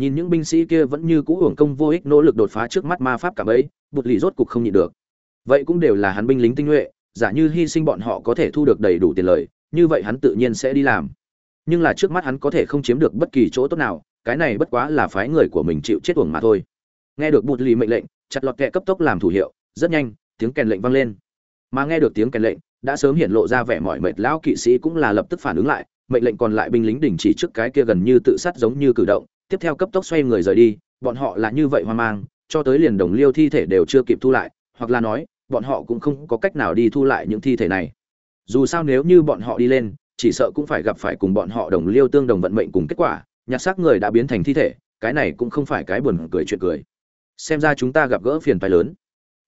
nhìn những binh sĩ kia vẫn như cũ hưởng công vô ích, nỗ lực đột phá trước mắt ma pháp cả bấy bụt lì rốt cục không nhịn được. Vậy cũng đều là hắn binh lính tinh nhuệ, giả như hy sinh bọn họ có thể thu được đầy đủ tiền lời, như vậy hắn tự nhiên sẽ đi làm. Nhưng là trước mắt hắn có thể không chiếm được bất kỳ chỗ tốt nào, cái này bất quá là phái người của mình chịu chết uổng mà thôi. Nghe được bụt lì mệnh lệnh, chặt lọt kẹ cấp tốc làm thủ hiệu, rất nhanh, tiếng kèn lệnh vang lên. Mà nghe được tiếng kèn lệnh, đã sớm hiện lộ ra vẻ mỏi mệt, lão kỵ sĩ cũng là lập tức phản ứng lại, mệnh lệnh còn lại binh lính đình chỉ trước cái kia gần như tự sát giống như cử động tiếp theo cấp tốc xoay người rời đi, bọn họ là như vậy hoang mang, cho tới liền đồng liêu thi thể đều chưa kịp thu lại, hoặc là nói, bọn họ cũng không có cách nào đi thu lại những thi thể này. Dù sao nếu như bọn họ đi lên, chỉ sợ cũng phải gặp phải cùng bọn họ đồng liêu tương đồng vận mệnh cùng kết quả, nhặt xác người đã biến thành thi thể, cái này cũng không phải cái buồn cười chuyện cười. Xem ra chúng ta gặp gỡ phiền phái lớn.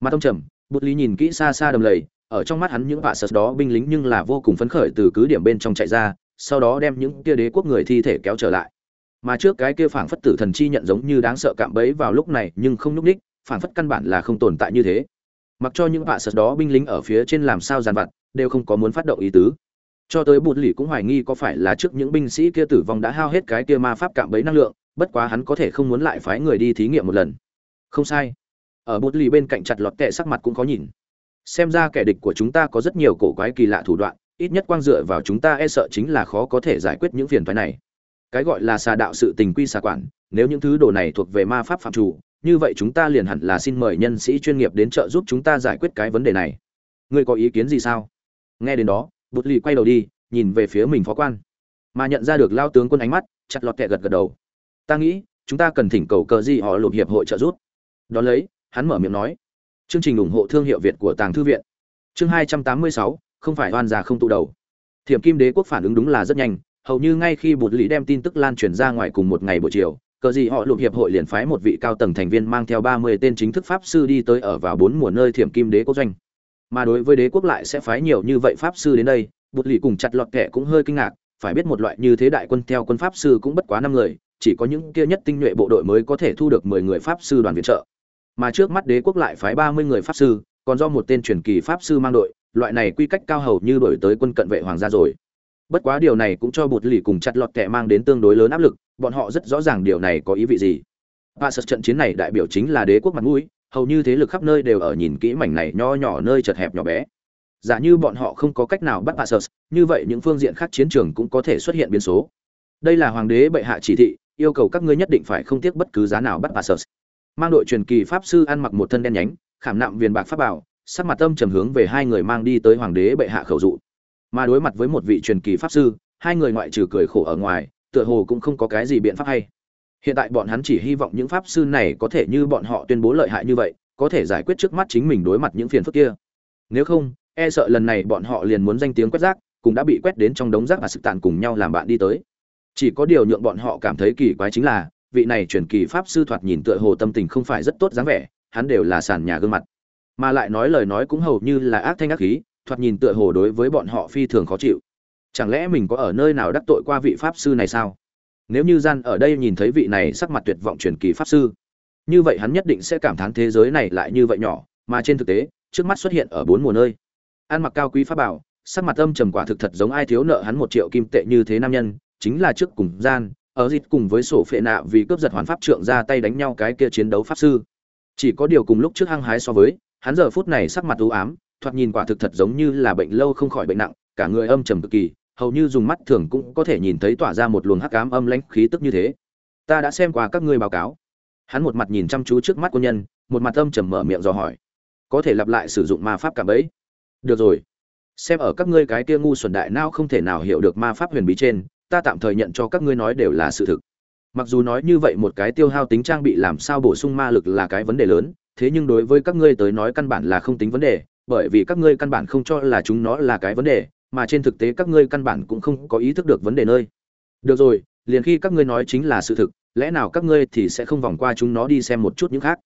Mặt ông trầm bút lý nhìn kỹ xa xa đầm lầy, ở trong mắt hắn những vạ sật đó binh lính nhưng là vô cùng phấn khởi từ cứ điểm bên trong chạy ra, sau đó đem những kia đế quốc người thi thể kéo trở lại mà trước cái kia phảng phất tử thần chi nhận giống như đáng sợ cạm bẫy vào lúc này nhưng không núp ních phảng phất căn bản là không tồn tại như thế. Mặc cho những vạ sật đó binh lính ở phía trên làm sao giàn vặt, đều không có muốn phát động ý tứ. Cho tới bụt lì cũng hoài nghi có phải là trước những binh sĩ kia tử vong đã hao hết cái kia ma pháp cạm bẫy năng lượng, bất quá hắn có thể không muốn lại phái người đi thí nghiệm một lần. Không sai. Ở bụt lì bên cạnh chặt lọt tệ sắc mặt cũng có nhìn. Xem ra kẻ địch của chúng ta có rất nhiều cổ quái kỳ lạ thủ đoạn, ít nhất quang dựa vào chúng ta e sợ chính là khó có thể giải quyết những phiền thoái này cái gọi là xà đạo sự tình quy xà quản, nếu những thứ đồ này thuộc về ma pháp phạm chủ, như vậy chúng ta liền hẳn là xin mời nhân sĩ chuyên nghiệp đến trợ giúp chúng ta giải quyết cái vấn đề này. Ngươi có ý kiến gì sao? Nghe đến đó, bụt lì quay đầu đi, nhìn về phía mình phó quan. Mà nhận ra được lao tướng quân ánh mắt, chặt lọt kẹ gật gật đầu. Ta nghĩ, chúng ta cần thỉnh cầu cờ gì họ lục hiệp hội trợ giúp. Đón lấy, hắn mở miệng nói. Chương trình ủng hộ thương hiệu việt của tàng thư viện. Chương hai trăm tám mươi sáu, không phải oan già không tụ đầu. Thiểm kim đế quốc phản ứng đúng là rất nhanh hầu như ngay khi bụt lý đem tin tức lan truyền ra ngoài cùng một ngày buổi chiều, cờ gì họ lục hiệp hội liền phái một vị cao tầng thành viên mang theo ba mươi tên chính thức pháp sư đi tới ở vào bốn mùa nơi thiểm kim đế quốc doanh. Mà đối với đế quốc lại sẽ phái nhiều như vậy pháp sư đến đây, bụt lý cùng chặt lọt kẻ cũng hơi kinh ngạc, phải biết một loại như thế đại quân theo quân pháp sư cũng bất quá năm người, chỉ có những kia nhất tinh nhuệ bộ đội mới có thể thu được mười người pháp sư đoàn viện trợ. Mà trước mắt đế quốc lại phái ba mươi người pháp sư, còn do một tên truyền kỳ pháp sư mang đội, loại này quy cách cao hầu như đổi tới quân cận vệ hoàng gia rồi bất quá điều này cũng cho bụt lì cùng chặt lọt kẹ mang đến tương đối lớn áp lực bọn họ rất rõ ràng điều này có ý vị gì và sật trận chiến này đại biểu chính là đế quốc mặt mũi hầu như thế lực khắp nơi đều ở nhìn kỹ mảnh này nho nhỏ nơi chật hẹp nhỏ bé giả như bọn họ không có cách nào bắt bà sơ như vậy những phương diện khác chiến trường cũng có thể xuất hiện biến số. Đây là hoàng đế bệ hạ chỉ thị, yêu cầu các ngươi nhất định phải không tiếc bất cứ giá nào bắt bà sơ Mang đội truyền kỳ pháp sư ăn mặc một thân đen nhánh, khảm nạm viền bạc pháp bảo, sắc mặt âm trầm hướng về hai người mang đi tới hoàng đế bệ hạ khẩu dụ. Mà đối mặt với một vị truyền kỳ pháp sư, hai người ngoại trừ cười khổ ở ngoài, tựa hồ cũng không có cái gì biện pháp hay. Hiện tại bọn hắn chỉ hy vọng những pháp sư này có thể như bọn họ tuyên bố lợi hại như vậy, có thể giải quyết trước mắt chính mình đối mặt những phiền phức kia. Nếu không, e sợ lần này bọn họ liền muốn danh tiếng quét rác cũng đã bị quét đến trong đống rác và sự tàn cùng nhau làm bạn đi tới chỉ có điều nhượng bọn họ cảm thấy kỳ quái chính là vị này truyền kỳ pháp sư thoạt nhìn tựa hồ tâm tình không phải rất tốt dáng vẻ hắn đều là sàn nhà gương mặt mà lại nói lời nói cũng hầu như là ác thanh ác khí thoạt nhìn tựa hồ đối với bọn họ phi thường khó chịu. Chẳng lẽ mình có ở nơi nào đắc tội qua vị pháp sư này sao? Nếu như gian ở đây nhìn thấy vị này sắc mặt tuyệt vọng truyền kỳ pháp sư, như vậy hắn nhất định sẽ cảm thán thế giới này lại như vậy nhỏ, mà trên thực tế, trước mắt xuất hiện ở bốn mùa nơi. Ăn mặc cao quý pháp bảo, sắc mặt âm trầm quả thực thật giống ai thiếu nợ hắn một triệu kim tệ như thế nam nhân, chính là trước cùng gian, ở dịt cùng với sổ phệ nạ vì cướp giật hoàn pháp trượng ra tay đánh nhau cái kia chiến đấu pháp sư. Chỉ có điều cùng lúc trước hăng hái so với, hắn giờ phút này sắc mặt u ám thoạt nhìn quả thực thật giống như là bệnh lâu không khỏi bệnh nặng, cả người âm trầm cực kỳ, hầu như dùng mắt thường cũng có thể nhìn thấy tỏa ra một luồng hắc ám âm lãnh khí tức như thế. Ta đã xem qua các ngươi báo cáo. Hắn một mặt nhìn chăm chú trước mắt quân nhân, một mặt âm trầm mở miệng dò hỏi. Có thể lặp lại sử dụng ma pháp cả bấy được rồi. Xem ở các ngươi cái kia ngu xuẩn đại não không thể nào hiểu được ma pháp huyền bí trên, ta tạm thời nhận cho các ngươi nói đều là sự thực. Mặc dù nói như vậy một cái tiêu hao tính trang bị làm sao bổ sung ma lực là cái vấn đề lớn, thế nhưng đối với các ngươi tới nói căn bản là không tính vấn đề bởi vì các ngươi căn bản không cho là chúng nó là cái vấn đề, mà trên thực tế các ngươi căn bản cũng không có ý thức được vấn đề nơi. Được rồi, liền khi các ngươi nói chính là sự thực, lẽ nào các ngươi thì sẽ không vòng qua chúng nó đi xem một chút những khác?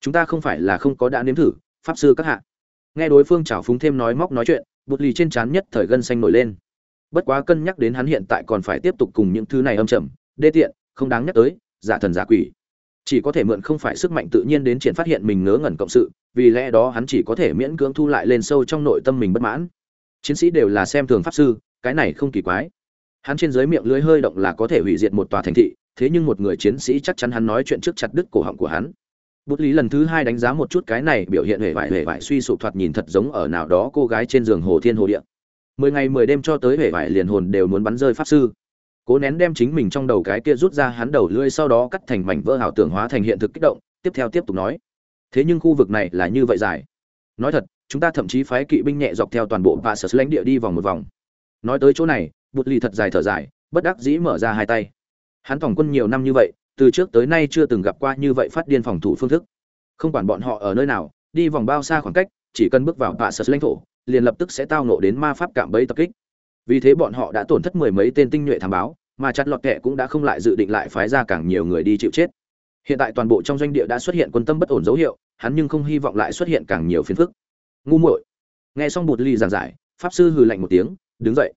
Chúng ta không phải là không có đã nếm thử, pháp sư các hạ. Nghe đối phương chảo phúng thêm nói móc nói chuyện, bụt lì trên trán nhất thời gân xanh nổi lên. Bất quá cân nhắc đến hắn hiện tại còn phải tiếp tục cùng những thứ này âm trầm, đê tiện, không đáng nhắc tới, giả thần giả quỷ chỉ có thể mượn không phải sức mạnh tự nhiên đến triển phát hiện mình ngớ ngẩn cộng sự, vì lẽ đó hắn chỉ có thể miễn cưỡng thu lại lên sâu trong nội tâm mình bất mãn. Chiến sĩ đều là xem thường pháp sư, cái này không kỳ quái. Hắn trên dưới miệng lưới hơi động là có thể hủy diệt một tòa thành thị, thế nhưng một người chiến sĩ chắc chắn hắn nói chuyện trước chặt đứt cổ họng của hắn. Bút lý lần thứ hai đánh giá một chút cái này biểu hiện hề vải hề vải suy sụp thoạt nhìn thật giống ở nào đó cô gái trên giường hồ thiên hồ địa. Mười ngày mười đêm cho tới hề vải liền hồn đều muốn bắn rơi pháp sư cố nén đem chính mình trong đầu cái kia rút ra hắn đầu lưỡi sau đó cắt thành mảnh vỡ hảo tưởng hóa thành hiện thực kích động, tiếp theo tiếp tục nói. Thế nhưng khu vực này là như vậy dài. Nói thật, chúng ta thậm chí phái kỵ binh nhẹ dọc theo toàn bộ và sở lãnh địa đi vòng một vòng. Nói tới chỗ này, bụt lì thật dài thở dài, bất đắc dĩ mở ra hai tay. Hắn tổng quân nhiều năm như vậy, từ trước tới nay chưa từng gặp qua như vậy phát điên phòng thủ phương thức. Không quản bọn họ ở nơi nào, đi vòng bao xa khoảng cách, chỉ cần bước vào bạ sở lãnh thổ, liền lập tức sẽ tao nộ đến ma pháp cạm bẫy tập kích vì thế bọn họ đã tổn thất mười mấy tên tinh nhuệ thám báo, mà chặt lọt kệ cũng đã không lại dự định lại phái ra càng nhiều người đi chịu chết. Hiện tại toàn bộ trong doanh địa đã xuất hiện quân tâm bất ổn dấu hiệu, hắn nhưng không hy vọng lại xuất hiện càng nhiều phiền phức. Ngu muội. Nghe xong bụt ly giảng giải, pháp sư hừ lạnh một tiếng, đứng dậy.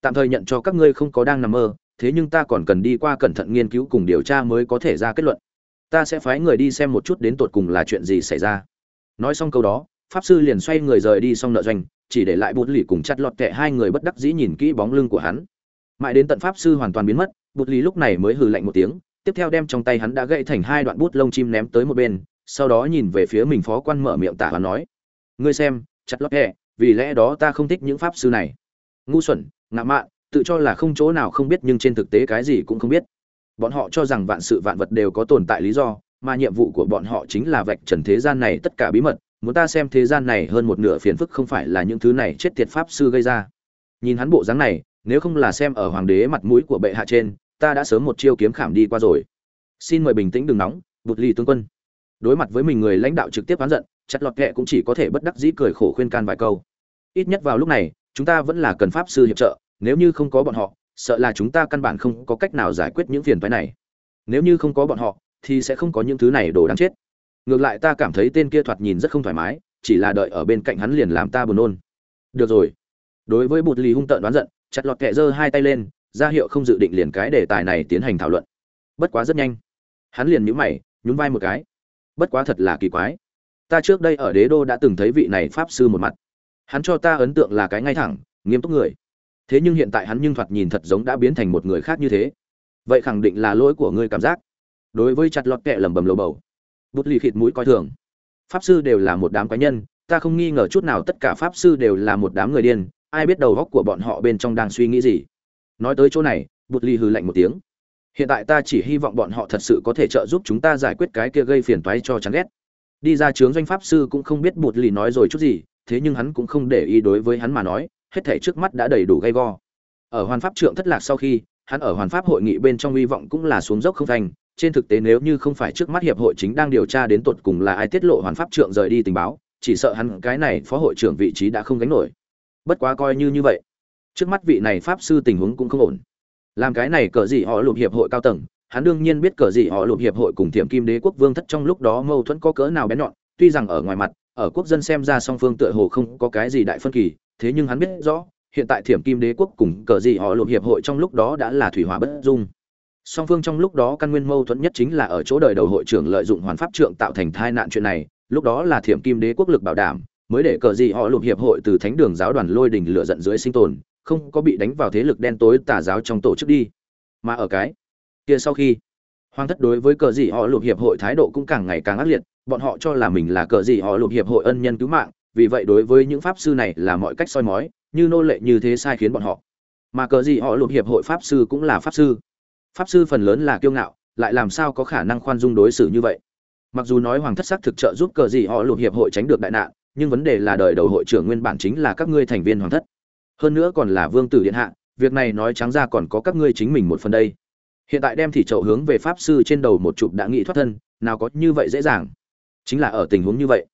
Tạm thời nhận cho các ngươi không có đang nằm mơ, thế nhưng ta còn cần đi qua cẩn thận nghiên cứu cùng điều tra mới có thể ra kết luận. Ta sẽ phái người đi xem một chút đến tột cùng là chuyện gì xảy ra. Nói xong câu đó pháp sư liền xoay người rời đi xong nợ doanh, chỉ để lại bụt lì cùng chặt lọt kẹ hai người bất đắc dĩ nhìn kỹ bóng lưng của hắn. Mãi đến tận pháp sư hoàn toàn biến mất, bụt lì lúc này mới hừ lạnh một tiếng, tiếp theo đem trong tay hắn đã gãy thành hai đoạn bút lông chim ném tới một bên, sau đó nhìn về phía mình phó quan mở miệng tả và nói, ngươi xem, chặt lọt kẹ, vì lẽ đó ta không thích những pháp sư này. Ngu xuẩn, ngạo mạn, tự cho là không chỗ nào không biết nhưng trên thực tế cái gì cũng không biết. Bọn họ cho rằng vạn sự vạn vật đều có tồn tại lý do, mà nhiệm vụ của bọn họ chính là vạch trần thế gian này tất cả bí mật muốn ta xem thế gian này hơn một nửa phiền phức không phải là những thứ này chết tiệt pháp sư gây ra. Nhìn hắn bộ dáng này, nếu không là xem ở hoàng đế mặt mũi của bệ hạ trên, ta đã sớm một chiêu kiếm khảm đi qua rồi. Xin mời bình tĩnh đừng nóng, bụt ly tướng quân. Đối mặt với mình người lãnh đạo trực tiếp oán giận, chặt lọt kệ cũng chỉ có thể bất đắc dĩ cười khổ khuyên can vài câu. Ít nhất vào lúc này, chúng ta vẫn là cần pháp sư hiệp trợ, nếu như không có bọn họ, sợ là chúng ta căn bản không có cách nào giải quyết những phiền phái này. Nếu như không có bọn họ, thì sẽ không có những thứ này đồ đáng chết ngược lại ta cảm thấy tên kia thoạt nhìn rất không thoải mái, chỉ là đợi ở bên cạnh hắn liền làm ta buồn nôn. Được rồi. Đối với bụt lì hung tợn đoán giận, chặt lọt kẹ giơ hai tay lên, ra hiệu không dự định liền cái đề tài này tiến hành thảo luận. Bất quá rất nhanh. Hắn liền nhũ mày, nhún vai một cái. Bất quá thật là kỳ quái. Ta trước đây ở đế đô đã từng thấy vị này pháp sư một mặt. Hắn cho ta ấn tượng là cái ngay thẳng, nghiêm túc người. Thế nhưng hiện tại hắn nhưng thoạt nhìn thật giống đã biến thành một người khác như thế. Vậy khẳng định là lỗi của ngươi cảm giác. Đối với chặt lọt kẹ lầm bầm lầu bầu bút lì khịt mũi coi thường. Pháp sư đều là một đám cá nhân, ta không nghi ngờ chút nào tất cả pháp sư đều là một đám người điên, ai biết đầu góc của bọn họ bên trong đang suy nghĩ gì. Nói tới chỗ này, bút lì hừ lạnh một tiếng. Hiện tại ta chỉ hy vọng bọn họ thật sự có thể trợ giúp chúng ta giải quyết cái kia gây phiền toái cho chán ghét. Đi ra trướng doanh pháp sư cũng không biết bụt lì nói rồi chút gì, thế nhưng hắn cũng không để ý đối với hắn mà nói, hết thảy trước mắt đã đầy đủ gay go. Ở hoàn pháp trượng thất lạc sau khi, hắn ở hoàn pháp hội nghị bên trong hy vọng cũng là xuống dốc không thành trên thực tế nếu như không phải trước mắt hiệp hội chính đang điều tra đến tột cùng là ai tiết lộ hoàn pháp trượng rời đi tình báo, chỉ sợ hắn cái này phó hội trưởng vị trí đã không gánh nổi. Bất quá coi như như vậy, trước mắt vị này pháp sư tình huống cũng không ổn. Làm cái này cờ gì họ lụm hiệp hội cao tầng, hắn đương nhiên biết cờ gì họ lụm hiệp hội cùng thiểm kim đế quốc vương thất trong lúc đó mâu thuẫn có cỡ nào bén nhọn, tuy rằng ở ngoài mặt, ở quốc dân xem ra song phương tựa hồ không có cái gì đại phân kỳ, thế nhưng hắn biết rõ, hiện tại thiểm kim đế quốc cùng cờ gì họ lụm hiệp hội trong lúc đó đã là thủy hòa bất dung song phương trong lúc đó căn nguyên mâu thuẫn nhất chính là ở chỗ đời đầu hội trưởng lợi dụng hoàn pháp trượng tạo thành tai nạn chuyện này, lúc đó là thiểm kim đế quốc lực bảo đảm, mới để cờ gì họ lụm hiệp hội từ thánh đường giáo đoàn lôi đình lựa giận dưới sinh tồn, không có bị đánh vào thế lực đen tối tà giáo trong tổ chức đi. Mà ở cái kia sau khi, hoàng thất đối với cờ gì họ lụm hiệp hội thái độ cũng càng ngày càng ác liệt, bọn họ cho là mình là cờ gì họ lụm hiệp hội ân nhân cứu mạng, vì vậy đối với những pháp sư này là mọi cách soi mói, như nô lệ như thế sai khiến bọn họ. Mà cờ gì họ lụm hiệp hội pháp sư cũng là pháp sư pháp sư phần lớn là kiêu ngạo, lại làm sao có khả năng khoan dung đối xử như vậy? Mặc dù nói hoàng thất sắc thực trợ giúp cờ gì họ lụm hiệp hội tránh được đại nạn, nhưng vấn đề là đời đầu hội trưởng nguyên bản chính là các ngươi thành viên hoàng thất. Hơn nữa còn là vương tử điện hạ, việc này nói trắng ra còn có các ngươi chính mình một phần đây. Hiện tại đem thị trậu hướng về pháp sư trên đầu một chụp đã nghĩ thoát thân, nào có như vậy dễ dàng. Chính là ở tình huống như vậy,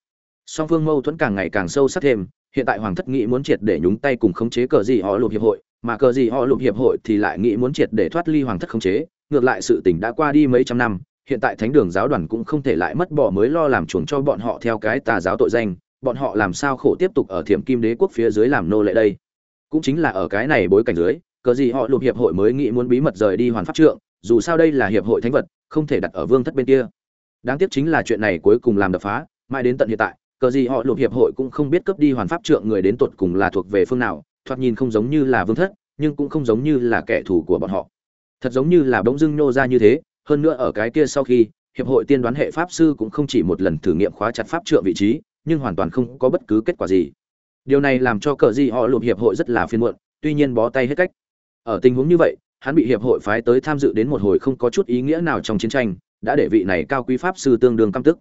song phương mâu thuẫn càng ngày càng sâu sắc thêm, hiện tại hoàng thất nghĩ muốn triệt để nhúng tay cùng khống chế cờ gì họ lụm hiệp hội mà cờ gì họ lụm hiệp hội thì lại nghĩ muốn triệt để thoát ly hoàng thất khống chế, ngược lại sự tình đã qua đi mấy trăm năm, hiện tại thánh đường giáo đoàn cũng không thể lại mất bỏ mới lo làm chuồng cho bọn họ theo cái tà giáo tội danh, bọn họ làm sao khổ tiếp tục ở thiểm kim đế quốc phía dưới làm nô lệ đây? Cũng chính là ở cái này bối cảnh dưới, cờ gì họ lụm hiệp hội mới nghĩ muốn bí mật rời đi hoàn pháp trượng, dù sao đây là hiệp hội thánh vật, không thể đặt ở vương thất bên kia. Đáng tiếc chính là chuyện này cuối cùng làm đập phá, mãi đến tận hiện tại, cờ gì họ lụm hiệp hội cũng không biết cướp đi hoàn pháp trượng người đến tột cùng là thuộc về phương nào thoạt nhìn không giống như là vương thất, nhưng cũng không giống như là kẻ thù của bọn họ. Thật giống như là bỗng dưng nhô ra như thế, hơn nữa ở cái kia sau khi, hiệp hội tiên đoán hệ pháp sư cũng không chỉ một lần thử nghiệm khóa chặt pháp trượng vị trí, nhưng hoàn toàn không có bất cứ kết quả gì. Điều này làm cho cờ gì họ lụm hiệp hội rất là phiền muộn, tuy nhiên bó tay hết cách. Ở tình huống như vậy, hắn bị hiệp hội phái tới tham dự đến một hồi không có chút ý nghĩa nào trong chiến tranh, đã để vị này cao quý pháp sư tương đương căm tức.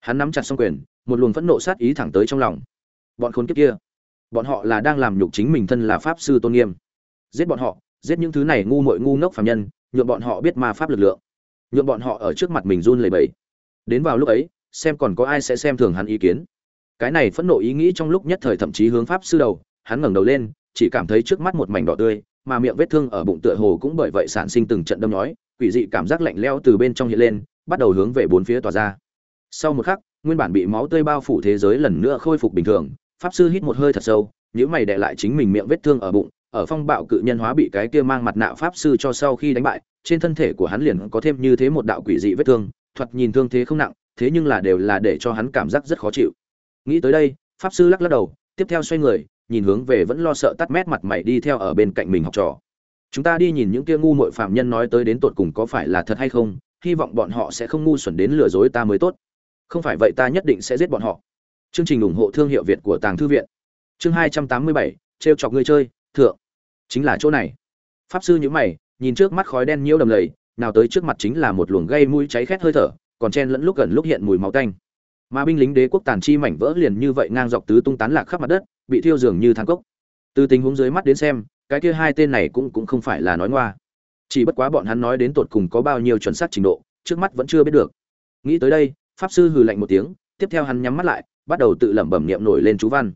Hắn nắm chặt xong quyền, một luồng phẫn nộ sát ý thẳng tới trong lòng. Bọn khốn kiếp kia bọn họ là đang làm nhục chính mình thân là pháp sư tôn nghiêm. Giết bọn họ, giết những thứ này ngu muội ngu ngốc phàm nhân, nhượng bọn họ biết ma pháp lực lượng. Nhượng bọn họ ở trước mặt mình run lẩy bẩy. Đến vào lúc ấy, xem còn có ai sẽ xem thường hắn ý kiến. Cái này phẫn nộ ý nghĩ trong lúc nhất thời thậm chí hướng pháp sư đầu, hắn ngẩng đầu lên, chỉ cảm thấy trước mắt một mảnh đỏ tươi, mà miệng vết thương ở bụng tựa hồ cũng bởi vậy sản sinh từng trận đâm nhói, quỷ dị cảm giác lạnh lẽo từ bên trong hiện lên, bắt đầu hướng về bốn phía tỏa ra. Sau một khắc, nguyên bản bị máu tươi bao phủ thế giới lần nữa khôi phục bình thường pháp sư hít một hơi thật sâu những mày để lại chính mình miệng vết thương ở bụng, ở phong bạo cự nhân hóa bị cái kia mang mặt nạ pháp sư cho sau khi đánh bại, trên thân thể của hắn liền có thêm như thế một đạo quỷ dị vết thương, thoạt nhìn thương thế không nặng, thế nhưng là đều là để cho hắn cảm giác rất khó chịu. Nghĩ tới đây, pháp sư lắc lắc đầu, tiếp theo xoay người, nhìn hướng về vẫn lo sợ tắt mét mặt mày đi theo ở bên cạnh mình học trò. Chúng ta đi nhìn những kia ngu mội phạm nhân nói tới đến tột cùng có phải là thật hay không, hy vọng bọn họ sẽ không ngu xuẩn đến lừa dối ta mới tốt. Không phải vậy ta nhất định sẽ giết bọn họ chương trình ủng hộ thương hiệu việt của tàng thư viện. Chương hai trăm tám mươi bảy, trêu chọc người chơi, thượng. Chính là chỗ này. Pháp sư nhíu mày, nhìn trước mắt khói đen nhiễu đầm lầy, nào tới trước mặt chính là một luồng gây mũi cháy khét hơi thở, còn chen lẫn lúc gần lúc hiện mùi máu tanh. Mà binh lính đế quốc tàn chi mảnh vỡ liền như vậy ngang dọc tứ tung tán lạc khắp mặt đất, bị thiêu dường như than cốc. Từ tình huống dưới mắt đến xem, cái kia hai tên này cũng cũng không phải là nói ngoa. Chỉ bất quá bọn hắn nói đến tột cùng có bao nhiêu chuẩn xác trình độ, trước mắt vẫn chưa biết được. Nghĩ tới đây, pháp sư hừ lạnh một tiếng, tiếp theo hắn nhắm mắt lại bắt đầu tự lẩm bẩm niệm nổi lên chú văn.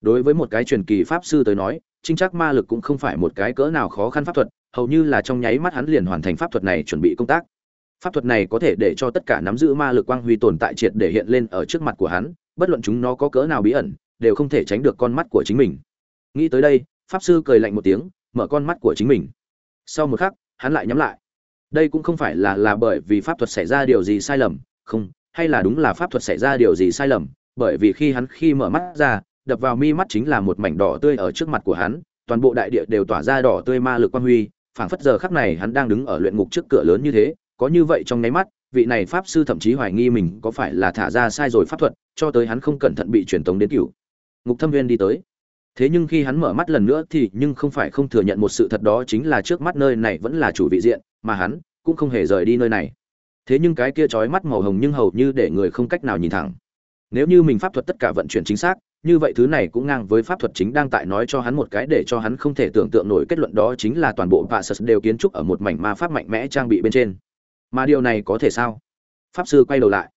Đối với một cái truyền kỳ pháp sư tới nói, trinh chắc ma lực cũng không phải một cái cỡ nào khó khăn pháp thuật, hầu như là trong nháy mắt hắn liền hoàn thành pháp thuật này chuẩn bị công tác. Pháp thuật này có thể để cho tất cả nắm giữ ma lực quang huy tồn tại triệt để hiện lên ở trước mặt của hắn, bất luận chúng nó có cỡ nào bí ẩn, đều không thể tránh được con mắt của chính mình. Nghĩ tới đây, pháp sư cười lạnh một tiếng, mở con mắt của chính mình. Sau một khắc, hắn lại nhắm lại. Đây cũng không phải là là bởi vì pháp thuật xảy ra điều gì sai lầm, không, hay là đúng là pháp thuật xảy ra điều gì sai lầm bởi vì khi hắn khi mở mắt ra, đập vào mi mắt chính là một mảnh đỏ tươi ở trước mặt của hắn, toàn bộ đại địa đều tỏa ra đỏ tươi ma lực quang huy, phảng phất giờ khắc này hắn đang đứng ở luyện ngục trước cửa lớn như thế, có như vậy trong nháy mắt, vị này pháp sư thậm chí hoài nghi mình có phải là thả ra sai rồi pháp thuật, cho tới hắn không cẩn thận bị truyền tống đến cửu. Ngục thâm viên đi tới. Thế nhưng khi hắn mở mắt lần nữa thì nhưng không phải không thừa nhận một sự thật đó chính là trước mắt nơi này vẫn là chủ vị diện, mà hắn cũng không hề rời đi nơi này. Thế nhưng cái kia chói mắt màu hồng nhưng hầu như để người không cách nào nhìn thẳng nếu như mình pháp thuật tất cả vận chuyển chính xác như vậy thứ này cũng ngang với pháp thuật chính đang tại nói cho hắn một cái để cho hắn không thể tưởng tượng nổi kết luận đó chính là toàn bộ Passus đều kiến trúc ở một mảnh ma pháp mạnh mẽ trang bị bên trên. Mà điều này có thể sao? Pháp sư quay đầu lại,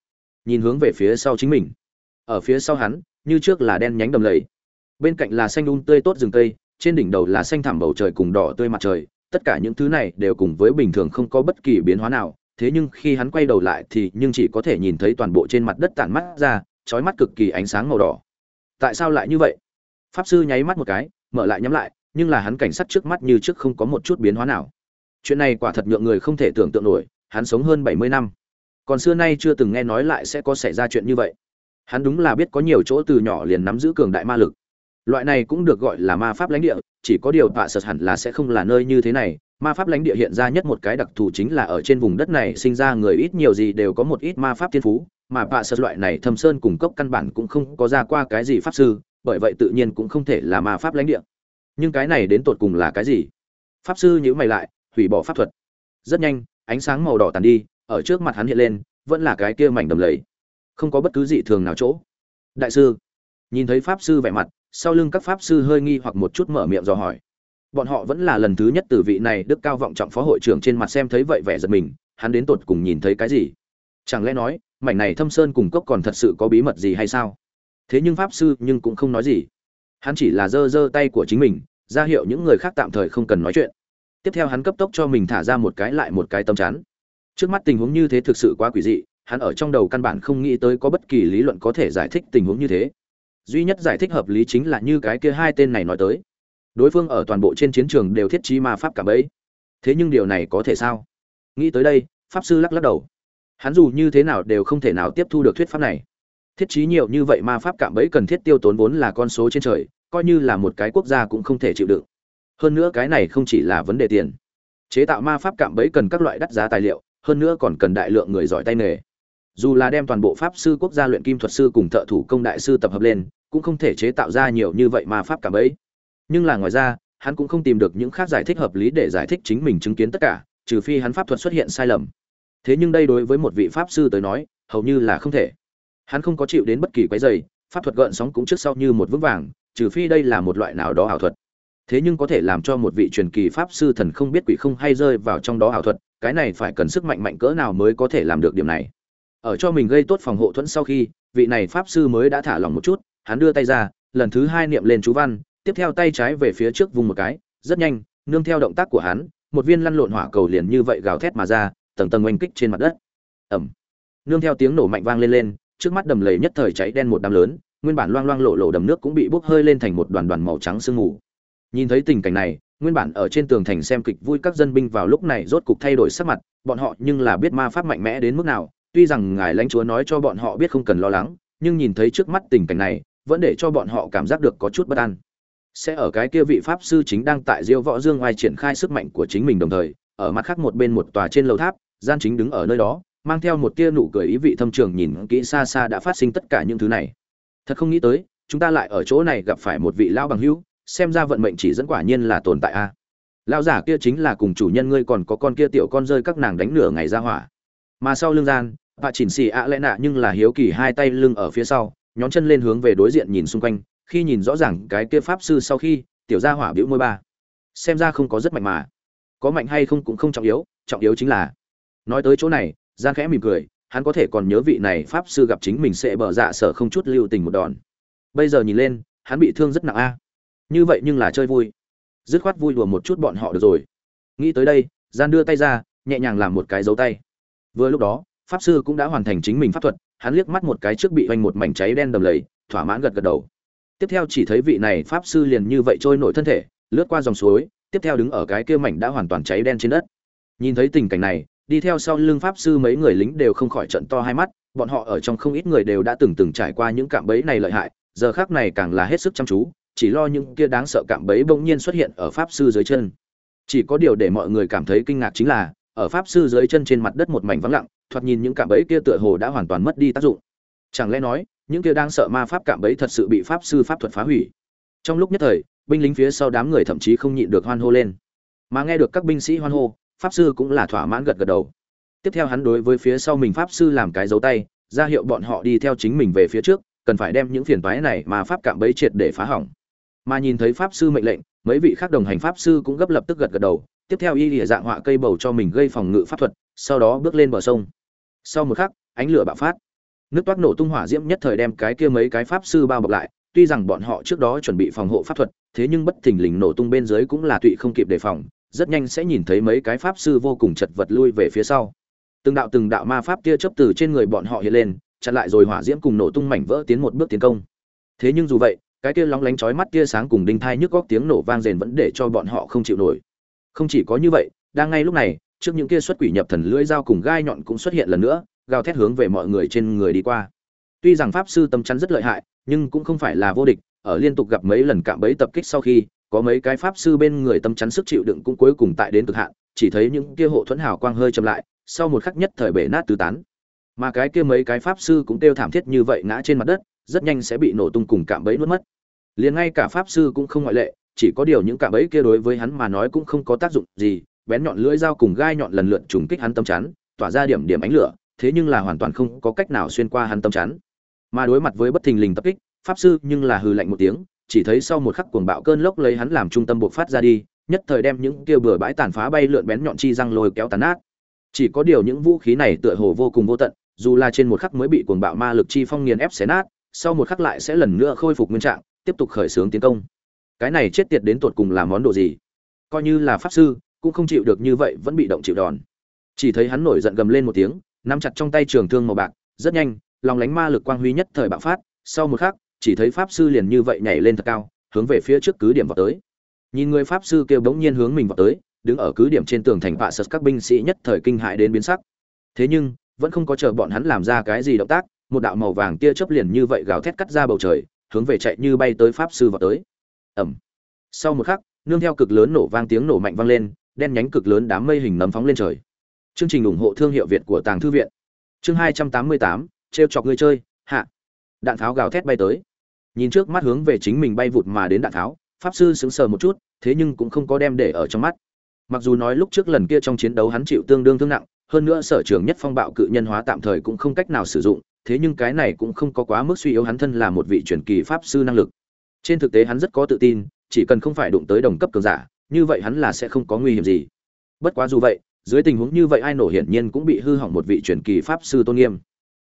nhìn hướng về phía sau chính mình. Ở phía sau hắn, như trước là đen nhánh đầm lầy. Bên cạnh là xanh đun tươi tốt rừng cây, trên đỉnh đầu là xanh thảm bầu trời cùng đỏ tươi mặt trời, tất cả những thứ này đều cùng với bình thường không có bất kỳ biến hóa nào, thế nhưng khi hắn quay đầu lại thì nhưng chỉ có thể nhìn thấy toàn bộ trên mặt đất tản mắt ra, chói mắt cực kỳ ánh sáng màu đỏ. Tại sao lại như vậy? Pháp sư nháy mắt một cái, mở lại nhắm lại, nhưng là hắn cảnh sát trước mắt như trước không có một chút biến hóa nào. Chuyện này quả thật nhượng người không thể tưởng tượng nổi, hắn sống hơn bảy mươi năm. Còn xưa nay chưa từng nghe nói lại sẽ có xảy ra chuyện như vậy. Hắn đúng là biết có nhiều chỗ từ nhỏ liền nắm giữ cường đại ma lực. Loại này cũng được gọi là ma pháp lãnh địa, chỉ có điều tạ sật hẳn là sẽ không là nơi như thế này ma pháp lãnh địa hiện ra nhất một cái đặc thù chính là ở trên vùng đất này sinh ra người ít nhiều gì đều có một ít ma pháp thiên phú, mà bạ sơ loại này thâm sơn cùng cốc căn bản cũng không có ra qua cái gì pháp sư, bởi vậy tự nhiên cũng không thể là ma pháp lãnh địa. Nhưng cái này đến tột cùng là cái gì? Pháp sư nhữ mày lại, hủy bỏ pháp thuật. Rất nhanh, ánh sáng màu đỏ tàn đi, ở trước mặt hắn hiện lên, vẫn là cái kia mảnh đầm lầy. Không có bất cứ gì thường nào chỗ. Đại sư, nhìn thấy pháp sư vẻ mặt, sau lưng các pháp sư hơi nghi hoặc một chút mở miệng dò hỏi bọn họ vẫn là lần thứ nhất từ vị này đức cao vọng trọng phó hội trưởng trên mặt xem thấy vậy vẻ giật mình, hắn đến tột cùng nhìn thấy cái gì? Chẳng lẽ nói, mảnh này thâm sơn cùng cốc còn thật sự có bí mật gì hay sao? Thế nhưng pháp sư nhưng cũng không nói gì. Hắn chỉ là giơ giơ tay của chính mình, ra hiệu những người khác tạm thời không cần nói chuyện. Tiếp theo hắn cấp tốc cho mình thả ra một cái lại một cái tâm chắn. Trước mắt tình huống như thế thực sự quá quỷ dị, hắn ở trong đầu căn bản không nghĩ tới có bất kỳ lý luận có thể giải thích tình huống như thế. Duy nhất giải thích hợp lý chính là như cái kia hai tên này nói tới đối phương ở toàn bộ trên chiến trường đều thiết trí ma pháp cả bấy thế nhưng điều này có thể sao? Nghĩ tới đây, pháp sư lắc lắc đầu. Hắn dù như thế nào đều không thể nào tiếp thu được thuyết pháp này. Thiết trí nhiều như vậy ma pháp cạm bẫy cần thiết tiêu tốn vốn là con số trên trời, coi như là một cái quốc gia cũng không thể chịu đựng. Hơn nữa cái này không chỉ là vấn đề tiền. Chế tạo ma pháp cạm bẫy cần các loại đắt giá tài liệu, hơn nữa còn cần đại lượng người giỏi tay nghề. Dù là đem toàn bộ pháp sư quốc gia luyện kim thuật sư cùng thợ thủ công đại sư tập hợp lên, cũng không thể chế tạo ra nhiều như vậy ma pháp cạm bẫy nhưng là ngoài ra, hắn cũng không tìm được những khác giải thích hợp lý để giải thích chính mình chứng kiến tất cả, trừ phi hắn pháp thuật xuất hiện sai lầm. Thế nhưng đây đối với một vị pháp sư tới nói, hầu như là không thể. Hắn không có chịu đến bất kỳ quái dày pháp thuật gợn sóng cũng trước sau như một vững vàng, trừ phi đây là một loại nào đó ảo thuật. Thế nhưng có thể làm cho một vị truyền kỳ pháp sư thần không biết quỷ không hay rơi vào trong đó ảo thuật, cái này phải cần sức mạnh mạnh cỡ nào mới có thể làm được điểm này. Ở cho mình gây tốt phòng hộ thuẫn sau khi, vị này pháp sư mới đã thả lỏng một chút, hắn đưa tay ra, lần thứ hai niệm lên chú văn tiếp theo tay trái về phía trước vùng một cái, rất nhanh, nương theo động tác của hắn, một viên lăn lộn hỏa cầu liền như vậy gào thét mà ra, tầng tầng oanh kích trên mặt đất. Ẩm nương theo tiếng nổ mạnh vang lên lên, trước mắt đầm lầy nhất thời cháy đen một đám lớn, nguyên bản loang loang lộ lộ đầm nước cũng bị bốc hơi lên thành một đoàn đoàn màu trắng sương mù. Nhìn thấy tình cảnh này, nguyên bản ở trên tường thành xem kịch vui các dân binh vào lúc này rốt cục thay đổi sắc mặt, bọn họ nhưng là biết ma pháp mạnh mẽ đến mức nào, tuy rằng ngài lãnh chúa nói cho bọn họ biết không cần lo lắng, nhưng nhìn thấy trước mắt tình cảnh này, vẫn để cho bọn họ cảm giác được có chút bất an sẽ ở cái kia vị pháp sư chính đang tại diêu võ dương ngoài triển khai sức mạnh của chính mình đồng thời, ở mặt khác một bên một tòa trên lầu tháp, gian chính đứng ở nơi đó, mang theo một tia nụ cười ý vị thâm trường nhìn kỹ xa xa đã phát sinh tất cả những thứ này. Thật không nghĩ tới, chúng ta lại ở chỗ này gặp phải một vị lao bằng hữu, xem ra vận mệnh chỉ dẫn quả nhiên là tồn tại a. Lao giả kia chính là cùng chủ nhân ngươi còn có con kia tiểu con rơi các nàng đánh nửa ngày ra hỏa. Mà sau lưng gian bà chỉnh xì ạ lẽ nạ nhưng là hiếu kỳ hai tay lưng ở phía sau, nhón chân lên hướng về đối diện nhìn xung quanh khi nhìn rõ ràng cái kia pháp sư sau khi, tiểu gia hỏa biểu môi ba. Xem ra không có rất mạnh mà. Có mạnh hay không cũng không trọng yếu trọng yếu chính là, nói tới chỗ này gian khẽ mỉm cười, hắn có thể còn nhớ vị này pháp sư gặp chính mình sẽ bở dạ sở không chút lưu tình một đòn. Bây giờ nhìn lên, hắn bị thương rất nặng a. Như vậy nhưng là chơi vui. Dứt khoát vui đùa một chút bọn họ được rồi. Nghĩ tới đây gian đưa tay ra, nhẹ nhàng làm một cái dấu tay. Vừa lúc đó, pháp sư cũng đã hoàn thành chính mình pháp thuật, hắn liếc mắt một cái trước bị hoành một mảnh cháy đen đầm lầy, thỏa mãn gật gật đầu tiếp theo chỉ thấy vị này pháp sư liền như vậy trôi nổi thân thể, lướt qua dòng suối, tiếp theo đứng ở cái kia mảnh đã hoàn toàn cháy đen trên đất. Nhìn thấy tình cảnh này, đi theo sau lưng pháp sư mấy người lính đều không khỏi trận to hai mắt, bọn họ ở trong không ít người đều đã từng từng trải qua những cạm bẫy này lợi hại, giờ khác này càng là hết sức chăm chú, chỉ lo những kia đáng sợ cạm bẫy bỗng nhiên xuất hiện ở pháp sư dưới chân. Chỉ có điều để mọi người cảm thấy kinh ngạc chính là, ở pháp sư dưới chân trên mặt đất một mảnh vắng lặng, thoạt nhìn những cạm bẫy kia tựa hồ đã hoàn toàn mất đi tác dụng. Chẳng lẽ nói những kia đang sợ ma pháp cạm bẫy thật sự bị pháp sư pháp thuật phá hủy. Trong lúc nhất thời, binh lính phía sau đám người thậm chí không nhịn được hoan hô lên. Mà nghe được các binh sĩ hoan hô, pháp sư cũng là thỏa mãn gật gật đầu. Tiếp theo hắn đối với phía sau mình pháp sư làm cái dấu tay, ra hiệu bọn họ đi theo chính mình về phía trước, cần phải đem những phiền toái này mà pháp cạm bẫy triệt để phá hỏng. Mà nhìn thấy pháp sư mệnh lệnh, mấy vị khác đồng hành pháp sư cũng gấp lập tức gật gật đầu, tiếp theo y lìa dạng họa cây bầu cho mình gây phòng ngự pháp thuật, sau đó bước lên bờ sông. Sau một khắc, ánh lửa bạo phát nước toát nổ tung hỏa diễm nhất thời đem cái kia mấy cái pháp sư bao bọc lại, tuy rằng bọn họ trước đó chuẩn bị phòng hộ pháp thuật, thế nhưng bất thình lình nổ tung bên dưới cũng là tụy không kịp đề phòng, rất nhanh sẽ nhìn thấy mấy cái pháp sư vô cùng chật vật lui về phía sau. Từng đạo từng đạo ma pháp kia chấp từ trên người bọn họ hiện lên, chặn lại rồi hỏa diễm cùng nổ tung mảnh vỡ tiến một bước tiến công. Thế nhưng dù vậy, cái kia lóng lánh chói mắt tia sáng cùng đinh thai nhức góc tiếng nổ vang rền vẫn để cho bọn họ không chịu nổi. Không chỉ có như vậy, đang ngay lúc này, trước những kia xuất quỷ nhập thần lưỡi dao cùng gai nhọn cũng xuất hiện lần nữa gào thét hướng về mọi người trên người đi qua. Tuy rằng pháp sư tâm chắn rất lợi hại, nhưng cũng không phải là vô địch, ở liên tục gặp mấy lần cạm bẫy tập kích sau khi, có mấy cái pháp sư bên người tâm chắn sức chịu đựng cũng cuối cùng tại đến cực hạn, chỉ thấy những kia hộ thuẫn hào quang hơi chậm lại, sau một khắc nhất thời bể nát tứ tán. Mà cái kia mấy cái pháp sư cũng kêu thảm thiết như vậy ngã trên mặt đất, rất nhanh sẽ bị nổ tung cùng cạm bẫy nuốt mất. Liền ngay cả pháp sư cũng không ngoại lệ, chỉ có điều những cạm bẫy kia đối với hắn mà nói cũng không có tác dụng gì, bén nhọn lưỡi dao cùng gai nhọn lần lượt trùng kích hắn tâm chắn, tỏa ra điểm điểm ánh lửa thế nhưng là hoàn toàn không có cách nào xuyên qua hắn tâm chắn mà đối mặt với bất thình lình tập kích, pháp sư nhưng là hừ lạnh một tiếng, chỉ thấy sau một khắc cuồng bạo cơn lốc lấy hắn làm trung tâm buộc phát ra đi, nhất thời đem những kia bừa bãi tàn phá bay lượn bén nhọn chi răng lôi kéo tàn nát. Chỉ có điều những vũ khí này tựa hồ vô cùng vô tận, dù là trên một khắc mới bị cuồng bạo ma lực chi phong nghiền ép xé nát, sau một khắc lại sẽ lần nữa khôi phục nguyên trạng, tiếp tục khởi xướng tiến công. Cái này chết tiệt đến tột cùng là món đồ gì? Coi như là pháp sư, cũng không chịu được như vậy vẫn bị động chịu đòn. Chỉ thấy hắn nổi giận gầm lên một tiếng nắm chặt trong tay trường thương màu bạc, rất nhanh, lòng lánh ma lực quang huy nhất thời bạo phát, sau một khắc, chỉ thấy pháp sư liền như vậy nhảy lên thật cao, hướng về phía trước cứ điểm vào tới. Nhìn người pháp sư kêu bỗng nhiên hướng mình vào tới, đứng ở cứ điểm trên tường thành vạ sật các binh sĩ nhất thời kinh hãi đến biến sắc. Thế nhưng, vẫn không có chờ bọn hắn làm ra cái gì động tác, một đạo màu vàng tia chớp liền như vậy gào thét cắt ra bầu trời, hướng về chạy như bay tới pháp sư vào tới. Ầm! sau một khắc, nương theo cực lớn nổ vang tiếng nổ mạnh vang lên, đen nhánh cực lớn đám mây hình nấm phóng lên trời chương trình ủng hộ thương hiệu việt của tàng thư viện. Chương hai trăm tám mươi tám, trêu chọc người chơi, hạ. Đạn tháo gào thét bay tới. Nhìn trước mắt hướng về chính mình bay vụt mà đến đạn tháo, pháp sư sững sờ một chút, thế nhưng cũng không có đem để ở trong mắt. Mặc dù nói lúc trước lần kia trong chiến đấu hắn chịu tương đương thương nặng, hơn nữa sở trường nhất phong bạo cự nhân hóa tạm thời cũng không cách nào sử dụng, thế nhưng cái này cũng không có quá mức suy yếu hắn thân là một vị truyền kỳ pháp sư năng lực. Trên thực tế hắn rất có tự tin, chỉ cần không phải đụng tới đồng cấp cường giả, như vậy hắn là sẽ không có nguy hiểm gì. Bất quá dù vậy dưới tình huống như vậy ai nổ hiển nhiên cũng bị hư hỏng một vị truyền kỳ pháp sư tôn nghiêm.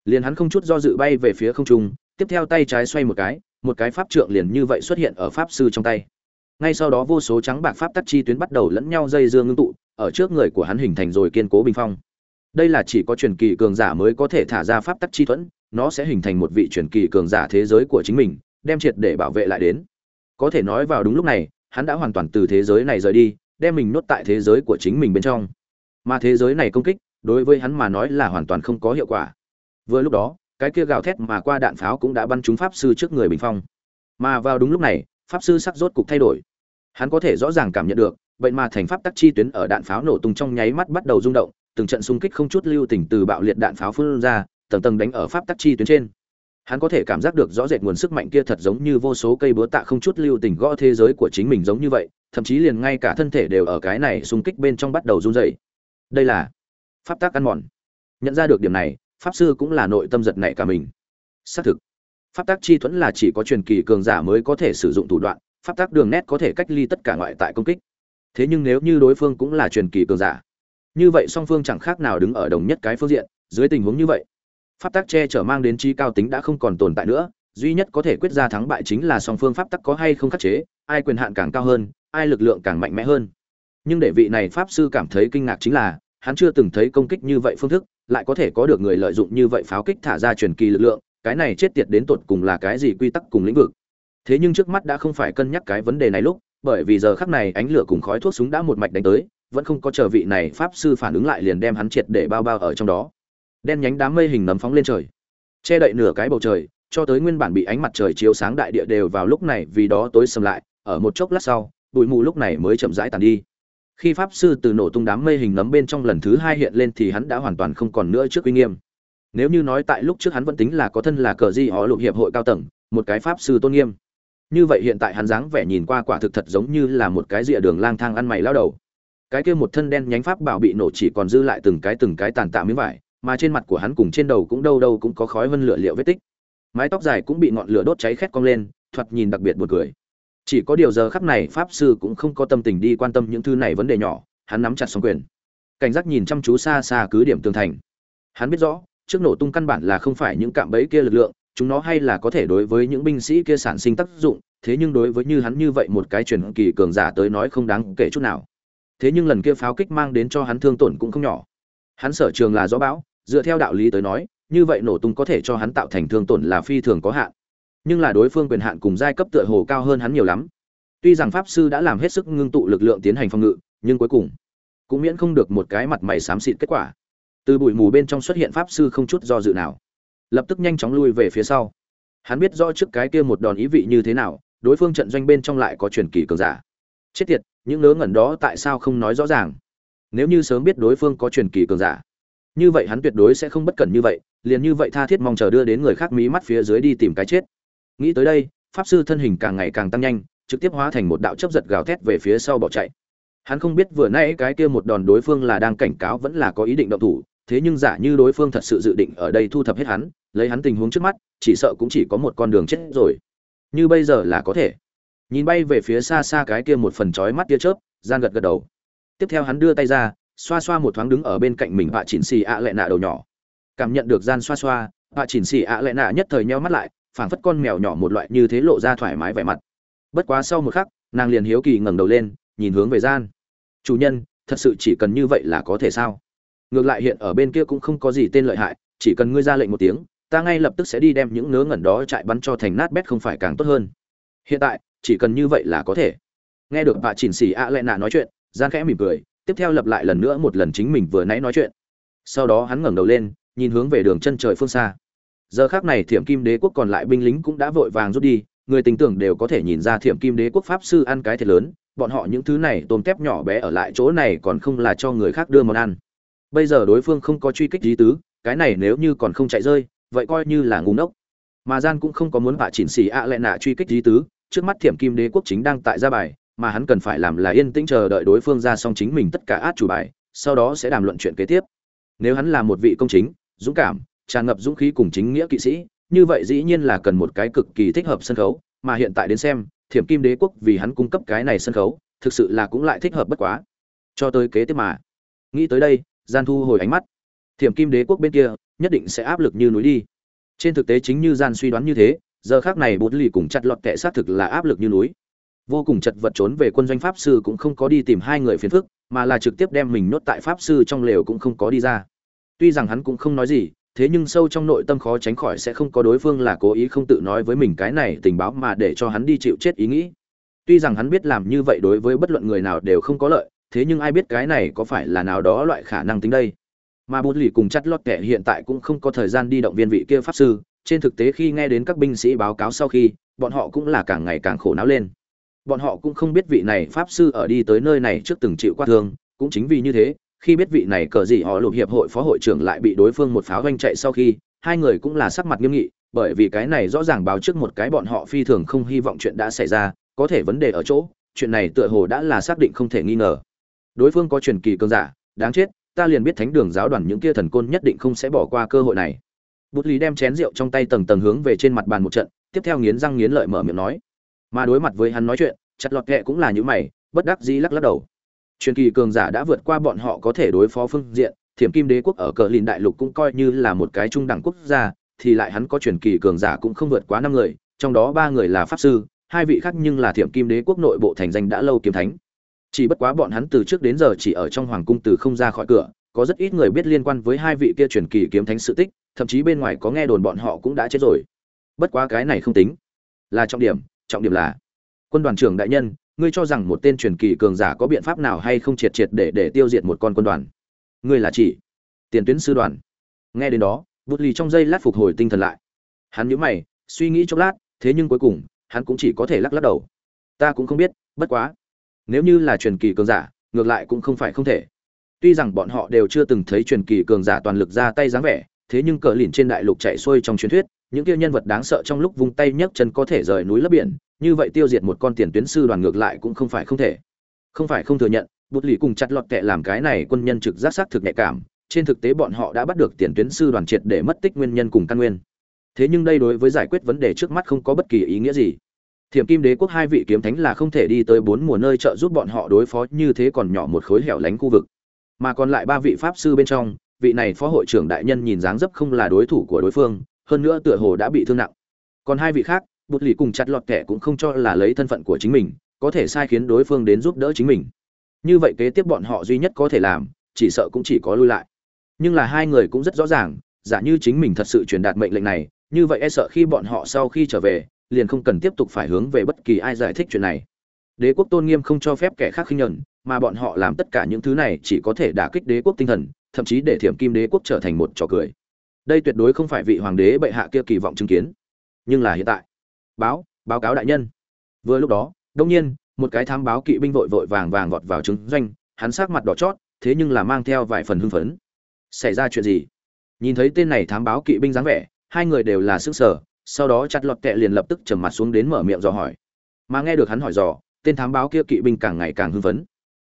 Liền hắn không chút do dự bay về phía không trung, tiếp theo tay trái xoay một cái một cái pháp trượng liền như vậy xuất hiện ở pháp sư trong tay. Ngay sau đó vô số trắng bạc pháp tắc chi tuyến bắt đầu lẫn nhau dây dưa ngưng tụ, ở trước người của hắn hình thành rồi kiên cố bình phong. Đây là chỉ có truyền kỳ cường giả mới có thể thả ra pháp tắc chi thuẫn, nó sẽ hình thành một vị truyền kỳ cường giả thế giới của chính mình, đem triệt để bảo vệ lại đến. Có thể nói vào đúng lúc này, hắn đã hoàn toàn từ thế giới này rời đi, đem mình nuốt tại thế giới của chính mình bên trong mà thế giới này công kích, đối với hắn mà nói là hoàn toàn không có hiệu quả. Vừa lúc đó, cái kia gào thét mà qua đạn pháo cũng đã bắn trúng pháp sư trước người bình phong. Mà vào đúng lúc này, pháp sư sắc rốt cục thay đổi. Hắn có thể rõ ràng cảm nhận được vậy mà thành pháp tắc chi tuyến ở đạn pháo nổ tung trong nháy mắt bắt đầu rung động, từng trận xung kích không chút lưu tình từ bạo liệt đạn pháo phun ra, tầng tầng đánh ở pháp tắc chi tuyến trên. Hắn có thể cảm giác được rõ rệt nguồn sức mạnh kia thật giống như vô số cây búa tạ không chút lưu tình gõ thế giới của chính mình giống như vậy, thậm chí liền ngay cả thân thể đều ở cái này xung kích bên trong bắt đầu run rẩy đây là pháp tắc ăn mòn. Nhận ra được điểm này, pháp sư cũng là nội tâm giật nảy cả mình. Xác thực, pháp tắc chi thuẫn là chỉ có truyền kỳ cường giả mới có thể sử dụng thủ đoạn, pháp tắc đường nét có thể cách ly tất cả ngoại tại công kích. Thế nhưng nếu như đối phương cũng là truyền kỳ cường giả, như vậy song phương chẳng khác nào đứng ở đồng nhất cái phương diện, dưới tình huống như vậy, pháp tắc che chở mang đến chi cao tính đã không còn tồn tại nữa, duy nhất có thể quyết ra thắng bại chính là song phương pháp tắc có hay không khắc chế, ai quyền hạn càng cao hơn, ai lực lượng càng mạnh mẽ hơn. Nhưng để vị này pháp sư cảm thấy kinh ngạc chính là hắn chưa từng thấy công kích như vậy phương thức, lại có thể có được người lợi dụng như vậy pháo kích thả ra truyền kỳ lực lượng, cái này chết tiệt đến tột cùng là cái gì quy tắc cùng lĩnh vực. Thế nhưng trước mắt đã không phải cân nhắc cái vấn đề này lúc, bởi vì giờ khắc này ánh lửa cùng khói thuốc súng đã một mạch đánh tới, vẫn không có chờ vị này pháp sư phản ứng lại liền đem hắn triệt để bao bao ở trong đó. Đen nhánh đám mây hình nấm phóng lên trời, che đậy nửa cái bầu trời, cho tới nguyên bản bị ánh mặt trời chiếu sáng đại địa đều vào lúc này vì đó tối sầm lại, ở một chốc lát sau, bụi mù lúc này mới chậm rãi tàn đi khi pháp sư từ nổ tung đám mây hình nấm bên trong lần thứ hai hiện lên thì hắn đã hoàn toàn không còn nữa trước uy nghiêm. Nếu như nói tại lúc trước hắn vẫn tính là có thân là cờ di họ lục hiệp hội cao tầng, một cái pháp sư tôn nghiêm. Như vậy hiện tại hắn dáng vẻ nhìn qua quả thực thật giống như là một cái rìa đường lang thang ăn mày lao đầu. Cái kia một thân đen nhánh pháp bảo bị nổ chỉ còn dư lại từng cái từng cái tàn tạ miếng vải, mà trên mặt của hắn cùng trên đầu cũng đâu đâu cũng có khói vân lửa liệu vết tích. Mái tóc dài cũng bị ngọn lửa đốt cháy khét cong lên, thoạt nhìn đặc biệt buồn cười chỉ có điều giờ khắc này pháp sư cũng không có tâm tình đi quan tâm những thứ này vấn đề nhỏ, hắn nắm chặt song quyền. Cảnh giác nhìn chăm chú xa xa cứ điểm tường thành. Hắn biết rõ, trước nổ tung căn bản là không phải những cạm bẫy kia lực lượng, chúng nó hay là có thể đối với những binh sĩ kia sản sinh tác dụng, thế nhưng đối với như hắn như vậy một cái truyền kỳ cường giả tới nói không đáng kể chút nào. Thế nhưng lần kia pháo kích mang đến cho hắn thương tổn cũng không nhỏ. Hắn sở trường là gió bão, dựa theo đạo lý tới nói, như vậy nổ tung có thể cho hắn tạo thành thương tổn là phi thường có hạn nhưng là đối phương quyền hạn cùng giai cấp tựa hồ cao hơn hắn nhiều lắm. Tuy rằng pháp sư đã làm hết sức ngưng tụ lực lượng tiến hành phòng ngự, nhưng cuối cùng cũng miễn không được một cái mặt mày xám xịt kết quả. Từ bụi mù bên trong xuất hiện pháp sư không chút do dự nào, lập tức nhanh chóng lui về phía sau. Hắn biết rõ trước cái kia một đòn ý vị như thế nào, đối phương trận doanh bên trong lại có truyền kỳ cường giả. Chết tiệt, những ngớ ngẩn đó tại sao không nói rõ ràng? Nếu như sớm biết đối phương có truyền kỳ cường giả, như vậy hắn tuyệt đối sẽ không bất cẩn như vậy, liền như vậy tha thiết mong chờ đưa đến người khác mí mắt phía dưới đi tìm cái chết nghĩ tới đây, pháp sư thân hình càng ngày càng tăng nhanh, trực tiếp hóa thành một đạo chấp giật gào thét về phía sau bỏ chạy. Hắn không biết vừa nãy cái kia một đòn đối phương là đang cảnh cáo vẫn là có ý định động thủ, thế nhưng giả như đối phương thật sự dự định ở đây thu thập hết hắn, lấy hắn tình huống trước mắt, chỉ sợ cũng chỉ có một con đường chết rồi. Như bây giờ là có thể. Nhìn bay về phía xa xa cái kia một phần chói mắt tia chớp gian gật gật đầu. Tiếp theo hắn đưa tay ra, xoa xoa một thoáng đứng ở bên cạnh mình họa chỉnh xì ạ lệ nạ đầu nhỏ. Cảm nhận được gian xoa xoa họa chỉnh xì ạ lệ nạ nhất thời nheo mắt lại phảng phất con mèo nhỏ một loại như thế lộ ra thoải mái vẻ mặt. Bất quá sau một khắc, nàng liền hiếu kỳ ngẩng đầu lên, nhìn hướng về gian. Chủ nhân, thật sự chỉ cần như vậy là có thể sao? Ngược lại hiện ở bên kia cũng không có gì tên lợi hại, chỉ cần ngươi ra lệnh một tiếng, ta ngay lập tức sẽ đi đem những nớ ngẩn đó chạy bắn cho thành nát bét không phải càng tốt hơn. Hiện tại, chỉ cần như vậy là có thể. Nghe được bà chỉnh xỉ ạ lệ nạ nói chuyện, gian khẽ mỉm cười, tiếp theo lặp lại lần nữa một lần chính mình vừa nãy nói chuyện. Sau đó hắn ngẩng đầu lên, nhìn hướng về đường chân trời phương xa giờ khác này thiểm kim đế quốc còn lại binh lính cũng đã vội vàng rút đi, người tình tưởng đều có thể nhìn ra thiểm kim đế quốc pháp sư ăn cái thiệt lớn, bọn họ những thứ này tôm tép nhỏ bé ở lại chỗ này còn không là cho người khác đưa món ăn. Bây giờ đối phương không có truy kích lý tứ, cái này nếu như còn không chạy rơi, vậy coi như là ngu ngốc. Mà gian cũng không có muốn bạ chỉnh xì ạ à lệ nạ truy kích lý tứ, trước mắt thiểm kim đế quốc chính đang tại ra bài, mà hắn cần phải làm là yên tĩnh chờ đợi đối phương ra xong chính mình tất cả át chủ bài, sau đó sẽ đàm luận chuyện kế tiếp. Nếu hắn là một vị công chính, dũng cảm tràn ngập dũng khí cùng chính nghĩa kỵ sĩ, như vậy dĩ nhiên là cần một cái cực kỳ thích hợp sân khấu, mà hiện tại đến xem, thiểm kim đế quốc vì hắn cung cấp cái này sân khấu, thực sự là cũng lại thích hợp bất quá. Cho tới kế tiếp mà. Nghĩ tới đây, gian thu hồi ánh mắt. Thiểm kim đế quốc bên kia, nhất định sẽ áp lực như núi đi. Trên thực tế chính như gian suy đoán như thế, giờ khác này bột lì cùng chặt lọt kệ xác thực là áp lực như núi. Vô cùng chật vật trốn về quân doanh pháp sư cũng không có đi tìm hai người phiền phức, mà là trực tiếp đem mình nhốt tại pháp sư trong lều cũng không có đi ra. Tuy rằng hắn cũng không nói gì thế nhưng sâu trong nội tâm khó tránh khỏi sẽ không có đối phương là cố ý không tự nói với mình cái này tình báo mà để cho hắn đi chịu chết ý nghĩ. Tuy rằng hắn biết làm như vậy đối với bất luận người nào đều không có lợi, thế nhưng ai biết cái này có phải là nào đó loại khả năng tính đây. Mà bút lì cùng chắt lót kẻ hiện tại cũng không có thời gian đi động viên vị kia pháp sư, trên thực tế khi nghe đến các binh sĩ báo cáo sau khi, bọn họ cũng là càng ngày càng khổ não lên. Bọn họ cũng không biết vị này pháp sư ở đi tới nơi này trước từng chịu qua thương, cũng chính vì như thế khi biết vị này cờ gì họ lục hiệp hội phó hội trưởng lại bị đối phương một pháo doanh chạy sau khi, hai người cũng là sắc mặt nghiêm nghị, bởi vì cái này rõ ràng báo trước một cái bọn họ phi thường không hy vọng chuyện đã xảy ra, có thể vấn đề ở chỗ, chuyện này tựa hồ đã là xác định không thể nghi ngờ. Đối phương có truyền kỳ cơn giả, đáng chết, ta liền biết thánh đường giáo đoàn những kia thần côn nhất định không sẽ bỏ qua cơ hội này. Bút lý đem chén rượu trong tay tầng tầng hướng về trên mặt bàn một trận, tiếp theo nghiến răng nghiến lợi mở miệng nói. Mà đối mặt với hắn nói chuyện, chặt lọt kệ cũng là những mày, bất đắc dĩ lắc lắc đầu truyền kỳ cường giả đã vượt qua bọn họ có thể đối phó phương diện, thiểm kim đế quốc ở cờ lìn đại lục cũng coi như là một cái trung đẳng quốc gia, thì lại hắn có truyền kỳ cường giả cũng không vượt quá năm người, trong đó ba người là pháp sư, hai vị khác nhưng là thiểm kim đế quốc nội bộ thành danh đã lâu kiếm thánh. Chỉ bất quá bọn hắn từ trước đến giờ chỉ ở trong hoàng cung từ không ra khỏi cửa, có rất ít người biết liên quan với hai vị kia truyền kỳ kiếm thánh sự tích, thậm chí bên ngoài có nghe đồn bọn họ cũng đã chết rồi. Bất quá cái này không tính. Là trọng điểm trọng điểm là quân đoàn trưởng đại nhân ngươi cho rằng một tên truyền kỳ cường giả có biện pháp nào hay không triệt triệt để để tiêu diệt một con quân đoàn? Ngươi là chỉ tiền tuyến sư đoàn. Nghe đến đó bút lì trong giây lát phục hồi tinh thần lại. Hắn nhíu mày, suy nghĩ chốc lát, thế nhưng cuối cùng, hắn cũng chỉ có thể lắc lắc đầu. Ta cũng không biết, bất quá, nếu như là truyền kỳ cường giả, ngược lại cũng không phải không thể. Tuy rằng bọn họ đều chưa từng thấy truyền kỳ cường giả toàn lực ra tay dáng vẻ, thế nhưng cờ lìn trên đại lục chạy xuôi trong truyền thuyết, những kia nhân vật đáng sợ trong lúc vung tay nhấc chân có thể rời núi lấp biển như vậy tiêu diệt một con tiền tuyến sư đoàn ngược lại cũng không phải không thể. Không phải không thừa nhận bút lì cùng chặt lọt kệ làm cái này quân nhân trực giác xác thực nhạy cảm, trên thực tế bọn họ đã bắt được tiền tuyến sư đoàn triệt để mất tích nguyên nhân cùng căn nguyên. Thế nhưng đây đối với giải quyết vấn đề trước mắt không có bất kỳ ý nghĩa gì. Thiểm kim đế quốc hai vị kiếm thánh là không thể đi tới bốn mùa nơi trợ giúp bọn họ đối phó như thế còn nhỏ một khối hẻo lánh khu vực. Mà còn lại ba vị pháp sư bên trong, vị này phó hội trưởng đại nhân nhìn dáng dấp không là đối thủ của đối phương, hơn nữa tựa hồ đã bị thương nặng. Còn hai vị khác bột lì cùng chặt lọt kẻ cũng không cho là lấy thân phận của chính mình, có thể sai khiến đối phương đến giúp đỡ chính mình. Như vậy kế tiếp bọn họ duy nhất có thể làm, chỉ sợ cũng chỉ có lui lại. Nhưng là hai người cũng rất rõ ràng, giả như chính mình thật sự truyền đạt mệnh lệnh này, như vậy e sợ khi bọn họ sau khi trở về, liền không cần tiếp tục phải hướng về bất kỳ ai giải thích chuyện này. Đế quốc tôn nghiêm không cho phép kẻ khác khinh nhẫn mà bọn họ làm tất cả những thứ này chỉ có thể đả kích đế quốc tinh thần, thậm chí để thiểm kim đế quốc trở thành một trò cười. Đây tuyệt đối không phải vị hoàng đế bệ hạ kia kỳ vọng chứng kiến. Nhưng là hiện tại báo báo cáo đại nhân. Vừa lúc đó đông nhiên, một cái thám báo kỵ binh vội vội vàng vàng vọt vào trứng doanh, hắn sắc mặt đỏ chót, thế nhưng là mang theo vài phần hưng phấn. Xảy ra chuyện gì? Nhìn thấy tên này thám báo kỵ binh dáng vẻ, hai người đều là sức sở sau đó chặt lọt tệ liền lập tức trầm mặt xuống đến mở miệng dò hỏi. Mà nghe được hắn hỏi dò, tên thám báo kia kỵ binh càng ngày càng hưng phấn.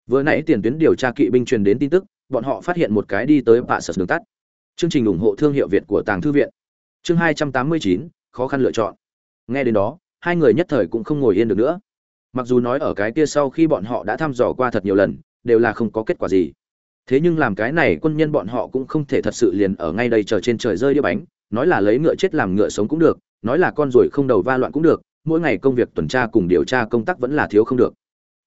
Vừa nãy tiền tuyến điều tra kỵ binh truyền đến tin tức, bọn họ phát hiện một cái đi tới bạ sở đường tắt. Chương trình ủng hộ thương hiệu việt của tàng thư viện. Chương hai trăm tám mươi chín, khó khăn lựa chọn nghe đến đó, hai người nhất thời cũng không ngồi yên được nữa. Mặc dù nói ở cái kia sau khi bọn họ đã thăm dò qua thật nhiều lần, đều là không có kết quả gì. Thế nhưng làm cái này quân nhân bọn họ cũng không thể thật sự liền ở ngay đây chờ trên trời rơi đĩa bánh, nói là lấy ngựa chết làm ngựa sống cũng được, nói là con ruồi không đầu va loạn cũng được, mỗi ngày công việc tuần tra cùng điều tra công tác vẫn là thiếu không được.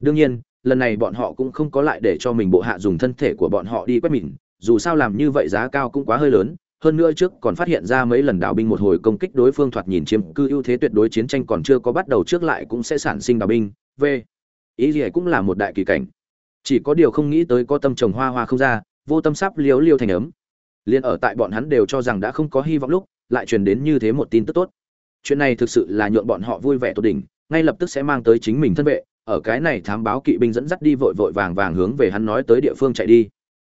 Đương nhiên, lần này bọn họ cũng không có lại để cho mình bộ hạ dùng thân thể của bọn họ đi quét mìn, dù sao làm như vậy giá cao cũng quá hơi lớn hơn nữa trước còn phát hiện ra mấy lần đảo binh một hồi công kích đối phương thoạt nhìn chiếm cư ưu thế tuyệt đối chiến tranh còn chưa có bắt đầu trước lại cũng sẽ sản sinh đảo binh. V. Ý gì cũng là một đại kỳ cảnh. Chỉ có điều không nghĩ tới có tâm trồng hoa hoa không ra, vô tâm sắp liếu liêu thành ấm. Liền ở tại bọn hắn đều cho rằng đã không có hy vọng lúc, lại truyền đến như thế một tin tức tốt. Chuyện này thực sự là nhượng bọn họ vui vẻ tốt đỉnh, ngay lập tức sẽ mang tới chính mình thân vệ, ở cái này thám báo kỵ binh dẫn dắt đi vội vội vàng vàng hướng về hắn nói tới địa phương chạy đi.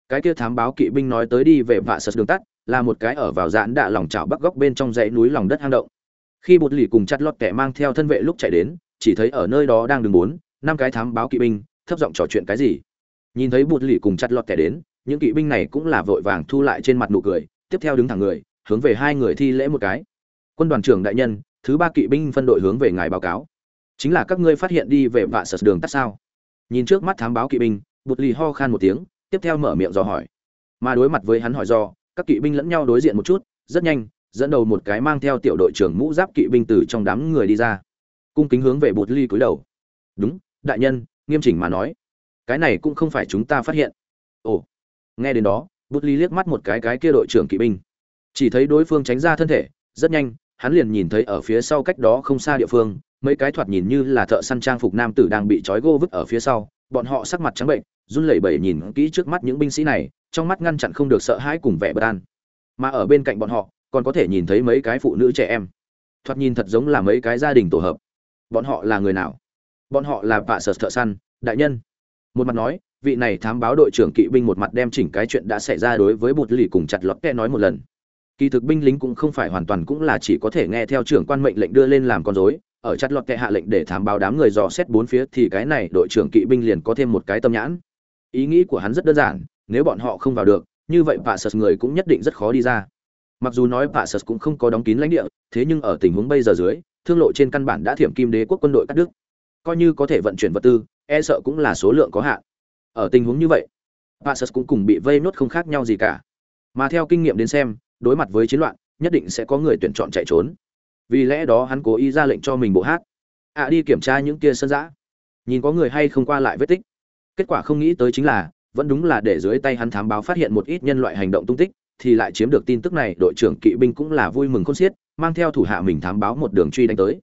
Cái kia thám báo kỵ binh nói tới đi về vạ sật đường tắt là một cái ở vào dãn đạ lòng chảo bắc góc bên trong dãy núi lòng đất hang động. Khi bột lì cùng chặt lọt kẻ mang theo thân vệ lúc chạy đến, chỉ thấy ở nơi đó đang đứng bốn, năm cái thám báo kỵ binh, thấp giọng trò chuyện cái gì. Nhìn thấy bột lì cùng chặt lọt kẻ đến, những kỵ binh này cũng là vội vàng thu lại trên mặt nụ cười, tiếp theo đứng thẳng người, hướng về hai người thi lễ một cái. Quân đoàn trưởng đại nhân, thứ ba kỵ binh phân đội hướng về ngài báo cáo. Chính là các ngươi phát hiện đi về vạ sật đường tắt sao? Nhìn trước mắt thám báo kỵ binh bột lì ho khan một tiếng, tiếp theo mở miệng dò hỏi. Mà đối mặt với hắn hỏi do các kỵ binh lẫn nhau đối diện một chút, rất nhanh, dẫn đầu một cái mang theo tiểu đội trưởng mũ giáp kỵ binh từ trong đám người đi ra. Cung kính hướng về bột ly cúi đầu. Đúng, đại nhân, nghiêm chỉnh mà nói. Cái này cũng không phải chúng ta phát hiện. Ồ. Nghe đến đó Bột ly liếc mắt một cái cái kia đội trưởng kỵ binh. Chỉ thấy đối phương tránh ra thân thể, rất nhanh, hắn liền nhìn thấy ở phía sau cách đó không xa địa phương, mấy cái thoạt nhìn như là thợ săn trang phục nam tử đang bị trói gô vứt ở phía sau, bọn họ sắc mặt trắng bệnh run lẩy bẩy nhìn kỹ trước mắt những binh sĩ này, trong mắt ngăn chặn không được sợ hãi cùng vẻ bất an. Mà ở bên cạnh bọn họ, còn có thể nhìn thấy mấy cái phụ nữ trẻ em. Thoạt nhìn thật giống là mấy cái gia đình tổ hợp. Bọn họ là người nào? Bọn họ là vạ sở thợ săn, đại nhân. Một mặt nói, vị này thám báo đội trưởng kỵ binh một mặt đem chỉnh cái chuyện đã xảy ra đối với bột lì cùng chặt lọt kẽ nói một lần. Kỳ thực binh lính cũng không phải hoàn toàn cũng là chỉ có thể nghe theo trưởng quan mệnh lệnh đưa lên làm con dối ở chặt lọt kẽ hạ lệnh để thám báo đám người dò xét bốn phía thì cái này đội trưởng kỵ binh liền có thêm một cái tâm nhãn ý nghĩ của hắn rất đơn giản nếu bọn họ không vào được như vậy vạ sật người cũng nhất định rất khó đi ra. Mặc dù nói vạ sật cũng không có đóng kín lãnh địa thế nhưng ở tình huống bây giờ dưới thương lộ trên căn bản đã thiểm kim đế quốc quân đội cắt đứt. Coi như có thể vận chuyển vật tư e sợ cũng là số lượng có hạn. Ở tình huống như vậy Passus cũng cùng bị vây nốt không khác nhau gì cả. Mà theo kinh nghiệm đến xem đối mặt với chiến loạn nhất định sẽ có người tuyển chọn chạy trốn. Vì lẽ đó hắn cố ý ra lệnh cho mình bộ hát. Ạ à, đi kiểm tra những kia sân giã. Nhìn có người hay không qua lại vết tích kết quả không nghĩ tới chính là, vẫn đúng là để dưới tay hắn thám báo phát hiện một ít nhân loại hành động tung tích, thì lại chiếm được tin tức này, đội trưởng kỵ binh cũng là vui mừng khôn xiết, mang theo thủ hạ mình thám báo một đường truy đánh tới.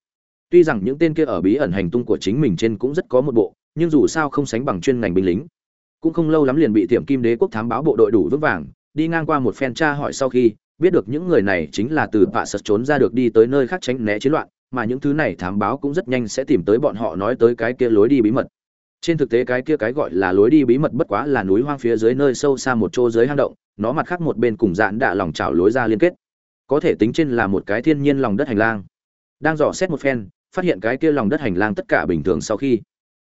Tuy rằng những tên kia ở bí ẩn hành tung của chính mình trên cũng rất có một bộ, nhưng dù sao không sánh bằng chuyên ngành binh lính. Cũng không lâu lắm liền bị tiệm kim đế quốc thám báo bộ đội đủ vững vàng, đi ngang qua một phen tra hỏi sau khi, biết được những người này chính là từ vạ sật trốn ra được đi tới nơi khác tránh né chiến loạn, mà những thứ này thám báo cũng rất nhanh sẽ tìm tới bọn họ nói tới cái kia lối đi bí mật trên thực tế cái kia cái gọi là lối đi bí mật bất quá là núi hoang phía dưới nơi sâu xa một chỗ dưới hang động, nó mặt khác một bên cùng dạn đạ lòng trào lối ra liên kết. Có thể tính trên là một cái thiên nhiên lòng đất hành lang. Đang dò xét một phen, phát hiện cái kia lòng đất hành lang tất cả bình thường sau khi,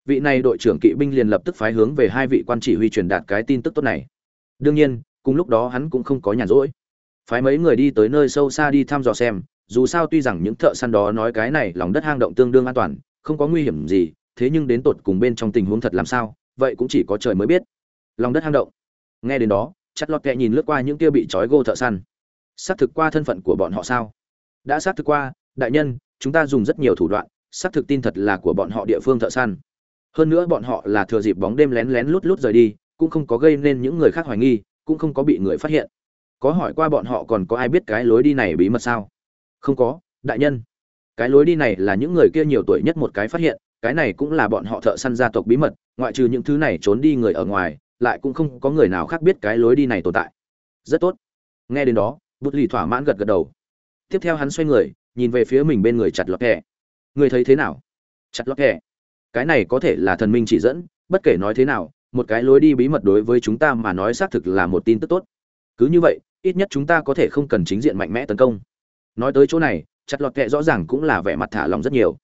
vị này đội trưởng kỵ binh liền lập tức phái hướng về hai vị quan chỉ huy truyền đạt cái tin tức tốt này. Đương nhiên, cùng lúc đó hắn cũng không có nhàn rỗi. Phái mấy người đi tới nơi sâu xa đi thăm dò xem, dù sao tuy rằng những thợ săn đó nói cái này lòng đất hang động tương đương an toàn, không có nguy hiểm gì thế nhưng đến tột cùng bên trong tình huống thật làm sao, vậy cũng chỉ có trời mới biết. Lòng đất hang động. Nghe đến đó, chặt lọt kẹ nhìn lướt qua những kia bị trói gô thợ săn. Xác thực qua thân phận của bọn họ sao? Đã xác thực qua, đại nhân, chúng ta dùng rất nhiều thủ đoạn, xác thực tin thật là của bọn họ địa phương thợ săn. Hơn nữa bọn họ là thừa dịp bóng đêm lén lén lút lút rời đi, cũng không có gây nên những người khác hoài nghi, cũng không có bị người phát hiện. Có hỏi qua bọn họ còn có ai biết cái lối đi này bí mật sao? Không có, đại nhân. Cái lối đi này là những người kia nhiều tuổi nhất một cái phát hiện cái này cũng là bọn họ thợ săn gia tộc bí mật, ngoại trừ những thứ này trốn đi người ở ngoài, lại cũng không có người nào khác biết cái lối đi này tồn tại. Rất tốt. Nghe đến đó bút lì thỏa mãn gật gật đầu. Tiếp theo hắn xoay người, nhìn về phía mình bên người chặt lọt kẹ. Người thấy thế nào? Chặt lọt kẹ. Cái này có thể là thần minh chỉ dẫn, bất kể nói thế nào, một cái lối đi bí mật đối với chúng ta mà nói xác thực là một tin tức tốt. Cứ như vậy, ít nhất chúng ta có thể không cần chính diện mạnh mẽ tấn công. Nói tới chỗ này, chặt lọt kẹ rõ ràng cũng là vẻ mặt thả lòng rất nhiều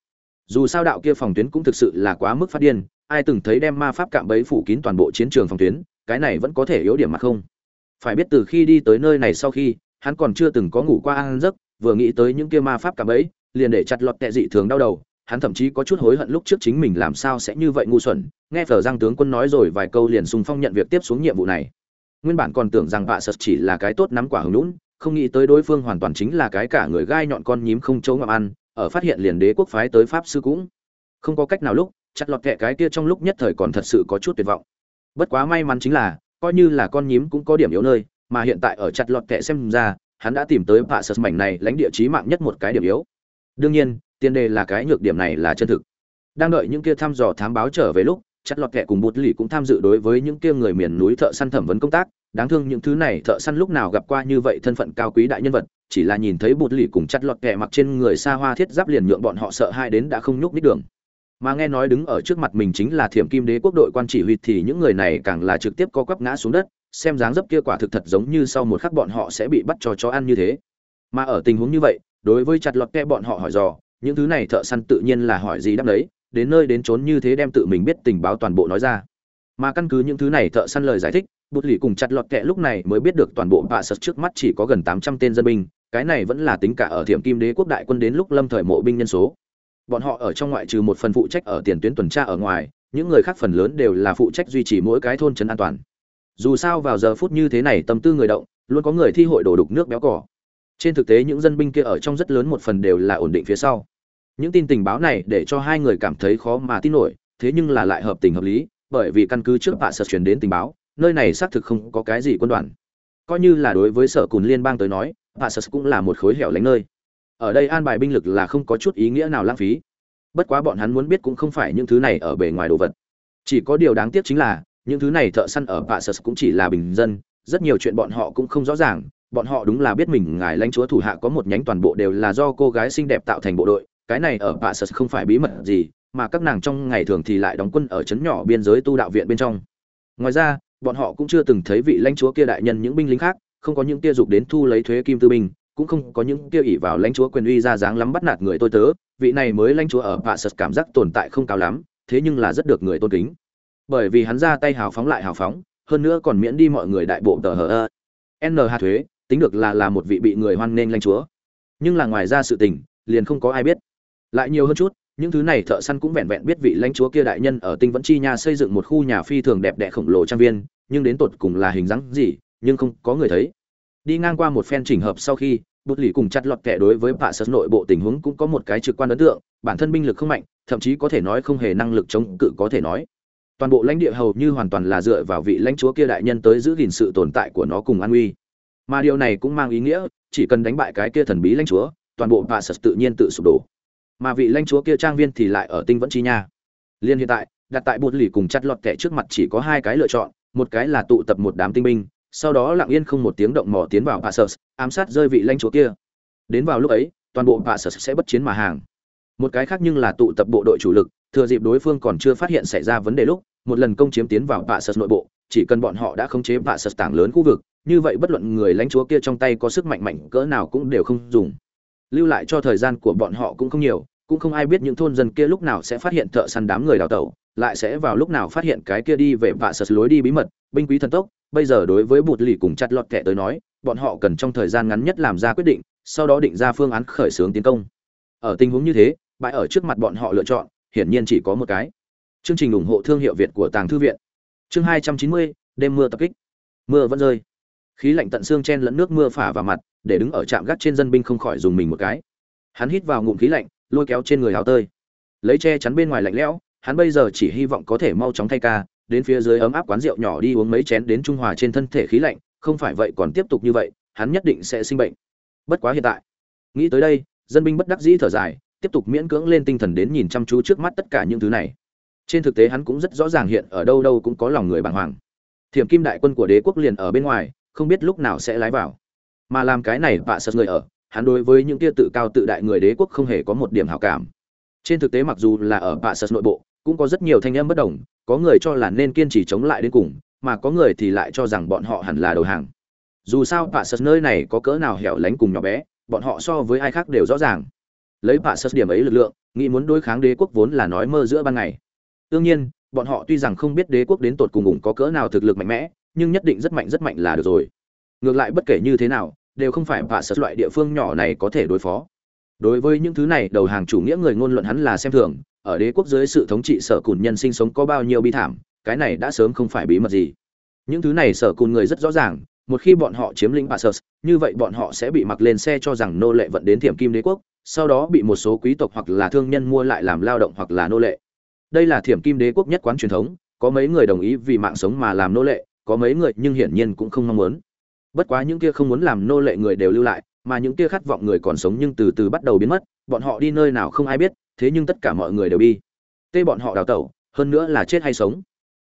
dù sao đạo kia phòng tuyến cũng thực sự là quá mức phát điên, ai từng thấy đem ma pháp cạm bẫy phủ kín toàn bộ chiến trường phòng tuyến, cái này vẫn có thể yếu điểm mà không. Phải biết từ khi đi tới nơi này sau khi, hắn còn chưa từng có ngủ qua ăn giấc, vừa nghĩ tới những kia ma pháp cạm bẫy, liền để chặt lọt tệ dị thường đau đầu, hắn thậm chí có chút hối hận lúc trước chính mình làm sao sẽ như vậy ngu xuẩn, nghe phở giang tướng quân nói rồi vài câu liền sung phong nhận việc tiếp xuống nhiệm vụ này. Nguyên bản còn tưởng rằng vạ sật chỉ là cái tốt nắm quả hứng lũn không nghĩ tới đối phương hoàn toàn chính là cái cả người gai nhọn con nhím không châu ngậm ăn ở phát hiện liền đế quốc phái tới pháp sư cũng không có cách nào lúc, chặt lọt kẹ cái kia trong lúc nhất thời còn thật sự có chút tuyệt vọng. Bất quá may mắn chính là, coi như là con nhím cũng có điểm yếu nơi, mà hiện tại ở chặt lọt kẹ xem ra, hắn đã tìm tới vạ sật mảnh này lãnh địa chí mạng nhất một cái điểm yếu. Đương nhiên, tiền đề là cái nhược điểm này là chân thực. Đang đợi những kia thăm dò thám báo trở về lúc, chặt lọt kẹ cùng bút lì cũng tham dự đối với những kia người miền núi thợ săn thẩm vấn công tác. Đáng thương những thứ này thợ săn lúc nào gặp qua như vậy thân phận cao quý đại nhân vật chỉ là nhìn thấy bụt lì cùng chặt lọt kẹ mặc trên người xa hoa thiết giáp liền nhượng bọn họ sợ hai đến đã không nhúc nít đường. Mà nghe nói đứng ở trước mặt mình chính là thiểm kim đế quốc đội quan chỉ huy thì những người này càng là trực tiếp co quắp ngã xuống đất, xem dáng dấp kia quả thực thật giống như sau một khắc bọn họ sẽ bị bắt cho chó ăn như thế. Mà ở tình huống như vậy, đối với chặt lọt kẹ bọn họ hỏi dò, những thứ này thợ săn tự nhiên là hỏi gì đáp đấy đến nơi đến trốn như thế đem tự mình biết tình báo toàn bộ nói ra. Mà căn cứ những thứ này thợ săn lời giải thích bút lì cùng chặt lọt kẹ lúc này mới biết được toàn bộ bạ sật trước mắt chỉ có gần tám trăm tên dân binh, cái này vẫn là tính cả ở thiểm kim đế quốc đại quân đến lúc lâm thời mộ binh nhân số. Bọn họ ở trong ngoại trừ một phần phụ trách ở tiền tuyến tuần tra ở ngoài, những người khác phần lớn đều là phụ trách duy trì mỗi cái thôn trấn an toàn. Dù sao vào giờ phút như thế này tâm tư người động, luôn có người thi hội đổ đục nước béo cỏ trên thực tế những dân binh kia ở trong rất lớn một phần đều là ổn định phía sau. Những tin tình báo này để cho hai người cảm thấy khó mà tin nổi, thế nhưng là lại hợp tình hợp lý, bởi vì căn cứ trước bạ sật truyền đến tình báo nơi này xác thực không có cái gì quân đoàn. Coi như là đối với sở cùn liên bang tới nói bạ sợ cũng là một khối hẻo lánh nơi. Ở đây an bài binh lực là không có chút ý nghĩa nào lãng phí. Bất quá bọn hắn muốn biết cũng không phải những thứ này ở bề ngoài đồ vật. Chỉ có điều đáng tiếc chính là, những thứ này thợ săn ở bạ sợ cũng chỉ là bình dân, rất nhiều chuyện bọn họ cũng không rõ ràng. Bọn họ đúng là biết mình ngài lãnh chúa thủ hạ có một nhánh toàn bộ đều là do cô gái xinh đẹp tạo thành bộ đội, cái này ở bạ sợ không phải bí mật gì, mà các nàng trong ngày thường thì lại đóng quân ở trấn nhỏ biên giới tu đạo viện bên trong. Ngoài ra bọn họ cũng chưa từng thấy vị lãnh chúa kia đại nhân những binh lính khác, không có những kia dục đến thu lấy thuế kim tư binh, cũng không có những kia ỷ vào lãnh chúa quyền uy ra dáng lắm bắt nạt người tôi tớ. Vị này mới lãnh chúa ở bạ sật cảm giác tồn tại không cao lắm, thế nhưng là rất được người tôn kính. Bởi vì hắn ra tay hào phóng lại hào phóng, hơn nữa còn miễn đi mọi người đại bộ tờ hờ ơ. N hạ thuế, tính được là là một vị bị người hoan nghênh lãnh chúa. Nhưng là ngoài ra sự tình, liền không có ai biết. Lại nhiều hơn chút, những thứ này thợ săn cũng vẹn vẹn biết vị lãnh chúa kia đại nhân ở tinh vẫn chi nha xây dựng một khu nhà phi thường đẹp đẽ khổng lồ trang viên nhưng đến tột cùng là hình dáng gì, nhưng không có người thấy. Đi ngang qua một phen chỉnh hợp sau khi bút lì cùng chặt lọt kẻ đối với bạ sật nội bộ tình huống cũng có một cái trực quan ấn tượng, bản thân binh lực không mạnh, thậm chí có thể nói không hề năng lực chống cự có thể nói. Toàn bộ lãnh địa hầu như hoàn toàn là dựa vào vị lãnh chúa kia đại nhân tới giữ gìn sự tồn tại của nó cùng an uy. Mà điều này cũng mang ý nghĩa, chỉ cần đánh bại cái kia thần bí lãnh chúa, toàn bộ bạ sật tự nhiên tự sụp đổ. Mà vị lãnh chúa kia trang viên thì lại ở tinh vẫn chi nha. Liên hiện tại, đặt tại bột lì cùng chặt lọt kẻ trước mặt chỉ có hai cái lựa chọn một cái là tụ tập một đám tinh binh sau đó lặng yên không một tiếng động mò tiến vào Passus, ám sát rơi vị lãnh chúa kia. Đến vào lúc ấy, toàn bộ Passus sẽ bất chiến mà hàng. Một cái khác nhưng là tụ tập bộ đội chủ lực, thừa dịp đối phương còn chưa phát hiện xảy ra vấn đề lúc, một lần công chiếm tiến vào Passus nội bộ, chỉ cần bọn họ đã khống chế Passus tảng lớn khu vực, như vậy bất luận người lãnh chúa kia trong tay có sức mạnh mạnh cỡ nào cũng đều không dùng. Lưu lại cho thời gian của bọn họ cũng không nhiều, cũng không ai biết những thôn dân kia lúc nào sẽ phát hiện thợ săn đám người đào tẩu, lại sẽ vào lúc nào phát hiện cái kia đi về vạ sật lối đi bí mật, binh quý thần tốc, bây giờ đối với bụt lì cùng chặt lọt kẻ tới nói bọn họ cần trong thời gian ngắn nhất làm ra quyết định sau đó định ra phương án khởi xướng tiến công. Ở tình huống như thế bãi ở trước mặt bọn họ lựa chọn hiển nhiên chỉ có một cái. Chương trình ủng hộ thương hiệu việt của tàng thư viện. Chương hai trăm chín mươi đêm mưa tập kích. Mưa vẫn rơi. Khí lạnh tận xương chen lẫn nước mưa phả vào mặt để đứng ở trạm gác trên dân binh không khỏi dùng mình một cái. Hắn hít vào ngụm khí lạnh lôi kéo trên người áo tơi. Lấy che chắn bên ngoài lạnh lẽo hắn bây giờ chỉ hy vọng có thể mau chóng thay ca đến phía dưới ấm áp quán rượu nhỏ đi uống mấy chén đến trung hòa trên thân thể khí lạnh, không phải vậy còn tiếp tục như vậy, hắn nhất định sẽ sinh bệnh. Bất quá hiện tại, nghĩ tới đây, dân binh bất đắc dĩ thở dài, tiếp tục miễn cưỡng lên tinh thần đến nhìn chăm chú trước mắt tất cả những thứ này. Trên thực tế hắn cũng rất rõ ràng hiện ở đâu đâu cũng có lòng người bàng hoàng. Thiểm Kim đại quân của đế quốc liền ở bên ngoài, không biết lúc nào sẽ lái vào. Mà làm cái này vạ sật người ở, hắn đối với những kia tự cao tự đại người đế quốc không hề có một điểm hảo cảm. Trên thực tế mặc dù là ở vạ sật nội bộ, cũng có rất nhiều thanh âm bất đồng, có người cho là nên kiên trì chống lại đến cùng mà có người thì lại cho rằng bọn họ hẳn là đầu hàng. Dù sao pạ sật nơi này có cỡ nào hẻo lánh cùng nhỏ bé bọn họ so với ai khác đều rõ ràng. Lấy pạ sật điểm ấy lực lượng nghĩ muốn đối kháng đế quốc vốn là nói mơ giữa ban ngày. Tương nhiên bọn họ tuy rằng không biết đế quốc đến tột cùng ủng có cỡ nào thực lực mạnh mẽ nhưng nhất định rất mạnh rất mạnh là được rồi. Ngược lại bất kể như thế nào đều không phải pạ sật loại địa phương nhỏ này có thể đối phó. Đối với những thứ này đầu hàng chủ nghĩa người ngôn luận hắn là xem thường ở đế quốc dưới sự thống trị sở cùn nhân sinh sống có bao nhiêu bi thảm cái này đã sớm không phải bí mật gì những thứ này sở cùn người rất rõ ràng một khi bọn họ chiếm lĩnh Passus, như vậy bọn họ sẽ bị mặc lên xe cho rằng nô lệ vận đến Thiểm Kim Đế quốc, sau đó bị một số quý tộc hoặc là thương nhân mua lại làm lao động hoặc là nô lệ. Đây là Thiểm Kim Đế quốc nhất quán truyền thống, có mấy người đồng ý vì mạng sống mà làm nô lệ, có mấy người nhưng hiển nhiên cũng không mong muốn. Bất quá những kia không muốn làm nô lệ người đều lưu lại, mà những kia khát vọng người còn sống nhưng từ từ bắt đầu biến mất, bọn họ đi nơi nào không ai biết, thế nhưng tất cả mọi người đều bi tê bọn họ đào tẩu, hơn nữa là chết hay sống.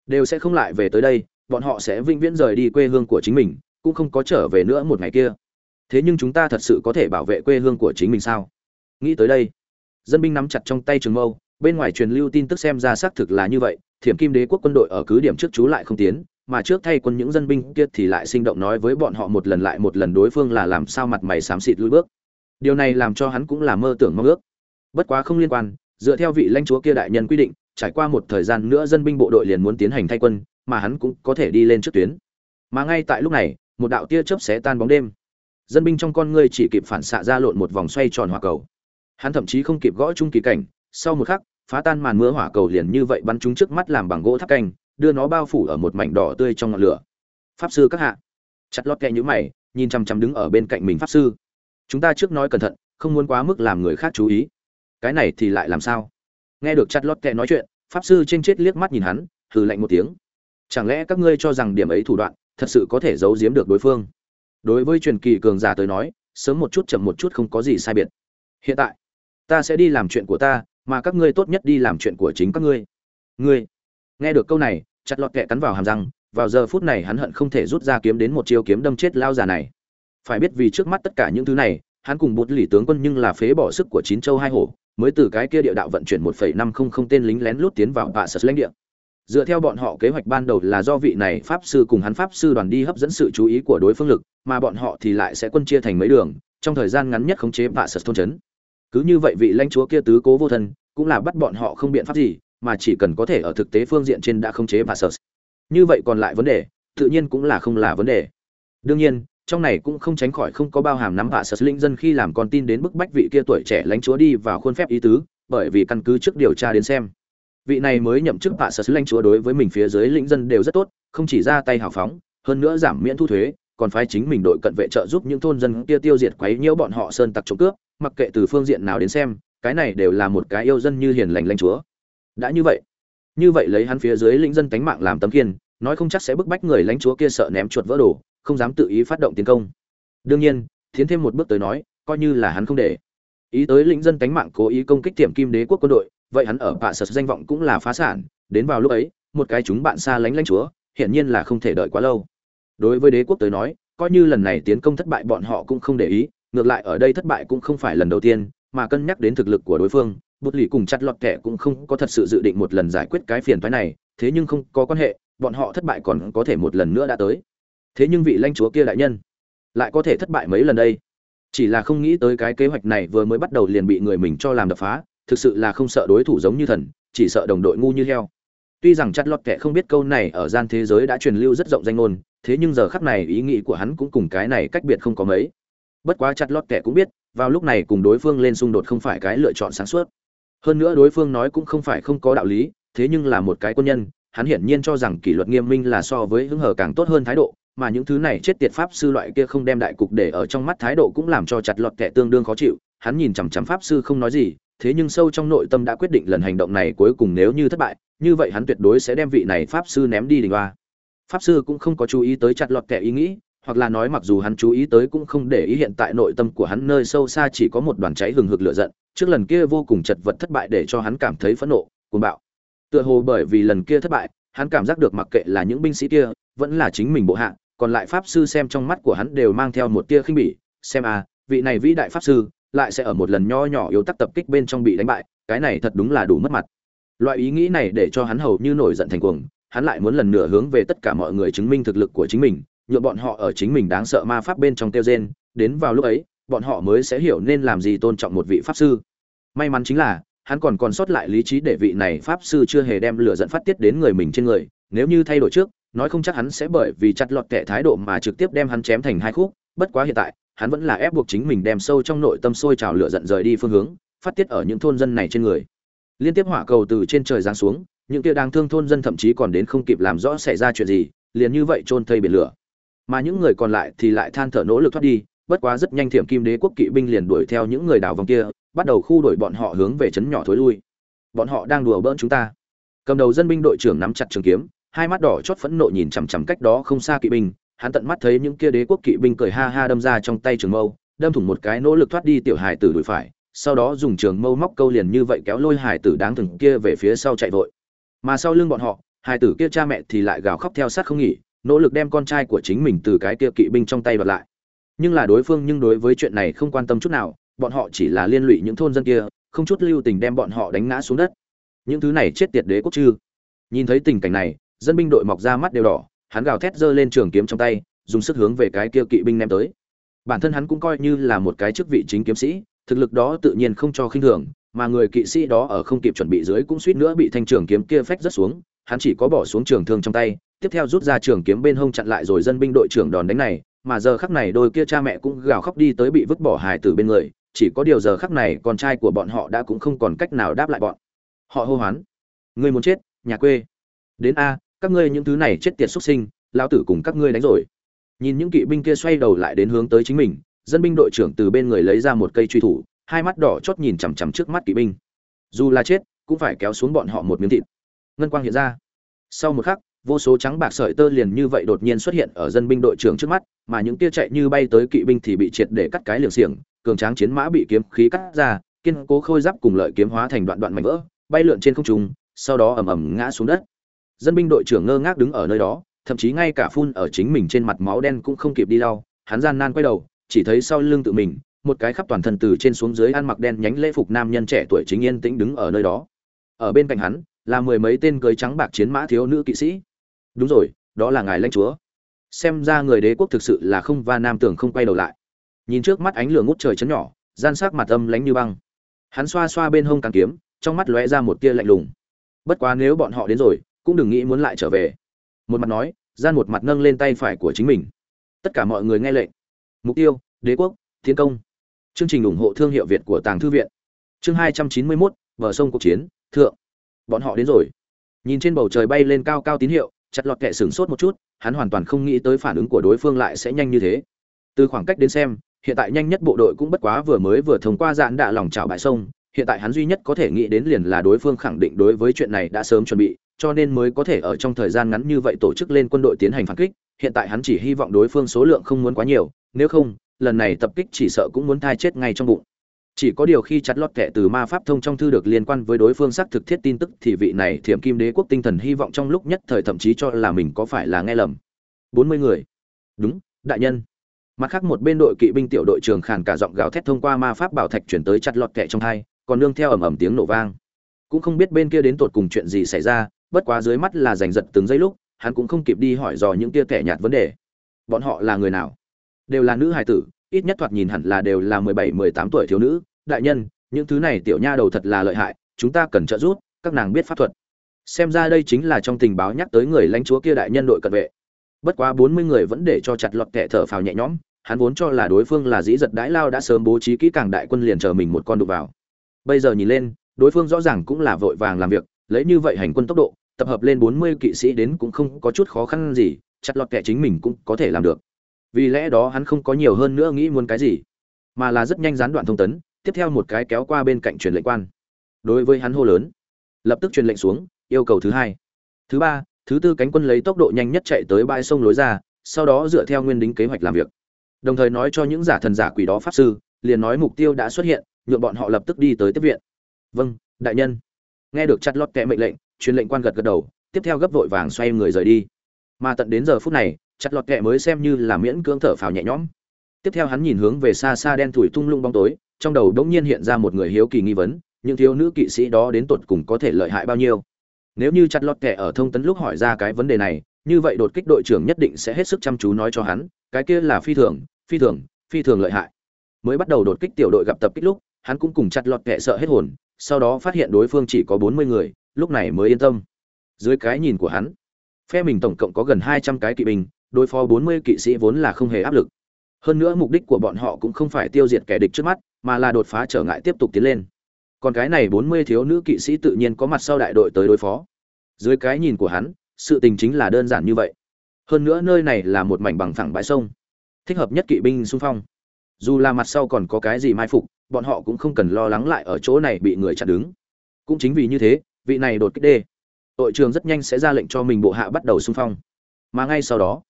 Đều sẽ không lại về tới đây, bọn họ sẽ vĩnh viễn rời đi quê hương của chính mình, cũng không có trở về nữa một ngày kia. Thế nhưng chúng ta thật sự có thể bảo vệ quê hương của chính mình sao? Nghĩ tới đây, dân binh nắm chặt trong tay trường mâu, bên ngoài truyền lưu tin tức xem ra xác thực là như vậy, thiểm kim đế quốc quân đội ở cứ điểm trước chú lại không tiến, mà trước thay quân những dân binh kia thì lại sinh động nói với bọn họ một lần lại một lần đối phương là làm sao mặt mày xám xịt lui bước. Điều này làm cho hắn cũng là mơ tưởng mong ước bất quá không liên quan, dựa theo vị lãnh chúa kia đại nhân quy định, trải qua một thời gian nữa dân binh bộ đội liền muốn tiến hành thay quân, mà hắn cũng có thể đi lên trước tuyến. Mà ngay tại lúc này, một đạo tia chớp xé tan bóng đêm. Dân binh trong con ngươi chỉ kịp phản xạ ra lộn một vòng xoay tròn hỏa cầu. Hắn thậm chí không kịp gõ chung kỳ cảnh, sau một khắc, phá tan màn mưa hỏa cầu liền như vậy bắn chúng trước mắt làm bằng gỗ tháp canh, đưa nó bao phủ ở một mảnh đỏ tươi trong ngọn lửa. Pháp sư các hạ. Chặt lót kẹ nhữ mày, nhìn chằm chằm đứng ở bên cạnh mình pháp sư. Chúng ta trước nói cẩn thận, không muốn quá mức làm người khác chú ý cái này thì lại làm sao? Nghe được chặt lót kẹ nói chuyện, pháp sư trên chết liếc mắt nhìn hắn, hừ lạnh một tiếng. Chẳng lẽ các ngươi cho rằng điểm ấy thủ đoạn, thật sự có thể giấu giếm được đối phương? Đối với truyền kỳ cường giả tới nói, sớm một chút chậm một chút không có gì sai biệt. Hiện tại, ta sẽ đi làm chuyện của ta, mà các ngươi tốt nhất đi làm chuyện của chính các ngươi. Ngươi, nghe được câu này, chặt lọt kẹ cắn vào hàm răng, vào giờ phút này hắn hận không thể rút ra kiếm đến một chiêu kiếm đâm chết lao già này. Phải biết vì trước mắt tất cả những thứ này, hắn cùng bột lì tướng quân nhưng là phế bỏ sức của chín châu hai hổ mới từ cái kia địa đạo vận chuyển một phẩy năm không không tên lính lén lút tiến vào bạ sật lãnh địa. Dựa theo bọn họ kế hoạch ban đầu là do vị này pháp sư cùng hắn pháp sư đoàn đi hấp dẫn sự chú ý của đối phương lực, mà bọn họ thì lại sẽ quân chia thành mấy đường, trong thời gian ngắn nhất khống chế bạ sật thôn trấn. Cứ như vậy vị lãnh chúa kia tứ cố vô thân, cũng là bắt bọn họ không biện pháp gì, mà chỉ cần có thể ở thực tế phương diện trên đã khống chế bạ sật. Như vậy còn lại vấn đề, tự nhiên cũng là không là vấn đề. Đương nhiên trong này cũng không tránh khỏi không có bao hàm nắm bạ sở linh dân khi làm con tin đến bức bách vị kia tuổi trẻ lãnh chúa đi vào khuôn phép ý tứ, bởi vì căn cứ trước điều tra đến xem, vị này mới nhậm chức bạ sở lãnh chúa đối với mình phía dưới lĩnh dân đều rất tốt, không chỉ ra tay hào phóng, hơn nữa giảm miễn thu thuế, còn phái chính mình đội cận vệ trợ giúp những thôn dân kia tiêu diệt quấy nhiễu bọn họ sơn tặc trộm cướp, mặc kệ từ phương diện nào đến xem, cái này đều là một cái yêu dân như hiền lành lãnh chúa. Đã như vậy như vậy lấy hắn phía dưới lĩnh dân tánh mạng làm tấm kiên nói không chắc sẽ bức bách người lãnh chúa kia sợ ném chuột vỡ đồ không dám tự ý phát động tiến công. Đương nhiên, tiến thêm một bước tới nói, coi như là hắn không để. Ý tới lĩnh dân cánh mạng cố ý công kích tiệm kim đế quốc quân đội, vậy hắn ở bạ sật danh vọng cũng là phá sản, đến vào lúc ấy, một cái chúng bạn xa lánh lãnh chúa, hiển nhiên là không thể đợi quá lâu. Đối với đế quốc tới nói, coi như lần này tiến công thất bại bọn họ cũng không để ý, ngược lại ở đây thất bại cũng không phải lần đầu tiên, mà cân nhắc đến thực lực của đối phương bút lì cùng chặt lọt kẻ cũng không có thật sự dự định một lần giải quyết cái phiền thoái này, thế nhưng không có quan hệ, bọn họ thất bại còn có thể một lần nữa đã tới thế nhưng vị lãnh chúa kia đại nhân lại có thể thất bại mấy lần đây? Chỉ là không nghĩ tới cái kế hoạch này vừa mới bắt đầu liền bị người mình cho làm đập phá, thực sự là không sợ đối thủ giống như thần, chỉ sợ đồng đội ngu như heo. Tuy rằng chặt lọt kệ không biết câu này ở gian thế giới đã truyền lưu rất rộng danh ngôn, thế nhưng giờ khắc này ý nghĩ của hắn cũng cùng cái này cách biệt không có mấy. Bất quá chặt lọt kệ cũng biết, vào lúc này cùng đối phương lên xung đột không phải cái lựa chọn sáng suốt. Hơn nữa đối phương nói cũng không phải không có đạo lý, thế nhưng là một cái quân nhân, hắn hiển nhiên cho rằng kỷ luật nghiêm minh là so với hứng hờ càng tốt hơn thái độ mà những thứ này chết tiệt pháp sư loại kia không đem đại cục để ở trong mắt thái độ cũng làm cho chặt lọt kẻ tương đương khó chịu, hắn nhìn chằm chằm pháp sư không nói gì, thế nhưng sâu trong nội tâm đã quyết định lần hành động này cuối cùng nếu như thất bại, như vậy hắn tuyệt đối sẽ đem vị này pháp sư ném đi đình hoa. Pháp sư cũng không có chú ý tới chặt lọt kẻ ý nghĩ, hoặc là nói mặc dù hắn chú ý tới cũng không để ý hiện tại nội tâm của hắn nơi sâu xa chỉ có một đoàn cháy hừng hực lửa giận, trước lần kia vô cùng chật vật thất bại để cho hắn cảm thấy phẫn nộ, cuồng bạo. Tựa hồ bởi vì lần kia thất bại, hắn cảm giác được mặc kệ là những binh sĩ kia, vẫn là chính mình bộ hạ còn lại pháp sư xem trong mắt của hắn đều mang theo một tia khinh bỉ, xem à vị này vĩ đại pháp sư, lại sẽ ở một lần nho nhỏ yếu tắc tập kích bên trong bị đánh bại, cái này thật đúng là đủ mất mặt. Loại ý nghĩ này để cho hắn hầu như nổi giận thành cuồng, hắn lại muốn lần nữa hướng về tất cả mọi người chứng minh thực lực của chính mình nhựa bọn họ ở chính mình đáng sợ ma pháp bên trong tiêu gen đến vào lúc ấy, bọn họ mới sẽ hiểu nên làm gì tôn trọng một vị pháp sư. May mắn chính là, hắn còn còn sót lại lý trí để vị này pháp sư chưa hề đem lửa giận phát tiết đến người mình trên người, nếu như thay đổi trước nói không chắc hắn sẽ bởi vì chặt lọt kẻ thái độ mà trực tiếp đem hắn chém thành hai khúc, bất quá hiện tại, hắn vẫn là ép buộc chính mình đem sâu trong nội tâm sôi trào lửa giận rời đi phương hướng, phát tiết ở những thôn dân này trên người. Liên tiếp hỏa cầu từ trên trời giáng xuống, những kia đang thương thôn dân thậm chí còn đến không kịp làm rõ xảy ra chuyện gì, liền như vậy chôn thây biển lửa. Mà những người còn lại thì lại than thở nỗ lực thoát đi, bất quá rất nhanh thiểm kim đế quốc kỵ binh liền đuổi theo những người đào vòng kia, bắt đầu khu đuổi bọn họ hướng về trấn nhỏ thối lui. Bọn họ đang đùa bỡn chúng ta. Cầm đầu dân binh đội trưởng nắm chặt trường kiếm hai mắt đỏ chót phẫn nộ nhìn chằm chằm cách đó không xa kỵ binh, hắn tận mắt thấy những kia đế quốc kỵ binh cười ha ha đâm ra trong tay trường mâu, đâm thủng một cái nỗ lực thoát đi tiểu hài tử đuổi phải, sau đó dùng trường mâu móc câu liền như vậy kéo lôi hài tử đáng thừng kia về phía sau chạy vội. Mà sau lưng bọn họ, hài tử kia cha mẹ thì lại gào khóc theo sát không nghỉ, nỗ lực đem con trai của chính mình từ cái kia kỵ binh trong tay bật lại. Nhưng là đối phương nhưng đối với chuyện này không quan tâm chút nào, bọn họ chỉ là liên lụy những thôn dân kia, không chút lưu tình đem bọn họ đánh ngã xuống đất. Những thứ này chết tiệt đế quốc chư nhìn thấy tình cảnh này dân binh đội mọc ra mắt đều đỏ, hắn gào thét giơ lên trường kiếm trong tay, dùng sức hướng về cái kia kỵ binh ném tới. Bản thân hắn cũng coi như là một cái chức vị chính kiếm sĩ, thực lực đó tự nhiên không cho khinh thường, mà người kỵ sĩ đó ở không kịp chuẩn bị dưới cũng suýt nữa bị thanh trường kiếm kia phách rất xuống, hắn chỉ có bỏ xuống trường thương trong tay, tiếp theo rút ra trường kiếm bên hông chặn lại rồi dân binh đội trưởng đòn đánh này, mà giờ khắc này đôi kia cha mẹ cũng gào khóc đi tới bị vứt bỏ hài tử bên người, chỉ có điều giờ khắc này con trai của bọn họ đã cũng không còn cách nào đáp lại bọn. Họ hô hoán người muốn chết, nhà quê. Đến a các ngươi những thứ này chết tiệt xuất sinh, lão tử cùng các ngươi đánh rồi. Nhìn những kỵ binh kia xoay đầu lại đến hướng tới chính mình, dân binh đội trưởng từ bên người lấy ra một cây truy thủ, hai mắt đỏ chót nhìn chằm chằm trước mắt kỵ binh. Dù là chết, cũng phải kéo xuống bọn họ một miếng thịt. Ngân quang hiện ra. Sau một khắc, vô số trắng bạc sợi tơ liền như vậy đột nhiên xuất hiện ở dân binh đội trưởng trước mắt, mà những tia chạy như bay tới kỵ binh thì bị triệt để cắt cái liều xiềng, cường tráng chiến mã bị kiếm khí cắt ra, kiên cố khôi giáp cùng lợi kiếm hóa thành đoạn đoạn mảnh vỡ, bay lượn trên không trung, sau đó ầm ầm ngã xuống đất dân binh đội trưởng ngơ ngác đứng ở nơi đó, thậm chí ngay cả phun ở chính mình trên mặt máu đen cũng không kịp đi lau, hắn gian nan quay đầu, chỉ thấy sau lưng tự mình, một cái khắp toàn thân từ trên xuống dưới ăn mặc đen nhánh lễ phục nam nhân trẻ tuổi chính yên tĩnh đứng ở nơi đó. Ở bên cạnh hắn, là mười mấy tên cưới trắng bạc chiến mã thiếu nữ kỵ sĩ. Đúng rồi, đó là ngài lãnh chúa. Xem ra người đế quốc thực sự là không va nam tưởng không quay đầu lại. Nhìn trước mắt ánh lửa ngút trời chấn nhỏ, gian sắc mặt âm lánh như băng. Hắn xoa xoa bên hông càng kiếm, trong mắt lóe ra một tia lạnh lùng. Bất quá nếu bọn họ đến rồi cũng đừng nghĩ muốn lại trở về. Một mặt nói, gian một mặt nâng lên tay phải của chính mình. Tất cả mọi người nghe lệnh. Mục tiêu, đế quốc, thiên công. Chương trình ủng hộ thương hiệu việt của tàng thư viện. Chương hai trăm chín mươi mốt, bờ sông cuộc chiến, thượng. Bọn họ đến rồi. Nhìn trên bầu trời bay lên cao cao tín hiệu, chặt lọt kệ sửng sốt một chút, hắn hoàn toàn không nghĩ tới phản ứng của đối phương lại sẽ nhanh như thế. Từ khoảng cách đến xem, hiện tại nhanh nhất bộ đội cũng bất quá vừa mới vừa thông qua dạn đạ lòng trào bãi sông. Hiện tại hắn duy nhất có thể nghĩ đến liền là đối phương khẳng định đối với chuyện này đã sớm chuẩn bị cho nên mới có thể ở trong thời gian ngắn như vậy tổ chức lên quân đội tiến hành phản kích. Hiện tại hắn chỉ hy vọng đối phương số lượng không muốn quá nhiều, nếu không, lần này tập kích chỉ sợ cũng muốn thai chết ngay trong bụng. Chỉ có điều khi chặt lót kệ từ ma pháp thông trong thư được liên quan với đối phương xác thực thiết tin tức thì vị này thiểm kim đế quốc tinh thần hy vọng trong lúc nhất thời thậm chí cho là mình có phải là nghe lầm. Bốn mươi người. Đúng, đại nhân. Mặt khác một bên đội kỵ binh tiểu đội trường khàn cả giọng gào thét thông qua ma pháp bảo thạch chuyển tới chặt lọt kệ trong thai còn nương theo ầm ầm tiếng nổ vang. Cũng không biết bên kia đến tột cùng chuyện gì xảy ra bất quá dưới mắt là giành giật từng giây lúc, hắn cũng không kịp đi hỏi dò những tia kẻ nhạt vấn đề. Bọn họ là người nào? Đều là nữ hài tử, ít nhất thoạt nhìn hẳn là đều là mười bảy, mười tám tuổi thiếu nữ. Đại nhân, những thứ này tiểu nha đầu thật là lợi hại, chúng ta cần trợ giúp, các nàng biết pháp thuật. Xem ra đây chính là trong tình báo nhắc tới người lãnh chúa kia đại nhân đội cận vệ. Bất quá bốn mươi người vẫn để cho chặt lọt kẻ thở phào nhẹ nhõm, hắn vốn cho là đối phương là dĩ giật đãi lao đã sớm bố trí kỹ càng đại quân liền chờ mình một con đụng vào. Bây giờ nhìn lên, đối phương rõ ràng cũng là vội vàng làm việc, lấy như vậy hành quân tốc độ tập hợp lên bốn mươi kỵ sĩ đến cũng không có chút khó khăn gì, chặt lọt kẻ chính mình cũng có thể làm được. Vì lẽ đó hắn không có nhiều hơn nữa nghĩ muốn cái gì, mà là rất nhanh gián đoạn thông tấn, tiếp theo một cái kéo qua bên cạnh truyền lệnh quan. Đối với hắn hô lớn, lập tức truyền lệnh xuống, yêu cầu thứ hai. Thứ ba, thứ tư cánh quân lấy tốc độ nhanh nhất chạy tới bãi sông lối ra, sau đó dựa theo nguyên đính kế hoạch làm việc. Đồng thời nói cho những giả thần giả quỷ đó pháp sư, liền nói mục tiêu đã xuất hiện, nhượng bọn họ lập tức đi tới tiếp viện. Vâng đại nhân. Nghe được chặt lót kẹ mệnh lệnh truyền lệnh quan gật gật đầu, tiếp theo gấp vội vàng xoay người rời đi. Mà tận đến giờ phút này, chặt lọt kẹ mới xem như là miễn cưỡng thở phào nhẹ nhõm. Tiếp theo hắn nhìn hướng về xa xa đen thủi tung lung bóng tối, trong đầu đống nhiên hiện ra một người hiếu kỳ nghi vấn, những thiếu nữ kỵ sĩ đó đến tột cùng có thể lợi hại bao nhiêu? Nếu như chặt lọt kẹ ở thông tấn lúc hỏi ra cái vấn đề này, như vậy đột kích đội trưởng nhất định sẽ hết sức chăm chú nói cho hắn, cái kia là phi thường phi thường phi thường lợi hại. Mới bắt đầu đột kích tiểu đội gặp tập kích lúc, hắn cũng cùng chặt lọt kẹ sợ hết hồn, sau đó phát hiện đối phương chỉ có bốn mươi người lúc này mới yên tâm. Dưới cái nhìn của hắn, phe mình tổng cộng có gần hai trăm cái kỵ binh, đối phó bốn mươi kỵ sĩ vốn là không hề áp lực. Hơn nữa mục đích của bọn họ cũng không phải tiêu diệt kẻ địch trước mắt, mà là đột phá trở ngại tiếp tục tiến lên. Còn cái này bốn mươi thiếu nữ kỵ sĩ tự nhiên có mặt sau đại đội tới đối phó. Dưới cái nhìn của hắn, sự tình chính là đơn giản như vậy. Hơn nữa nơi này là một mảnh bằng phẳng bãi sông, thích hợp nhất kỵ binh xung phong. Dù là mặt sau còn có cái gì mai phục, bọn họ cũng không cần lo lắng lại ở chỗ này bị người chặn đứng. Cũng chính vì như thế vị này đột kích đê. Đội trưởng rất nhanh sẽ ra lệnh cho mình bộ hạ bắt đầu xung phong. Mà ngay sau đó,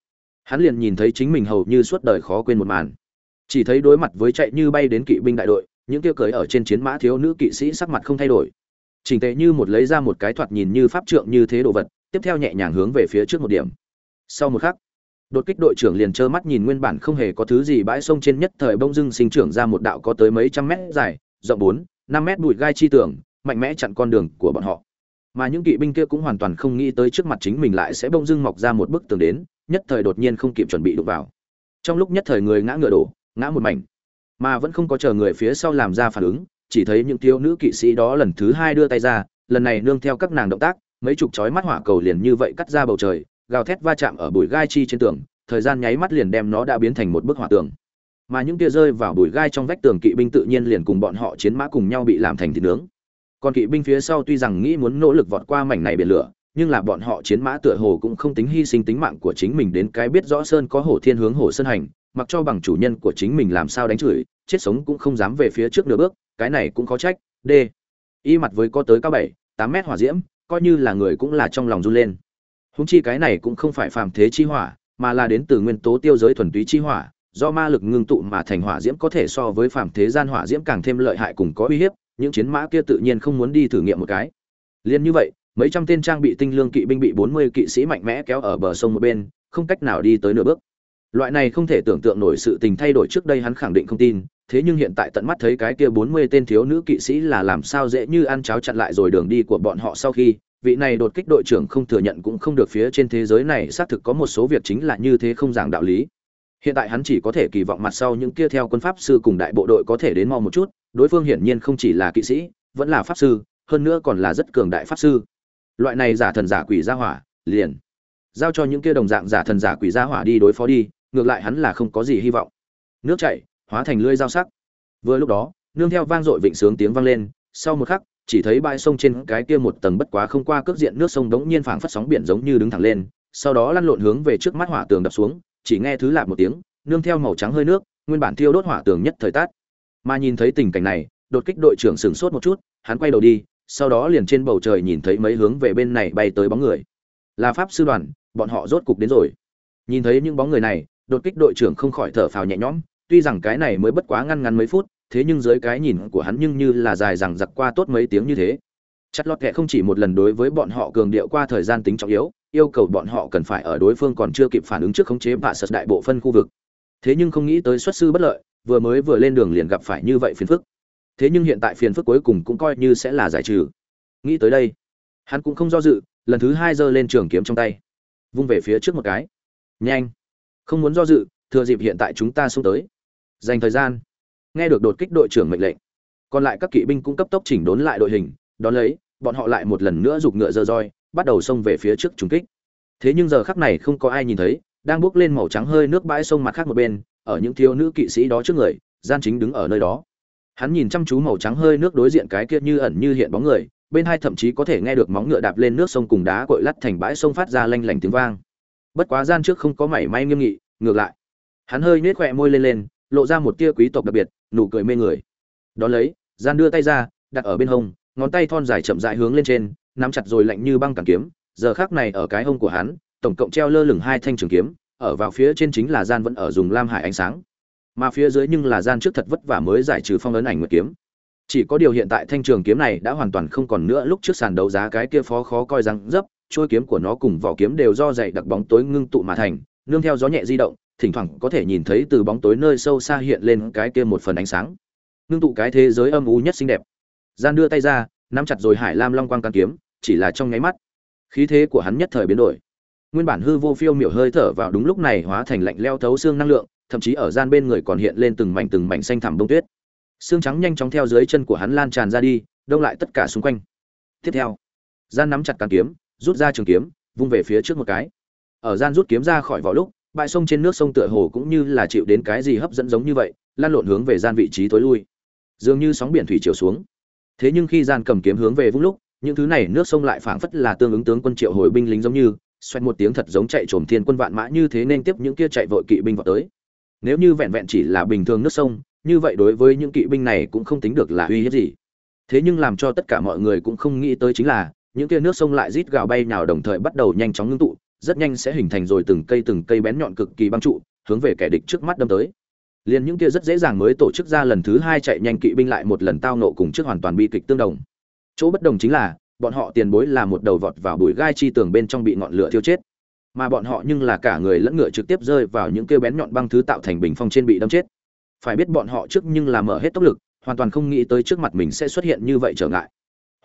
hắn liền nhìn thấy chính mình hầu như suốt đời khó quên một màn. Chỉ thấy đối mặt với chạy như bay đến kỵ binh đại đội, những kia cưới ở trên chiến mã thiếu nữ kỵ sĩ sắc mặt không thay đổi. Chỉnh tệ như một lấy ra một cái thoạt nhìn như pháp trượng như thế đồ vật, tiếp theo nhẹ nhàng hướng về phía trước một điểm. Sau một khắc, đột kích đội trưởng liền trơ mắt nhìn nguyên bản không hề có thứ gì bãi sông trên nhất thời bông dưng sinh trưởng ra một đạo có tới mấy trăm mét dài, rộng bốn, năm mét bụi gai chi tường mạnh mẽ chặn con đường của bọn họ. Mà những kỵ binh kia cũng hoàn toàn không nghĩ tới trước mặt chính mình lại sẽ bông dưng mọc ra một bức tường đến, nhất thời đột nhiên không kịp chuẩn bị đụng vào. Trong lúc nhất thời người ngã ngựa đổ, ngã một mảnh, mà vẫn không có chờ người phía sau làm ra phản ứng, chỉ thấy những thiếu nữ kỵ sĩ đó lần thứ hai đưa tay ra, lần này nương theo các nàng động tác, mấy chục chói mắt hỏa cầu liền như vậy cắt ra bầu trời, gào thét va chạm ở bụi gai chi trên tường, thời gian nháy mắt liền đem nó đã biến thành một bức hỏa tường. Mà những kia rơi vào bụi gai trong vách tường kỵ binh tự nhiên liền cùng bọn họ chiến mã cùng nhau bị làm thành thịt nướng còn kỵ binh phía sau tuy rằng nghĩ muốn nỗ lực vọt qua mảnh này biển lửa, nhưng là bọn họ chiến mã tựa hồ cũng không tính hy sinh tính mạng của chính mình đến cái biết rõ sơn có hổ thiên hướng hổ sơn hành, mặc cho bằng chủ nhân của chính mình làm sao đánh chửi, chết sống cũng không dám về phía trước nửa bước, cái này cũng có trách, d. Y mặt với có tới cao bảy, tám mét hỏa diễm, coi như là người cũng là trong lòng run lên. Húng chi cái này cũng không phải phàm thế chi hỏa, mà là đến từ nguyên tố tiêu giới thuần túy chi hỏa, do ma lực ngưng tụ mà thành hỏa diễm có thể so với phàm thế gian hỏa diễm càng thêm lợi hại cùng có uy hiếp những chiến mã kia tự nhiên không muốn đi thử nghiệm một cái. Liên như vậy, mấy trăm tên trang bị tinh lương kỵ binh bị bốn mươi kỵ sĩ mạnh mẽ kéo ở bờ sông một bên, không cách nào đi tới nửa bước. Loại này không thể tưởng tượng nổi sự tình thay đổi trước đây hắn khẳng định không tin, thế nhưng hiện tại tận mắt thấy cái kia bốn mươi tên thiếu nữ kỵ sĩ là làm sao dễ như ăn cháo chặn lại rồi đường đi của bọn họ sau khi, vị này đột kích đội trưởng không thừa nhận cũng không được phía trên thế giới này, xác thực có một số việc chính là như thế không giảng đạo lý. Hiện tại hắn chỉ có thể kỳ vọng mặt sau những kia theo quân pháp sư cùng đại bộ đội có thể đến mau một chút đối phương hiển nhiên không chỉ là kỵ sĩ, vẫn là pháp sư, hơn nữa còn là rất cường đại pháp sư. Loại này giả thần giả quỷ gia hỏa, liền giao cho những kia đồng dạng giả thần giả quỷ gia hỏa đi đối phó đi, ngược lại hắn là không có gì hy vọng. Nước chảy, hóa thành lưỡi dao sắc. Vừa lúc đó, nương theo vang dội vịnh sướng tiếng vang lên, sau một khắc, chỉ thấy bãi sông trên cái kia một tầng bất quá không qua cước diện nước sông đống nhiên phảng phất sóng biển giống như đứng thẳng lên, sau đó lăn lộn hướng về trước mắt hỏa tường đập xuống, chỉ nghe thứ lạp một tiếng, nương theo màu trắng hơi nước, nguyên bản thiêu đốt hỏa tường nhất thời tát mà nhìn thấy tình cảnh này, đột kích đội trưởng sửng sốt một chút, hắn quay đầu đi, sau đó liền trên bầu trời nhìn thấy mấy hướng về bên này bay tới bóng người. Là pháp sư đoàn, bọn họ rốt cục đến rồi. Nhìn thấy những bóng người này, đột kích đội trưởng không khỏi thở phào nhẹ nhõm, tuy rằng cái này mới bất quá ngăn ngắn mấy phút, thế nhưng dưới cái nhìn của hắn nhưng như là dài rằng giặc qua tốt mấy tiếng như thế. Chặt lọt kệ không chỉ một lần đối với bọn họ cường điệu qua thời gian tính trọng yếu, yêu cầu bọn họ cần phải ở đối phương còn chưa kịp phản ứng trước khống chế vạ sật đại bộ phân khu vực. Thế nhưng không nghĩ tới xuất sư bất lợi vừa mới vừa lên đường liền gặp phải như vậy phiền phức. Thế nhưng hiện tại phiền phức cuối cùng cũng coi như sẽ là giải trừ. Nghĩ tới đây, hắn cũng không do dự, lần thứ hai giơ lên trường kiếm trong tay. Vung về phía trước một cái. Nhanh. Không muốn do dự, thừa dịp hiện tại chúng ta xông tới. Dành thời gian. Nghe được đột kích đội trưởng mệnh lệnh. Còn lại các kỵ binh cũng cấp tốc chỉnh đốn lại đội hình, đón lấy, bọn họ lại một lần nữa giục ngựa dơ roi, bắt đầu xông về phía trước trùng kích. Thế nhưng giờ khắc này không có ai nhìn thấy, đang bước lên màu trắng hơi nước bãi sông mặt khác một bên ở những thiếu nữ kỵ sĩ đó trước người, gian chính đứng ở nơi đó. Hắn nhìn chăm chú màu trắng hơi nước đối diện cái kia như ẩn như hiện bóng người, bên hai thậm chí có thể nghe được móng ngựa đạp lên nước sông cùng đá cội lắt thành bãi sông phát ra lanh lảnh tiếng vang. Bất quá gian trước không có mảy may nghiêm nghị, ngược lại. Hắn hơi nết khỏe môi lên lên, lộ ra một tia quý tộc đặc biệt, nụ cười mê người. Đón lấy, gian đưa tay ra, đặt ở bên hông, ngón tay thon dài chậm rãi hướng lên trên, nắm chặt rồi lạnh như băng cản kiếm, giờ khác này ở cái hông của hắn, tổng cộng treo lơ lửng hai thanh trường kiếm ở vào phía trên chính là gian vẫn ở dùng lam hải ánh sáng. Mà phía dưới nhưng là gian trước thật vất vả mới giải trừ phong ấn ảnh nguyệt kiếm. Chỉ có điều hiện tại thanh trường kiếm này đã hoàn toàn không còn nữa, lúc trước sàn đấu giá cái kia phó khó coi răng dấp trôi kiếm của nó cùng vỏ kiếm đều do dày đặc bóng tối ngưng tụ mà thành, nương theo gió nhẹ di động, thỉnh thoảng có thể nhìn thấy từ bóng tối nơi sâu xa hiện lên cái kia một phần ánh sáng. Ngưng tụ cái thế giới âm u nhất xinh đẹp. Gian đưa tay ra, nắm chặt rồi hải lam long quang can kiếm, chỉ là trong nháy mắt, khí thế của hắn nhất thời biến đổi nguyên bản hư vô phiêu miểu hơi thở vào đúng lúc này hóa thành lạnh leo thấu xương năng lượng, thậm chí ở gian bên người còn hiện lên từng mảnh từng mảnh xanh thẳm bông tuyết. Xương trắng nhanh chóng theo dưới chân của hắn lan tràn ra đi, đông lại tất cả xung quanh. Tiếp theo, gian nắm chặt can kiếm, rút ra trường kiếm, vung về phía trước một cái. Ở gian rút kiếm ra khỏi vỏ lúc, bãi sông trên nước sông tựa hồ cũng như là chịu đến cái gì hấp dẫn giống như vậy, lan lộn hướng về gian vị trí tối lui. Dường như sóng biển thủy chiều xuống. Thế nhưng khi gian cầm kiếm hướng về vung lúc, những thứ này nước sông lại phảng phất là tương ứng tướng quân triệu hồi binh lính giống như xoẹt một tiếng thật giống chạy trồm thiên quân vạn mã như thế nên tiếp những kia chạy vội kỵ binh vào tới. Nếu như vẹn vẹn chỉ là bình thường nước sông, như vậy đối với những kỵ binh này cũng không tính được là uy hiếp gì. Thế nhưng làm cho tất cả mọi người cũng không nghĩ tới chính là, những kia nước sông lại rít gào bay nào đồng thời bắt đầu nhanh chóng ngưng tụ, rất nhanh sẽ hình thành rồi từng cây từng cây bén nhọn cực kỳ băng trụ, hướng về kẻ địch trước mắt đâm tới. Liền những kia rất dễ dàng mới tổ chức ra lần thứ hai chạy nhanh kỵ binh lại một lần tao nộ cùng trước hoàn toàn bi kịch tương đồng. Chỗ bất đồng chính là bọn họ tiền bối là một đầu vọt vào bụi gai chi tường bên trong bị ngọn lửa thiêu chết. Mà bọn họ nhưng là cả người lẫn ngựa trực tiếp rơi vào những kêu bén nhọn băng thứ tạo thành bình phong trên bị đâm chết. Phải biết bọn họ trước nhưng là mở hết tốc lực, hoàn toàn không nghĩ tới trước mặt mình sẽ xuất hiện như vậy trở ngại.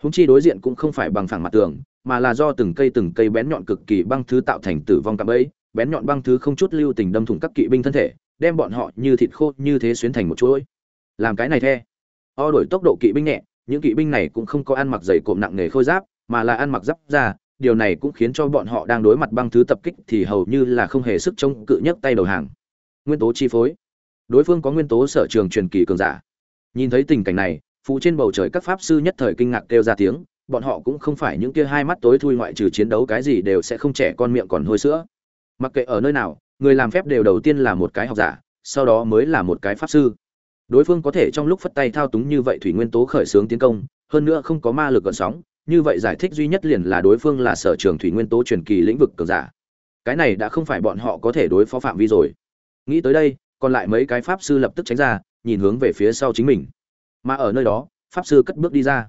Húng chi đối diện cũng không phải bằng phẳng mặt tường, mà là do từng cây từng cây bén nhọn cực kỳ băng thứ tạo thành tử vong cạm ấy bén nhọn băng thứ không chút lưu tình đâm thủng các kỵ binh thân thể, đem bọn họ như thịt khô như thế xuyến thành một chuỗi. Làm cái này the. O đổi tốc độ kỵ binh nhẹ những kỵ binh này cũng không có ăn mặc dày cộm nặng nghề khôi giáp, mà là ăn mặc giáp ra điều này cũng khiến cho bọn họ đang đối mặt băng thứ tập kích thì hầu như là không hề sức chống cự nhấc tay đầu hàng. Nguyên tố chi phối. Đối phương có nguyên tố sở trường truyền kỳ cường giả. Nhìn thấy tình cảnh này phụ trên bầu trời các pháp sư nhất thời kinh ngạc kêu ra tiếng, bọn họ cũng không phải những kia hai mắt tối thui ngoại trừ chiến đấu cái gì đều sẽ không trẻ con miệng còn hôi sữa. Mặc kệ ở nơi nào, người làm phép đều đầu tiên là một cái học giả, sau đó mới là một cái pháp sư đối phương có thể trong lúc phất tay thao túng như vậy thủy nguyên tố khởi xướng tiến công, hơn nữa không có ma lực gợn sóng, như vậy giải thích duy nhất liền là đối phương là sở trường thủy nguyên tố truyền kỳ lĩnh vực cường giả. Cái này đã không phải bọn họ có thể đối phó phạm vi rồi. Nghĩ tới đây, còn lại mấy cái pháp sư lập tức tránh ra, nhìn hướng về phía sau chính mình. Mà ở nơi đó, pháp sư cất bước đi ra.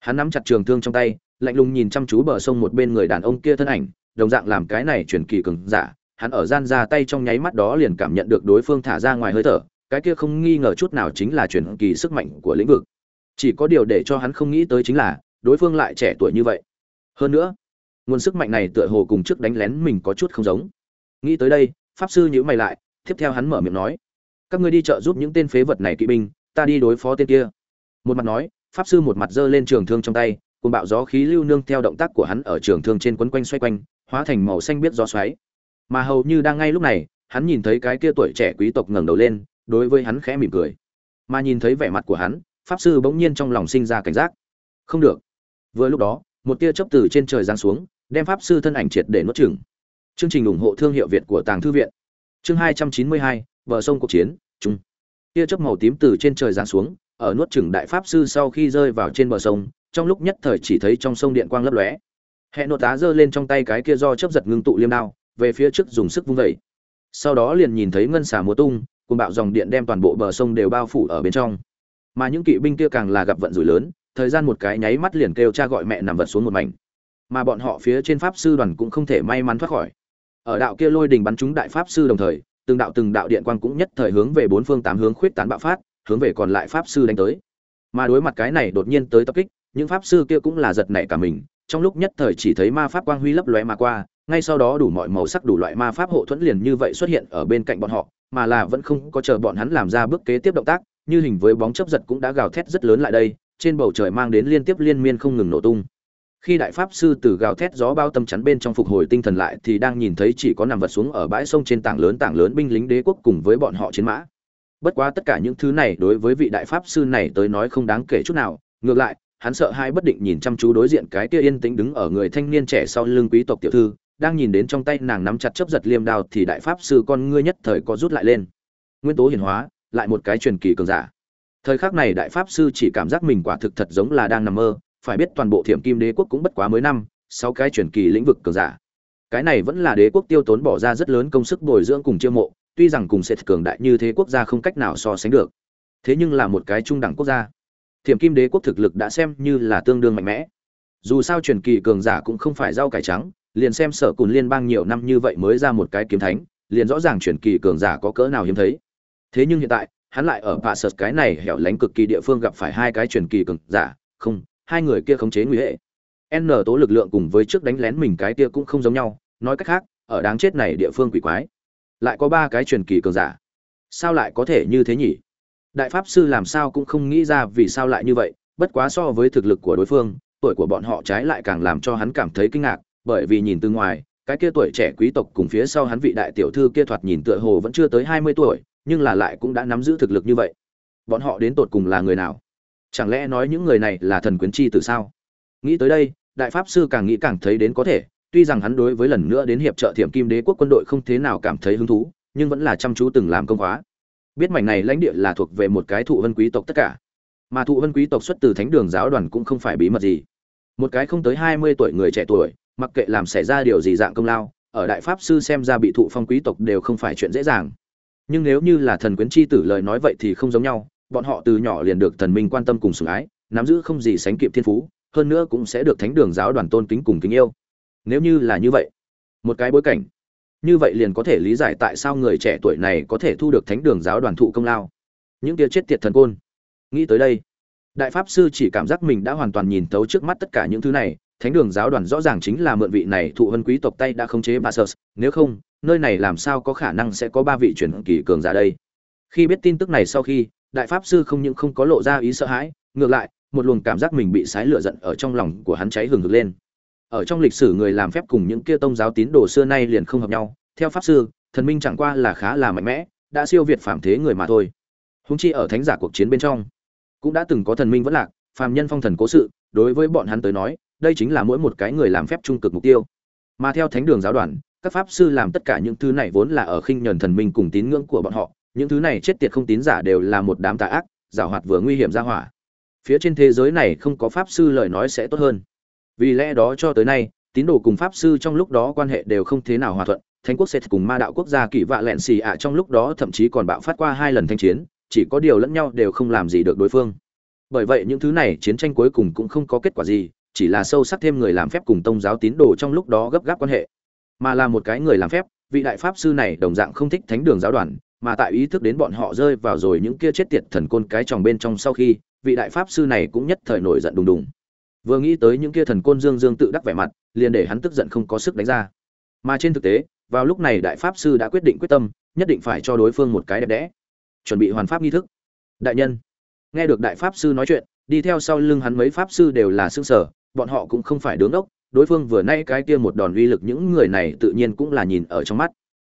Hắn nắm chặt trường thương trong tay, lạnh lùng nhìn chăm chú bờ sông một bên người đàn ông kia thân ảnh, đồng dạng làm cái này truyền kỳ cường giả. Hắn ở gian ra tay trong nháy mắt đó liền cảm nhận được đối phương thả ra ngoài hơi thở cái kia không nghi ngờ chút nào chính là truyền kỳ sức mạnh của lĩnh vực. Chỉ có điều để cho hắn không nghĩ tới chính là, đối phương lại trẻ tuổi như vậy. Hơn nữa, nguồn sức mạnh này tựa hồ cùng trước đánh lén mình có chút không giống. Nghĩ tới đây, pháp sư nhíu mày lại, tiếp theo hắn mở miệng nói, các ngươi đi chợ giúp những tên phế vật này kỵ binh, ta đi đối phó tên kia. Một mặt nói, pháp sư một mặt giơ lên trường thương trong tay cùng bạo gió khí lưu nương theo động tác của hắn ở trường thương trên quấn quanh xoay quanh, hóa thành màu xanh biết gió xoáy. Mà hầu như đang ngay lúc này, hắn nhìn thấy cái kia tuổi trẻ quý tộc ngẩng đầu lên đối với hắn khẽ mỉm cười. Mà nhìn thấy vẻ mặt của hắn, pháp sư bỗng nhiên trong lòng sinh ra cảnh giác. Không được. Vừa lúc đó, một tia chớp từ trên trời giáng xuống, đem pháp sư thân ảnh triệt để nuốt chửng. Chương trình ủng hộ thương hiệu việt của tàng thư viện. Chương hai trăm chín mươi hai, bờ sông cuộc chiến trung tia chớp màu tím từ trên trời giáng xuống, ở nuốt chửng đại pháp sư sau khi rơi vào trên bờ sông, trong lúc nhất thời chỉ thấy trong sông điện quang lấp lóe. Hẹn nội tá giơ lên trong tay cái kia do chớp giật ngưng tụ liêm đao, về phía trước dùng sức vung vẩy sau đó liền nhìn thấy ngân xà múa tung cùng bạo dòng điện đem toàn bộ bờ sông đều bao phủ ở bên trong. Mà những kỵ binh kia càng là gặp vận rủi lớn, thời gian một cái nháy mắt liền kêu cha gọi mẹ nằm vật xuống một mảnh. Mà bọn họ phía trên pháp sư đoàn cũng không thể may mắn thoát khỏi. Ở đạo kia lôi đình bắn trúng đại pháp sư đồng thời, từng đạo từng đạo điện quang cũng nhất thời hướng về bốn phương tám hướng khuyết tán bạo phát, hướng về còn lại pháp sư đánh tới. Mà đối mặt cái này đột nhiên tới tập kích, những pháp sư kia cũng là giật nảy cả mình, trong lúc nhất thời chỉ thấy ma pháp quang huy lấp lóe mà qua, ngay sau đó đủ mọi màu sắc đủ loại ma pháp hộ thuẫn liền như vậy xuất hiện ở bên cạnh bọn họ mà là vẫn không có chờ bọn hắn làm ra bước kế tiếp động tác, như hình với bóng chớp giật cũng đã gào thét rất lớn lại đây, trên bầu trời mang đến liên tiếp liên miên không ngừng nổ tung. Khi đại pháp sư từ gào thét gió bao tâm chắn bên trong phục hồi tinh thần lại thì đang nhìn thấy chỉ có nằm vật xuống ở bãi sông trên tảng lớn tảng lớn binh lính đế quốc cùng với bọn họ chiến mã. Bất quá tất cả những thứ này đối với vị đại pháp sư này tới nói không đáng kể chút nào, ngược lại, hắn sợ hai bất định nhìn chăm chú đối diện cái kia yên tĩnh đứng ở người thanh niên trẻ sau lưng quý tộc tiểu thư đang nhìn đến trong tay nàng nắm chặt chấp giật liêm đao thì đại pháp sư con ngươi nhất thời có rút lại lên. Nguyên tố hiển hóa, lại một cái truyền kỳ cường giả. Thời khắc này đại pháp sư chỉ cảm giác mình quả thực thật giống là đang nằm mơ, phải biết toàn bộ thiểm kim đế quốc cũng bất quá mới năm, sáu cái truyền kỳ lĩnh vực cường giả. Cái này vẫn là đế quốc tiêu tốn bỏ ra rất lớn công sức bồi dưỡng cùng chiêu mộ, tuy rằng cùng sẽ cường đại như thế quốc gia không cách nào so sánh được. Thế nhưng là một cái trung đẳng quốc gia. Thiểm kim đế quốc thực lực đã xem như là tương đương mạnh mẽ. Dù sao truyền kỳ cường giả cũng không phải rau cải trắng liền xem sở cùn liên bang nhiều năm như vậy mới ra một cái kiếm thánh, liền rõ ràng truyền kỳ cường giả có cỡ nào hiếm thấy. Thế nhưng hiện tại, hắn lại ở vạ sợt cái này hẻo lánh cực kỳ địa phương gặp phải hai cái truyền kỳ cường giả, không, hai người kia khống chế nguy hệ. N tố lực lượng cùng với trước đánh lén mình cái kia cũng không giống nhau, nói cách khác, ở đáng chết này địa phương quỷ quái, lại có ba cái truyền kỳ cường giả. Sao lại có thể như thế nhỉ? Đại pháp sư làm sao cũng không nghĩ ra vì sao lại như vậy, bất quá so với thực lực của đối phương, tuổi của bọn họ trái lại càng làm cho hắn cảm thấy kinh ngạc bởi vì nhìn từ ngoài, cái kia tuổi trẻ quý tộc cùng phía sau hắn vị đại tiểu thư kia thoạt nhìn tựa hồ vẫn chưa tới hai mươi tuổi, nhưng là lại cũng đã nắm giữ thực lực như vậy. Bọn họ đến tột cùng là người nào? Chẳng lẽ nói những người này là thần quyến chi từ sao? Nghĩ tới đây, đại pháp sư càng nghĩ càng thấy đến có thể, tuy rằng hắn đối với lần nữa đến hiệp trợ thiểm kim đế quốc quân đội không thế nào cảm thấy hứng thú, nhưng vẫn là chăm chú từng làm công khóa. Biết mảnh này lãnh địa là thuộc về một cái thụ vân quý tộc tất cả, mà thụ vân quý tộc xuất từ thánh đường giáo đoàn cũng không phải bí mật gì. Một cái không tới hai mươi tuổi người trẻ tuổi mặc kệ làm xảy ra điều gì dạng công lao, ở đại pháp sư xem ra bị thụ phong quý tộc đều không phải chuyện dễ dàng. Nhưng nếu như là thần quyến chi tử lời nói vậy thì không giống nhau, bọn họ từ nhỏ liền được thần minh quan tâm cùng sủng ái, nắm giữ không gì sánh kịp thiên phú, hơn nữa cũng sẽ được thánh đường giáo đoàn tôn kính cùng kính yêu. Nếu như là như vậy, một cái bối cảnh, như vậy liền có thể lý giải tại sao người trẻ tuổi này có thể thu được thánh đường giáo đoàn thụ công lao. Những kia chết tiệt thần côn. Nghĩ tới đây, đại pháp sư chỉ cảm giác mình đã hoàn toàn nhìn thấu trước mắt tất cả những thứ này thánh đường giáo đoàn rõ ràng chính là mượn vị này thụ vân quý tộc tay đã khống chế Bassus, nếu không, nơi này làm sao có khả năng sẽ có ba vị truyền kỳ cường giả đây. Khi biết tin tức này sau khi, đại pháp sư không những không có lộ ra ý sợ hãi, ngược lại, một luồng cảm giác mình bị sái lửa giận ở trong lòng của hắn cháy hừng hực lên. Ở trong lịch sử người làm phép cùng những kia tông giáo tín đồ xưa nay liền không hợp nhau, theo pháp sư, thần minh chẳng qua là khá là mạnh mẽ, đã siêu việt phạm thế người mà thôi. húng chi ở thánh giả cuộc chiến bên trong, cũng đã từng có thần minh vẫn lạc, phàm nhân phong thần cố sự, đối với bọn hắn tới nói, đây chính là mỗi một cái người làm phép trung cực mục tiêu. Mà theo thánh đường giáo đoàn, các pháp sư làm tất cả những thứ này vốn là ở khinh nhẫn thần minh cùng tín ngưỡng của bọn họ, những thứ này chết tiệt không tín giả đều là một đám tà ác, giảo hoạt vừa nguy hiểm ra hỏa. Phía trên thế giới này không có pháp sư lời nói sẽ tốt hơn. Vì lẽ đó cho tới nay, tín đồ cùng pháp sư trong lúc đó quan hệ đều không thế nào hòa thuận, thánh quốc sẽ cùng ma đạo quốc gia kỳ vạ lẹn xì ạ trong lúc đó thậm chí còn bạo phát qua hai lần thanh chiến, chỉ có điều lẫn nhau đều không làm gì được đối phương. Bởi vậy những thứ này chiến tranh cuối cùng cũng không có kết quả gì chỉ là sâu sắc thêm người làm phép cùng tông giáo tín đồ trong lúc đó gấp gáp quan hệ. Mà là một cái người làm phép, vị đại pháp sư này đồng dạng không thích thánh đường giáo đoàn, mà tại ý thức đến bọn họ rơi vào rồi những kia chết tiệt thần côn cái tròng bên trong sau khi, vị đại pháp sư này cũng nhất thời nổi giận đùng đùng. Vừa nghĩ tới những kia thần côn dương dương tự đắc vẻ mặt, liền để hắn tức giận không có sức đánh ra. Mà trên thực tế, vào lúc này đại pháp sư đã quyết định quyết tâm, nhất định phải cho đối phương một cái đẹp đẽ. Chuẩn bị hoàn pháp nghi thức. Đại nhân. Nghe được đại pháp sư nói chuyện, đi theo sau lưng hắn mấy pháp sư đều là xương sở bọn họ cũng không phải đứng ốc, đối phương vừa nay cái kia một đòn uy lực những người này tự nhiên cũng là nhìn ở trong mắt.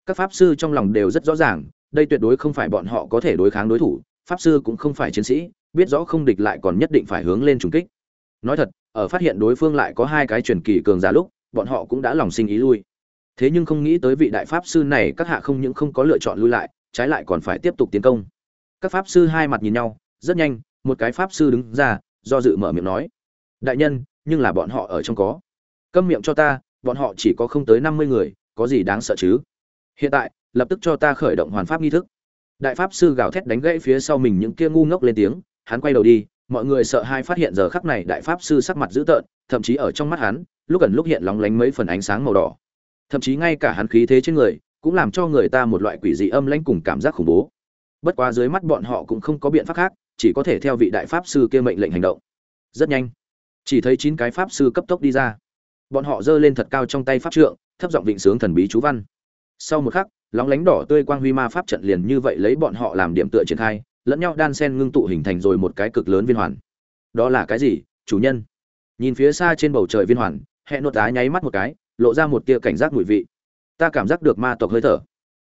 Các pháp sư trong lòng đều rất rõ ràng, đây tuyệt đối không phải bọn họ có thể đối kháng đối thủ, pháp sư cũng không phải chiến sĩ, biết rõ không địch lại còn nhất định phải hướng lên trùng kích. Nói thật, ở phát hiện đối phương lại có hai cái truyền kỳ cường giả lúc, bọn họ cũng đã lòng sinh ý lui. Thế nhưng không nghĩ tới vị đại pháp sư này, các hạ không những không có lựa chọn lui lại, trái lại còn phải tiếp tục tiến công. Các pháp sư hai mặt nhìn nhau, rất nhanh, một cái pháp sư đứng ra, do dự mở miệng nói, đại nhân nhưng là bọn họ ở trong có. Câm miệng cho ta, bọn họ chỉ có không tới năm mươi người, có gì đáng sợ chứ? Hiện tại, lập tức cho ta khởi động hoàn pháp nghi thức. Đại pháp sư gào thét đánh gãy phía sau mình những kia ngu ngốc lên tiếng, hắn quay đầu đi, mọi người sợ hai phát hiện giờ khắc này đại pháp sư sắc mặt dữ tợn, thậm chí ở trong mắt hắn, lúc gần lúc hiện lóng lánh mấy phần ánh sáng màu đỏ. Thậm chí ngay cả hắn khí thế trên người, cũng làm cho người ta một loại quỷ dị âm lãnh cùng cảm giác khủng bố. Bất quá dưới mắt bọn họ cũng không có biện pháp khác, chỉ có thể theo vị đại pháp sư kia mệnh lệnh hành động. Rất nhanh chỉ thấy chín cái pháp sư cấp tốc đi ra. Bọn họ giơ lên thật cao trong tay pháp trượng, thấp giọng vịnh sướng thần bí chú văn. Sau một khắc, lóng lánh đỏ tươi quang huy ma pháp trận liền như vậy lấy bọn họ làm điểm tựa triển khai, lẫn nhau đan sen ngưng tụ hình thành rồi một cái cực lớn viên hoàn. Đó là cái gì? Chủ nhân. Nhìn phía xa trên bầu trời viên hoàn hẹn nốt á nháy mắt một cái, lộ ra một tia cảnh giác mùi vị. Ta cảm giác được ma tộc hơi thở.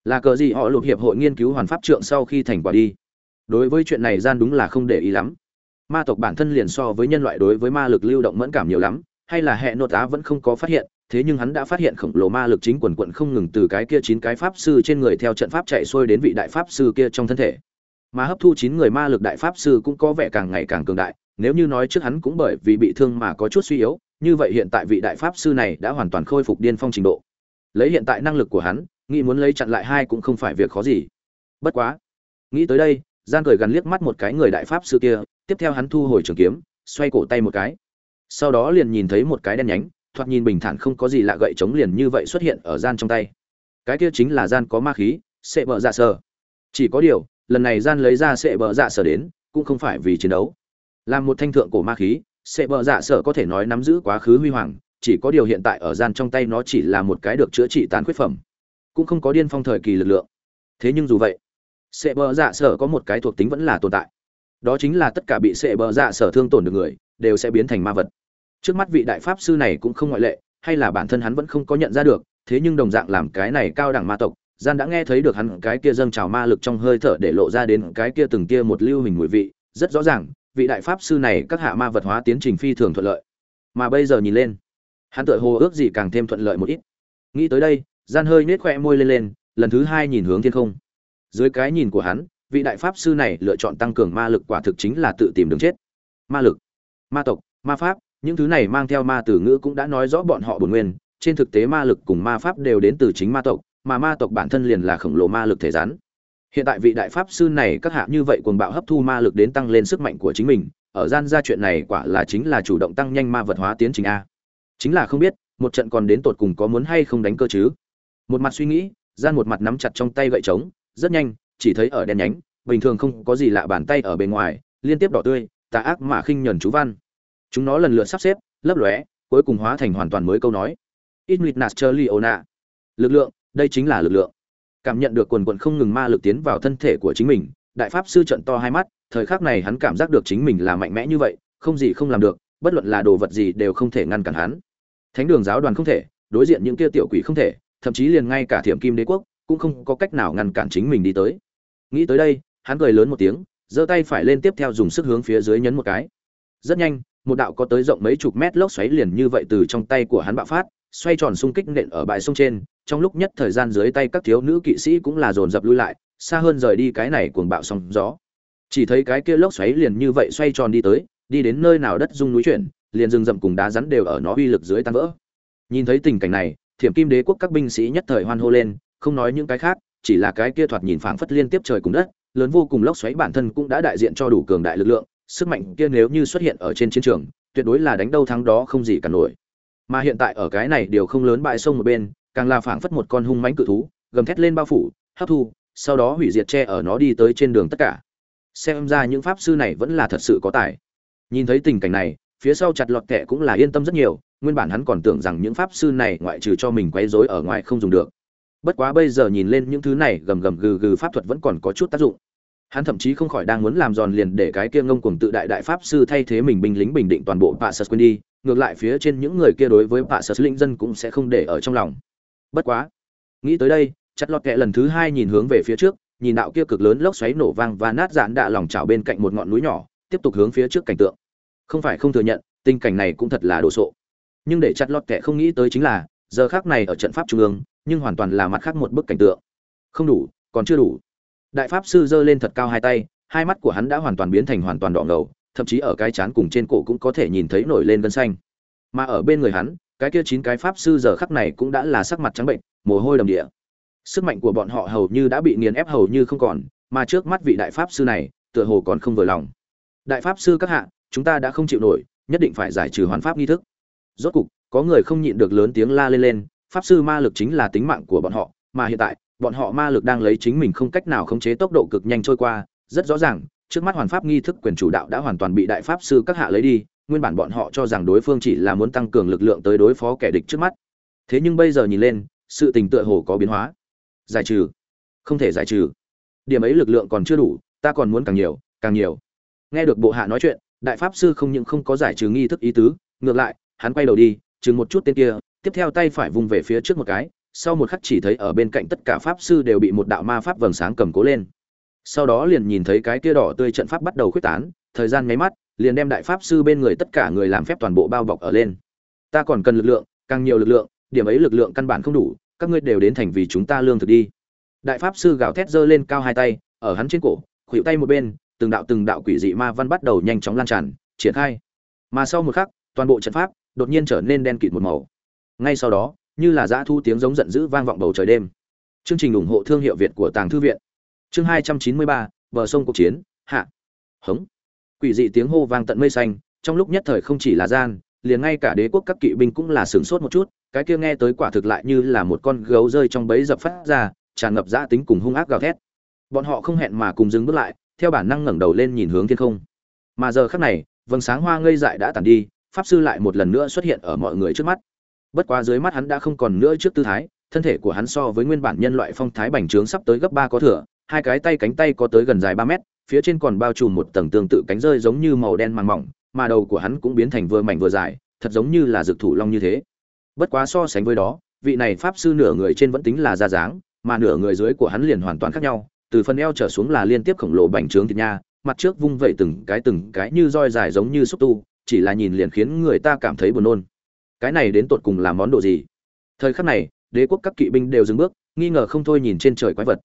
Là cờ gì họ lục hiệp hội nghiên cứu hoàn pháp trượng sau khi thành quả đi. Đối với chuyện này gian đúng là không để ý lắm ma tộc bản thân liền so với nhân loại đối với ma lực lưu động mẫn cảm nhiều lắm, hay là hệ nốt á vẫn không có phát hiện, thế nhưng hắn đã phát hiện khổng lồ ma lực chính quần quận không ngừng từ cái kia chín cái pháp sư trên người theo trận pháp chạy xuôi đến vị đại pháp sư kia trong thân thể. Mà hấp thu chín người ma lực đại pháp sư cũng có vẻ càng ngày càng cường đại, nếu như nói trước hắn cũng bởi vì bị thương mà có chút suy yếu, như vậy hiện tại vị đại pháp sư này đã hoàn toàn khôi phục điên phong trình độ. Lấy hiện tại năng lực của hắn, nghĩ muốn lấy chặn lại hai cũng không phải việc khó gì. Bất quá, nghĩ tới đây gian cười gắn liếc mắt một cái người đại pháp sư kia tiếp theo hắn thu hồi trường kiếm, xoay cổ tay một cái. Sau đó liền nhìn thấy một cái đen nhánh, thoạt nhìn bình thản không có gì lạ gậy chống liền như vậy xuất hiện ở gian trong tay. Cái kia chính là gian có ma khí sệ bờ dạ sở chỉ có điều, lần này gian lấy ra sệ bờ dạ sở đến, cũng không phải vì chiến đấu. Làm một thanh thượng cổ ma khí sệ bờ dạ sở có thể nói nắm giữ quá khứ huy hoàng, chỉ có điều hiện tại ở gian trong tay nó chỉ là một cái được chữa trị tàn khuyết phẩm, cũng không có điên phong thời kỳ lực lượng. Thế nhưng dù vậy sệ bờ dạ sở có một cái thuộc tính vẫn là tồn tại đó chính là tất cả bị sệ bờ dạ sở thương tổn được người, đều sẽ biến thành ma vật. Trước mắt vị đại pháp sư này cũng không ngoại lệ, hay là bản thân hắn vẫn không có nhận ra được, thế nhưng đồng dạng làm cái này cao đẳng ma tộc, gian đã nghe thấy được hắn cái kia dâng trào ma lực trong hơi thở để lộ ra đến cái kia từng kia một lưu hình mùi vị, rất rõ ràng, vị đại pháp sư này các hạ ma vật hóa tiến trình phi thường thuận lợi. Mà bây giờ nhìn lên, hắn tự hồ ước gì càng thêm thuận lợi một ít. Nghĩ tới đây, gian hơi nết khoe môi lên lên, lần thứ hai nhìn hướng thiên không. Dưới cái nhìn của hắn vị đại pháp sư này lựa chọn tăng cường ma lực quả thực chính là tự tìm đường chết. Ma lực, ma tộc, ma pháp, những thứ này mang theo ma từ ngữ cũng đã nói rõ bọn họ bổn nguyên. Trên thực tế ma lực cùng ma pháp đều đến từ chính ma tộc, mà ma tộc bản thân liền là khổng lồ ma lực thể rắn. Hiện tại vị đại pháp sư này các hạ như vậy cuồng bạo hấp thu ma lực đến tăng lên sức mạnh của chính mình, ở gian ra chuyện này quả là chính là chủ động tăng nhanh ma vật hóa tiến trình a. Chính là không biết, một trận còn đến tột cùng có muốn hay không đánh cơ chứ? Một mặt suy nghĩ, gian một mặt nắm chặt trong tay gậy trống, rất nhanh chỉ thấy ở đen nhánh bình thường không có gì lạ bàn tay ở bên ngoài liên tiếp đỏ tươi tà ác mà khinh nhẫn chú văn chúng nó lần lượt sắp xếp lấp lóe cuối cùng hóa thành hoàn toàn mới câu nói Ignat Charliona. Lực lượng, đây chính là lực lượng. Cảm nhận được quần quần không ngừng ma lực tiến vào thân thể của chính mình, đại pháp sư trận to hai mắt, thời khắc này hắn cảm giác được chính mình là mạnh mẽ như vậy, không gì không làm được, bất luận là đồ vật gì đều không thể ngăn cản hắn. Thánh đường giáo đoàn không thể, đối diện những kia tiểu quỷ không thể, thậm chí liền ngay cả Thiểm Kim Đế quốc cũng không có cách nào ngăn cản chính mình đi tới. Nghĩ tới đây, hắn cười lớn một tiếng, giơ tay phải lên tiếp theo dùng sức hướng phía dưới nhấn một cái. Rất nhanh, một đạo có tới rộng mấy chục mét lốc xoáy liền như vậy từ trong tay của hắn bạo phát, xoay tròn xung kích nện ở bãi sông trên, trong lúc nhất thời gian dưới tay các thiếu nữ kỵ sĩ cũng là dồn dập lui lại, xa hơn rời đi cái này cuồng bạo sóng gió. Chỉ thấy cái kia lốc xoáy liền như vậy xoay tròn đi tới, đi đến nơi nào đất rung núi chuyển, liền rừng rậm cùng đá rắn đều ở nó uy lực dưới tan vỡ. Nhìn thấy tình cảnh này, Thiểm Kim Đế quốc các binh sĩ nhất thời hoan hô lên, không nói những cái khác, chỉ là cái kia thoạt nhìn phảng phất liên tiếp trời cùng đất, lớn vô cùng lốc xoáy bản thân cũng đã đại diện cho đủ cường đại lực lượng, sức mạnh kia nếu như xuất hiện ở trên chiến trường, tuyệt đối là đánh đâu thắng đó không gì cả nổi. Mà hiện tại ở cái này điều không lớn bãi sông một bên càng là phảng phất một con hung mãnh cự thú gầm thét lên bao phủ hấp thu sau đó hủy diệt che ở nó đi tới trên đường tất cả. Xem ra những pháp sư này vẫn là thật sự có tài. Nhìn thấy tình cảnh này phía sau chặt lọt kẻ cũng là yên tâm rất nhiều nguyên bản hắn còn tưởng rằng những pháp sư này ngoại trừ cho mình quấy rối ở ngoài không dùng được bất quá bây giờ nhìn lên những thứ này gầm gầm gừ gừ pháp thuật vẫn còn có chút tác dụng. Hắn thậm chí không khỏi đang muốn làm giòn liền để cái kia ngông cuồng tự đại đại pháp sư thay thế mình binh lính bình định toàn bộ pạ sơ quên đi, ngược lại phía trên những người kia đối với pạ sơ lĩnh dân cũng sẽ không để ở trong lòng. Bất quá, nghĩ tới đây chặt lọt kẹ lần thứ hai nhìn hướng về phía trước, nhìn đạo kia cực lớn lốc xoáy nổ vang và nát dạn đạ lòng trào bên cạnh một ngọn núi nhỏ, tiếp tục hướng phía trước cảnh tượng. Không phải không thừa nhận, tình cảnh này cũng thật là đồ sộ. Nhưng để chặt lọt kẹ không nghĩ tới chính là, giờ khác này ở trận pháp trung ương nhưng hoàn toàn là mặt khác một bức cảnh tượng. Không đủ, còn chưa đủ. Đại pháp sư giơ lên thật cao hai tay, hai mắt của hắn đã hoàn toàn biến thành hoàn toàn đỏ ngầu, thậm chí ở cái chán cùng trên cổ cũng có thể nhìn thấy nổi lên gân xanh. Mà ở bên người hắn, cái kia chín cái pháp sư giờ khắc này cũng đã là sắc mặt trắng bệnh, mồ hôi đầm địa. Sức mạnh của bọn họ hầu như đã bị nghiền ép hầu như không còn, mà trước mắt vị đại pháp sư này, tựa hồ còn không vừa lòng. Đại pháp sư các hạ, chúng ta đã không chịu nổi, nhất định phải giải trừ hoàn pháp nghi thức. Rốt cục, có người không nhịn được lớn tiếng la lên lên pháp sư ma lực chính là tính mạng của bọn họ, mà hiện tại, bọn họ ma lực đang lấy chính mình không cách nào khống chế tốc độ cực nhanh trôi qua. Rất rõ ràng, trước mắt hoàn pháp nghi thức quyền chủ đạo đã hoàn toàn bị đại pháp sư các hạ lấy đi, nguyên bản bọn họ cho rằng đối phương chỉ là muốn tăng cường lực lượng tới đối phó kẻ địch trước mắt. Thế nhưng bây giờ nhìn lên, sự tình tựa hồ có biến hóa. Giải trừ. Không thể giải trừ. Điểm ấy lực lượng còn chưa đủ, ta còn muốn càng nhiều càng nhiều. Nghe được bộ hạ nói chuyện, đại pháp sư không những không có giải trừ nghi thức ý tứ, ngược lại, hắn quay đầu đi, chừng một chút tên kia tiếp theo tay phải vung về phía trước một cái, sau một khắc chỉ thấy ở bên cạnh tất cả pháp sư đều bị một đạo ma pháp vầng sáng cầm cố lên. Sau đó liền nhìn thấy cái kia đỏ tươi trận pháp bắt đầu khuếch tán, thời gian nháy mắt, liền đem đại pháp sư bên người tất cả người làm phép toàn bộ bao bọc ở lên. Ta còn cần lực lượng, càng nhiều lực lượng, điểm ấy lực lượng căn bản không đủ, các ngươi đều đến thành vì chúng ta lương thực đi. Đại pháp sư gào thét giơ lên cao hai tay, ở hắn trên cổ khuỵu tay một bên, từng đạo từng đạo quỷ dị ma văn bắt đầu nhanh chóng lan tràn, triển khai. Mà sau một khắc, toàn bộ trận pháp đột nhiên trở nên đen kịt một màu ngay sau đó, như là dã thu tiếng giống giận dữ vang vọng bầu trời đêm. Chương trình ủng hộ thương hiệu việt của tàng thư viện. Chương hai trăm chín mươi ba, bờ sông cuộc chiến, hạ. Hống. Quỷ dị tiếng hô vang tận mây xanh, trong lúc nhất thời không chỉ là gian, liền ngay cả đế quốc các kỵ binh cũng là sửng sốt một chút, cái kia nghe tới quả thực lại như là một con gấu rơi trong bẫy dập phát ra, tràn ngập dã tính cùng hung ác gào thét. Bọn họ không hẹn mà cùng dừng bước lại, theo bản năng ngẩng đầu lên nhìn hướng thiên không. Mà giờ khắc này, vầng sáng hoa ngây dại đã tàn đi, pháp sư lại một lần nữa xuất hiện ở mọi người trước mắt bất quá dưới mắt hắn đã không còn nữa trước tư thái, thân thể của hắn so với nguyên bản nhân loại phong thái bành trướng sắp tới gấp ba có thừa, hai cái tay cánh tay có tới gần dài ba mét, phía trên còn bao trùm một tầng tương tự cánh rơi giống như màu đen màng mỏng, mà đầu của hắn cũng biến thành vừa mảnh vừa dài, thật giống như là dược thủ long như thế. Bất quá so sánh với đó, vị này pháp sư nửa người trên vẫn tính là da dáng, mà nửa người dưới của hắn liền hoàn toàn khác nhau, từ phần eo trở xuống là liên tiếp khổng lồ bành trướng thịt nha, mặt trước vung vẩy từng cái từng cái như roi dài giống như xúc tu, chỉ là nhìn liền khiến người ta cảm thấy buồn nôn cái này đến tột cùng là món đồ gì? Thời khắc này, đế quốc các kỵ binh đều dừng bước, nghi ngờ không thôi nhìn trên trời quái vật.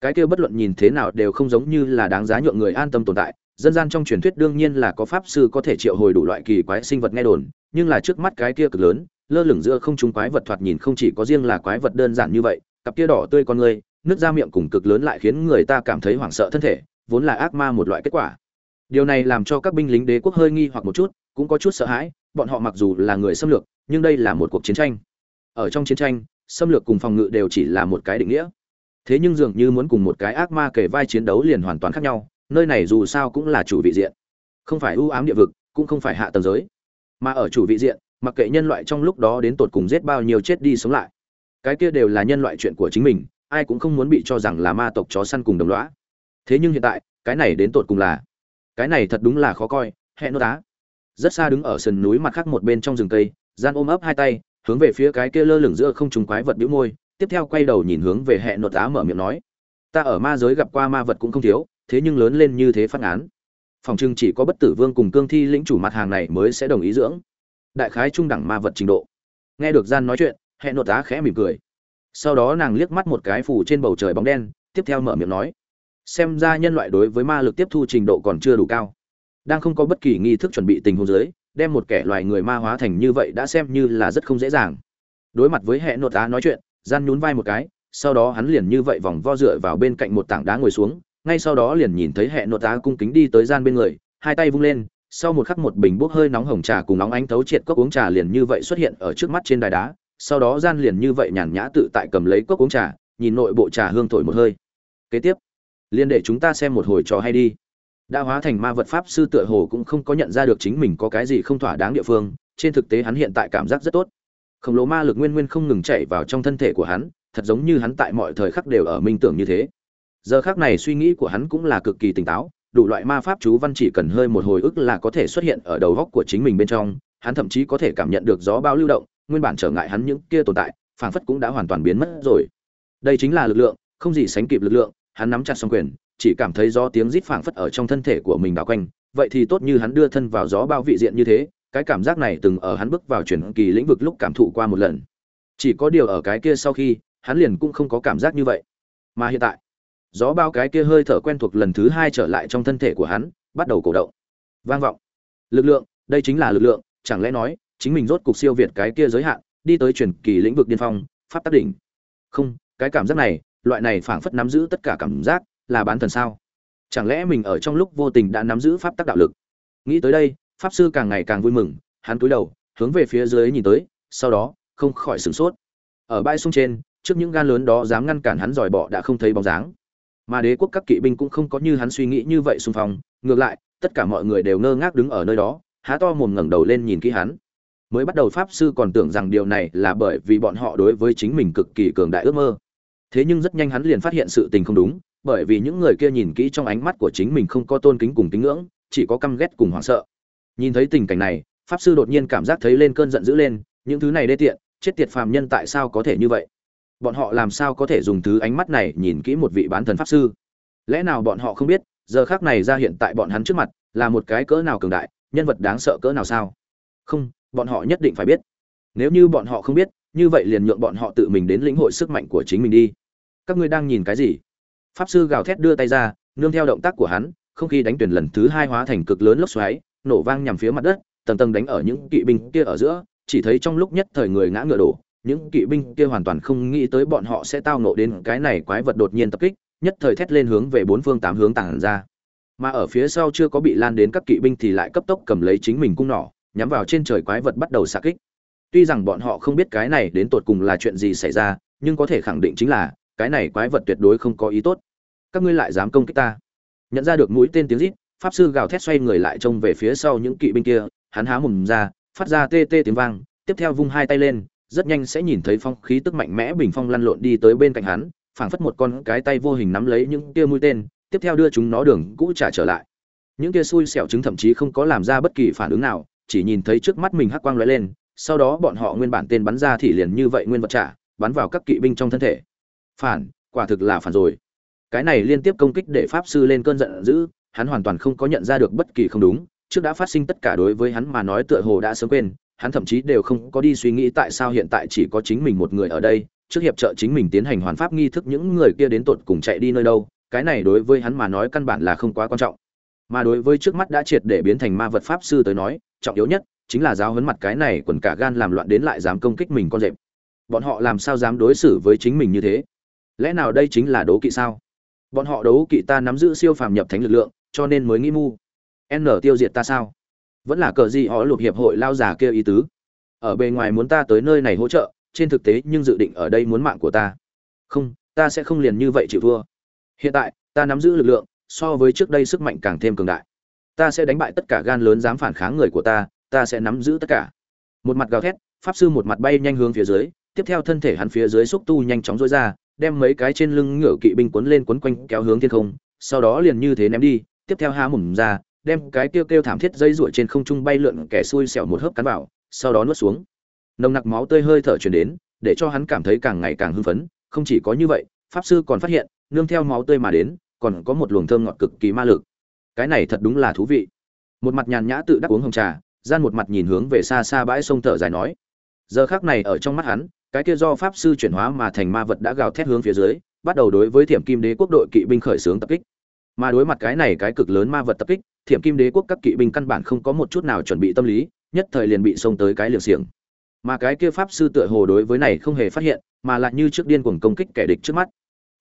Cái kia bất luận nhìn thế nào đều không giống như là đáng giá nhượng người an tâm tồn tại, dân gian trong truyền thuyết đương nhiên là có pháp sư có thể triệu hồi đủ loại kỳ quái sinh vật nghe đồn, nhưng là trước mắt cái kia cực lớn, lơ lửng giữa không trung quái vật thoạt nhìn không chỉ có riêng là quái vật đơn giản như vậy, cặp kia đỏ tươi con người nước da miệng cùng cực lớn lại khiến người ta cảm thấy hoảng sợ thân thể, vốn là ác ma một loại kết quả. Điều này làm cho các binh lính đế quốc hơi nghi hoặc một chút, cũng có chút sợ hãi bọn họ mặc dù là người xâm lược, nhưng đây là một cuộc chiến tranh. Ở trong chiến tranh, xâm lược cùng phòng ngự đều chỉ là một cái định nghĩa. Thế nhưng dường như muốn cùng một cái ác ma kể vai chiến đấu liền hoàn toàn khác nhau, nơi này dù sao cũng là chủ vị diện. Không phải ưu ám địa vực, cũng không phải hạ tầng giới. Mà ở chủ vị diện, mặc kệ nhân loại trong lúc đó đến tột cùng giết bao nhiêu chết đi sống lại, cái kia đều là nhân loại chuyện của chính mình, ai cũng không muốn bị cho rằng là ma tộc chó săn cùng đồng lõa. Thế nhưng hiện tại, cái này đến tột cùng là, cái này thật đúng là khó coi, hẹn nó đá rất xa đứng ở sườn núi mặt khác một bên trong rừng cây, gian ôm ấp hai tay, hướng về phía cái kia lơ lửng giữa không trùng quái vật bĩu môi, tiếp theo quay đầu nhìn hướng về hệ nội á mở miệng nói, ta ở ma giới gặp qua ma vật cũng không thiếu, thế nhưng lớn lên như thế phát án phòng trưng chỉ có bất tử vương cùng cương thi lĩnh chủ mặt hàng này mới sẽ đồng ý dưỡng. Đại khái trung đẳng ma vật trình độ. Nghe được gian nói chuyện hệ nội á khẽ mỉm cười. Sau đó nàng liếc mắt một cái phủ trên bầu trời bóng đen, tiếp theo mở miệng nói, xem ra nhân loại đối với ma lực tiếp thu trình độ còn chưa đủ cao đang không có bất kỳ nghi thức chuẩn bị tình huống dưới, đem một kẻ loài người ma hóa thành như vậy đã xem như là rất không dễ dàng. Đối mặt với hệ nội tá nói chuyện, gian nhún vai một cái, sau đó hắn liền như vậy vòng vo dựa vào bên cạnh một tảng đá ngồi xuống, ngay sau đó liền nhìn thấy hệ nội tá cung kính đi tới gian bên người, hai tay vung lên, sau một khắc một bình bốc hơi nóng hồng trà cùng nóng ánh thấu triệt cốc uống trà liền như vậy xuất hiện ở trước mắt trên đài đá, sau đó gian liền như vậy nhàn nhã tự tại cầm lấy cốc uống trà, nhìn nội bộ trà hương thổi một hơi. Kế tiếp, liền để chúng ta xem một hồi trò hay đi đã hóa thành ma vật pháp sư tựa hồ cũng không có nhận ra được chính mình có cái gì không thỏa đáng địa phương, trên thực tế hắn hiện tại cảm giác rất tốt. Khổng lồ ma lực nguyên nguyên không ngừng chạy vào trong thân thể của hắn, thật giống như hắn tại mọi thời khắc đều ở minh tưởng như thế. Giờ khác này suy nghĩ của hắn cũng là cực kỳ tỉnh táo, đủ loại ma pháp chú văn chỉ cần hơi một hồi ức là có thể xuất hiện ở đầu góc của chính mình bên trong, hắn thậm chí có thể cảm nhận được gió bao lưu động, nguyên bản trở ngại hắn những kia tồn tại, phảng phất cũng đã hoàn toàn biến mất rồi. Đây chính là lực lượng, không gì sánh kịp lực lượng, hắn nắm chặt song quyền chỉ cảm thấy gió tiếng rít phảng phất ở trong thân thể của mình đảo quanh, vậy thì tốt như hắn đưa thân vào gió bao vị diện như thế, cái cảm giác này từng ở hắn bước vào chuyển kỳ lĩnh vực lúc cảm thụ qua một lần. Chỉ có điều ở cái kia sau khi, hắn liền cũng không có cảm giác như vậy. Mà hiện tại, gió bao cái kia hơi thở quen thuộc lần thứ hai trở lại trong thân thể của hắn, bắt đầu cổ động. Vang vọng. Lực lượng, đây chính là lực lượng, chẳng lẽ nói, chính mình rốt cục siêu việt cái kia giới hạn, đi tới chuyển kỳ lĩnh vực điên phong, pháp tác đỉnh. Không, cái cảm giác này, loại này phảng phất nắm giữ tất cả cảm giác là bán thần sao? Chẳng lẽ mình ở trong lúc vô tình đã nắm giữ pháp tắc đạo lực? Nghĩ tới đây, pháp sư càng ngày càng vui mừng, hắn cúi đầu, hướng về phía dưới nhìn tới, sau đó, không khỏi sửng sốt. Ở bãi sông trên, trước những gan lớn đó dám ngăn cản hắn dòi bỏ đã không thấy bóng dáng. Mà đế quốc các kỵ binh cũng không có như hắn suy nghĩ như vậy xung phong, ngược lại, tất cả mọi người đều ngơ ngác đứng ở nơi đó, há to mồm ngẩng đầu lên nhìn kỹ hắn. Mới bắt đầu pháp sư còn tưởng rằng điều này là bởi vì bọn họ đối với chính mình cực kỳ cường đại ước mơ. Thế nhưng rất nhanh hắn liền phát hiện sự tình không đúng bởi vì những người kia nhìn kỹ trong ánh mắt của chính mình không có tôn kính cùng kính ngưỡng, chỉ có căm ghét cùng hoảng sợ. Nhìn thấy tình cảnh này, pháp sư đột nhiên cảm giác thấy lên cơn giận dữ lên, những thứ này đê tiện, chết tiệt phàm nhân tại sao có thể như vậy? Bọn họ làm sao có thể dùng thứ ánh mắt này nhìn kỹ một vị bán thần pháp sư? Lẽ nào bọn họ không biết, giờ khác này ra hiện tại bọn hắn trước mặt, là một cái cỡ nào cường đại, nhân vật đáng sợ cỡ nào sao? Không, bọn họ nhất định phải biết. Nếu như bọn họ không biết, như vậy liền nhượng bọn họ tự mình đến lĩnh hội sức mạnh của chính mình đi. Các ngươi đang nhìn cái gì? Pháp sư gào thét đưa tay ra, nương theo động tác của hắn, không khí đánh tuyển lần thứ hai hóa thành cực lớn lốc xoáy, nổ vang nhằm phía mặt đất, tầng tầng đánh ở những kỵ binh kia ở giữa, chỉ thấy trong lúc nhất thời người ngã ngựa đổ, những kỵ binh kia hoàn toàn không nghĩ tới bọn họ sẽ tao nộ đến cái này quái vật đột nhiên tập kích, nhất thời thét lên hướng về bốn phương tám hướng tàng ra. Mà ở phía sau chưa có bị lan đến các kỵ binh thì lại cấp tốc cầm lấy chính mình cung nỏ, nhắm vào trên trời quái vật bắt đầu xạ kích. Tuy rằng bọn họ không biết cái này đến tột cùng là chuyện gì xảy ra, nhưng có thể khẳng định chính là, cái này quái vật tuyệt đối không có ý tốt các ngươi lại dám công kích ta. Nhận ra được mũi tên tiếng rít, pháp sư gào thét xoay người lại trông về phía sau những kỵ binh kia, hắn há mồm ra, phát ra tê tê tiếng vang, tiếp theo vung hai tay lên, rất nhanh sẽ nhìn thấy phong khí tức mạnh mẽ bình phong lăn lộn đi tới bên cạnh hắn, phảng phất một con cái tay vô hình nắm lấy những kia mũi tên, tiếp theo đưa chúng nó đường cũ trả trở lại. Những kia xui xẻo trứng thậm chí không có làm ra bất kỳ phản ứng nào, chỉ nhìn thấy trước mắt mình hắc quang lóe lên, sau đó bọn họ nguyên bản tên bắn ra thì liền như vậy nguyên vật trả, bắn vào các kỵ binh trong thân thể. Phản, quả thực là phản rồi cái này liên tiếp công kích để pháp sư lên cơn giận dữ, hắn hoàn toàn không có nhận ra được bất kỳ không đúng, trước đã phát sinh tất cả đối với hắn mà nói tựa hồ đã sớm quên, hắn thậm chí đều không có đi suy nghĩ tại sao hiện tại chỉ có chính mình một người ở đây, trước hiệp trợ chính mình tiến hành hoàn pháp nghi thức những người kia đến tột cùng chạy đi nơi đâu, cái này đối với hắn mà nói căn bản là không quá quan trọng. Mà đối với trước mắt đã triệt để biến thành ma vật pháp sư tới nói, trọng yếu nhất chính là giáo huấn mặt cái này quần cả gan làm loạn đến lại dám công kích mình con rệp. Bọn họ làm sao dám đối xử với chính mình như thế? Lẽ nào đây chính là đố kỵ sao? Bọn họ đấu kỵ ta nắm giữ siêu phàm nhập thánh lực lượng, cho nên mới nghĩ mu. N tiêu diệt ta sao? Vẫn là cờ gì họ lục hiệp hội lao già kêu ý tứ. Ở bề ngoài muốn ta tới nơi này hỗ trợ, trên thực tế nhưng dự định ở đây muốn mạng của ta. Không, ta sẽ không liền như vậy chịu thua. Hiện tại, ta nắm giữ lực lượng, so với trước đây sức mạnh càng thêm cường đại. Ta sẽ đánh bại tất cả gan lớn dám phản kháng người của ta ta sẽ nắm giữ tất cả. Một mặt gào thét, pháp sư một mặt bay nhanh hướng phía dưới, tiếp theo thân thể hắn phía dưới xúc tu nhanh chóng dối ra đem mấy cái trên lưng ngựa kỵ binh quấn lên quấn quanh kéo hướng thiên không, sau đó liền như thế ném đi, tiếp theo há mồm ra, đem cái kêu kêu thảm thiết dây ruổi trên không trung bay lượn kẻ xui xẻo một hớp cắn vào, sau đó nuốt xuống. Nồng nặc máu tươi hơi thở truyền đến, để cho hắn cảm thấy càng ngày càng hưng phấn, không chỉ có như vậy, pháp sư còn phát hiện, nương theo máu tươi mà đến, còn có một luồng thơm ngọt cực kỳ ma lực. Cái này thật đúng là thú vị. Một mặt nhàn nhã tự đắc uống hồng trà, gian một mặt nhìn hướng về xa xa bãi sông thở dài nói. Giờ khắc này ở trong mắt hắn cái kia do pháp sư chuyển hóa mà thành ma vật đã gào thét hướng phía dưới, bắt đầu đối với thiểm kim đế quốc đội kỵ binh khởi xướng tập kích. Mà đối mặt cái này cái cực lớn ma vật tập kích, thiểm kim đế quốc các kỵ binh căn bản không có một chút nào chuẩn bị tâm lý, nhất thời liền bị xông tới cái liều xiềng. Mà cái kia pháp sư tựa hồ đối với này không hề phát hiện, mà lại như trước điên cuồng công kích kẻ địch trước mắt.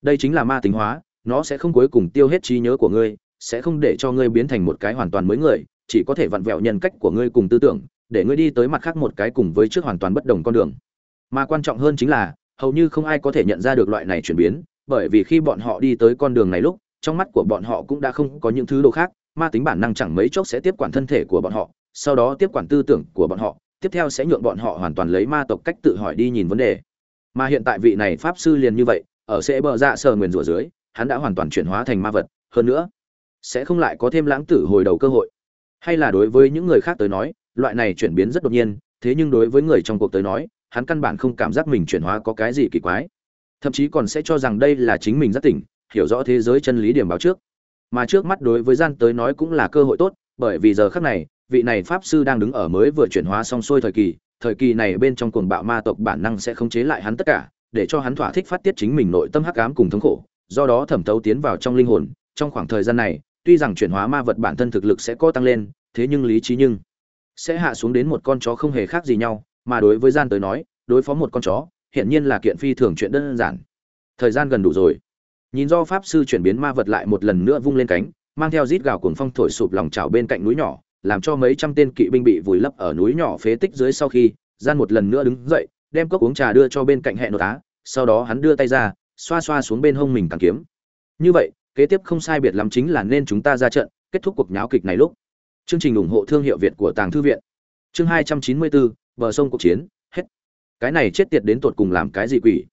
Đây chính là ma tính hóa, nó sẽ không cuối cùng tiêu hết trí nhớ của ngươi, sẽ không để cho ngươi biến thành một cái hoàn toàn mới người, chỉ có thể vặn vẹo nhân cách của ngươi cùng tư tưởng, để ngươi đi tới mặt khác một cái cùng với trước hoàn toàn bất đồng con đường mà quan trọng hơn chính là, hầu như không ai có thể nhận ra được loại này chuyển biến, bởi vì khi bọn họ đi tới con đường này lúc, trong mắt của bọn họ cũng đã không có những thứ đồ khác, ma tính bản năng chẳng mấy chốc sẽ tiếp quản thân thể của bọn họ, sau đó tiếp quản tư tưởng của bọn họ, tiếp theo sẽ nhượng bọn họ hoàn toàn lấy ma tộc cách tự hỏi đi nhìn vấn đề. Mà hiện tại vị này pháp sư liền như vậy, ở sẽ bờ dạ sờ nguyền rủa dưới, hắn đã hoàn toàn chuyển hóa thành ma vật, hơn nữa, sẽ không lại có thêm lãng tử hồi đầu cơ hội. Hay là đối với những người khác tới nói, loại này chuyển biến rất đột nhiên, thế nhưng đối với người trong cuộc tới nói hắn căn bản không cảm giác mình chuyển hóa có cái gì kỳ quái. Thậm chí còn sẽ cho rằng đây là chính mình rất tỉnh, hiểu rõ thế giới chân lý điểm báo trước. Mà trước mắt đối với gian tới nói cũng là cơ hội tốt, bởi vì giờ khắc này, vị này pháp sư đang đứng ở mới vừa chuyển hóa xong xuôi thời kỳ thời kỳ này bên trong cuồng bạo ma tộc bản năng sẽ khống chế lại hắn tất cả, để cho hắn thỏa thích phát tiết chính mình nội tâm hắc ám cùng thống khổ, do đó thẩm thấu tiến vào trong linh hồn. Trong khoảng thời gian này, tuy rằng chuyển hóa ma vật bản thân thực lực sẽ có tăng lên, thế nhưng lý trí nhưng sẽ hạ xuống đến một con chó không hề khác gì nhau mà đối với gian tới nói đối phó một con chó hiện nhiên là kiện phi thường chuyện đơn giản. Thời gian gần đủ rồi. Nhìn do pháp sư chuyển biến ma vật lại một lần nữa vung lên cánh mang theo rít gào cuồng phong thổi sụp lòng trào bên cạnh núi nhỏ làm cho mấy trăm tên kỵ binh bị vùi lấp ở núi nhỏ phế tích dưới sau khi gian một lần nữa đứng dậy đem cốc uống trà đưa cho bên cạnh hẹn nội tá sau đó hắn đưa tay ra xoa xoa xuống bên hông mình càng kiếm. Như vậy kế tiếp không sai biệt lắm chính là nên chúng ta ra trận kết thúc cuộc nháo kịch này lúc. Chương trình ủng hộ thương hiệu việt của tàng thư viện. Chương 294, bờ sông cuộc chiến, hết. Cái này chết tiệt đến tột cùng làm cái gì quỷ?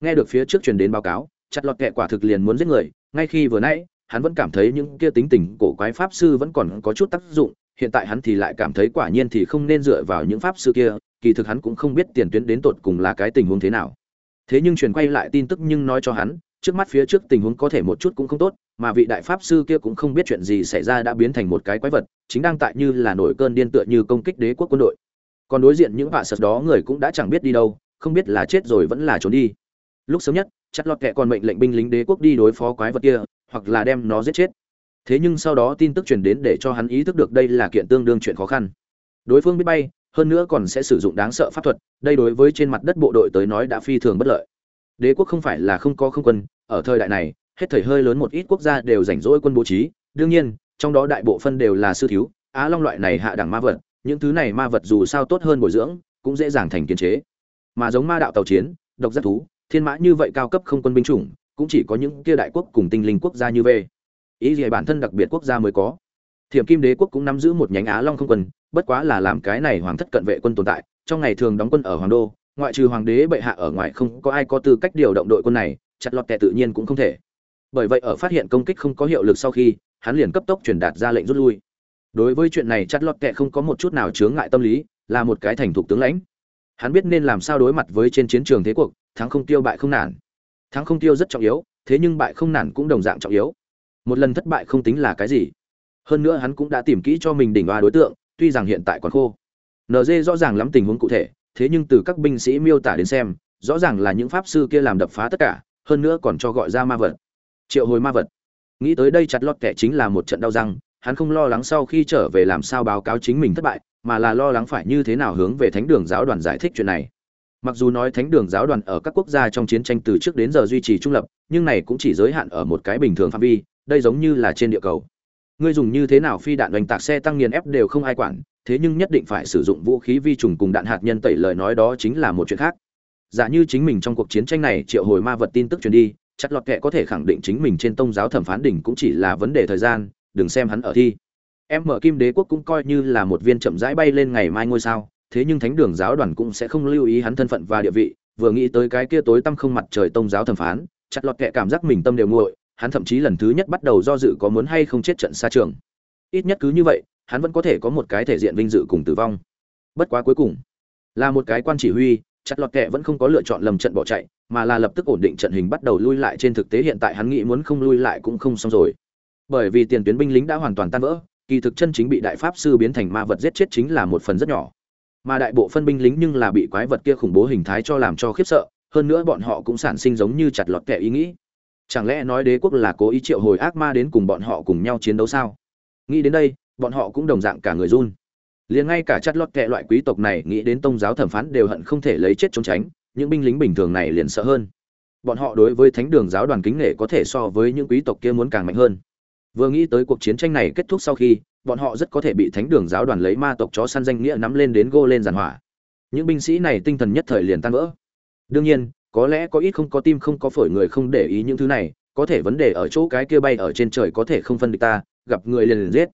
Nghe được phía trước truyền đến báo cáo, chặt lọt kẹ quả thực liền muốn giết người, ngay khi vừa nãy, hắn vẫn cảm thấy những kia tính tình cổ quái pháp sư vẫn còn có chút tác dụng, hiện tại hắn thì lại cảm thấy quả nhiên thì không nên dựa vào những pháp sư kia, kỳ thực hắn cũng không biết tiền tuyến đến tột cùng là cái tình huống thế nào. Thế nhưng truyền quay lại tin tức nhưng nói cho hắn, trước mắt phía trước tình huống có thể một chút cũng không tốt, mà vị đại pháp sư kia cũng không biết chuyện gì xảy ra đã biến thành một cái quái vật, chính đang tại như là nổi cơn điên tựa như công kích đế quốc quân đội còn đối diện những vạ sật đó người cũng đã chẳng biết đi đâu, không biết là chết rồi vẫn là trốn đi. Lúc sớm nhất, chặt lọt kệ còn mệnh lệnh binh lính đế quốc đi đối phó quái vật kia, hoặc là đem nó giết chết. Thế nhưng sau đó tin tức truyền đến để cho hắn ý thức được đây là kiện tương đương chuyện khó khăn. Đối phương biết bay, hơn nữa còn sẽ sử dụng đáng sợ pháp thuật, đây đối với trên mặt đất bộ đội tới nói đã phi thường bất lợi. Đế quốc không phải là không có không quân, ở thời đại này, hết thời hơi lớn một ít quốc gia đều rảnh rỗi quân bố trí, đương nhiên, trong đó đại bộ phân đều là sư thiếu, á long loại này hạ đẳng ma vật những thứ này ma vật dù sao tốt hơn bồi dưỡng, cũng dễ dàng thành kiến chế. Mà giống ma đạo tàu chiến, độc giác thú, thiên mã như vậy cao cấp không quân binh chủng, cũng chỉ có những kia đại quốc cùng tinh linh quốc gia như về ý gì bản thân đặc biệt quốc gia mới có. Thiểm kim đế quốc cũng nắm giữ một nhánh á long không quân, bất quá là làm cái này hoàng thất cận vệ quân tồn tại, trong ngày thường đóng quân ở hoàng đô, ngoại trừ hoàng đế bệ hạ ở ngoài không có ai có tư cách điều động đội quân này, chặt lọt kẻ tự nhiên cũng không thể. Bởi vậy ở phát hiện công kích không có hiệu lực sau khi, hắn liền cấp tốc truyền đạt ra lệnh rút lui đối với chuyện này chặt lọt kệ không có một chút nào chướng ngại tâm lý, là một cái thành thục tướng lãnh. Hắn biết nên làm sao đối mặt với trên chiến trường thế cuộc, thắng không tiêu bại không nản. Thắng không tiêu rất trọng yếu, thế nhưng bại không nản cũng đồng dạng trọng yếu. Một lần thất bại không tính là cái gì. Hơn nữa hắn cũng đã tìm kỹ cho mình đỉnh hoa đối tượng, tuy rằng hiện tại còn khô. Nd rõ ràng lắm tình huống cụ thể, thế nhưng từ các binh sĩ miêu tả đến xem, rõ ràng là những pháp sư kia làm đập phá tất cả, hơn nữa còn cho gọi ra ma vật. Triệu hồi ma vật. Nghĩ tới đây chặt lọt kẻ chính là một trận đau răng hắn không lo lắng sau khi trở về làm sao báo cáo chính mình thất bại, mà là lo lắng phải như thế nào hướng về thánh đường giáo đoàn giải thích chuyện này. Mặc dù nói thánh đường giáo đoàn ở các quốc gia trong chiến tranh từ trước đến giờ duy trì trung lập, nhưng này cũng chỉ giới hạn ở một cái bình thường phạm vi, đây giống như là trên địa cầu. Ngươi dùng như thế nào phi đạn đánh tạc xe tăng nghiền ép đều không ai quản, thế nhưng nhất định phải sử dụng vũ khí vi trùng cùng đạn hạt nhân tẩy lời nói đó chính là một chuyện khác. Giả như chính mình trong cuộc chiến tranh này triệu hồi ma vật tin tức truyền đi chặt lọt kệ có thể khẳng định chính mình trên tông giáo thẩm phán đỉnh cũng chỉ là vấn đề thời gian đừng xem hắn ở thi. Em mở kim đế quốc cũng coi như là một viên chậm rãi bay lên ngày mai ngôi sao, thế nhưng thánh đường giáo đoàn cũng sẽ không lưu ý hắn thân phận và địa vị, vừa nghĩ tới cái kia tối tăm không mặt trời tông giáo thẩm phán, chặt lọt kệ cảm giác mình tâm đều nguội, hắn thậm chí lần thứ nhất bắt đầu do dự có muốn hay không chết trận xa trường. Ít nhất cứ như vậy, hắn vẫn có thể có một cái thể diện vinh dự cùng tử vong. Bất quá cuối cùng, là một cái quan chỉ huy, chặt lọt kệ vẫn không có lựa chọn lầm trận bỏ chạy, mà là lập tức ổn định trận hình bắt đầu lui lại trên thực tế hiện tại hắn nghĩ muốn không lui lại cũng không xong rồi bởi vì tiền tuyến binh lính đã hoàn toàn tan vỡ, kỳ thực chân chính bị đại pháp sư biến thành ma vật giết chết chính là một phần rất nhỏ. Mà đại bộ phân binh lính nhưng là bị quái vật kia khủng bố hình thái cho làm cho khiếp sợ, hơn nữa bọn họ cũng sản sinh giống như chặt lọt kẻ ý nghĩ. Chẳng lẽ nói đế quốc là cố ý triệu hồi ác ma đến cùng bọn họ cùng nhau chiến đấu sao? Nghĩ đến đây, bọn họ cũng đồng dạng cả người run. Liền ngay cả chặt lọt kẻ loại quý tộc này nghĩ đến tông giáo thẩm phán đều hận không thể lấy chết trốn tránh, những binh lính bình thường này liền sợ hơn. Bọn họ đối với thánh đường giáo đoàn kính nể có thể so với những quý tộc kia muốn càng mạnh hơn vừa nghĩ tới cuộc chiến tranh này kết thúc sau khi, bọn họ rất có thể bị thánh đường giáo đoàn lấy ma tộc chó săn danh nghĩa nắm lên đến gô lên giàn hỏa. Những binh sĩ này tinh thần nhất thời liền tan vỡ. Đương nhiên, có lẽ có ít không có tim không có phổi người không để ý những thứ này, có thể vấn đề ở chỗ cái kia bay ở trên trời có thể không phân địch ta, gặp người liền liền giết.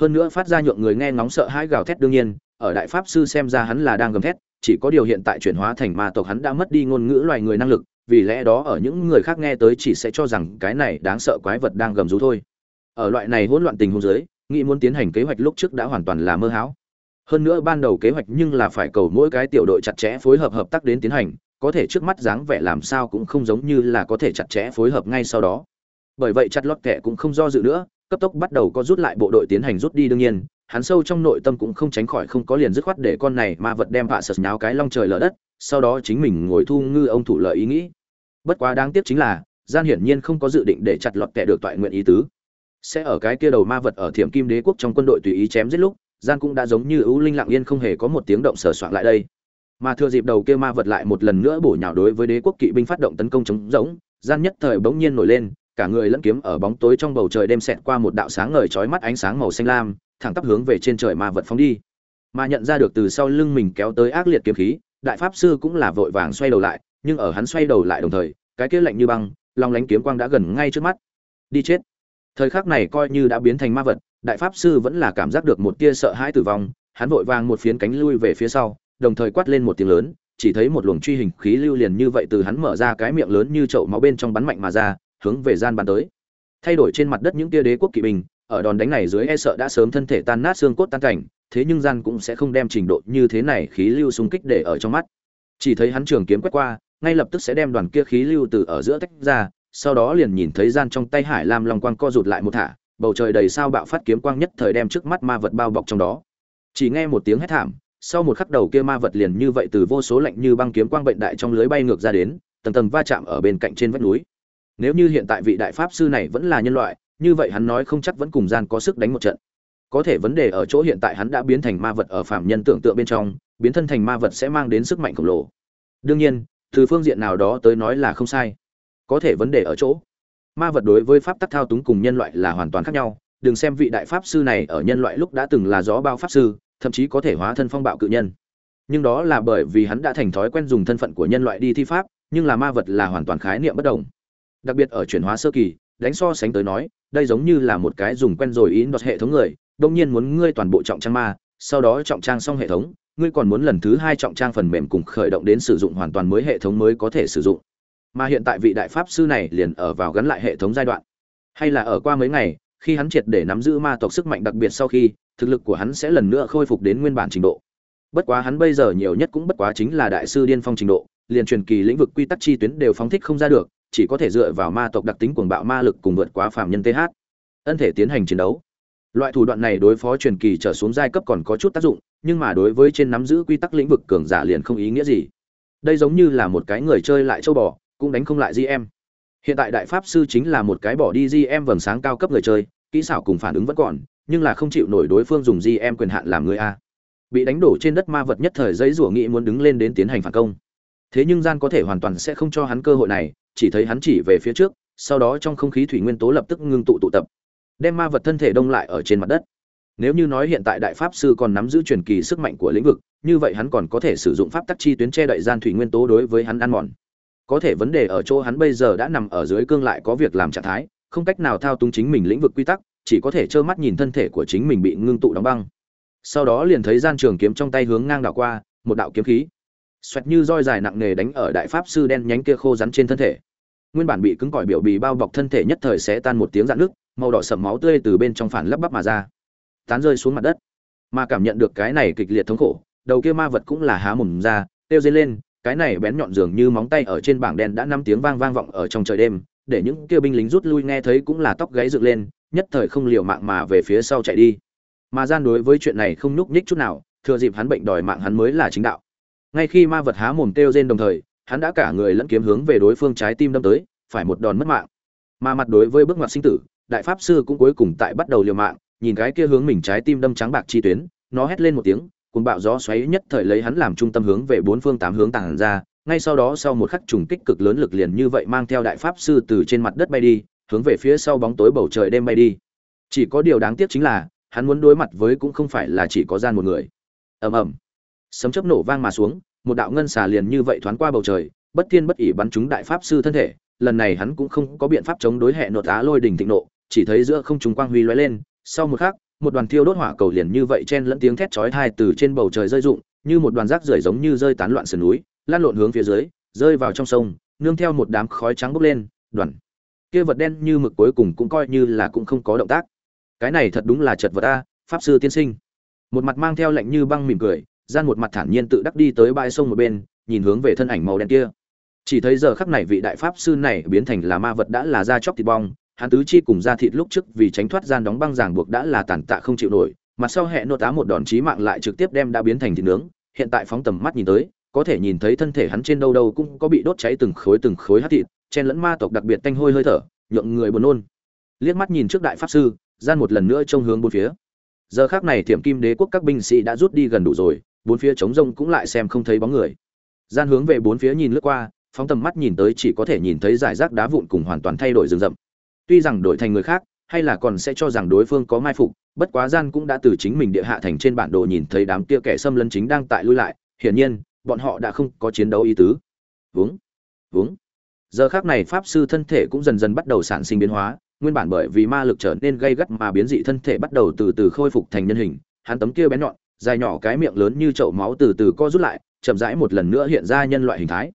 Hơn nữa phát ra nhượng người nghe ngóng sợ hãi gào thét đương nhiên, ở đại pháp sư xem ra hắn là đang gầm thét, chỉ có điều hiện tại chuyển hóa thành ma tộc hắn đã mất đi ngôn ngữ loài người năng lực, vì lẽ đó ở những người khác nghe tới chỉ sẽ cho rằng cái này đáng sợ quái vật đang gầm rú thôi ở loại này hỗn loạn tình huống dưới, nghĩ muốn tiến hành kế hoạch lúc trước đã hoàn toàn là mơ hão. Hơn nữa ban đầu kế hoạch nhưng là phải cầu mỗi cái tiểu đội chặt chẽ phối hợp hợp tác đến tiến hành, có thể trước mắt dáng vẻ làm sao cũng không giống như là có thể chặt chẽ phối hợp ngay sau đó. Bởi vậy chặt lót kẻ cũng không do dự nữa, cấp tốc bắt đầu có rút lại bộ đội tiến hành rút đi đương nhiên, hắn sâu trong nội tâm cũng không tránh khỏi không có liền dứt khoát để con này ma vật đem vạ sật nháo cái long trời lở đất, sau đó chính mình ngồi thu ngư ông thủ lợi ý nghĩ. Bất quá đáng tiếc chính là, gian hiển nhiên không có dự định để chặt lọt kẻ được toại nguyện ý tứ sẽ ở cái kia đầu ma vật ở thiểm kim đế quốc trong quân đội tùy ý chém giết lúc, gian cũng đã giống như ưu linh lặng yên không hề có một tiếng động sờ soạn lại đây. Mà thừa dịp đầu kia ma vật lại một lần nữa bổ nhào đối với đế quốc kỵ binh phát động tấn công chống rỗng, gian nhất thời bỗng nhiên nổi lên, cả người lẫn kiếm ở bóng tối trong bầu trời đêm xẹt qua một đạo sáng ngời chói mắt ánh sáng màu xanh lam, thẳng tắp hướng về trên trời ma vật phóng đi. Mà nhận ra được từ sau lưng mình kéo tới ác liệt kiếm khí, đại pháp sư cũng là vội vàng xoay đầu lại, nhưng ở hắn xoay đầu lại đồng thời, cái kia lạnh như băng, long lánh kiếm quang đã gần ngay trước mắt. Đi chết thời khắc này coi như đã biến thành ma vật, đại pháp sư vẫn là cảm giác được một tia sợ hãi tử vong, hắn vội vàng một phiến cánh lui về phía sau, đồng thời quát lên một tiếng lớn, chỉ thấy một luồng truy hình khí lưu liền như vậy từ hắn mở ra cái miệng lớn như chậu máu bên trong bắn mạnh mà ra, hướng về gian bàn tới. Thay đổi trên mặt đất những tia đế quốc kỵ binh, ở đòn đánh này dưới e sợ đã sớm thân thể tan nát xương cốt tan cảnh, thế nhưng gian cũng sẽ không đem trình độ như thế này khí lưu xung kích để ở trong mắt. Chỉ thấy hắn trường kiếm quét qua, ngay lập tức sẽ đem đoàn kia khí lưu từ ở giữa tách ra sau đó liền nhìn thấy gian trong tay hải lam long quang co rụt lại một thả, bầu trời đầy sao bạo phát kiếm quang nhất thời đem trước mắt ma vật bao bọc trong đó. Chỉ nghe một tiếng hét thảm, sau một khắc đầu kia ma vật liền như vậy từ vô số lạnh như băng kiếm quang bệnh đại trong lưới bay ngược ra đến, tầng tầng va chạm ở bên cạnh trên vách núi. Nếu như hiện tại vị đại pháp sư này vẫn là nhân loại, như vậy hắn nói không chắc vẫn cùng gian có sức đánh một trận. Có thể vấn đề ở chỗ hiện tại hắn đã biến thành ma vật ở phạm nhân tưởng tượng bên trong, biến thân thành ma vật sẽ mang đến sức mạnh khổng lồ. Đương nhiên, từ phương diện nào đó tới nói là không sai có thể vấn đề ở chỗ. Ma vật đối với pháp tắc thao túng cùng nhân loại là hoàn toàn khác nhau, đừng xem vị đại pháp sư này ở nhân loại lúc đã từng là gió bao pháp sư, thậm chí có thể hóa thân phong bạo cự nhân. Nhưng đó là bởi vì hắn đã thành thói quen dùng thân phận của nhân loại đi thi pháp, nhưng là ma vật là hoàn toàn khái niệm bất đồng. Đặc biệt ở chuyển hóa sơ kỳ, đánh so sánh tới nói, đây giống như là một cái dùng quen rồi ý đoạt hệ thống người đông nhiên muốn ngươi toàn bộ trọng trang ma, sau đó trọng trang xong hệ thống, ngươi còn muốn lần thứ hai trọng trang phần mềm cùng khởi động đến sử dụng hoàn toàn mới hệ thống mới có thể sử dụng mà hiện tại vị đại pháp sư này liền ở vào gắn lại hệ thống giai đoạn. Hay là ở qua mấy ngày, khi hắn triệt để nắm giữ ma tộc sức mạnh đặc biệt sau khi, thực lực của hắn sẽ lần nữa khôi phục đến nguyên bản trình độ. Bất quá hắn bây giờ nhiều nhất cũng bất quá chính là đại sư điên phong trình độ, liền truyền kỳ lĩnh vực quy tắc chi tuyến đều phóng thích không ra được, chỉ có thể dựa vào ma tộc đặc tính cuồng bạo ma lực cùng vượt quá phạm nhân th ân thể tiến hành chiến đấu. Loại thủ đoạn này đối phó truyền kỳ trở xuống giai cấp còn có chút tác dụng, nhưng mà đối với trên nắm giữ quy tắc lĩnh vực cường giả liền không ý nghĩa gì. Đây giống như là một cái người chơi lại châu bò cũng đánh không lại gm hiện tại đại pháp sư chính là một cái bỏ đi gm vầng sáng cao cấp người chơi, kỹ xảo cùng phản ứng vẫn còn, nhưng là không chịu nổi đối phương dùng gm quyền hạn làm người a. Bị đánh đổ trên đất ma vật nhất thời giấy rủa nghĩ muốn đứng lên đến tiến hành phản công. Thế nhưng gian có thể hoàn toàn sẽ không cho hắn cơ hội này, chỉ thấy hắn chỉ về phía trước, sau đó trong không khí thủy nguyên tố lập tức ngưng tụ tụ tập, đem ma vật thân thể đông lại ở trên mặt đất. Nếu như nói hiện tại đại pháp sư còn nắm giữ truyền kỳ sức mạnh của lĩnh vực, như vậy hắn còn có thể sử dụng pháp tắc chi tuyến che đậy gian thủy nguyên tố đối với hắn ăn mòn có thể vấn đề ở chỗ hắn bây giờ đã nằm ở dưới cương lại có việc làm trạng thái, không cách nào thao túng chính mình lĩnh vực quy tắc, chỉ có thể trơ mắt nhìn thân thể của chính mình bị ngưng tụ đóng băng. Sau đó liền thấy gian trường kiếm trong tay hướng ngang đảo qua, một đạo kiếm khí. Xoẹt như roi dài nặng nề đánh ở đại pháp sư đen nhánh kia khô rắn trên thân thể. Nguyên bản bị cứng cỏi biểu bì bao bọc thân thể nhất thời sẽ tan một tiếng dạn nước màu đỏ sậm máu tươi từ bên trong phản lấp bắp mà ra. Tán rơi xuống mặt đất. Mà cảm nhận được cái này kịch liệt thống khổ, đầu kia ma vật cũng là há mồm ra tiêu dây lên cái này bén nhọn dường như móng tay ở trên bảng đen đã năm tiếng vang vang vọng ở trong trời đêm, để những kia binh lính rút lui nghe thấy cũng là tóc gáy dựng lên, nhất thời không liều mạng mà về phía sau chạy đi. Mà gian đối với chuyện này không nhúc nhích chút nào, thừa dịp hắn bệnh đòi mạng hắn mới là chính đạo. Ngay khi ma vật há mồm kêu rên đồng thời, hắn đã cả người lẫn kiếm hướng về đối phương trái tim đâm tới, phải một đòn mất mạng. Mà mặt đối với bước ngoặt sinh tử, đại pháp sư cũng cuối cùng tại bắt đầu liều mạng, nhìn cái kia hướng mình trái tim đâm trắng bạc chi tuyến, nó hét lên một tiếng cùng bạo gió xoáy nhất thời lấy hắn làm trung tâm hướng về bốn phương tám hướng tàng ra, ngay sau đó sau một khắc trùng kích cực lớn lực liền như vậy mang theo đại pháp sư từ trên mặt đất bay đi, hướng về phía sau bóng tối bầu trời đêm bay đi. Chỉ có điều đáng tiếc chính là, hắn muốn đối mặt với cũng không phải là chỉ có gian một người. Ầm ầm. Sấm chớp nổ vang mà xuống, một đạo ngân xà liền như vậy thoáng qua bầu trời, bất thiên bất ỉ bắn trúng đại pháp sư thân thể, lần này hắn cũng không có biện pháp chống đối hệ nội tá lôi đỉnh thịnh nộ, chỉ thấy giữa không trung quang huy lóe lên, sau một khắc một đoàn thiêu đốt hỏa cầu liền như vậy chen lẫn tiếng thét chói tai từ trên bầu trời rơi rụng, như một đoàn rác rưởi giống như rơi tán loạn sườn núi, lan lộn hướng phía dưới, rơi vào trong sông, nương theo một đám khói trắng bốc lên, đoàn kia vật đen như mực cuối cùng cũng coi như là cũng không có động tác. Cái này thật đúng là chật vật a, pháp sư tiên sinh. Một mặt mang theo lạnh như băng mỉm cười, gian một mặt thản nhiên tự đắc đi tới bãi sông một bên, nhìn hướng về thân ảnh màu đen kia. Chỉ thấy giờ khắc này vị đại pháp sư này biến thành là ma vật đã là da chóc thịt bong hắn tứ chi cùng da thịt lúc trước vì tránh thoát gian đóng băng ràng buộc đã là tàn tạ không chịu nổi mặt sau hẹ nô tá một đòn chí mạng lại trực tiếp đem đã biến thành thịt nướng. Hiện tại phóng tầm mắt nhìn tới, có thể nhìn thấy thân thể hắn trên đâu đâu cũng có bị đốt cháy từng khối từng khối hắc thịt, chen lẫn ma tộc đặc biệt tanh hôi hơi thở, nhượng người buồn nôn. Liếc mắt nhìn trước đại pháp sư, gian một lần nữa trông hướng bốn phía. Giờ khác này thiểm kim đế quốc các binh sĩ đã rút đi gần đủ rồi, bốn phía trống rông cũng lại xem không thấy bóng người. Gian hướng về bốn phía nhìn lướt qua, phóng tầm mắt nhìn tới chỉ có thể nhìn thấy giải rác đá vụn cùng hoàn toàn thay đổi rừng rậm tuy rằng đổi thành người khác, hay là còn sẽ cho rằng đối phương có mai phục, bất quá gian cũng đã từ chính mình địa hạ thành trên bản đồ nhìn thấy đám kia kẻ xâm lấn chính đang tại lui lại, hiển nhiên, bọn họ đã không có chiến đấu ý tứ. Vướng vướng. Giờ khác này pháp sư thân thể cũng dần dần bắt đầu sản sinh biến hóa, nguyên bản bởi vì ma lực trở nên gây gắt mà biến dị thân thể bắt đầu từ từ khôi phục thành nhân hình, hắn tấm kia bén nhọn, dài nhỏ cái miệng lớn như chậu máu từ từ co rút lại, chậm rãi một lần nữa hiện ra nhân loại hình thái.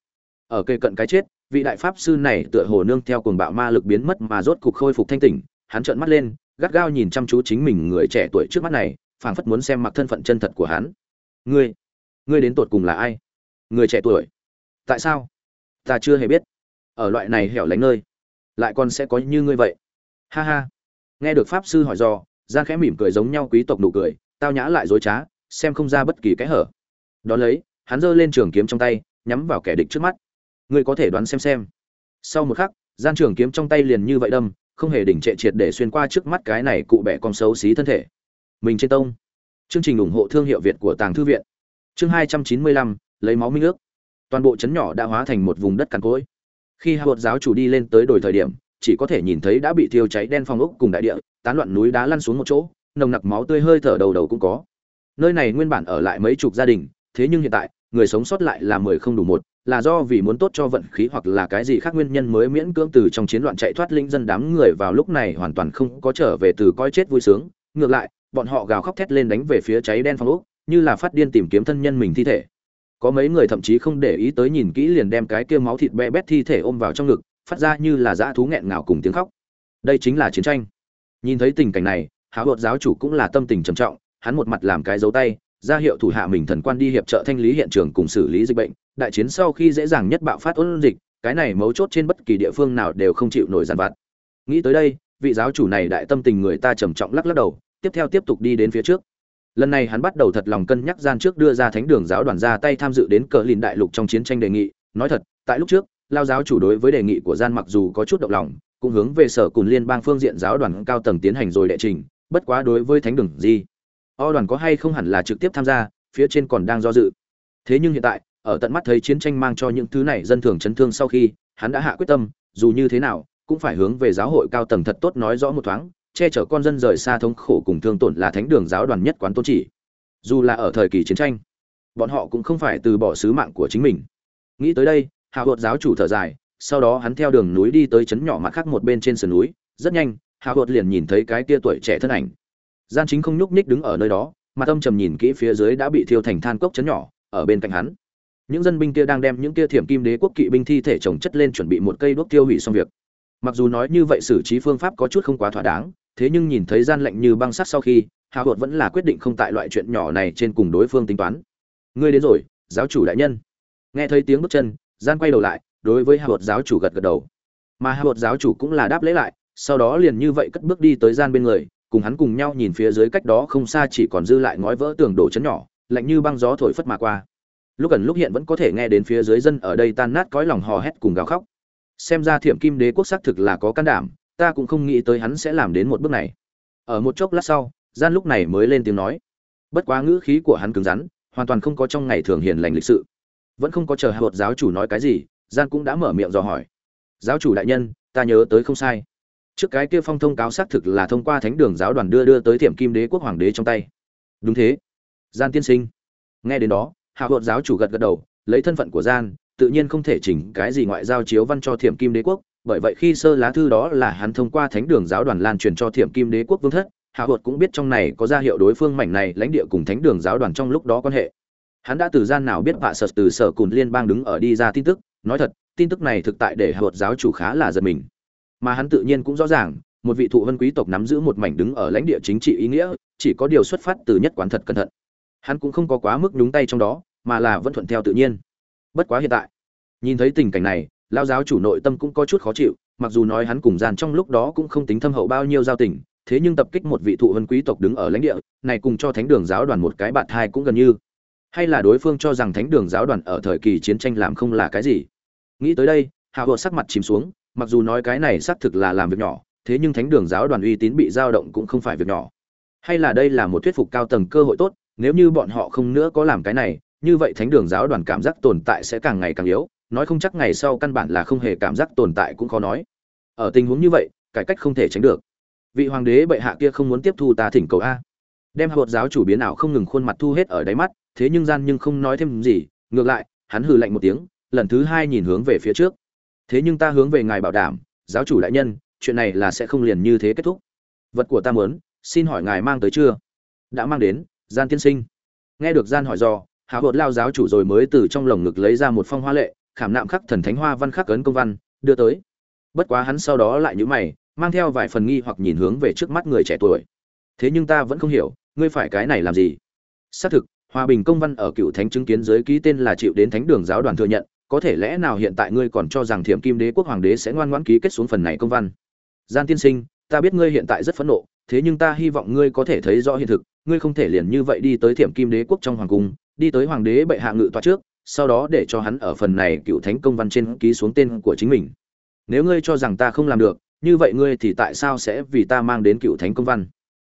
Ở cây cận cái chết vị đại pháp sư này tựa hồ nương theo cuồng bạo ma lực biến mất mà rốt cục khôi phục thanh tỉnh hắn trợn mắt lên gắt gao nhìn chăm chú chính mình người trẻ tuổi trước mắt này phảng phất muốn xem mặc thân phận chân thật của hắn. Ngươi ngươi đến tột cùng là ai? Người trẻ tuổi? Tại sao? Ta chưa hề biết. Ở loại này hẻo lánh nơi lại còn sẽ có như ngươi vậy. Ha ha. Nghe được pháp sư hỏi dò, Giang khẽ mỉm cười giống nhau quý tộc nụ cười tao nhã lại dối trá xem không ra bất kỳ cái hở. Đó lấy hắn giơ lên trường kiếm trong tay nhắm vào kẻ địch trước mắt ngươi có thể đoán xem xem. Sau một khắc, gian trường kiếm trong tay liền như vậy đâm, không hề đỉnh trệ triệt để xuyên qua trước mắt cái này cụ bẻ con xấu xí thân thể. Mình trên tông. Chương trình ủng hộ thương hiệu việt của tàng thư viện. Chương hai trăm chín mươi lăm, lấy máu minh ước. Toàn bộ trấn nhỏ đã hóa thành một vùng đất cằn cỗi. Khi hạ giáo chủ đi lên tới đồi thời điểm, chỉ có thể nhìn thấy đã bị thiêu cháy đen phong ốc cùng đại địa, tán loạn núi đá lăn xuống một chỗ, nồng nặc máu tươi hơi thở đầu đầu cũng có. Nơi này nguyên bản ở lại mấy chục gia đình, thế nhưng hiện tại, người sống sót lại là mười không đủ một là do vì muốn tốt cho vận khí hoặc là cái gì khác nguyên nhân mới miễn cưỡng từ trong chiến loạn chạy thoát linh dân đám người vào lúc này hoàn toàn không có trở về từ coi chết vui sướng. Ngược lại, bọn họ gào khóc thét lên đánh về phía cháy đen phong ốc, như là phát điên tìm kiếm thân nhân mình thi thể. Có mấy người thậm chí không để ý tới nhìn kỹ liền đem cái kia máu thịt be bét thi thể ôm vào trong ngực, phát ra như là dã thú nghẹn ngào cùng tiếng khóc. Đây chính là chiến tranh. Nhìn thấy tình cảnh này háo hột giáo chủ cũng là tâm tình trầm trọng, hắn một mặt làm cái dấu tay ra hiệu thủ hạ mình thần quan đi hiệp trợ thanh lý hiện trường cùng xử lý dịch bệnh, đại chiến sau khi dễ dàng nhất bạo phát ôn dịch, cái này mấu chốt trên bất kỳ địa phương nào đều không chịu nổi giàn vặt. Nghĩ tới đây, vị giáo chủ này đại tâm tình người ta trầm trọng lắc lắc đầu, tiếp theo tiếp tục đi đến phía trước. Lần này hắn bắt đầu thật lòng cân nhắc gian trước đưa ra thánh đường giáo đoàn ra tay tham dự đến cờ lìn đại lục trong chiến tranh đề nghị. Nói thật, tại lúc trước, lao giáo chủ đối với đề nghị của gian mặc dù có chút động lòng, cũng hướng về sở cùng liên bang phương diện giáo đoàn cao tầng tiến hành rồi đệ trình, bất quá đối với thánh đường gì? O đoàn có hay không hẳn là trực tiếp tham gia, phía trên còn đang do dự. Thế nhưng hiện tại, ở tận mắt thấy chiến tranh mang cho những thứ này dân thường chấn thương sau khi, hắn đã hạ quyết tâm, dù như thế nào, cũng phải hướng về giáo hội cao tầng thật tốt nói rõ một thoáng, che chở con dân rời xa thống khổ cùng thương tổn là thánh đường giáo đoàn nhất quán tôn chỉ. Dù là ở thời kỳ chiến tranh, bọn họ cũng không phải từ bỏ sứ mạng của chính mình. Nghĩ tới đây hạ hột giáo chủ thở dài, sau đó hắn theo đường núi đi tới trấn nhỏ mặt khác một bên trên sườn núi. Rất nhanh hạ hột liền nhìn thấy cái tia tuổi trẻ thân ảnh gian chính không nhúc nhích đứng ở nơi đó, mà tâm trầm nhìn kỹ phía dưới đã bị thiêu thành than cốc chấn nhỏ, ở bên cạnh hắn. Những dân binh kia đang đem những kia thiểm kim đế quốc kỵ binh thi thể trồng chất lên chuẩn bị một cây đuốc tiêu hủy xong việc. Mặc dù nói như vậy xử trí phương pháp có chút không quá thỏa đáng, thế nhưng nhìn thấy gian lạnh như băng sắt sau khi hạ hột vẫn là quyết định không tại loại chuyện nhỏ này trên cùng đối phương tính toán. Ngươi đến rồi, giáo chủ đại nhân. Nghe thấy tiếng bước chân, gian quay đầu lại, đối với hạ hột giáo chủ gật gật đầu. Mà hạ hột giáo chủ cũng là đáp lễ lại, sau đó liền như vậy cất bước đi tới gian bên người cùng hắn cùng nhau nhìn phía dưới cách đó không xa chỉ còn dư lại ngói vỡ tường đổ chấn nhỏ, lạnh như băng gió thổi phất mà qua. Lúc gần lúc hiện vẫn có thể nghe đến phía dưới dân ở đây tan nát cõi lòng hò hét cùng gào khóc. Xem ra thiểm kim đế quốc xác thực là có can đảm, ta cũng không nghĩ tới hắn sẽ làm đến một bước này. Ở một chốc lát sau, gian lúc này mới lên tiếng nói. Bất quá ngữ khí của hắn cứng rắn, hoàn toàn không có trong ngày thường hiền lành lịch sự. Vẫn không có chờ hạ giáo chủ nói cái gì, gian cũng đã mở miệng dò hỏi. Giáo chủ đại nhân, ta nhớ tới không sai trước cái kia phong thông cáo xác thực là thông qua thánh đường giáo đoàn đưa đưa tới thiểm kim đế quốc hoàng đế trong tay. Đúng thế. Gian tiên sinh. Nghe đến đó, hạ hột giáo chủ gật gật đầu, lấy thân phận của gian, tự nhiên không thể chỉnh cái gì ngoại giao chiếu văn cho thiểm kim đế quốc, bởi vậy khi sơ lá thư đó là hắn thông qua thánh đường giáo đoàn lan truyền cho thiểm kim đế quốc vương thất, hạ hột cũng biết trong này có ra hiệu đối phương mảnh này lãnh địa cùng thánh đường giáo đoàn trong lúc đó quan hệ. Hắn đã từ gian nào biết vạ sật từ sở cùn liên bang đứng ở đi ra tin tức, nói thật, tin tức này thực tại để hạ hột giáo chủ khá là giật mình mà hắn tự nhiên cũng rõ ràng, một vị thụ vân quý tộc nắm giữ một mảnh đứng ở lãnh địa chính trị ý nghĩa, chỉ có điều xuất phát từ nhất quán thật cẩn thận. Hắn cũng không có quá mức nhúng tay trong đó, mà là vẫn thuận theo tự nhiên. Bất quá hiện tại, nhìn thấy tình cảnh này lao giáo chủ nội tâm cũng có chút khó chịu, mặc dù nói hắn cùng gian trong lúc đó cũng không tính thâm hậu bao nhiêu giao tình, thế nhưng tập kích một vị thụ vân quý tộc đứng ở lãnh địa, này cùng cho thánh đường giáo đoàn một cái bạn hai cũng gần như. Hay là đối phương cho rằng thánh đường giáo đoàn ở thời kỳ chiến tranh làm không là cái gì? Nghĩ tới đây, hạ hộ sắc mặt chìm xuống mặc dù nói cái này xác thực là làm việc nhỏ, thế nhưng thánh đường giáo đoàn uy tín bị dao động cũng không phải việc nhỏ. Hay là đây là một thuyết phục cao tầng cơ hội tốt, nếu như bọn họ không nữa có làm cái này, như vậy thánh đường giáo đoàn cảm giác tồn tại sẽ càng ngày càng yếu, nói không chắc ngày sau căn bản là không hề cảm giác tồn tại cũng khó nói. Ở tình huống như vậy, cải cách không thể tránh được. Vị hoàng đế bệ hạ kia không muốn tiếp thu ta thỉnh cầu a. Đem hạ giáo chủ biến ảo không ngừng khuôn mặt thu hết ở đáy mắt, thế nhưng gian nhưng không nói thêm gì, ngược lại, hắn hừ lạnh một tiếng, lần thứ hai nhìn hướng về phía trước thế nhưng ta hướng về ngài bảo đảm, giáo chủ đại nhân, chuyện này là sẽ không liền như thế kết thúc. Vật của ta muốn, xin hỏi ngài mang tới chưa? Đã mang đến, gian tiên sinh. Nghe được gian hỏi do hào hột lao giáo chủ rồi mới từ trong lồng ngực lấy ra một phong hoa lệ, khảm nạm khắc thần thánh hoa văn khắc ấn công văn, đưa tới. Bất quá hắn sau đó lại nhíu mày, mang theo vài phần nghi hoặc nhìn hướng về trước mắt người trẻ tuổi. Thế nhưng ta vẫn không hiểu, ngươi phải cái này làm gì? Xác thực, hòa bình công văn ở cựu thánh chứng kiến dưới ký tên là chịu đến thánh đường giáo đoàn thừa nhận có thể lẽ nào hiện tại ngươi còn cho rằng thiểm kim đế quốc hoàng đế sẽ ngoan ngoãn ký kết xuống phần này công văn? Gian tiên sinh, ta biết ngươi hiện tại rất phẫn nộ, thế nhưng ta hy vọng ngươi có thể thấy rõ hiện thực, ngươi không thể liền như vậy đi tới thiểm kim đế quốc trong hoàng cung, đi tới hoàng đế bệ hạ ngự toa trước, sau đó để cho hắn ở phần này cựu thánh công văn trên ký xuống tên của chính mình. Nếu ngươi cho rằng ta không làm được, như vậy ngươi thì tại sao sẽ vì ta mang đến cựu thánh công văn?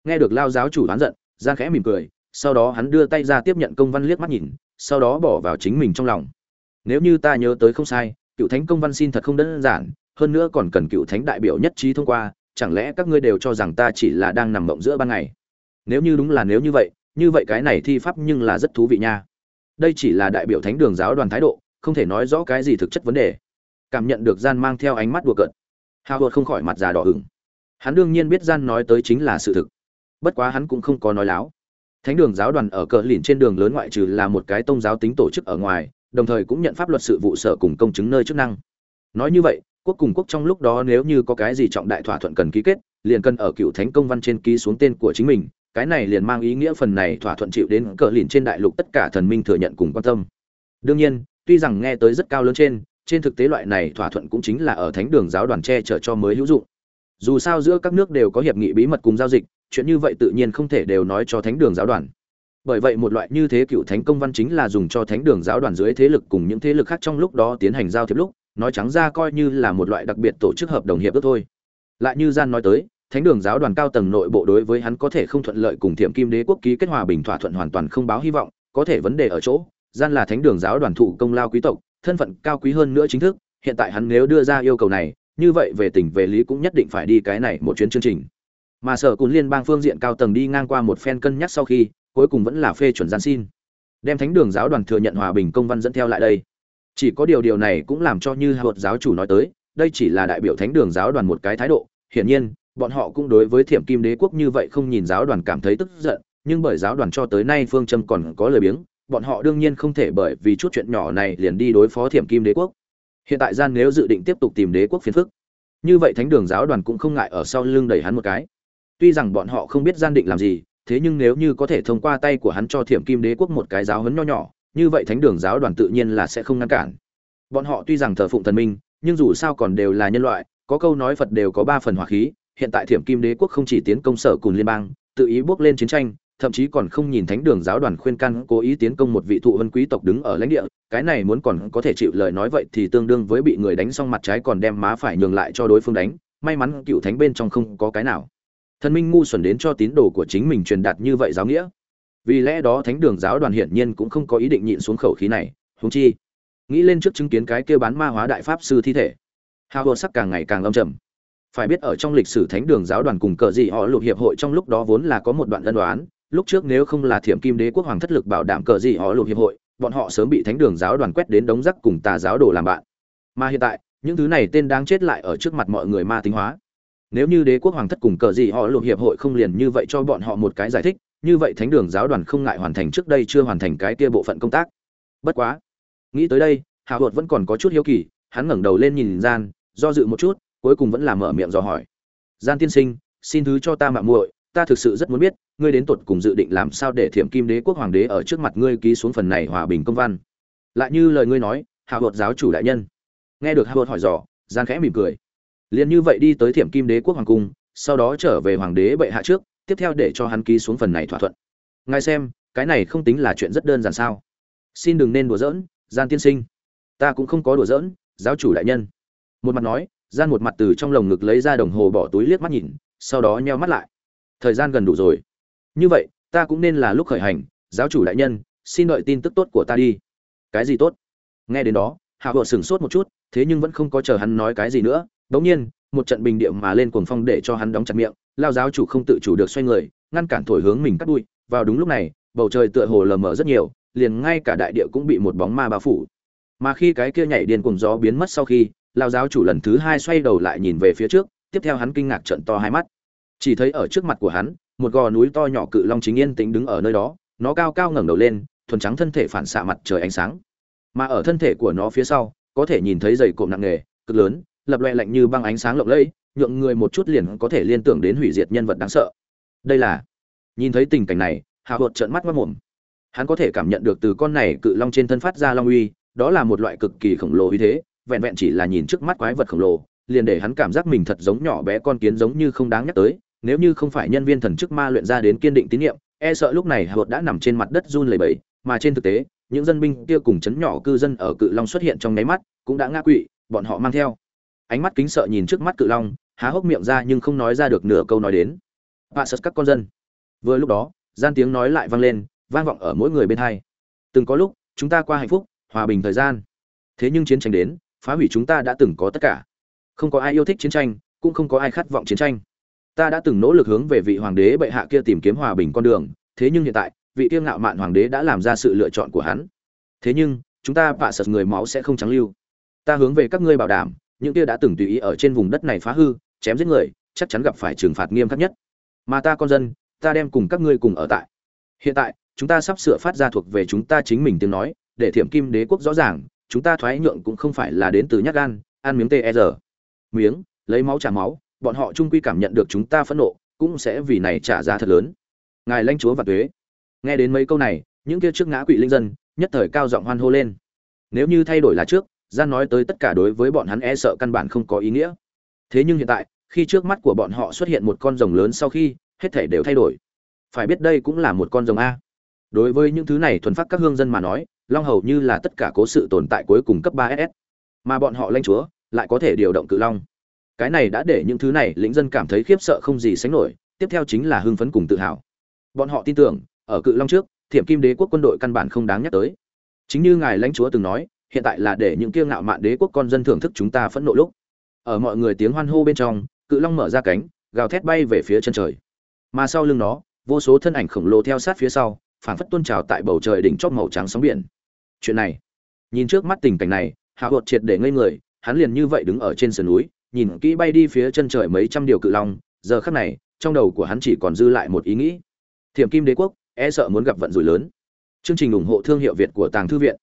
Nghe được lao giáo chủ đoán giận gian khẽ mỉm cười, sau đó hắn đưa tay ra tiếp nhận công văn liếc mắt nhìn, sau đó bỏ vào chính mình trong lòng nếu như ta nhớ tới không sai, cựu thánh công văn xin thật không đơn giản, hơn nữa còn cần cựu thánh đại biểu nhất trí thông qua, chẳng lẽ các ngươi đều cho rằng ta chỉ là đang nằm mộng giữa ban ngày? Nếu như đúng là nếu như vậy như vậy cái này thi pháp nhưng là rất thú vị nha. Đây chỉ là đại biểu thánh đường giáo đoàn thái độ, không thể nói rõ cái gì thực chất vấn đề. Cảm nhận được gian mang theo ánh mắt đùa cợt. Hào hột không khỏi mặt già đỏ hửng hắn đương nhiên biết gian nói tới chính là sự thực. Bất quá hắn cũng không có nói láo. Thánh đường giáo đoàn ở cờ lìn trên đường lớn ngoại trừ là một cái tôn giáo tính tổ chức ở ngoài đồng thời cũng nhận pháp luật sự vụ sở cùng công chứng nơi chức năng. Nói như vậy, quốc cùng quốc trong lúc đó nếu như có cái gì trọng đại thỏa thuận cần ký kết, liền cần ở cựu thánh công văn trên ký xuống tên của chính mình, cái này liền mang ý nghĩa phần này thỏa thuận chịu đến cờ lìn trên đại lục tất cả thần minh thừa nhận cùng quan tâm. Đương nhiên, tuy rằng nghe tới rất cao lớn trên trên thực tế loại này thỏa thuận cũng chính là ở thánh đường giáo đoàn che chở cho mới hữu dụng. Dù sao giữa các nước đều có hiệp nghị bí mật cùng giao dịch, chuyện như vậy tự nhiên không thể đều nói cho thánh đường giáo đoàn bởi vậy một loại như thế cựu thánh công văn chính là dùng cho thánh đường giáo đoàn dưới thế lực cùng những thế lực khác trong lúc đó tiến hành giao thiệp lúc, nói trắng ra coi như là một loại đặc biệt tổ chức hợp đồng hiệp ước thôi. Lại như gian nói tới, thánh đường giáo đoàn cao tầng nội bộ đối với hắn có thể không thuận lợi cùng thiểm kim đế quốc ký kết hòa bình thỏa thuận hoàn toàn không báo hy vọng, có thể vấn đề ở chỗ, gian là thánh đường giáo đoàn thụ công lao quý tộc, thân phận cao quý hơn nữa chính thức, hiện tại hắn nếu đưa ra yêu cầu này, như vậy về tình về lý cũng nhất định phải đi cái này một chuyến chương trình. Mà sở cùng liên bang phương diện cao tầng đi ngang qua một phen cân nhắc sau khi cuối cùng vẫn là phê chuẩn gian xin. Đem thánh đường giáo đoàn thừa nhận hòa bình công văn dẫn theo lại đây. Chỉ có điều điều này cũng làm cho như hợp giáo chủ nói tới, đây chỉ là đại biểu thánh đường giáo đoàn một cái thái độ. Hiển nhiên, bọn họ cũng đối với thiểm kim đế quốc như vậy không nhìn giáo đoàn cảm thấy tức giận, nhưng bởi giáo đoàn cho tới nay phương châm còn có lời biếng, bọn họ đương nhiên không thể bởi vì chút chuyện nhỏ này liền đi đối phó thiểm kim đế quốc. Hiện tại gian nếu dự định tiếp tục tìm đế quốc phiền phức, như vậy thánh đường giáo đoàn cũng không ngại ở sau lưng đẩy hắn một cái. Tuy rằng bọn họ không biết gian định làm gì thế nhưng nếu như có thể thông qua tay của hắn cho thiểm kim đế quốc một cái giáo hấn nho nhỏ, như vậy thánh đường giáo đoàn tự nhiên là sẽ không ngăn cản. Bọn họ tuy rằng thờ phụng thần minh, nhưng dù sao còn đều là nhân loại, có câu nói phật đều có ba phần hỏa khí, hiện tại thiểm kim đế quốc không chỉ tiến công sở cùng liên bang, tự ý bước lên chiến tranh, thậm chí còn không nhìn thánh đường giáo đoàn khuyên can cố ý tiến công một vị thụ vân quý tộc đứng ở lãnh địa, cái này muốn còn có thể chịu lời nói vậy thì tương đương với bị người đánh xong mặt trái còn đem má phải nhường lại cho đối phương đánh, may mắn cựu thánh bên trong không có cái nào thần minh ngu xuẩn đến cho tín đồ của chính mình truyền đạt như vậy giáo nghĩa. Vì lẽ đó thánh đường giáo đoàn hiển nhiên cũng không có ý định nhịn xuống khẩu khí này húng chi, nghĩ lên trước chứng kiến cái kia bán ma hóa đại pháp sư thi thể. Hào hồ sắc càng ngày càng âm trầm. Phải biết ở trong lịch sử thánh đường giáo đoàn cùng cờ gì họ lục hiệp hội trong lúc đó vốn là có một đoạn lân đoán lúc trước nếu không là thiểm kim đế quốc hoàng thất lực bảo đảm cờ gì họ lục hiệp hội, bọn họ sớm bị thánh đường giáo đoàn quét đến đống rắc cùng tà giáo đồ làm bạn. Mà hiện tại, những thứ này tên đáng chết lại ở trước mặt mọi người ma tính hóa nếu như đế quốc hoàng thất cùng cờ gì họ lục hiệp hội không liền như vậy cho bọn họ một cái giải thích, như vậy thánh đường giáo đoàn không ngại hoàn thành trước đây chưa hoàn thành cái kia bộ phận công tác. Bất quá, nghĩ tới đây hạ hột vẫn còn có chút hiếu kỳ, hắn ngẩng đầu lên nhìn gian, do dự một chút, cuối cùng vẫn là mở miệng dò hỏi. Gian tiên sinh, xin thứ cho ta mạng muội, ta thực sự rất muốn biết, ngươi đến tột cùng dự định làm sao để thiểm kim đế quốc hoàng đế ở trước mặt ngươi ký xuống phần này hòa bình công văn. Lại như lời ngươi nói hạ hột giáo chủ đại nhân. Nghe được hạ hột hỏi dò, gian khẽ mỉm cười liền như vậy đi tới thiểm kim đế quốc hoàng cung, sau đó trở về hoàng đế bệ hạ trước, tiếp theo để cho hắn ký xuống phần này thỏa thuận. Ngài xem, cái này không tính là chuyện rất đơn giản sao? Xin đừng nên đùa giỡn, gian tiên sinh. Ta cũng không có đùa giỡn, giáo chủ đại nhân. Một mặt nói, gian một mặt từ trong lồng ngực lấy ra đồng hồ bỏ túi liếc mắt nhìn, sau đó nheo mắt lại. Thời gian gần đủ rồi. Như vậy, ta cũng nên là lúc khởi hành, giáo chủ đại nhân, xin đợi tin tức tốt của ta đi. Cái gì tốt? Nghe đến đó, hạ vợ sửng sốt một chút, thế nhưng vẫn không có chờ hắn nói cái gì nữa đống nhiên, một trận bình điệu mà lên cuồng phong để cho hắn đóng chặt miệng, lao giáo chủ không tự chủ được xoay người, ngăn cản thổi hướng mình cắt đuôi. Vào đúng lúc này, bầu trời tựa hồ lờ mờ rất nhiều, liền ngay cả đại địa cũng bị một bóng ma bao phủ. Mà khi cái kia nhảy điên cuồng gió biến mất sau khi, lao giáo chủ lần thứ hai xoay đầu lại nhìn về phía trước, tiếp theo hắn kinh ngạc trận to hai mắt. Chỉ thấy ở trước mặt của hắn, một gò núi to nhỏ cự long chính yên tĩnh đứng ở nơi đó, nó cao cao ngẩng đầu lên, thuần trắng thân thể phản xạ mặt trời ánh sáng. Mà ở thân thể của nó phía sau, có thể nhìn thấy dày cộm nặng nề, cực lớn lập loè lạnh như băng ánh sáng lộng lẫy, nhượng người một chút liền có thể liên tưởng đến hủy diệt nhân vật đáng sợ đây là, nhìn thấy tình cảnh này hạ Bột trợn mắt ngất ngụm. hắn có thể cảm nhận được từ con này cự long trên thân phát ra long uy, đó là một loại cực kỳ khổng lồ uy thế, vẹn vẹn chỉ là nhìn trước mắt quái vật khổng lồ, liền để hắn cảm giác mình thật giống nhỏ bé con kiến giống như không đáng nhắc tới, nếu như không phải nhân viên thần chức ma luyện ra đến kiên định tín nhiệm e sợ lúc này hạ Bột đã nằm trên mặt đất run lẩy bẩy, mà trên thực tế, những dân binh kia cùng chấn nhỏ cư dân ở cự long xuất hiện trong nháy mắt, cũng đã ngã quỵ, bọn họ mang theo ánh mắt kính sợ nhìn trước mắt cự long, há hốc miệng ra nhưng không nói ra được nửa câu nói đến. Bạ sật các con dân. Vừa lúc đó, gian tiếng nói lại vang lên, vang vọng ở mỗi người bên hai. Từng có lúc, chúng ta qua hạnh phúc, hòa bình thời gian. Thế nhưng chiến tranh đến, phá hủy chúng ta đã từng có tất cả. Không có ai yêu thích chiến tranh, cũng không có ai khát vọng chiến tranh. Ta đã từng nỗ lực hướng về vị hoàng đế bệ hạ kia tìm kiếm hòa bình con đường, thế nhưng hiện tại, vị kiêng ngạo mạn hoàng đế đã làm ra sự lựa chọn của hắn. Thế nhưng, chúng ta bạ sật người máu sẽ không trắng lưu. Ta hướng về các ngươi bảo đảm những kia đã từng tùy ý ở trên vùng đất này phá hư, chém giết người, chắc chắn gặp phải trừng phạt nghiêm khắc nhất. Mà ta con dân, ta đem cùng các ngươi cùng ở tại. Hiện tại, chúng ta sắp sửa phát ra thuộc về chúng ta chính mình tiếng nói, để thiểm kim đế quốc rõ ràng, chúng ta thoái nhượng cũng không phải là đến từ nhát gan, ăn miếng tê e r miếng, lấy máu trả máu, bọn họ trung quy cảm nhận được chúng ta phẫn nộ, cũng sẽ vì này trả giá thật lớn. Ngài lãnh chúa và tuế. Nghe đến mấy câu này, những kia trước ngã quỵ linh dân, nhất thời cao giọng hoan hô lên. Nếu như thay đổi là trước gian nói tới tất cả đối với bọn hắn e sợ căn bản không có ý nghĩa. Thế nhưng hiện tại, khi trước mắt của bọn họ xuất hiện một con rồng lớn sau khi, hết thể đều thay đổi. Phải biết đây cũng là một con rồng a. Đối với những thứ này thuần phát các hương dân mà nói, long hầu như là tất cả cố sự tồn tại cuối cùng cấp ba ss mà bọn họ lanh chúa, lại có thể điều động cự long. Cái này đã để những thứ này lĩnh dân cảm thấy khiếp sợ không gì sánh nổi, tiếp theo chính là hưng phấn cùng tự hào. Bọn họ tin tưởng, ở cự long trước, thiểm kim đế quốc quân đội căn bản không đáng nhắc tới. Chính như ngài lãnh chúa từng nói hiện tại là để những kiêu ngạo mạn đế quốc con dân thưởng thức chúng ta phẫn nộ lúc. Ở mọi người tiếng hoan hô bên trong, cự long mở ra cánh, gào thét bay về phía chân trời. Mà sau lưng nó, vô số thân ảnh khổng lồ theo sát phía sau, phảng phất tuôn trào tại bầu trời đỉnh chóp màu trắng sóng biển. Chuyện này, nhìn trước mắt tình cảnh này, hạ hột triệt để ngây người, hắn liền như vậy đứng ở trên sườn núi, nhìn kỹ bay đi phía chân trời mấy trăm điều cự long, giờ khắc này, trong đầu của hắn chỉ còn dư lại một ý nghĩ. Thiểm kim đế quốc e sợ muốn gặp vận rủi lớn. Chương trình ủng hộ thương hiệu việt của tàng thư viện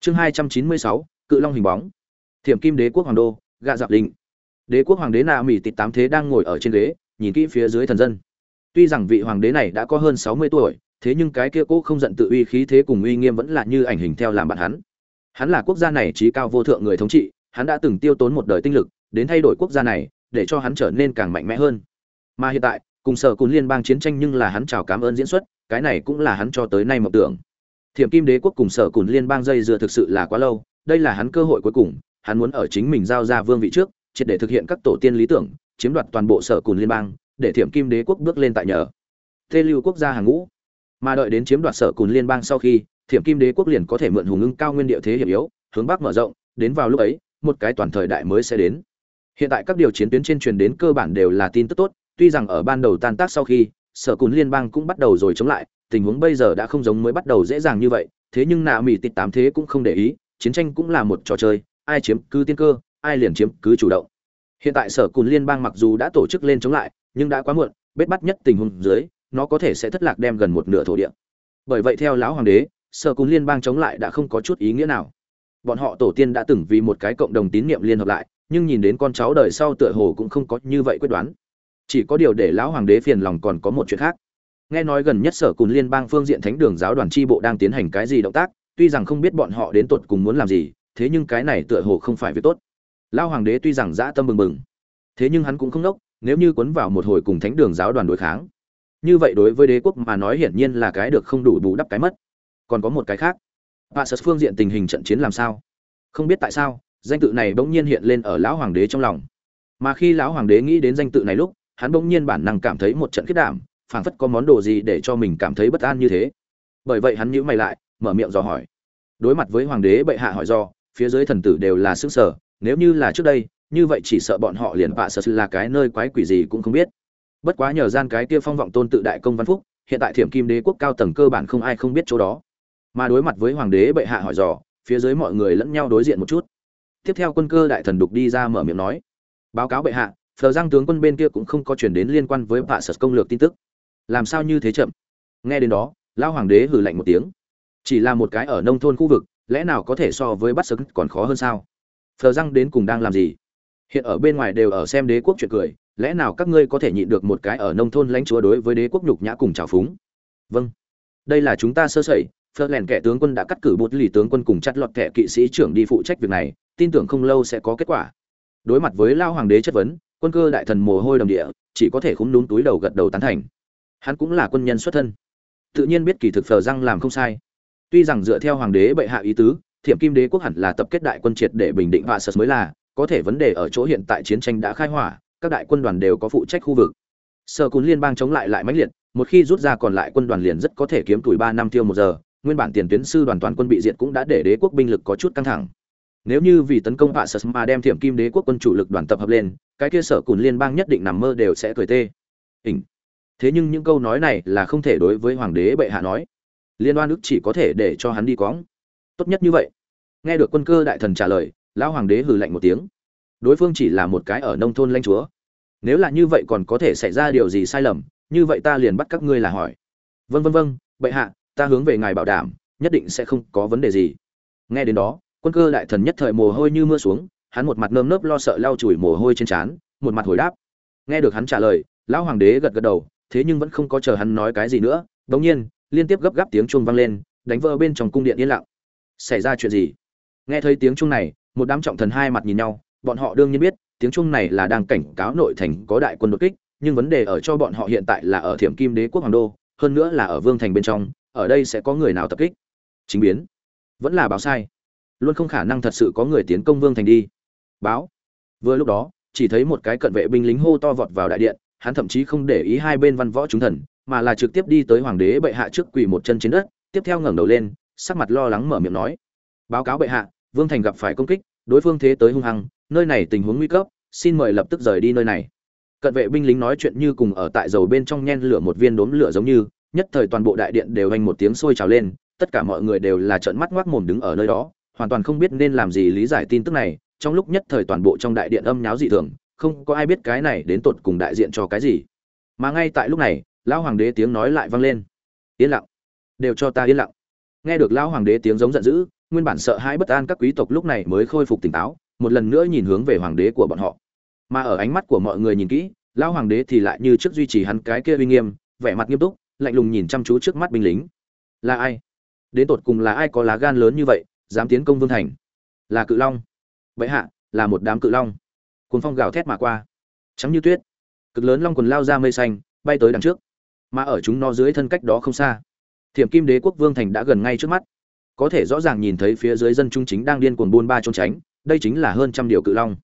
chương hai trăm chín mươi sáu, cự long hình bóng. Thiểm kim đế quốc hoàng đô, gạ dạp linh đế quốc hoàng đế nạ mỹ tịt tám thế đang ngồi ở trên ghế, nhìn kỹ phía dưới thần dân. Tuy rằng vị hoàng đế này đã có hơn sáu mươi tuổi, thế nhưng cái kia cố không giận tự uy khí thế cùng uy nghiêm vẫn là như ảnh hình theo làm bạn hắn. Hắn là quốc gia này trí cao vô thượng người thống trị, hắn đã từng tiêu tốn một đời tinh lực, đến thay đổi quốc gia này, để cho hắn trở nên càng mạnh mẽ hơn. Mà hiện tại, cùng sở cùng liên bang chiến tranh nhưng là hắn chào cảm ơn diễn xuất, cái này cũng là hắn cho tới nay mộng tưởng thiểm kim đế quốc cùng sở Cùn liên bang dây dưa thực sự là quá lâu, đây là hắn cơ hội cuối cùng, hắn muốn ở chính mình giao ra vương vị trước, triệt để thực hiện các tổ tiên lý tưởng, chiếm đoạt toàn bộ sở Cùn liên bang, để thiểm kim đế quốc bước lên tại nhờ. Tê lưu quốc gia hàng ngũ. Mà đợi đến chiếm đoạt sở Cùn liên bang sau khi, thiểm kim đế quốc liền có thể mượn hùng ưng cao nguyên địa thế hiểm yếu, hướng bắc mở rộng, đến vào lúc ấy, một cái toàn thời đại mới sẽ đến. Hiện tại các điều chiến tuyến trên truyền đến cơ bản đều là tin tức tốt, tuy rằng ở ban đầu tan tác sau khi, sở Cùn liên bang cũng bắt đầu rồi chống lại tình huống bây giờ đã không giống mới bắt đầu dễ dàng như vậy, thế nhưng nạ mỹ tịch tám thế cũng không để ý, chiến tranh cũng là một trò chơi, ai chiếm cứ tiên cơ, ai liền chiếm cứ chủ động. Hiện tại sở cùn liên bang mặc dù đã tổ chức lên chống lại, nhưng đã quá muộn bết bắt nhất tình huống dưới, nó có thể sẽ thất lạc đem gần một nửa thổ địa. Bởi vậy theo lão hoàng đế, sở cùn liên bang chống lại đã không có chút ý nghĩa nào. Bọn họ tổ tiên đã từng vì một cái cộng đồng tín nhiệm liên hợp lại, nhưng nhìn đến con cháu đời sau tựa hồ cũng không có như vậy quyết đoán. Chỉ có điều để lão hoàng đế phiền lòng còn có một chuyện khác nghe nói gần nhất sở cùng liên bang phương diện thánh đường giáo đoàn tri bộ đang tiến hành cái gì động tác, tuy rằng không biết bọn họ đến tột cùng muốn làm gì, thế nhưng cái này tựa hồ không phải việc tốt. Lão hoàng đế tuy rằng dã tâm bừng bừng, thế nhưng hắn cũng không nốc, nếu như cuốn vào một hồi cùng thánh đường giáo đoàn đối kháng. Như vậy đối với đế quốc mà nói hiển nhiên là cái được không đủ bù đắp cái mất. Còn có một cái khác. Bà sật phương diện tình hình trận chiến làm sao? Không biết tại sao, danh tự này bỗng nhiên hiện lên ở lão hoàng đế trong lòng. Mà khi lão hoàng đế nghĩ đến danh tự này lúc, hắn bỗng nhiên bản năng cảm thấy một trận khiết đảm phảng phất có món đồ gì để cho mình cảm thấy bất an như thế. Bởi vậy hắn nhíu mày lại, mở miệng dò hỏi. Đối mặt với hoàng đế bệ hạ hỏi do, phía dưới thần tử đều là sức sở nếu như là trước đây, như vậy chỉ sợ bọn họ liền vạ sợ là cái nơi quái quỷ gì cũng không biết. Bất quá nhờ gian cái kia phong vọng tôn tự đại công văn phúc, hiện tại thiểm kim đế quốc cao tầng cơ bản không ai không biết chỗ đó. Mà đối mặt với hoàng đế bệ hạ hỏi dò phía dưới mọi người lẫn nhau đối diện một chút. Tiếp theo quân cơ đại thần đục đi ra mở miệng nói. Báo cáo bệ hạ, phờ giang tướng quân bên kia cũng không có chuyển đến liên quan với vạ sở công lược tin tức làm sao như thế chậm? Nghe đến đó lao hoàng đế hử lạnh một tiếng. Chỉ là một cái ở nông thôn khu vực, lẽ nào có thể so với bắt sật còn khó hơn sao? Phờ răng đến cùng đang làm gì? Hiện ở bên ngoài đều ở xem đế quốc chuyện cười, lẽ nào các ngươi có thể nhịn được một cái ở nông thôn lãnh chúa đối với đế quốc nhục nhã cùng trào phúng? Vâng. Đây là chúng ta sơ sẩy phơ lèn kẻ tướng quân đã cắt cử bột lì tướng quân cùng chặt lọt kẻ kỵ sĩ trưởng đi phụ trách việc này, tin tưởng không lâu sẽ có kết quả. Đối mặt với lao hoàng đế chất vấn, quân cơ đại thần mồ hôi đầm địa, chỉ có thể khúng đúng túi đầu gật đầu tán thành hắn cũng là quân nhân xuất thân. Tự nhiên biết kỳ thực phờ răng làm không sai. Tuy rằng dựa theo hoàng đế bệ hạ ý tứ, thiểm kim đế quốc hẳn là tập kết đại quân triệt để bình định họa sật mới là, có thể vấn đề ở chỗ hiện tại chiến tranh đã khai hỏa, các đại quân đoàn đều có phụ trách khu vực. Sở cún liên bang chống lại lại mãnh liệt, một khi rút ra còn lại quân đoàn liền rất có thể kiếm tuổi ba năm tiêu một giờ, nguyên bản tiền tuyến sư đoàn toàn quân bị diệt cũng đã để đế quốc binh lực có chút căng thẳng. Nếu như vì tấn công hạ sật mà đem thiểm kim đế quốc quân chủ lực đoàn tập hợp lên, cái kia sở cùn liên bang nhất định nằm mơ đều sẽ cười tê. Ỉnh thế nhưng những câu nói này là không thể đối với hoàng đế bệ hạ nói. Liên oan ức chỉ có thể để cho hắn đi cóng tốt nhất như vậy. Nghe được quân cơ đại thần trả lời, lão hoàng đế hừ lạnh một tiếng. Đối phương chỉ là một cái ở nông thôn lanh chúa. Nếu là như vậy còn có thể xảy ra điều gì sai lầm, như vậy ta liền bắt các ngươi là hỏi. Vân vân vân bệ hạ, ta hướng về ngài bảo đảm, nhất định sẽ không có vấn đề gì. Nghe đến đó, quân cơ đại thần nhất thời mồ hôi như mưa xuống, hắn một mặt nơm nớp lo sợ lau chùi mồ hôi trên trán, một mặt hồi đáp. Nghe được hắn trả lời, lão hoàng đế gật gật đầu thế nhưng vẫn không có chờ hắn nói cái gì nữa bỗng nhiên, liên tiếp gấp gáp tiếng chuông vang lên, đánh vỡ bên trong cung điện yên lặng. Xảy ra chuyện gì? Nghe thấy tiếng chuông này, một đám trọng thần hai mặt nhìn nhau, bọn họ đương nhiên biết, tiếng chuông này là đang cảnh cáo nội thành có đại quân đột kích, nhưng vấn đề ở cho bọn họ hiện tại là ở thiểm kim đế quốc hoàng đô, hơn nữa là ở vương thành bên trong, ở đây sẽ có người nào tập kích? Chính biến. Vẫn là báo sai. Luôn không khả năng thật sự có người tiến công vương thành đi. Báo. Vừa lúc đó, chỉ thấy một cái cận vệ binh lính hô to vọt vào đại điện hắn thậm chí không để ý hai bên văn võ chúng thần, mà là trực tiếp đi tới hoàng đế bệ hạ trước quỳ một chân trên đất, tiếp theo ngẩng đầu lên, sắc mặt lo lắng mở miệng nói, báo cáo bệ hạ, vương thành gặp phải công kích, đối phương thế tới hung hăng, nơi này tình huống nguy cấp, xin mời lập tức rời đi nơi này. Cận vệ binh lính nói chuyện như cùng ở tại dầu bên trong nhen lửa một viên đốm lửa giống như, nhất thời toàn bộ đại điện đều hành một tiếng sôi trào lên, tất cả mọi người đều là trợn mắt ngoác mồm đứng ở nơi đó, hoàn toàn không biết nên làm gì lý giải tin tức này, trong lúc nhất thời toàn bộ trong đại điện âm nháo dị thường không có ai biết cái này đến tột cùng đại diện cho cái gì. Mà ngay tại lúc này, lão hoàng đế tiếng nói lại vang lên. Yên lặng. Đều cho ta yên lặng. Nghe được lão hoàng đế tiếng giống giận dữ, nguyên bản sợ hãi bất an các quý tộc lúc này mới khôi phục tỉnh táo, một lần nữa nhìn hướng về hoàng đế của bọn họ. Mà ở ánh mắt của mọi người nhìn kỹ, lão hoàng đế thì lại như trước duy trì hắn cái kia uy nghiêm, vẻ mặt nghiêm túc, lạnh lùng nhìn chăm chú trước mắt binh lính. Là ai? Đến tột cùng là ai có lá gan lớn như vậy, dám tiến công vương thành? Là cự long. Vậy hạ, là một đám cự long cuồng phong gào thét mà qua. Trắng như tuyết, cực lớn long quần lao ra mây xanh, bay tới đằng trước. Mà ở chúng nó dưới thân cách đó không xa, thiểm kim đế quốc vương thành đã gần ngay trước mắt. Có thể rõ ràng nhìn thấy phía dưới dân trung chính đang điên cuồng buôn ba trốn tránh, đây chính là hơn trăm điều cự long.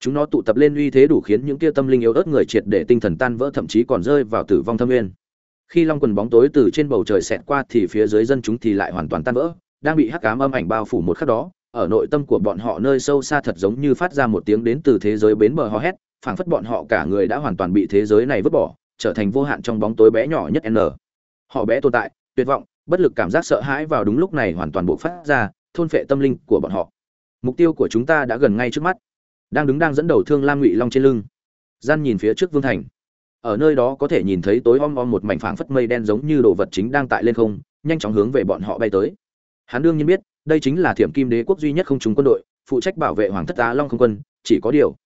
Chúng nó tụ tập lên uy thế đủ khiến những kia tâm linh yếu ớt người triệt để tinh thần tan vỡ thậm chí còn rơi vào tử vong thâm nguyên. Khi long quần bóng tối từ trên bầu trời xẹt qua thì phía dưới dân chúng thì lại hoàn toàn tan vỡ, đang bị hắc cám âm ảnh bao phủ một khắc đó ở nội tâm của bọn họ nơi sâu xa thật giống như phát ra một tiếng đến từ thế giới bến bờ hò hét, phảng phất bọn họ cả người đã hoàn toàn bị thế giới này vứt bỏ, trở thành vô hạn trong bóng tối bé nhỏ nhất n. Họ bé tồn tại, tuyệt vọng, bất lực cảm giác sợ hãi vào đúng lúc này hoàn toàn bộ phát ra, thôn phệ tâm linh của bọn họ. Mục tiêu của chúng ta đã gần ngay trước mắt. Đang đứng đang dẫn đầu thương lam ngụy long trên lưng. Gian nhìn phía trước vương thành. Ở nơi đó có thể nhìn thấy tối om om một mảnh phảng phất mây đen giống như đồ vật chính đang tại lên không, nhanh chóng hướng về bọn họ bay tới. Hắn đương nhiên biết đây chính là thiểm kim đế quốc duy nhất không trúng quân đội, phụ trách bảo vệ hoàng thất á long không quân, chỉ có điều,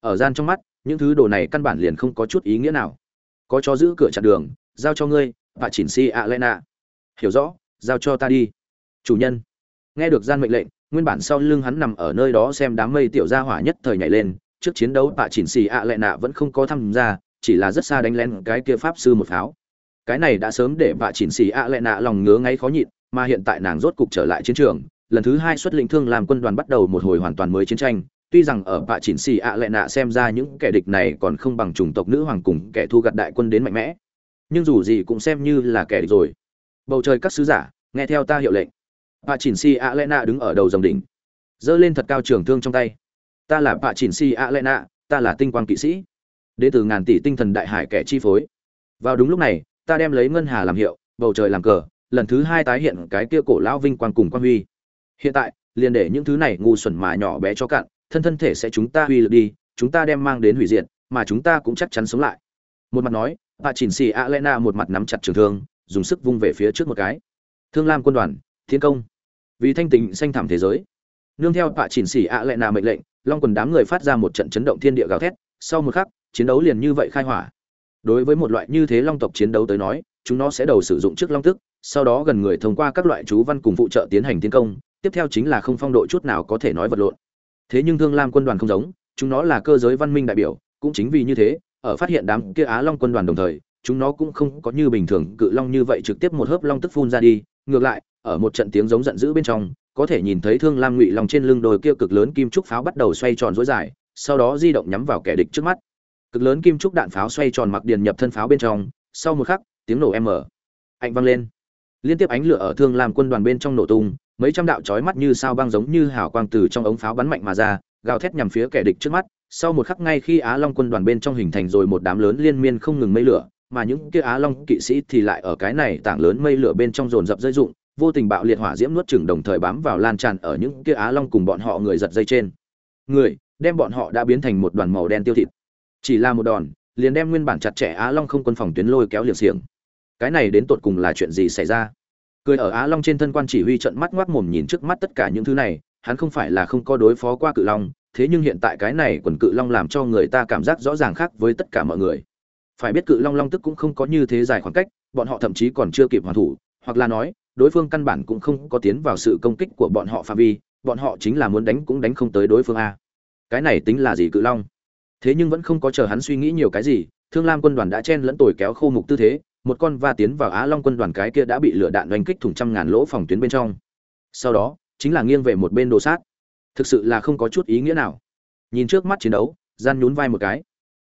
ở gian trong mắt, những thứ đồ này căn bản liền không có chút ý nghĩa nào. Có cho giữ cửa chặn đường, giao cho ngươi, và chỉnh si a lena hiểu rõ, giao cho ta đi. Chủ nhân, nghe được gian mệnh lệnh, nguyên bản sau lưng hắn nằm ở nơi đó xem đám mây tiểu gia hỏa nhất thời nhảy lên, trước chiến đấu bà chỉnh xì ạ lệ nạ vẫn không có tham gia, chỉ là rất xa đánh lén cái kia pháp sư một pháo. Cái này đã sớm để bà chỉnh xì ạ lệ nạ lòng ngứa ngáy khó nhịn mà hiện tại nàng rốt cục trở lại chiến trường, lần thứ hai xuất lĩnh thương làm quân đoàn bắt đầu một hồi hoàn toàn mới chiến tranh. Tuy rằng ở bạ chỉnh xì ạ lệ nạ xem ra những kẻ địch này còn không bằng chủng tộc nữ hoàng cùng kẻ thu gặt đại quân đến mạnh mẽ, nhưng dù gì cũng xem như là kẻ địch rồi. Bầu trời các sứ giả, nghe theo ta hiệu lệnh. Bạ chỉnh xì ạ lệ nạ đứng ở đầu dòng đỉnh, giơ lên thật cao trường thương trong tay. Ta là bạ chỉnh xì ạ lệ nạ, ta là tinh quang kỵ sĩ. Đ từ ngàn tỷ tinh thần đại hải kẻ chi phối. Vào đúng lúc này, ta đem lấy ngân hà làm hiệu, bầu trời làm cờ lần thứ hai tái hiện cái kia cổ lão vinh quang cùng quan huy. Hiện tại, liền để những thứ này ngu xuẩn mà nhỏ bé cho cạn, thân thân thể sẽ chúng ta huy lực đi, chúng ta đem mang đến hủy diệt, mà chúng ta cũng chắc chắn sống lại. Một mặt nói, bà chỉnh xì a một mặt nắm chặt trường thương, dùng sức vung về phía trước một cái. Thương lam quân đoàn, thiên công. Vì thanh tịnh xanh thảm thế giới. Nương theo bà chỉnh xì a mệnh lệnh, long quần đám người phát ra một trận chấn động thiên địa gào thét, sau một khắc, chiến đấu liền như vậy khai hỏa. Đối với một loại như thế long tộc chiến đấu tới nói, chúng nó sẽ đầu sử dụng trước long tức sau đó gần người thông qua các loại chú văn cùng phụ trợ tiến hành tiến công, tiếp theo chính là không phong độ chút nào có thể nói vật lộn. Thế nhưng thương lam quân đoàn không giống, chúng nó là cơ giới văn minh đại biểu, cũng chính vì như thế, ở phát hiện đám kia á long quân đoàn đồng thời, chúng nó cũng không có như bình thường cự long như vậy trực tiếp một hớp long tức phun ra đi, ngược lại, ở một trận tiếng giống giận dữ bên trong, có thể nhìn thấy thương lam ngụy long trên lưng đồi kia cực lớn kim trúc pháo bắt đầu xoay tròn dối dài, sau đó di động nhắm vào kẻ địch trước mắt. Cực lớn kim trúc đạn pháo xoay tròn mặc điền nhập thân pháo bên trong, sau một khắc, tiếng nổ m ảnh vang lên liên tiếp ánh lửa ở thương làm quân đoàn bên trong nổ tung, mấy trăm đạo chói mắt như sao băng giống như hào quang từ trong ống pháo bắn mạnh mà ra, gào thét nhằm phía kẻ địch trước mắt. Sau một khắc ngay khi á long quân đoàn bên trong hình thành rồi một đám lớn liên miên không ngừng mây lửa, mà những kia á long kỵ sĩ thì lại ở cái này tảng lớn mây lửa bên trong dồn dập dây dụng vô tình bạo liệt hỏa diễm nuốt chửng đồng thời bám vào lan tràn ở những kia á long cùng bọn họ người giật dây trên. Người, đem bọn họ đã biến thành một đoàn màu đen tiêu thịt. Chỉ là một đòn, liền đem nguyên bản chặt chẽ á long không quân phòng tuyến lôi kéo liệt xiềng cái này đến tột cùng là chuyện gì xảy ra? Cười ở á long trên thân quan chỉ huy trận mắt ngoác mồm nhìn trước mắt tất cả những thứ này, hắn không phải là không có đối phó qua cự long, thế nhưng hiện tại cái này quần cự long làm cho người ta cảm giác rõ ràng khác với tất cả mọi người. Phải biết cự long long tức cũng không có như thế dài khoảng cách, bọn họ thậm chí còn chưa kịp hoàn thủ, hoặc là nói, đối phương căn bản cũng không có tiến vào sự công kích của bọn họ phạm vi, bọn họ chính là muốn đánh cũng đánh không tới đối phương a. Cái này tính là gì cự long? Thế nhưng vẫn không có chờ hắn suy nghĩ nhiều cái gì, thương lam quân đoàn đã chen lẫn tồi kéo khô mục tư thế một con va tiến vào á long quân đoàn cái kia đã bị lửa đạn oanh kích thủng trăm ngàn lỗ phòng tuyến bên trong. Sau đó, chính là nghiêng về một bên đồ sát. Thực sự là không có chút ý nghĩa nào. Nhìn trước mắt chiến đấu, gian nhún vai một cái.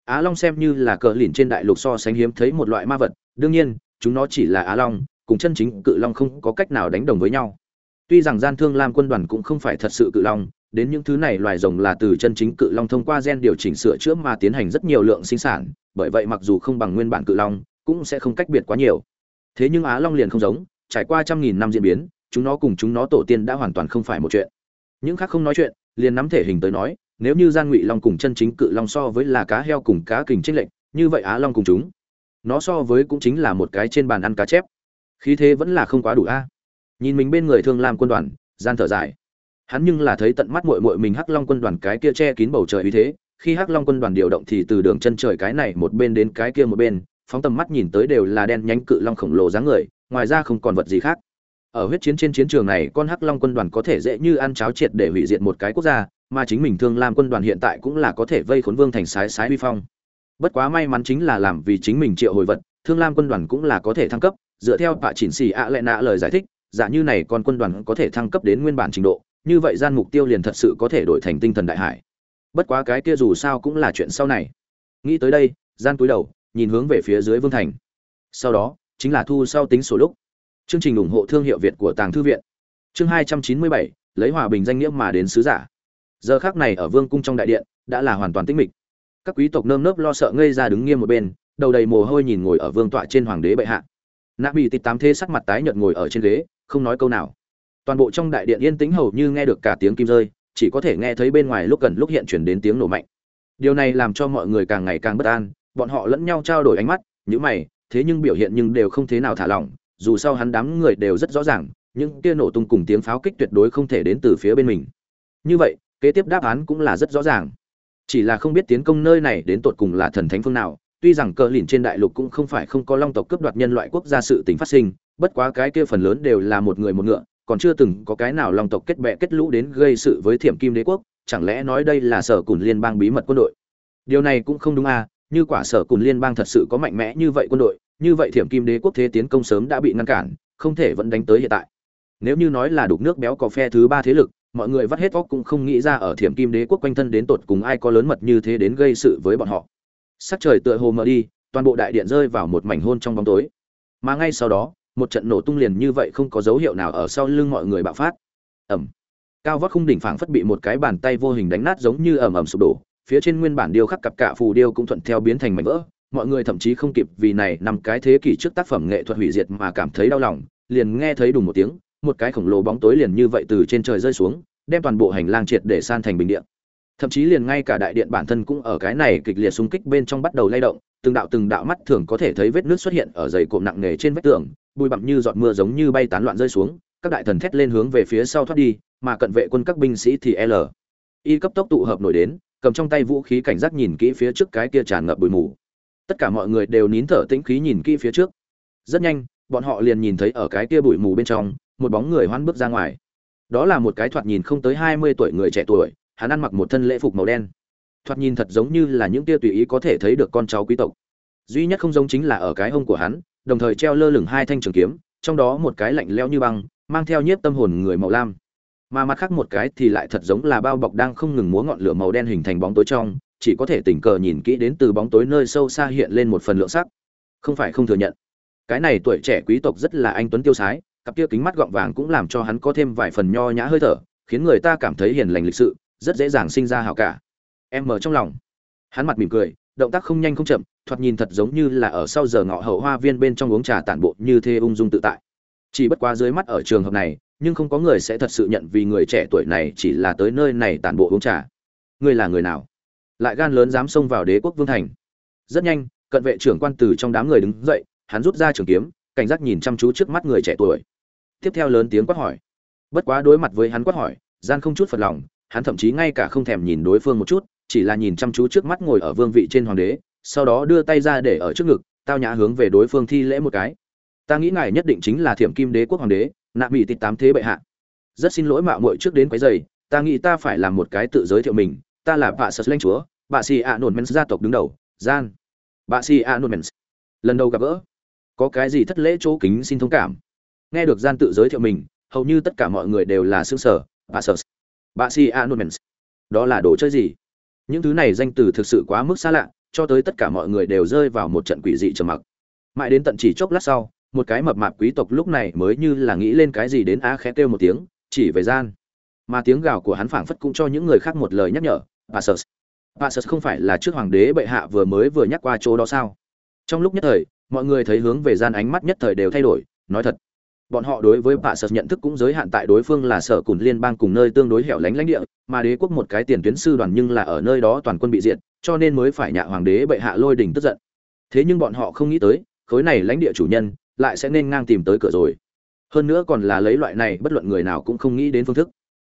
Á long xem như là cờ lìn trên đại lục so sánh hiếm thấy một loại ma vật, đương nhiên, chúng nó chỉ là á long, cùng chân chính cự long không có cách nào đánh đồng với nhau. Tuy rằng gian thương lam quân đoàn cũng không phải thật sự cự long, đến những thứ này loài rồng là từ chân chính cự long thông qua gen điều chỉnh sửa chữa mà tiến hành rất nhiều lượng sinh sản, bởi vậy mặc dù không bằng nguyên bản cự long cũng sẽ không cách biệt quá nhiều. Thế nhưng á long liền không giống, trải qua trăm nghìn năm diễn biến, chúng nó cùng chúng nó tổ tiên đã hoàn toàn không phải một chuyện. Những khác không nói chuyện, liền nắm thể hình tới nói, nếu như gian ngụy long cùng chân chính cự long so với là cá heo cùng cá kình trích lệnh như vậy á long cùng chúng, nó so với cũng chính là một cái trên bàn ăn cá chép. Khí thế vẫn là không quá đủ a. Nhìn mình bên người thương lam quân đoàn, gian thở dài. Hắn nhưng là thấy tận mắt muội muội mình hắc long quân đoàn cái kia che kín bầu trời uy thế, khi hắc long quân đoàn điều động thì từ đường chân trời cái này một bên đến cái kia một bên phóng tầm mắt nhìn tới đều là đen nhánh cự long khổng lồ dáng người, ngoài ra không còn vật gì khác. Ở huyết chiến trên chiến trường này, con hắc long quân đoàn có thể dễ như ăn cháo triệt để hủy diệt một cái quốc gia, mà chính mình thương lam quân đoàn hiện tại cũng là có thể vây khốn vương thành sái sái uy phong. Bất quá may mắn chính là làm vì chính mình triệu hồi vật, thương lam quân đoàn cũng là có thể thăng cấp, dựa theo bạ chỉnh xì ạ lệ nạ lời giải thích, giả như này con quân đoàn có thể thăng cấp đến nguyên bản trình độ, như vậy gian mục tiêu liền thật sự có thể đổi thành tinh thần đại hải. Bất quá cái kia dù sao cũng là chuyện sau này. Nghĩ tới đây, gian túi đầu nhìn hướng về phía dưới vương thành. Sau đó, chính là thu sau tính sổ lúc. Chương trình ủng hộ thương hiệu việt của tàng thư viện. Chương hai trăm chín mươi bảy, lấy hòa bình danh nghĩa mà đến sứ giả. Giờ khác này ở vương cung trong đại điện, đã là hoàn toàn tĩnh mịch. Các quý tộc nơm nớp lo sợ ngây ra đứng nghiêm một bên, đầu đầy mồ hôi nhìn ngồi ở vương tọa trên hoàng đế bệ hạ. Nạ bị tịt tám thế sắc mặt tái nhợt ngồi ở trên ghế, không nói câu nào. Toàn bộ trong đại điện yên tĩnh hầu như nghe được cả tiếng kim rơi, chỉ có thể nghe thấy bên ngoài lúc gần lúc hiện chuyển đến tiếng nổ mạnh. Điều này làm cho mọi người càng ngày càng bất an bọn họ lẫn nhau trao đổi ánh mắt nhữ mày, thế nhưng biểu hiện nhưng đều không thế nào thả lỏng, dù sao hắn đám người đều rất rõ ràng, những kia nổ tung cùng tiếng pháo kích tuyệt đối không thể đến từ phía bên mình. Như vậy, kế tiếp đáp án cũng là rất rõ ràng. Chỉ là không biết tiến công nơi này đến tột cùng là thần thánh phương nào, tuy rằng cờ lìn trên đại lục cũng không phải không có long tộc cướp đoạt nhân loại quốc gia sự tình phát sinh, bất quá cái kia phần lớn đều là một người một ngựa, còn chưa từng có cái nào long tộc kết bè kết lũ đến gây sự với thiểm kim đế quốc, chẳng lẽ nói đây là sở cùn liên bang bí mật quân đội? Điều này cũng không đúng à như quả sở cùng liên bang thật sự có mạnh mẽ như vậy quân đội, như vậy thiểm kim đế quốc thế tiến công sớm đã bị ngăn cản, không thể vẫn đánh tới hiện tại. Nếu như nói là đục nước béo có phe thứ ba thế lực, mọi người vắt hết óc cũng không nghĩ ra ở thiểm kim đế quốc quanh thân đến tột cùng ai có lớn mật như thế đến gây sự với bọn họ. Sắc trời tựa hồ mờ đi, toàn bộ đại điện rơi vào một mảnh hôn trong bóng tối. Mà ngay sau đó, một trận nổ tung liền như vậy không có dấu hiệu nào ở sau lưng mọi người bạo phát. Ẩm. Cao vắt khung đỉnh phảng phất bị một cái bàn tay vô hình đánh nát giống như ẩm ẩm sụp đổ phía trên nguyên bản điêu khắc cặp cạ phù điêu cũng thuận theo biến thành mảnh vỡ. Mọi người thậm chí không kịp vì này nằm cái thế kỷ trước tác phẩm nghệ thuật hủy diệt mà cảm thấy đau lòng, liền nghe thấy đùng một tiếng, một cái khổng lồ bóng tối liền như vậy từ trên trời rơi xuống, đem toàn bộ hành lang triệt để san thành bình điện thậm chí liền ngay cả đại điện bản thân cũng ở cái này kịch liệt xung kích bên trong bắt đầu lay động, từng đạo từng đạo mắt thường có thể thấy vết nước xuất hiện ở dày cộm nặng nề trên vách tường, bụi bặm như giọt mưa giống như bay tán loạn rơi xuống, các đại thần thét lên hướng về phía sau thoát đi, mà cận vệ quân các binh sĩ thì l. Y cấp tốc tụ hợp nổi đến cầm trong tay vũ khí cảnh giác nhìn kỹ phía trước cái kia tràn ngập bụi mù. Tất cả mọi người đều nín thở tĩnh khí nhìn kỹ phía trước. Rất nhanh, bọn họ liền nhìn thấy ở cái kia bụi mù bên trong, một bóng người hoan bước ra ngoài. Đó là một cái thoạt nhìn không tới hai mươi tuổi người trẻ tuổi, hắn ăn mặc một thân lễ phục màu đen. Thoạt nhìn thật giống như là những tia tùy ý có thể thấy được con cháu quý tộc. Duy nhất không giống chính là ở cái hông của hắn, đồng thời treo lơ lửng hai thanh trường kiếm, trong đó một cái lạnh lẽo như băng, mang theo nhiếp tâm hồn người màu lam mà mặt khác một cái thì lại thật giống là bao bọc đang không ngừng múa ngọn lửa màu đen hình thành bóng tối trong, chỉ có thể tình cờ nhìn kỹ đến từ bóng tối nơi sâu xa hiện lên một phần lượng sắc. Không phải không thừa nhận. Cái này tuổi trẻ quý tộc rất là anh tuấn tiêu sái, cặp kia kính mắt gọng vàng cũng làm cho hắn có thêm vài phần nho nhã hơi thở, khiến người ta cảm thấy hiền lành lịch sự, rất dễ dàng sinh ra hảo cả em mở trong lòng. Hắn mặt mỉm cười, động tác không nhanh không chậm, thoạt nhìn thật giống như là ở sau giờ ngọ hậu hoa viên bên trong uống trà tản bộ như thế ung dung tự tại. Chỉ bất quá dưới mắt ở trường hợp này nhưng không có người sẽ thật sự nhận vì người trẻ tuổi này chỉ là tới nơi này tản bộ uống trà. Ngươi là người nào? Lại gan lớn dám xông vào đế quốc vương thành. Rất nhanh, cận vệ trưởng quan từ trong đám người đứng dậy, hắn rút ra trường kiếm, cảnh giác nhìn chăm chú trước mắt người trẻ tuổi. Tiếp theo lớn tiếng quát hỏi. Bất quá đối mặt với hắn quát hỏi, gian không chút phật lòng, hắn thậm chí ngay cả không thèm nhìn đối phương một chút, chỉ là nhìn chăm chú trước mắt ngồi ở vương vị trên hoàng đế, sau đó đưa tay ra để ở trước ngực, tao nhã hướng về đối phương thi lễ một cái. Ta nghĩ ngài nhất định chính là thiểm kim đế quốc hoàng đế nạ mỹ tịt tám thế bệ hạ. Rất xin lỗi mạo muội trước đến quấy giày ta nghĩ ta phải làm một cái tự giới thiệu mình, ta là vạ sật lanh chúa bà si a nôn men gia tộc đứng đầu, gian. Bà si a nôn men lần đầu gặp gỡ. Có cái gì thất lễ chỗ kính xin thông cảm? Nghe được gian tự giới thiệu mình, hầu như tất cả mọi người đều là xương sở bà sơ bà si a nôn men đó là đồ chơi gì? Những thứ này danh từ thực sự quá mức xa lạ, cho tới tất cả mọi người đều rơi vào một trận quỷ dị trầm mặc. Mãi đến tận chỉ chốc lát sau một cái mập mạp quý tộc lúc này mới như là nghĩ lên cái gì đến á khẽ kêu một tiếng chỉ về gian mà tiếng gào của hắn phảng phất cũng cho những người khác một lời nhắc nhở Passus. Passus không phải là trước hoàng đế bệ hạ vừa mới vừa nhắc qua chỗ đó sao? Trong lúc nhất thời, mọi người thấy hướng về gian ánh mắt nhất thời đều thay đổi, nói thật, bọn họ đối với bà sợ nhận thức cũng giới hạn tại đối phương là sở cùn liên bang cùng nơi tương đối hẻo lánh lãnh địa mà đế quốc một cái tiền tuyến sư đoàn nhưng là ở nơi đó toàn quân bị diệt cho nên mới phải nhạ hoàng đế bệ hạ lôi đình tức giận thế nhưng bọn họ không nghĩ tới khối này lãnh địa chủ nhân lại sẽ nên ngang tìm tới cửa rồi. Hơn nữa còn là lấy loại này, bất luận người nào cũng không nghĩ đến phương thức.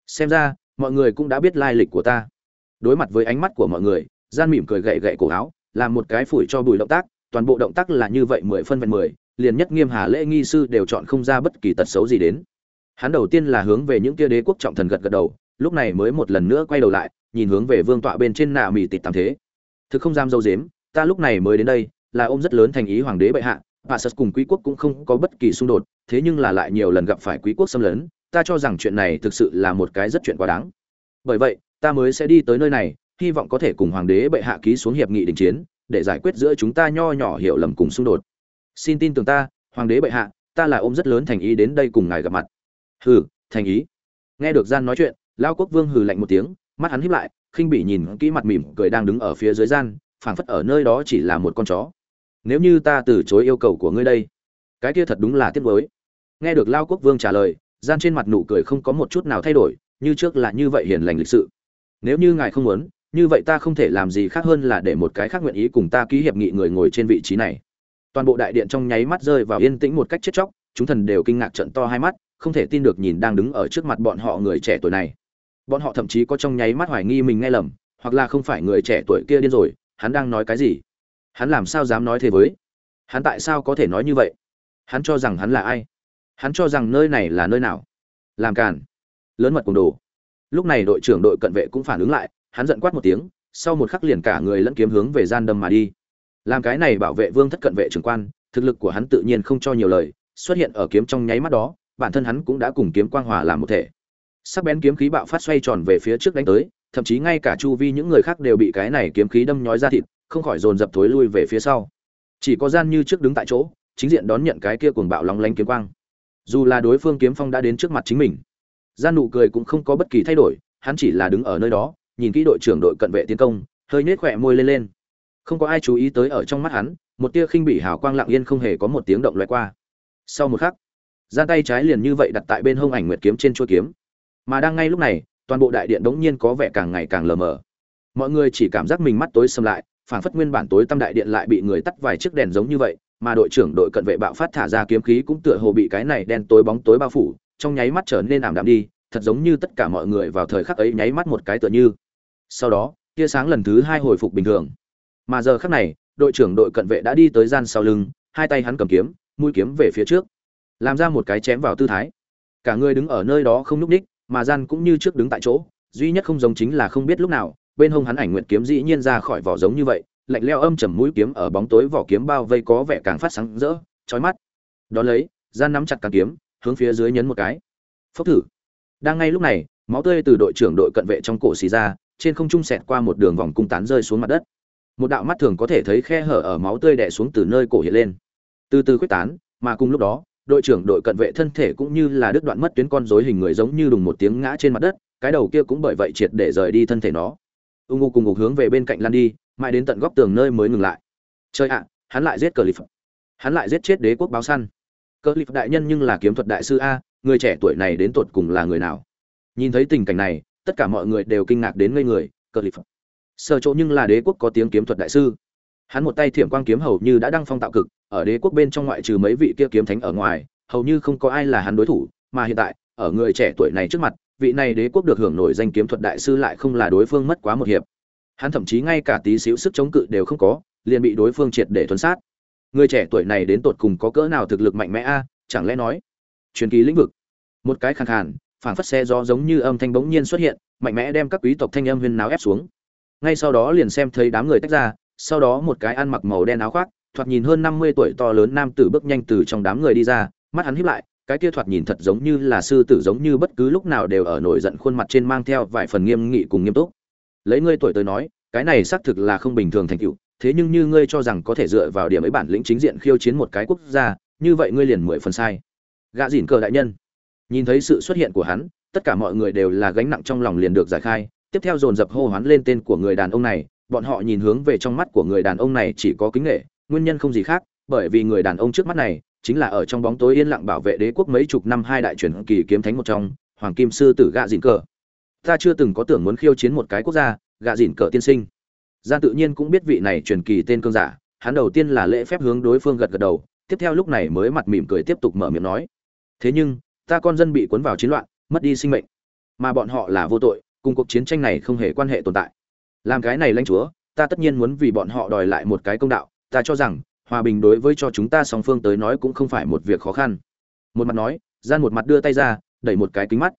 Xem ra, mọi người cũng đã biết lai lịch của ta. Đối mặt với ánh mắt của mọi người, gian mỉm cười gậy gậy cổ áo, làm một cái phủi cho bùi động tác, toàn bộ động tác là như vậy mười phân vẹn mười, liền nhất nghiêm hà lễ nghi sư đều chọn không ra bất kỳ tật xấu gì đến. Hắn đầu tiên là hướng về những kia đế quốc trọng thần gật gật đầu, lúc này mới một lần nữa quay đầu lại, nhìn hướng về vương tọa bên trên nạ mì tịt tam thế. Thực không dám dâu dếm, ta lúc này mới đến đây, là ôm rất lớn thành ý hoàng đế bệ hạ và sật cùng quý quốc cũng không có bất kỳ xung đột, thế nhưng là lại nhiều lần gặp phải quý quốc xâm lấn, ta cho rằng chuyện này thực sự là một cái rất chuyện quá đáng. Bởi vậy, ta mới sẽ đi tới nơi này, hy vọng có thể cùng hoàng đế bệ hạ ký xuống hiệp nghị đình chiến, để giải quyết giữa chúng ta nho nhỏ hiểu lầm cùng xung đột. Xin tin tưởng ta, hoàng đế bệ hạ, ta là ôm rất lớn thành ý đến đây cùng ngài gặp mặt. Hừ, thành ý. Nghe được gian nói chuyện, lao quốc vương hừ lạnh một tiếng, mắt hắn híp lại, khinh bỉ nhìn kỹ mặt mỉm cười đang đứng ở phía dưới gian, phảng phất ở nơi đó chỉ là một con chó nếu như ta từ chối yêu cầu của ngươi đây, cái kia thật đúng là tiếc nuối. Nghe được lao quốc vương trả lời, gian trên mặt nụ cười không có một chút nào thay đổi, như trước là như vậy hiền lành lịch sự. Nếu như ngài không muốn, như vậy ta không thể làm gì khác hơn là để một cái khác nguyện ý cùng ta ký hiệp nghị người ngồi trên vị trí này. Toàn bộ đại điện trong nháy mắt rơi vào yên tĩnh một cách chết chóc, chúng thần đều kinh ngạc trận to hai mắt, không thể tin được nhìn đang đứng ở trước mặt bọn họ người trẻ tuổi này. Bọn họ thậm chí có trong nháy mắt hoài nghi mình nghe lầm, hoặc là không phải người trẻ tuổi kia điên rồi, hắn đang nói cái gì? Hắn làm sao dám nói thế với? Hắn tại sao có thể nói như vậy? Hắn cho rằng hắn là ai? Hắn cho rằng nơi này là nơi nào? Làm càn. Lớn mật cùng đồ. Lúc này đội trưởng đội cận vệ cũng phản ứng lại, hắn giận quát một tiếng, sau một khắc liền cả người lẫn kiếm hướng về gian đâm mà đi. Làm cái này bảo vệ vương thất cận vệ trưởng quan, thực lực của hắn tự nhiên không cho nhiều lời, xuất hiện ở kiếm trong nháy mắt đó, bản thân hắn cũng đã cùng kiếm quang hòa làm một thể. Sắc bén kiếm khí bạo phát xoay tròn về phía trước đánh tới, thậm chí ngay cả chu vi những người khác đều bị cái này kiếm khí đâm nhói ra thịt không khỏi dồn dập thối lui về phía sau. Chỉ có gian như trước đứng tại chỗ, chính diện đón nhận cái kia cuồng bạo long lanh kiếm quang. Dù là đối phương kiếm phong đã đến trước mặt chính mình, gian nụ cười cũng không có bất kỳ thay đổi, hắn chỉ là đứng ở nơi đó, nhìn kỹ đội trưởng đội cận vệ tiến công, hơi nhếch khỏe môi lên lên. Không có ai chú ý tới ở trong mắt hắn, một tia khinh bỉ hào quang lặng yên không hề có một tiếng động loại qua. Sau một khắc, gian tay trái liền như vậy đặt tại bên hông ảnh nguyệt kiếm trên chuôi kiếm. Mà đang ngay lúc này, toàn bộ đại điện đống nhiên có vẻ càng ngày càng lờ mờ. Mọi người chỉ cảm giác mình mắt tối sầm lại phảng phất nguyên bản tối tâm đại điện lại bị người tắt vài chiếc đèn giống như vậy, mà đội trưởng đội cận vệ bạo phát thả ra kiếm khí cũng tựa hồ bị cái này đen tối bóng tối bao phủ, trong nháy mắt trở nên ảm đạm đi, thật giống như tất cả mọi người vào thời khắc ấy nháy mắt một cái tựa như. Sau đó, tia sáng lần thứ hai hồi phục bình thường. Mà giờ khắc này, đội trưởng đội cận vệ đã đi tới gian sau lưng, hai tay hắn cầm kiếm, mũi kiếm về phía trước, làm ra một cái chém vào tư thái. Cả người đứng ở nơi đó không nhúc ních mà gian cũng như trước đứng tại chỗ, duy nhất không giống chính là không biết lúc nào bên hông hắn ảnh nguyện kiếm dĩ nhiên ra khỏi vỏ giống như vậy, lạnh leo âm trầm mũi kiếm ở bóng tối vỏ kiếm bao vây có vẻ càng phát sáng rỡ, chói mắt. Đó lấy, gian nắm chặt càng kiếm, hướng phía dưới nhấn một cái. Phốc thử. Đang ngay lúc này, máu tươi từ đội trưởng đội cận vệ trong cổ xì ra, trên không trung xẹt qua một đường vòng cung tán rơi xuống mặt đất. Một đạo mắt thường có thể thấy khe hở ở máu tươi đẻ xuống từ nơi cổ hiện lên. Từ từ quyết tán, mà cùng lúc đó, đội trưởng đội cận vệ thân thể cũng như là đứt đoạn mất tuyến con rối hình người giống như đùng một tiếng ngã trên mặt đất, cái đầu kia cũng bởi vậy triệt để rời đi thân thể nó ung ngục cùng ngục hướng về bên cạnh lan đi, mãi đến tận góc tường nơi mới ngừng lại. Chơi ạ, hắn lại giết cờ lip hắn lại giết chết đế quốc báo săn. Cờ lip đại nhân nhưng là kiếm thuật đại sư a, người trẻ tuổi này đến tột cùng là người nào? Nhìn thấy tình cảnh này, tất cả mọi người đều kinh ngạc đến ngây người, cờ lip sợ chỗ nhưng là đế quốc có tiếng kiếm thuật đại sư. Hắn một tay thiểm quang kiếm hầu như đã đăng phong tạo cực, ở đế quốc bên trong ngoại trừ mấy vị kia kiếm thánh ở ngoài, hầu như không có ai là hắn đối thủ, mà hiện tại, ở người trẻ tuổi này trước mặt vị này đế quốc được hưởng nổi danh kiếm thuật đại sư lại không là đối phương mất quá một hiệp. Hắn thậm chí ngay cả tí xíu sức chống cự đều không có, liền bị đối phương triệt để thuấn sát. Người trẻ tuổi này đến tột cùng có cỡ nào thực lực mạnh mẽ a? À? Chẳng lẽ nói, truyền kỳ lĩnh vực. Một cái khàn khàn, phảng phất xe do giống như âm thanh bỗng nhiên xuất hiện, mạnh mẽ đem các quý tộc thanh âm huyên náo ép xuống. Ngay sau đó liền xem thấy đám người tách ra, sau đó một cái ăn mặc màu đen áo khoác, thoạt nhìn hơn năm mươi tuổi to lớn nam tử bước nhanh từ trong đám người đi ra, mắt hắn híp lại cái kia thoạt nhìn thật giống như là sư tử giống như bất cứ lúc nào đều ở nổi giận khuôn mặt trên mang theo vài phần nghiêm nghị cùng nghiêm túc. Lấy ngươi tuổi tới nói, cái này xác thực là không bình thường thành tựu, thế nhưng như ngươi cho rằng có thể dựa vào điểm ấy bản lĩnh chính diện khiêu chiến một cái quốc gia, như vậy ngươi liền mười phần sai. Gã dìn cờ đại nhân. Nhìn thấy sự xuất hiện của hắn, tất cả mọi người đều là gánh nặng trong lòng liền được giải khai, tiếp theo dồn dập hô hoán lên tên của người đàn ông này, bọn họ nhìn hướng về trong mắt của người đàn ông này chỉ có kính nghệ nguyên nhân không gì khác, bởi vì người đàn ông trước mắt này chính là ở trong bóng tối yên lặng bảo vệ đế quốc mấy chục năm hai đại truyền kỳ kiếm thánh một trong, hoàng kim sư tử gạ dịn cờ. Ta chưa từng có tưởng muốn khiêu chiến một cái quốc gia, gạ dịn cờ tiên sinh. Gian tự nhiên cũng biết vị này truyền kỳ tên cương giả, hắn đầu tiên là lễ phép hướng đối phương gật gật đầu, tiếp theo lúc này mới mặt mỉm cười tiếp tục mở miệng nói. Thế nhưng, ta con dân bị cuốn vào chiến loạn, mất đi sinh mệnh. Mà bọn họ là vô tội, cùng cuộc chiến tranh này không hề quan hệ tồn tại. Làm cái này lãnh chúa, ta tất nhiên muốn vì bọn họ đòi lại một cái công đạo, ta cho rằng hòa bình đối với cho chúng ta song phương tới nói cũng không phải một việc khó khăn. Một mặt nói, gian một mặt đưa tay ra, đẩy một cái kính mắt.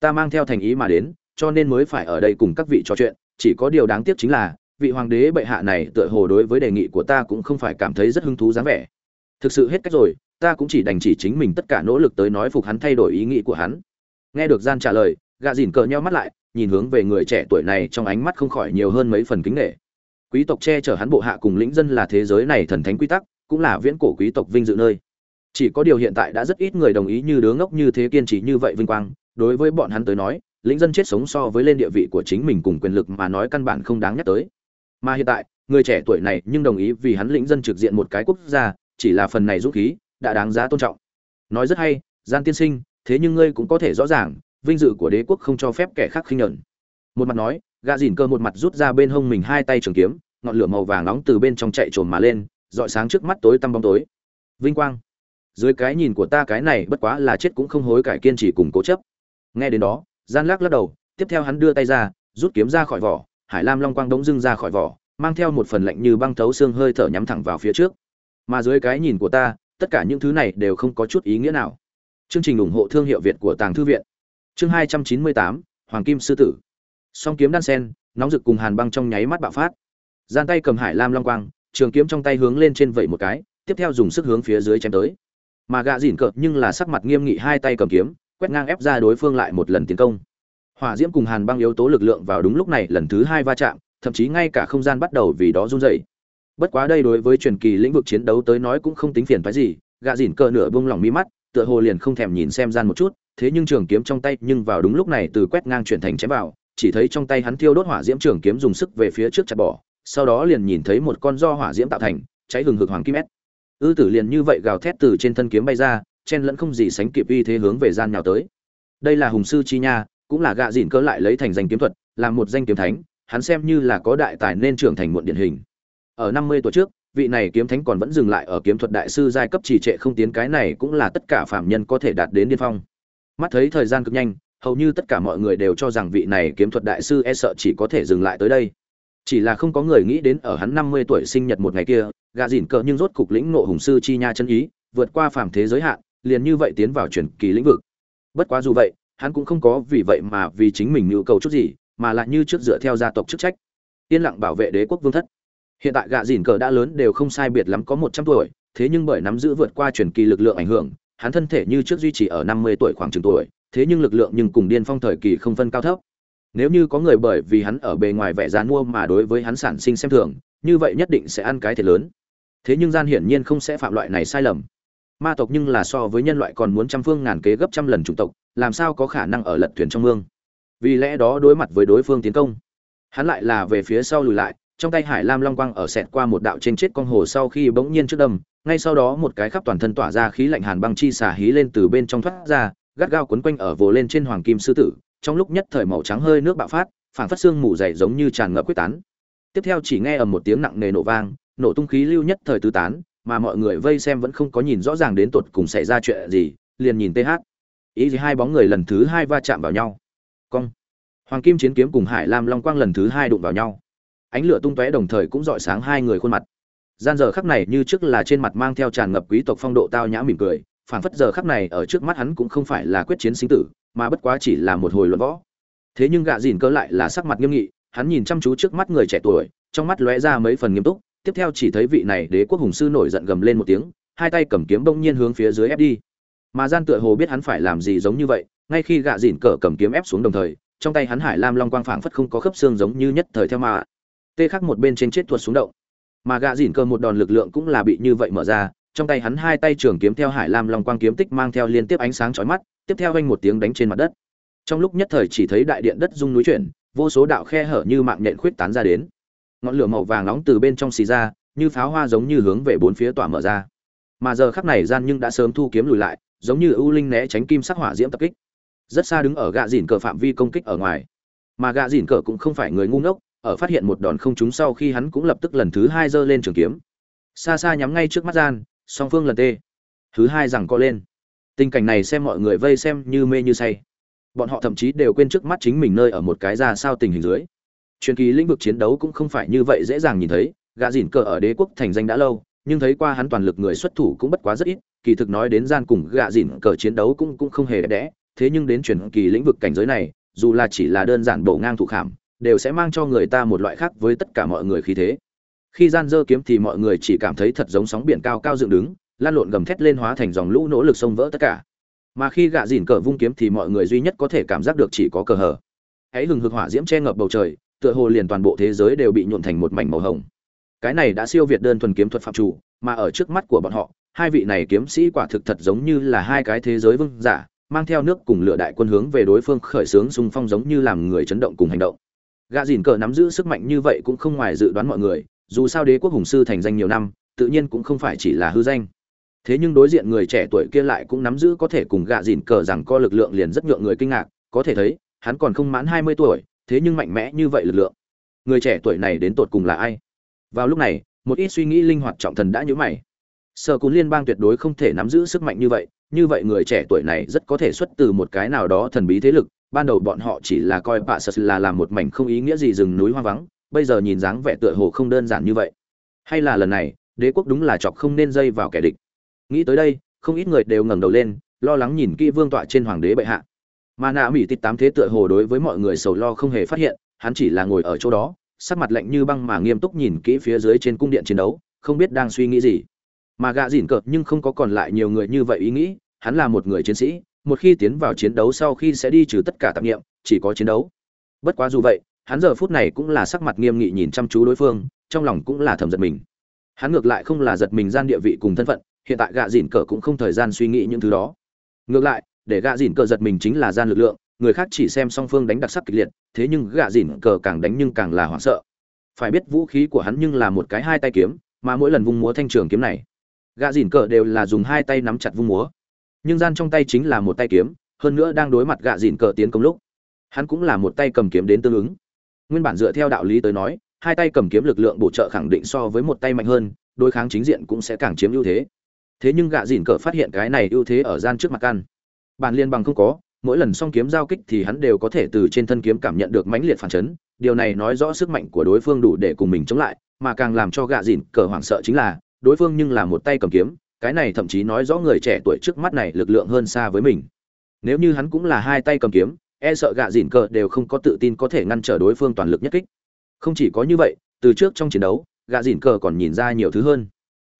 Ta mang theo thành ý mà đến, cho nên mới phải ở đây cùng các vị trò chuyện. Chỉ có điều đáng tiếc chính là, vị hoàng đế bệ hạ này tựa hồ đối với đề nghị của ta cũng không phải cảm thấy rất hứng thú dáng vẻ. Thực sự hết cách rồi, ta cũng chỉ đành chỉ chính mình tất cả nỗ lực tới nói phục hắn thay đổi ý nghĩ của hắn. Nghe được gian trả lời gạ dìn cờ nhau mắt lại, nhìn hướng về người trẻ tuổi này trong ánh mắt không khỏi nhiều hơn mấy phần kính nghệ quý tộc che chở hắn bộ hạ cùng lĩnh dân là thế giới này thần thánh quy tắc, cũng là viễn cổ quý tộc vinh dự nơi. Chỉ có điều hiện tại đã rất ít người đồng ý như đứa ngốc như thế kiên trì như vậy vinh quang. Đối với bọn hắn tới nói, lĩnh dân chết sống so với lên địa vị của chính mình cùng quyền lực mà nói căn bản không đáng nhắc tới. Mà hiện tại, người trẻ tuổi này nhưng đồng ý vì hắn lĩnh dân trực diện một cái quốc gia, chỉ là phần này dũng khí, đã đáng giá tôn trọng. Nói rất hay gian tiên sinh, thế nhưng ngươi cũng có thể rõ ràng, vinh dự của đế quốc không cho phép kẻ khác khinh nhẫn. Một mặt nói gạ dìn cơ một mặt rút ra bên hông mình hai tay trường kiếm, ngọn lửa màu vàng nóng từ bên trong chạy trồn mà lên dọi sáng trước mắt tối tăm bóng tối. Vinh quang. Dưới cái nhìn của ta cái này bất quá là chết cũng không hối cải kiên trì cùng cố chấp. Nghe đến đó, gian lắc lắc đầu, tiếp theo hắn đưa tay ra, rút kiếm ra khỏi vỏ, hải lam long quang đống dưng ra khỏi vỏ, mang theo một phần lạnh như băng thấu xương hơi thở nhắm thẳng vào phía trước. Mà dưới cái nhìn của ta, tất cả những thứ này đều không có chút ý nghĩa nào. Chương trình ủng hộ thương hiệu việt của tàng thư viện. Chương hai trăm chín mươi tám, hoàng kim sư tử song kiếm đan sen, nóng rực cùng hàn băng trong nháy mắt bạo phát. Gian tay cầm hải lam long quang, trường kiếm trong tay hướng lên trên vẩy một cái, tiếp theo dùng sức hướng phía dưới chém tới. Mà gạ dỉn cợt nhưng là sắc mặt nghiêm nghị hai tay cầm kiếm, quét ngang ép ra đối phương lại một lần tiến công. Hỏa diễm cùng hàn băng yếu tố lực lượng vào đúng lúc này lần thứ hai va chạm, thậm chí ngay cả không gian bắt đầu vì đó run dậy bất quá đây đối với truyền kỳ lĩnh vực chiến đấu tới nói cũng không tính phiền phái gì, gạ dỉn cờ nửa bông lỏng mi mắt, tựa hồ liền không thèm nhìn xem gian một chút, thế nhưng trường kiếm trong tay nhưng vào đúng lúc này từ quét ngang chuyển thành chém vào chỉ thấy trong tay hắn thiêu đốt hỏa diễm trường kiếm dùng sức về phía trước chặt bỏ, sau đó liền nhìn thấy một con do hỏa diễm tạo thành, cháy hừng hực hoàng kim ép ư tử liền như vậy gào thét từ trên thân kiếm bay ra, chen lẫn không gì sánh kịp uy thế hướng về gian nhào tới. Đây là hùng sư chi nha, cũng là gạ dịn cỡ lại lấy thành danh kiếm thuật làm một danh kiếm thánh, hắn xem như là có đại tài nên trưởng thành muộn điển hình. Ở năm mươi tuổi trước, vị này kiếm thánh còn vẫn dừng lại ở kiếm thuật đại sư giai cấp trì trệ không tiến, cái này cũng là tất cả phạm nhân có thể đạt đến điên phong. Mắt thấy thời gian cực nhanh hầu như tất cả mọi người đều cho rằng vị này kiếm thuật đại sư e sợ chỉ có thể dừng lại tới đây. Chỉ là không có người nghĩ đến ở hắn năm mươi tuổi sinh nhật một ngày kia gà dìn cờ nhưng rốt cục lĩnh nộ hùng sư chi nha chân ý, vượt qua phàm thế giới hạn, liền như vậy tiến vào truyền kỳ lĩnh vực. Bất quá dù vậy, hắn cũng không có vì vậy mà vì chính mình nhu cầu chút gì, mà lại như trước dựa theo gia tộc chức trách. Yên lặng bảo vệ đế quốc vương thất. Hiện tại gạ dìn cờ đã lớn đều không sai biệt lắm có một trăm tuổi, thế nhưng bởi nắm giữ vượt qua truyền kỳ lực lượng ảnh hưởng, hắn thân thể như trước duy trì ở năm mươi tuổi khoảng chừng tuổi thế nhưng lực lượng nhưng cùng điên phong thời kỳ không phân cao thấp. Nếu như có người bởi vì hắn ở bề ngoài vẻ dán mua mà đối với hắn sản sinh xem thường, như vậy nhất định sẽ ăn cái thiệt lớn. Thế nhưng gian hiển nhiên không sẽ phạm loại này sai lầm. Ma tộc nhưng là so với nhân loại còn muốn trăm phương ngàn kế gấp trăm lần chủng tộc, làm sao có khả năng ở lật thuyền trong mương? Vì lẽ đó đối mặt với đối phương tiến công, hắn lại là về phía sau lùi lại, trong tay hải lam long quang ở sẹt qua một đạo trên chết con hồ sau khi bỗng nhiên trước đâm, ngay sau đó một cái khắp toàn thân tỏa ra khí lạnh hàn băng chi xả hí lên từ bên trong thoát ra gắt gao quấn quanh ở vồ lên trên hoàng kim sư tử, trong lúc nhất thời màu trắng hơi nước bạo phát, phảng phất xương mù dày giống như tràn ngập quyết tán. Tiếp theo chỉ nghe ở một tiếng nặng nề nổ vang, nổ tung khí lưu nhất thời tứ tán, mà mọi người vây xem vẫn không có nhìn rõ ràng đến tột cùng xảy ra chuyện gì, liền nhìn th ý gì hai bóng người lần thứ hai va chạm vào nhau. Cong. Hoàng kim chiến kiếm cùng hải lam long quang lần thứ hai đụng vào nhau. Ánh lửa tung tóe đồng thời cũng dọi sáng hai người khuôn mặt. Gian giờ khắc này như trước là trên mặt mang theo tràn ngập quý tộc phong độ tao nhã mỉm cười phản phất giờ khắc này ở trước mắt hắn cũng không phải là quyết chiến sinh tử, mà bất quá chỉ là một hồi luận võ. Thế nhưng gạ dìn cơ lại là sắc mặt nghiêm nghị, hắn nhìn chăm chú trước mắt người trẻ tuổi, trong mắt lóe ra mấy phần nghiêm túc, tiếp theo chỉ thấy vị này đế quốc hùng sư nổi giận gầm lên một tiếng, hai tay cầm kiếm bỗng nhiên hướng phía dưới ép đi. Mà gian tựa hồ biết hắn phải làm gì giống như vậy, ngay khi gạ dìn cờ cầm kiếm ép xuống đồng thời, trong tay hắn hải lam long quang phảng phất không có khớp xương giống như nhất thời theo mà. Tê khắc một bên trên chết thuật xuống động. Mà gạ dìn cờ một đòn lực lượng cũng là bị như vậy mở ra trong tay hắn hai tay trường kiếm theo hải lam long quang kiếm tích mang theo liên tiếp ánh sáng chói mắt, tiếp theo vang một tiếng đánh trên mặt đất. Trong lúc nhất thời chỉ thấy đại điện đất rung núi chuyển, vô số đạo khe hở như mạng nhện khuyết tán ra đến. Ngọn lửa màu vàng nóng từ bên trong xì ra, như pháo hoa giống như hướng về bốn phía tỏa mở ra. Mà giờ khắc này gian nhưng đã sớm thu kiếm lùi lại, giống như ưu linh né tránh kim sắc hỏa diễm tập kích. Rất xa đứng ở gạ dìn cờ phạm vi công kích ở ngoài. Mà gạ dìn cờ cũng không phải người ngu ngốc, ở phát hiện một đòn không trúng sau khi hắn cũng lập tức lần thứ hai giơ lên trường kiếm. Xa xa nhắm ngay trước mắt gian song phương lần tê. Thứ hai rằng co lên. Tình cảnh này xem mọi người vây xem như mê như say. Bọn họ thậm chí đều quên trước mắt chính mình nơi ở một cái ra sao tình hình dưới. Truyền kỳ lĩnh vực chiến đấu cũng không phải như vậy dễ dàng nhìn thấy. Gạ dìn cờ ở đế quốc thành danh đã lâu, nhưng thấy qua hắn toàn lực người xuất thủ cũng bất quá rất ít. Kỳ thực nói đến gian cùng gạ dìn cờ chiến đấu cũng cũng không hề đẹp đẽ. Thế nhưng đến truyền kỳ lĩnh vực cảnh giới này, dù là chỉ là đơn giản bổ ngang thủ khảm, đều sẽ mang cho người ta một loại khác với tất cả mọi người khí thế khi gian dơ kiếm thì mọi người chỉ cảm thấy thật giống sóng biển cao cao dựng đứng, lan lộn gầm thét lên hóa thành dòng lũ nỗ lực xông vỡ tất cả. Mà khi gạ dìn cờ vung kiếm thì mọi người duy nhất có thể cảm giác được chỉ có cờ hở hãy lừng hực hỏa diễm che ngập bầu trời, tựa hồ liền toàn bộ thế giới đều bị nhuộn thành một mảnh màu hồng. Cái này đã siêu việt đơn thuần kiếm thuật phạm chủ, mà ở trước mắt của bọn họ, hai vị này kiếm sĩ quả thực thật giống như là hai cái thế giới vương giả, mang theo nước cùng lửa đại quân hướng về đối phương khởi xướng xung phong giống như làm người chấn động cùng hành động. Gạ dìn cờ nắm giữ sức mạnh như vậy cũng không ngoài dự đoán mọi người dù sao đế quốc hùng sư thành danh nhiều năm, tự nhiên cũng không phải chỉ là hư danh. Thế nhưng đối diện người trẻ tuổi kia lại cũng nắm giữ có thể cùng gạ dìn cờ rằng co lực lượng liền rất nhượng người kinh ngạc, có thể thấy, hắn còn không mãn hai mươi tuổi, thế nhưng mạnh mẽ như vậy lực lượng. Người trẻ tuổi này đến tột cùng là ai? Vào lúc này, một ít suy nghĩ linh hoạt trọng thần đã nhũ mày. Sở cún liên bang tuyệt đối không thể nắm giữ sức mạnh như vậy như vậy người trẻ tuổi này rất có thể xuất từ một cái nào đó thần bí thế lực, ban đầu bọn họ chỉ là coi bạ sật là làm một mảnh không ý nghĩa gì rừng núi hoang vắng bây giờ nhìn dáng vẻ tựa hồ không đơn giản như vậy. Hay là lần này, đế quốc đúng là chọc không nên dây vào kẻ địch. Nghĩ tới đây, không ít người đều ngẩng đầu lên, lo lắng nhìn kỹ vương tọa trên hoàng đế bệ hạ. Mà nạ mỹ tít tám thế tựa hồ đối với mọi người sầu lo không hề phát hiện, hắn chỉ là ngồi ở chỗ đó, sắc mặt lạnh như băng mà nghiêm túc nhìn kỹ phía dưới trên cung điện chiến đấu, không biết đang suy nghĩ gì. Mà gạ dỉn cợt nhưng không có còn lại nhiều người như vậy ý nghĩ, hắn là một người chiến sĩ, một khi tiến vào chiến đấu sau khi sẽ đi trừ tất cả tạp nghiệm chỉ có chiến đấu. Bất quá dù vậy hắn giờ phút này cũng là sắc mặt nghiêm nghị nhìn chăm chú đối phương, trong lòng cũng là thầm giật mình. Hắn ngược lại không là giật mình gian địa vị cùng thân phận, hiện tại gạ dỉn cờ cũng không thời gian suy nghĩ những thứ đó. Ngược lại, để gạ dỉn cờ giật mình chính là gian lực lượng, người khác chỉ xem song phương đánh đặc sắc kịch liệt, thế nhưng gạ dỉn cờ càng đánh nhưng càng là hoảng sợ. Phải biết vũ khí của hắn nhưng là một cái hai tay kiếm, mà mỗi lần vung múa thanh trường kiếm này, gạ dỉn cờ đều là dùng hai tay nắm chặt vung múa. Nhưng gian trong tay chính là một tay kiếm, hơn nữa đang đối mặt gạ dỉn cờ tiến công lúc, hắn cũng là một tay cầm kiếm đến tương ứng nguyên bản dựa theo đạo lý tới nói, hai tay cầm kiếm lực lượng bổ trợ khẳng định so với một tay mạnh hơn, đối kháng chính diện cũng sẽ càng chiếm ưu thế. Thế nhưng gạ dìn cờ phát hiện cái này ưu thế ở gian trước mặt căn. Bản liên bằng không có, mỗi lần song kiếm giao kích thì hắn đều có thể từ trên thân kiếm cảm nhận được mãnh liệt phản chấn, điều này nói rõ sức mạnh của đối phương đủ để cùng mình chống lại, mà càng làm cho gạ dìn cờ hoảng sợ chính là, đối phương nhưng là một tay cầm kiếm, cái này thậm chí nói rõ người trẻ tuổi trước mắt này lực lượng hơn xa với mình. Nếu như hắn cũng là hai tay cầm kiếm e sợ gạ dìn cờ đều không có tự tin có thể ngăn trở đối phương toàn lực nhất kích. Không chỉ có như vậy, từ trước trong chiến đấu, gạ dìn cờ còn nhìn ra nhiều thứ hơn.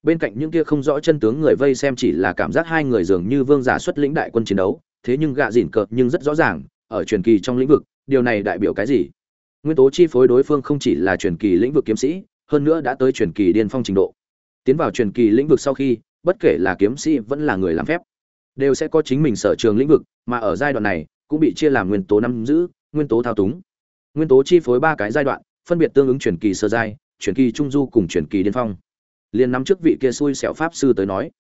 Bên cạnh những kia không rõ chân tướng người vây xem chỉ là cảm giác hai người dường như vương giả xuất lĩnh đại quân chiến đấu, thế nhưng gạ dìn cờ nhưng rất rõ ràng, ở truyền kỳ trong lĩnh vực, điều này đại biểu cái gì? Nguyên tố chi phối đối phương không chỉ là truyền kỳ lĩnh vực kiếm sĩ, hơn nữa đã tới truyền kỳ điên phong trình độ. Tiến vào truyền kỳ lĩnh vực sau khi, bất kể là kiếm sĩ vẫn là người làm phép, đều sẽ có chính mình sở trường lĩnh vực, mà ở giai đoạn này cũng bị chia làm nguyên tố năm giữ, nguyên tố thao túng. Nguyên tố chi phối ba cái giai đoạn, phân biệt tương ứng truyền kỳ sơ giai truyền kỳ trung du cùng truyền kỳ điên phong. Liền nắm trước vị kia xui xẻo pháp sư tới nói,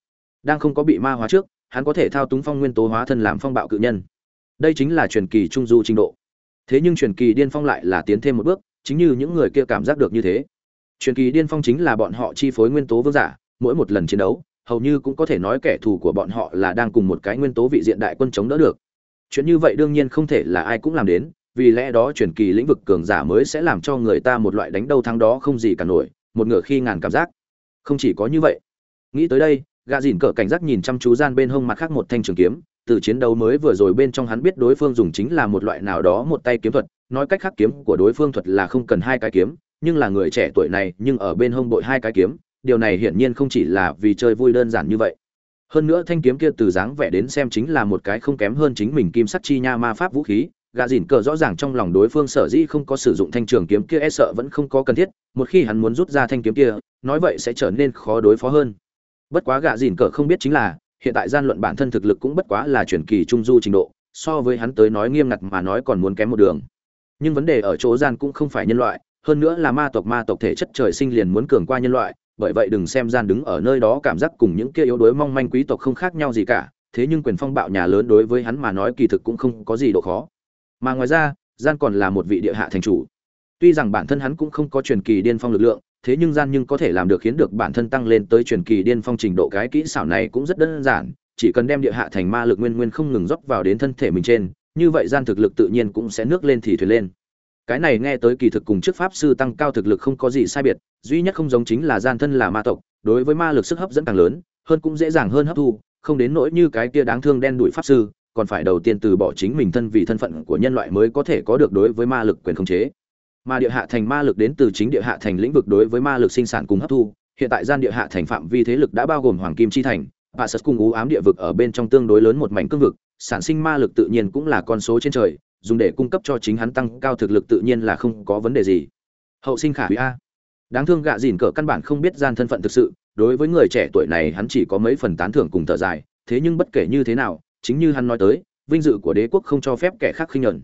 đang không có bị ma hóa trước, hắn có thể thao túng phong nguyên tố hóa thân làm phong bạo cự nhân. Đây chính là truyền kỳ trung du trình độ. Thế nhưng truyền kỳ điên phong lại là tiến thêm một bước, chính như những người kia cảm giác được như thế. Truyền kỳ điên phong chính là bọn họ chi phối nguyên tố vương giả, mỗi một lần chiến đấu, hầu như cũng có thể nói kẻ thù của bọn họ là đang cùng một cái nguyên tố vị diện đại quân chống đỡ được chuyện như vậy đương nhiên không thể là ai cũng làm đến, vì lẽ đó truyền kỳ lĩnh vực cường giả mới sẽ làm cho người ta một loại đánh đầu thắng đó không gì cả nổi, một ngựa khi ngàn cảm giác. Không chỉ có như vậy, nghĩ tới đây gạ dìn cờ cảnh giác nhìn chăm chú gian bên hông mặt khác một thanh trường kiếm, từ chiến đấu mới vừa rồi bên trong hắn biết đối phương dùng chính là một loại nào đó một tay kiếm thuật, nói cách khác kiếm của đối phương thuật là không cần hai cái kiếm, nhưng là người trẻ tuổi này nhưng ở bên hông bội hai cái kiếm, điều này hiển nhiên không chỉ là vì chơi vui đơn giản như vậy hơn nữa thanh kiếm kia từ dáng vẻ đến xem chính là một cái không kém hơn chính mình kim sắt chi nha ma pháp vũ khí gà dìn cờ rõ ràng trong lòng đối phương sở dĩ không có sử dụng thanh trường kiếm kia e sợ vẫn không có cần thiết, một khi hắn muốn rút ra thanh kiếm kia, nói vậy sẽ trở nên khó đối phó hơn. Bất quá gà dìn cờ không biết chính là, hiện tại gian luận bản thân thực lực cũng bất quá là chuyển kỳ trung du trình độ, so với hắn tới nói nghiêm ngặt mà nói còn muốn kém một đường. Nhưng vấn đề ở chỗ gian cũng không phải nhân loại, hơn nữa là ma tộc ma tộc thể chất trời sinh liền muốn cường qua nhân loại bởi vậy đừng xem gian đứng ở nơi đó cảm giác cùng những kia yếu đuối mong manh quý tộc không khác nhau gì cả, thế nhưng quyền phong bạo nhà lớn đối với hắn mà nói kỳ thực cũng không có gì độ khó. Mà ngoài ra, gian còn là một vị địa hạ thành chủ. Tuy rằng bản thân hắn cũng không có truyền kỳ điên phong lực lượng, thế nhưng gian nhưng có thể làm được khiến được bản thân tăng lên tới truyền kỳ điên phong trình độ cái kỹ xảo này cũng rất đơn giản, chỉ cần đem địa hạ thành ma lực nguyên nguyên không ngừng dốc vào đến thân thể mình trên, như vậy gian thực lực tự nhiên cũng sẽ nước lên thì thuyền lên cái này nghe tới kỳ thực cùng trước pháp sư tăng cao thực lực không có gì sai biệt, duy nhất không giống chính là gian thân là ma tộc, đối với ma lực sức hấp dẫn càng lớn, hơn cũng dễ dàng hơn hấp thu, không đến nỗi như cái kia đáng thương đen đuổi pháp sư, còn phải đầu tiên từ bỏ chính mình thân vì thân phận của nhân loại mới có thể có được đối với ma lực quyền khống chế. Mà địa hạ thành ma lực đến từ chính địa hạ thành lĩnh vực đối với ma lực sinh sản cùng hấp thu, hiện tại gian địa hạ thành phạm vi thế lực đã bao gồm hoàng kim chi thành, và sật cùng ú ám địa vực ở bên trong tương đối lớn một mảnh cương vực, sản sinh ma lực tự nhiên cũng là con số trên trời dùng để cung cấp cho chính hắn tăng cao thực lực tự nhiên là không có vấn đề gì. Hậu sinh khả hủy a. Đáng thương gạ dìn cỡ căn bản không biết gian thân phận thực sự, đối với người trẻ tuổi này hắn chỉ có mấy phần tán thưởng cùng thở dài, thế nhưng bất kể như thế nào, chính như hắn nói tới, vinh dự của đế quốc không cho phép kẻ khác khinh nhẫn.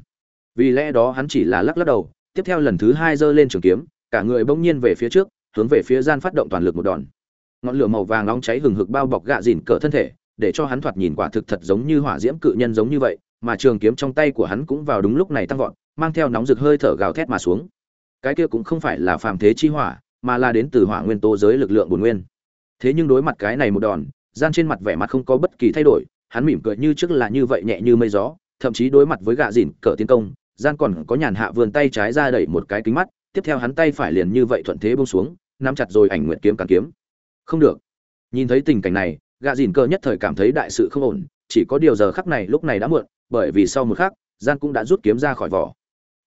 Vì lẽ đó hắn chỉ là lắc lắc đầu, tiếp theo lần thứ hai giơ lên trường kiếm, cả người bỗng nhiên về phía trước, hướng về phía gian phát động toàn lực một đòn. Ngọn lửa màu vàng nóng cháy hừng hực bao bọc gạ dìn cỡ thân thể, để cho hắn thoạt nhìn quả thực thật giống như hỏa diễm cự nhân giống như vậy mà trường kiếm trong tay của hắn cũng vào đúng lúc này tăng vọt, mang theo nóng rực hơi thở gào thét mà xuống. Cái kia cũng không phải là phàm thế chi hỏa, mà là đến từ hỏa nguyên tố giới lực lượng bổn nguyên. Thế nhưng đối mặt cái này một đòn, gian trên mặt vẻ mặt không có bất kỳ thay đổi, hắn mỉm cười như trước là như vậy nhẹ như mây gió, thậm chí đối mặt với gạ dỉn cỡ tiến công, gian còn có nhàn hạ vươn tay trái ra đẩy một cái kính mắt, tiếp theo hắn tay phải liền như vậy thuận thế buông xuống, nắm chặt rồi ảnh nguyện kiếm càng kiếm. Không được. Nhìn thấy tình cảnh này, gạ dỉn cỡ nhất thời cảm thấy đại sự không ổn chỉ có điều giờ khắc này lúc này đã muộn, bởi vì sau một khắc gian cũng đã rút kiếm ra khỏi vỏ.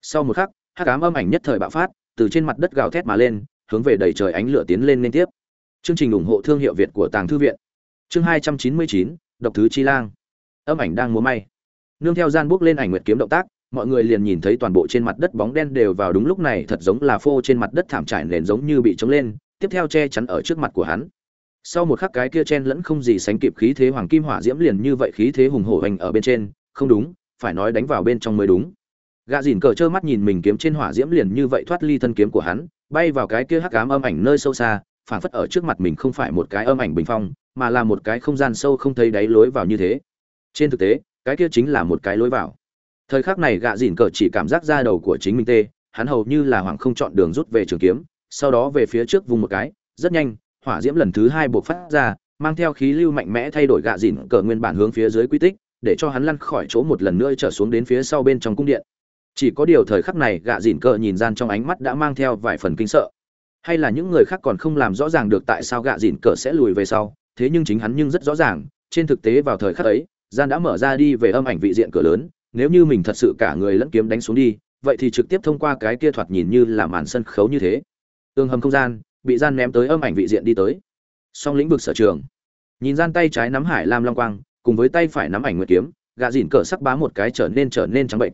Sau một khắc hát cám âm ảnh nhất thời bạo phát, từ trên mặt đất gào thét mà lên, hướng về đầy trời ánh lửa tiến lên liên tiếp. Chương trình ủng hộ thương hiệu việt của tàng thư viện. Chương hai trăm chín mươi chín, độc thứ chi lang. Âm ảnh đang múa may. Nương theo gian bước lên ảnh nguyệt kiếm động tác, mọi người liền nhìn thấy toàn bộ trên mặt đất bóng đen đều vào đúng lúc này, thật giống là phô trên mặt đất thảm trải nền giống như bị trống lên, tiếp theo che chắn ở trước mặt của hắn sau một khắc cái kia chen lẫn không gì sánh kịp khí thế hoàng kim hỏa diễm liền như vậy khí thế hùng hổ hành ở bên trên, không đúng, phải nói đánh vào bên trong mới đúng. Gạ dìn cờ trơ mắt nhìn mình kiếm trên hỏa diễm liền như vậy thoát ly thân kiếm của hắn, bay vào cái kia hắc ám âm ảnh nơi sâu xa, phảng phất ở trước mặt mình không phải một cái âm ảnh bình phong, mà là một cái không gian sâu không thấy đáy lối vào như thế. Trên thực tế, cái kia chính là một cái lối vào. Thời khắc này gạ dìn cờ chỉ cảm giác ra đầu của chính mình tê, hắn hầu như là hoàng không chọn đường rút về trường kiếm, sau đó về phía trước vùng một cái, rất nhanh hỏa diễm lần thứ hai buộc phát ra, mang theo khí lưu mạnh mẽ thay đổi gạ dìn cờ nguyên bản hướng phía dưới quy tích, để cho hắn lăn khỏi chỗ một lần nữa trở xuống đến phía sau bên trong cung điện. Chỉ có điều thời khắc này, gạ dìn cờ nhìn gian trong ánh mắt đã mang theo vài phần kinh sợ. Hay là những người khác còn không làm rõ ràng được tại sao gạ dìn cờ sẽ lùi về sau, thế nhưng chính hắn nhưng rất rõ ràng, trên thực tế vào thời khắc ấy, gian đã mở ra đi về âm ảnh vị diện cửa lớn, nếu như mình thật sự cả người lẫn kiếm đánh xuống đi, vậy thì trực tiếp thông qua cái kia thoạt nhìn như là màn sân khấu như thế. Tương hầm không gian bị gian ném tới âm ảnh vị diện đi tới. Song lĩnh vực sở trường. Nhìn gian tay trái nắm hải lam long quang, cùng với tay phải nắm ảnh nguyệt kiếm, gạ dìn cờ sắc bá một cái trở nên trở nên trắng bệnh.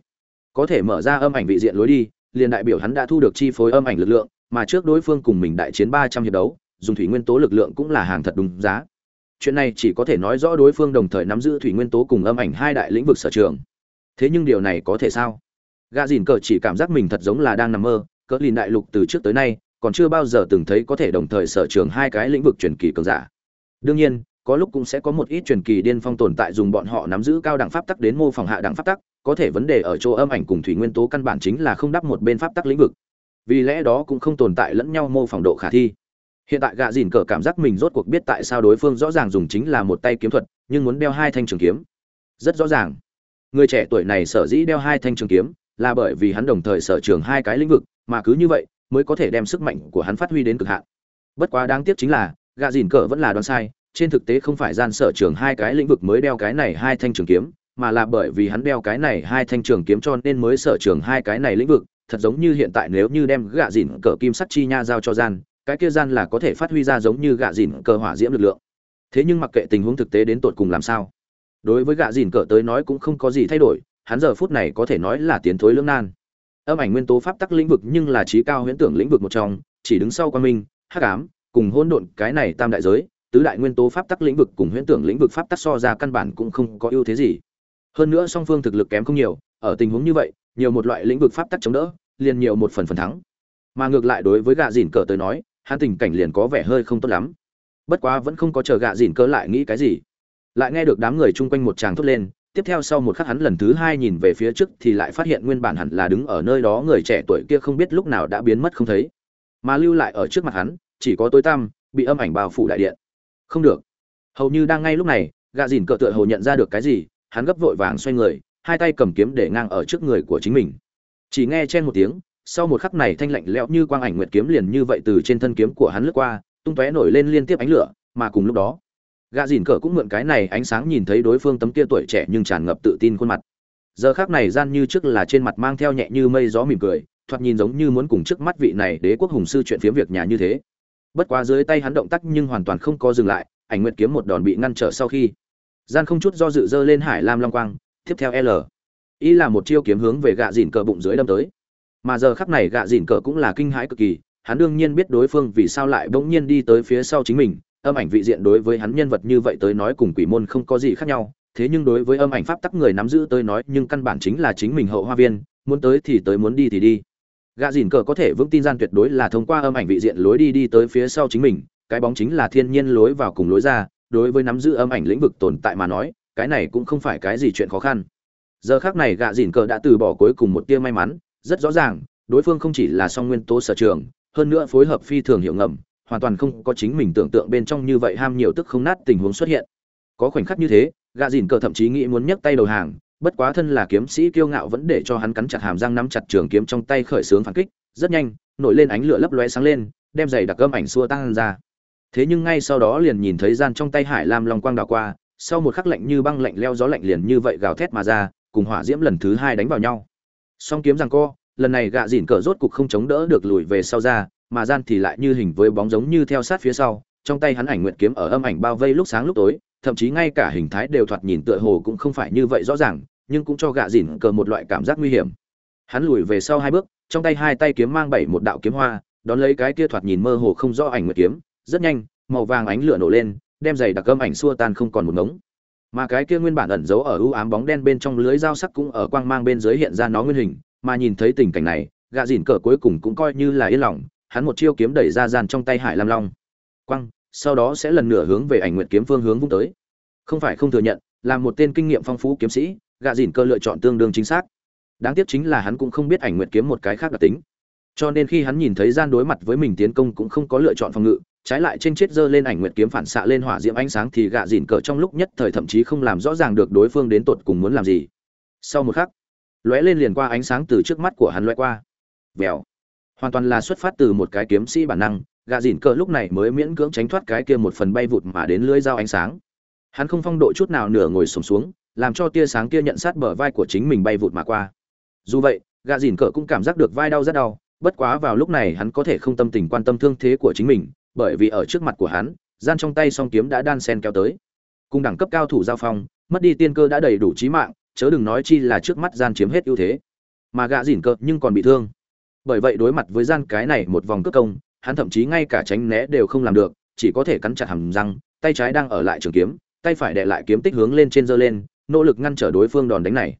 Có thể mở ra âm ảnh vị diện lối đi, liền đại biểu hắn đã thu được chi phối âm ảnh lực lượng, mà trước đối phương cùng mình đại chiến ba trăm hiệp đấu, dùng thủy nguyên tố lực lượng cũng là hàng thật đúng giá. Chuyện này chỉ có thể nói rõ đối phương đồng thời nắm giữ thủy nguyên tố cùng âm ảnh hai đại lĩnh vực sở trường. Thế nhưng điều này có thể sao? Gạ dìn cờ chỉ cảm giác mình thật giống là đang nằm mơ, cỡ lìn đại lục từ trước tới nay còn chưa bao giờ từng thấy có thể đồng thời sở trường hai cái lĩnh vực truyền kỳ cường giả. Đương nhiên, có lúc cũng sẽ có một ít truyền kỳ điên phong tồn tại dùng bọn họ nắm giữ cao đẳng pháp tắc đến mô phỏng hạ đẳng pháp tắc, có thể vấn đề ở chỗ âm ảnh cùng thủy nguyên tố căn bản chính là không đắp một bên pháp tắc lĩnh vực. Vì lẽ đó cũng không tồn tại lẫn nhau mô phỏng độ khả thi. Hiện tại gạ dìn cờ cảm giác mình rốt cuộc biết tại sao đối phương rõ ràng dùng chính là một tay kiếm thuật, nhưng muốn đeo hai thanh trường kiếm. Rất rõ ràng. Người trẻ tuổi này sở dĩ đeo hai thanh trường kiếm là bởi vì hắn đồng thời sở trường hai cái lĩnh vực, mà cứ như vậy mới có thể đem sức mạnh của hắn phát huy đến cực hạn. Bất quá đáng tiếc chính là, gạ dìn cờ vẫn là đoán sai, trên thực tế không phải gian sở trường hai cái lĩnh vực mới đeo cái này hai thanh trường kiếm, mà là bởi vì hắn đeo cái này hai thanh trường kiếm cho nên mới sở trường hai cái này lĩnh vực, thật giống như hiện tại nếu như đem gạ dìn cờ kim sắt chi nha giao cho gian, cái kia gian là có thể phát huy ra giống như gạ dìn cờ hỏa diễm lực lượng. Thế nhưng mặc kệ tình huống thực tế đến tột cùng làm sao, đối với gạ dìn cờ tới nói cũng không có gì thay đổi, hắn giờ phút này có thể nói là tiến thối lưỡng nan âm ảnh nguyên tố pháp tắc lĩnh vực nhưng là trí cao huyễn tưởng lĩnh vực một trong, chỉ đứng sau quan minh, hắc ám, cùng hỗn độn, cái này tam đại giới, tứ đại nguyên tố pháp tắc lĩnh vực cùng huyễn tưởng lĩnh vực pháp tắc so ra căn bản cũng không có ưu thế gì. Hơn nữa song phương thực lực kém không nhiều, ở tình huống như vậy, nhiều một loại lĩnh vực pháp tắc chống đỡ, liền nhiều một phần phần thắng. Mà ngược lại đối với gạ dìn cờ tới nói, hắn tình cảnh liền có vẻ hơi không tốt lắm. Bất quá vẫn không có chờ gạ dìn cờ lại nghĩ cái gì. Lại nghe được đám người chung quanh một tràng thốt lên tiếp theo sau một khắc hắn lần thứ hai nhìn về phía trước thì lại phát hiện nguyên bản hẳn là đứng ở nơi đó người trẻ tuổi kia không biết lúc nào đã biến mất không thấy. Mà lưu lại ở trước mặt hắn, chỉ có tối tăm, bị âm ảnh bao phủ đại điện. Không được. Hầu như đang ngay lúc này gạ dìn cờ tựa hồ nhận ra được cái gì, hắn gấp vội vàng xoay người, hai tay cầm kiếm để ngang ở trước người của chính mình. Chỉ nghe chen một tiếng, sau một khắc này thanh lạnh lẽo như quang ảnh nguyệt kiếm liền như vậy từ trên thân kiếm của hắn lướt qua, tung tóe nổi lên liên tiếp ánh lửa, mà cùng lúc đó gã dìn cờ cũng mượn cái này ánh sáng nhìn thấy đối phương tấm kia tuổi trẻ nhưng tràn ngập tự tin khuôn mặt. Giờ khác này gian như trước là trên mặt mang theo nhẹ như mây gió mỉm cười, thoạt nhìn giống như muốn cùng trước mắt vị này đế quốc hùng sư chuyện phiếm việc nhà như thế. Bất quá dưới tay hắn động tác nhưng hoàn toàn không có dừng lại, ảnh nguyệt kiếm một đòn bị ngăn trở sau khi. Gian không chút do dự dơ lên hải lam long quang, tiếp theo l. Ý là một chiêu kiếm hướng về gạ dìn cờ bụng dưới đâm tới. Mà giờ khắc này gạ dìn cờ cũng là kinh hãi cực kỳ, hắn đương nhiên biết đối phương vì sao lại bỗng nhiên đi tới phía sau chính mình âm ảnh vị diện đối với hắn nhân vật như vậy tới nói cùng quỷ môn không có gì khác nhau, thế nhưng đối với âm ảnh pháp tắc người nắm giữ tới nói nhưng căn bản chính là chính mình hậu hoa viên, muốn tới thì tới muốn đi thì đi. Gạ dìn cờ có thể vững tin gian tuyệt đối là thông qua âm ảnh vị diện lối đi đi tới phía sau chính mình, cái bóng chính là thiên nhiên lối vào cùng lối ra, đối với nắm giữ âm ảnh lĩnh vực tồn tại mà nói, cái này cũng không phải cái gì chuyện khó khăn. Giờ khác này gạ dìn cờ đã từ bỏ cuối cùng một tia may mắn, rất rõ ràng, đối phương không chỉ là song nguyên tố sở trường, hơn nữa phối hợp phi thường hiệu ngầm hoàn toàn không có chính mình tưởng tượng bên trong như vậy ham nhiều tức không nát tình huống xuất hiện. Có khoảnh khắc như thế gạ dìn cờ thậm chí nghĩ muốn nhấc tay đầu hàng, bất quá thân là kiếm sĩ kiêu ngạo vẫn để cho hắn cắn chặt hàm răng nắm chặt trường kiếm trong tay khởi xướng phản kích, rất nhanh, nổi lên ánh lửa lấp lóe sáng lên, đem giày đặc âm ảnh xua tăng ra. Thế nhưng ngay sau đó liền nhìn thấy gian trong tay hải lam long quang đảo qua, sau một khắc lạnh như băng lạnh leo gió lạnh liền như vậy gào thét mà ra, cùng hỏa diễm lần thứ hai đánh vào nhau. Song kiếm rằng co, lần này gạ dìn cờ rốt cục không chống đỡ được lùi về sau ra mà gian thì lại như hình với bóng giống như theo sát phía sau. Trong tay hắn ảnh nguyện kiếm ở âm ảnh bao vây lúc sáng lúc tối, thậm chí ngay cả hình thái đều thoạt nhìn tựa hồ cũng không phải như vậy rõ ràng, nhưng cũng cho gạ dìn cờ một loại cảm giác nguy hiểm. Hắn lùi về sau hai bước, trong tay hai tay kiếm mang bảy một đạo kiếm hoa, đón lấy cái kia thoạt nhìn mơ hồ không rõ ảnh nguyệt kiếm, rất nhanh, màu vàng ánh lửa nổ lên, đem giày đặc âm ảnh xua tan không còn một ngống. Mà cái kia nguyên bản ẩn giấu ở ưu ám bóng đen bên trong lưới dao sắc cũng ở quang mang bên dưới hiện ra nó nguyên hình, mà nhìn thấy tình cảnh này, gạ dìn cờ cuối cùng cũng coi như là yên lòng hắn một chiêu kiếm đẩy ra gian trong tay hải lam long. Quăng, sau đó sẽ lần nửa hướng về ảnh nguyện kiếm phương hướng vung tới. Không phải không thừa nhận, là một tên kinh nghiệm phong phú kiếm sĩ, gạ dìn cơ lựa chọn tương đương chính xác. Đáng tiếc chính là hắn cũng không biết ảnh nguyện kiếm một cái khác đặc tính. Cho nên khi hắn nhìn thấy gian đối mặt với mình tiến công cũng không có lựa chọn phòng ngự, trái lại trên chết dơ lên ảnh nguyệt kiếm phản xạ lên hỏa diễm ánh sáng thì gạ dìn cờ trong lúc nhất thời thậm chí không làm rõ ràng được đối phương đến tột cùng muốn làm gì. Sau một khắc, lóe lên liền qua ánh sáng từ trước mắt của hắn lóe qua. Vèo hoàn toàn là xuất phát từ một cái kiếm sĩ bản năng gạ dìn cờ lúc này mới miễn cưỡng tránh thoát cái kia một phần bay vụt mà đến lưới dao ánh sáng. Hắn không phong độ chút nào nửa ngồi sùng xuống, xuống làm cho tia sáng kia nhận sát bờ vai của chính mình bay vụt mà qua. Dù vậy gạ dìn cờ cũng cảm giác được vai đau rất đau bất quá vào lúc này hắn có thể không tâm tình quan tâm thương thế của chính mình bởi vì ở trước mặt của hắn gian trong tay song kiếm đã đan sen kéo tới. Cùng đẳng cấp cao thủ giao phong mất đi tiên cơ đã đầy đủ trí mạng chớ đừng nói chi là trước mắt gian chiếm hết ưu thế. Mà gạ dỉn cờ nhưng còn bị thương bởi vậy đối mặt với gian cái này một vòng cước công, hắn thậm chí ngay cả tránh né đều không làm được, chỉ có thể cắn chặt hàm răng, tay trái đang ở lại trường kiếm, tay phải đệ lại kiếm tích hướng lên trên giơ lên, nỗ lực ngăn trở đối phương đòn đánh này.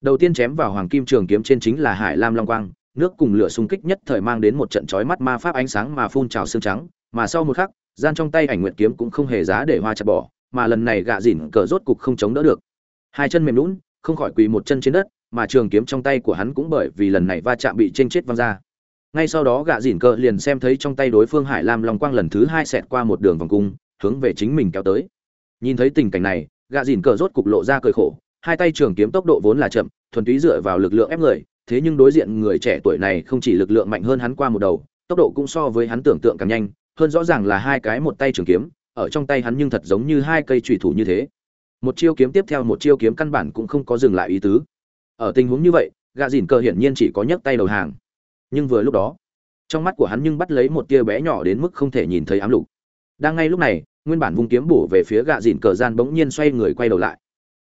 Đầu tiên chém vào hoàng kim trường kiếm trên chính là hải lam long quang, nước cùng lửa xung kích nhất thời mang đến một trận chói mắt ma pháp ánh sáng mà phun trào xương trắng, mà sau một khắc, gian trong tay ảnh nguyện kiếm cũng không hề giá để hoa chặt bỏ, mà lần này gạ dỉn cờ rốt cục không chống đỡ được. Hai chân mềm lún không khỏi quỳ một chân trên đất mà trường kiếm trong tay của hắn cũng bởi vì lần này va chạm bị chênh chết văng ra. Ngay sau đó gạ dỉn cờ liền xem thấy trong tay đối phương hải lam long quang lần thứ hai xẹt qua một đường vòng cung, hướng về chính mình kéo tới. Nhìn thấy tình cảnh này, gạ dỉn cờ rốt cục lộ ra cười khổ, hai tay trường kiếm tốc độ vốn là chậm, thuần túy dựa vào lực lượng ép người, thế nhưng đối diện người trẻ tuổi này không chỉ lực lượng mạnh hơn hắn qua một đầu, tốc độ cũng so với hắn tưởng tượng càng nhanh, hơn rõ ràng là hai cái một tay trường kiếm, ở trong tay hắn nhưng thật giống như hai cây trùy thủ như thế. Một chiêu kiếm tiếp theo một chiêu kiếm căn bản cũng không có dừng lại ý tứ ở tình huống như vậy gạ dìn cờ hiển nhiên chỉ có nhấc tay đầu hàng. Nhưng vừa lúc đó, trong mắt của hắn nhưng bắt lấy một tia bé nhỏ đến mức không thể nhìn thấy ám lục. Đang ngay lúc này, nguyên bản vung kiếm bổ về phía gạ dìn cờ gian bỗng nhiên xoay người quay đầu lại.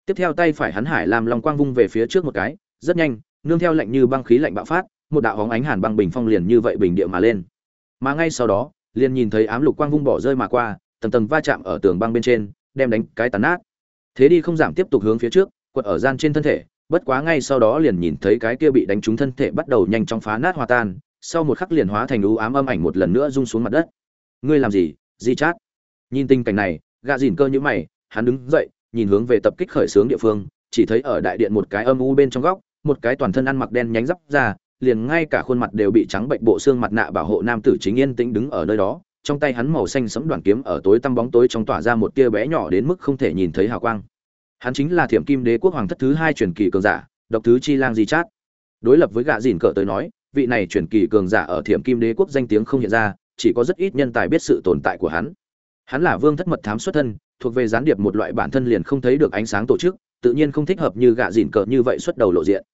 Tiếp theo tay phải hắn hải làm lòng quang vung về phía trước một cái, rất nhanh, nương theo lạnh như băng khí lạnh bạo phát, một đạo hóng ánh hàn băng bình phong liền như vậy bình địa mà lên. Mà ngay sau đó, liền nhìn thấy ám lục quang vung bỏ rơi mà qua, tầng tầng va chạm ở tường băng bên trên, đem đánh cái tàn nát. Thế đi không giảm tiếp tục hướng phía trước, quật ở gian trên thân thể bất quá ngay sau đó liền nhìn thấy cái kia bị đánh trúng thân thể bắt đầu nhanh chóng phá nát hòa tan, sau một khắc liền hóa thành ưu ám âm ảnh một lần nữa rung xuống mặt đất. Ngươi làm gì, di chát? Nhìn tình cảnh này gạ dìn cơ như mày, hắn đứng dậy, nhìn hướng về tập kích khởi xướng địa phương, chỉ thấy ở đại điện một cái âm u bên trong góc, một cái toàn thân ăn mặc đen nhánh rắp ra, liền ngay cả khuôn mặt đều bị trắng bệnh bộ xương mặt nạ bảo hộ nam tử chính yên tĩnh đứng ở nơi đó, trong tay hắn màu xanh sẫm đoàn kiếm ở tối tăm bóng tối trong tỏa ra một tia bé nhỏ đến mức không thể nhìn thấy hào quang hắn chính là thiểm kim đế quốc hoàng thất thứ hai truyền kỳ cường giả, độc thứ chi lang di chát. Đối lập với gạ dìn cờ tới nói, vị này truyền kỳ cường giả ở thiểm kim đế quốc danh tiếng không hiện ra, chỉ có rất ít nhân tài biết sự tồn tại của hắn. Hắn là vương thất mật thám xuất thân, thuộc về gián điệp một loại bản thân liền không thấy được ánh sáng tổ chức, tự nhiên không thích hợp như gạ dìn cờ như vậy xuất đầu lộ diện.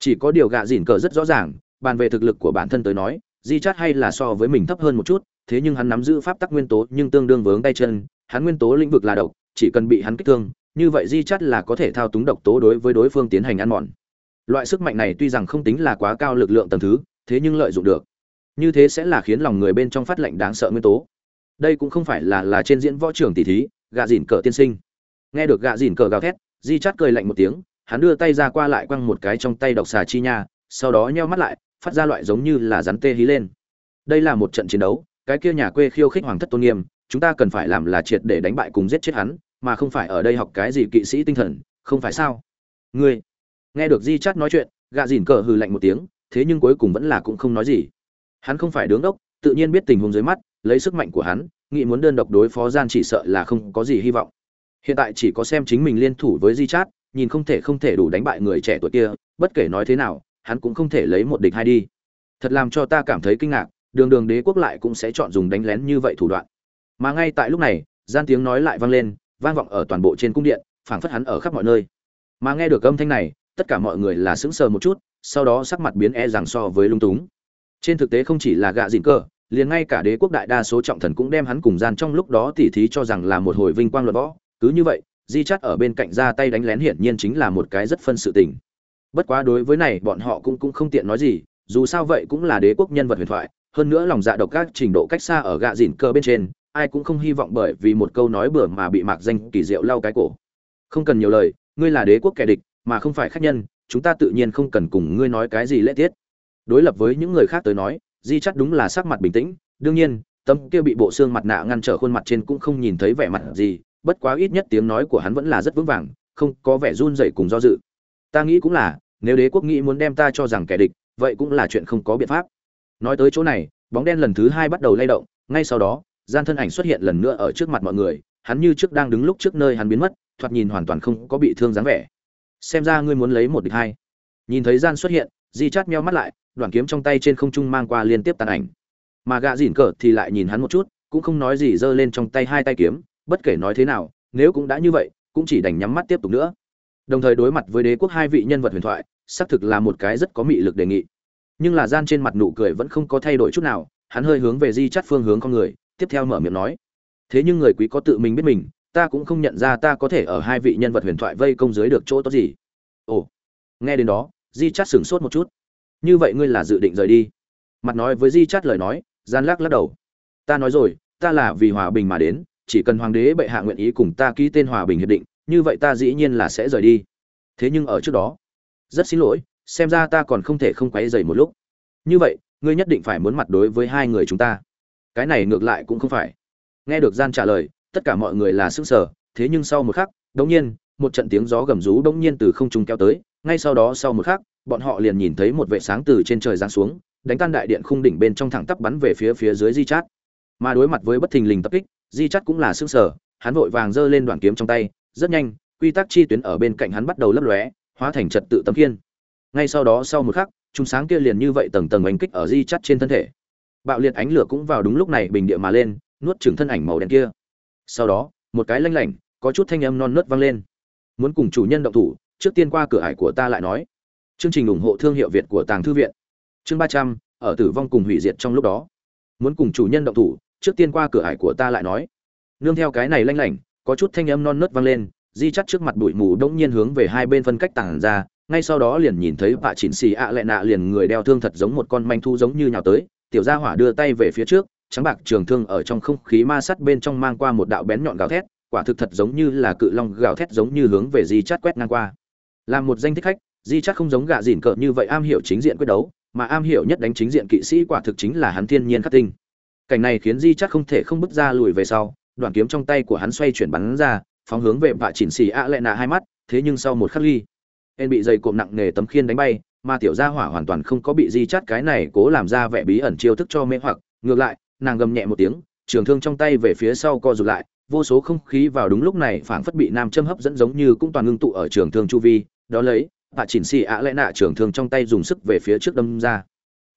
Chỉ có điều gạ dìn cờ rất rõ ràng, bàn về thực lực của bản thân tới nói, di chát hay là so với mình thấp hơn một chút, thế nhưng hắn nắm giữ pháp tắc nguyên tố nhưng tương đương vướng tay chân, hắn nguyên tố lĩnh vực là độc, chỉ cần bị hắn kích thương như vậy di chắt là có thể thao túng độc tố đối với đối phương tiến hành ăn mòn. Loại sức mạnh này tuy rằng không tính là quá cao lực lượng tầm thứ, thế nhưng lợi dụng được. Như thế sẽ là khiến lòng người bên trong phát lệnh đáng sợ nguyên tố. Đây cũng không phải là là trên diễn võ trưởng tỷ thí, gạ dìn cờ tiên sinh. Nghe được gạ dìn cờ gào thét, di chắt cười lạnh một tiếng, hắn đưa tay ra qua lại quăng một cái trong tay độc xà chi nha, sau đó nheo mắt lại, phát ra loại giống như là rắn tê hí lên. Đây là một trận chiến đấu, cái kia nhà quê khiêu khích hoàng thất tôn nghiêm, chúng ta cần phải làm là triệt để đánh bại cùng giết chết hắn mà không phải ở đây học cái gì kỵ sĩ tinh thần, không phải sao? Ngươi, nghe được di chát nói chuyện, gạ dìn cờ hừ lạnh một tiếng, thế nhưng cuối cùng vẫn là cũng không nói gì. Hắn không phải đứng đốc, tự nhiên biết tình huống dưới mắt, lấy sức mạnh của hắn, nghĩ muốn đơn độc đối phó gian chỉ sợ là không có gì hy vọng. Hiện tại chỉ có xem chính mình liên thủ với di chát, nhìn không thể không thể đủ đánh bại người trẻ tuổi kia, bất kể nói thế nào, hắn cũng không thể lấy một địch hai đi. Thật làm cho ta cảm thấy kinh ngạc, đường đường đế quốc lại cũng sẽ chọn dùng đánh lén như vậy thủ đoạn. Mà ngay tại lúc này, gian tiếng nói lại vang lên vang vọng ở toàn bộ trên cung điện, phảng phất hắn ở khắp mọi nơi. Mà nghe được âm thanh này, tất cả mọi người là sững sờ một chút, sau đó sắc mặt biến e rằng so với lung túng. Trên thực tế không chỉ là gạ dịn cơ liền ngay cả đế quốc đại đa số trọng thần cũng đem hắn cùng gian trong lúc đó tỉ thí cho rằng là một hồi vinh quang luật võ. Cứ như vậy, di chắt ở bên cạnh ra tay đánh lén hiển nhiên chính là một cái rất phân sự tình. Bất quá đối với này, bọn họ cũng cũng không tiện nói gì, dù sao vậy cũng là đế quốc nhân vật huyền thoại, hơn nữa lòng dạ độc các trình độ cách xa ở gạ dịn cơ bên trên ai cũng không hy vọng bởi vì một câu nói bừa mà bị mạc danh kỳ diệu lau cái cổ. Không cần nhiều lời, ngươi là đế quốc kẻ địch, mà không phải khách nhân, chúng ta tự nhiên không cần cùng ngươi nói cái gì lễ tiết. Đối lập với những người khác tới nói, di chắc đúng là sắc mặt bình tĩnh, đương nhiên tâm kia bị bộ xương mặt nạ ngăn trở khuôn mặt trên cũng không nhìn thấy vẻ mặt gì, bất quá ít nhất tiếng nói của hắn vẫn là rất vững vàng, không có vẻ run rẩy cùng do dự. Ta nghĩ cũng là, nếu đế quốc nghĩ muốn đem ta cho rằng kẻ địch, vậy cũng là chuyện không có biện pháp. Nói tới chỗ này, bóng đen lần thứ hai bắt đầu lay động, ngay sau đó gian thân ảnh xuất hiện lần nữa ở trước mặt mọi người, hắn như trước đang đứng lúc trước nơi hắn biến mất, thoạt nhìn hoàn toàn không có bị thương dáng vẻ. Xem ra ngươi muốn lấy một địch hai. Nhìn thấy gian xuất hiện, di chát meo mắt lại, đoạn kiếm trong tay trên không trung mang qua liên tiếp tàn ảnh. Mà gạ dỉn cờ thì lại nhìn hắn một chút, cũng không nói gì giơ lên trong tay hai tay kiếm, bất kể nói thế nào, nếu cũng đã như vậy, cũng chỉ đành nhắm mắt tiếp tục nữa. Đồng thời đối mặt với đế quốc hai vị nhân vật huyền thoại, xác thực là một cái rất có mị lực đề nghị. Nhưng là gian trên mặt nụ cười vẫn không có thay đổi chút nào, hắn hơi hướng về di chắt phương hướng con người tiếp theo mở miệng nói. Thế nhưng người quý có tự mình biết mình, ta cũng không nhận ra ta có thể ở hai vị nhân vật huyền thoại vây công dưới được chỗ tốt gì. Ồ, nghe đến đó, di chắt sửng sốt một chút. Như vậy ngươi là dự định rời đi? Mặt nói với di chắt lời nói, gian lắc lắc đầu. Ta nói rồi, ta là vì hòa bình mà đến, chỉ cần hoàng đế bệ hạ nguyện ý cùng ta ký tên hòa bình hiệp định, như vậy ta dĩ nhiên là sẽ rời đi. Thế nhưng ở trước đó, rất xin lỗi, xem ra ta còn không thể không quấy dày một lúc. Như vậy, ngươi nhất định phải muốn mặt đối với hai người chúng ta cái này ngược lại cũng không phải. Nghe được gian trả lời, tất cả mọi người là sững sở thế nhưng sau một khắc, đống nhiên, một trận tiếng gió gầm rú đống nhiên từ không trung kéo tới, ngay sau đó sau một khắc, bọn họ liền nhìn thấy một vệ sáng từ trên trời giáng xuống, đánh tan đại điện khung đỉnh bên trong thẳng tắp bắn về phía phía dưới di chát. Mà đối mặt với bất thình lình tập kích, di chát cũng là sững sở hắn vội vàng giơ lên đoạn kiếm trong tay, rất nhanh, quy tắc chi tuyến ở bên cạnh hắn bắt đầu lấp lóe, hóa thành trật tự tấm kiên ngay sau đó sau một khắc chúng sáng kia liền như vậy tầng tầng đánh kích ở di chắt trên thân thể bạo liệt ánh lửa cũng vào đúng lúc này bình địa mà lên, nuốt chừng thân ảnh màu đen kia. Sau đó, một cái lanh lảnh, có chút thanh âm non nớt vang lên. Muốn cùng chủ nhân động thủ, trước tiên qua cửa ải của ta lại nói. Chương trình ủng hộ thương hiệu việt của tàng thư viện. Chương ba trăm, ở tử vong cùng hủy diệt trong lúc đó. Muốn cùng chủ nhân động thủ, trước tiên qua cửa ải của ta lại nói. Nương theo cái này lanh lảnh, có chút thanh âm non nớt vang lên, di chắt trước mặt bụi mù đống nhiên hướng về hai bên phân cách tảng ra, ngay sau đó liền nhìn thấy vạ chỉnh xì ạ lẹ nạ liền người đeo thương thật giống một con manh thu giống như nhào tới tiểu gia hỏa đưa tay về phía trước, trắng bạc trường thương ở trong không khí ma sắt bên trong mang qua một đạo bén nhọn gào thét, quả thực thật giống như là cự long gào thét giống như hướng về di chắt quét ngang qua. Làm một danh thích khách, di chắt không giống gạ dỉn cợt như vậy am hiểu chính diện quyết đấu, mà am hiểu nhất đánh chính diện kỵ sĩ quả thực chính là hắn thiên nhiên khắc tinh. Cảnh này khiến di chát không thể không bước ra lùi về sau, đoạn kiếm trong tay của hắn xoay chuyển bắn ra, phóng hướng về vạ chỉnh xì ạ lệ nạ hai mắt, thế nhưng sau một khắc ly en bị dày cộm nặng nề tấm khiên đánh bay mà tiểu gia hỏa hoàn toàn không có bị di chắt cái này cố làm ra vẻ bí ẩn chiêu thức cho mê hoặc. Ngược lại, nàng gầm nhẹ một tiếng, trường thương trong tay về phía sau co rụt lại, vô số không khí vào đúng lúc này phảng phất bị nam châm hấp dẫn giống như cũng toàn ngưng tụ ở trường thương chu vi. Đó lấy hạ chỉnh xì ạ lẽ nạ trường thương trong tay dùng sức về phía trước đâm ra.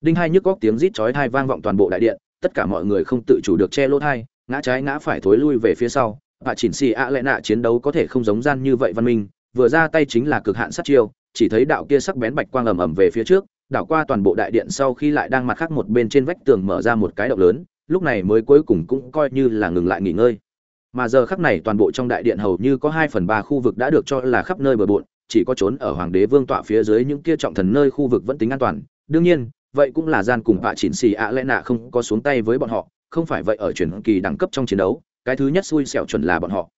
Đinh hai nhức góc tiếng rít chói thai vang vọng toàn bộ đại điện, tất cả mọi người không tự chủ được che lỗ thai ngã trái ngã phải thối lui về phía sau. Hạ chỉnh xì ạ lẽ nạ chiến đấu có thể không giống gian như vậy văn minh, vừa ra tay chính là cực hạn sát chiêu chỉ thấy đạo kia sắc bén bạch quang ầm ầm về phía trước, đảo qua toàn bộ đại điện sau khi lại đang mặt khác một bên trên vách tường mở ra một cái động lớn, lúc này mới cuối cùng cũng coi như là ngừng lại nghỉ ngơi. Mà giờ khắc này toàn bộ trong đại điện hầu như có hai phần ba khu vực đã được cho là khắp nơi bờ bộn, chỉ có trốn ở hoàng đế vương tọa phía dưới những kia trọng thần nơi khu vực vẫn tính an toàn. Đương nhiên, vậy cũng là gian cùng bạ chỉnh xì ạ lẽ nạ không có xuống tay với bọn họ, không phải vậy ở chuyển kỳ đẳng cấp trong chiến đấu, cái thứ nhất xui xẻo chuẩn là bọn họ.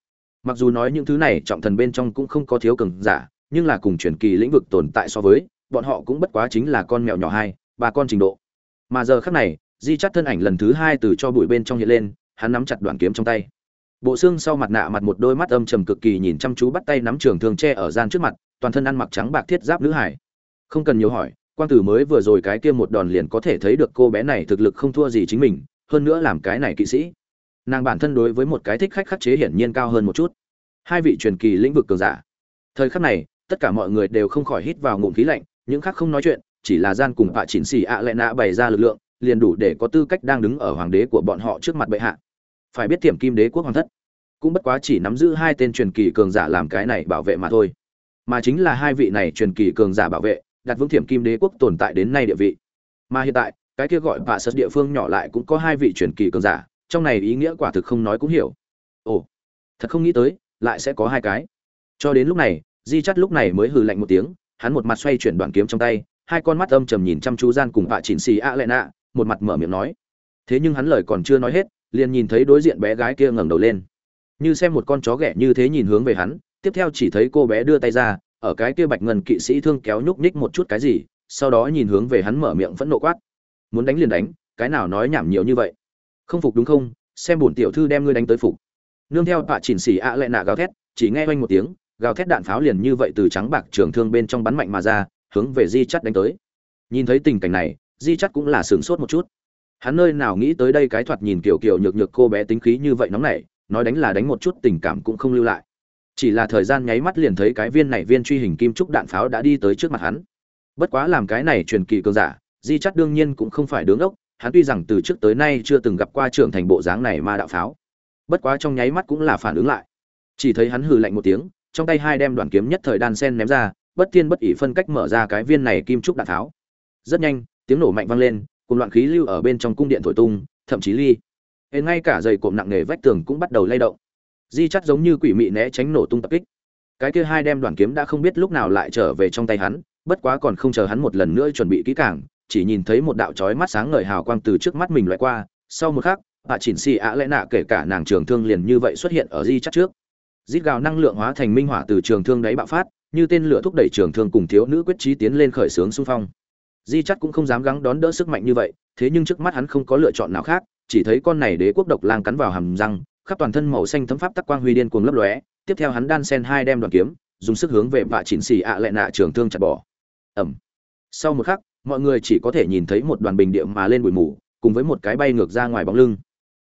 Mặc dù nói những thứ này trọng thần bên trong cũng không có thiếu cường giả nhưng là cùng truyền kỳ lĩnh vực tồn tại so với, bọn họ cũng bất quá chính là con mèo nhỏ hai, ba con trình độ. Mà giờ khắc này, di Chát thân ảnh lần thứ hai từ cho bụi bên trong hiện lên, hắn nắm chặt đoạn kiếm trong tay. Bộ xương sau mặt nạ mặt một đôi mắt âm trầm cực kỳ nhìn chăm chú bắt tay nắm trường thương tre ở gian trước mặt, toàn thân ăn mặc trắng bạc thiết giáp nữ hải. Không cần nhiều hỏi quan tử mới vừa rồi cái kia một đòn liền có thể thấy được cô bé này thực lực không thua gì chính mình, hơn nữa làm cái này kỵ sĩ. Nàng bản thân đối với một cái thích khách khắc chế hiển nhiên cao hơn một chút. Hai vị truyền kỳ lĩnh vực cường giả. Thời khắc này tất cả mọi người đều không khỏi hít vào ngụm khí lạnh, những khác không nói chuyện, chỉ là gian cùng bạ chỉnh xì ạ lệ nạ bày ra lực lượng, liền đủ để có tư cách đang đứng ở hoàng đế của bọn họ trước mặt bệ hạ. Phải biết tiềm kim đế quốc hoàng thất, cũng bất quá chỉ nắm giữ hai tên truyền kỳ cường giả làm cái này bảo vệ mà thôi. Mà chính là hai vị này truyền kỳ cường giả bảo vệ, đặt vững thiểm kim đế quốc tồn tại đến nay địa vị. Mà hiện tại, cái kia gọi vạ sật địa phương nhỏ lại cũng có hai vị truyền kỳ cường giả, trong này ý nghĩa quả thực không nói cũng hiểu. Ồ, thật không nghĩ tới, lại sẽ có hai cái. Cho đến lúc này di chắt lúc này mới hừ lạnh một tiếng, hắn một mặt xoay chuyển đoạn kiếm trong tay, hai con mắt âm trầm nhìn chăm chú gian cùng vạ chỉnh xì a lệ nạ một mặt mở miệng nói. Thế nhưng hắn lời còn chưa nói hết, liền nhìn thấy đối diện bé gái kia ngẩng đầu lên. Như xem một con chó ghẻ như thế nhìn hướng về hắn, tiếp theo chỉ thấy cô bé đưa tay ra, ở cái kia bạch ngân kỵ sĩ thương kéo nhúc nhích một chút cái gì, sau đó nhìn hướng về hắn mở miệng phẫn nộ quát. Muốn đánh liền đánh, cái nào nói nhảm nhiều như vậy? Không phục đúng không? Xem bổn tiểu thư đem ngươi đánh tới phục. Nương theo Tạ chỉnh xỉ ạ lệ nạ gào thét, chỉ nghe oanh một tiếng gào thét đạn pháo liền như vậy từ trắng bạc trường thương bên trong bắn mạnh mà ra, hướng về di chắt đánh tới. Nhìn thấy tình cảnh này, di chắt cũng là sửng sốt một chút. Hắn nơi nào nghĩ tới đây cái thoạt nhìn kiểu kiểu nhược nhược cô bé tính khí như vậy nóng nảy, nói đánh là đánh một chút tình cảm cũng không lưu lại. Chỉ là thời gian nháy mắt liền thấy cái viên này viên truy hình kim trúc đạn pháo đã đi tới trước mặt hắn. Bất quá làm cái này truyền kỳ cường giả, di chắt đương nhiên cũng không phải đứng ốc, hắn tuy rằng từ trước tới nay chưa từng gặp qua trưởng thành bộ dáng này ma đạo pháo. Bất quá trong nháy mắt cũng là phản ứng lại. Chỉ thấy hắn hừ lạnh một tiếng trong tay hai đem đoàn kiếm nhất thời đan sen ném ra, bất thiên bất ỷ phân cách mở ra cái viên này kim trúc đạn tháo. Rất nhanh, tiếng nổ mạnh vang lên, cùng loạn khí lưu ở bên trong cung điện thổi tung, thậm chí ly. Hên ngay cả dày cộm nặng nề vách tường cũng bắt đầu lay động. Di chắt giống như quỷ mị né tránh nổ tung tập kích. Cái kia hai đem đoàn kiếm đã không biết lúc nào lại trở về trong tay hắn, bất quá còn không chờ hắn một lần nữa chuẩn bị kỹ càng, chỉ nhìn thấy một đạo chói mắt sáng ngời hào quang từ trước mắt mình loại qua. Sau một khắc, hạ chỉnh xì ạ lẽ nạ kể cả nàng trường thương liền như vậy xuất hiện ở di chắt trước rít gào năng lượng hóa thành minh hỏa từ trường thương đáy bạo phát, như tên lửa thúc đẩy trường thương cùng thiếu nữ quyết trí tiến lên khởi xướng xung phong. Di chắc cũng không dám gắng đón đỡ sức mạnh như vậy, thế nhưng trước mắt hắn không có lựa chọn nào khác, chỉ thấy con này đế quốc độc lang cắn vào hàm răng, khắp toàn thân màu xanh thấm pháp tắc quang huy điên cuồng lấp lóe, tiếp theo hắn đan sen hai đem đoàn kiếm, dùng sức hướng về vạ chỉnh xì ạ lệ nạ trường thương chặt bỏ. Ẩm sau một khắc, mọi người chỉ có thể nhìn thấy một đoàn bình địa mà lên bụi mù, cùng với một cái bay ngược ra ngoài bóng lưng.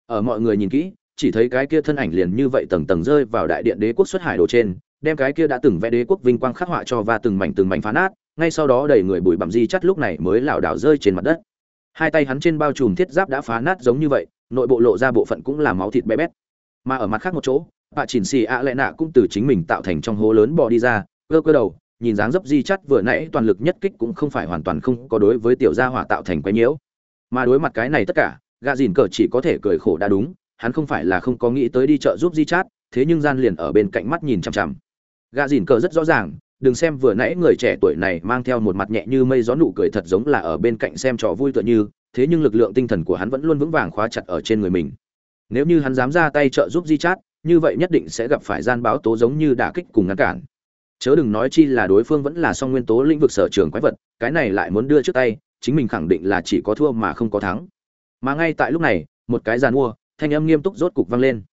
Ở mọi người nhìn kỹ chỉ thấy cái kia thân ảnh liền như vậy tầng tầng rơi vào đại điện đế quốc xuất hải đồ trên, đem cái kia đã từng vẽ đế quốc vinh quang khắc họa cho và từng mảnh từng mảnh phá nát, ngay sau đó đầy người bụi bặm di chắt lúc này mới lảo đảo rơi trên mặt đất. Hai tay hắn trên bao trùm thiết giáp đã phá nát giống như vậy, nội bộ lộ ra bộ phận cũng là máu thịt bé bét. Mà ở mặt khác một chỗ bà chỉnh xì ạ lệ nạ cũng từ chính mình tạo thành trong hố lớn bò đi ra, cơ cơ đầu, nhìn dáng dấp di chắt vừa nãy toàn lực nhất kích cũng không phải hoàn toàn không có đối với tiểu gia hỏa tạo thành quái nhiễu. Mà đối mặt cái này tất cả gà dìn cờ chỉ có thể cười khổ đã đúng hắn không phải là không có nghĩ tới đi chợ giúp di chát, thế nhưng gian liền ở bên cạnh mắt nhìn chằm chằm. Gà dìn cờ rất rõ ràng, đừng xem vừa nãy người trẻ tuổi này mang theo một mặt nhẹ như mây gió nụ cười thật giống là ở bên cạnh xem trò vui tựa như, thế nhưng lực lượng tinh thần của hắn vẫn luôn vững vàng khóa chặt ở trên người mình. Nếu như hắn dám ra tay trợ giúp di chát, như vậy nhất định sẽ gặp phải gian báo tố giống như đả kích cùng ngăn cản. Chớ đừng nói chi là đối phương vẫn là song nguyên tố lĩnh vực sở trường quái vật, cái này lại muốn đưa trước tay, chính mình khẳng định là chỉ có thua mà không có thắng. Mà ngay tại lúc này, một cái giàn mua thanh âm nghiêm túc rốt cục vang lên.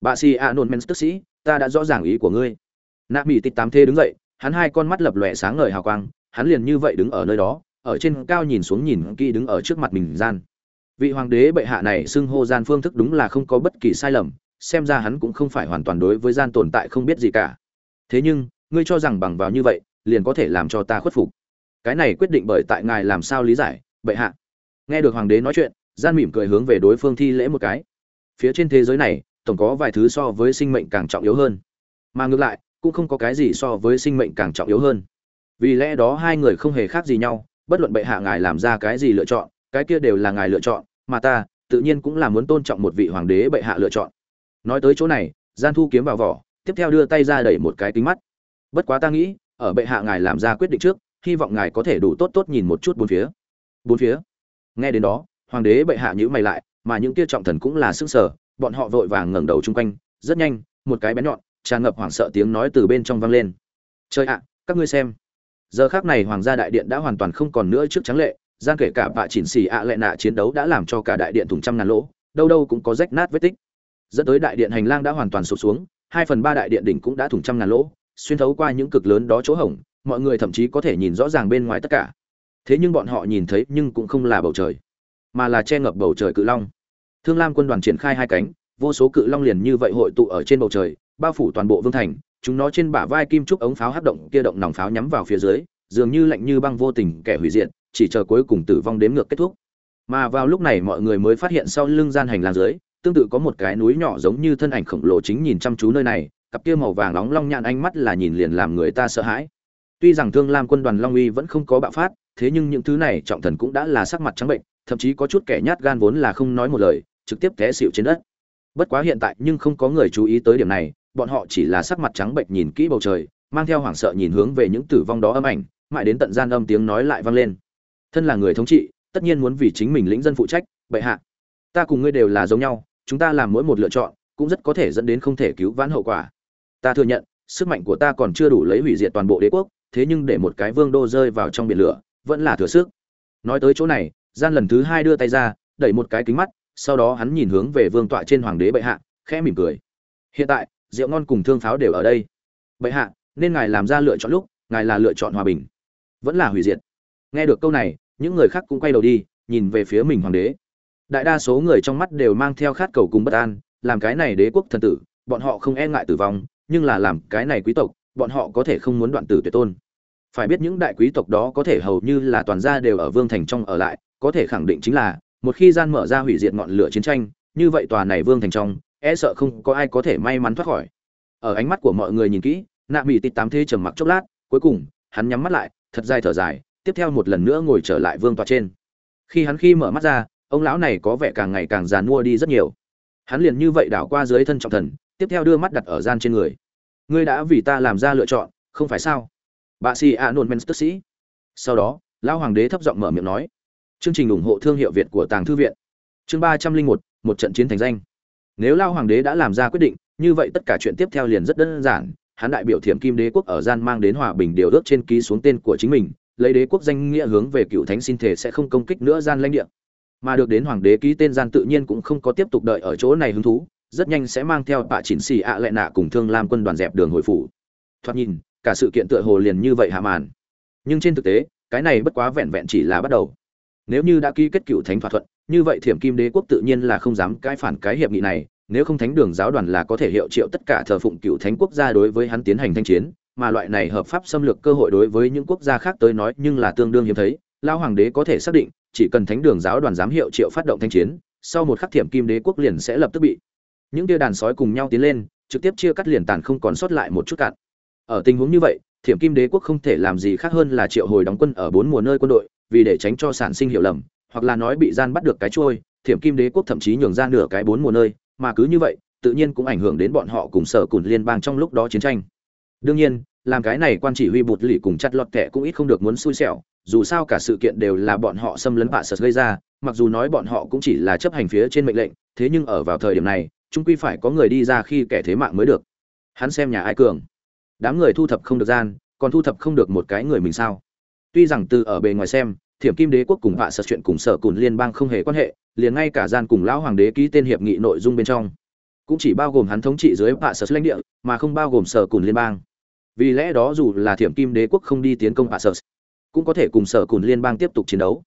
Bà si a nôn men tức sĩ, ta đã rõ ràng ý của ngươi. Nạ mỹ tịch tám thê đứng dậy, hắn hai con mắt lập lòe sáng ngời hào quang, hắn liền như vậy đứng ở nơi đó, ở trên cao nhìn xuống nhìn kỹ đứng ở trước mặt mình gian. Vị hoàng đế bệ hạ này xưng hô gian phương thức đúng là không có bất kỳ sai lầm, xem ra hắn cũng không phải hoàn toàn đối với gian tồn tại không biết gì cả. Thế nhưng, ngươi cho rằng bằng vào như vậy, liền có thể làm cho ta khuất phục. Cái này quyết định bởi tại ngài làm sao lý giải, bệ hạ. Nghe được hoàng đế nói chuyện, gian mỉm cười hướng về đối phương thi lễ một cái phía trên thế giới này, tổng có vài thứ so với sinh mệnh càng trọng yếu hơn. Mà ngược lại, cũng không có cái gì so với sinh mệnh càng trọng yếu hơn. Vì lẽ đó hai người không hề khác gì nhau, bất luận bệ hạ ngài làm ra cái gì lựa chọn, cái kia đều là ngài lựa chọn, mà ta, tự nhiên cũng là muốn tôn trọng một vị hoàng đế bệ hạ lựa chọn. Nói tới chỗ này gian thu kiếm vào vỏ, tiếp theo đưa tay ra đẩy một cái kính mắt. Bất quá ta nghĩ, ở bệ hạ ngài làm ra quyết định trước, hy vọng ngài có thể đủ tốt tốt nhìn một chút bốn phía. Bốn phía? Nghe đến đó, hoàng đế bệ hạ nhữ mày lại mà những kia trọng thần cũng là sững sở bọn họ vội vàng ngẩng đầu chung quanh, rất nhanh, một cái bén nhọn, tràn ngập hoảng sợ tiếng nói từ bên trong vang lên. Trời ạ, các ngươi xem. Giờ khắc này hoàng gia đại điện đã hoàn toàn không còn nữa trước trắng lệ, gian kể cả bạ chỉnh xì ạ lệ nạ chiến đấu đã làm cho cả đại điện thủng trăm ngàn lỗ, đâu đâu cũng có rách nát vết tích. Dẫn tới đại điện hành lang đã hoàn toàn sụp xuống, hai phần ba đại điện đỉnh cũng đã thủng trăm ngàn lỗ, xuyên thấu qua những cực lớn đó chỗ hổng, mọi người thậm chí có thể nhìn rõ ràng bên ngoài tất cả. Thế nhưng bọn họ nhìn thấy nhưng cũng không là bầu trời mà là che ngập bầu trời cự long. Thương lam quân đoàn triển khai hai cánh, vô số cự long liền như vậy hội tụ ở trên bầu trời, bao phủ toàn bộ vương thành, chúng nó trên bả vai kim trúc ống pháo hấp động kia động nòng pháo nhắm vào phía dưới, dường như lạnh như băng vô tình kẻ hủy diệt, chỉ chờ cuối cùng tử vong đếm ngược kết thúc. Mà vào lúc này mọi người mới phát hiện sau lưng gian hành lang dưới, tương tự có một cái núi nhỏ giống như thân ảnh khổng lồ chính nhìn chăm chú nơi này, cặp kia màu vàng nóng long nhạn ánh mắt là nhìn liền làm người ta sợ hãi. Tuy rằng thương lam quân đoàn long uy vẫn không có bạo phát, thế nhưng những thứ này trọng thần cũng đã là sắc mặt trắng bệnh thậm chí có chút kẻ nhát gan vốn là không nói một lời, trực tiếp té xịu trên đất. Bất quá hiện tại nhưng không có người chú ý tới điểm này, bọn họ chỉ là sắc mặt trắng bệnh nhìn kỹ bầu trời, mang theo hoảng sợ nhìn hướng về những tử vong đó âm ảnh, mãi đến tận gian âm tiếng nói lại vang lên. Thân là người thống trị, tất nhiên muốn vì chính mình lĩnh dân phụ trách, bệ hạ. Ta cùng ngươi đều là giống nhau, chúng ta làm mỗi một lựa chọn, cũng rất có thể dẫn đến không thể cứu vãn hậu quả. Ta thừa nhận, sức mạnh của ta còn chưa đủ lấy hủy diệt toàn bộ đế quốc, thế nhưng để một cái vương đô rơi vào trong biển lửa, vẫn là thừa sức. Nói tới chỗ này gian lần thứ hai đưa tay ra, đẩy một cái kính mắt, sau đó hắn nhìn hướng về vương tọa trên hoàng đế bệ hạ, khẽ mỉm cười. Hiện tại, rượu ngon cùng thương pháo đều ở đây. Bệ hạ, nên ngài làm ra lựa chọn lúc, ngài là lựa chọn hòa bình. Vẫn là hủy diệt. Nghe được câu này, những người khác cũng quay đầu đi, nhìn về phía mình hoàng đế. Đại đa số người trong mắt đều mang theo khát cầu cùng bất an, làm cái này đế quốc thần tử, bọn họ không e ngại tử vong, nhưng là làm cái này quý tộc, bọn họ có thể không muốn đoạn tử tuyệt tôn. Phải biết những đại quý tộc đó có thể hầu như là toàn gia đều ở vương thành trong ở lại có thể khẳng định chính là, một khi gian mở ra hủy diệt ngọn lửa chiến tranh, như vậy tòa này vương thành trong e sợ không có ai có thể may mắn thoát khỏi. Ở ánh mắt của mọi người nhìn kỹ, nạ mỹ tít tám thế trầm mặc chốc lát, cuối cùng, hắn nhắm mắt lại, thật dài thở dài, tiếp theo một lần nữa ngồi trở lại vương tòa trên. Khi hắn khi mở mắt ra, ông lão này có vẻ càng ngày càng già mua đi rất nhiều. Hắn liền như vậy đảo qua dưới thân trọng thần, tiếp theo đưa mắt đặt ở gian trên người. Ngươi đã vì ta làm ra lựa chọn, không phải sao? Bà si a nôn men tức sĩ. Sau đó, lão hoàng đế thấp giọng mở miệng nói chương trình ủng hộ thương hiệu việt của tàng thư viện. Chương ba trăm linh một một trận chiến thành danh. Nếu lao hoàng đế đã làm ra quyết định, như vậy tất cả chuyện tiếp theo liền rất đơn giản. Hắn đại biểu thiểm kim đế quốc ở gian mang đến hòa bình điều ước trên ký xuống tên của chính mình, lấy đế quốc danh nghĩa hướng về cựu thánh xin thể sẽ không công kích nữa gian lãnh địa. Mà được đến hoàng đế ký tên gian tự nhiên cũng không có tiếp tục đợi ở chỗ này hứng thú, rất nhanh sẽ mang theo tạ chỉnh xì ạ à lệ nạ cùng thương lam quân đoàn dẹp đường hồi phủ. Thoạt nhìn, cả sự kiện tựa hồ liền như vậy hạ màn. Nhưng trên thực tế, cái này bất quá vẹn vẹn chỉ là bắt đầu nếu như đã ký kết cựu thánh thỏa thuận, như vậy thiểm kim đế quốc tự nhiên là không dám cãi phản cái hiệp nghị này, nếu không thánh đường giáo đoàn là có thể hiệu triệu tất cả thờ phụng cựu thánh quốc gia đối với hắn tiến hành thanh chiến, mà loại này hợp pháp xâm lược cơ hội đối với những quốc gia khác tới nói nhưng là tương đương hiếm thấy lao hoàng đế có thể xác định, chỉ cần thánh đường giáo đoàn dám hiệu triệu phát động thanh chiến, sau một khắc thiểm kim đế quốc liền sẽ lập tức bị những tia đàn sói cùng nhau tiến lên, trực tiếp chia cắt liền tàn không còn sót lại một chút cạn. Ở tình huống như vậy, thiểm kim đế quốc không thể làm gì khác hơn là triệu hồi đóng quân ở bốn mùa nơi quân đội vì để tránh cho sản sinh hiểu lầm, hoặc là nói bị gian bắt được cái trôi thiểm kim đế quốc thậm chí nhường ra nửa cái bốn mùa nơi, mà cứ như vậy, tự nhiên cũng ảnh hưởng đến bọn họ cùng sở cùng liên bang trong lúc đó chiến tranh. Đương nhiên, làm cái này quan chỉ huy bụt lì cùng chặt lọt kẻ cũng ít không được muốn xui xẻo, dù sao cả sự kiện đều là bọn họ xâm lấn bạ sật gây ra, mặc dù nói bọn họ cũng chỉ là chấp hành phía trên mệnh lệnh, thế nhưng ở vào thời điểm này trung quy phải có người đi ra khi kẻ thế mạng mới được. Hắn xem nhà ai cường. Đám người thu thập không được gian, còn thu thập không được một cái người mình sao? Tuy rằng từ ở bề ngoài xem, thiểm kim đế quốc cùng hạ sở chuyện cùng sở cùn liên bang không hề quan hệ, liền ngay cả gian cùng lão hoàng đế ký tên hiệp nghị nội dung bên trong. Cũng chỉ bao gồm hắn thống trị dưới hạ sở lãnh địa, mà không bao gồm sở cùn liên bang. Vì lẽ đó dù là thiểm kim đế quốc không đi tiến công hạ sở cũng có thể cùng sở cùn liên bang tiếp tục chiến đấu.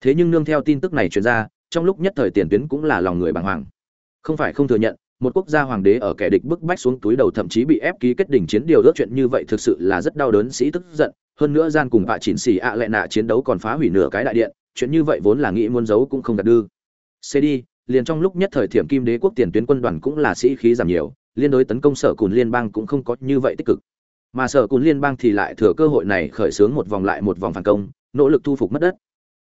Thế nhưng nương theo tin tức này truyền ra, trong lúc nhất thời tiền tuyến cũng là lòng người bàng hoàng. Không phải không thừa nhận một quốc gia hoàng đế ở kẻ địch bức bách xuống túi đầu thậm chí bị ép ký kết đỉnh chiến, điều ước chuyện như vậy thực sự là rất đau đớn, sĩ tức giận. Hơn nữa gian cùng vạ chỉnh xì ạ à lệ nạ chiến đấu còn phá hủy nửa cái đại điện, chuyện như vậy vốn là nghĩ muốn giấu cũng không đặt đưa cd liền trong lúc nhất thời thiểm kim đế quốc tiền tuyến quân đoàn cũng là sĩ khí giảm nhiều, liên đối tấn công sở cùn liên bang cũng không có như vậy tích cực. Mà sở cùn liên bang thì lại thừa cơ hội này khởi xướng một vòng lại một vòng phản công, nỗ lực thu phục mất đất.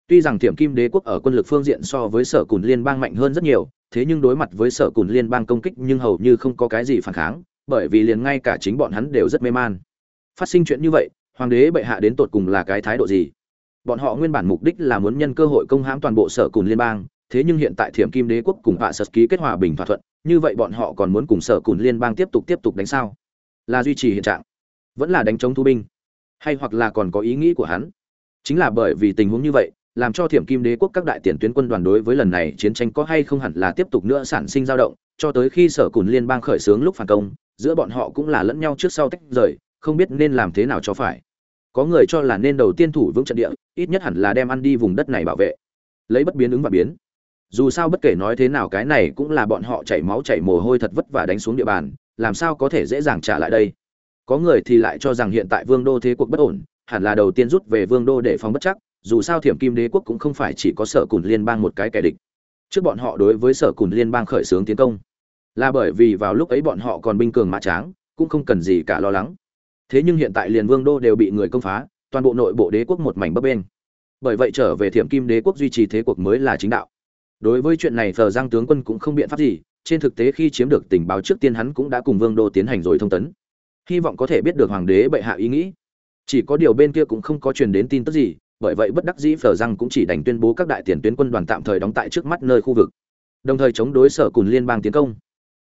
Tuy rằng thiểm kim đế quốc ở quân lực phương diện so với sở cùn liên bang mạnh hơn rất nhiều thế nhưng đối mặt với sở cùn liên bang công kích nhưng hầu như không có cái gì phản kháng, bởi vì liền ngay cả chính bọn hắn đều rất mê man. Phát sinh chuyện như vậy, hoàng đế bệ hạ đến tột cùng là cái thái độ gì? Bọn họ nguyên bản mục đích là muốn nhân cơ hội công hãm toàn bộ sở cùn liên bang, thế nhưng hiện tại thiểm kim đế quốc cùng hạ sật ký kết hòa bình thỏa thuận, như vậy bọn họ còn muốn cùng sở cùn liên bang tiếp tục tiếp tục đánh sao? Là duy trì hiện trạng, vẫn là đánh chống thu binh? Hay hoặc là còn có ý nghĩ của hắn? Chính là bởi vì tình huống như vậy làm cho thiểm kim đế quốc các đại tiền tuyến quân đoàn đối với lần này chiến tranh có hay không hẳn là tiếp tục nữa sản sinh dao động, cho tới khi sở cùn liên bang khởi xướng lúc phản công, giữa bọn họ cũng là lẫn nhau trước sau tách rời, không biết nên làm thế nào cho phải. Có người cho là nên đầu tiên thủ vững trận địa, ít nhất hẳn là đem ăn đi vùng đất này bảo vệ. Lấy bất biến ứng và biến. Dù sao bất kể nói thế nào cái này cũng là bọn họ chảy máu chảy mồ hôi thật vất vả đánh xuống địa bàn, làm sao có thể dễ dàng trả lại đây? Có người thì lại cho rằng hiện tại vương đô thế cuộc bất ổn, hẳn là đầu tiên rút về vương đô để phòng bất chắc dù sao thiểm kim đế quốc cũng không phải chỉ có sở cùn liên bang một cái kẻ địch. Trước bọn họ đối với sở cùn liên bang khởi xướng tiến công, là bởi vì vào lúc ấy bọn họ còn binh cường mã tráng, cũng không cần gì cả lo lắng. Thế nhưng hiện tại liền vương đô đều bị người công phá, toàn bộ nội bộ đế quốc một mảnh bấp bên bởi vậy trở về thiểm kim đế quốc duy trì thế cuộc mới là chính đạo. Đối với chuyện này thờ giang tướng quân cũng không biện pháp gì, trên thực tế khi chiếm được tình báo trước tiên hắn cũng đã cùng vương đô tiến hành rồi thông tấn. Hy vọng có thể biết được hoàng đế bệ hạ ý nghĩ. Chỉ có điều bên kia cũng không có truyền đến tin tức gì bởi vậy bất đắc dĩ phở rằng cũng chỉ đành tuyên bố các đại tiền tuyến quân đoàn tạm thời đóng tại trước mắt nơi khu vực. Đồng thời chống đối sở cùn liên bang tiến công.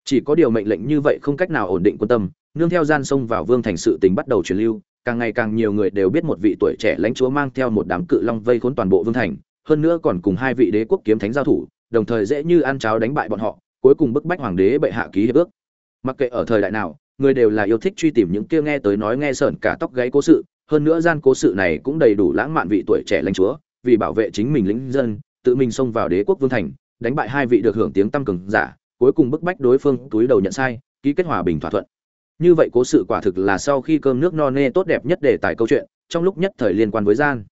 Chỉ có điều mệnh lệnh như vậy không cách nào ổn định quân tâm, nương theo gian sông vào vương thành sự tình bắt đầu truyền lưu, càng ngày càng nhiều người đều biết một vị tuổi trẻ lãnh chúa mang theo một đám cự long vây khốn toàn bộ vương thành, hơn nữa còn cùng hai vị đế quốc kiếm thánh giao thủ, đồng thời dễ như ăn cháo đánh bại bọn họ, cuối cùng bức bách hoàng đế bệ hạ ký hiệp ước. Mặc kệ ở thời đại nào, người đều là yêu thích truy tìm những kia nghe tới nói nghe sởn cả tóc gáy cố sự hơn nữa gian cố sự này cũng đầy đủ lãng mạn vị tuổi trẻ lãnh chúa, vì bảo vệ chính mình lĩnh dân, tự mình xông vào đế quốc vương thành, đánh bại hai vị được hưởng tiếng tăm cường giả, cuối cùng bức bách đối phương túi đầu nhận sai, ký kết hòa bình thỏa thuận. Như vậy cố sự quả thực là sau khi cơm nước no nê tốt đẹp nhất để tài câu chuyện, trong lúc nhất thời liên quan với gian.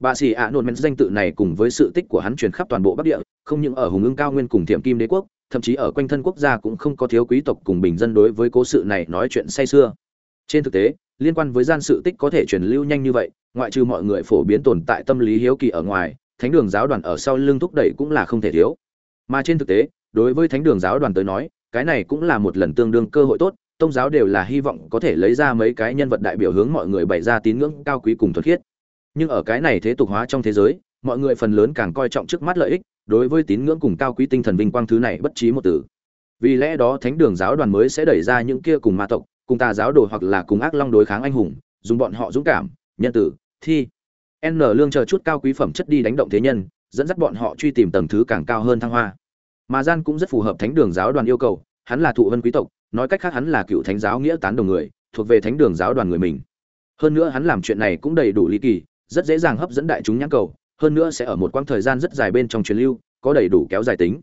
Bà sĩ ạ nôn men danh tự này cùng với sự tích của hắn truyền khắp toàn bộ bắc địa, không những ở hùng ưng cao nguyên cùng thiểm kim đế quốc, thậm chí ở quanh thân quốc gia cũng không có thiếu quý tộc cùng bình dân đối với cố sự này nói chuyện say xưa trên thực tế liên quan với gian sự tích có thể truyền lưu nhanh như vậy, ngoại trừ mọi người phổ biến tồn tại tâm lý hiếu kỳ ở ngoài, thánh đường giáo đoàn ở sau lưng thúc đẩy cũng là không thể thiếu. Mà trên thực tế, đối với thánh đường giáo đoàn tới nói, cái này cũng là một lần tương đương cơ hội tốt, Tông giáo đều là hy vọng có thể lấy ra mấy cái nhân vật đại biểu hướng mọi người bày ra tín ngưỡng cao quý cùng thuật khiết. Nhưng ở cái này thế tục hóa trong thế giới, mọi người phần lớn càng coi trọng trước mắt lợi ích, đối với tín ngưỡng cùng cao quý tinh thần vinh quang thứ này bất trí một từ. Vì lẽ đó thánh đường giáo đoàn mới sẽ đẩy ra những kia cùng ma tộc cùng tà giáo đồ hoặc là cùng ác long đối kháng anh hùng, dùng bọn họ dũng cảm, nhân tử, thi. N lương chờ chút cao quý phẩm chất đi đánh động thế nhân, dẫn dắt bọn họ truy tìm tầng thứ càng cao hơn thăng hoa. Mà gian cũng rất phù hợp thánh đường giáo đoàn yêu cầu, hắn là thụ vân quý tộc, nói cách khác hắn là cựu thánh giáo nghĩa tán đồng người, thuộc về thánh đường giáo đoàn người mình. Hơn nữa hắn làm chuyện này cũng đầy đủ lý kỳ, rất dễ dàng hấp dẫn đại chúng nhãn cầu, hơn nữa sẽ ở một quãng thời gian rất dài bên trong truyền lưu, có đầy đủ kéo dài tính.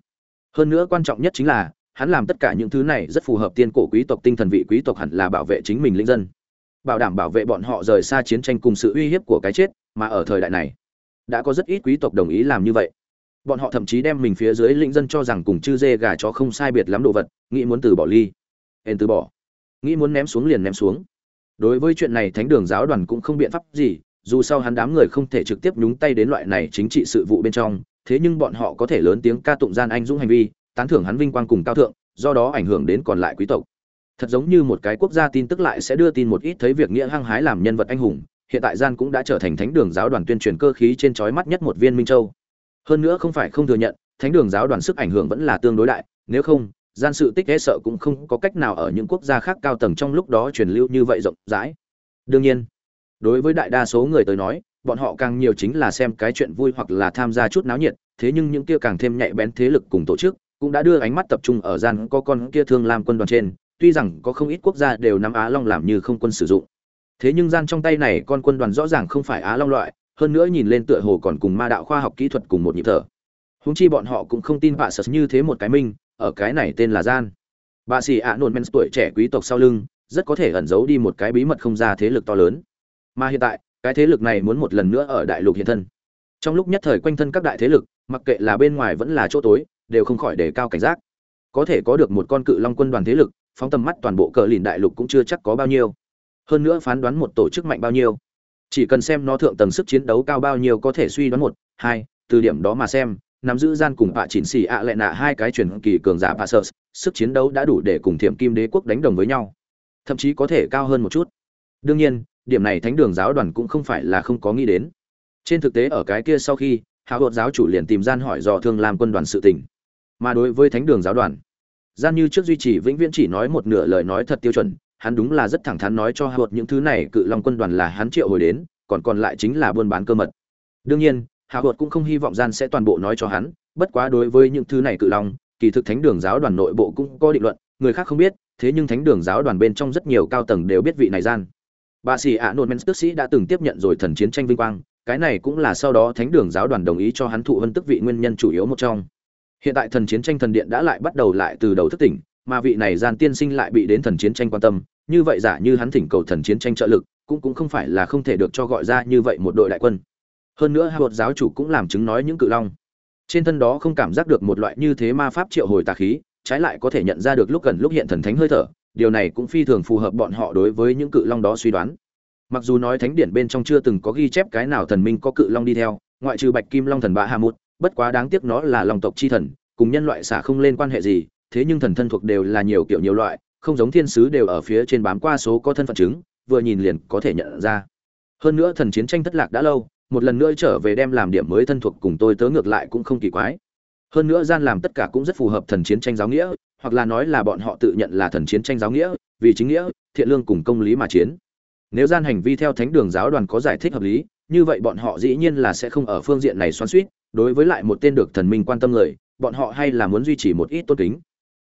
Hơn nữa quan trọng nhất chính là hắn làm tất cả những thứ này rất phù hợp tiên cổ quý tộc tinh thần vị quý tộc hẳn là bảo vệ chính mình linh dân, bảo đảm bảo vệ bọn họ rời xa chiến tranh cùng sự uy hiếp của cái chết, mà ở thời đại này, đã có rất ít quý tộc đồng ý làm như vậy. Bọn họ thậm chí đem mình phía dưới linh dân cho rằng cùng chư dê gà chó không sai biệt lắm đồ vật, nghĩ muốn từ bỏ ly, hên từ bỏ, nghĩ muốn ném xuống liền ném xuống. Đối với chuyện này thánh đường giáo đoàn cũng không biện pháp gì, dù sao hắn đám người không thể trực tiếp nhúng tay đến loại này chính trị sự vụ bên trong, thế nhưng bọn họ có thể lớn tiếng ca tụng gian anh dũng hành vi tán thưởng hắn vinh quang cùng cao thượng, do đó ảnh hưởng đến còn lại quý tộc. Thật giống như một cái quốc gia tin tức lại sẽ đưa tin một ít thấy việc nghĩa hăng hái làm nhân vật anh hùng, hiện tại gian cũng đã trở thành thánh đường giáo đoàn tuyên truyền cơ khí trên chói mắt nhất một viên minh châu. Hơn nữa không phải không thừa nhận, thánh đường giáo đoàn sức ảnh hưởng vẫn là tương đối đại, nếu không, gian sự tích e sợ cũng không có cách nào ở những quốc gia khác cao tầng trong lúc đó truyền lưu như vậy rộng rãi. Đương nhiên, đối với đại đa số người tới nói, bọn họ càng nhiều chính là xem cái chuyện vui hoặc là tham gia chút náo nhiệt, thế nhưng những kia càng thêm nhạy bén thế lực cùng tổ chức cũng đã đưa ánh mắt tập trung ở gian có con kia thương lam quân đoàn trên, tuy rằng có không ít quốc gia đều nắm á long làm như không quân sử dụng. Thế nhưng gian trong tay này con quân đoàn rõ ràng không phải á long loại, hơn nữa nhìn lên tựa hồ còn cùng ma đạo khoa học kỹ thuật cùng một nhịp thở. Húng chi bọn họ cũng không tin bạ sật như thế một cái minh, ở cái này tên là gian. Bà xì ạ nôn men tuổi trẻ quý tộc sau lưng, rất có thể ẩn giấu đi một cái bí mật không ra thế lực to lớn. Mà hiện tại, cái thế lực này muốn một lần nữa ở đại lục hiện thân. Trong lúc nhất thời quanh thân các đại thế lực, mặc kệ là bên ngoài vẫn là chỗ tối đều không khỏi đề cao cảnh giác. Có thể có được một con cự long quân đoàn thế lực, phóng tầm mắt toàn bộ cờ lìn đại lục cũng chưa chắc có bao nhiêu. Hơn nữa phán đoán một tổ chức mạnh bao nhiêu. Chỉ cần xem nó thượng tầng sức chiến đấu cao bao nhiêu có thể suy đoán một, hai, từ điểm đó mà xem, nắm giữ gian cùng bạ chỉnh xì ạ à lệ nạ hai cái truyền kỳ cường giả bạ sợ, sức chiến đấu đã đủ để cùng thiểm kim đế quốc đánh đồng với nhau. Thậm chí có thể cao hơn một chút. Đương nhiên, điểm này thánh đường giáo đoàn cũng không phải là không có nghĩ đến. Trên thực tế ở cái kia sau khi, hào hột giáo chủ liền tìm gian hỏi dò thương làm quân đoàn sự tình mà đối với thánh đường giáo đoàn. Gian như trước duy trì vĩnh viễn chỉ nói một nửa lời nói thật tiêu chuẩn, hắn đúng là rất thẳng thắn nói cho Hạo những thứ này, cự long quân đoàn là hắn triệu hồi đến, còn còn lại chính là buôn bán cơ mật. Đương nhiên, Hạo hột cũng không hy vọng gian sẽ toàn bộ nói cho hắn, bất quá đối với những thứ này cự long, kỳ thực thánh đường giáo đoàn nội bộ cũng có định luận, người khác không biết, thế nhưng thánh đường giáo đoàn bên trong rất nhiều cao tầng đều biết vị này gian. Bà sĩ ạ nôn men tức sĩ đã từng tiếp nhận rồi thần chiến tranh vinh quang, cái này cũng là sau đó thánh đường giáo đoàn đồng ý cho hắn thụ vân tức vị nguyên nhân chủ yếu một trong hiện tại thần chiến tranh thần điện đã lại bắt đầu lại từ đầu thức tỉnh, mà vị này gian tiên sinh lại bị đến thần chiến tranh quan tâm. Như vậy giả như hắn thỉnh cầu thần chiến tranh trợ lực, cũng cũng không phải là không thể được cho gọi ra như vậy một đội đại quân. Hơn nữa hai bột giáo chủ cũng làm chứng nói những cự long. Trên thân đó không cảm giác được một loại như thế ma pháp triệu hồi tà khí, trái lại có thể nhận ra được lúc gần lúc hiện thần thánh hơi thở, điều này cũng phi thường phù hợp bọn họ đối với những cự long đó suy đoán. Mặc dù nói thánh điển bên trong chưa từng có ghi chép cái nào thần minh có cự long đi theo, ngoại trừ bạch kim long thần bạ hà mút bất quá đáng tiếc nó là long tộc chi thần, cùng nhân loại xả không lên quan hệ gì, thế nhưng thần thân thuộc đều là nhiều kiểu nhiều loại, không giống thiên sứ đều ở phía trên bám qua số có thân phận chứng, vừa nhìn liền có thể nhận ra. Hơn nữa thần chiến tranh thất lạc đã lâu, một lần nữa trở về đem làm điểm mới thân thuộc cùng tôi tớ ngược lại cũng không kỳ quái. Hơn nữa gian làm tất cả cũng rất phù hợp thần chiến tranh giáo nghĩa, hoặc là nói là bọn họ tự nhận là thần chiến tranh giáo nghĩa, vì chính nghĩa, thiện lương cùng công lý mà chiến. Nếu gian hành vi theo thánh đường giáo đoàn có giải thích hợp lý, như vậy bọn họ dĩ nhiên là sẽ không ở phương diện này xoắn suýt đối với lại một tên được thần minh quan tâm người, bọn họ hay là muốn duy trì một ít tôn kính.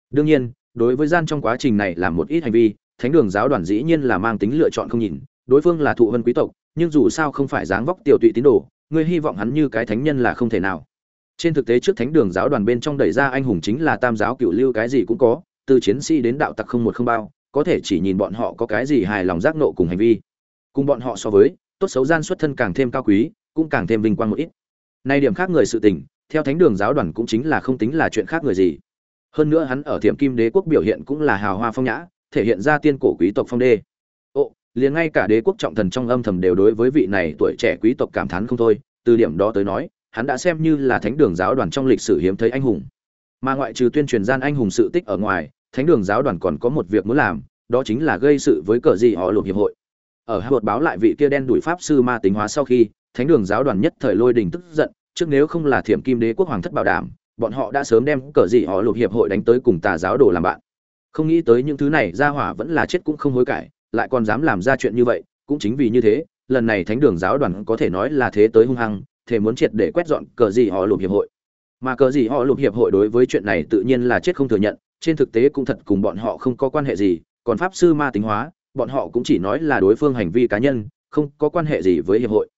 Đương nhiên, đối với gian trong quá trình này là một ít hành vi, thánh đường giáo đoàn dĩ nhiên là mang tính lựa chọn không nhìn, đối phương là thụ vân quý tộc, nhưng dù sao không phải dáng vóc tiểu tụy tín đồ, người hy vọng hắn như cái thánh nhân là không thể nào. Trên thực tế trước thánh đường giáo đoàn bên trong đẩy ra anh hùng chính là tam giáo cựu lưu cái gì cũng có, từ chiến sĩ đến đạo tặc không một không bao, có thể chỉ nhìn bọn họ có cái gì hài lòng giác nộ cùng hành vi. Cùng bọn họ so với, tốt xấu gian xuất thân càng thêm cao quý, cũng càng thêm vinh quang một ít nay điểm khác người sự tình, theo thánh đường giáo đoàn cũng chính là không tính là chuyện khác người gì. Hơn nữa hắn ở thiểm kim đế quốc biểu hiện cũng là hào hoa phong nhã, thể hiện ra tiên cổ quý tộc phong đê. Ồ, liền ngay cả đế quốc trọng thần trong âm thầm đều đối với vị này tuổi trẻ quý tộc cảm thán không thôi, từ điểm đó tới nói, hắn đã xem như là thánh đường giáo đoàn trong lịch sử hiếm thấy anh hùng. Mà ngoại trừ tuyên truyền gian anh hùng sự tích ở ngoài, thánh đường giáo đoàn còn có một việc muốn làm, đó chính là gây sự với cờ gì họ luộc hiệp hội. Ở hạ báo lại vị kia đen đuổi pháp sư ma tính hóa sau khi thánh đường giáo đoàn nhất thời lôi đình tức giận, trước nếu không là thiểm kim đế quốc hoàng thất bảo đảm, bọn họ đã sớm đem cờ gì họ lục hiệp hội đánh tới cùng tà giáo đồ làm bạn. Không nghĩ tới những thứ này ra hỏa vẫn là chết cũng không hối cải, lại còn dám làm ra chuyện như vậy, cũng chính vì như thế, lần này thánh đường giáo đoàn có thể nói là thế tới hung hăng thể muốn triệt để quét dọn cờ gì họ lục hiệp hội. Mà cờ gì họ lục hiệp hội đối với chuyện này tự nhiên là chết không thừa nhận, trên thực tế cũng thật cùng bọn họ không có quan hệ gì, còn pháp sư ma tính hóa, bọn họ cũng chỉ nói là đối phương hành vi cá nhân, không có quan hệ gì với hiệp hội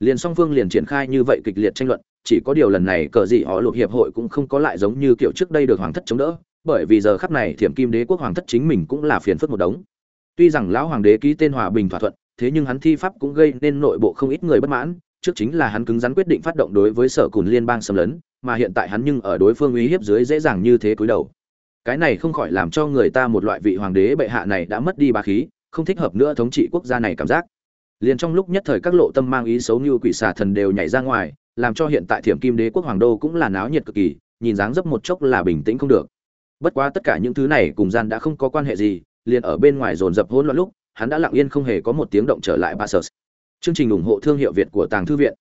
liền song phương liền triển khai như vậy kịch liệt tranh luận, chỉ có điều lần này cờ gì họ lục hiệp hội cũng không có lại giống như kiểu trước đây được hoàng thất chống đỡ, bởi vì giờ khắp này thiểm kim đế quốc hoàng thất chính mình cũng là phiền phức một đống. Tuy rằng lão hoàng đế ký tên hòa bình thỏa thuận, thế nhưng hắn thi pháp cũng gây nên nội bộ không ít người bất mãn, trước chính là hắn cứng rắn quyết định phát động đối với sở cùn liên bang xâm lấn, mà hiện tại hắn nhưng ở đối phương uy hiếp dưới dễ dàng như thế cúi đầu. Cái này không khỏi làm cho người ta một loại vị hoàng đế bệ hạ này đã mất đi bá khí, không thích hợp nữa thống trị quốc gia này cảm giác liền trong lúc nhất thời các lộ tâm mang ý xấu như quỷ xà thần đều nhảy ra ngoài, làm cho hiện tại thiểm kim đế quốc hoàng đô cũng là náo nhiệt cực kỳ, nhìn dáng dấp một chốc là bình tĩnh không được. Bất quá tất cả những thứ này cùng gian đã không có quan hệ gì, liền ở bên ngoài dồn dập hỗn loạn lúc, hắn đã lặng yên không hề có một tiếng động trở lại ba sở. Chương trình ủng hộ thương hiệu việt của tàng thư viện.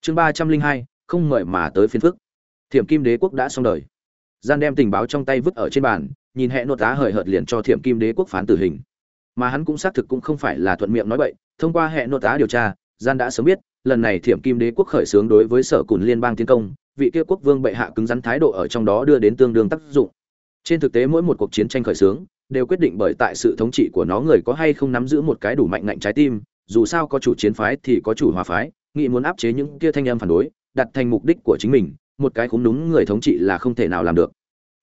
Chương ba trăm linh hai, không mời mà tới phiên phức. Thiểm kim đế quốc đã xong đời. Gian đem tình báo trong tay vứt ở trên bàn, nhìn hẹn nốt tá hời hợt liền cho thiểm kim đế quốc phán tử hình mà hắn cũng xác thực cũng không phải là thuận miệng nói bậy, thông qua hệ nội tá điều tra, gian đã sớm biết, lần này thiểm kim đế quốc khởi xướng đối với sở cùn liên bang tiến công, vị kia quốc vương bệ hạ cứng rắn thái độ ở trong đó đưa đến tương đương tác dụng. Trên thực tế mỗi một cuộc chiến tranh khởi xướng, đều quyết định bởi tại sự thống trị của nó người có hay không nắm giữ một cái đủ mạnh ngạnh trái tim, dù sao có chủ chiến phái thì có chủ hòa phái, nghị muốn áp chế những kia thanh âm phản đối, đặt thành mục đích của chính mình, một cái khúng đúng người thống trị là không thể nào làm được.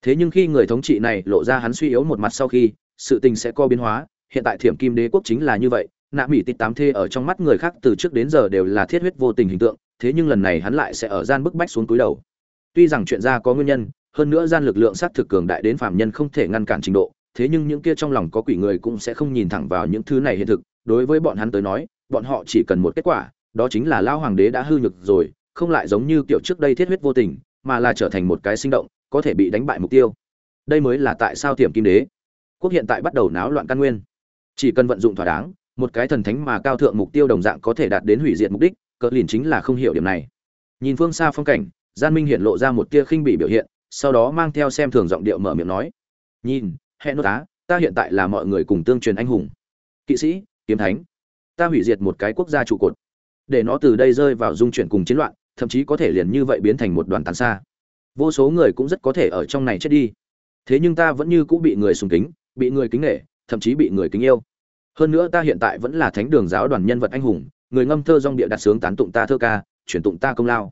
Thế nhưng khi người thống trị này lộ ra hắn suy yếu một mặt sau khi, sự tình sẽ co biến hóa hiện tại thiểm kim đế quốc chính là như vậy, nạ mỹ tít tám thê ở trong mắt người khác từ trước đến giờ đều là thiết huyết vô tình hình tượng, thế nhưng lần này hắn lại sẽ ở gian bức bách xuống túi đầu. Tuy rằng chuyện ra có nguyên nhân, hơn nữa gian lực lượng sát thực cường đại đến phạm nhân không thể ngăn cản trình độ, thế nhưng những kia trong lòng có quỷ người cũng sẽ không nhìn thẳng vào những thứ này hiện thực. Đối với bọn hắn tới nói, bọn họ chỉ cần một kết quả, đó chính là lao hoàng đế đã hư nhược rồi, không lại giống như kiểu trước đây thiết huyết vô tình, mà là trở thành một cái sinh động, có thể bị đánh bại mục tiêu. Đây mới là tại sao tiềm kim đế quốc hiện tại bắt đầu náo loạn căn nguyên chỉ cần vận dụng thỏa đáng, một cái thần thánh mà cao thượng mục tiêu đồng dạng có thể đạt đến hủy diệt mục đích cỡ lìn chính là không hiểu điểm này. Nhìn phương xa phong cảnh, gian minh hiện lộ ra một tia khinh bị biểu hiện, sau đó mang theo xem thường giọng điệu mở miệng nói, nhìn, hẹn nô tá ta hiện tại là mọi người cùng tương truyền anh hùng. Kỵ sĩ, kiếm thánh, ta hủy diệt một cái quốc gia trụ cột. Để nó từ đây rơi vào dung chuyển cùng chiến loạn, thậm chí có thể liền như vậy biến thành một đoàn tàn xa. Vô số người cũng rất có thể ở trong này chết đi. Thế nhưng ta vẫn như cũng bị người sùng kính, bị người kính nể, thậm chí bị người kính yêu hơn nữa ta hiện tại vẫn là thánh đường giáo đoàn nhân vật anh hùng, người ngâm thơ dong địa đặt sướng tán tụng ta thơ ca chuyển tụng ta công lao.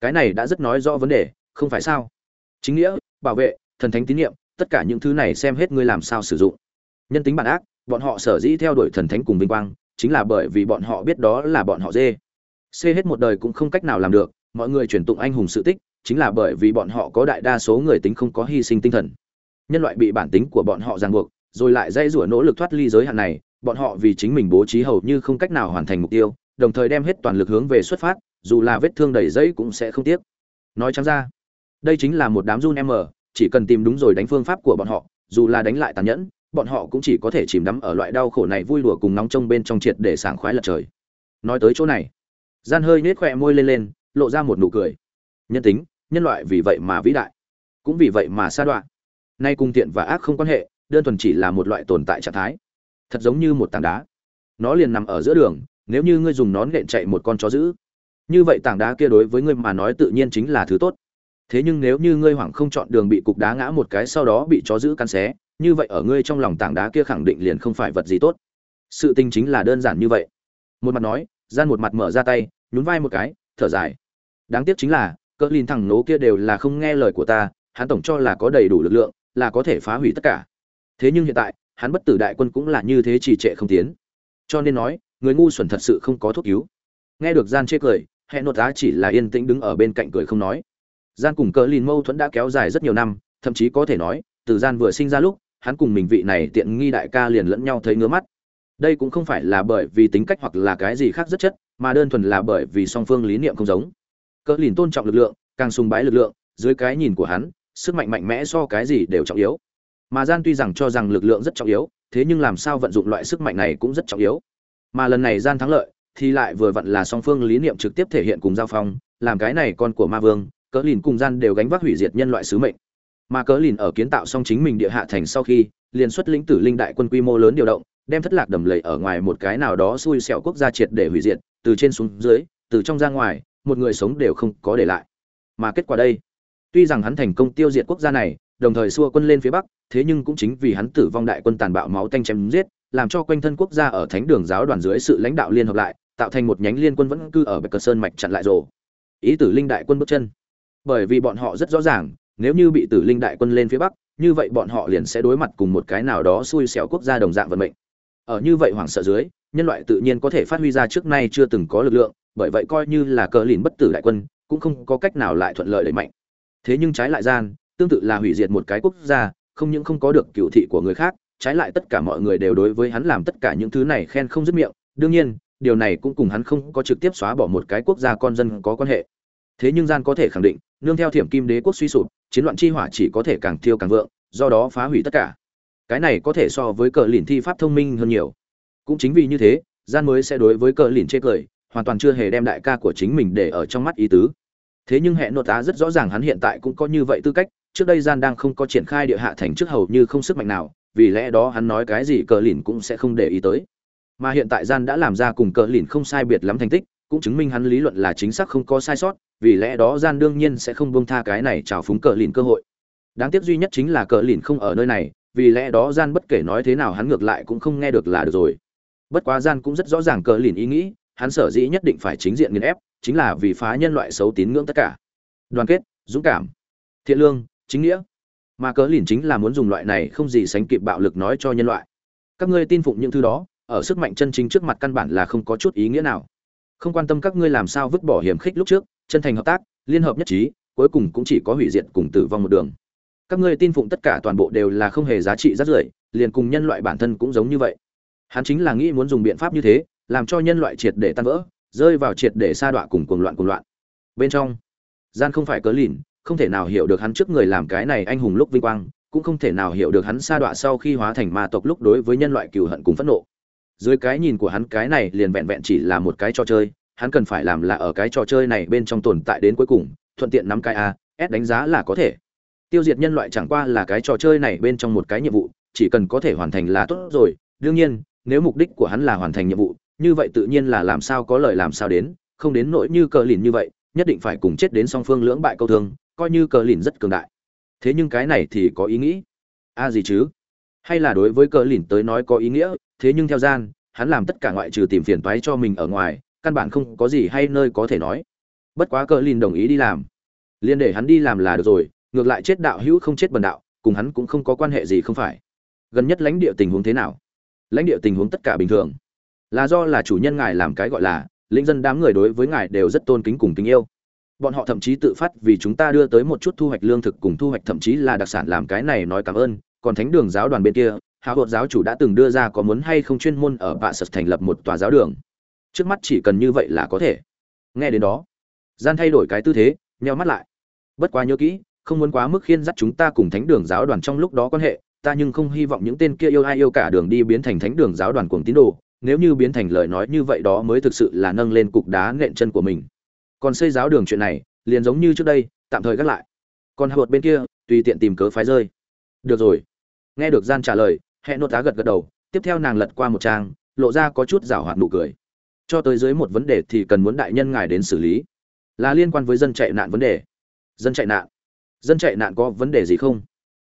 Cái này đã rất nói rõ vấn đề, không phải sao? Chính nghĩa, bảo vệ, thần thánh tín nhiệm, tất cả những thứ này xem hết ngươi làm sao sử dụng. Nhân tính bản ác, bọn họ sở dĩ theo đuổi thần thánh cùng vinh quang, chính là bởi vì bọn họ biết đó là bọn họ dê. C hết một đời cũng không cách nào làm được, mọi người chuyển tụng anh hùng sự tích, chính là bởi vì bọn họ có đại đa số người tính không có hy sinh tinh thần. Nhân loại bị bản tính của bọn họ ràng buộc, rồi lại dây rủa nỗ lực thoát ly giới hạn này bọn họ vì chính mình bố trí hầu như không cách nào hoàn thành mục tiêu, đồng thời đem hết toàn lực hướng về xuất phát, dù là vết thương đầy giấy cũng sẽ không tiếc. Nói trắng ra, đây chính là một đám run em chỉ cần tìm đúng rồi đánh phương pháp của bọn họ, dù là đánh lại tàn nhẫn, bọn họ cũng chỉ có thể chìm đắm ở loại đau khổ này vui đùa cùng nóng trong bên trong triệt để sảng khoái lật trời. Nói tới chỗ này, gian hơi nết khỏe môi lên lên, lộ ra một nụ cười. Nhân tính, nhân loại vì vậy mà vĩ đại, cũng vì vậy mà sa đoạn nay cùng thiện và ác không quan hệ, đơn thuần chỉ là một loại tồn tại trạng thái thật giống như một tảng đá. Nó liền nằm ở giữa đường, nếu như ngươi dùng nón nện chạy một con chó giữ như vậy tảng đá kia đối với ngươi mà nói tự nhiên chính là thứ tốt. Thế nhưng nếu như ngươi hoảng không chọn đường bị cục đá ngã một cái sau đó bị chó giữ cắn xé, như vậy ở ngươi trong lòng tảng đá kia khẳng định liền không phải vật gì tốt. Sự tình chính là đơn giản như vậy. Một mặt nói, gian một mặt mở ra tay, nhún vai một cái, thở dài. Đáng tiếc chính là, cỡ lìn thằng nố kia đều là không nghe lời của ta, hắn tổng cho là có đầy đủ lực lượng, là có thể phá hủy tất cả. Thế nhưng hiện tại hắn bất tử đại quân cũng là như thế trì trệ không tiến. Cho nên nói, người ngu xuẩn thật sự không có thuốc cứu. Nghe được gian chê cười hẹn nột á chỉ là yên tĩnh đứng ở bên cạnh cười không nói. Gian cùng cỡ lìn mâu thuẫn đã kéo dài rất nhiều năm, thậm chí có thể nói, từ gian vừa sinh ra lúc, hắn cùng mình vị này tiện nghi đại ca liền lẫn nhau thấy ngứa mắt. Đây cũng không phải là bởi vì tính cách hoặc là cái gì khác rất chất, mà đơn thuần là bởi vì song phương lý niệm không giống. Cỡ lìn tôn trọng lực lượng, càng sùng bái lực lượng, dưới cái nhìn của hắn, sức mạnh mạnh mẽ so cái gì đều trọng yếu mà gian tuy rằng cho rằng lực lượng rất trọng yếu, thế nhưng làm sao vận dụng loại sức mạnh này cũng rất trọng yếu. Mà lần này gian thắng lợi, thì lại vừa vặn là song phương lý niệm trực tiếp thể hiện cùng giao phong, làm cái này con của ma vương, cỡ lìn cùng gian đều gánh vác hủy diệt nhân loại sứ mệnh. Mà cỡ lìn ở kiến tạo xong chính mình địa hạ thành sau khi, liền xuất lĩnh tử linh đại quân quy mô lớn điều động, đem thất lạc đầm lầy ở ngoài một cái nào đó xui xẻo quốc gia triệt để hủy diệt, từ trên xuống dưới, từ trong ra ngoài, một người sống đều không có để lại. Mà kết quả đây, tuy rằng hắn thành công tiêu diệt quốc gia này đồng thời xua quân lên phía bắc, thế nhưng cũng chính vì hắn tử vong đại quân tàn bạo máu tanh chém giết, làm cho quanh thân quốc gia ở thánh đường giáo đoàn dưới sự lãnh đạo liên hợp lại, tạo thành một nhánh liên quân vẫn cư ở bạch cờ sơn mạch chặn lại rồ ý tử linh đại quân bước chân. Bởi vì bọn họ rất rõ ràng, nếu như bị tử linh đại quân lên phía bắc, như vậy bọn họ liền sẽ đối mặt cùng một cái nào đó xui xẻo quốc gia đồng dạng vận mệnh. Ở như vậy hoảng sợ dưới, nhân loại tự nhiên có thể phát huy ra trước nay chưa từng có lực lượng, bởi vậy coi như là cờ lìn bất tử đại quân, cũng không có cách nào lại thuận lợi đẩy mạnh. Thế nhưng trái lại gian tương tự là hủy diệt một cái quốc gia, không những không có được cựu thị của người khác, trái lại tất cả mọi người đều đối với hắn làm tất cả những thứ này khen không dứt miệng. Đương nhiên, điều này cũng cùng hắn không có trực tiếp xóa bỏ một cái quốc gia con dân có quan hệ. Thế nhưng gian có thể khẳng định, nương theo thiểm kim đế quốc suy sụp, chiến loạn chi hỏa chỉ có thể càng thiêu càng vượng, do đó phá hủy tất cả. Cái này có thể so với cờ lìn thi pháp thông minh hơn nhiều. Cũng chính vì như thế, gian mới sẽ đối với cờ lìn chê cười, hoàn toàn chưa hề đem đại ca của chính mình để ở trong mắt ý tứ. Thế nhưng hệ nội tá rất rõ ràng hắn hiện tại cũng có như vậy tư cách trước đây gian đang không có triển khai địa hạ thành trước hầu như không sức mạnh nào, vì lẽ đó hắn nói cái gì cờ lìn cũng sẽ không để ý tới. Mà hiện tại gian đã làm ra cùng cờ lìn không sai biệt lắm thành tích, cũng chứng minh hắn lý luận là chính xác không có sai sót, vì lẽ đó gian đương nhiên sẽ không buông tha cái này trào phúng cờ lìn cơ hội. Đáng tiếc duy nhất chính là cờ lìn không ở nơi này, vì lẽ đó gian bất kể nói thế nào hắn ngược lại cũng không nghe được là được rồi. Bất quá gian cũng rất rõ ràng cờ lìn ý nghĩ, hắn sở dĩ nhất định phải chính diện nghiền ép, chính là vì phá nhân loại xấu tín ngưỡng tất cả. Đoàn kết, dũng cảm. Thiện lương chính nghĩa. Mà cớ lìn chính là muốn dùng loại này không gì sánh kịp bạo lực nói cho nhân loại. Các ngươi tin phụng những thứ đó, ở sức mạnh chân chính trước mặt căn bản là không có chút ý nghĩa nào. Không quan tâm các ngươi làm sao vứt bỏ hiểm khích lúc trước, chân thành hợp tác, liên hợp nhất trí, cuối cùng cũng chỉ có hủy diệt cùng tử vong một đường. Các ngươi tin phụng tất cả toàn bộ đều là không hề giá trị rất rưởi, liền cùng nhân loại bản thân cũng giống như vậy. Hắn chính là nghĩ muốn dùng biện pháp như thế, làm cho nhân loại triệt để tan vỡ, rơi vào triệt để sa đọa cùng cuồng loạn cuồng loạn. Bên trong, gian không phải cớ lìn không thể nào hiểu được hắn trước người làm cái này anh hùng lúc vinh quang, cũng không thể nào hiểu được hắn sa đọa sau khi hóa thành ma tộc lúc đối với nhân loại cừu hận cùng phẫn nộ. Dưới cái nhìn của hắn, cái này liền vẹn vẹn chỉ là một cái trò chơi, hắn cần phải làm là ở cái trò chơi này bên trong tồn tại đến cuối cùng, thuận tiện nắm cái a, s đánh giá là có thể. Tiêu diệt nhân loại chẳng qua là cái trò chơi này bên trong một cái nhiệm vụ, chỉ cần có thể hoàn thành là tốt rồi. Đương nhiên, nếu mục đích của hắn là hoàn thành nhiệm vụ, như vậy tự nhiên là làm sao có lời làm sao đến, không đến nỗi như cờ lìn như vậy, nhất định phải cùng chết đến song phương lưỡng bại câu thương coi như cờ lìn rất cường đại. Thế nhưng cái này thì có ý nghĩ. A gì chứ? Hay là đối với cờ lìn tới nói có ý nghĩa, thế nhưng theo gian, hắn làm tất cả ngoại trừ tìm phiền toái cho mình ở ngoài, căn bản không có gì hay nơi có thể nói. Bất quá cờ lìn đồng ý đi làm. Liền để hắn đi làm là được rồi, ngược lại chết đạo hữu không chết bần đạo, cùng hắn cũng không có quan hệ gì không phải. Gần nhất lãnh địa tình huống thế nào? Lãnh địa tình huống tất cả bình thường. Là do là chủ nhân ngài làm cái gọi là, lĩnh dân đám người đối với ngài đều rất tôn kính cùng kính yêu bọn họ thậm chí tự phát vì chúng ta đưa tới một chút thu hoạch lương thực cùng thu hoạch thậm chí là đặc sản làm cái này nói cảm ơn. Còn thánh đường giáo đoàn bên kia, hạ hột giáo chủ đã từng đưa ra có muốn hay không chuyên môn ở bạ sật thành lập một tòa giáo đường. Trước mắt chỉ cần như vậy là có thể. Nghe đến đó, gian thay đổi cái tư thế, nheo mắt lại. Bất quá nhớ kỹ, không muốn quá mức khiên dắt chúng ta cùng thánh đường giáo đoàn trong lúc đó quan hệ, ta nhưng không hy vọng những tên kia yêu ai yêu cả đường đi biến thành thánh đường giáo đoàn cuồng tín đồ. Nếu như biến thành lời nói như vậy đó mới thực sự là nâng lên cục đá nện chân của mình còn xây giáo đường chuyện này liền giống như trước đây tạm thời gác lại. Còn hạ bên kia tùy tiện tìm cớ phái rơi. Được rồi. Nghe được gian trả lời hệ nốt tá gật gật đầu tiếp theo nàng lật qua một trang lộ ra có chút rảo hoạt nụ cười. Cho tới dưới một vấn đề thì cần muốn đại nhân ngài đến xử lý. Là liên quan với dân chạy nạn vấn đề. Dân chạy nạn. Dân chạy nạn có vấn đề gì không?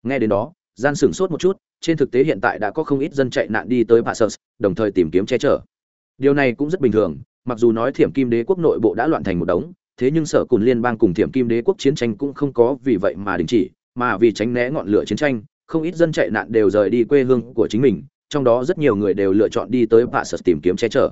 Nghe đến đó gian sửng sốt một chút trên thực tế hiện tại đã có không ít dân chạy nạn đi tới Passus, đồng thời tìm kiếm che chở. Điều này cũng rất bình thường, mặc dù nói Thiểm Kim Đế quốc nội bộ đã loạn thành một đống, thế nhưng sở cùn liên bang cùng Thiểm Kim Đế quốc chiến tranh cũng không có vì vậy mà đình chỉ, mà vì tránh né ngọn lửa chiến tranh, không ít dân chạy nạn đều rời đi quê hương của chính mình, trong đó rất nhiều người đều lựa chọn đi tới Passus tìm kiếm che chở.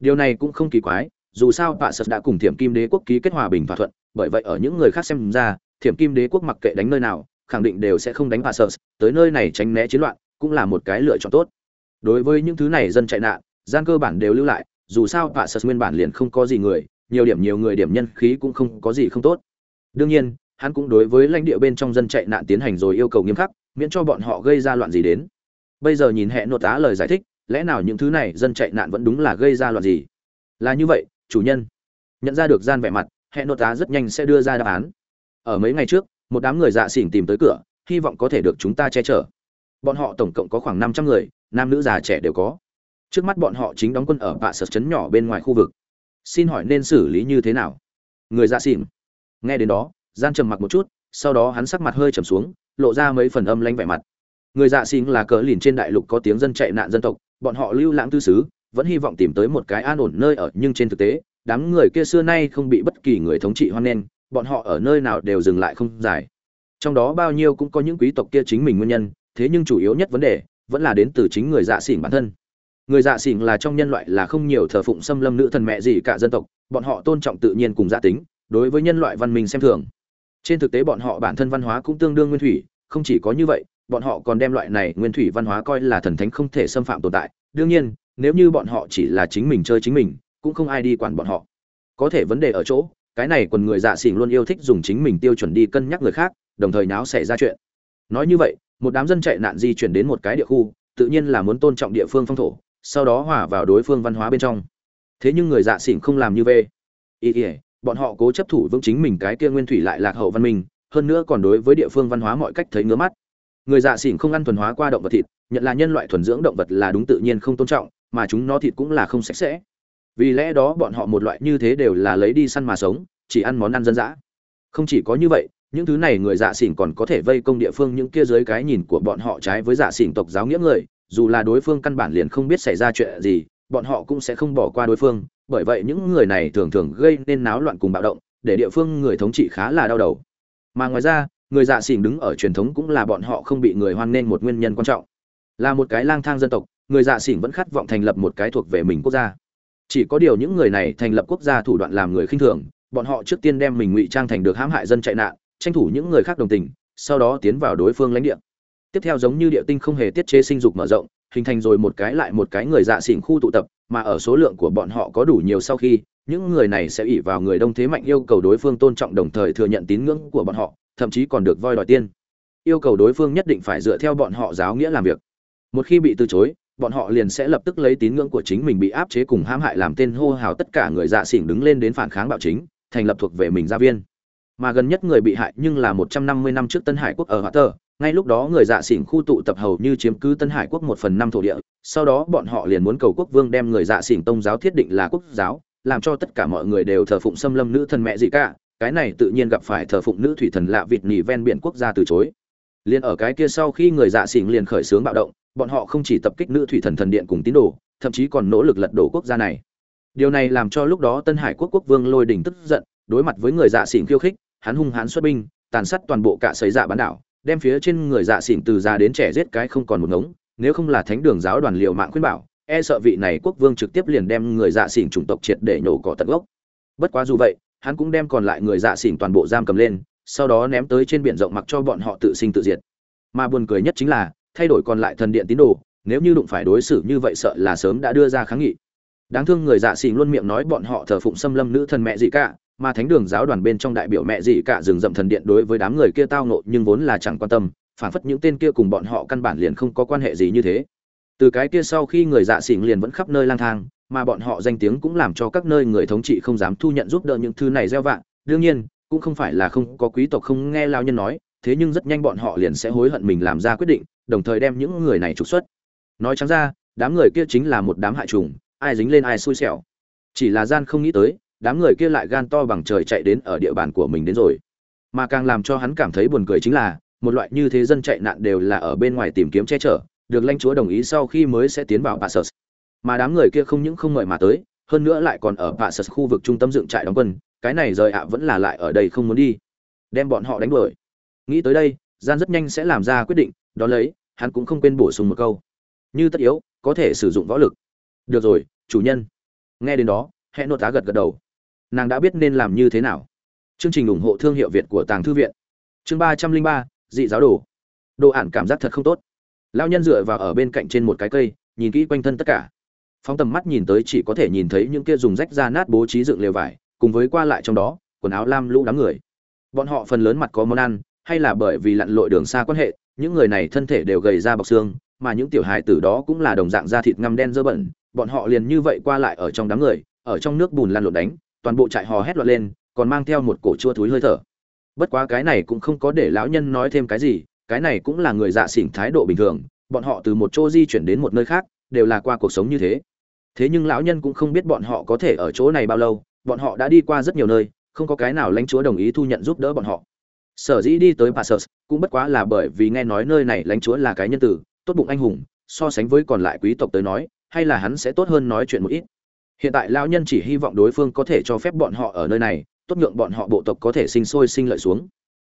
Điều này cũng không kỳ quái, dù sao Passus đã cùng Thiểm Kim Đế quốc ký kết hòa bình thỏa thuận, bởi vậy ở những người khác xem ra, Thiểm Kim Đế quốc mặc kệ đánh nơi nào, khẳng định đều sẽ không đánh Passus, tới nơi này tránh né chiến loạn, cũng là một cái lựa chọn tốt. Đối với những thứ này dân chạy nạn, gian cơ bản đều lưu lại, dù sao Passus nguyên bản liền không có gì người, nhiều điểm nhiều người điểm nhân khí cũng không có gì không tốt. Đương nhiên, hắn cũng đối với lãnh địa bên trong dân chạy nạn tiến hành rồi yêu cầu nghiêm khắc, miễn cho bọn họ gây ra loạn gì đến. Bây giờ nhìn hẹn nột tá lời giải thích, lẽ nào những thứ này dân chạy nạn vẫn đúng là gây ra loạn gì? Là như vậy, chủ nhân. Nhận ra được gian vẻ mặt, hẹn nột tá rất nhanh sẽ đưa ra đáp án. Ở mấy ngày trước, một đám người dạ xỉn tìm tới cửa hy vọng có thể được chúng ta che chở bọn họ tổng cộng có khoảng năm trăm người nam nữ già trẻ đều có trước mắt bọn họ chính đóng quân ở bạ sở chấn nhỏ bên ngoài khu vực. Xin hỏi nên xử lý như thế nào? Người dạ xỉn. Nghe đến đó, gian trầm mặc một chút, sau đó hắn sắc mặt hơi trầm xuống, lộ ra mấy phần âm lanh vẻ mặt. Người dạ xỉn là cỡ lìn trên đại lục có tiếng dân chạy nạn dân tộc, bọn họ lưu lãng tư xứ, vẫn hy vọng tìm tới một cái an ổn nơi ở, nhưng trên thực tế, đám người kia xưa nay không bị bất kỳ người thống trị hoan nghênh, bọn họ ở nơi nào đều dừng lại không dài trong đó bao nhiêu cũng có những quý tộc kia chính mình nguyên nhân, thế nhưng chủ yếu nhất vấn đề, vẫn là đến từ chính người dạ xỉn bản thân người dạ xỉn là trong nhân loại là không nhiều thờ phụng xâm lâm nữ thần mẹ gì cả dân tộc, bọn họ tôn trọng tự nhiên cùng gia dạ tính, đối với nhân loại văn minh xem thường. Trên thực tế bọn họ bản thân văn hóa cũng tương đương nguyên thủy, không chỉ có như vậy, bọn họ còn đem loại này nguyên thủy văn hóa coi là thần thánh không thể xâm phạm tồn tại. Đương nhiên, nếu như bọn họ chỉ là chính mình chơi chính mình, cũng không ai đi quản bọn họ. Có thể vấn đề ở chỗ, cái này quần người dạ xỉn luôn yêu thích dùng chính mình tiêu chuẩn đi cân nhắc người khác, đồng thời náo xảy ra chuyện. Nói như vậy, một đám dân chạy nạn di chuyển đến một cái địa khu, tự nhiên là muốn tôn trọng địa phương phong thổ sau đó hòa vào đối phương văn hóa bên trong. Thế nhưng người dạ xỉn không làm như vậy ý ỉa bọn họ cố chấp thủ vững chính mình cái kia nguyên thủy lại lạc hậu văn minh, hơn nữa còn đối với địa phương văn hóa mọi cách thấy ngứa mắt. Người dạ xỉn không ăn thuần hóa qua động vật thịt, nhận là nhân loại thuần dưỡng động vật là đúng tự nhiên không tôn trọng, mà chúng nó thịt cũng là không sạch sẽ. Vì lẽ đó bọn họ một loại như thế đều là lấy đi săn mà sống, chỉ ăn món ăn dân dã. Không chỉ có như vậy, những thứ này người dạ xỉn còn có thể vây công địa phương những kia dưới cái nhìn của bọn họ trái với dạ xỉn tộc giáo nghĩa người dù là đối phương căn bản liền không biết xảy ra chuyện gì, bọn họ cũng sẽ không bỏ qua đối phương. Bởi vậy những người này thường thường gây nên náo loạn cùng bạo động, để địa phương người thống trị khá là đau đầu. Mà ngoài ra, người dạ xỉn đứng ở truyền thống cũng là bọn họ không bị người hoan nghênh một nguyên nhân quan trọng. Là một cái lang thang dân tộc, người dạ xỉn vẫn khát vọng thành lập một cái thuộc về mình quốc gia. Chỉ có điều những người này thành lập quốc gia thủ đoạn làm người khinh thường, bọn họ trước tiên đem mình ngụy trang thành được hãm hại dân chạy nạn, tranh thủ những người khác đồng tình, sau đó tiến vào đối phương lãnh địa tiếp theo giống như địa tinh không hề tiết chế sinh dục mở rộng hình thành rồi một cái lại một cái người dạ xỉn khu tụ tập mà ở số lượng của bọn họ có đủ nhiều sau khi những người này sẽ ỉ vào người đông thế mạnh yêu cầu đối phương tôn trọng đồng thời thừa nhận tín ngưỡng của bọn họ thậm chí còn được voi đòi tiên. Yêu cầu đối phương nhất định phải dựa theo bọn họ giáo nghĩa làm việc. Một khi bị từ chối bọn họ liền sẽ lập tức lấy tín ngưỡng của chính mình bị áp chế cùng hãm hại làm tên hô hào tất cả người dạ xỉn đứng lên đến phản kháng bạo chính thành lập thuộc về mình gia viên. Mà gần nhất người bị hại nhưng là một trăm năm mươi năm trước Tân Hải quốc ở Hoa Tơ, ngay lúc đó người dạ xỉn khu tụ tập hầu như chiếm cứ Tân Hải quốc một phần năm thổ địa, sau đó bọn họ liền muốn cầu quốc vương đem người dạ xỉn tông giáo thiết định là quốc giáo, làm cho tất cả mọi người đều thờ phụng xâm lâm nữ thần mẹ gì cả, cái này tự nhiên gặp phải thờ phụng nữ thủy thần lạ vịt nhì ven biển quốc gia từ chối. Liên ở cái kia sau khi người dạ xỉn liền khởi xướng bạo động, bọn họ không chỉ tập kích nữ thủy thần thần điện cùng tín đồ, thậm chí còn nỗ lực lật đổ quốc gia này. Điều này làm cho lúc đó Tân Hải quốc quốc vương Lôi Đình tức giận, đối mặt với người dạ xỉn khiêu khích, hắn hung hãn xuất binh, tàn sát toàn bộ cả sấy dạ bán đảo, đem phía trên người dạ xỉn từ già đến trẻ giết cái không còn một ngống, nếu không là thánh đường giáo đoàn liệu mạng khuyên bảo, e sợ vị này quốc vương trực tiếp liền đem người dạ xỉn chủng tộc triệt để nhổ cỏ tận gốc. Bất quá dù vậy, hắn cũng đem còn lại người dạ xỉn toàn bộ giam cầm lên, sau đó ném tới trên biển rộng mặc cho bọn họ tự sinh tự diệt. Mà buồn cười nhất chính là, thay đổi còn lại thần điện tín đồ, nếu như đụng phải đối xử như vậy sợ là sớm đã đưa ra kháng nghị. Đáng thương người dạ xỉn luôn miệng nói bọn họ thờ phụng xâm lâm nữ thần mẹ gì cả, mà thánh đường giáo đoàn bên trong đại biểu mẹ gì cả rừng rậm thần điện đối với đám người kia tao nộ nhưng vốn là chẳng quan tâm, phản phất những tên kia cùng bọn họ căn bản liền không có quan hệ gì như thế. Từ cái kia sau khi người dạ xỉn liền vẫn khắp nơi lang thang, mà bọn họ danh tiếng cũng làm cho các nơi người thống trị không dám thu nhận giúp đỡ những thứ này gieo vạ. Đương nhiên, cũng không phải là không có quý tộc không nghe lao nhân nói, thế nhưng rất nhanh bọn họ liền sẽ hối hận mình làm ra quyết định, đồng thời đem những người này trục xuất. Nói trắng ra, đám người kia chính là một đám hại trùng, ai dính lên ai xui xẻo. Chỉ là gian không nghĩ tới đám người kia lại gan to bằng trời chạy đến ở địa bàn của mình đến rồi mà càng làm cho hắn cảm thấy buồn cười chính là một loại như thế dân chạy nạn đều là ở bên ngoài tìm kiếm che chở được lãnh chúa đồng ý sau khi mới sẽ tiến vào Passus. Mà đám người kia không những không mời mà tới, hơn nữa lại còn ở Passus khu vực trung tâm dựng trại đóng quân, cái này rời ạ vẫn là lại ở đây không muốn đi. Đem bọn họ đánh đuổi. Nghĩ tới đây, gian rất nhanh sẽ làm ra quyết định, đó lấy, hắn cũng không quên bổ sung một câu. Như tất yếu, có thể sử dụng võ lực. Được rồi, chủ nhân. Nghe đến đó, hẹn nội tá gật gật đầu nàng đã biết nên làm như thế nào. Chương trình ủng hộ thương hiệu việt của tàng thư viện. Chương ba trăm linh ba, dị giáo đồ. Đồ ản cảm giác thật không tốt. Lao nhân dựa vào ở bên cạnh trên một cái cây, nhìn kỹ quanh thân tất cả. Phóng tầm mắt nhìn tới chỉ có thể nhìn thấy những kia dùng rách ra nát bố trí dựng lều vải, cùng với qua lại trong đó, quần áo lam lũ đám người. Bọn họ phần lớn mặt có món ăn, hay là bởi vì lặn lội đường xa quan hệ, những người này thân thể đều gầy ra bọc xương, mà những tiểu hài tử đó cũng là đồng dạng da thịt ngăm đen dơ bẩn, bọn họ liền như vậy qua lại ở trong đám người, ở trong nước bùn lăn lộn đánh toàn bộ trại hò hét loạn lên, còn mang theo một cổ chua thúi hơi thở. Bất quá cái này cũng không có để lão nhân nói thêm cái gì, cái này cũng là người dạ xỉn thái độ bình thường, bọn họ từ một chỗ di chuyển đến một nơi khác, đều là qua cuộc sống như thế. Thế nhưng lão nhân cũng không biết bọn họ có thể ở chỗ này bao lâu, bọn họ đã đi qua rất nhiều nơi, không có cái nào lãnh chúa đồng ý thu nhận giúp đỡ bọn họ. Sở dĩ đi tới passus cũng bất quá là bởi vì nghe nói nơi này lãnh chúa là cái nhân tử, tốt bụng anh hùng, so sánh với còn lại quý tộc tới nói, hay là hắn sẽ tốt hơn nói chuyện một ít hiện tại lão nhân chỉ hy vọng đối phương có thể cho phép bọn họ ở nơi này tốt nhượng bọn họ bộ tộc có thể sinh sôi sinh lợi xuống.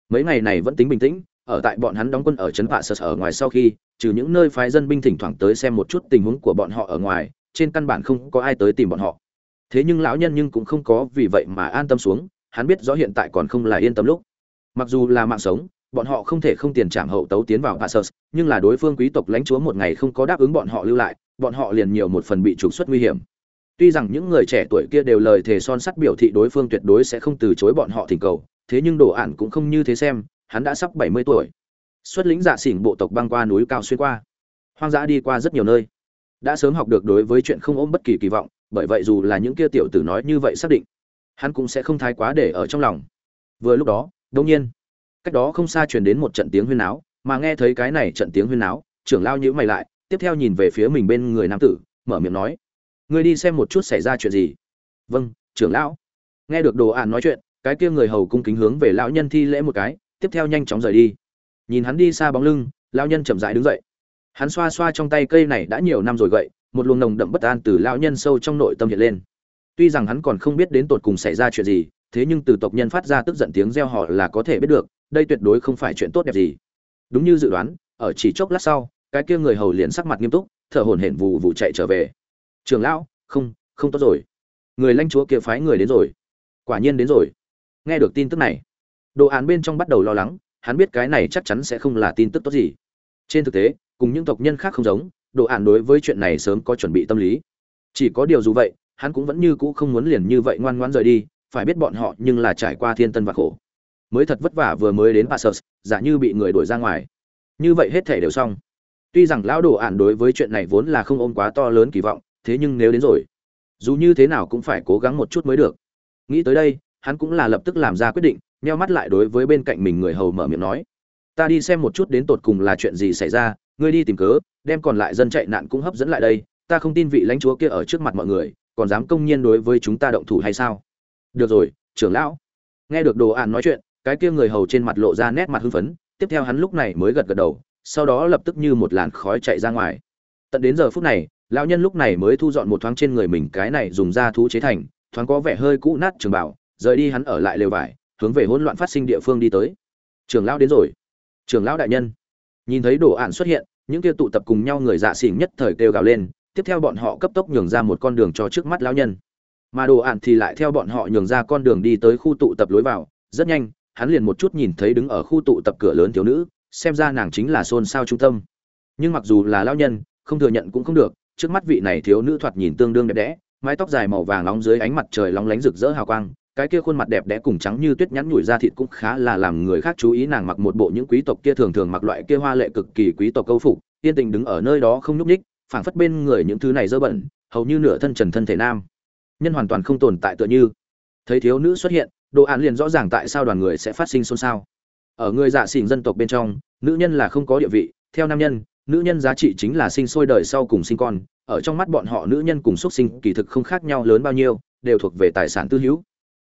Mấy ngày này vẫn tính bình tĩnh ở tại bọn hắn đóng quân ở trấn vạ sơ ở ngoài sau khi trừ những nơi phái dân binh thỉnh thoảng tới xem một chút tình huống của bọn họ ở ngoài trên căn bản không có ai tới tìm bọn họ. Thế nhưng lão nhân nhưng cũng không có vì vậy mà an tâm xuống hắn biết rõ hiện tại còn không là yên tâm lúc. Mặc dù là mạng sống bọn họ không thể không tiền trảm hậu tấu tiến vào Passus, nhưng là đối phương quý tộc lãnh chúa một ngày không có đáp ứng bọn họ lưu lại, bọn họ liền nhiều một phần bị trục xuất nguy hiểm. Tuy rằng những người trẻ tuổi kia đều lời thề son sắt biểu thị đối phương tuyệt đối sẽ không từ chối bọn họ thỉnh cầu, thế nhưng Đồ Ản cũng không như thế xem, hắn đã sắp 70 tuổi. Xuất lĩnh dạ xỉn bộ tộc băng qua núi cao xuyên qua, hoang dã đi qua rất nhiều nơi. Đã sớm học được đối với chuyện không ôm bất kỳ kỳ vọng, bởi vậy dù là những kia tiểu tử nói như vậy xác định, hắn cũng sẽ không thái quá để ở trong lòng. Vừa lúc đó, đột nhiên, cách đó không xa truyền đến một trận tiếng huyên náo, mà nghe thấy cái này trận tiếng huyên náo, trưởng lao nhíu mày lại, tiếp theo nhìn về phía mình bên người nam tử, mở miệng nói: ngươi đi xem một chút xảy ra chuyện gì. Vâng trưởng lão. Nghe được đồ ạn nói chuyện, cái kia người hầu cung kính hướng về lão nhân thi lễ một cái, tiếp theo nhanh chóng rời đi. Nhìn hắn đi xa bóng lưng, lão nhân chậm rãi đứng dậy. Hắn xoa xoa trong tay cây này đã nhiều năm rồi gậy, một luồng nồng đậm bất an từ lão nhân sâu trong nội tâm hiện lên. Tuy rằng hắn còn không biết đến tột cùng xảy ra chuyện gì, thế nhưng từ tộc nhân phát ra tức giận tiếng reo họ là có thể biết được, đây tuyệt đối không phải chuyện tốt đẹp gì. Đúng như dự đoán, ở chỉ chốc lát sau, cái kia người hầu liền sắc mặt nghiêm túc, thở hổn hển vụ vụ chạy trở về trường lão không không tốt rồi. Người lãnh chúa kia phái người đến rồi. Quả nhiên đến rồi. Nghe được tin tức này đồ án bên trong bắt đầu lo lắng hắn biết cái này chắc chắn sẽ không là tin tức tốt gì. Trên thực tế cùng những tộc nhân khác không giống đồ án đối với chuyện này sớm có chuẩn bị tâm lý. Chỉ có điều dù vậy hắn cũng vẫn như cũ không muốn liền như vậy ngoan ngoãn rời đi phải biết bọn họ nhưng là trải qua thiên tân và khổ. Mới thật vất vả vừa mới đến Passus, giả như bị người đuổi ra ngoài. Như vậy hết thể đều xong. Tuy rằng lão đồ ản đối với chuyện này vốn là không ôm quá to lớn kỳ vọng, thế nhưng nếu đến rồi, dù như thế nào cũng phải cố gắng một chút mới được. Nghĩ tới đây, hắn cũng là lập tức làm ra quyết định, neo mắt lại đối với bên cạnh mình người hầu mở miệng nói: "Ta đi xem một chút đến tột cùng là chuyện gì xảy ra, ngươi đi tìm cớ, đem còn lại dân chạy nạn cũng hấp dẫn lại đây, ta không tin vị lãnh chúa kia ở trước mặt mọi người, còn dám công nhiên đối với chúng ta động thủ hay sao?" "Được rồi, trưởng lão." Nghe được đồ ạn nói chuyện, cái kia người hầu trên mặt lộ ra nét mặt hưng phấn tiếp theo hắn lúc này mới gật gật đầu sau đó lập tức như một làn khói chạy ra ngoài tận đến giờ phút này lão nhân lúc này mới thu dọn một thoáng trên người mình cái này dùng da thú chế thành, thoáng có vẻ hơi cũ nát trường bảo, rời đi hắn ở lại lều vải, hướng về hỗn loạn phát sinh địa phương đi tới. Trường lão đến rồi. Trường lão đại nhân. Nhìn thấy đồ ạn xuất hiện, những kia tụ tập cùng nhau người dạ xỉn nhất thời kêu gào lên, tiếp theo bọn họ cấp tốc nhường ra một con đường cho trước mắt lão nhân. Mà đồ ạn thì lại theo bọn họ nhường ra con đường đi tới khu tụ tập lối vào, rất nhanh, hắn liền một chút nhìn thấy đứng ở khu tụ tập cửa lớn thiếu nữ, xem ra nàng chính là xôn xao trung tâm. Nhưng mặc dù là lão nhân, không thừa nhận cũng không được trước mắt vị này thiếu nữ thoạt nhìn tương đương đẹp đẽ, mái tóc dài màu vàng nóng dưới ánh mặt trời lóng lánh rực rỡ hào quang, cái kia khuôn mặt đẹp đẽ cùng trắng như tuyết nhắn nhủi ra thịt cũng khá là làm người khác chú ý nàng mặc một bộ những quý tộc kia thường thường mặc loại kia hoa lệ cực kỳ quý tộc câu phục, yên tình đứng ở nơi đó không nhúc ních phảng phất bên người những thứ này dơ bẩn, hầu như nửa thân trần thân thể nam. Nhân hoàn toàn không tồn tại tựa như. Thấy thiếu nữ xuất hiện, đồ án liền rõ ràng tại sao đoàn người sẽ phát sinh xôn xao. Ở người dạ xỉn dân tộc bên trong, nữ nhân là không có địa vị, theo nam nhân nữ nhân giá trị chính là sinh sôi đời sau cùng sinh con, ở trong mắt bọn họ nữ nhân cùng xuất sinh kỳ thực không khác nhau lớn bao nhiêu, đều thuộc về tài sản tư hữu.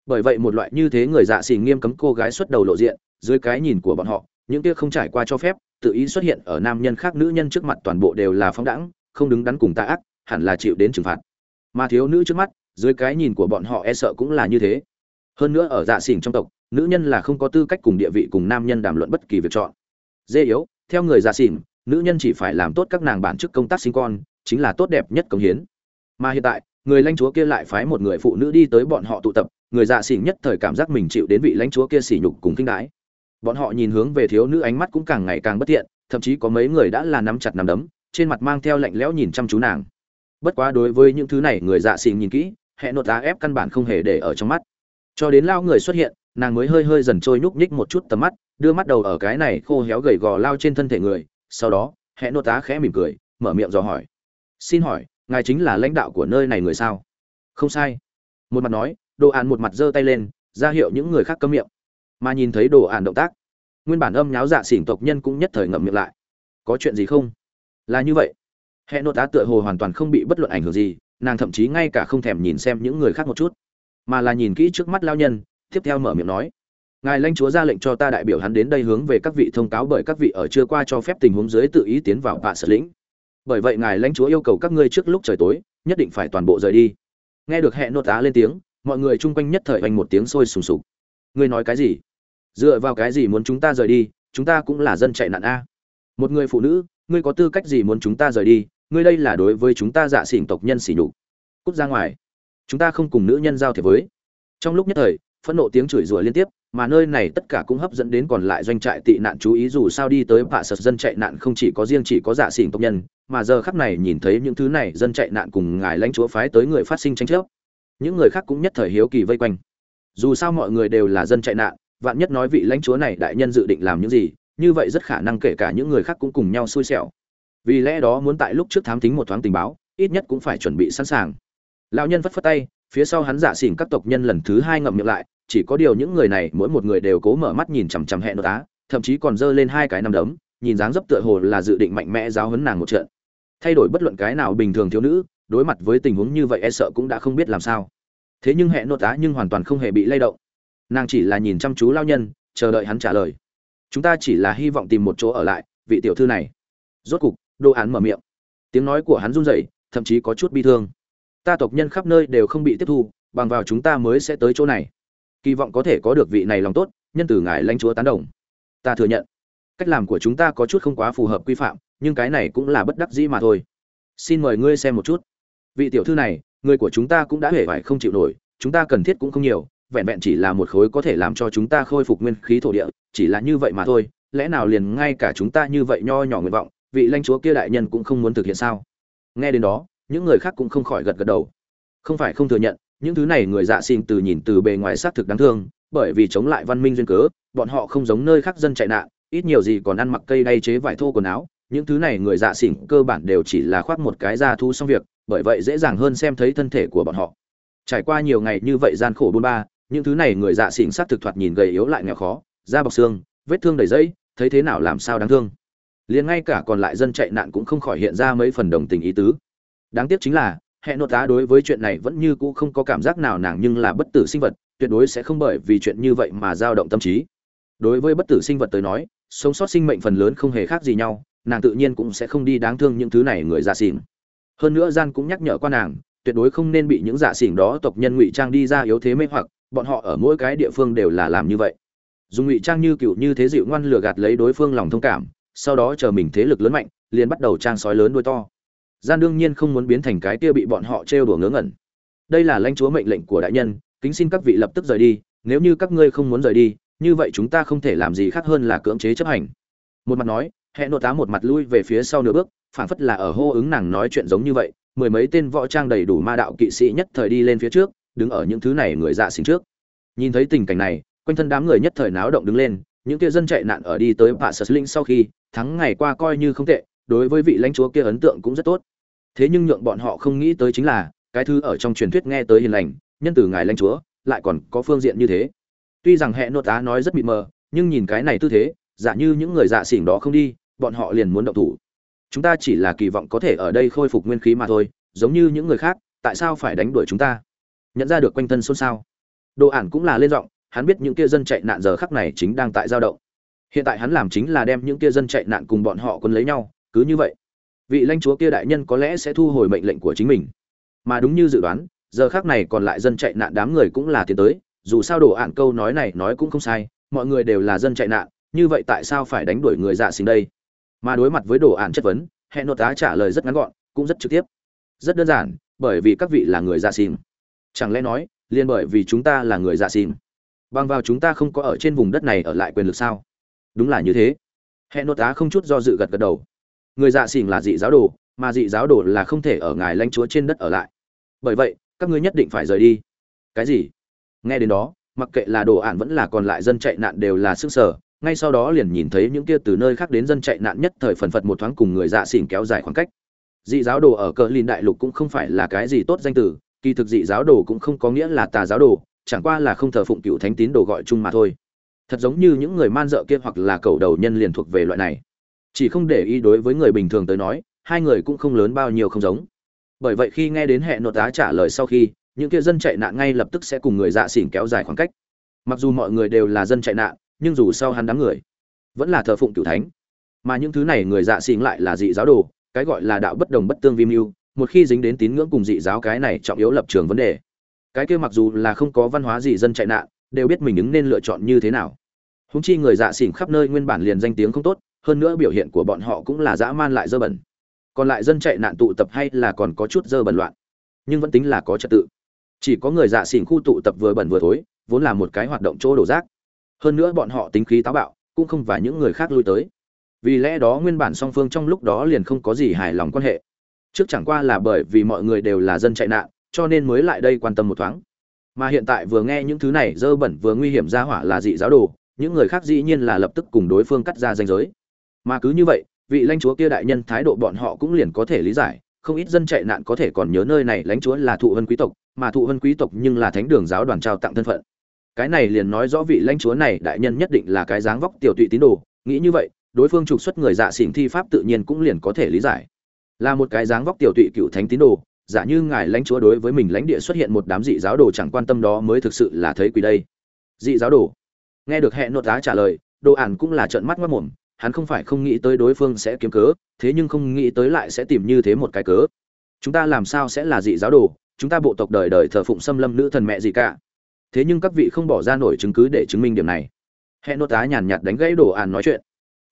Bởi vậy một loại như thế người dạ xỉn nghiêm cấm cô gái xuất đầu lộ diện, dưới cái nhìn của bọn họ, những kia không trải qua cho phép, tự ý xuất hiện ở nam nhân khác nữ nhân trước mặt toàn bộ đều là phóng đẳng không đứng đắn cùng tà ác, hẳn là chịu đến trừng phạt. Mà thiếu nữ trước mắt, dưới cái nhìn của bọn họ e sợ cũng là như thế. Hơn nữa ở dạ xỉn trong tộc, nữ nhân là không có tư cách cùng địa vị cùng nam nhân đàm luận bất kỳ việc chọn. Dê yếu, theo người dạ xỉn nữ nhân chỉ phải làm tốt các nàng bản chức công tác sinh con, chính là tốt đẹp nhất công hiến. Mà hiện tại, người lãnh chúa kia lại phái một người phụ nữ đi tới bọn họ tụ tập, người dạ xỉn nhất thời cảm giác mình chịu đến vị lãnh chúa kia sỉ nhục cùng kinh đái bọn họ nhìn hướng về thiếu nữ ánh mắt cũng càng ngày càng bất thiện, thậm chí có mấy người đã là nắm chặt nắm đấm, trên mặt mang theo lạnh lẽo nhìn chăm chú nàng. Bất quá đối với những thứ này, người dạ xỉn nhìn kỹ hệ nột á ép căn bản không hề để ở trong mắt. Cho đến lao người xuất hiện, nàng mới hơi hơi dần trôi nhúc nhích một chút tầm mắt, đưa mắt đầu ở cái này khô héo gầy gò lao trên thân thể người sau đó, hẹ nô tá khẽ mỉm cười, mở miệng dò hỏi. Xin hỏi, ngài chính là lãnh đạo của nơi này người sao? Không sai. Một mặt nói, đồ ạn một mặt giơ tay lên, ra hiệu những người khác cấm miệng. Mà nhìn thấy đồ ạn động tác, nguyên bản âm nháo dạ xỉn tộc nhân cũng nhất thời ngậm miệng lại. Có chuyện gì không? Là như vậy. Hệ nô tá tựa hồ hoàn toàn không bị bất luận ảnh hưởng gì, nàng thậm chí ngay cả không thèm nhìn xem những người khác một chút, mà là nhìn kỹ trước mắt lao nhân, tiếp theo mở miệng nói ngài lãnh chúa ra lệnh cho ta đại biểu hắn đến đây hướng về các vị thông cáo bởi các vị ở chưa qua cho phép tình huống dưới tự ý tiến vào bạ sở lĩnh. Bởi vậy ngài lãnh chúa yêu cầu các ngươi trước lúc trời tối, nhất định phải toàn bộ rời đi. Nghe được hẹn nốt á lên tiếng, mọi người chung quanh nhất thời oanh một tiếng sôi sùng sục. Ngươi nói cái gì? Dựa vào cái gì muốn chúng ta rời đi? Chúng ta cũng là dân chạy nạn a. Một người phụ nữ, ngươi có tư cách gì muốn chúng ta rời đi? Ngươi đây là đối với chúng ta dạ xỉn tộc nhân xỉ nhục. Cút ra ngoài. Chúng ta không cùng nữ nhân giao thiệp với. Trong lúc nhất thời phẫn nộ tiếng chửi rủa liên tiếp, mà nơi này tất cả cũng hấp dẫn đến còn lại doanh trại tị nạn chú ý dù sao đi tới bạ sật dân chạy nạn không chỉ có riêng chỉ có giả xỉn tộc nhân, mà giờ khắp này nhìn thấy những thứ này, dân chạy nạn cùng ngài lãnh chúa phái tới người phát sinh tranh chấp. Những người khác cũng nhất thời hiếu kỳ vây quanh. Dù sao mọi người đều là dân chạy nạn, vạn nhất nói vị lãnh chúa này đại nhân dự định làm những gì, như vậy rất khả năng kể cả những người khác cũng cùng nhau xui xẻo. Vì lẽ đó muốn tại lúc trước thám tính một thoáng tình báo, ít nhất cũng phải chuẩn bị sẵn sàng. Lão nhân phất phất tay phía sau hắn giả xỉn các tộc nhân lần thứ hai ngậm miệng lại, chỉ có điều những người này mỗi một người đều cố mở mắt nhìn chằm chằm hẹn nội tá, thậm chí còn giơ lên hai cái nằm đấm, nhìn dáng dấp tựa hồ là dự định mạnh mẽ giáo huấn nàng một trận. Thay đổi bất luận cái nào bình thường thiếu nữ, đối mặt với tình huống như vậy e sợ cũng đã không biết làm sao. Thế nhưng hẹn nội tá nhưng hoàn toàn không hề bị lay động. Nàng chỉ là nhìn chăm chú lao nhân, chờ đợi hắn trả lời. Chúng ta chỉ là hy vọng tìm một chỗ ở lại, vị tiểu thư này. Rốt cục, đồ án mở miệng. Tiếng nói của hắn run rẩy, thậm chí có chút bi thương ta tộc nhân khắp nơi đều không bị tiếp thu, bằng vào chúng ta mới sẽ tới chỗ này. Kỳ vọng có thể có được vị này lòng tốt, nhân từ ngài lãnh chúa tán đồng. Ta thừa nhận. Cách làm của chúng ta có chút không quá phù hợp quy phạm, nhưng cái này cũng là bất đắc dĩ mà thôi. Xin mời ngươi xem một chút. Vị tiểu thư này, người của chúng ta cũng đã hề phải không chịu nổi, chúng ta cần thiết cũng không nhiều, vẹn vẹn chỉ là một khối có thể làm cho chúng ta khôi phục nguyên khí thổ địa, chỉ là như vậy mà thôi, lẽ nào liền ngay cả chúng ta như vậy nho nhỏ nguyện vọng, vị lãnh chúa kia đại nhân cũng không muốn thực hiện sao? Nghe đến đó những người khác cũng không khỏi gật gật đầu. Không phải không thừa nhận, những thứ này người dạ xin từ nhìn từ bề ngoài xác thực đáng thương, bởi vì chống lại văn minh duyên cớ, bọn họ không giống nơi khác dân chạy nạn, ít nhiều gì còn ăn mặc cây đay chế vải thô quần áo, những thứ này người dạ xỉn cơ bản đều chỉ là khoác một cái da thu xong việc, bởi vậy dễ dàng hơn xem thấy thân thể của bọn họ. Trải qua nhiều ngày như vậy gian khổ bôn ba, những thứ này người dạ xỉn sắc thực thoạt nhìn gầy yếu lại nghèo khó, da bọc xương, vết thương đầy dẫy, thấy thế nào làm sao đáng thương. Liền ngay cả còn lại dân chạy nạn cũng không khỏi hiện ra mấy phần đồng tình ý tứ đáng tiếc chính là hệ nội tá đối với chuyện này vẫn như cũ không có cảm giác nào nàng nhưng là bất tử sinh vật, tuyệt đối sẽ không bởi vì chuyện như vậy mà dao động tâm trí. Đối với bất tử sinh vật tới nói, sống sót sinh mệnh phần lớn không hề khác gì nhau, nàng tự nhiên cũng sẽ không đi đáng thương những thứ này người giả xỉn. Hơn nữa gian cũng nhắc nhở qua nàng, tuyệt đối không nên bị những giả xỉn đó tộc nhân ngụy trang đi ra yếu thế mê hoặc, bọn họ ở mỗi cái địa phương đều là làm như vậy. Dùng ngụy trang như cựu như thế dịu ngoan lừa gạt lấy đối phương lòng thông cảm, sau đó chờ mình thế lực lớn mạnh, liền bắt đầu trang sói lớn đuôi to gian đương nhiên không muốn biến thành cái kia bị bọn họ trêu đùa ngớ ngẩn. Đây là lãnh chúa mệnh lệnh của đại nhân kính xin các vị lập tức rời đi nếu như các ngươi không muốn rời đi như vậy chúng ta không thể làm gì khác hơn là cưỡng chế chấp hành. Một mặt nói hệ nội tá một mặt lui về phía sau nửa bước phảng phất là ở hô ứng nàng nói chuyện giống như vậy mười mấy tên võ trang đầy đủ ma đạo kỵ sĩ nhất thời đi lên phía trước đứng ở những thứ này người dạ xin trước. Nhìn thấy tình cảnh này quanh thân đám người nhất thời náo động đứng lên những kia dân chạy nạn ở đi tới Pạ Sở Linh sau khi thắng ngày qua coi như không tệ, đối với vị lãnh chúa kia ấn tượng cũng rất tốt. Thế nhưng nhượng bọn họ không nghĩ tới chính là, cái thứ ở trong truyền thuyết nghe tới hiền lành, nhân từ ngài lãnh chúa, lại còn có phương diện như thế. Tuy rằng hệ nội tá nói rất mịt mờ, nhưng nhìn cái này tư thế, giả như những người dạ xỉn đó không đi, bọn họ liền muốn động thủ. Chúng ta chỉ là kỳ vọng có thể ở đây khôi phục nguyên khí mà thôi, giống như những người khác, tại sao phải đánh đuổi chúng ta? Nhận ra được quanh thân xôn xao. Đồ ản cũng là lên giọng, hắn biết những kia dân chạy nạn giờ khắc này chính đang tại giao động. Hiện tại hắn làm chính là đem những kia dân chạy nạn cùng bọn họ quân lấy nhau, cứ như vậy, vị lãnh chúa kia đại nhân có lẽ sẽ thu hồi mệnh lệnh của chính mình. Mà đúng như dự đoán, giờ khắc này còn lại dân chạy nạn đám người cũng là tiến tới, dù sao đồ ạn câu nói này nói cũng không sai, mọi người đều là dân chạy nạn, như vậy tại sao phải đánh đuổi người dạ sinh đây? Mà đối mặt với đồ ạn chất vấn, hẹn nốt tá trả lời rất ngắn gọn, cũng rất trực tiếp. Rất đơn giản, bởi vì các vị là người dạ sinh. Chẳng lẽ nói, liền bởi vì chúng ta là người dạ sinh bằng vào chúng ta không có ở trên vùng đất này ở lại quyền lực sao đúng là như thế hẹn nốt á không chút do dự gật gật đầu người dạ xỉn là dị giáo đồ, mà dị giáo đồ là không thể ở ngài lãnh chúa trên đất ở lại. Bởi vậy, các ngươi nhất định phải rời đi. Cái gì? Nghe đến đó, mặc kệ là đồ ạn vẫn là còn lại dân chạy nạn đều là sức sở. Ngay sau đó liền nhìn thấy những kia từ nơi khác đến dân chạy nạn nhất thời phần phật một thoáng cùng người dạ xỉn kéo dài khoảng cách. Dị giáo đồ ở cờ lìn đại lục cũng không phải là cái gì tốt danh từ, kỳ thực dị giáo đồ cũng không có nghĩa là tà giáo đồ, chẳng qua là không thờ phụng cựu thánh tín đồ gọi chung mà thôi. Thật giống như những người man dợ kia hoặc là cầu đầu nhân liền thuộc về loại này chỉ không để ý đối với người bình thường tới nói, hai người cũng không lớn bao nhiêu không giống. Bởi vậy khi nghe đến hệ nội tá trả lời sau khi, những kia dân chạy nạn ngay lập tức sẽ cùng người dạ xỉn kéo dài khoảng cách. Mặc dù mọi người đều là dân chạy nạn, nhưng dù sau hắn đám người vẫn là thờ phụng cửu thánh. Mà những thứ này người dạ xỉn lại là dị giáo đồ, cái gọi là đạo bất đồng bất tương vi mưu, một khi dính đến tín ngưỡng cùng dị giáo cái này trọng yếu lập trường vấn đề. Cái kia mặc dù là không có văn hóa gì dân chạy nạn, đều biết mình ứng nên lựa chọn như thế nào. Húng chi người dạ xỉn khắp nơi nguyên bản liền danh tiếng không tốt hơn nữa biểu hiện của bọn họ cũng là dã man lại dơ bẩn. Còn lại dân chạy nạn tụ tập hay là còn có chút dơ bẩn loạn? Nhưng vẫn tính là có trật tự. Chỉ có người dạ xỉn khu tụ tập vừa bẩn vừa thối, vốn là một cái hoạt động chỗ đổ rác. Hơn nữa bọn họ tính khí táo bạo, cũng không phải những người khác lui tới. Vì lẽ đó nguyên bản song phương trong lúc đó liền không có gì hài lòng quan hệ. Trước chẳng qua là bởi vì mọi người đều là dân chạy nạn, cho nên mới lại đây quan tâm một thoáng. Mà hiện tại vừa nghe những thứ này dơ bẩn vừa nguy hiểm ra hỏa là dị giáo đồ, những người khác dĩ nhiên là lập tức cùng đối phương cắt ra danh giới mà cứ như vậy, vị lãnh chúa kia đại nhân thái độ bọn họ cũng liền có thể lý giải, không ít dân chạy nạn có thể còn nhớ nơi này lãnh chúa là thụ vân quý tộc, mà thụ vân quý tộc nhưng là thánh đường giáo đoàn trao tặng thân phận. Cái này liền nói rõ vị lãnh chúa này đại nhân nhất định là cái dáng vóc tiểu tụy tín đồ, nghĩ như vậy, đối phương trục xuất người dạ xỉn thi pháp tự nhiên cũng liền có thể lý giải. Là một cái dáng vóc tiểu tụy cựu thánh tín đồ, giả như ngài lãnh chúa đối với mình lãnh địa xuất hiện một đám dị giáo đồ chẳng quan tâm đó mới thực sự là thấy quỷ đây. Dị giáo đồ. Nghe được hệ nội tá trả lời, đồ ản cũng là trợn mắt mất mồm hắn không phải không nghĩ tới đối phương sẽ kiếm cớ, thế nhưng không nghĩ tới lại sẽ tìm như thế một cái cớ. Chúng ta làm sao sẽ là dị giáo đồ, chúng ta bộ tộc đời đời thờ phụng xâm lâm nữ thần mẹ gì cả. Thế nhưng các vị không bỏ ra nổi chứng cứ để chứng minh điểm này. Hẹn nốt tá nhàn nhạt đánh gãy đồ ản nói chuyện.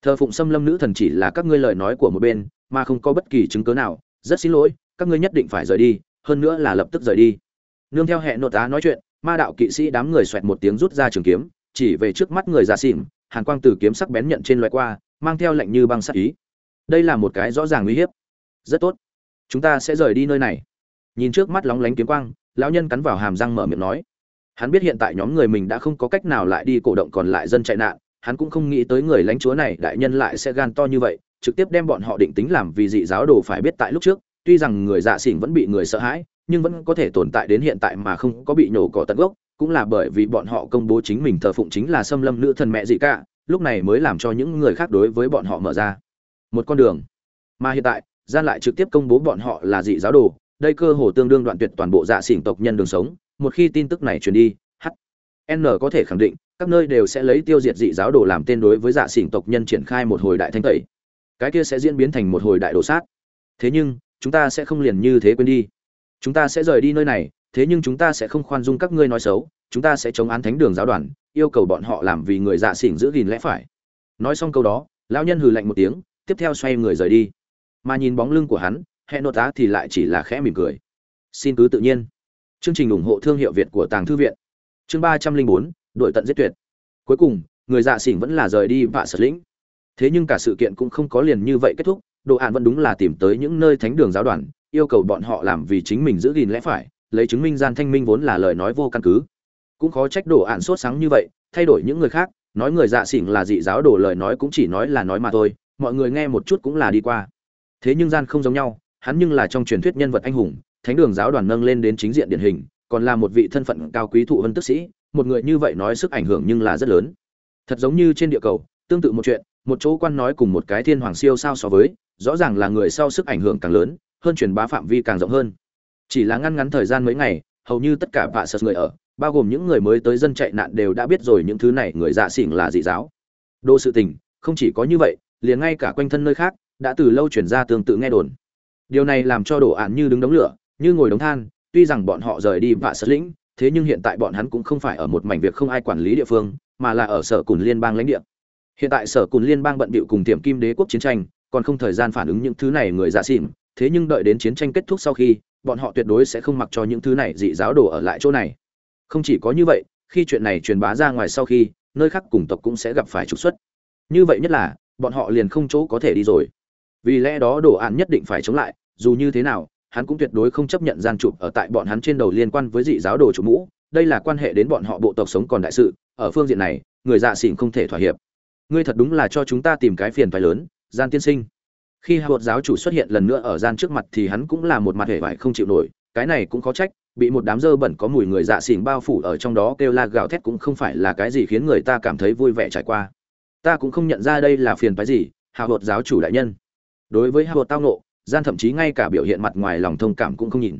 Thờ phụng xâm lâm nữ thần chỉ là các ngươi lời nói của một bên, mà không có bất kỳ chứng cứ nào. Rất xin lỗi, các ngươi nhất định phải rời đi, hơn nữa là lập tức rời đi. Nương theo hẹn nốt tá nói chuyện, ma đạo kỵ sĩ đám người xoẹt một tiếng rút ra trường kiếm, chỉ về trước mắt người già xỉn hàn quang từ kiếm sắc bén nhận trên loại qua, mang theo lệnh như băng sắc ý. Đây là một cái rõ ràng uy hiếp. Rất tốt. Chúng ta sẽ rời đi nơi này. Nhìn trước mắt lóng lánh kiếm quang, lão nhân cắn vào hàm răng mở miệng nói. Hắn biết hiện tại nhóm người mình đã không có cách nào lại đi, cổ động còn lại dân chạy nạn. Hắn cũng không nghĩ tới người lãnh chúa này, đại nhân lại sẽ gan to như vậy, trực tiếp đem bọn họ định tính làm vì dị giáo đồ phải biết tại lúc trước. Tuy rằng người dạ xỉn vẫn bị người sợ hãi, nhưng vẫn có thể tồn tại đến hiện tại mà không có bị nhổ cỏ tận gốc cũng là bởi vì bọn họ công bố chính mình thờ phụng chính là xâm lâm nữ thần mẹ dị cả, lúc này mới làm cho những người khác đối với bọn họ mở ra. Một con đường. Mà hiện tại, gian lại trực tiếp công bố bọn họ là dị giáo đồ, đây cơ hồ tương đương đoạn tuyệt toàn bộ dạ xỉn tộc nhân đường sống. Một khi tin tức này truyền đi hn n có thể khẳng định, các nơi đều sẽ lấy tiêu diệt dị giáo đồ làm tên đối với dạ xỉn tộc nhân triển khai một hồi đại thanh tẩy. Cái kia sẽ diễn biến thành một hồi đại đồ sát. Thế nhưng, chúng ta sẽ không liền như thế quên đi. Chúng ta sẽ rời đi nơi này thế nhưng chúng ta sẽ không khoan dung các ngươi nói xấu, chúng ta sẽ chống án thánh đường giáo đoàn, yêu cầu bọn họ làm vì người dạ xỉn giữ gìn lẽ phải. Nói xong câu đó, lão nhân hừ lạnh một tiếng, tiếp theo xoay người rời đi. Mà nhìn bóng lưng của hắn hệ nội tá thì lại chỉ là khẽ mỉm cười. Xin cứ tự nhiên. Chương trình ủng hộ thương hiệu việt của tàng thư viện. Chương ba trăm linh bốn đội tận giết tuyệt. Cuối cùng, người dạ xỉn vẫn là rời đi vạ sật lĩnh. Thế nhưng cả sự kiện cũng không có liền như vậy kết thúc, đồ hạn vẫn đúng là tìm tới những nơi thánh đường giáo đoàn, yêu cầu bọn họ làm vì chính mình giữ gìn lẽ phải lấy chứng minh gian thanh minh vốn là lời nói vô căn cứ. Cũng khó trách đồ ạn sốt sáng như vậy, thay đổi những người khác, nói người dạ xỉn là dị giáo đồ lời nói cũng chỉ nói là nói mà thôi, mọi người nghe một chút cũng là đi qua. Thế nhưng gian không giống nhau, hắn nhưng là trong truyền thuyết nhân vật anh hùng, thánh đường giáo đoàn nâng lên đến chính diện điển hình, còn là một vị thân phận cao quý thụ vân tức sĩ, một người như vậy nói sức ảnh hưởng nhưng là rất lớn. Thật giống như trên địa cầu, tương tự một chuyện, một chỗ quan nói cùng một cái thiên hoàng siêu sao so với, rõ ràng là người sau sức ảnh hưởng càng lớn, hơn truyền bá phạm vi càng rộng hơn chỉ là ngăn ngắn thời gian mấy ngày, hầu như tất cả vạ sật người ở, bao gồm những người mới tới dân chạy nạn đều đã biết rồi những thứ này người dạ xỉn là dị giáo. Đô sự tình, không chỉ có như vậy, liền ngay cả quanh thân nơi khác, đã từ lâu chuyển ra tương tự nghe đồn. Điều này làm cho đồ án như đứng đống lửa, như ngồi đống than, tuy rằng bọn họ rời đi vạ sật lĩnh, thế nhưng hiện tại bọn hắn cũng không phải ở một mảnh việc không ai quản lý địa phương, mà là ở sở cùn liên bang lãnh địa. Hiện tại sở cùn liên bang bận bịu cùng tiệm kim đế quốc chiến tranh, còn không thời gian phản ứng những thứ này người dạ xỉn thế nhưng đợi đến chiến tranh kết thúc sau khi, bọn họ tuyệt đối sẽ không mặc cho những thứ này dị giáo đồ ở lại chỗ này. Không chỉ có như vậy, khi chuyện này truyền bá ra ngoài sau khi, nơi khác cùng tộc cũng sẽ gặp phải trục xuất. Như vậy nhất là, bọn họ liền không chỗ có thể đi rồi. Vì lẽ đó đồ án nhất định phải chống lại, dù như thế nào, hắn cũng tuyệt đối không chấp nhận gian chụp ở tại bọn hắn trên đầu liên quan với dị giáo đồ chủ mũ. Đây là quan hệ đến bọn họ bộ tộc sống còn đại sự, ở phương diện này, người dạ xỉn không thể thỏa hiệp. Ngươi thật đúng là cho chúng ta tìm cái phiền phải lớn gian tiên sinh khi hạ giáo chủ xuất hiện lần nữa ở gian trước mặt thì hắn cũng là một mặt hề vải không chịu nổi, cái này cũng có trách, bị một đám dơ bẩn có mùi người dạ xỉn bao phủ ở trong đó kêu la gào thét cũng không phải là cái gì khiến người ta cảm thấy vui vẻ trải qua. Ta cũng không nhận ra đây là phiền phái gì hạ hột giáo chủ đại nhân. Đối với hạ hột tao nộ gian thậm chí ngay cả biểu hiện mặt ngoài lòng thông cảm cũng không nhìn.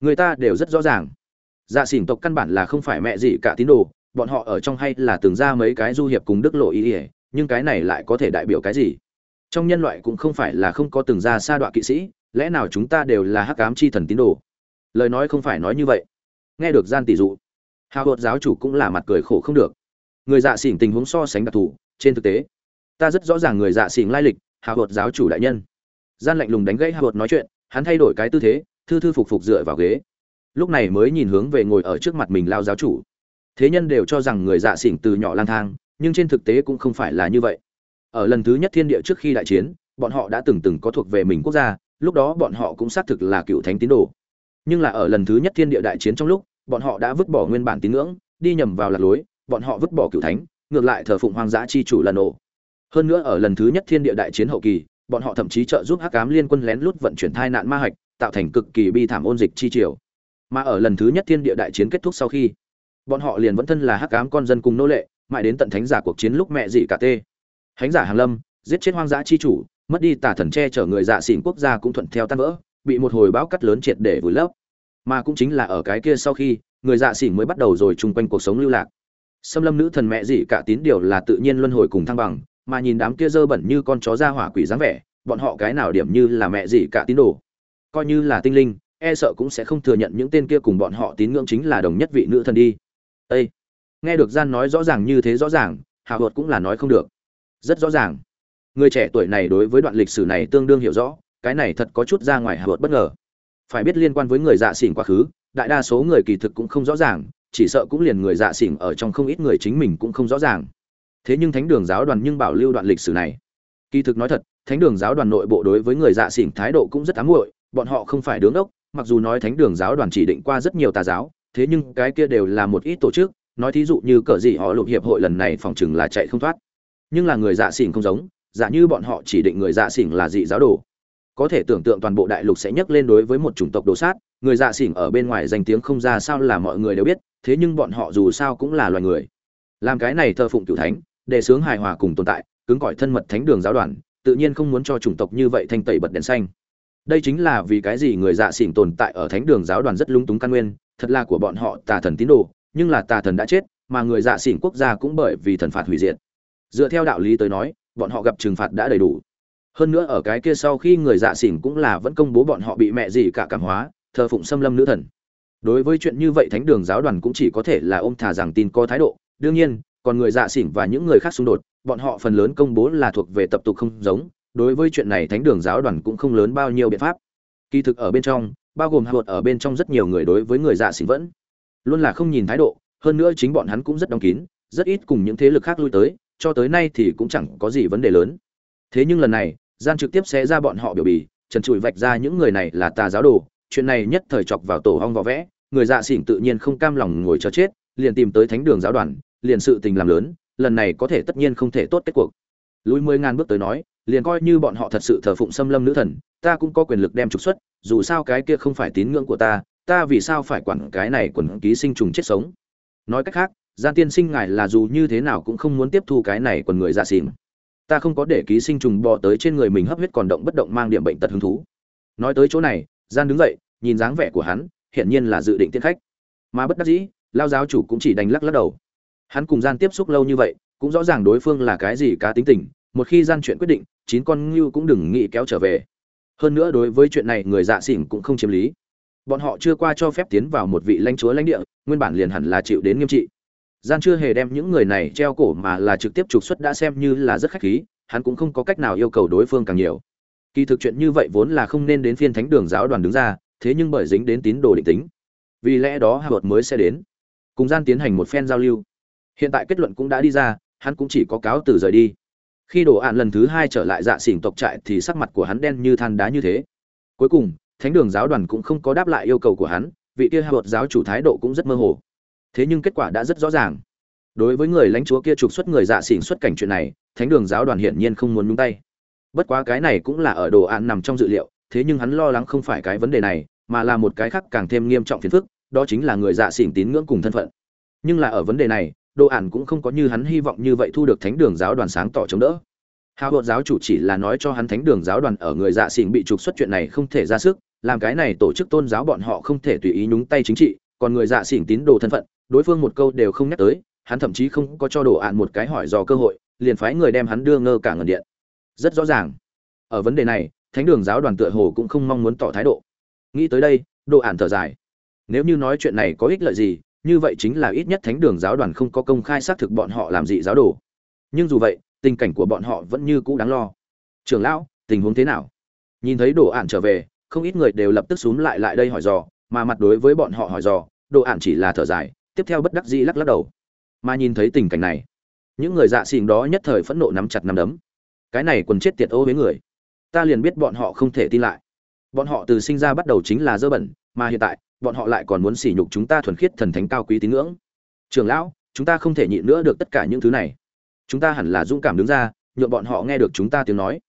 Người ta đều rất rõ ràng. Dạ xỉn tộc căn bản là không phải mẹ gì cả tín đồ, bọn họ ở trong hay là từng ra mấy cái du hiệp cùng đức lộ ý ỉa nhưng cái này lại có thể đại biểu cái gì? Trong nhân loại cũng không phải là không có từng ra sa đọa kỵ sĩ, lẽ nào chúng ta đều là hắc ám chi thần tín đồ? Lời nói không phải nói như vậy. Nghe được gian tỷ dụ, hào hột giáo chủ cũng là mặt cười khổ không được. Người dạ xỉn tình huống so sánh đặc thù, trên thực tế, ta rất rõ ràng người dạ xỉn lai lịch, hào hột giáo chủ đại nhân. Gian lạnh lùng đánh gãy hào hột nói chuyện, hắn thay đổi cái tư thế, thư thư phục phục dựa vào ghế. Lúc này mới nhìn hướng về ngồi ở trước mặt mình lao giáo chủ. Thế nhân đều cho rằng người dạ xỉn từ nhỏ lang thang, nhưng trên thực tế cũng không phải là như vậy ở lần thứ nhất thiên địa trước khi đại chiến, bọn họ đã từng từng có thuộc về mình quốc gia, lúc đó bọn họ cũng xác thực là cựu thánh tín đồ. Nhưng là ở lần thứ nhất thiên địa đại chiến trong lúc, bọn họ đã vứt bỏ nguyên bản tín ngưỡng, đi nhầm vào lạc lối, bọn họ vứt bỏ cựu thánh, ngược lại thờ phụng hoang dã chi chủ lần ổ hơn nữa ở lần thứ nhất thiên địa đại chiến hậu kỳ, bọn họ thậm chí trợ giúp hắc ám liên quân lén lút vận chuyển thai nạn ma hạch, tạo thành cực kỳ bi thảm ôn dịch chi triều. Mà ở lần thứ nhất thiên địa đại chiến kết thúc sau khi, bọn họ liền vẫn thân là hắc ám con dân cùng nô lệ, mãi đến tận thánh giả cuộc chiến lúc mẹ dị cả tê hánh giả hàng lâm, giết chết hoang dã chi chủ, mất đi tà thần che chở người dạ xỉn quốc gia cũng thuận theo tan vỡ, bị một hồi bão cắt lớn triệt để vùi lấp. Mà cũng chính là ở cái kia sau khi, người dạ xỉn mới bắt đầu rồi chung quanh cuộc sống lưu lạc. Xâm lâm nữ thần mẹ gì cả tín điều là tự nhiên luân hồi cùng thăng bằng, mà nhìn đám kia dơ bẩn như con chó ra hỏa quỷ dáng vẻ, bọn họ cái nào điểm như là mẹ gì cả tín đồ. Coi như là tinh linh e sợ cũng sẽ không thừa nhận những tên kia cùng bọn họ tín ngưỡng chính là đồng nhất vị nữ thần đi. Ê! nghe được gian nói rõ ràng như thế rõ ràng hào hột cũng là nói không được rất rõ ràng. Người trẻ tuổi này đối với đoạn lịch sử này tương đương hiểu rõ, cái này thật có chút ra ngoài hào vợt bất ngờ. Phải biết liên quan với người dạ xỉn quá khứ, đại đa số người kỳ thực cũng không rõ ràng, chỉ sợ cũng liền người dạ xỉn ở trong không ít người chính mình cũng không rõ ràng. Thế nhưng thánh đường giáo đoàn nhưng bảo lưu đoạn lịch sử này. Kỳ thực nói thật, thánh đường giáo đoàn nội bộ đối với người dạ xỉn thái độ cũng rất ám muội, bọn họ không phải đứng đốc mặc dù nói thánh đường giáo đoàn chỉ định qua rất nhiều tà giáo, thế nhưng cái kia đều là một ít tổ chức, nói thí dụ như cờ gì họ lục hiệp hội lần này phòng chừng là chạy không thoát nhưng là người dạ xỉn không giống, giả như bọn họ chỉ định người dạ xỉn là dị giáo đồ. Có thể tưởng tượng toàn bộ đại lục sẽ nhấc lên đối với một chủng tộc đồ sát, người dạ xỉn ở bên ngoài danh tiếng không ra sao là mọi người đều biết, thế nhưng bọn họ dù sao cũng là loài người. Làm cái này thờ phụng cửu thánh, để sướng hài hòa cùng tồn tại, cứng cỏi thân mật thánh đường giáo đoàn, tự nhiên không muốn cho chủng tộc như vậy thanh tẩy bật đèn xanh. Đây chính là vì cái gì người dạ xỉn tồn tại ở thánh đường giáo đoàn rất lung túng căn nguyên, thật là của bọn họ tà thần tín đồ, nhưng là tà thần đã chết, mà người dạ xỉn quốc gia cũng bởi vì thần phạt hủy diệt dựa theo đạo lý tới nói, bọn họ gặp trừng phạt đã đầy đủ. Hơn nữa ở cái kia sau khi người dạ xỉn cũng là vẫn công bố bọn họ bị mẹ gì cả cảm hóa, thờ phụng xâm lâm nữ thần. Đối với chuyện như vậy thánh đường giáo đoàn cũng chỉ có thể là ôm thả rằng tin có thái độ. Đương nhiên, còn người dạ xỉn và những người khác xung đột, bọn họ phần lớn công bố là thuộc về tập tục không giống. Đối với chuyện này thánh đường giáo đoàn cũng không lớn bao nhiêu biện pháp. Kỳ thực ở bên trong, bao gồm hạ ở bên trong rất nhiều người đối với người dạ xỉn vẫn luôn là không nhìn thái độ. Hơn nữa chính bọn hắn cũng rất đóng kín, rất ít cùng những thế lực khác lui tới cho tới nay thì cũng chẳng có gì vấn đề lớn. Thế nhưng lần này gian trực tiếp sẽ ra bọn họ biểu bì, trần trụi vạch ra những người này là tà giáo đồ, chuyện này nhất thời chọc vào tổ hong võ vẽ, người dạ xỉn tự nhiên không cam lòng ngồi chờ chết, liền tìm tới thánh đường giáo đoàn, liền sự tình làm lớn, lần này có thể tất nhiên không thể tốt kết cuộc. Lùi mười ngàn bước tới nói, liền coi như bọn họ thật sự thờ phụng xâm lâm nữ thần, ta cũng có quyền lực đem trục xuất, dù sao cái kia không phải tín ngưỡng của ta ta vì sao phải quản cái này quần ký sinh trùng chết sống? Nói cách khác gian tiên sinh ngài là dù như thế nào cũng không muốn tiếp thu cái này còn người dạ xỉn. Ta không có để ký sinh trùng bò tới trên người mình hấp huyết còn động bất động mang điểm bệnh tật hứng thú. Nói tới chỗ này, gian đứng dậy, nhìn dáng vẻ của hắn, hiển nhiên là dự định tiên khách. Mà bất đắc dĩ, lao giáo chủ cũng chỉ đành lắc lắc đầu. Hắn cùng gian tiếp xúc lâu như vậy, cũng rõ ràng đối phương là cái gì cá tính tình, một khi gian chuyện quyết định, chín con ngưu cũng đừng nghĩ kéo trở về. Hơn nữa đối với chuyện này người dạ xỉn cũng không chiếm lý. Bọn họ chưa qua cho phép tiến vào một vị lãnh chúa lãnh địa, nguyên bản liền hẳn là chịu đến nghiêm trị gian chưa hề đem những người này treo cổ mà là trực tiếp trục xuất đã xem như là rất khách khí, hắn cũng không có cách nào yêu cầu đối phương càng nhiều. Kỳ thực chuyện như vậy vốn là không nên đến phiên thánh đường giáo đoàn đứng ra, thế nhưng bởi dính đến tín đồ định tính. Vì lẽ đó hạ luật mới sẽ đến, cùng gian tiến hành một phen giao lưu. Hiện tại kết luận cũng đã đi ra, hắn cũng chỉ có cáo từ rời đi. Khi đồ ạn lần thứ hai trở lại dạ xỉn tộc trại thì sắc mặt của hắn đen như than đá như thế. Cuối cùng, thánh đường giáo đoàn cũng không có đáp lại yêu cầu của hắn, vị kia hạ luật giáo chủ thái độ cũng rất mơ hồ thế nhưng kết quả đã rất rõ ràng. Đối với người lãnh chúa kia trục xuất người dạ xỉn xuất cảnh chuyện này, thánh đường giáo đoàn hiển nhiên không muốn nhúng tay. Bất quá cái này cũng là ở đồ án nằm trong dự liệu, thế nhưng hắn lo lắng không phải cái vấn đề này, mà là một cái khác càng thêm nghiêm trọng phiền phức, đó chính là người dạ xỉn tín ngưỡng cùng thân phận. Nhưng là ở vấn đề này, đồ án cũng không có như hắn hy vọng như vậy thu được thánh đường giáo đoàn sáng tỏ chống đỡ. Hào bột giáo chủ chỉ là nói cho hắn thánh đường giáo đoàn ở người dạ xỉn bị trục xuất chuyện này không thể ra sức, làm cái này tổ chức tôn giáo bọn họ không thể tùy ý nhúng tay chính trị, còn người dạ xỉn tín đồ thân phận đối phương một câu đều không nhắc tới, hắn thậm chí không có cho đồ ạn một cái hỏi dò cơ hội, liền phái người đem hắn đưa ngơ cả ngần điện. Rất rõ ràng. Ở vấn đề này, thánh đường giáo đoàn tựa hồ cũng không mong muốn tỏ thái độ. Nghĩ tới đây, đồ ạn thở dài. Nếu như nói chuyện này có ích lợi gì, như vậy chính là ít nhất thánh đường giáo đoàn không có công khai xác thực bọn họ làm gì giáo đồ. Nhưng dù vậy, tình cảnh của bọn họ vẫn như cũ đáng lo. Trưởng lão, tình huống thế nào? Nhìn thấy đồ ạn trở về, không ít người đều lập tức xúm lại lại đây hỏi dò, mà mặt đối với bọn họ hỏi dò, đồ ạn chỉ là thở dài tiếp theo bất đắc dĩ lắc lắc đầu. Mà nhìn thấy tình cảnh này, những người dạ xỉn đó nhất thời phẫn nộ nắm chặt nắm đấm. Cái này quần chết tiệt ô với người. Ta liền biết bọn họ không thể tin lại. Bọn họ từ sinh ra bắt đầu chính là dơ bẩn, mà hiện tại, bọn họ lại còn muốn sỉ nhục chúng ta thuần khiết thần thánh cao quý tín ngưỡng. Trường lão, chúng ta không thể nhịn nữa được tất cả những thứ này. Chúng ta hẳn là dũng cảm đứng ra, nhượng bọn họ nghe được chúng ta tiếng nói.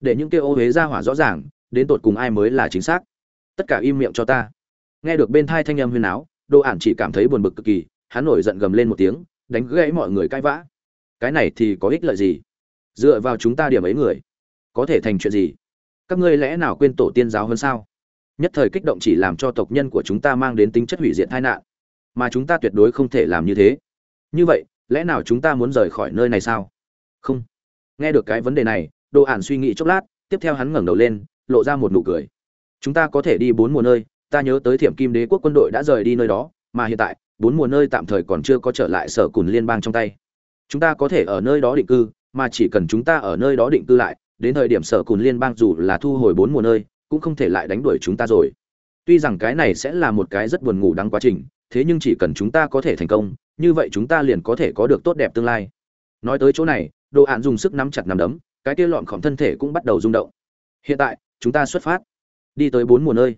Để những kêu ô huế ra hỏa rõ ràng, đến tột cùng ai mới là chính xác. Tất cả im miệng cho ta. Nghe được bên thai thanh âm huyên áo đồ ản chỉ cảm thấy buồn bực cực kỳ, hắn nổi giận gầm lên một tiếng, đánh gãy mọi người cãi vã. Cái này thì có ích lợi gì? Dựa vào chúng ta điểm ấy người, có thể thành chuyện gì? Các ngươi lẽ nào quên tổ tiên giáo hơn sao? Nhất thời kích động chỉ làm cho tộc nhân của chúng ta mang đến tính chất hủy diệt tai nạn. Mà chúng ta tuyệt đối không thể làm như thế. Như vậy, lẽ nào chúng ta muốn rời khỏi nơi này sao? Không. Nghe được cái vấn đề này, đồ ản suy nghĩ chốc lát, tiếp theo hắn ngẩng đầu lên, lộ ra một nụ cười. Chúng ta có thể đi bốn mùa nơi ta nhớ tới thiểm kim đế quốc quân đội đã rời đi nơi đó, mà hiện tại, bốn mùa nơi tạm thời còn chưa có trở lại sở cùn liên bang trong tay. Chúng ta có thể ở nơi đó định cư, mà chỉ cần chúng ta ở nơi đó định cư lại, đến thời điểm sở cùn liên bang dù là thu hồi bốn mùa nơi, cũng không thể lại đánh đuổi chúng ta rồi. Tuy rằng cái này sẽ là một cái rất buồn ngủ đắng quá trình, thế nhưng chỉ cần chúng ta có thể thành công, như vậy chúng ta liền có thể có được tốt đẹp tương lai. Nói tới chỗ này, đồ hạn dùng sức nắm chặt nắm đấm, cái kia lọn khỏm thân thể cũng bắt đầu rung động. Hiện tại, chúng ta xuất phát. Đi tới bốn mùa nơi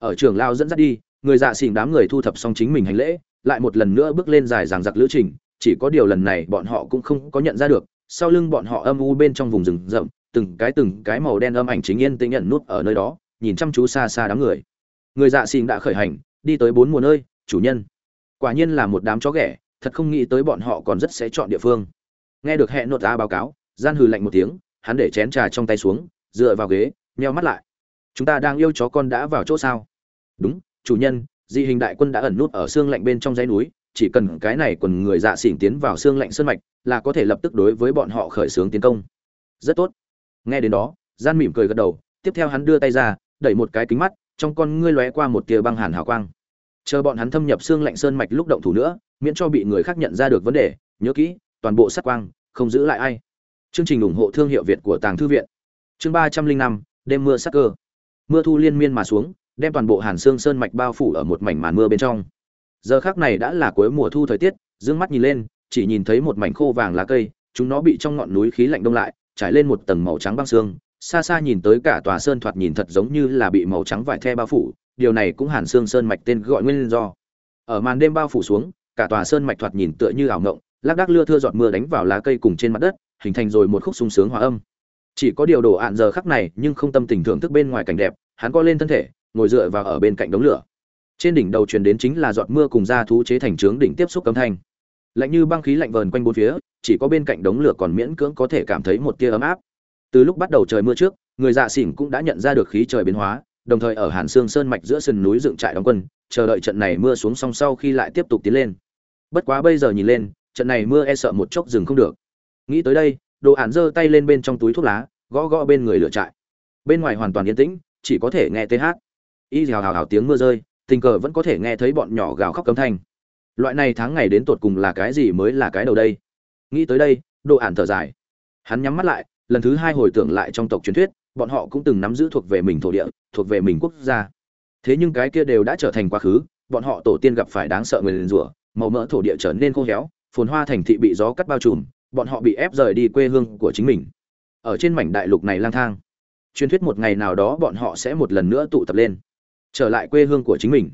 ở trường lao dẫn dắt đi, người dạ xỉn đám người thu thập xong chính mình hành lễ, lại một lần nữa bước lên dài ràng giặc lữ trình, chỉ có điều lần này bọn họ cũng không có nhận ra được, sau lưng bọn họ âm u bên trong vùng rừng rậm, từng cái từng cái màu đen âm ảnh chính yên tĩnh nhận nút ở nơi đó, nhìn chăm chú xa xa đám người. Người dạ xỉn đã khởi hành, đi tới bốn mùa nơi, chủ nhân. Quả nhiên là một đám chó ghẻ, thật không nghĩ tới bọn họ còn rất sẽ chọn địa phương. Nghe được hẹn nốt ra báo cáo, gian hừ lạnh một tiếng, hắn để chén trà trong tay xuống, dựa vào ghế nheo mắt lại. Chúng ta đang yêu chó con đã vào chỗ sao? Đúng, chủ nhân di hình đại quân đã ẩn nút ở xương lạnh bên trong dãy núi, chỉ cần cái này quần người dạ xỉn tiến vào xương lạnh sơn mạch là có thể lập tức đối với bọn họ khởi xướng tiến công. Rất tốt. Nghe đến đó, gian mỉm cười gật đầu, tiếp theo hắn đưa tay ra, đẩy một cái kính mắt, trong con ngươi lóe qua một tia băng hàn hào quang. Chờ bọn hắn thâm nhập xương lạnh sơn mạch lúc động thủ nữa, miễn cho bị người khác nhận ra được vấn đề, nhớ kỹ, toàn bộ sát quang, không giữ lại ai. Chương trình ủng hộ thương hiệu việt của tàng thư viện. Chương ba trăm linh năm, đêm mưa sắc cơ. Mưa thu liên miên mà xuống đem toàn bộ hàn xương sơn mạch bao phủ ở một mảnh màn mưa bên trong. Giờ khắc này đã là cuối mùa thu thời tiết Dương mắt nhìn lên chỉ nhìn thấy một mảnh khô vàng lá cây chúng nó bị trong ngọn núi khí lạnh đông lại trải lên một tầng màu trắng băng sương, xa xa nhìn tới cả tòa sơn thoạt nhìn thật giống như là bị màu trắng vải the bao phủ điều này cũng hàn xương sơn mạch tên gọi nguyên do. Ở màn đêm bao phủ xuống cả tòa sơn mạch thoạt nhìn tựa như ảo ngộng lác đác lưa thưa giọt mưa đánh vào lá cây cùng trên mặt đất hình thành rồi một khúc sung sướng hòa âm. Chỉ có điều đồ ạn giờ khắc này nhưng không tâm tình thưởng thức bên ngoài cảnh đẹp hắn co lên thân thể ngồi dựa vào ở bên cạnh đống lửa. Trên đỉnh đầu truyền đến chính là giọt mưa cùng da thú chế thành trướng đỉnh tiếp xúc cấm thanh. Lạnh như băng khí lạnh vờn quanh bốn phía, chỉ có bên cạnh đống lửa còn miễn cưỡng có thể cảm thấy một tia ấm áp. Từ lúc bắt đầu trời mưa trước, người dạ xỉn cũng đã nhận ra được khí trời biến hóa, đồng thời ở hàn sương sơn mạch giữa sườn núi dựng trại đóng quân, chờ đợi trận này mưa xuống xong sau khi lại tiếp tục tiến lên. Bất quá bây giờ nhìn lên, trận này mưa e sợ một chốc dừng không được. Nghĩ tới đây, đồ ản giơ tay lên bên trong túi thuốc lá, gõ gõ bên người lửa trại. Bên ngoài hoàn toàn yên tĩnh, chỉ có thể nghe th y hào hào hào tiếng mưa rơi, tình cờ vẫn có thể nghe thấy bọn nhỏ gào khóc cấm thanh. Loại này tháng ngày đến tột cùng là cái gì mới là cái đầu đây? Nghĩ tới đây đồ ản thở dài. Hắn nhắm mắt lại, lần thứ hai hồi tưởng lại trong tộc truyền thuyết, bọn họ cũng từng nắm giữ thuộc về mình thổ địa, thuộc về mình quốc gia. Thế nhưng cái kia đều đã trở thành quá khứ, bọn họ tổ tiên gặp phải đáng sợ người liền rủa, màu mỡ thổ địa trở nên khô héo, phồn hoa thành thị bị gió cắt bao trùm, bọn họ bị ép rời đi quê hương của chính mình. Ở trên mảnh đại lục này lang thang, truyền thuyết một ngày nào đó bọn họ sẽ một lần nữa tụ tập lên trở lại quê hương của chính mình.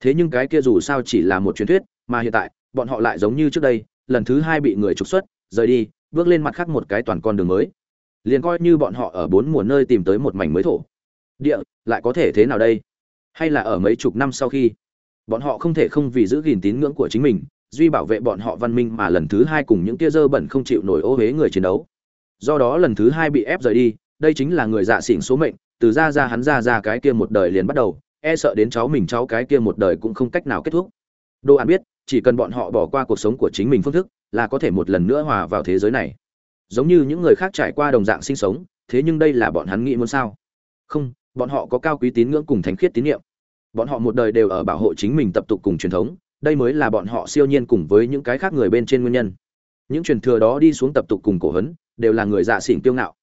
Thế nhưng cái kia dù sao chỉ là một truyền thuyết, mà hiện tại, bọn họ lại giống như trước đây, lần thứ hai bị người trục xuất, rời đi, bước lên mặt khác một cái toàn con đường mới. Liền coi như bọn họ ở bốn mùa nơi tìm tới một mảnh mới thổ. Địa, lại có thể thế nào đây? Hay là ở mấy chục năm sau khi, bọn họ không thể không vì giữ gìn tín ngưỡng của chính mình, duy bảo vệ bọn họ văn minh mà lần thứ hai cùng những tia dơ bẩn không chịu nổi ô huế người chiến đấu. Do đó lần thứ hai bị ép rời đi, đây chính là người dạ xỉn số mệnh, từ ra ra hắn ra ra cái kia một đời liền bắt đầu e sợ đến cháu mình, cháu cái kia một đời cũng không cách nào kết thúc. Đồ an biết, chỉ cần bọn họ bỏ qua cuộc sống của chính mình phương thức, là có thể một lần nữa hòa vào thế giới này. Giống như những người khác trải qua đồng dạng sinh sống, thế nhưng đây là bọn hắn nghĩ muốn sao? Không, bọn họ có cao quý tín ngưỡng cùng thánh khiết tín nhiệm bọn họ một đời đều ở bảo hộ chính mình tập tục cùng truyền thống, đây mới là bọn họ siêu nhiên cùng với những cái khác người bên trên nguyên nhân. Những truyền thừa đó đi xuống tập tục cùng cổ hấn, đều là người dạ xỉn kiêu ngạo.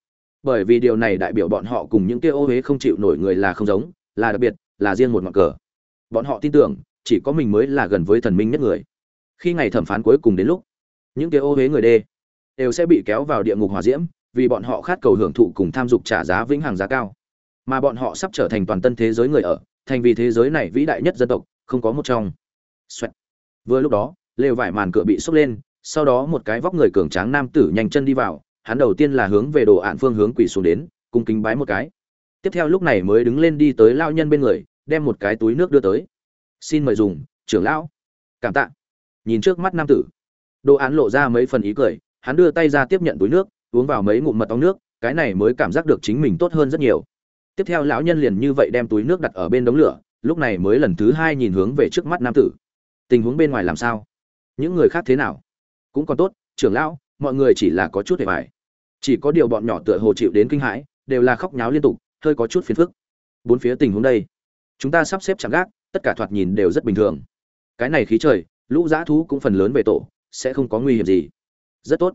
Bởi vì điều này đại biểu bọn họ cùng những kia ô huế không chịu nổi người là không giống, là đặc biệt là riêng một ngọn cờ. Bọn họ tin tưởng, chỉ có mình mới là gần với thần minh nhất người. Khi ngày thẩm phán cuối cùng đến lúc, những kia ô huế người đê đều sẽ bị kéo vào địa ngục hỏa diễm, vì bọn họ khát cầu hưởng thụ cùng tham dục trả giá vĩnh hằng giá cao. Mà bọn họ sắp trở thành toàn tân thế giới người ở, thành vì thế giới này vĩ đại nhất dân tộc, không có một trong. Xoẹt. vừa lúc đó, lều vải màn cửa bị sốc lên, sau đó một cái vóc người cường tráng nam tử nhanh chân đi vào, hắn đầu tiên là hướng về đồ ạn phương hướng quỳ xuống đến, cung kính bái một cái. Tiếp theo lúc này mới đứng lên đi tới lao nhân bên người đem một cái túi nước đưa tới. Xin mời dùng, trưởng lão. Cảm tạ. Nhìn trước mắt nam tử. Đồ án lộ ra mấy phần ý cười, hắn đưa tay ra tiếp nhận túi nước, uống vào mấy ngụm mật ong nước, cái này mới cảm giác được chính mình tốt hơn rất nhiều. Tiếp theo lão nhân liền như vậy đem túi nước đặt ở bên đống lửa, lúc này mới lần thứ hai nhìn hướng về trước mắt nam tử. Tình huống bên ngoài làm sao? Những người khác thế nào? Cũng còn tốt, trưởng lão, mọi người chỉ là có chút hề vải chỉ có điều bọn nhỏ tựa hồ chịu đến kinh hãi, đều là khóc nháo liên tục, hơi có chút phiền phức. Bốn phía tình huống đây chúng ta sắp xếp chạm gác, tất cả thoạt nhìn đều rất bình thường. Cái này khí trời, lũ dã thú cũng phần lớn về tổ, sẽ không có nguy hiểm gì. Rất tốt.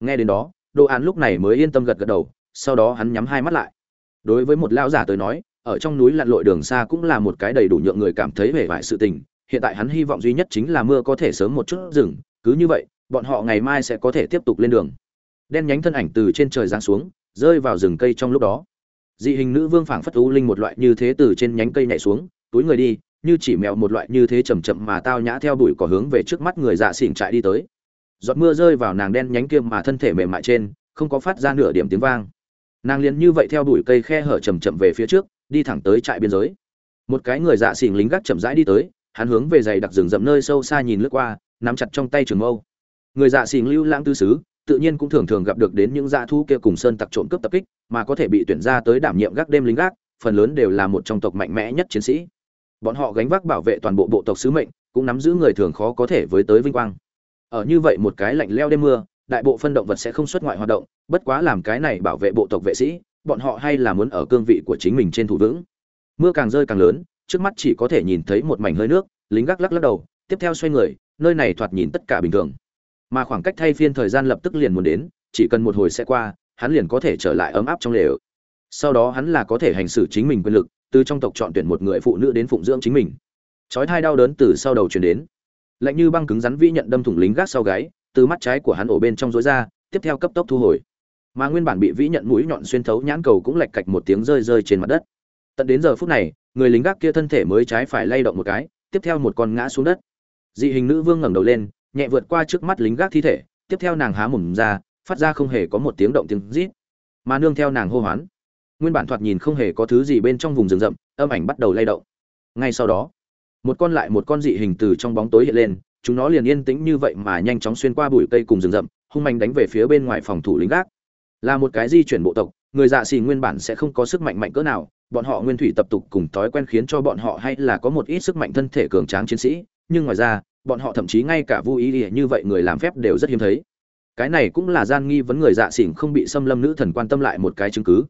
Nghe đến đó đồ án lúc này mới yên tâm gật gật đầu, sau đó hắn nhắm hai mắt lại. Đối với một lão giả tới nói, ở trong núi lặn lội đường xa cũng là một cái đầy đủ nhượng người cảm thấy vẻ vải sự tình. Hiện tại hắn hy vọng duy nhất chính là mưa có thể sớm một chút dừng, cứ như vậy, bọn họ ngày mai sẽ có thể tiếp tục lên đường. Đen nhánh thân ảnh từ trên trời giáng xuống, rơi vào rừng cây trong lúc đó dị hình nữ vương phảng phất u linh một loại như thế từ trên nhánh cây nhảy xuống, túi người đi, như chỉ mèo một loại như thế chầm chậm mà tao nhã theo đuổi cỏ hướng về trước mắt người dạ xỉn chạy đi tới. Giọt mưa rơi vào nàng đen nhánh kia mà thân thể mềm mại trên, không có phát ra nửa điểm tiếng vang. Nàng liền như vậy theo đuổi cây khe hở chầm chậm về phía trước, đi thẳng tới trại biên giới. Một cái người dạ xỉn lính gác chậm rãi đi tới, hắn hướng về dày đặc rừng rậm nơi sâu xa nhìn lướt qua, nắm chặt trong tay trường mâu. Người dạ xỉn lưu lãng tư sứ tự nhiên cũng thường thường gặp được đến những dã thu kia cùng sơn tặc trộm cướp tập kích, mà có thể bị tuyển ra tới đảm nhiệm gác đêm lính gác, phần lớn đều là một trong tộc mạnh mẽ nhất chiến sĩ. Bọn họ gánh vác bảo vệ toàn bộ bộ tộc sứ mệnh, cũng nắm giữ người thường khó có thể với tới vinh quang. Ở như vậy một cái lạnh leo đêm mưa, đại bộ phân động vật sẽ không xuất ngoại hoạt động, bất quá làm cái này bảo vệ bộ tộc vệ sĩ, bọn họ hay là muốn ở cương vị của chính mình trên thủ vững. Mưa càng rơi càng lớn, trước mắt chỉ có thể nhìn thấy một mảnh hơi nước, lính gác lắc lắc đầu, tiếp theo xoay người, nơi này thoạt nhìn tất cả bình thường mà khoảng cách thay phiên thời gian lập tức liền muốn đến, chỉ cần một hồi sẽ qua, hắn liền có thể trở lại ấm áp trong lều. Sau đó hắn là có thể hành xử chính mình quyền lực, từ trong tộc chọn tuyển một người phụ nữ đến phụng dưỡng chính mình. Chói thai đau đớn từ sau đầu truyền đến. Lạnh như băng cứng rắn vĩ nhận đâm thủng lính gác sau gáy, từ mắt trái của hắn ổ bên trong rối ra, tiếp theo cấp tốc thu hồi. Mà nguyên bản bị vĩ nhận mũi nhọn xuyên thấu nhãn cầu cũng lạch cạch một tiếng rơi rơi trên mặt đất. Tận đến giờ phút này, người lính gác kia thân thể mới trái phải lay động một cái, tiếp theo một con ngã xuống đất. Dị hình nữ vương ngẩng đầu lên nhẹ vượt qua trước mắt lính gác thi thể, tiếp theo nàng há mồm ra, phát ra không hề có một tiếng động tiếng rít, mà nương theo nàng hô hoán. Nguyên bản thoạt nhìn không hề có thứ gì bên trong vùng rừng rậm, âm ảnh bắt đầu lay động. Ngay sau đó, một con lại một con dị hình từ trong bóng tối hiện lên, chúng nó liền yên tĩnh như vậy mà nhanh chóng xuyên qua bụi cây cùng rừng rậm, hung manh đánh về phía bên ngoài phòng thủ lính gác. Là một cái di chuyển bộ tộc, người dạ xì nguyên bản sẽ không có sức mạnh mạnh cỡ nào, bọn họ nguyên thủy tập tục cùng thói quen khiến cho bọn họ hay là có một ít sức mạnh thân thể cường tráng chiến sĩ, nhưng ngoài ra bọn họ thậm chí ngay cả vui ý như vậy người làm phép đều rất hiếm thấy. Cái này cũng là gian nghi vấn người dạ xỉn không bị xâm lâm nữ thần quan tâm lại một cái chứng cứ.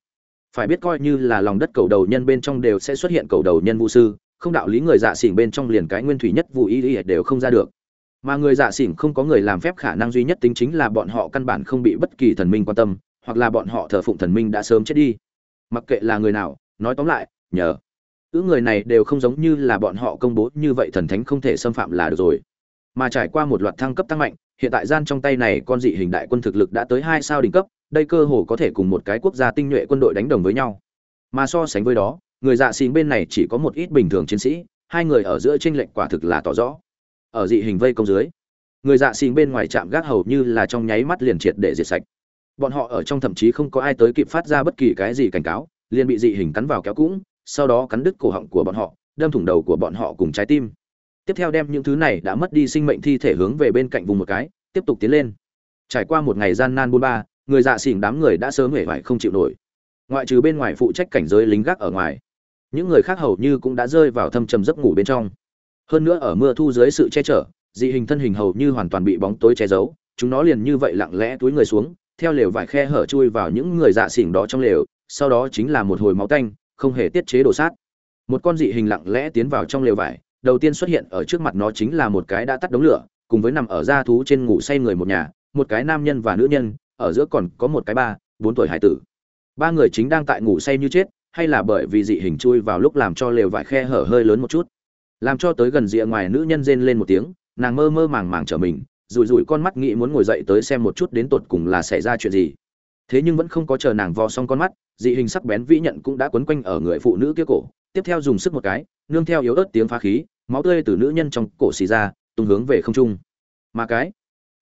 Phải biết coi như là lòng đất cầu đầu nhân bên trong đều sẽ xuất hiện cầu đầu nhân vũ sư, không đạo lý người dạ xỉn bên trong liền cái nguyên thủy nhất vụ ý ý đều không ra được. Mà người dạ xỉn không có người làm phép khả năng duy nhất tính chính là bọn họ căn bản không bị bất kỳ thần minh quan tâm, hoặc là bọn họ thờ phụng thần minh đã sớm chết đi. Mặc kệ là người nào, nói tóm lại, nhờ ứ người này đều không giống như là bọn họ công bố như vậy thần thánh không thể xâm phạm là được rồi. Mà trải qua một loạt thăng cấp tăng mạnh, hiện tại gian trong tay này con dị hình đại quân thực lực đã tới hai sao đỉnh cấp, đây cơ hồ có thể cùng một cái quốc gia tinh nhuệ quân đội đánh đồng với nhau. Mà so sánh với đó, người dạ xin bên này chỉ có một ít bình thường chiến sĩ, hai người ở giữa tranh lệnh quả thực là tỏ rõ. Ở dị hình vây công dưới, người dạ xin bên ngoài chạm gác hầu như là trong nháy mắt liền triệt để diệt sạch. Bọn họ ở trong thậm chí không có ai tới kịp phát ra bất kỳ cái gì cảnh cáo, liền bị dị hình cắn vào kéo cũng sau đó cắn đứt cổ họng của bọn họ, đâm thủng đầu của bọn họ cùng trái tim. Tiếp theo đem những thứ này đã mất đi sinh mệnh thi thể hướng về bên cạnh vùng một cái, tiếp tục tiến lên. Trải qua một ngày gian nan buôn ba, người dạ xỉn đám người đã sớm hể vải không chịu nổi. Ngoại trừ bên ngoài phụ trách cảnh giới lính gác ở ngoài, những người khác hầu như cũng đã rơi vào thâm trầm giấc ngủ bên trong. Hơn nữa ở mưa thu dưới sự che chở, dị hình thân hình hầu như hoàn toàn bị bóng tối che giấu, chúng nó liền như vậy lặng lẽ túi người xuống, theo lều vải khe hở chui vào những người dạ xỉn đó trong lều, sau đó chính là một hồi máu tanh không hề tiết chế đổ sát. Một con dị hình lặng lẽ tiến vào trong lều vải, đầu tiên xuất hiện ở trước mặt nó chính là một cái đã tắt đống lửa, cùng với nằm ở da thú trên ngủ say người một nhà, một cái nam nhân và nữ nhân, ở giữa còn có một cái ba, bốn tuổi hải tử. Ba người chính đang tại ngủ say như chết, hay là bởi vì dị hình chui vào lúc làm cho lều vải khe hở hơi lớn một chút. Làm cho tới gần rìa ngoài nữ nhân rên lên một tiếng, nàng mơ mơ màng màng trở mình, rủi rủi con mắt nghĩ muốn ngồi dậy tới xem một chút đến tột cùng là xảy ra chuyện gì. Thế nhưng vẫn không có chờ nàng vò xong con mắt dị hình sắc bén vĩ nhận cũng đã quấn quanh ở người phụ nữ kia cổ, tiếp theo dùng sức một cái, nương theo yếu ớt tiếng phá khí, máu tươi từ nữ nhân trong cổ xì ra, tung hướng về không trung. Mà cái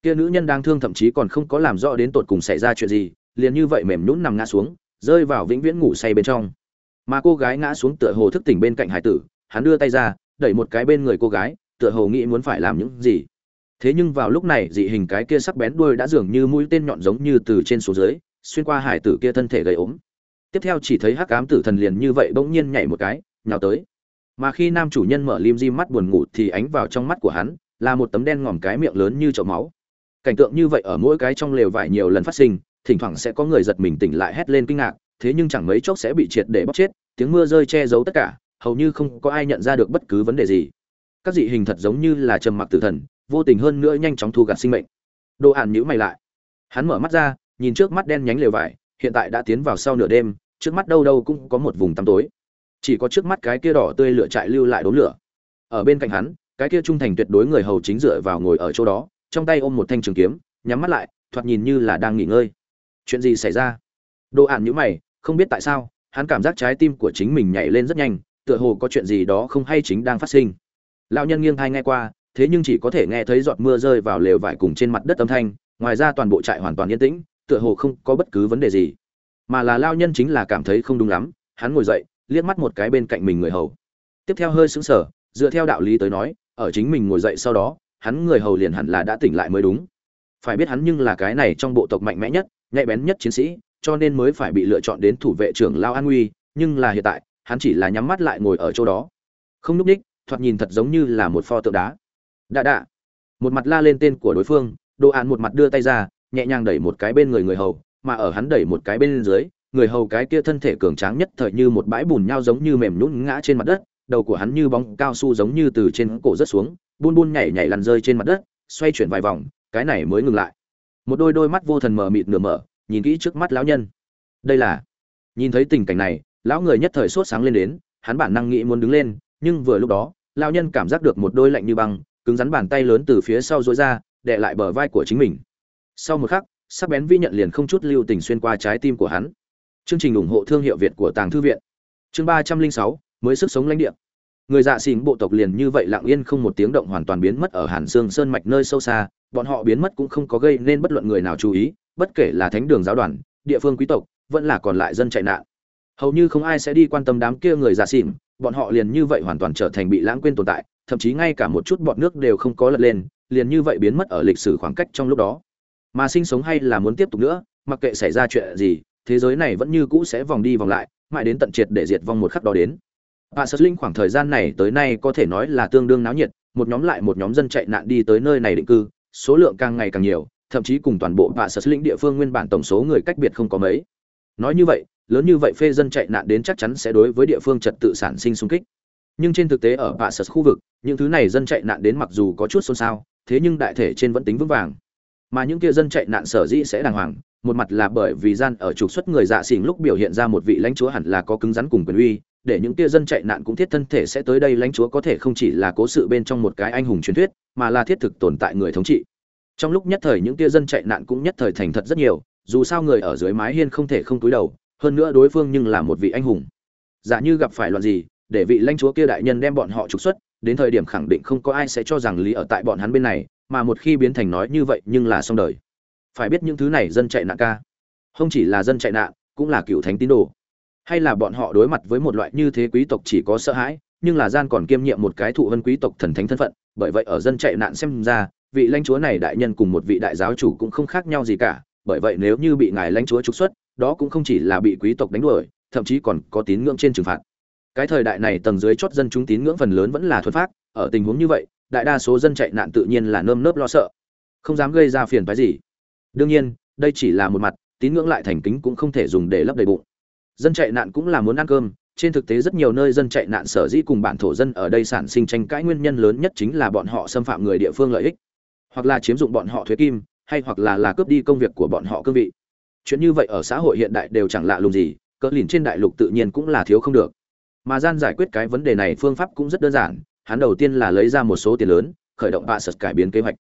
kia nữ nhân đang thương thậm chí còn không có làm rõ đến tột cùng xảy ra chuyện gì, liền như vậy mềm nhũn nằm ngã xuống, rơi vào vĩnh viễn ngủ say bên trong. Mà cô gái ngã xuống tựa hồ thức tỉnh bên cạnh hải tử, hắn đưa tay ra, đẩy một cái bên người cô gái, tựa hồ nghĩ muốn phải làm những gì. Thế nhưng vào lúc này, dị hình cái kia sắc bén đuôi đã dường như mũi tên nhọn giống như từ trên xuống dưới, xuyên qua hải tử kia thân thể gầy ốm tiếp theo chỉ thấy hắc ám tử thần liền như vậy bỗng nhiên nhảy một cái, nhào tới. Mà khi nam chủ nhân mở lim di mắt buồn ngủ thì ánh vào trong mắt của hắn, là một tấm đen ngòm cái miệng lớn như chậu máu. Cảnh tượng như vậy ở mỗi cái trong lều vải nhiều lần phát sinh, thỉnh thoảng sẽ có người giật mình tỉnh lại hét lên kinh ngạc, thế nhưng chẳng mấy chốc sẽ bị triệt để bóc chết, tiếng mưa rơi che giấu tất cả, hầu như không có ai nhận ra được bất cứ vấn đề gì. Các dị hình thật giống như là trầm mặc tử thần, vô tình hơn nữa nhanh chóng thu gặt sinh mệnh. Đồ hàn nhữ mày lại. Hắn mở mắt ra, nhìn trước mắt đen nhánh lều vải hiện tại đã tiến vào sau nửa đêm, trước mắt đâu đâu cũng có một vùng tăm tối. Chỉ có trước mắt cái kia đỏ tươi lửa trại lưu lại đốm lửa. Ở bên cạnh hắn, cái kia trung thành tuyệt đối người hầu chính dựa vào ngồi ở chỗ đó, trong tay ôm một thanh trường kiếm, nhắm mắt lại, thoạt nhìn như là đang nghỉ ngơi. Chuyện gì xảy ra? Đồ ản nhữ mày, không biết tại sao, hắn cảm giác trái tim của chính mình nhảy lên rất nhanh, tựa hồ có chuyện gì đó không hay chính đang phát sinh. Lão nhân nghiêng thai nghe qua, thế nhưng chỉ có thể nghe thấy giọt mưa rơi vào lều vải cùng trên mặt đất âm thanh, ngoài ra toàn bộ trại hoàn toàn yên tĩnh tựa hồ không có bất cứ vấn đề gì. Mà là lao nhân chính là cảm thấy không đúng lắm, hắn ngồi dậy, liếc mắt một cái bên cạnh mình người hầu. Tiếp theo hơi sững sờ, dựa theo đạo lý tới nói, ở chính mình ngồi dậy sau đó, hắn người hầu liền hẳn là đã tỉnh lại mới đúng. Phải biết hắn nhưng là cái này trong bộ tộc mạnh mẽ nhất, nhạy bén nhất chiến sĩ, cho nên mới phải bị lựa chọn đến thủ vệ trưởng lao an nguy nhưng là hiện tại, hắn chỉ là nhắm mắt lại ngồi ở chỗ đó. Không núp ních thoạt nhìn thật giống như là một pho tượng đá. Đạ đạ. Một mặt la lên tên của đối phương đồ án một mặt đưa tay ra nhẹ nhàng đẩy một cái bên người người hầu, mà ở hắn đẩy một cái bên dưới, người hầu cái kia thân thể cường tráng nhất thời như một bãi bùn nhau giống như mềm nhũn ngã trên mặt đất, đầu của hắn như bóng cao su giống như từ trên cổ rất xuống, buôn buôn nhảy nhảy lăn rơi trên mặt đất, xoay chuyển vài vòng, cái này mới ngừng lại. Một đôi đôi mắt vô thần mờ mịt nửa mở, nhìn kỹ trước mắt lão nhân. Đây là, nhìn thấy tình cảnh này, lão người nhất thời sốt sáng lên đến, hắn bản năng nghĩ muốn đứng lên, nhưng vừa lúc đó, lão nhân cảm giác được một đôi lạnh như băng, cứng rắn bàn tay lớn từ phía sau dối ra, đè lại bờ vai của chính mình sau một khắc, sắc bén vi nhận liền không chút lưu tình xuyên qua trái tim của hắn. Chương trình ủng hộ thương hiệu việt của tàng thư viện. Chương ba trăm linh sáu, mới sức sống lãnh địa. Người dạ xỉn bộ tộc liền như vậy lặng yên không một tiếng động hoàn toàn biến mất ở hàn sương sơn mạch nơi sâu xa, bọn họ biến mất cũng không có gây nên bất luận người nào chú ý, bất kể là thánh đường giáo đoàn, địa phương quý tộc, vẫn là còn lại dân chạy nạn. Hầu như không ai sẽ đi quan tâm đám kia người dạ xỉn, bọn họ liền như vậy hoàn toàn trở thành bị lãng quên tồn tại, thậm chí ngay cả một chút bọt nước đều không có lật lên, liền như vậy biến mất ở lịch sử khoảng cách trong lúc đó mà sinh sống hay là muốn tiếp tục nữa mặc kệ xảy ra chuyện gì thế giới này vẫn như cũ sẽ vòng đi vòng lại mãi đến tận triệt để diệt vong một khắc đó đến Bà Sơ Linh khoảng thời gian này tới nay có thể nói là tương đương náo nhiệt, một nhóm lại một nhóm dân chạy nạn đi tới nơi này định cư, số lượng càng ngày càng nhiều, thậm chí cùng toàn bộ Bà Sơ Linh địa phương nguyên bản tổng số người cách biệt không có mấy. Nói như vậy, lớn như vậy phê dân chạy nạn đến chắc chắn sẽ đối với địa phương trật tự sản sinh xung kích. Nhưng trên thực tế ở Bà Sơ khu vực, những thứ này dân chạy nạn đến mặc dù có chút xôn xao, thế nhưng đại thể trên vẫn tính vững vàng. Mà những kia dân chạy nạn sở dĩ sẽ đàng hoàng, một mặt là bởi vì gian ở trục xuất người dạ xỉn lúc biểu hiện ra một vị lãnh chúa hẳn là có cứng rắn cùng quyền uy, để những kia dân chạy nạn cũng thiết thân thể sẽ tới đây lãnh chúa có thể không chỉ là cố sự bên trong một cái anh hùng truyền thuyết, mà là thiết thực tồn tại người thống trị. Trong lúc nhất thời những kia dân chạy nạn cũng nhất thời thành thật rất nhiều, dù sao người ở dưới mái hiên không thể không túi đầu, hơn nữa đối phương nhưng là một vị anh hùng. Giả như gặp phải loạn gì, để vị lãnh chúa kia đại nhân đem bọn họ trục xuất, đến thời điểm khẳng định không có ai sẽ cho rằng lý ở tại bọn hắn bên này, mà một khi biến thành nói như vậy nhưng là xong đời. Phải biết những thứ này dân chạy nạn ca, không chỉ là dân chạy nạn, cũng là cựu thánh tín đồ. Hay là bọn họ đối mặt với một loại như thế quý tộc chỉ có sợ hãi nhưng là gian còn kiêm nhiệm một cái thụ vân quý tộc thần thánh thân phận bởi vậy ở dân chạy nạn xem ra vị lãnh chúa này đại nhân cùng một vị đại giáo chủ cũng không khác nhau gì cả bởi vậy nếu như bị ngài lãnh chúa trục xuất đó cũng không chỉ là bị quý tộc đánh đuổi thậm chí còn có tín ngưỡng trên trừng phạt. Cái thời đại này tầng dưới chót dân chúng tín ngưỡng phần lớn vẫn là thuần phát ở tình huống như vậy đại đa số dân chạy nạn tự nhiên là nơm nớp lo sợ, không dám gây ra phiền phái gì. Đương nhiên, đây chỉ là một mặt, tín ngưỡng lại thành kính cũng không thể dùng để lấp đầy bụng. Dân chạy nạn cũng là muốn ăn cơm, trên thực tế rất nhiều nơi dân chạy nạn sở dĩ cùng bản thổ dân ở đây sản sinh tranh cãi nguyên nhân lớn nhất chính là bọn họ xâm phạm người địa phương lợi ích, hoặc là chiếm dụng bọn họ thuế kim, hay hoặc là là cướp đi công việc của bọn họ cương vị. Chuyện như vậy ở xã hội hiện đại đều chẳng lạ lùng gì, cỡ lìn trên đại lục tự nhiên cũng là thiếu không được. Mà gian giải quyết cái vấn đề này phương pháp cũng rất đơn giản hắn đầu tiên là lấy ra một số tiền lớn, khởi động bạ sật cải biến kế hoạch.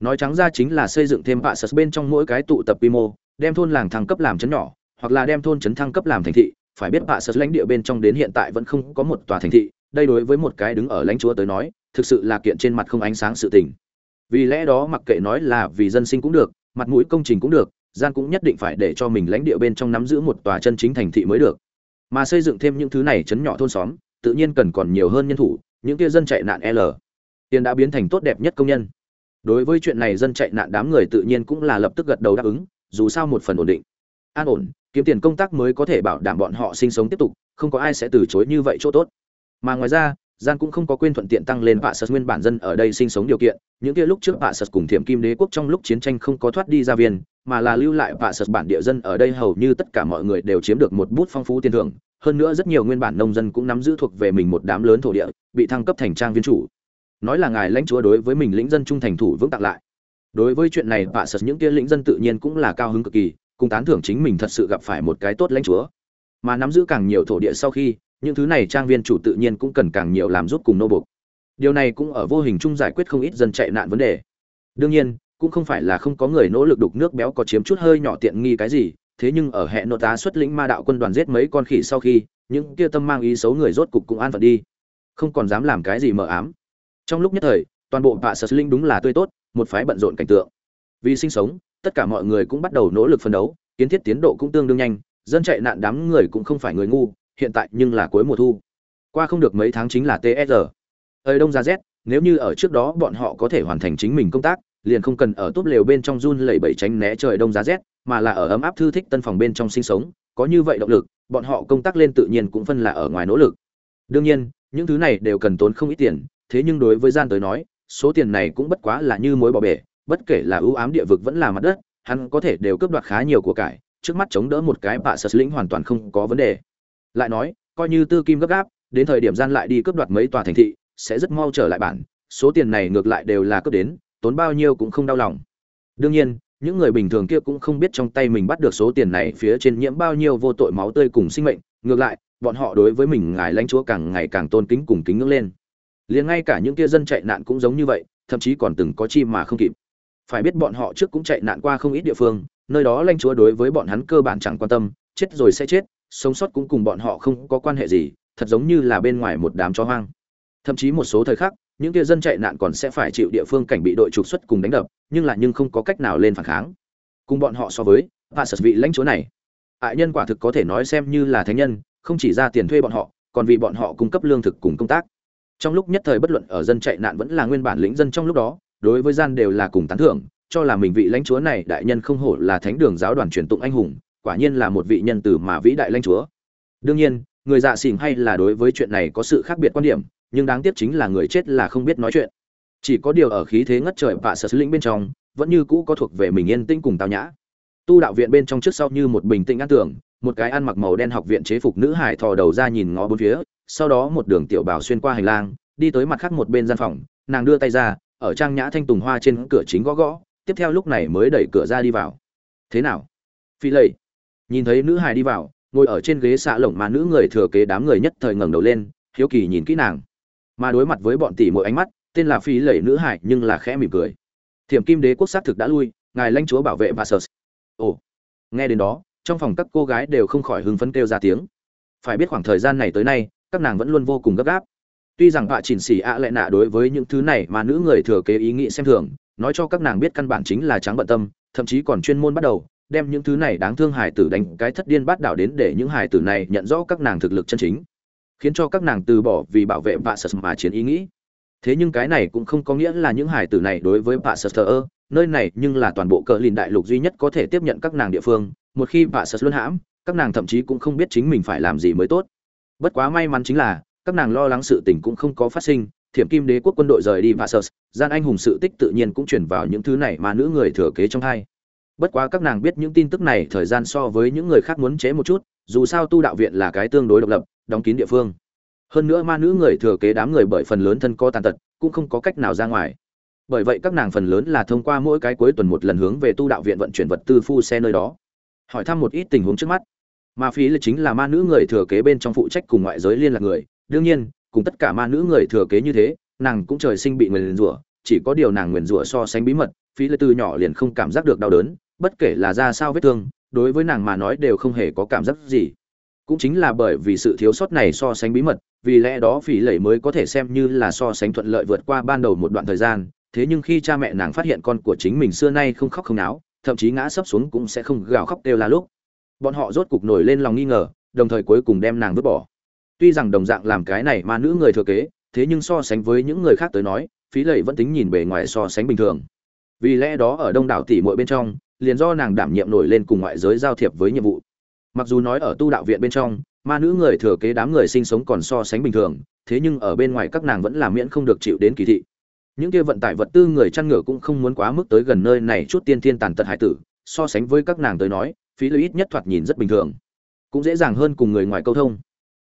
Nói trắng ra chính là xây dựng thêm bạ sật bên trong mỗi cái tụ tập quy mô, đem thôn làng thăng cấp làm chấn nhỏ, hoặc là đem thôn trấn thăng cấp làm thành thị. Phải biết bạ sật lãnh địa bên trong đến hiện tại vẫn không có một tòa thành thị, đây đối với một cái đứng ở lãnh chúa tới nói, thực sự là kiện trên mặt không ánh sáng sự tình. Vì lẽ đó mặc kệ nói là vì dân sinh cũng được, mặt mũi công trình cũng được, gian cũng nhất định phải để cho mình lãnh địa bên trong nắm giữ một tòa chân chính thành thị mới được. Mà xây dựng thêm những thứ này chấn nhỏ thôn xóm, tự nhiên cần còn nhiều hơn nhân thủ những kia dân chạy nạn l. Tiền đã biến thành tốt đẹp nhất công nhân. Đối với chuyện này dân chạy nạn đám người tự nhiên cũng là lập tức gật đầu đáp ứng, dù sao một phần ổn định. An ổn, kiếm tiền công tác mới có thể bảo đảm bọn họ sinh sống tiếp tục, không có ai sẽ từ chối như vậy chỗ tốt. Mà ngoài ra, gian cũng không có quên thuận tiện tăng lên vạ sật nguyên bản dân ở đây sinh sống điều kiện, những kia lúc trước vạ sật cùng thiểm kim đế quốc trong lúc chiến tranh không có thoát đi ra viên, mà là lưu lại vạ sật bản địa dân ở đây hầu như tất cả mọi người đều chiếm được một bút phong phú tiền thưởng hơn nữa rất nhiều nguyên bản nông dân cũng nắm giữ thuộc về mình một đám lớn thổ địa, bị thăng cấp thành trang viên chủ. Nói là ngài lãnh chúa đối với mình lĩnh dân trung thành thủ vững tặng lại. Đối với chuyện này, vạ sật những kia lĩnh dân tự nhiên cũng là cao hứng cực kỳ, cùng tán thưởng chính mình thật sự gặp phải một cái tốt lãnh chúa. Mà nắm giữ càng nhiều thổ địa sau khi, những thứ này trang viên chủ tự nhiên cũng cần càng nhiều làm giúp cùng nô bộc điều này cũng ở vô hình chung giải quyết không ít dân chạy nạn vấn đề. Đương nhiên, cũng không phải là không có người nỗ lực đục nước béo có chiếm chút hơi nhỏ tiện nghi cái gì thế nhưng ở hệ nội tá xuất lĩnh ma đạo quân đoàn giết mấy con khỉ sau khi, những kia tâm mang ý xấu người rốt cục cũng an phận đi. Không còn dám làm cái gì mờ ám. Trong lúc nhất thời, toàn bộ vạ sơ linh đúng là tươi tốt, một phái bận rộn cảnh tượng. Vì sinh sống, tất cả mọi người cũng bắt đầu nỗ lực phấn đấu, kiến thiết tiến độ cũng tương đương nhanh, dân chạy nạn đám người cũng không phải người ngu, hiện tại nhưng là cuối mùa thu. Qua không được mấy tháng chính là tsr ơi đông ra z nếu như ở trước đó bọn họ có thể hoàn thành chính mình công tác, liền không cần ở túp lều bên trong run lẩy bẩy tránh né trời đông giá rét mà là ở ấm áp thư thích tân phòng bên trong sinh sống, có như vậy động lực, bọn họ công tác lên tự nhiên cũng phân là ở ngoài nỗ lực. Đương nhiên, những thứ này đều cần tốn không ít tiền, thế nhưng đối với gian tới nói, số tiền này cũng bất quá là như mối bỏ bể, bất kể là ưu ám địa vực vẫn là mặt đất, hắn có thể đều cướp đoạt khá nhiều của cải, trước mắt chống đỡ một cái bạ sật lĩnh hoàn toàn không có vấn đề. Lại nói, coi như tư kim gấp gáp, đến thời điểm gian lại đi cướp đoạt mấy tòa thành thị, sẽ rất mau trở lại bản, số tiền này ngược lại đều là cướp đến, tốn bao nhiêu cũng không đau lòng. Đương nhiên những người bình thường kia cũng không biết trong tay mình bắt được số tiền này phía trên nhiễm bao nhiêu vô tội máu tươi cùng sinh mệnh, ngược lại, bọn họ đối với mình ngài lãnh chúa càng ngày càng tôn kính cùng kính ngưỡng lên. Liền ngay cả những kia dân chạy nạn cũng giống như vậy, thậm chí còn từng có chi mà không kịp. Phải biết bọn họ trước cũng chạy nạn qua không ít địa phương, nơi đó lãnh chúa đối với bọn hắn cơ bản chẳng quan tâm, chết rồi sẽ chết, sống sót cũng cùng bọn họ không có quan hệ gì, thật giống như là bên ngoài một đám chó hoang. Thậm chí một số thời khắc những kia dân chạy nạn còn sẽ phải chịu địa phương cảnh bị đội trục xuất cùng đánh đập, nhưng là nhưng không có cách nào lên phản kháng. Cùng bọn họ so với, và sở vị lãnh chúa này. Ại nhân quả thực có thể nói xem như là thánh nhân, không chỉ ra tiền thuê bọn họ, còn vì bọn họ cung cấp lương thực cùng công tác. Trong lúc nhất thời bất luận ở dân chạy nạn vẫn là nguyên bản lĩnh dân trong lúc đó, đối với gian đều là cùng tán thưởng, cho là mình vị lãnh chúa này đại nhân không hổ là thánh đường giáo đoàn truyền tụng anh hùng, quả nhiên là một vị nhân tử mà vĩ đại lãnh chúa. Đương nhiên, người dạ xỉn hay là đối với chuyện này có sự khác biệt quan điểm nhưng đáng tiếc chính là người chết là không biết nói chuyện. Chỉ có điều ở khí thế ngất trời và sở lĩnh bên trong, vẫn như cũ có thuộc về mình yên tĩnh cùng tao nhã. Tu đạo viện bên trong trước sau như một bình tĩnh an tưởng một cái ăn mặc màu đen học viện chế phục nữ hải thò đầu ra nhìn ngó bốn phía, sau đó một đường tiểu bảo xuyên qua hành lang, đi tới mặt khác một bên gian phòng, nàng đưa tay ra, ở trang nhã thanh tùng hoa trên cửa chính gõ gõ, tiếp theo lúc này mới đẩy cửa ra đi vào. Thế nào? Phi lầy. Nhìn thấy nữ hài đi vào, ngồi ở trên ghế xạ lồng mà nữ người thừa kế đám người nhất thời ngẩng đầu lên, hiếu kỳ nhìn kỹ nàng mà đối mặt với bọn tỷ mỗi ánh mắt, tên là phi lẩy nữ hải nhưng là khẽ mỉm cười. Thiểm kim đế quốc xác thực đã lui, ngài lãnh chúa bảo vệ bà sơ ồ, nghe đến đó, trong phòng các cô gái đều không khỏi hứng phấn kêu ra tiếng. Phải biết khoảng thời gian này tới nay, các nàng vẫn luôn vô cùng gấp gáp. Tuy rằng họa chỉnh xỉ ạ lệ nạ đối với những thứ này mà nữ người thừa kế ý nghĩ xem thường, nói cho các nàng biết căn bản chính là trắng bận tâm, thậm chí còn chuyên môn bắt đầu, đem những thứ này đáng thương hài tử đánh cái thất điên bát đảo đến để những hài tử này nhận rõ các nàng thực lực chân chính khiến cho các nàng từ bỏ vì bảo vệ vạ sật mà chiến ý nghĩ. Thế nhưng cái này cũng không có nghĩa là những hải tử này đối với vạ sật thờ ơ, nơi này nhưng là toàn bộ cờ lìn đại lục duy nhất có thể tiếp nhận các nàng địa phương. Một khi vạ sật luân hãm, các nàng thậm chí cũng không biết chính mình phải làm gì mới tốt. Bất quá may mắn chính là, các nàng lo lắng sự tình cũng không có phát sinh. Thiểm kim đế quốc quân đội rời đi vạ sật, gian anh hùng sự tích tự nhiên cũng chuyển vào những thứ này mà nữ người thừa kế trong hai. Bất quá các nàng biết những tin tức này thời gian so với những người khác muốn chế một chút, dù sao tu đạo viện là cái tương đối độc lập đóng kín địa phương. Hơn nữa ma nữ người thừa kế đám người bởi phần lớn thân có tàn tật, cũng không có cách nào ra ngoài. Bởi vậy các nàng phần lớn là thông qua mỗi cái cuối tuần một lần hướng về tu đạo viện vận chuyển vật tư phu xe nơi đó. Hỏi thăm một ít tình huống trước mắt. Ma phí là chính là ma nữ người thừa kế bên trong phụ trách cùng ngoại giới liên lạc người. Đương nhiên, cùng tất cả ma nữ người thừa kế như thế, nàng cũng trời sinh bị nguyền rủa, chỉ có điều nàng nguyền rủa so sánh bí mật, phí là từ nhỏ liền không cảm giác được đau đớn, bất kể là ra sao vết thương, đối với nàng mà nói đều không hề có cảm giác gì cũng chính là bởi vì sự thiếu sót này so sánh bí mật, vì lẽ đó phí lầy mới có thể xem như là so sánh thuận lợi vượt qua ban đầu một đoạn thời gian. Thế nhưng khi cha mẹ nàng phát hiện con của chính mình xưa nay không khóc không náo, thậm chí ngã sấp xuống cũng sẽ không gào khóc đều là lúc. Bọn họ rốt cục nổi lên lòng nghi ngờ, đồng thời cuối cùng đem nàng vứt bỏ. Tuy rằng đồng dạng làm cái này mà nữ người thừa kế, thế nhưng so sánh với những người khác tới nói phí lệ vẫn tính nhìn bề ngoài so sánh bình thường. Vì lẽ đó ở đông đảo tỷ muội bên trong, liền do nàng đảm nhiệm nổi lên cùng ngoại giới giao thiệp với nhiệm vụ mặc dù nói ở tu đạo viện bên trong, ma nữ người thừa kế đám người sinh sống còn so sánh bình thường, thế nhưng ở bên ngoài các nàng vẫn là miễn không được chịu đến kỳ thị. Những kia vận tải vật tư người chăn ngựa cũng không muốn quá mức tới gần nơi này chút tiên thiên tàn tật hải tử, so sánh với các nàng tới nói, phí lợi ít nhất thoạt nhìn rất bình thường. Cũng dễ dàng hơn cùng người ngoài câu thông.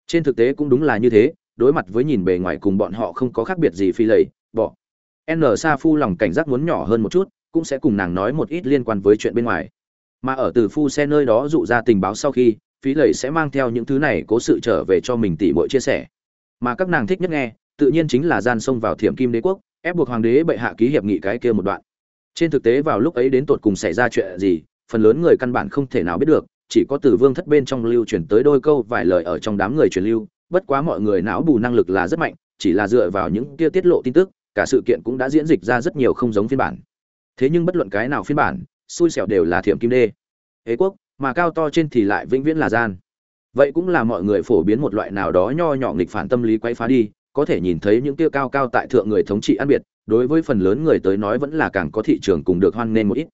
Trên thực tế cũng đúng là như thế, đối mặt với nhìn bề ngoài cùng bọn họ không có khác biệt gì phi lầy bỏ. N sa phu lòng cảnh giác muốn nhỏ hơn một chút, cũng sẽ cùng nàng nói một ít liên quan với chuyện bên ngoài mà ở từ phu xe nơi đó dụ ra tình báo sau khi, phí lầy sẽ mang theo những thứ này cố sự trở về cho mình tỉ mỗi chia sẻ. Mà các nàng thích nhất nghe, tự nhiên chính là gian xông vào thiểm kim đế quốc, ép buộc hoàng đế bệ hạ ký hiệp nghị cái kia một đoạn. Trên thực tế vào lúc ấy đến tột cùng xảy ra chuyện gì, phần lớn người căn bản không thể nào biết được, chỉ có từ vương thất bên trong lưu truyền tới đôi câu vài lời ở trong đám người truyền lưu, bất quá mọi người não bù năng lực là rất mạnh, chỉ là dựa vào những kia tiết lộ tin tức, cả sự kiện cũng đã diễn dịch ra rất nhiều không giống phiên bản. Thế nhưng bất luận cái nào phiên bản xui xẻo đều là thiểm kim đê. Ế quốc, mà cao to trên thì lại vĩnh viễn là gian. Vậy cũng là mọi người phổ biến một loại nào đó nho nhỏ nghịch phản tâm lý quay phá đi, có thể nhìn thấy những tiêu cao cao tại thượng người thống trị ăn biệt, đối với phần lớn người tới nói vẫn là càng có thị trường cùng được hoan nghênh một ít.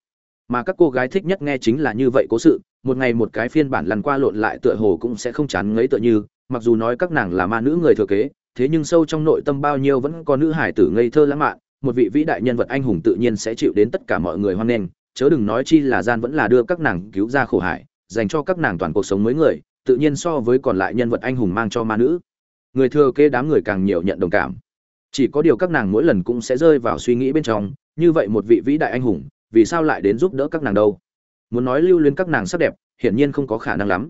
Mà các cô gái thích nhất nghe chính là như vậy cố sự, một ngày một cái phiên bản lăn qua lộn lại tựa hồ cũng sẽ không chán ngấy tựa như, mặc dù nói các nàng là ma nữ người thừa kế, thế nhưng sâu trong nội tâm bao nhiêu vẫn có nữ hải tử ngây thơ lãng mạn, một vị vĩ đại nhân vật anh hùng tự nhiên sẽ chịu đến tất cả mọi người hoan nghênh chớ đừng nói chi là gian vẫn là đưa các nàng cứu ra khổ hải, dành cho các nàng toàn cuộc sống mới người, tự nhiên so với còn lại nhân vật anh hùng mang cho ma nữ. Người thừa kế đám người càng nhiều nhận đồng cảm. Chỉ có điều các nàng mỗi lần cũng sẽ rơi vào suy nghĩ bên trong, như vậy một vị vĩ đại anh hùng, vì sao lại đến giúp đỡ các nàng đâu? Muốn nói lưu luyến các nàng sắc đẹp, hiển nhiên không có khả năng lắm.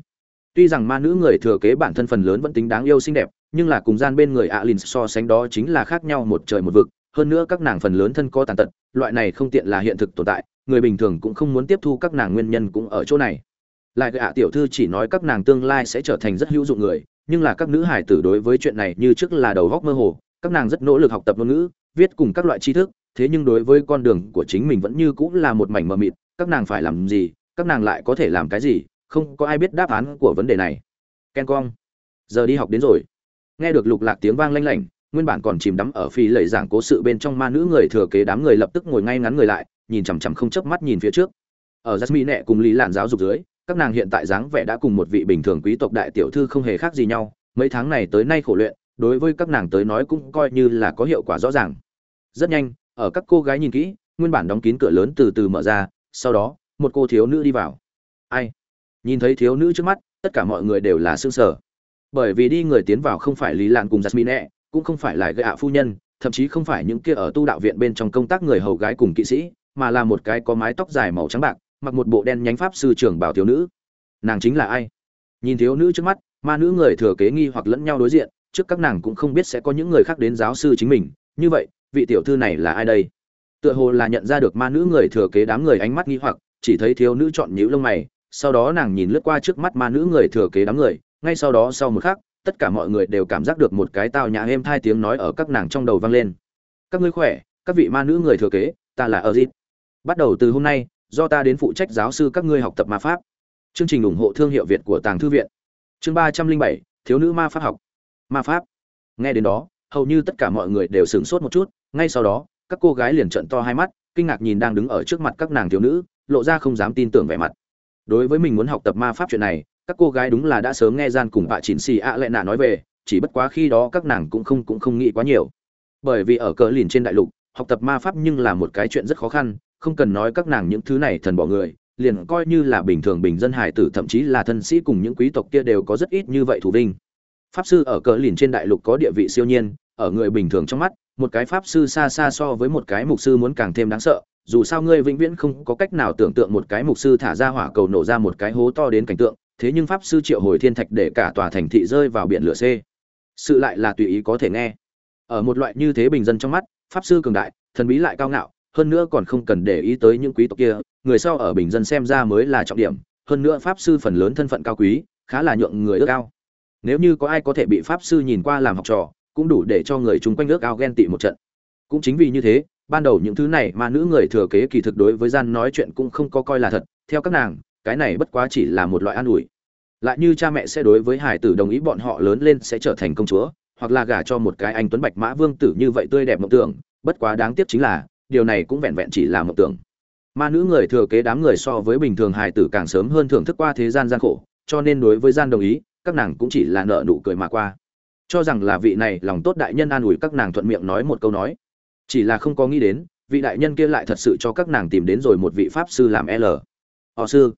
Tuy rằng ma nữ người thừa kế bản thân phần lớn vẫn tính đáng yêu xinh đẹp, nhưng là cùng gian bên người alin so sánh đó chính là khác nhau một trời một vực. Hơn nữa các nàng phần lớn thân có tàn tật, loại này không tiện là hiện thực tồn tại người bình thường cũng không muốn tiếp thu các nàng nguyên nhân cũng ở chỗ này. Lại gạ tiểu thư chỉ nói các nàng tương lai sẽ trở thành rất hữu dụng người, nhưng là các nữ hải tử đối với chuyện này như trước là đầu góc mơ hồ, các nàng rất nỗ lực học tập ngôn ngữ, viết cùng các loại tri thức, thế nhưng đối với con đường của chính mình vẫn như cũng là một mảnh mờ mịt, các nàng phải làm gì, các nàng lại có thể làm cái gì, không có ai biết đáp án của vấn đề này. Ken cong giờ đi học đến rồi. Nghe được lục lạc tiếng vang lanh lảnh, nguyên bản còn chìm đắm ở phi lầy giảng cố sự bên trong ma nữ người thừa kế đám người lập tức ngồi ngay ngắn người lại nhìn chằm chằm không chớp mắt nhìn phía trước. Ở jasmine nẹ cùng lý làn giáo dục dưới, các nàng hiện tại dáng vẻ đã cùng một vị bình thường quý tộc đại tiểu thư không hề khác gì nhau, mấy tháng này tới nay khổ luyện, đối với các nàng tới nói cũng coi như là có hiệu quả rõ ràng. Rất nhanh, ở các cô gái nhìn kỹ, nguyên bản đóng kín cửa lớn từ từ mở ra, sau đó, một cô thiếu nữ đi vào. Ai? Nhìn thấy thiếu nữ trước mắt, tất cả mọi người đều là xương sở bởi vì đi người tiến vào không phải lý lạn cùng jasmine cũng không phải là gây ạ phu nhân, thậm chí không phải những kia ở tu đạo viện bên trong công tác người hầu gái cùng kỵ sĩ mà là một cái có mái tóc dài màu trắng bạc, mặc một bộ đen nhánh pháp sư trưởng bảo thiếu nữ. Nàng chính là ai? Nhìn thiếu nữ trước mắt, ma nữ người thừa kế nghi hoặc lẫn nhau đối diện, trước các nàng cũng không biết sẽ có những người khác đến giáo sư chính mình. Như vậy, vị tiểu thư này là ai đây? Tựa hồ là nhận ra được ma nữ người thừa kế đám người ánh mắt nghi hoặc, chỉ thấy thiếu nữ chọn nhíu lông mày, sau đó nàng nhìn lướt qua trước mắt ma nữ người thừa kế đám người, ngay sau đó sau một khắc, tất cả mọi người đều cảm giác được một cái tao nhã êm thai tiếng nói ở các nàng trong đầu vang lên. Các ngươi khỏe, các vị ma nữ người thừa kế, ta là ở dịp bắt đầu từ hôm nay, do ta đến phụ trách giáo sư các ngươi học tập ma pháp. Chương trình ủng hộ thương hiệu việt của tàng thư viện. Chương ba trăm linh bảy, thiếu nữ ma pháp học. Ma pháp. Nghe đến đó, hầu như tất cả mọi người đều sửng sốt một chút, ngay sau đó, các cô gái liền trận to hai mắt, kinh ngạc nhìn đang đứng ở trước mặt các nàng thiếu nữ, lộ ra không dám tin tưởng vẻ mặt. Đối với mình muốn học tập ma pháp chuyện này, các cô gái đúng là đã sớm nghe gian cùng bà chỉnh xì ạ lệ nạ nói về, chỉ bất quá khi đó các nàng cũng không cũng không nghĩ quá nhiều. Bởi vì ở cờ lìn trên đại lục, học tập ma pháp nhưng là một cái chuyện rất khó khăn không cần nói các nàng những thứ này thần bỏ người, liền coi như là bình thường bình dân hải tử, thậm chí là thân sĩ cùng những quý tộc kia đều có rất ít như vậy thủ vinh. Pháp sư ở cờ lìn trên đại lục có địa vị siêu nhiên, ở người bình thường trong mắt, một cái pháp sư xa xa so với một cái mục sư muốn càng thêm đáng sợ, dù sao ngươi vĩnh viễn không có cách nào tưởng tượng một cái mục sư thả ra hỏa cầu nổ ra một cái hố to đến cảnh tượng, thế nhưng pháp sư triệu hồi thiên thạch để cả tòa thành thị rơi vào biển lửa c. Sự lại là tùy ý có thể nghe. Ở một loại như thế bình dân trong mắt, pháp sư cường đại, thần bí lại cao ngạo hơn nữa còn không cần để ý tới những quý tộc kia, người sau ở bình dân xem ra mới là trọng điểm, hơn nữa pháp sư phần lớn thân phận cao quý, khá là nhượng người ước ao. Nếu như có ai có thể bị pháp sư nhìn qua làm học trò, cũng đủ để cho người chung quanh ước ao ghen tị một trận. Cũng chính vì như thế, ban đầu những thứ này mà nữ người thừa kế kỳ thực đối với gian nói chuyện cũng không có coi là thật, theo các nàng, cái này bất quá chỉ là một loại an ủi. Lại như cha mẹ sẽ đối với hải tử đồng ý bọn họ lớn lên sẽ trở thành công chúa, hoặc là gả cho một cái anh tuấn bạch mã vương tử như vậy tươi đẹp mộng tưởng, bất quá đáng tiếc chính là điều này cũng vẹn vẹn chỉ là mộng tưởng. Ma nữ người thừa kế đám người so với bình thường hài tử càng sớm hơn thưởng thức qua thế gian gian khổ, cho nên đối với gian đồng ý, các nàng cũng chỉ là nợ nụ cười mà qua. Cho rằng là vị này lòng tốt đại nhân an ủi các nàng thuận miệng nói một câu nói. Chỉ là không có nghĩ đến, vị đại nhân kia lại thật sự cho các nàng tìm đến rồi một vị pháp sư làm l. Họ sư.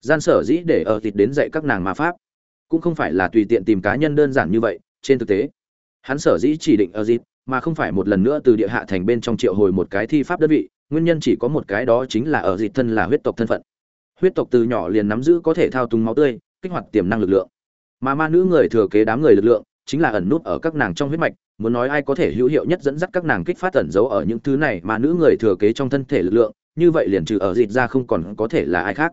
Gian sở dĩ để ở thịt đến dạy các nàng ma pháp. Cũng không phải là tùy tiện tìm cá nhân đơn giản như vậy, trên thực tế. Hắn sở dĩ chỉ định ở dịp mà không phải một lần nữa từ địa hạ thành bên trong triệu hồi một cái thi pháp đơn vị, nguyên nhân chỉ có một cái đó chính là ở dịch thân là huyết tộc thân phận. Huyết tộc từ nhỏ liền nắm giữ có thể thao túng máu tươi, kích hoạt tiềm năng lực lượng. Mà ma nữ người thừa kế đám người lực lượng, chính là ẩn nút ở các nàng trong huyết mạch, muốn nói ai có thể hữu hiệu nhất dẫn dắt các nàng kích phát ẩn giấu ở những thứ này mà nữ người thừa kế trong thân thể lực lượng, như vậy liền trừ ở dịch ra không còn có thể là ai khác.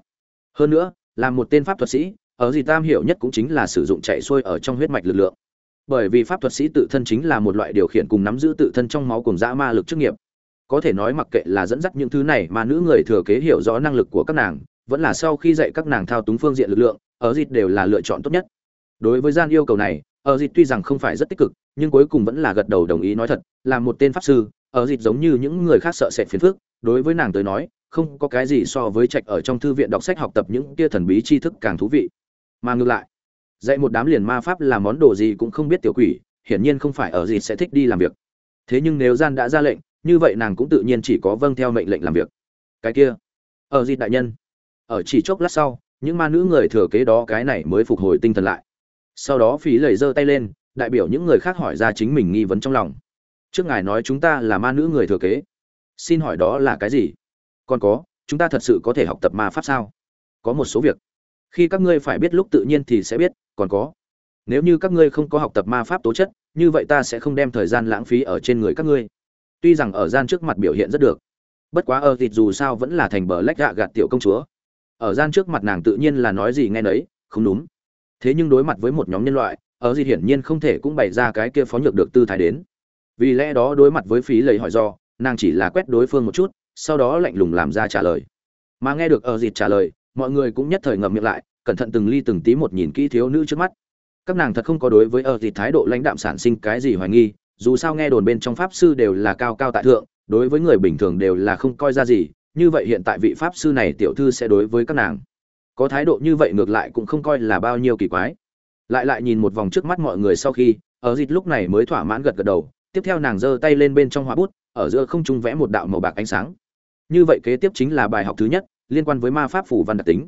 Hơn nữa, là một tên pháp thuật sĩ, ở dịch tam hiểu nhất cũng chính là sử dụng chạy xuôi ở trong huyết mạch lực lượng bởi vì pháp thuật sĩ tự thân chính là một loại điều khiển cùng nắm giữ tự thân trong máu cùng dã ma lực chức nghiệp. Có thể nói mặc kệ là dẫn dắt những thứ này mà nữ người thừa kế hiểu rõ năng lực của các nàng, vẫn là sau khi dạy các nàng thao túng phương diện lực lượng, ở dịt đều là lựa chọn tốt nhất. Đối với gian yêu cầu này, ở dịt tuy rằng không phải rất tích cực, nhưng cuối cùng vẫn là gật đầu đồng ý nói thật, là một tên pháp sư, ở dịt giống như những người khác sợ sệt phiền phức, đối với nàng tới nói, không có cái gì so với trạch ở trong thư viện đọc sách học tập những kia thần bí tri thức càng thú vị. Mà ngược lại dạy một đám liền ma pháp là món đồ gì cũng không biết tiểu quỷ, hiển nhiên không phải ở gì sẽ thích đi làm việc. Thế nhưng nếu gian đã ra lệnh, như vậy nàng cũng tự nhiên chỉ có vâng theo mệnh lệnh làm việc. Cái kia, ở gì đại nhân? Ở chỉ chốc lát sau, những ma nữ người thừa kế đó cái này mới phục hồi tinh thần lại. Sau đó phí lầy giơ tay lên, đại biểu những người khác hỏi ra chính mình nghi vấn trong lòng. Trước ngài nói chúng ta là ma nữ người thừa kế. Xin hỏi đó là cái gì? Còn có, chúng ta thật sự có thể học tập ma pháp sao? Có một số việc khi các ngươi phải biết lúc tự nhiên thì sẽ biết, còn có. Nếu như các ngươi không có học tập ma pháp tố chất, như vậy ta sẽ không đem thời gian lãng phí ở trên người các ngươi. Tuy rằng ở gian trước mặt biểu hiện rất được, bất quá ở thịt dù sao vẫn là thành bờ lách gạ gạt tiểu công chúa. Ở gian trước mặt nàng tự nhiên là nói gì nghe nấy, không đúng. Thế nhưng đối mặt với một nhóm nhân loại, ở gì hiển nhiên không thể cũng bày ra cái kia phó nhược được tư thái đến. Vì lẽ đó đối mặt với phí lầy hỏi do, nàng chỉ là quét đối phương một chút, sau đó lạnh lùng làm ra trả lời. Mà nghe được ở dịt trả lời mọi người cũng nhất thời ngậm miệng lại, cẩn thận từng ly từng tí một nhìn kỹ thiếu nữ trước mắt. Các nàng thật không có đối với ở thịt thái độ lãnh đạm sản sinh cái gì hoài nghi, dù sao nghe đồn bên trong pháp sư đều là cao cao tại thượng, đối với người bình thường đều là không coi ra gì, như vậy hiện tại vị pháp sư này tiểu thư sẽ đối với các nàng. Có thái độ như vậy ngược lại cũng không coi là bao nhiêu kỳ quái. Lại lại nhìn một vòng trước mắt mọi người sau khi ở dịt lúc này mới thỏa mãn gật gật đầu, tiếp theo nàng giơ tay lên bên trong họa bút, ở giữa không trung vẽ một đạo màu bạc ánh sáng. Như vậy kế tiếp chính là bài học thứ nhất liên quan với ma pháp phủ văn đặc tính.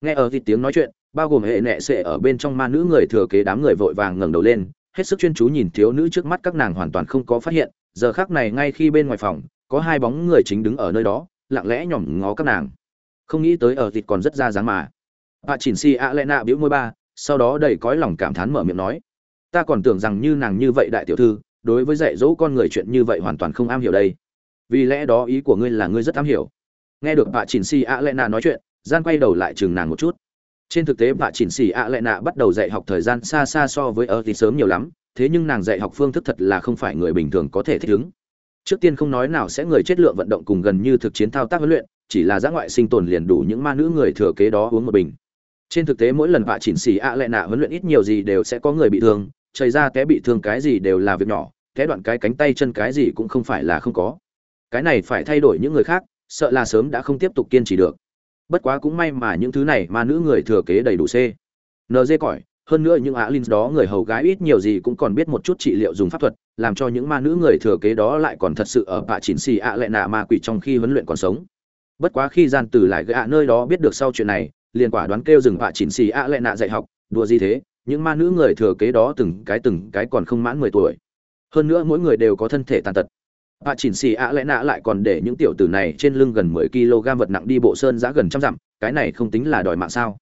Nghe ở dịt tiếng nói chuyện, bao gồm hệ nệ sệ ở bên trong ma nữ người thừa kế đám người vội vàng ngẩng đầu lên, hết sức chuyên chú nhìn thiếu nữ trước mắt các nàng hoàn toàn không có phát hiện, giờ khác này ngay khi bên ngoài phòng, có hai bóng người chính đứng ở nơi đó, lặng lẽ nhỏm ngó các nàng. Không nghĩ tới ở thịt còn rất ra dáng mà. Bà chỉnh si a lẽ nạ biểu môi ba, sau đó đầy cõi lòng cảm thán mở miệng nói, ta còn tưởng rằng như nàng như vậy đại tiểu thư, đối với dạy dỗ con người chuyện như vậy hoàn toàn không am hiểu đây. Vì lẽ đó ý của ngươi là ngươi rất am hiểu nghe được bà chỉnh xì ạ lệ nạ nói chuyện gian quay đầu lại chừng nàng một chút. Trên thực tế bà chỉnh xì ạ lệ nạ bắt đầu dạy học thời gian xa xa so với ở thì sớm nhiều lắm, thế nhưng nàng dạy học phương thức thật là không phải người bình thường có thể thích ứng. Trước tiên không nói nào sẽ người chết lượng vận động cùng gần như thực chiến thao tác huấn luyện, chỉ là giã ngoại sinh tồn liền đủ những ma nữ người thừa kế đó uống một bình. Trên thực tế, mỗi lần vạ chỉnh xì ạ à lệ nạ huấn luyện ít nhiều gì đều sẽ có người bị thương, chảy ra té bị thương cái gì đều là việc nhỏ, té đoạn cái cánh tay chân cái gì cũng không phải là không có. Cái này phải thay đổi những người khác sợ là sớm đã không tiếp tục kiên trì được. Bất quá cũng may mà những thứ này ma nữ người thừa kế đầy đủ c. Nd cỏi, hơn nữa những alin đó người hầu gái ít nhiều gì cũng còn biết một chút trị liệu dùng pháp thuật, làm cho những ma nữ người thừa kế đó lại còn thật sự ở bạ chỉnh xì ạ lệ nạ ma quỷ trong khi huấn luyện còn sống. Bất quá khi gian từ lại gạ nơi đó biết được sau chuyện này, liền quả đoán kêu dừng bạ chỉnh xì ạ lệ nạ dạy học, đùa gì thế, những ma nữ người thừa kế đó từng cái từng cái còn không mãn mười tuổi. Hơn nữa mỗi người đều có thân thể tàn tật. Bà chỉnh xì ạ lẽ nạ lại còn để những tiểu tử này trên lưng gần mười kg vật nặng đi bộ sơn giá gần trăm dặm, cái này không tính là đòi mạng sao?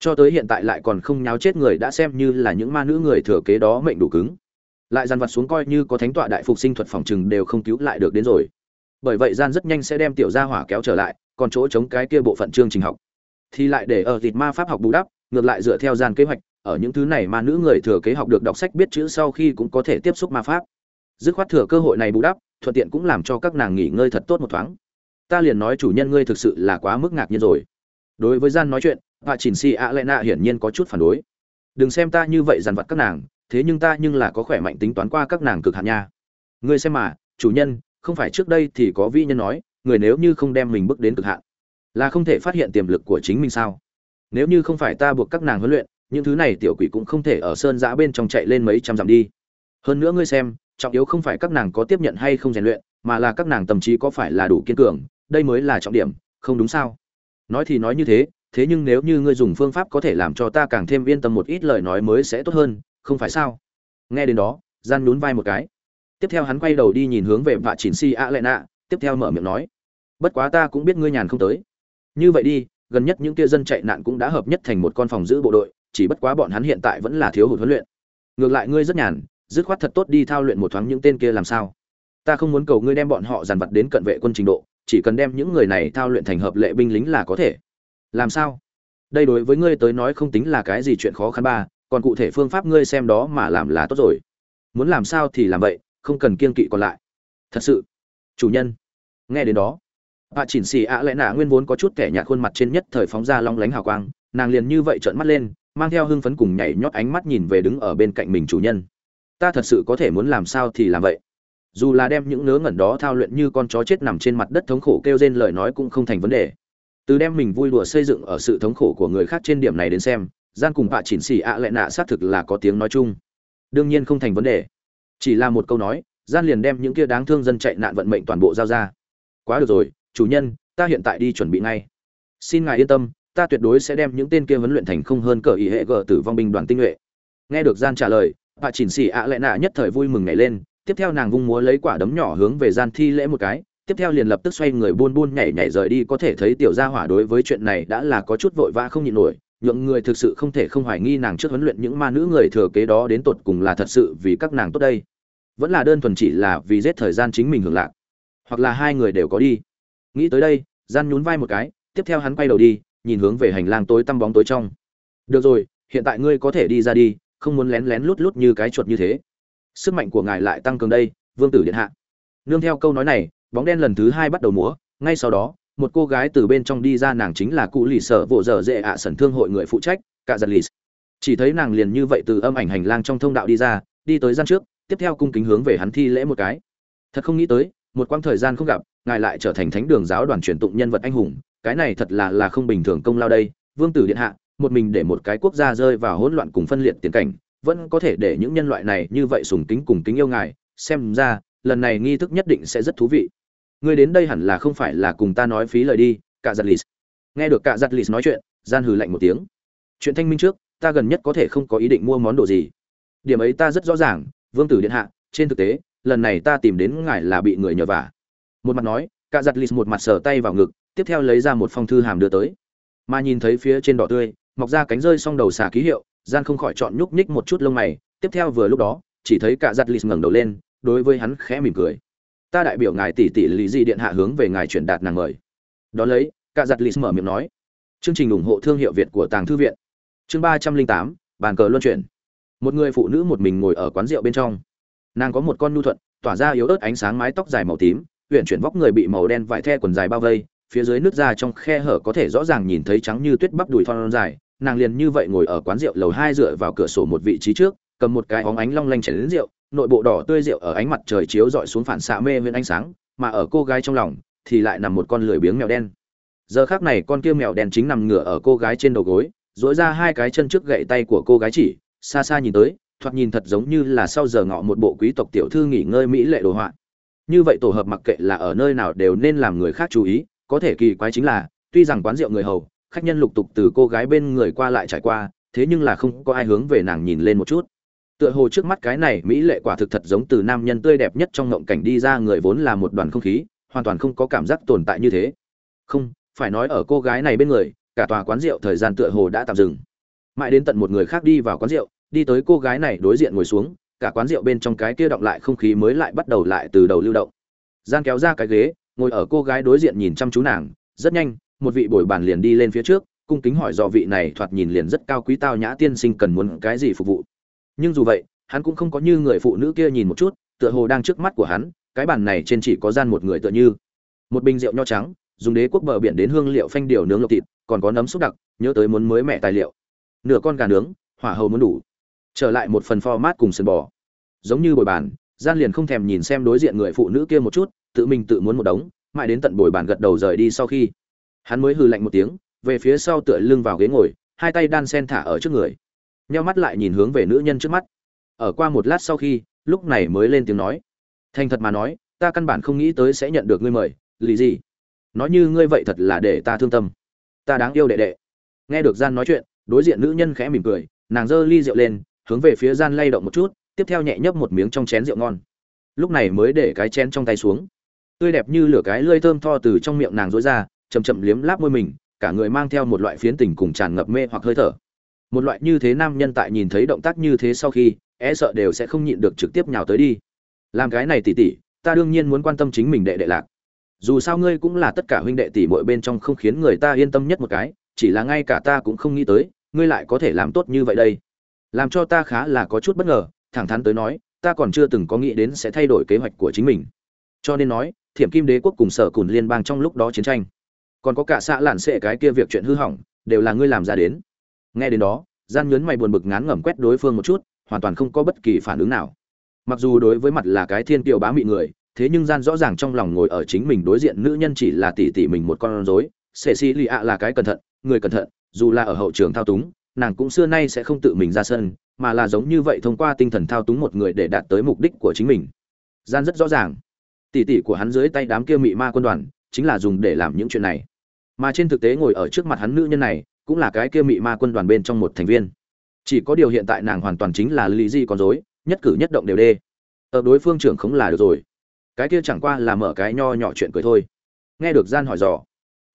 Cho tới hiện tại lại còn không nháo chết người đã xem như là những ma nữ người thừa kế đó mệnh đủ cứng. Lại dàn vật xuống coi như có thánh tọa đại phục sinh thuật phòng trừng đều không cứu lại được đến rồi. Bởi vậy gian rất nhanh sẽ đem tiểu gia hỏa kéo trở lại, còn chỗ chống cái kia bộ phận chương trình học. Thì lại để ở thịt ma pháp học bù đắp, ngược lại dựa theo gian kế hoạch, ở những thứ này ma nữ người thừa kế học được đọc sách biết chữ sau khi cũng có thể tiếp xúc ma pháp. Dứt khoát thừa cơ hội này bù đắp thuận tiện cũng làm cho các nàng nghỉ ngơi thật tốt một thoáng. Ta liền nói chủ nhân ngươi thực sự là quá mức ngạc nhiên rồi. Đối với gian nói chuyện và chỉnh si ạ lệ nạ hiển nhiên có chút phản đối. Đừng xem ta như vậy dằn vặt các nàng, thế nhưng ta nhưng là có khỏe mạnh tính toán qua các nàng cực hạn nha. Ngươi xem mà, chủ nhân, không phải trước đây thì có vi nhân nói, người nếu như không đem mình bước đến cực hạn, là không thể phát hiện tiềm lực của chính mình sao? Nếu như không phải ta buộc các nàng huấn luyện, những thứ này tiểu quỷ cũng không thể ở sơn giã bên trong chạy lên mấy trăm dặm đi. Hơn nữa ngươi xem trọng yếu không phải các nàng có tiếp nhận hay không rèn luyện, mà là các nàng tâm trí có phải là đủ kiên cường, đây mới là trọng điểm, không đúng sao? Nói thì nói như thế thế nhưng nếu như ngươi dùng phương pháp có thể làm cho ta càng thêm yên tâm một ít lời nói mới sẽ tốt hơn, không phải sao? Nghe đến đó, gian nhún vai một cái. Tiếp theo hắn quay đầu đi nhìn hướng về vạ chỉnh si a lệ nạ, tiếp theo mở miệng nói. Bất quá ta cũng biết ngươi nhàn không tới. Như vậy đi, gần nhất những kia dân chạy nạn cũng đã hợp nhất thành một con phòng giữ bộ đội, chỉ bất quá bọn hắn hiện tại vẫn là thiếu hụt huấn luyện. Ngược lại ngươi rất nhàn dứt khoát thật tốt đi thao luyện một thoáng những tên kia làm sao? Ta không muốn cầu ngươi đem bọn họ dàn vật đến cận vệ quân trình độ, chỉ cần đem những người này thao luyện thành hợp lệ binh lính là có thể. Làm sao? Đây đối với ngươi tới nói không tính là cái gì chuyện khó khăn ba, còn cụ thể phương pháp ngươi xem đó mà làm là tốt rồi. Muốn làm sao thì làm vậy, không cần kiên kỵ còn lại. Thật sự. Chủ nhân. Nghe đến đó bà chỉnh xì ạ lẽ nạ nguyên vốn có chút kẻ nhạt khuôn mặt trên nhất thời phóng ra long lánh hào quang, nàng liền như vậy trợn mắt lên, mang theo hưng phấn cùng nhảy nhót ánh mắt nhìn về đứng ở bên cạnh mình chủ nhân ta thật sự có thể muốn làm sao thì làm vậy. Dù là đem những nớ ngẩn đó thao luyện như con chó chết nằm trên mặt đất thống khổ kêu rên lời nói cũng không thành vấn đề. Từ đem mình vui đùa xây dựng ở sự thống khổ của người khác trên điểm này đến xem gian cùng bạ chỉnh xỉ ạ lệ nạ xác thực là có tiếng nói chung. Đương nhiên không thành vấn đề. Chỉ là một câu nói gian liền đem những kia đáng thương dân chạy nạn vận mệnh toàn bộ giao ra. Quá được rồi, chủ nhân, ta hiện tại đi chuẩn bị ngay. Xin ngài yên tâm, ta tuyệt đối sẽ đem những tên kia vấn luyện thành không hơn cờ ý hệ gờ tử vong binh đoàn tinh nhuệ. Nghe được gian trả lời bà chỉnh xỉ ạ lệ nạ nhất thời vui mừng nhảy lên. Tiếp theo nàng vung múa lấy quả đấm nhỏ hướng về gian thi lễ một cái. Tiếp theo liền lập tức xoay người buôn buôn nhảy nhảy rời đi. Có thể thấy tiểu gia hỏa đối với chuyện này đã là có chút vội vã không nhịn nổi. Nhượng người thực sự không thể không hoài nghi nàng trước huấn luyện những ma nữ người thừa kế đó đến tột cùng là thật sự vì các nàng tốt đây. Vẫn là đơn thuần chỉ là vì giết thời gian chính mình hưởng lạc. Hoặc là hai người đều có đi. Nghĩ tới đây, gian nhún vai một cái. Tiếp theo hắn quay đầu đi, nhìn hướng về hành lang tối tăm bóng tối trong. Được rồi, hiện tại ngươi có thể đi ra đi không muốn lén lén lút lút như cái chuột như thế. Sức mạnh của ngài lại tăng cường đây, vương tử điện hạ. Nương theo câu nói này, bóng đen lần thứ hai bắt đầu múa, ngay sau đó, một cô gái từ bên trong đi ra nàng chính là cụ lì sở vỗ dở dễ ạ sẩn thương hội người phụ trách cả giật lì. Chỉ thấy nàng liền như vậy từ âm ảnh hành lang trong thông đạo đi ra, đi tới gian trước, tiếp theo cung kính hướng về hắn thi lễ một cái. Thật không nghĩ tới, một quãng thời gian không gặp, ngài lại trở thành thánh đường giáo đoàn truyền tụng nhân vật anh hùng, cái này thật là là không bình thường công lao đây, vương tử điện hạ một mình để một cái quốc gia rơi vào hỗn loạn cùng phân liệt tiền cảnh, vẫn có thể để những nhân loại này như vậy sùng kính cùng kính yêu ngài, xem ra, lần này nghi thức nhất định sẽ rất thú vị. Ngươi đến đây hẳn là không phải là cùng ta nói phí lời đi cả giặt lì nghe được cả giặt lì nói chuyện, gian hừ lạnh một tiếng. Chuyện thanh minh trước, ta gần nhất có thể không có ý định mua món đồ gì. Điểm ấy ta rất rõ ràng, vương tử điện hạ, trên thực tế, lần này ta tìm đến ngài là bị người nhờ vả. Một mặt nói cả giặt lì một mặt sờ tay vào ngực, tiếp theo lấy ra một phong thư hàm đưa tới. Mà nhìn thấy phía trên đỏ tươi mọc ra cánh rơi xong đầu xà ký hiệu, gian không khỏi chọn nhúc nhích một chút lông mày, tiếp theo vừa lúc đó, chỉ thấy cả giặt lì ngẩng đầu lên, đối với hắn khẽ mỉm cười. Ta đại biểu ngài tỷ tỷ lý di điện hạ hướng về ngài truyền đạt nàng mời. Đó lấy, cả giặt lì mở miệng nói. Chương trình ủng hộ thương hiệu việt của tàng thư viện. Chương ba trăm linh tám, bàn cờ luân chuyển. Một người phụ nữ một mình ngồi ở quán rượu bên trong. Nàng có một con nhu thuận, tỏa ra yếu ớt ánh sáng mái tóc dài màu tím huyện chuyển vóc người bị màu đen vải the quần dài bao vây, phía dưới nước da trong khe hở có thể rõ ràng nhìn thấy trắng như tuyết bắp đùi thon dài nàng liền như vậy ngồi ở quán rượu lầu hai dựa vào cửa sổ một vị trí trước, cầm một cái óng ánh long lanh chảy đến rượu, nội bộ đỏ tươi rượu ở ánh mặt trời chiếu dọi xuống phản xạ mê viên ánh sáng, mà ở cô gái trong lòng thì lại nằm một con lười biếng mèo đen. Giờ khác này con kia mèo đen chính nằm ngửa ở cô gái trên đầu gối dỗi ra hai cái chân trước gậy tay của cô gái chỉ, xa xa nhìn tới, thoạt nhìn thật giống như là sau giờ ngọ một bộ quý tộc tiểu thư nghỉ ngơi mỹ lệ đồ họa. Như vậy tổ hợp mặc kệ là ở nơi nào đều nên làm người khác chú ý, có thể kỳ quái chính là, tuy rằng quán rượu người hầu khách nhân lục tục từ cô gái bên người qua lại trải qua, thế nhưng là không có ai hướng về nàng nhìn lên một chút. Tựa hồ trước mắt cái này mỹ lệ quả thực thật giống từ nam nhân tươi đẹp nhất trong ngộng cảnh đi ra người vốn là một đoàn không khí, hoàn toàn không có cảm giác tồn tại như thế. Không, phải nói ở cô gái này bên người, cả tòa quán rượu thời gian tựa hồ đã tạm dừng. Mãi đến tận một người khác đi vào quán rượu, đi tới cô gái này đối diện ngồi xuống, cả quán rượu bên trong cái kia động lại không khí mới lại bắt đầu lại từ đầu lưu động. Gian kéo ra cái ghế, ngồi ở cô gái đối diện nhìn chăm chú nàng, rất nhanh một vị bồi bàn liền đi lên phía trước, cung kính hỏi dò vị này thoạt nhìn liền rất cao quý tao nhã tiên sinh cần muốn cái gì phục vụ. Nhưng dù vậy, hắn cũng không có như người phụ nữ kia nhìn một chút, tựa hồ đang trước mắt của hắn, cái bàn này trên chỉ có gian một người tựa như. Một bình rượu nho trắng, dùng đế quốc bờ biển đến hương liệu phanh điều nướng lộc thịt, còn có nấm xúc đặc, nhớ tới muốn mới mẹ tài liệu. Nửa con gà nướng, hỏa hầu muốn đủ. Trở lại một phần pho mát cùng sườn bò. Giống như bồi bàn, gian liền không thèm nhìn xem đối diện người phụ nữ kia một chút, tự mình tự muốn một đống, mãi đến tận bồi bàn gật đầu rời đi sau khi hắn mới hừ lạnh một tiếng, về phía sau tựa lưng vào ghế ngồi, hai tay đan sen thả ở trước người, nheo mắt lại nhìn hướng về nữ nhân trước mắt. Ở qua một lát sau khi, lúc này mới lên tiếng nói, thành thật mà nói, ta căn bản không nghĩ tới sẽ nhận được ngươi mời, lì gì? Nói như ngươi vậy thật là để ta thương tâm. Ta đáng yêu đệ đệ. Nghe được gian nói chuyện, đối diện nữ nhân khẽ mỉm cười, nàng giơ ly rượu lên, hướng về phía gian lay động một chút, tiếp theo nhẹ nhấp một miếng trong chén rượu ngon. Lúc này mới để cái chén trong tay xuống. Tươi đẹp như lửa cái lưỡi thơm tho từ trong miệng nàng rối ra chậm chậm liếm láp môi mình, cả người mang theo một loại phiến tình cùng tràn ngập mê hoặc hơi thở. Một loại như thế nam nhân tại nhìn thấy động tác như thế sau khi e sợ đều sẽ không nhịn được trực tiếp nhào tới đi. Làm cái này tỉ tỉ, ta đương nhiên muốn quan tâm chính mình đệ đệ lạc. Dù sao ngươi cũng là tất cả huynh đệ tỷ muội bên trong không khiến người ta yên tâm nhất một cái, chỉ là ngay cả ta cũng không nghĩ tới, ngươi lại có thể làm tốt như vậy đây. Làm cho ta khá là có chút bất ngờ, thẳng thắn tới nói, ta còn chưa từng có nghĩ đến sẽ thay đổi kế hoạch của chính mình. Cho nên nói, thiểm kim đế quốc cùng sở cùn liên bang trong lúc đó chiến tranh còn có cả xạ lạn xệ cái kia việc chuyện hư hỏng, đều là ngươi làm ra đến. Nghe đến đó, gian nhớn mày buồn bực ngán ngẩm quét đối phương một chút, hoàn toàn không có bất kỳ phản ứng nào. Mặc dù đối với mặt là cái thiên kiều bá mị người, thế nhưng gian rõ ràng trong lòng ngồi ở chính mình đối diện nữ nhân chỉ là tỷ tỷ mình một con rối. Sệ xì lì ạ là cái cẩn thận, người cẩn thận, dù là ở hậu trường thao túng, nàng cũng xưa nay sẽ không tự mình ra sân, mà là giống như vậy thông qua tinh thần thao túng một người để đạt tới mục đích của chính mình. Gian rất rõ ràng tỷ tỷ của hắn dưới tay đám kia mị ma quân đoàn chính là dùng để làm những chuyện này. Mà trên thực tế ngồi ở trước mặt hắn nữ nhân này, cũng là cái kia mị ma quân đoàn bên trong một thành viên. Chỉ có điều hiện tại nàng hoàn toàn chính là lý di con dối nhất cử nhất động đều đê. Ở đối phương trưởng không là được rồi. Cái kia chẳng qua là mở cái nho nhỏ chuyện cười thôi. Nghe được gian hỏi dò,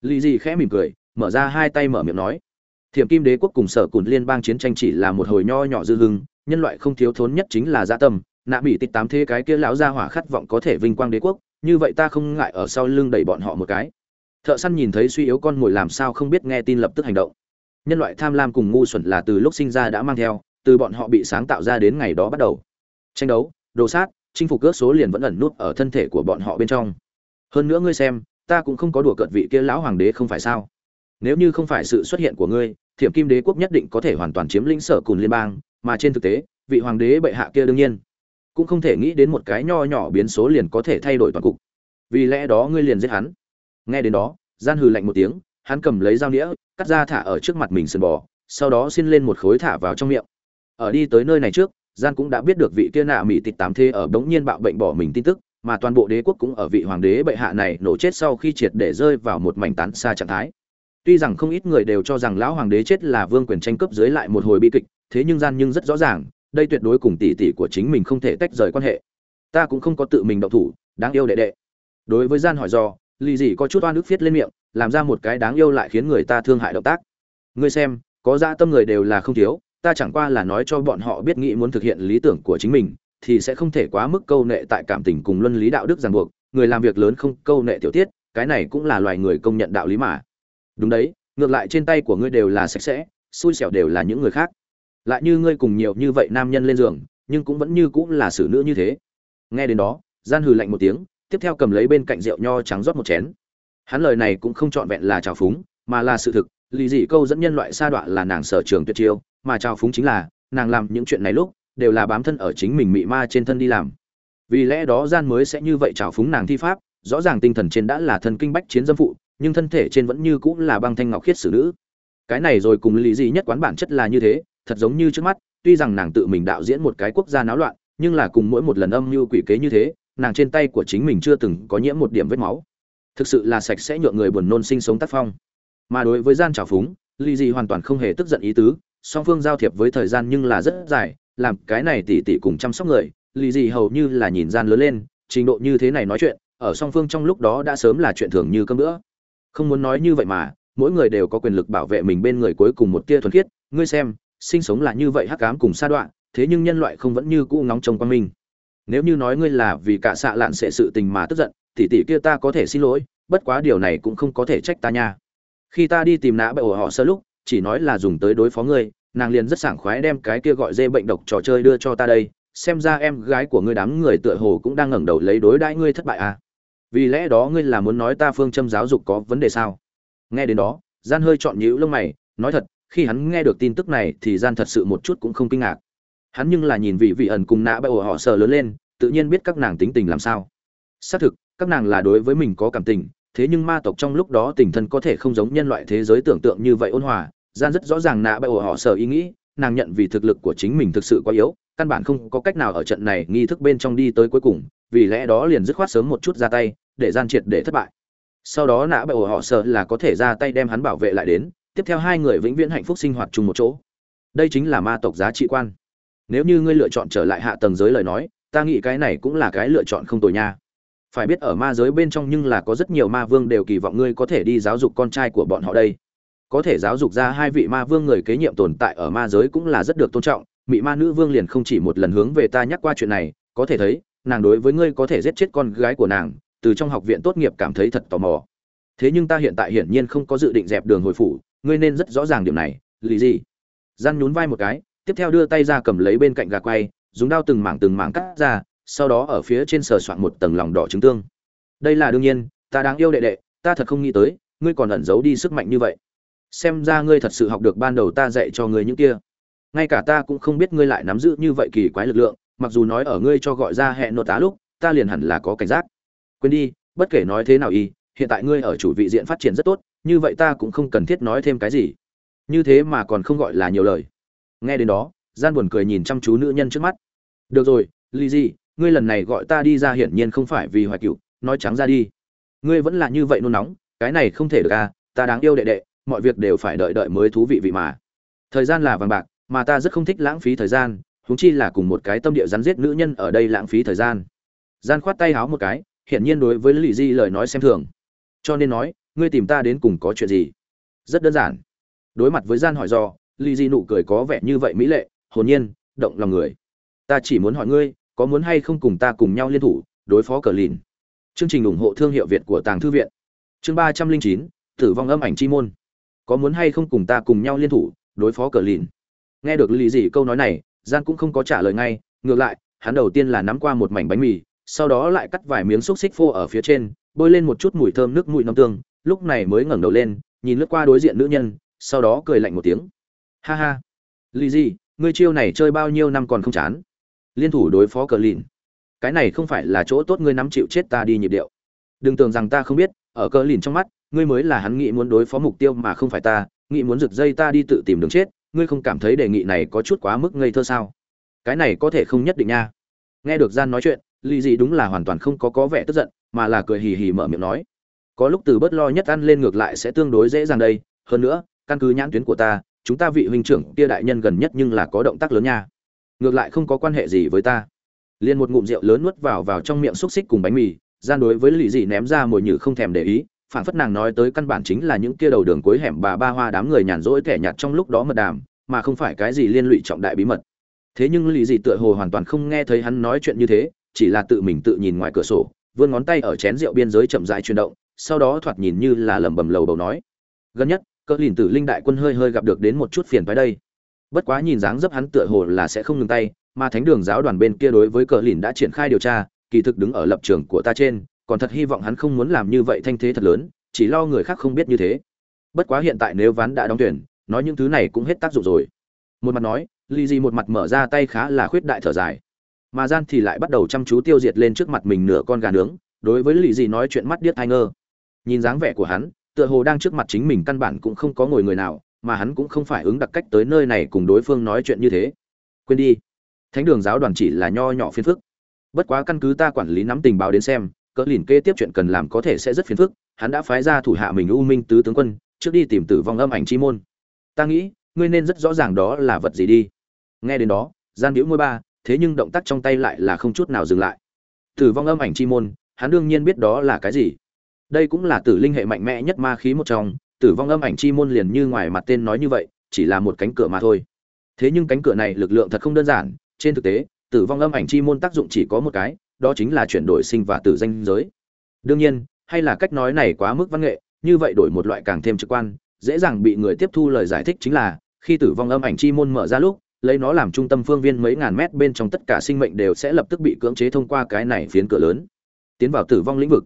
lý di khẽ mỉm cười, mở ra hai tay mở miệng nói. Thiểm kim đế quốc cùng sở cùn liên bang chiến tranh chỉ là một hồi nho nhỏ dư hưng, nhân loại không thiếu thốn nhất chính là gia tâm, nạ bị tịch tám thế cái kia lão gia hỏa khát vọng có thể vinh quang đế quốc như vậy ta không ngại ở sau lưng đẩy bọn họ một cái. Thợ săn nhìn thấy suy yếu con mồi làm sao không biết nghe tin lập tức hành động. Nhân loại tham lam cùng ngu xuẩn là từ lúc sinh ra đã mang theo, từ bọn họ bị sáng tạo ra đến ngày đó bắt đầu. Tranh đấu, đồ sát, chinh phục cướp số liền vẫn ẩn nút ở thân thể của bọn họ bên trong. Hơn nữa ngươi xem, ta cũng không có đùa cợt vị kia lão hoàng đế không phải sao? Nếu như không phải sự xuất hiện của ngươi, thiểm kim đế quốc nhất định có thể hoàn toàn chiếm lĩnh sở cùn liên bang, mà trên thực tế, vị hoàng đế bệ hạ kia đương nhiên cũng không thể nghĩ đến một cái nho nhỏ biến số liền có thể thay đổi toàn cục. Vì lẽ đó ngươi liền giết hắn. Nghe đến đó, gian hừ lạnh một tiếng, hắn cầm lấy dao nĩa, cắt ra thả ở trước mặt mình sườn bò, sau đó xin lên một khối thả vào trong miệng. Ở đi tới nơi này trước, gian cũng đã biết được vị kia nạ mỹ tịch tám thê ở đống nhiên bạo bệnh bỏ mình tin tức, mà toàn bộ đế quốc cũng ở vị hoàng đế bệ hạ này nổ chết sau khi triệt để rơi vào một mảnh tán xa trạng thái. Tuy rằng không ít người đều cho rằng lão hoàng đế chết là vương quyền tranh cướp dưới lại một hồi bi kịch, thế nhưng gian nhưng rất rõ ràng đây tuyệt đối cùng tỷ tỷ của chính mình không thể tách rời quan hệ. Ta cũng không có tự mình động thủ, đáng yêu đệ đệ. Đối với gian hỏi do lì dị có chút oan ức viết lên miệng, làm ra một cái đáng yêu lại khiến người ta thương hại động tác. Ngươi xem, có dạ tâm người đều là không thiếu, ta chẳng qua là nói cho bọn họ biết nghĩ muốn thực hiện lý tưởng của chính mình, thì sẽ không thể quá mức câu nệ tại cảm tình cùng luân lý đạo đức ràng buộc, người làm việc lớn không câu nệ tiểu tiết, cái này cũng là loài người công nhận đạo lý mà. Đúng đấy, ngược lại trên tay của ngươi đều là sạch sẽ, xui xẻo đều là những người khác lại như ngươi cùng nhiều như vậy nam nhân lên giường, nhưng cũng vẫn như cũng là xử nữ như thế. Nghe đến đó, gian hừ lạnh một tiếng, tiếp theo cầm lấy bên cạnh rượu nho trắng rót một chén. Hắn lời này cũng không trọn vẹn là trào phúng, mà là sự thực, lì dị câu dẫn nhân loại sa đọa là nàng sở trường tuyệt chiêu, mà trào phúng chính là, nàng làm những chuyện này lúc, đều là bám thân ở chính mình mị ma trên thân đi làm. Vì lẽ đó gian mới sẽ như vậy trào phúng nàng thi pháp, rõ ràng tinh thần trên đã là thần kinh bách chiến dâm phụ, nhưng thân thể trên vẫn như cũng là băng thanh ngọc khiết xử nữ. Cái này rồi cùng lý gì nhất quán bản chất là như thế thật giống như trước mắt, tuy rằng nàng tự mình đạo diễn một cái quốc gia náo loạn, nhưng là cùng mỗi một lần âm mưu quỷ kế như thế, nàng trên tay của chính mình chưa từng có nhiễm một điểm vết máu. Thực sự là sạch sẽ nhượng người buồn nôn sinh sống tác phong. Mà đối với gian trào phúng ly dị hoàn toàn không hề tức giận ý tứ, song phương giao thiệp với thời gian nhưng là rất dài, làm cái này tỉ tỉ cùng chăm sóc người ly dị hầu như là nhìn gian lớn lên, trình độ như thế này nói chuyện, ở song phương trong lúc đó đã sớm là chuyện thường như cơm nữa không muốn nói như vậy mà, mỗi người đều có quyền lực bảo vệ mình bên người cuối cùng một tia thuần khiết, ngươi xem sinh sống là như vậy hắc ám cùng sa đoạn, thế nhưng nhân loại không vẫn như cũ ngóng trông quan minh nếu như nói ngươi là vì cả xạ lạn sẽ sự tình mà tức giận, thì tỷ kia ta có thể xin lỗi, bất quá điều này cũng không có thể trách ta nha. Khi ta đi tìm nã bệ ổ họ sơ lúc, chỉ nói là dùng tới đối phó ngươi, nàng liền rất sảng khoái đem cái kia gọi dê bệnh độc trò chơi đưa cho ta đây, xem ra em gái của ngươi đám người tựa hồ cũng đang ngẩng đầu lấy đối đãi ngươi thất bại à. Vì lẽ đó ngươi là muốn nói ta phương châm giáo dục có vấn đề sao? Nghe đến đó, gian hơi chọn nhíu lông mày, nói thật khi hắn nghe được tin tức này thì gian thật sự một chút cũng không kinh ngạc. Hắn nhưng là nhìn vị vị ẩn cùng nã bại ổ họ sợ lớn lên, tự nhiên biết các nàng tính tình làm sao. Xác thực, các nàng là đối với mình có cảm tình, thế nhưng ma tộc trong lúc đó tình thân có thể không giống nhân loại thế giới tưởng tượng như vậy ôn hòa, gian rất rõ ràng nạ bại ổ họ sợ ý nghĩ, nàng nhận vì thực lực của chính mình thực sự quá yếu, căn bản không có cách nào ở trận này nghi thức bên trong đi tới cuối cùng, vì lẽ đó liền dứt khoát sớm một chút ra tay, để gian triệt để thất bại. Sau đó nạ bại ổ họ sợ là có thể ra tay đem hắn bảo vệ lại đến tiếp theo hai người vĩnh viễn hạnh phúc sinh hoạt chung một chỗ. Đây chính là ma tộc giá trị quan. Nếu như ngươi lựa chọn trở lại hạ tầng giới lời nói, ta nghĩ cái này cũng là cái lựa chọn không tồi nha. Phải biết ở ma giới bên trong nhưng là có rất nhiều ma vương đều kỳ vọng ngươi có thể đi giáo dục con trai của bọn họ đây. Có thể giáo dục ra hai vị ma vương người kế nhiệm tồn tại ở ma giới cũng là rất được tôn trọng. Mị ma nữ vương liền không chỉ một lần hướng về ta nhắc qua chuyện này, có thể thấy, nàng đối với ngươi có thể giết chết con gái của nàng, từ trong học viện tốt nghiệp cảm thấy thật tò mò. Thế nhưng ta hiện tại hiển nhiên không có dự định dẹp đường hồi phủ ngươi nên rất rõ ràng điểm này lý gì? Gian nhún vai một cái, tiếp theo đưa tay ra cầm lấy bên cạnh gà quay, dùng đao từng mảng từng mảng cắt ra, sau đó ở phía trên sờ soạn một tầng lòng đỏ trứng tương. Đây là đương nhiên, ta đáng yêu đệ đệ, ta thật không nghĩ tới, ngươi còn ẩn giấu đi sức mạnh như vậy. Xem ra ngươi thật sự học được ban đầu ta dạy cho ngươi những kia. Ngay cả ta cũng không biết ngươi lại nắm giữ như vậy kỳ quái lực lượng, mặc dù nói ở ngươi cho gọi ra hẹn nội tá lúc, ta liền hẳn là có cảnh giác. Quên đi, bất kể nói thế nào y, hiện tại ngươi ở chủ vị diện phát triển rất tốt như vậy ta cũng không cần thiết nói thêm cái gì. Như thế mà còn không gọi là nhiều lời. Nghe đến đó, gian buồn cười nhìn chăm chú nữ nhân trước mắt. Được rồi lì gì ngươi lần này gọi ta đi ra hiển nhiên không phải vì hoài cựu nói trắng ra đi. Ngươi vẫn là như vậy nôn nóng, cái này không thể được à ta đáng yêu đệ đệ, mọi việc đều phải đợi đợi mới thú vị vị mà. Thời gian là vàng bạc, mà ta rất không thích lãng phí thời gian, huống chi là cùng một cái tâm địa rắn giết nữ nhân ở đây lãng phí thời gian. Gian khoát tay háo một cái, hiển nhiên đối với lì di lời nói xem thường. Cho nên nói ngươi tìm ta đến cùng có chuyện gì? Rất đơn giản. Đối mặt với gian hỏi do ly di nụ cười có vẻ như vậy mỹ lệ, hồn nhiên, động lòng người. Ta chỉ muốn hỏi ngươi, có muốn hay không cùng ta cùng nhau liên thủ, đối phó cờ lìn? Chương trình ủng hộ thương hiệu việt của tàng thư viện. Chương ba trăm linh chín, tử vong âm ảnh chi môn. Có muốn hay không cùng ta cùng nhau liên thủ, đối phó cờ lìn? Nghe được lì dị câu nói này gian cũng không có trả lời ngay, ngược lại, hắn đầu tiên là nắm qua một mảnh bánh mì, sau đó lại cắt vài miếng xúc xích phô ở phía trên, bôi lên một chút mùi thơm nước mùi nấm tương lúc này mới ngẩng đầu lên, nhìn lướt qua đối diện nữ nhân, sau đó cười lạnh một tiếng. Ha ha. Lì dị ngươi chiêu này chơi bao nhiêu năm còn không chán? Liên thủ đối phó cờ lìn. Cái này không phải là chỗ tốt ngươi nắm chịu chết ta đi nhịp điệu. Đừng tưởng rằng ta không biết, ở cờ lìn trong mắt, ngươi mới là hắn nghĩ muốn đối phó mục tiêu mà không phải ta, nghĩ muốn rực dây ta đi tự tìm đường chết, ngươi không cảm thấy đề nghị này có chút quá mức ngây thơ sao? Cái này có thể không nhất định nha. Nghe được gian nói chuyện, lì dị đúng là hoàn toàn không có có vẻ tức giận, mà là cười hì hì mở miệng nói có lúc từ bớt lo nhất ăn lên ngược lại sẽ tương đối dễ dàng đây. Hơn nữa, căn cứ nhãn tuyến của ta, chúng ta vị huynh trưởng kia đại nhân gần nhất nhưng là có động tác lớn nha. Ngược lại không có quan hệ gì với ta. Liền một ngụm rượu lớn nuốt vào vào trong miệng xúc xích cùng bánh mì, gian đối với lì dị ném ra mồi nhử không thèm để ý phản phất nàng nói tới căn bản chính là những kia đầu đường cuối hẻm bà ba hoa đám người nhàn rỗi kẻ nhạt trong lúc đó mật đàm, mà không phải cái gì liên lụy trọng đại bí mật. Thế nhưng lì dị tựa hồ hoàn toàn không nghe thấy hắn nói chuyện như thế, chỉ là tự mình tự nhìn ngoài cửa sổ, vươn ngón tay ở chén rượu biên giới chậm rãi chuyển động sau đó thoạt nhìn như là lẩm bẩm lầu bầu nói. Gần nhất, cỡ lìn tử linh đại quân hơi hơi gặp được đến một chút phiền phái đây. Bất quá nhìn dáng dấp hắn tựa hồ là sẽ không ngừng tay, mà thánh đường giáo đoàn bên kia đối với cờ lìn đã triển khai điều tra, kỳ thực đứng ở lập trường của ta trên, còn thật hy vọng hắn không muốn làm như vậy thanh thế thật lớn, chỉ lo người khác không biết như thế. Bất quá hiện tại nếu ván đã đóng tuyển, nói những thứ này cũng hết tác dụng rồi. Một mặt nói ly di một mặt mở ra tay khá là khuyết đại thở dài. Mà gian thì lại bắt đầu chăm chú tiêu diệt lên trước mặt mình nửa con gà nướng, đối với lì gì nói chuyện mắt điếc thai ngơ nhìn dáng vẻ của hắn, tựa hồ đang trước mặt chính mình căn bản cũng không có ngồi người nào, mà hắn cũng không phải ứng đặc cách tới nơi này cùng đối phương nói chuyện như thế. Quên đi. Thánh đường giáo đoàn chỉ là nho nhỏ phiền phức. Bất quá căn cứ ta quản lý nắm tình báo đến xem, cỡ lìn kê tiếp chuyện cần làm có thể sẽ rất phiền phức. Hắn đã phái ra thủ hạ mình u minh tứ tướng quân, trước đi tìm tử vong âm ảnh chi môn. Ta nghĩ, ngươi nên rất rõ ràng đó là vật gì đi. Nghe đến đó, gian biểu môi ba, thế nhưng động tác trong tay lại là không chút nào dừng lại. Tử vong âm ảnh chi môn, hắn đương nhiên biết đó là cái gì đây cũng là tử linh hệ mạnh mẽ nhất ma khí một trong, tử vong âm ảnh chi môn liền như ngoài mặt tên nói như vậy, chỉ là một cánh cửa mà thôi. Thế nhưng cánh cửa này lực lượng thật không đơn giản, trên thực tế, tử vong âm ảnh chi môn tác dụng chỉ có một cái, đó chính là chuyển đổi sinh và tử danh giới. Đương nhiên, hay là cách nói này quá mức văn nghệ, như vậy đổi một loại càng thêm trực quan, dễ dàng bị người tiếp thu lời giải thích chính là, khi tử vong âm ảnh chi môn mở ra lúc, lấy nó làm trung tâm phương viên mấy ngàn mét bên trong tất cả sinh mệnh đều sẽ lập tức bị cưỡng chế thông qua cái này phiến cửa lớn, tiến vào tử vong lĩnh vực.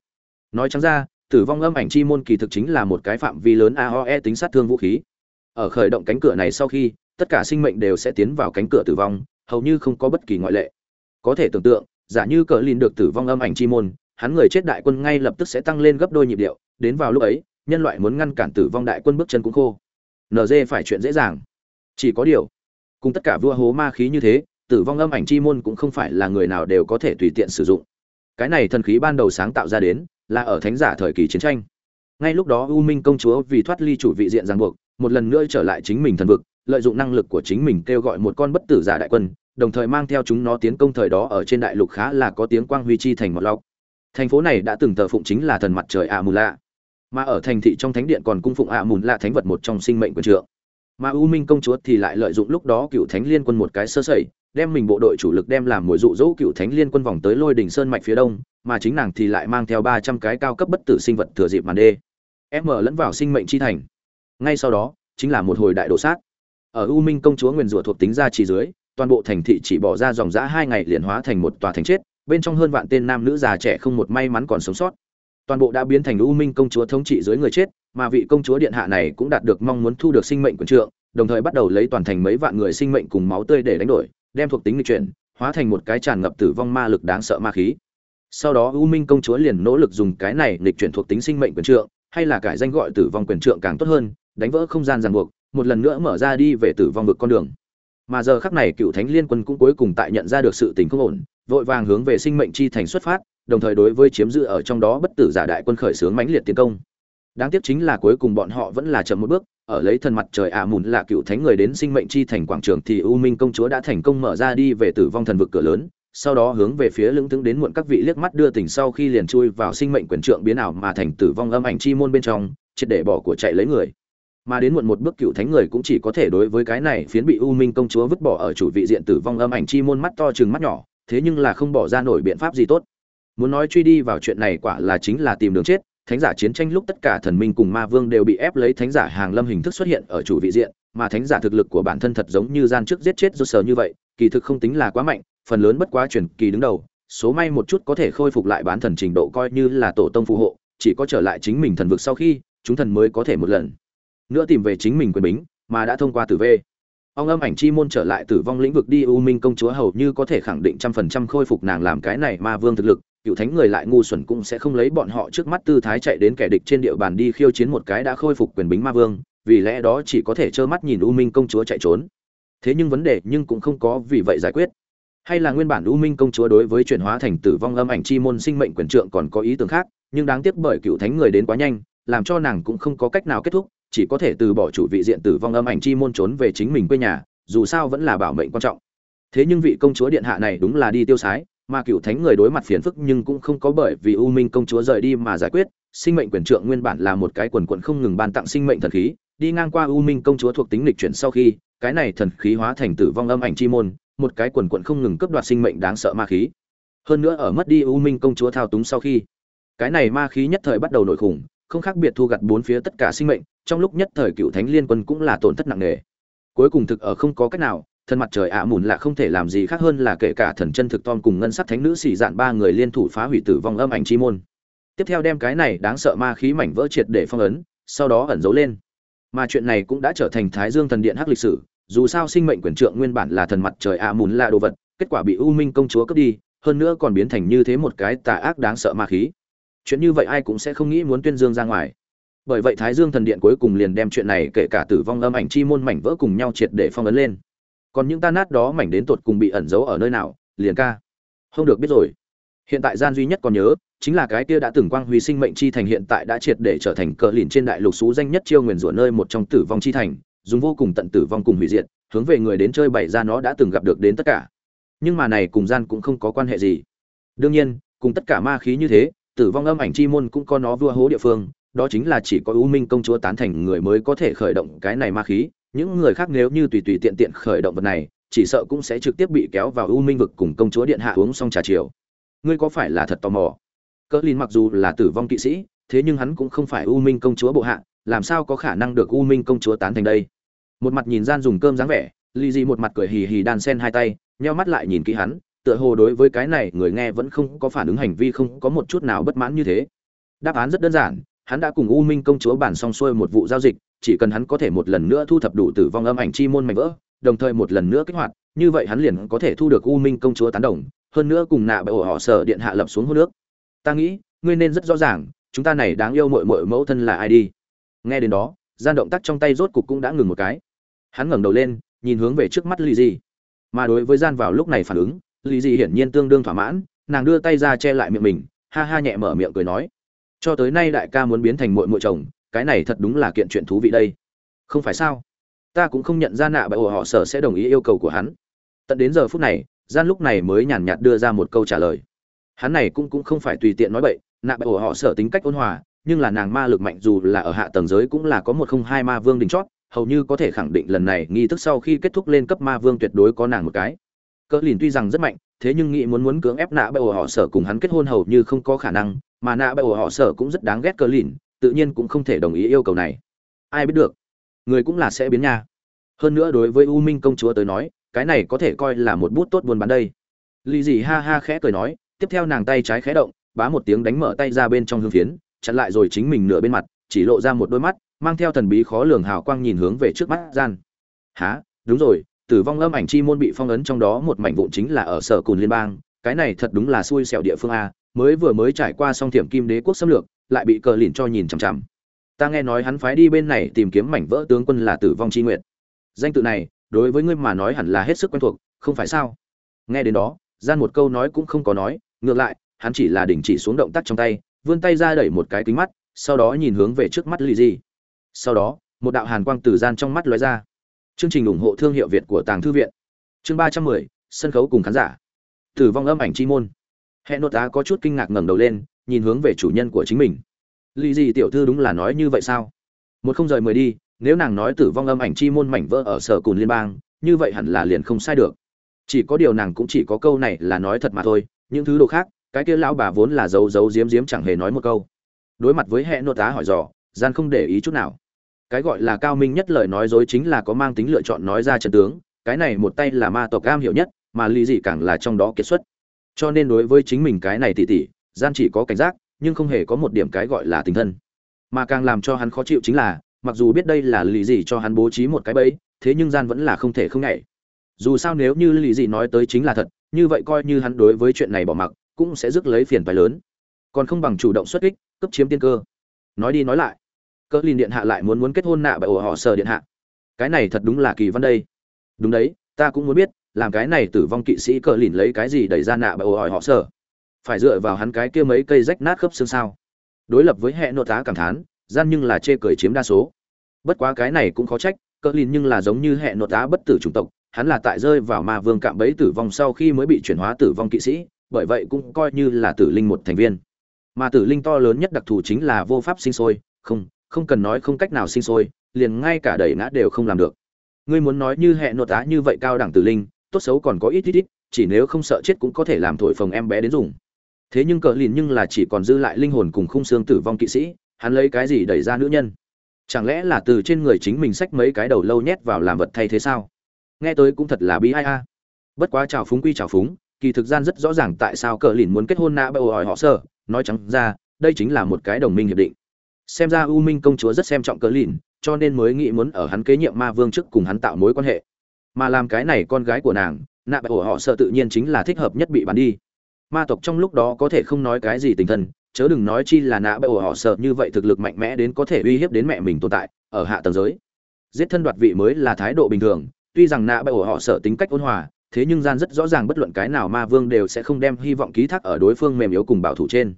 Nói trắng ra tử vong âm ảnh chi môn kỳ thực chính là một cái phạm vi lớn aoe tính sát thương vũ khí. Ở khởi động cánh cửa này sau khi, tất cả sinh mệnh đều sẽ tiến vào cánh cửa tử vong, hầu như không có bất kỳ ngoại lệ. Có thể tưởng tượng, giả như cờ lìn được tử vong âm ảnh chi môn, hắn người chết đại quân ngay lập tức sẽ tăng lên gấp đôi nhịp điệu, đến vào lúc ấy, nhân loại muốn ngăn cản tử vong đại quân bước chân cũng khô. Nd phải chuyện dễ dàng. Chỉ có điều, cùng tất cả vua hố ma khí như thế, tử vong âm ảnh chi môn cũng không phải là người nào đều có thể tùy tiện sử dụng. Cái này thần khí ban đầu sáng tạo ra đến là ở thánh giả thời kỳ chiến tranh. Ngay lúc đó u minh công chúa vì thoát ly chủ vị diện ràng buộc, một lần nữa trở lại chính mình thần vực, lợi dụng năng lực của chính mình kêu gọi một con bất tử giả đại quân, đồng thời mang theo chúng nó tiến công thời đó ở trên đại lục khá là có tiếng quang huy chi thành một lọc thành phố này đã từng thờ phụng chính là thần mặt trời ạ lạ mà ở thành thị trong thánh điện còn cung phụng ạ lạ thánh vật một trong sinh mệnh của trượng. Mà u minh công chúa thì lại lợi dụng lúc đó cựu thánh liên quân một cái sơ sẩy, đem mình bộ đội chủ lực đem làm mồi dụ dỗ cựu thánh liên quân vòng tới lôi đỉnh sơn mạch phía đông mà chính nàng thì lại mang theo ba trăm cái cao cấp bất tử sinh vật thừa dịp màn đê. M lẫn vào sinh mệnh chi thành. Ngay sau đó, chính là một hồi đại đổ sát. Ở u minh công chúa nguyền rủa thuộc tính ra chỉ dưới, toàn bộ thành thị chỉ bỏ ra dòng giã hai ngày liền hóa thành một tòa thành chết, bên trong hơn vạn tên nam nữ già trẻ không một may mắn còn sống sót. Toàn bộ đã biến thành u minh công chúa thống trị dưới người chết, mà vị công chúa điện hạ này cũng đạt được mong muốn thu được sinh mệnh quyền trượng, đồng thời bắt đầu lấy toàn thành mấy vạn người sinh mệnh cùng máu tươi để đánh đổi, đem thuộc tính lịch chuyển, hóa thành một cái tràn ngập tử vong ma lực đáng sợ ma khí sau đó u minh công chúa liền nỗ lực dùng cái này lịch chuyển thuộc tính sinh mệnh quyền trượng, hay là cải danh gọi tử vong quyền trượng càng tốt hơn, đánh vỡ không gian ràng buộc, một lần nữa mở ra đi về tử vong vực con đường. Mà giờ khắc này cựu thánh liên quân cũng cuối cùng tại nhận ra được sự tình không ổn, vội vàng hướng về sinh mệnh chi thành xuất phát, đồng thời đối với chiếm giữ ở trong đó bất tử giả đại quân khởi xướng mãnh liệt tiến công. Đáng tiếc chính là cuối cùng bọn họ vẫn là chậm một bước, ở lấy thần mặt trời ạ mùn là cựu thánh người đến sinh mệnh chi thành quảng trường thì u minh công chúa đã thành công mở ra đi về tử vong thần vực cửa lớn sau đó hướng về phía lưng tướng đến muộn các vị liếc mắt đưa tỉnh sau khi liền chui vào sinh mệnh quyền trượng biến ảo mà thành tử vong âm ảnh chi môn bên trong, triệt để bỏ của chạy lấy người. Mà đến muộn một bước cựu thánh người cũng chỉ có thể đối với cái này phiến bị u minh công chúa vứt bỏ ở chủ vị diện tử vong âm ảnh chi môn mắt to chừng mắt nhỏ, thế nhưng là không bỏ ra nổi biện pháp gì tốt. Muốn nói truy đi vào chuyện này quả là chính là tìm đường chết, thánh giả chiến tranh lúc tất cả thần minh cùng ma vương đều bị ép lấy thánh giả hàng lâm hình thức xuất hiện ở chủ vị diện, mà thánh giả thực lực của bản thân thật giống như gian trước giết chết rốt sờ như vậy, kỳ thực không tính là quá mạnh phần lớn bất quá truyền kỳ đứng đầu, số may một chút có thể khôi phục lại bán thần trình độ coi như là tổ tông phù hộ, chỉ có trở lại chính mình thần vực sau khi, chúng thần mới có thể một lần. Nữa tìm về chính mình quyền bính, mà đã thông qua tử vê ông âm ảnh chi môn trở lại tử vong lĩnh vực đi, u minh công chúa hầu như có thể khẳng định trăm phần trăm khôi phục nàng làm cái này ma vương thực lực, cựu thánh người lại ngu xuẩn cũng sẽ không lấy bọn họ trước mắt tư thái chạy đến kẻ địch trên địa bàn đi khiêu chiến một cái đã khôi phục quyền bính ma vương, vì lẽ đó chỉ có thể trơ mắt nhìn u minh công chúa chạy trốn. Thế nhưng vấn đề nhưng cũng không có vì vậy giải quyết hay là nguyên bản u minh công chúa đối với chuyển hóa thành tử vong âm ảnh chi môn sinh mệnh quyền trượng còn có ý tưởng khác, nhưng đáng tiếc bởi cựu thánh người đến quá nhanh, làm cho nàng cũng không có cách nào kết thúc, chỉ có thể từ bỏ chủ vị diện tử vong âm ảnh chi môn trốn về chính mình quê nhà, dù sao vẫn là bảo mệnh quan trọng. Thế nhưng vị công chúa điện hạ này đúng là đi tiêu sái, mà cựu thánh người đối mặt phiền phức nhưng cũng không có bởi vì u minh công chúa rời đi mà giải quyết, sinh mệnh quyền trượng nguyên bản là một cái quần quận không ngừng ban tặng sinh mệnh thần khí, đi ngang qua u minh công chúa thuộc tính lịch chuyển sau khi, cái này thần khí hóa thành tử vong âm ảnh chi môn một cái quần quận không ngừng cướp đoạt sinh mệnh đáng sợ ma khí. Hơn nữa ở mất đi u minh công chúa thao túng sau khi, cái này ma khí nhất thời bắt đầu nổi khủng, không khác biệt thu gặt bốn phía tất cả sinh mệnh, trong lúc nhất thời cựu thánh liên quân cũng là tổn thất nặng nề. Cuối cùng thực ở không có cách nào, thân mặt trời ạ mùn là không thể làm gì khác hơn là kể cả thần chân thực tom cùng ngân sắc thánh nữ xỉ dạn ba người liên thủ phá hủy tử vong âm ảnh chi môn. Tiếp theo đem cái này đáng sợ ma khí mảnh vỡ triệt để phong ấn, sau đó ẩn giấu lên. Mà chuyện này cũng đã trở thành thái dương thần điện hắc lịch sử dù sao sinh mệnh quyền trượng nguyên bản là thần mặt trời ạ mùn là đồ vật, kết quả bị u minh công chúa cướp đi, hơn nữa còn biến thành như thế một cái tà ác đáng sợ ma khí. Chuyện như vậy ai cũng sẽ không nghĩ muốn tuyên dương ra ngoài. Bởi vậy thái dương thần điện cuối cùng liền đem chuyện này kể cả tử vong âm ảnh chi môn mảnh vỡ cùng nhau triệt để phong ấn lên. Còn những tan nát đó mảnh đến tột cùng bị ẩn giấu ở nơi nào, liền ca. Không được biết rồi. Hiện tại gian duy nhất còn nhớ, chính là cái kia đã từng quang huy sinh mệnh chi thành hiện tại đã triệt để trở thành cờ lìn trên đại lục xú danh nhất chiêu nguyền rủa nơi một trong tử vong chi thành dùng vô cùng tận tử vong cùng hủy diệt, hướng về người đến chơi bày ra nó đã từng gặp được đến tất cả. Nhưng mà này cùng gian cũng không có quan hệ gì. Đương nhiên, cùng tất cả ma khí như thế, tử vong âm ảnh chi môn cũng có nó vua hố địa phương, đó chính là chỉ có u minh công chúa tán thành người mới có thể khởi động cái này ma khí, những người khác nếu như tùy tùy tiện tiện khởi động vật này, chỉ sợ cũng sẽ trực tiếp bị kéo vào u minh vực cùng công chúa điện hạ uống xong trà chiều. Ngươi có phải là thật tò mò? Cỡ lin mặc dù là tử vong kỵ sĩ, thế nhưng hắn cũng không phải u minh công chúa bộ hạ, làm sao có khả năng được u minh công chúa tán thành đây? Một mặt nhìn gian dùng cơm dáng vẻ ly di một mặt cười hì hì đan sen hai tay, nheo mắt lại nhìn kỹ hắn, tựa hồ đối với cái này người nghe vẫn không có phản ứng hành vi không có một chút nào bất mãn như thế. Đáp án rất đơn giản, hắn đã cùng u minh công chúa bàn xong xuôi một vụ giao dịch, chỉ cần hắn có thể một lần nữa thu thập đủ tử vong âm ảnh chi môn mạnh vỡ, đồng thời một lần nữa kích hoạt, như vậy hắn liền có thể thu được u minh công chúa tán đồng, hơn nữa cùng nạ bởi ổ họ sở điện hạ lập xuống hô nước ta nghĩ, ngươi nên rất rõ ràng, chúng ta này đáng yêu mội mội mẫu thân là ai đi. Nghe đến đó, gian động tác trong tay rốt cục cũng đã ngừng một cái hắn ngẩng đầu lên, nhìn hướng về trước mắt lì dì mà đối với gian vào lúc này phản ứng lì dì hiển nhiên tương đương thỏa mãn, nàng đưa tay ra che lại miệng mình, ha ha nhẹ mở miệng cười nói, cho tới nay đại ca muốn biến thành muội muội chồng, cái này thật đúng là kiện chuyện thú vị đây. Không phải sao? Ta cũng không nhận ra nạ bởi họ sở sẽ đồng ý yêu cầu của hắn. Tận đến giờ phút này, gian lúc này mới nhàn nhạt đưa ra một câu trả lời. Hắn này cũng cũng không phải tùy tiện nói bậy, nạ bởi họ sở tính cách ôn hòa, nhưng là nàng ma lực mạnh dù là ở hạ tầng giới cũng là có một không hai ma vương đỉnh chót hầu như có thể khẳng định lần này nghi thức sau khi kết thúc lên cấp ma vương tuyệt đối có nàng một cái. Cỡ lìn tuy rằng rất mạnh, thế nhưng nghĩ muốn muốn cưỡng ép nạ bởi họ sở cùng hắn kết hôn hầu như không có khả năng, mà nạ bởi họ sở cũng rất đáng ghét cỡ lìn, tự nhiên cũng không thể đồng ý yêu cầu này. Ai biết được, người cũng là sẽ biến nha. Hơn nữa đối với u minh công chúa tới nói, cái này có thể coi là một bút tốt buôn bán đây. Lì dì ha ha khẽ cười nói, tiếp theo nàng tay trái khẽ động, bá một tiếng đánh mở tay ra bên trong hương phiến, chặn lại rồi chính mình nửa bên mặt, chỉ lộ ra một đôi mắt mang theo thần bí khó lường hào quang nhìn hướng về trước mắt gian. Há đúng rồi, tử vong âm ảnh chi môn bị phong ấn trong đó một mảnh vụn chính là ở sở cùn liên bang. Cái này thật đúng là xui xẻo địa phương a. Mới vừa mới trải qua xong thiểm kim đế quốc xâm lược, lại bị cờ lìn cho nhìn chằm chằm. Ta nghe nói hắn phái đi bên này tìm kiếm mảnh vỡ tướng quân là tử vong chi Nguyệt. danh tự này, đối với ngươi mà nói hẳn là hết sức quen thuộc, không phải sao? Nghe đến đó, gian một câu nói cũng không có nói, ngược lại, hắn chỉ là đình chỉ xuống động tác trong tay, vươn tay ra đẩy một cái kính mắt, sau đó nhìn hướng về trước mắt lì gì sau đó, một đạo hàn quang từ gian trong mắt lóe ra. Chương trình ủng hộ thương hiệu việt của tàng thư viện. Chương ba trăm mười, sân khấu cùng khán giả. Tử vong âm ảnh chi môn. Hẹn nội tá có chút kinh ngạc ngẩng đầu lên, nhìn hướng về chủ nhân của chính mình. Lì gì tiểu thư đúng là nói như vậy sao? Một không rời mười đi, nếu nàng nói tử vong âm ảnh chi môn mảnh vỡ ở sở cùn liên bang, như vậy hẳn là liền không sai được. Chỉ có điều nàng cũng chỉ có câu này là nói thật mà thôi, những thứ đồ khác, cái kia lão bà vốn là giấu giấu giếm giếm chẳng hề nói một câu. Đối mặt với hệ nội tá hỏi dò, gian không để ý chút nào cái gọi là cao minh nhất lời nói dối chính là có mang tính lựa chọn nói ra trận tướng, cái này một tay là ma tộc cam hiểu nhất, mà lý dị càng là trong đó kiệt xuất. Cho nên đối với chính mình cái này tỉ tỉ, gian chỉ có cảnh giác, nhưng không hề có một điểm cái gọi là tình thân. Mà càng làm cho hắn khó chịu chính là, mặc dù biết đây là lý dị cho hắn bố trí một cái bẫy, thế nhưng gian vẫn là không thể không nhảy. Dù sao nếu như lý dị nói tới chính là thật, như vậy coi như hắn đối với chuyện này bỏ mặc, cũng sẽ rước lấy phiền phái lớn. Còn không bằng chủ động xuất kích cấp chiếm tiên cơ. Nói đi nói lại cỡ lìn điện hạ lại muốn muốn kết hôn nạ bởi ổ họ sờ điện hạ. Cái này thật đúng là kỳ văn đây. Đúng đấy, ta cũng muốn biết, làm cái này tử vong kỵ sĩ cỡ lìn lấy cái gì đẩy ra nạ bởi ổ họ sờ phải dựa vào hắn cái kia mấy cây rách nát khớp xương sao? Đối lập với hệ nội tá cảm thán, gian nhưng là chê cười chiếm đa số. Bất quá cái này cũng khó trách, cỡ lìn nhưng là giống như hệ nội tá bất tử chủng tộc, hắn là tại rơi vào ma vương cạm bẫy tử vong sau khi mới bị chuyển hóa tử vong kỵ sĩ, bởi vậy cũng coi như là tử linh một thành viên. Mà tử linh to lớn nhất đặc thù chính là vô pháp sinh sôi, không không cần nói không cách nào sinh sôi, liền ngay cả đẩy ngã đều không làm được. Ngươi muốn nói như hệ nội tá như vậy cao đẳng tử linh, tốt xấu còn có ít ít ít, chỉ nếu không sợ chết cũng có thể làm thổi phồng em bé đến dùng. Thế nhưng cờ lìn nhưng là chỉ còn dư lại linh hồn cùng khung xương tử vong kỵ sĩ, hắn lấy cái gì đẩy ra nữ nhân? Chẳng lẽ là từ trên người chính mình xách mấy cái đầu lâu nhét vào làm vật thay thế sao? Nghe tới cũng thật là bi ai a. Bất quá trào phúng quy trào phúng, kỳ thực gian rất rõ ràng tại sao cờ lìn muốn kết hôn nạ bởi hỏi họ sợ. nói trắng ra, đây chính là một cái đồng minh hiệp định xem ra u minh công chúa rất xem trọng cờ lìn, cho nên mới nghĩ muốn ở hắn kế nhiệm ma vương trước cùng hắn tạo mối quan hệ. Mà làm cái này con gái của nàng, nạ ổ họ sợ tự nhiên chính là thích hợp nhất bị bắn đi. Ma tộc trong lúc đó có thể không nói cái gì tình thân, chớ đừng nói chi là nạ ổ họ sợ như vậy thực lực mạnh mẽ đến có thể uy hiếp đến mẹ mình tồn tại, ở hạ tầng giới. Giết thân đoạt vị mới là thái độ bình thường, tuy rằng nạ ổ họ sợ tính cách ôn hòa, thế nhưng gian rất rõ ràng bất luận cái nào ma vương đều sẽ không đem hy vọng ký thác ở đối phương mềm yếu cùng bảo thủ trên.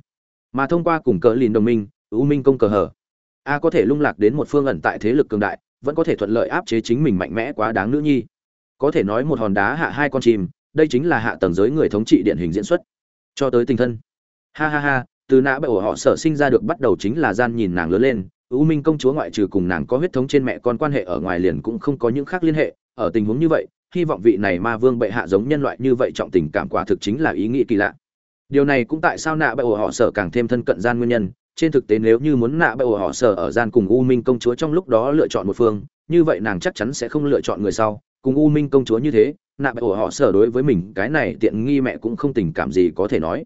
Mà thông qua cùng cờ lìn đồng minh ưu minh công cờ hở a có thể lung lạc đến một phương ẩn tại thế lực cường đại, vẫn có thể thuận lợi áp chế chính mình mạnh mẽ quá đáng nữ nhi. Có thể nói một hòn đá hạ hai con chim, đây chính là hạ tầng giới người thống trị điển hình diễn xuất. Cho tới tình thân. Ha ha ha, từ nã bởi họ sở sinh ra được bắt đầu chính là gian nhìn nàng lớn lên. Ưu minh công chúa ngoại trừ cùng nàng có huyết thống trên mẹ con quan hệ ở ngoài liền cũng không có những khác liên hệ. Ở tình huống như vậy, hy vọng vị này ma vương bệ hạ giống nhân loại như vậy trọng tình cảm quả thực chính là ý nghĩ kỳ lạ. Điều này cũng tại sao nạ bệ ổ họ sở càng thêm thân cận gian nguyên nhân trên thực tế nếu như muốn nạ bệ ổ họ sở ở gian cùng u minh công chúa trong lúc đó lựa chọn một phương, như vậy nàng chắc chắn sẽ không lựa chọn người sau. Cùng u minh công chúa như thế, nạ bệ ổ họ sở đối với mình, cái này tiện nghi mẹ cũng không tình cảm gì có thể nói.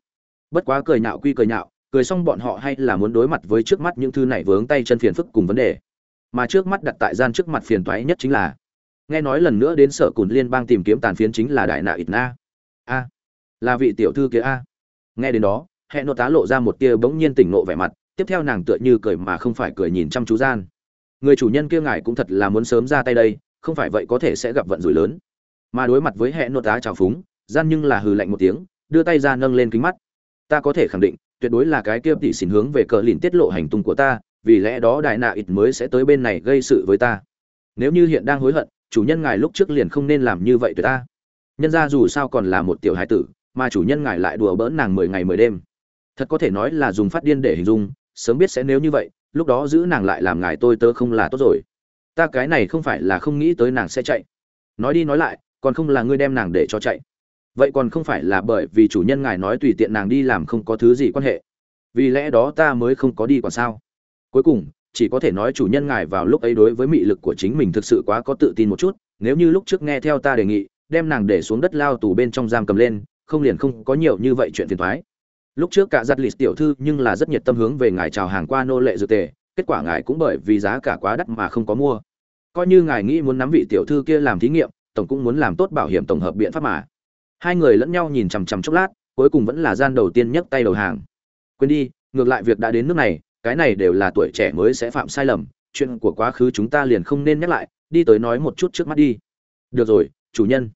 Bất quá cười nhạo quy cười nhạo, cười xong bọn họ hay là muốn đối mặt với trước mắt những thư này vướng tay chân phiền phức cùng vấn đề. Mà trước mắt đặt tại gian trước mặt phiền toái nhất chính là, nghe nói lần nữa đến sở cùn liên bang tìm kiếm tàn phiến chính là đại nạ ít na. A, là vị tiểu thư kia a. Nghe đến đó hệ nội tá lộ ra một tia bỗng nhiên tỉnh nộ vẻ mặt tiếp theo nàng tựa như cười mà không phải cười nhìn chăm chú gian. Người chủ nhân kia ngài cũng thật là muốn sớm ra tay đây, không phải vậy có thể sẽ gặp vận rủi lớn. Mà đối mặt với hệ nội tá trào phúng, gian nhưng là hừ lạnh một tiếng, đưa tay ra nâng lên kính mắt. Ta có thể khẳng định, tuyệt đối là cái kia tỷ xin hướng về cờ lìn tiết lộ hành tung của ta, vì lẽ đó đại nạ ít mới sẽ tới bên này gây sự với ta. Nếu như hiện đang hối hận, chủ nhân ngài lúc trước liền không nên làm như vậy tuyệt ta. Nhân ra dù sao còn là một tiểu hải tử, mà chủ nhân ngài lại đùa bỡn nàng mười ngày mười đêm. Thật có thể nói là dùng phát điên để hình dung sớm biết sẽ nếu như vậy, lúc đó giữ nàng lại làm ngài tôi tớ không là tốt rồi. Ta cái này không phải là không nghĩ tới nàng sẽ chạy. Nói đi nói lại, còn không là ngươi đem nàng để cho chạy. Vậy còn không phải là bởi vì chủ nhân ngài nói tùy tiện nàng đi làm không có thứ gì quan hệ. Vì lẽ đó ta mới không có đi còn sao. Cuối cùng, chỉ có thể nói chủ nhân ngài vào lúc ấy đối với mị lực của chính mình thực sự quá có tự tin một chút, nếu như lúc trước nghe theo ta đề nghị, đem nàng để xuống đất lao tù bên trong giam cầm lên, không liền không có nhiều như vậy chuyện phiền thoái lúc trước cả giặt lịch tiểu thư nhưng là rất nhiệt tâm hướng về ngài chào hàng qua nô lệ dược tề, kết quả ngài cũng bởi vì giá cả quá đắt mà không có mua. Coi như ngài nghĩ muốn nắm vị tiểu thư kia làm thí nghiệm, tổng cũng muốn làm tốt bảo hiểm tổng hợp biện pháp mà. Hai người lẫn nhau nhìn chằm chằm chốc lát, cuối cùng vẫn là gian đầu tiên nhấc tay đầu hàng. Quên đi, ngược lại việc đã đến nước này, cái này đều là tuổi trẻ mới sẽ phạm sai lầm, chuyện của quá khứ chúng ta liền không nên nhắc lại, đi tới nói một chút trước mắt đi. Được rồi, chủ nhân.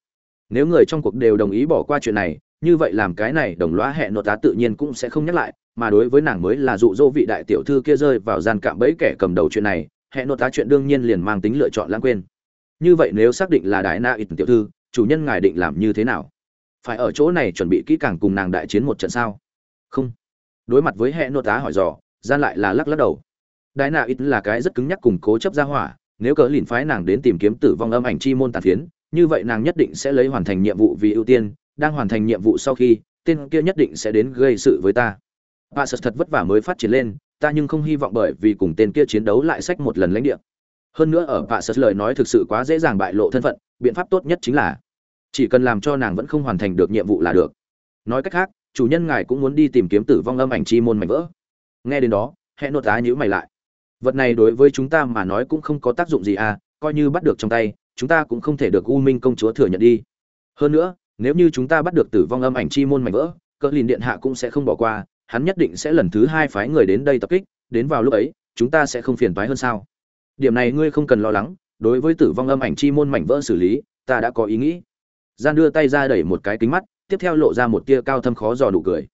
Nếu người trong cuộc đều đồng ý bỏ qua chuyện này như vậy làm cái này đồng lõa hẹn nội tá tự nhiên cũng sẽ không nhắc lại, mà đối với nàng mới là dụ dỗ vị đại tiểu thư kia rơi vào gian cạm bẫy kẻ cầm đầu chuyện này, hẹn nội tá chuyện đương nhiên liền mang tính lựa chọn lãng quên. Như vậy nếu xác định là đại na ít tiểu thư, chủ nhân ngài định làm như thế nào? Phải ở chỗ này chuẩn bị kỹ càng cùng nàng đại chiến một trận sao? Không. Đối mặt với hẹn nô tá hỏi dò, gian lại là lắc lắc đầu. Đại na ít là cái rất cứng nhắc cùng cố chấp ra hỏa, nếu cỡ lìn phái nàng đến tìm kiếm tử vong âm ảnh chi môn tàn phiến, như vậy nàng nhất định sẽ lấy hoàn thành nhiệm vụ vì ưu tiên đang hoàn thành nhiệm vụ sau khi, tên kia nhất định sẽ đến gây sự với ta. Bà sật thật vất vả mới phát triển lên, ta nhưng không hy vọng bởi vì cùng tên kia chiến đấu lại sách một lần lãnh địa. Hơn nữa ở bà sật lời nói thực sự quá dễ dàng bại lộ thân phận, biện pháp tốt nhất chính là, chỉ cần làm cho nàng vẫn không hoàn thành được nhiệm vụ là được. Nói cách khác, chủ nhân ngài cũng muốn đi tìm kiếm tử vong âm ảnh chi môn mảnh vỡ. Nghe đến đó, hẹn nội tá nhữ mày lại. Vật này đối với chúng ta mà nói cũng không có tác dụng gì à coi như bắt được trong tay, chúng ta cũng không thể được u minh công chúa thừa nhận đi. Hơn nữa nếu như chúng ta bắt được tử vong âm ảnh chi môn mảnh vỡ, cỡ lìn điện hạ cũng sẽ không bỏ qua, hắn nhất định sẽ lần thứ hai phái người đến đây tập kích, đến vào lúc ấy, chúng ta sẽ không phiền toái hơn sao? Điểm này ngươi không cần lo lắng, đối với tử vong âm ảnh chi môn mảnh vỡ xử lý, ta đã có ý nghĩ. Gian đưa tay ra đẩy một cái kính mắt, tiếp theo lộ ra một tia cao thâm khó dò đủ cười.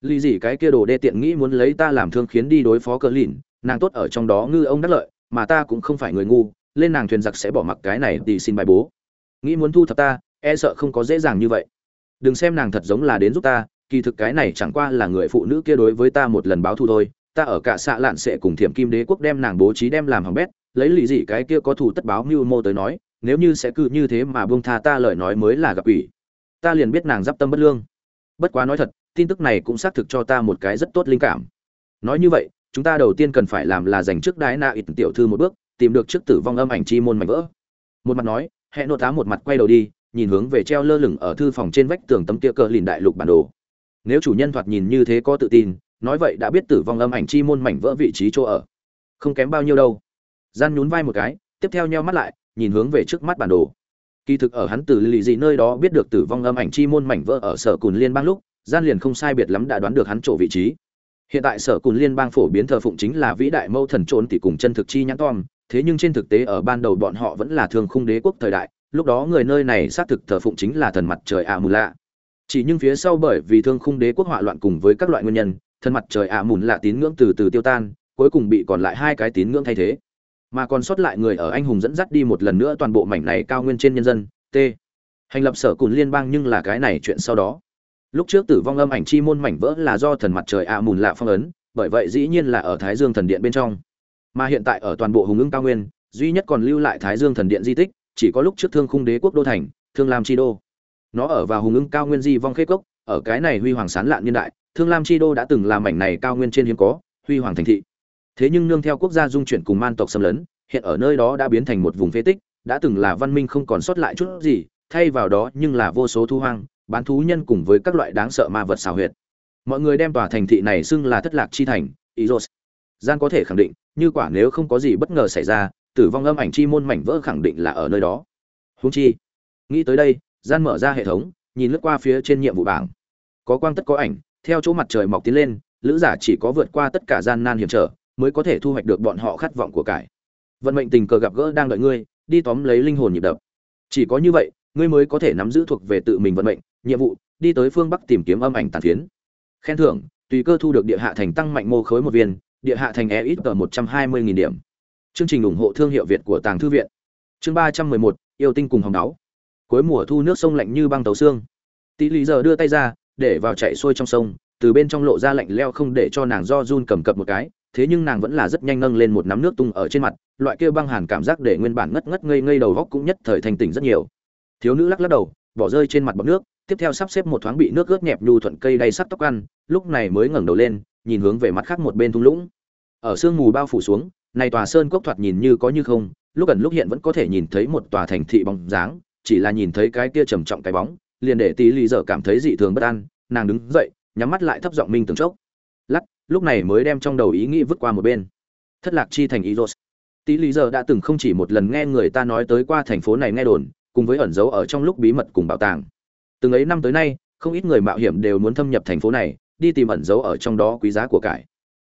Lì gì cái kia đồ đê tiện nghĩ muốn lấy ta làm thương khiến đi đối phó cỡ lìn, nàng tốt ở trong đó ngư ông đắc lợi, mà ta cũng không phải người ngu, lên nàng thuyền giặc sẽ bỏ mặc cái này thì xin bài bố. Nghĩ muốn thu thập ta e sợ không có dễ dàng như vậy. Đừng xem nàng thật giống là đến giúp ta, kỳ thực cái này chẳng qua là người phụ nữ kia đối với ta một lần báo thù thôi. Ta ở cả xạ lạn sẽ cùng thiểm kim đế quốc đem nàng bố trí đem làm hỏng bét, lấy lì gì cái kia có thù tất báo mưu mô tới nói, nếu như sẽ cứ như thế mà buông tha ta lời nói mới là gặp ủy. Ta liền biết nàng d tâm bất lương. Bất quá nói thật, tin tức này cũng xác thực cho ta một cái rất tốt linh cảm. Nói như vậy, chúng ta đầu tiên cần phải làm là dành trước đái na ít tiểu thư một bước, tìm được trước tử vong âm ảnh chi môn mảnh vỡ. Một mặt nói hẹn nô tá một mặt quay đầu đi nhìn hướng về treo lơ lửng ở thư phòng trên vách tường tấm kia cờ lìn đại lục bản đồ. Nếu chủ nhân thoạt nhìn như thế có tự tin, nói vậy đã biết tử vong âm ảnh chi môn mảnh vỡ vị trí chỗ ở. Không kém bao nhiêu đâu. Gian nhún vai một cái, tiếp theo nheo mắt lại, nhìn hướng về trước mắt bản đồ. Kỳ thực ở hắn từ lì gì nơi đó biết được tử vong âm ảnh chi môn mảnh vỡ ở sở cùn liên bang lúc, gian liền không sai biệt lắm đã đoán được hắn chỗ vị trí. Hiện tại sở cùn liên bang phổ biến thờ phụng chính là vĩ đại mâu thần trốn tỷ cùng chân thực chi nhãn tom, thế nhưng trên thực tế ở ban đầu bọn họ vẫn là thường khung đế quốc thời đại lúc đó người nơi này xác thực thờ phụng chính là thần mặt trời ạ mù lạ chỉ nhưng phía sau bởi vì thương khung đế quốc họa loạn cùng với các loại nguyên nhân, thần mặt trời ạ mùn lạ tín ngưỡng từ từ tiêu tan, cuối cùng bị còn lại hai cái tín ngưỡng thay thế. Mà còn sót lại người ở anh hùng dẫn dắt đi một lần nữa toàn bộ mảnh này cao nguyên trên nhân dân, t. Hành lập sở cùn liên bang nhưng là cái này chuyện sau đó. Lúc trước tử vong âm ảnh chi môn mảnh vỡ là do thần mặt trời ạ mùn lạ phong ấn, bởi vậy dĩ nhiên là ở thái dương thần điện bên trong. Mà hiện tại ở toàn bộ hùng ưng cao nguyên, duy nhất còn lưu lại thái dương thần điện di tích chỉ có lúc trước thương khung đế quốc đô thành, thương lam chi đô. Nó ở vào hùng ưng cao nguyên di vong khế cốc, ở cái này huy hoàng sán lạn niên đại, thương lam chi đô đã từng làm mảnh này cao nguyên trên hiếm có, huy hoàng thành thị. Thế nhưng nương theo quốc gia dung chuyển cùng man tộc xâm lấn, hiện ở nơi đó đã biến thành một vùng phế tích, đã từng là văn minh không còn sót lại chút gì, thay vào đó nhưng là vô số thu hoang, bán thú nhân cùng với các loại đáng sợ ma vật xào huyệt. Mọi người đem tòa thành thị này xưng là thất lạc chi thành Iros. gian có thể khẳng định, như quả nếu không có gì bất ngờ xảy ra tử vong âm ảnh chi môn mảnh vỡ khẳng định là ở nơi đó. Húng chi, nghĩ tới đây, gian mở ra hệ thống, nhìn lướt qua phía trên nhiệm vụ bảng. Có quang tất có ảnh, theo chỗ mặt trời mọc tiến lên, lữ giả chỉ có vượt qua tất cả gian nan hiểm trở, mới có thể thu hoạch được bọn họ khát vọng của cải. Vận mệnh tình cờ gặp gỡ đang đợi ngươi, đi tóm lấy linh hồn nhịp đập. Chỉ có như vậy, ngươi mới có thể nắm giữ thuộc về tự mình vận mệnh, nhiệm vụ, đi tới phương bắc tìm kiếm âm ảnh tàn phiến. Khen thưởng, tùy cơ thu được địa hạ thành tăng mạnh mô khối một viên, địa hạ thành e ít tờ một trăm hai mươi điểm chương trình ủng hộ thương hiệu việt của tàng thư viện. Chương ba trăm mười một, yêu tinh cùng hồng đáo. Cuối mùa thu nước sông lạnh như băng tấu xương. Tỷ lý giờ đưa tay ra, để vào chạy xuôi trong sông, từ bên trong lộ ra lạnh leo không để cho nàng do run cầm cập một cái, thế nhưng nàng vẫn là rất nhanh nâng lên một nắm nước tung ở trên mặt, loại kia băng hàn cảm giác để nguyên bản ngất ngất ngây ngây đầu góc cũng nhất thời thành tỉnh rất nhiều. Thiếu nữ lắc lắc đầu, bỏ rơi trên mặt bọt nước, tiếp theo sắp xếp một thoáng bị nước ướt nhẹp nhu thuận cây đay sắt tóc ăn, lúc này mới ngẩng đầu lên, nhìn hướng về mặt khác một bên thung lũng. Ở sương mù bao phủ xuống này tòa sơn cốc thoạt nhìn như có như không lúc ẩn lúc hiện vẫn có thể nhìn thấy một tòa thành thị bóng dáng chỉ là nhìn thấy cái kia trầm trọng cái bóng liền để tí lý giờ cảm thấy dị thường bất an nàng đứng dậy nhắm mắt lại thấp giọng minh từng chốc lắc lúc này mới đem trong đầu ý nghĩ vứt qua một bên thất lạc chi thành Iros. Tí lý giờ đã từng không chỉ một lần nghe người ta nói tới qua thành phố này nghe đồn, cùng với ẩn dấu ở trong lúc bí mật cùng bảo tàng. Từng ấy năm tới nay, không ít người mạo hiểm đều muốn thâm nhập thành phố này, đi tìm ẩn dấu ở trong đó quý giá của cải.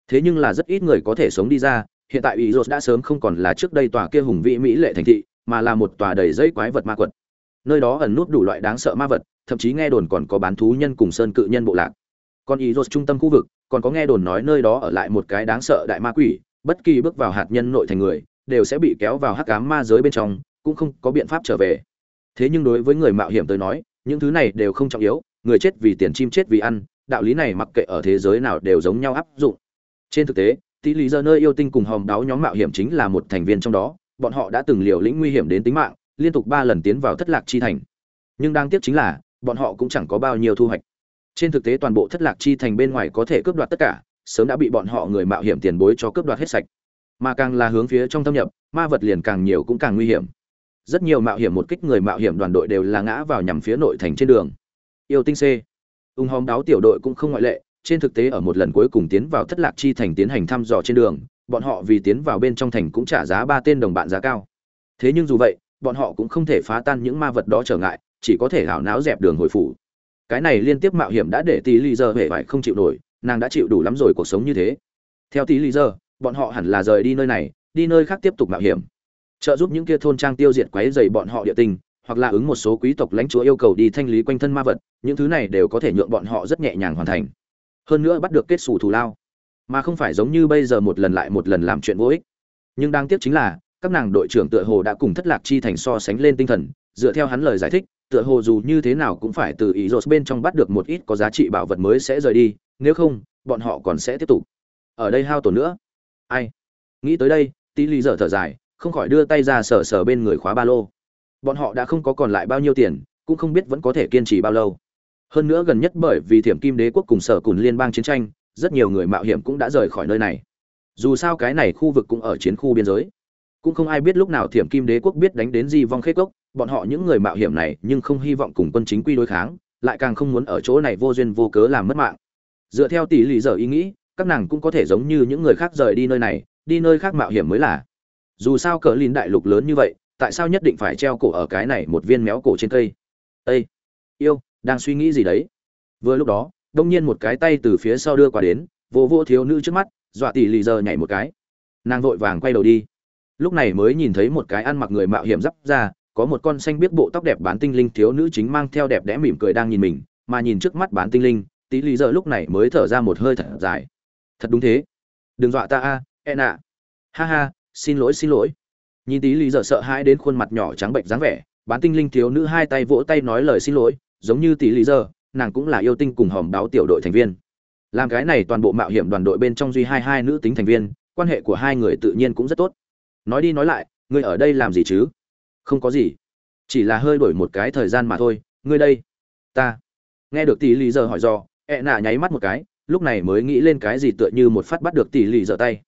Thế nhưng là rất ít người có thể sống đi ra, hiện tại Iros đã sớm không còn là trước đây tòa kia hùng vĩ mỹ lệ thành thị, mà là một tòa đầy dây quái vật ma quật. Nơi đó ẩn nút đủ loại đáng sợ ma vật, thậm chí nghe đồn còn có bán thú nhân cùng sơn cự nhân bộ lạc. Còn Iros trung tâm khu vực, còn có nghe đồn nói nơi đó ở lại một cái đáng sợ đại ma quỷ, bất kỳ bước vào hạt nhân nội thành người, đều sẽ bị kéo vào hắc ám ma giới bên trong, cũng không có biện pháp trở về. Thế nhưng đối với người mạo hiểm tới nói, những thứ này đều không trọng yếu, người chết vì tiền chim chết vì ăn, đạo lý này mặc kệ ở thế giới nào đều giống nhau áp dụng. Trên thực tế, Tỷ lý giờ nơi yêu tinh cùng hòm đáo nhóm mạo hiểm chính là một thành viên trong đó, bọn họ đã từng liều lĩnh nguy hiểm đến tính mạng, liên tục ba lần tiến vào thất lạc chi thành. Nhưng đáng tiếc chính là, bọn họ cũng chẳng có bao nhiêu thu hoạch. Trên thực tế toàn bộ thất lạc chi thành bên ngoài có thể cướp đoạt tất cả, sớm đã bị bọn họ người mạo hiểm tiền bối cho cướp đoạt hết sạch. Mà càng là hướng phía trong thâm nhập, ma vật liền càng nhiều cũng càng nguy hiểm. Rất nhiều mạo hiểm một kích người mạo hiểm đoàn đội đều là ngã vào nhằm phía nội thành trên đường. Yêu tinh C, ung hóm đáo tiểu đội cũng không ngoại lệ, trên thực tế ở một lần cuối cùng tiến vào thất lạc chi thành tiến hành thăm dò trên đường, bọn họ vì tiến vào bên trong thành cũng trả giá ba tên đồng bạn giá cao. Thế nhưng dù vậy, bọn họ cũng không thể phá tan những ma vật đó trở ngại, chỉ có thể hảo náo dẹp đường hồi phủ. Cái này liên tiếp mạo hiểm đã để tỷ lì giờ hễ phải không chịu nổi nàng đã chịu đủ lắm rồi cuộc sống như thế. Theo tỷ lì giờ bọn họ hẳn là rời đi nơi này đi nơi khác tiếp tục mạo hiểm. Trợ giúp những kia thôn trang tiêu diệt quấy dày bọn họ địa tình hoặc là ứng một số quý tộc lãnh chúa yêu cầu đi thanh lý quanh thân ma vật những thứ này đều có thể nhượng bọn họ rất nhẹ nhàng hoàn thành hơn nữa bắt được kết xù thù lao. Mà không phải giống như bây giờ một lần lại một lần làm chuyện vô ích. Nhưng đáng tiếc chính là, các nàng đội trưởng tựa hồ đã cùng thất lạc chi thành so sánh lên tinh thần, dựa theo hắn lời giải thích, tựa hồ dù như thế nào cũng phải từ ý rột bên trong bắt được một ít có giá trị bảo vật mới sẽ rời đi, nếu không, bọn họ còn sẽ tiếp tục. Ở đây hao tổn nữa. Ai? Nghĩ tới đây, tí lý dở thở dài, không khỏi đưa tay ra sờ sờ bên người khóa ba lô. Bọn họ đã không có còn lại bao nhiêu tiền, cũng không biết vẫn có thể kiên trì bao lâu hơn nữa gần nhất bởi vì thiểm kim đế quốc cùng sở cùn liên bang chiến tranh, rất nhiều người mạo hiểm cũng đã rời khỏi nơi này. Dù sao cái này khu vực cũng ở chiến khu biên giới. Cũng không ai biết lúc nào thiểm kim đế quốc biết đánh đến di vong khế cốc bọn họ những người mạo hiểm này nhưng không hy vọng cùng quân chính quy đối kháng, lại càng không muốn ở chỗ này vô duyên vô cớ làm mất mạng. Dựa theo tỷ lệ giờ ý nghĩ, các nàng cũng có thể giống như những người khác rời đi nơi này, đi nơi khác mạo hiểm mới là. Dù sao cờ lìn đại lục lớn như vậy, tại sao nhất định phải treo cổ ở cái này một viên méo cổ trên cây? Ây yêu đang suy nghĩ gì đấy. Vừa lúc đó, đông nhiên một cái tay từ phía sau đưa qua đến, vô vô thiếu nữ trước mắt, dọa tỷ lì giờ nhảy một cái. Nàng vội vàng quay đầu đi. Lúc này mới nhìn thấy một cái ăn mặc người mạo hiểm d ra có một con xanh biết bộ tóc đẹp bán tinh linh thiếu nữ chính mang theo đẹp đẽ mỉm cười đang nhìn mình, mà nhìn trước mắt bán tinh linh tỷ lì giờ lúc này mới thở ra một hơi thật dài. Thật đúng thế. Đừng dọa ta a e nạ. Ha ha, xin lỗi xin lỗi. Nhìn tí lý giờ sợ hãi đến khuôn mặt nhỏ trắng bệnh dáng vẻ, bán tinh linh thiếu nữ hai tay vỗ tay nói lời xin lỗi giống như tỷ lý giờ, nàng cũng là yêu tinh cùng hòm đáo tiểu đội thành viên. Làm cái này toàn bộ mạo hiểm đoàn đội bên trong duy hai hai nữ tính thành viên, quan hệ của hai người tự nhiên cũng rất tốt. Nói đi nói lại, ngươi ở đây làm gì chứ? Không có gì. Chỉ là hơi đổi một cái thời gian mà thôi, ngươi đây. Ta. Nghe được tỷ lý giờ hỏi do ẹ e nạ nháy mắt một cái, lúc này mới nghĩ lên cái gì tựa như một phát bắt được tỷ lì giờ tay.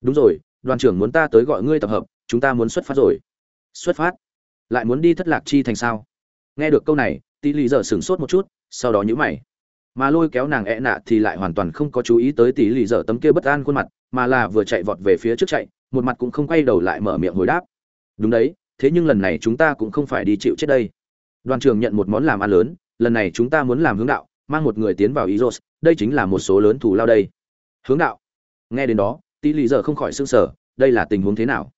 Đúng rồi, đoàn trưởng muốn ta tới gọi ngươi tập hợp, chúng ta muốn xuất phát rồi. Xuất phát. Lại muốn đi thất lạc chi thành sao? Nghe được câu này tỷ lì giờ sửng sốt một chút sau đó nhữ mày. Mà lôi kéo nàng ẹ nạ thì lại hoàn toàn không có chú ý tới tỷ lì giờ tấm kia bất an khuôn mặt mà là vừa chạy vọt về phía trước chạy một mặt cũng không quay đầu lại mở miệng hồi đáp. Đúng đấy thế nhưng lần này chúng ta cũng không phải đi chịu chết đây. Đoàn trường nhận một món làm ăn lớn lần này chúng ta muốn làm hướng đạo mang một người tiến vào Iros, đây chính là một số lớn thù lao đây. Hướng đạo. Nghe đến đó tỷ lì giờ không khỏi sưng sở đây là tình huống thế nào?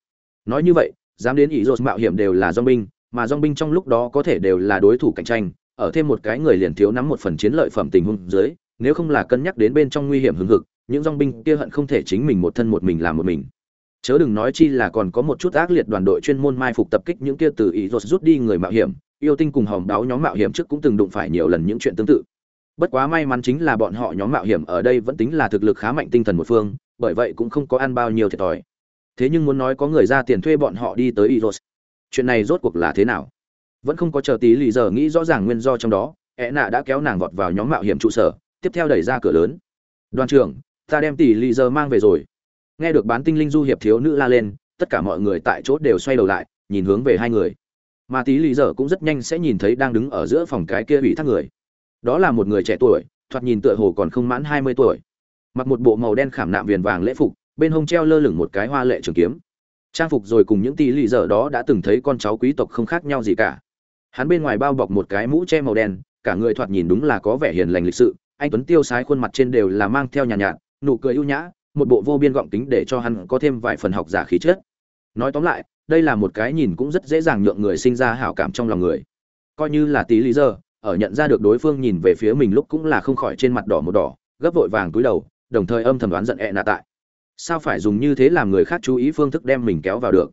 Nói như vậy dám đến ý mạo hiểm đều là do binh mà dong binh trong lúc đó có thể đều là đối thủ cạnh tranh, ở thêm một cái người liền thiếu nắm một phần chiến lợi phẩm tình huống dưới, nếu không là cân nhắc đến bên trong nguy hiểm hứng hực, những dong binh kia hận không thể chính mình một thân một mình làm một mình chớ đừng nói chi là còn có một chút ác liệt đoàn đội chuyên môn mai phục tập kích những kia từ ý rột rút đi người mạo hiểm, yêu tinh cùng hòm đáo nhóm mạo hiểm trước cũng từng đụng phải nhiều lần những chuyện tương tự bất quá may mắn chính là bọn họ nhóm mạo hiểm ở đây vẫn tính là thực lực khá mạnh tinh thần một phương, bởi vậy cũng không có ăn bao nhiêu thiệt thòi thế nhưng muốn nói có người ra tiền thuê bọn họ đi tới Iros chuyện này rốt cuộc là thế nào? Vẫn không có chờ tí lì giờ nghĩ rõ ràng nguyên do trong đó ẹ nạ đã kéo nàng vọt vào nhóm mạo hiểm trụ sở, tiếp theo đẩy ra cửa lớn. Đoàn trưởng, ta đem tỷ lì giờ mang về rồi. Nghe được bán tinh linh du hiệp thiếu nữ la lên, tất cả mọi người tại chỗ đều xoay đầu lại, nhìn hướng về hai người. Mà tí lì giờ cũng rất nhanh sẽ nhìn thấy đang đứng ở giữa phòng cái kia ủy thác người. Đó là một người trẻ tuổi, thoạt nhìn tựa hồ còn không mãn hai mươi tuổi. Mặc một bộ màu đen khảm nạm viền vàng lễ phục, bên hông treo lơ lửng một cái hoa lệ trường kiếm trang phục rồi cùng những tỷ lì dở đó đã từng thấy con cháu quý tộc không khác nhau gì cả. Hắn bên ngoài bao bọc một cái mũ che màu đen cả người thoạt nhìn đúng là có vẻ hiền lành lịch sự anh tuấn tiêu sái khuôn mặt trên đều là mang theo nhàn nhạt, nhạt nụ cười ưu nhã một bộ vô biên gọng kính để cho hắn có thêm vài phần học giả khí chất. Nói tóm lại đây là một cái nhìn cũng rất dễ dàng nhượng người sinh ra hảo cảm trong lòng người. Coi như là tí lý giờ ở nhận ra được đối phương nhìn về phía mình lúc cũng là không khỏi trên mặt đỏ một đỏ gấp vội vàng túi đầu đồng thời âm thầm đoán giận ẹ nạ tại sao phải dùng như thế làm người khác chú ý phương thức đem mình kéo vào được?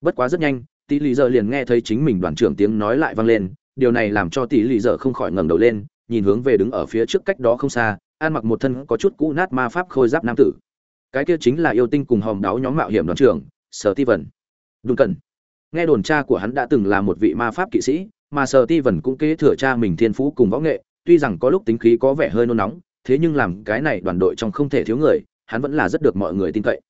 Bất quá rất nhanh tỷ lì dợ liền nghe thấy chính mình đoàn trưởng tiếng nói lại vang lên, điều này làm cho tỷ lì dợ không khỏi ngẩng đầu lên, nhìn hướng về đứng ở phía trước cách đó không xa an mặc một thân có chút cũ nát ma pháp khôi giáp nam tử. Cái kia chính là yêu tinh cùng hòm đáo nhóm mạo hiểm đoàn trưởng, sở ti vần đúng cần. Nghe đồn cha của hắn đã từng là một vị ma pháp kỵ sĩ, mà sở ti vần cũng kế thừa cha mình thiên phú cùng võ nghệ, tuy rằng có lúc tính khí có vẻ hơi nôn nóng, thế nhưng làm cái này đoàn đội trong không thể thiếu người hắn vẫn là rất được mọi người tin cậy.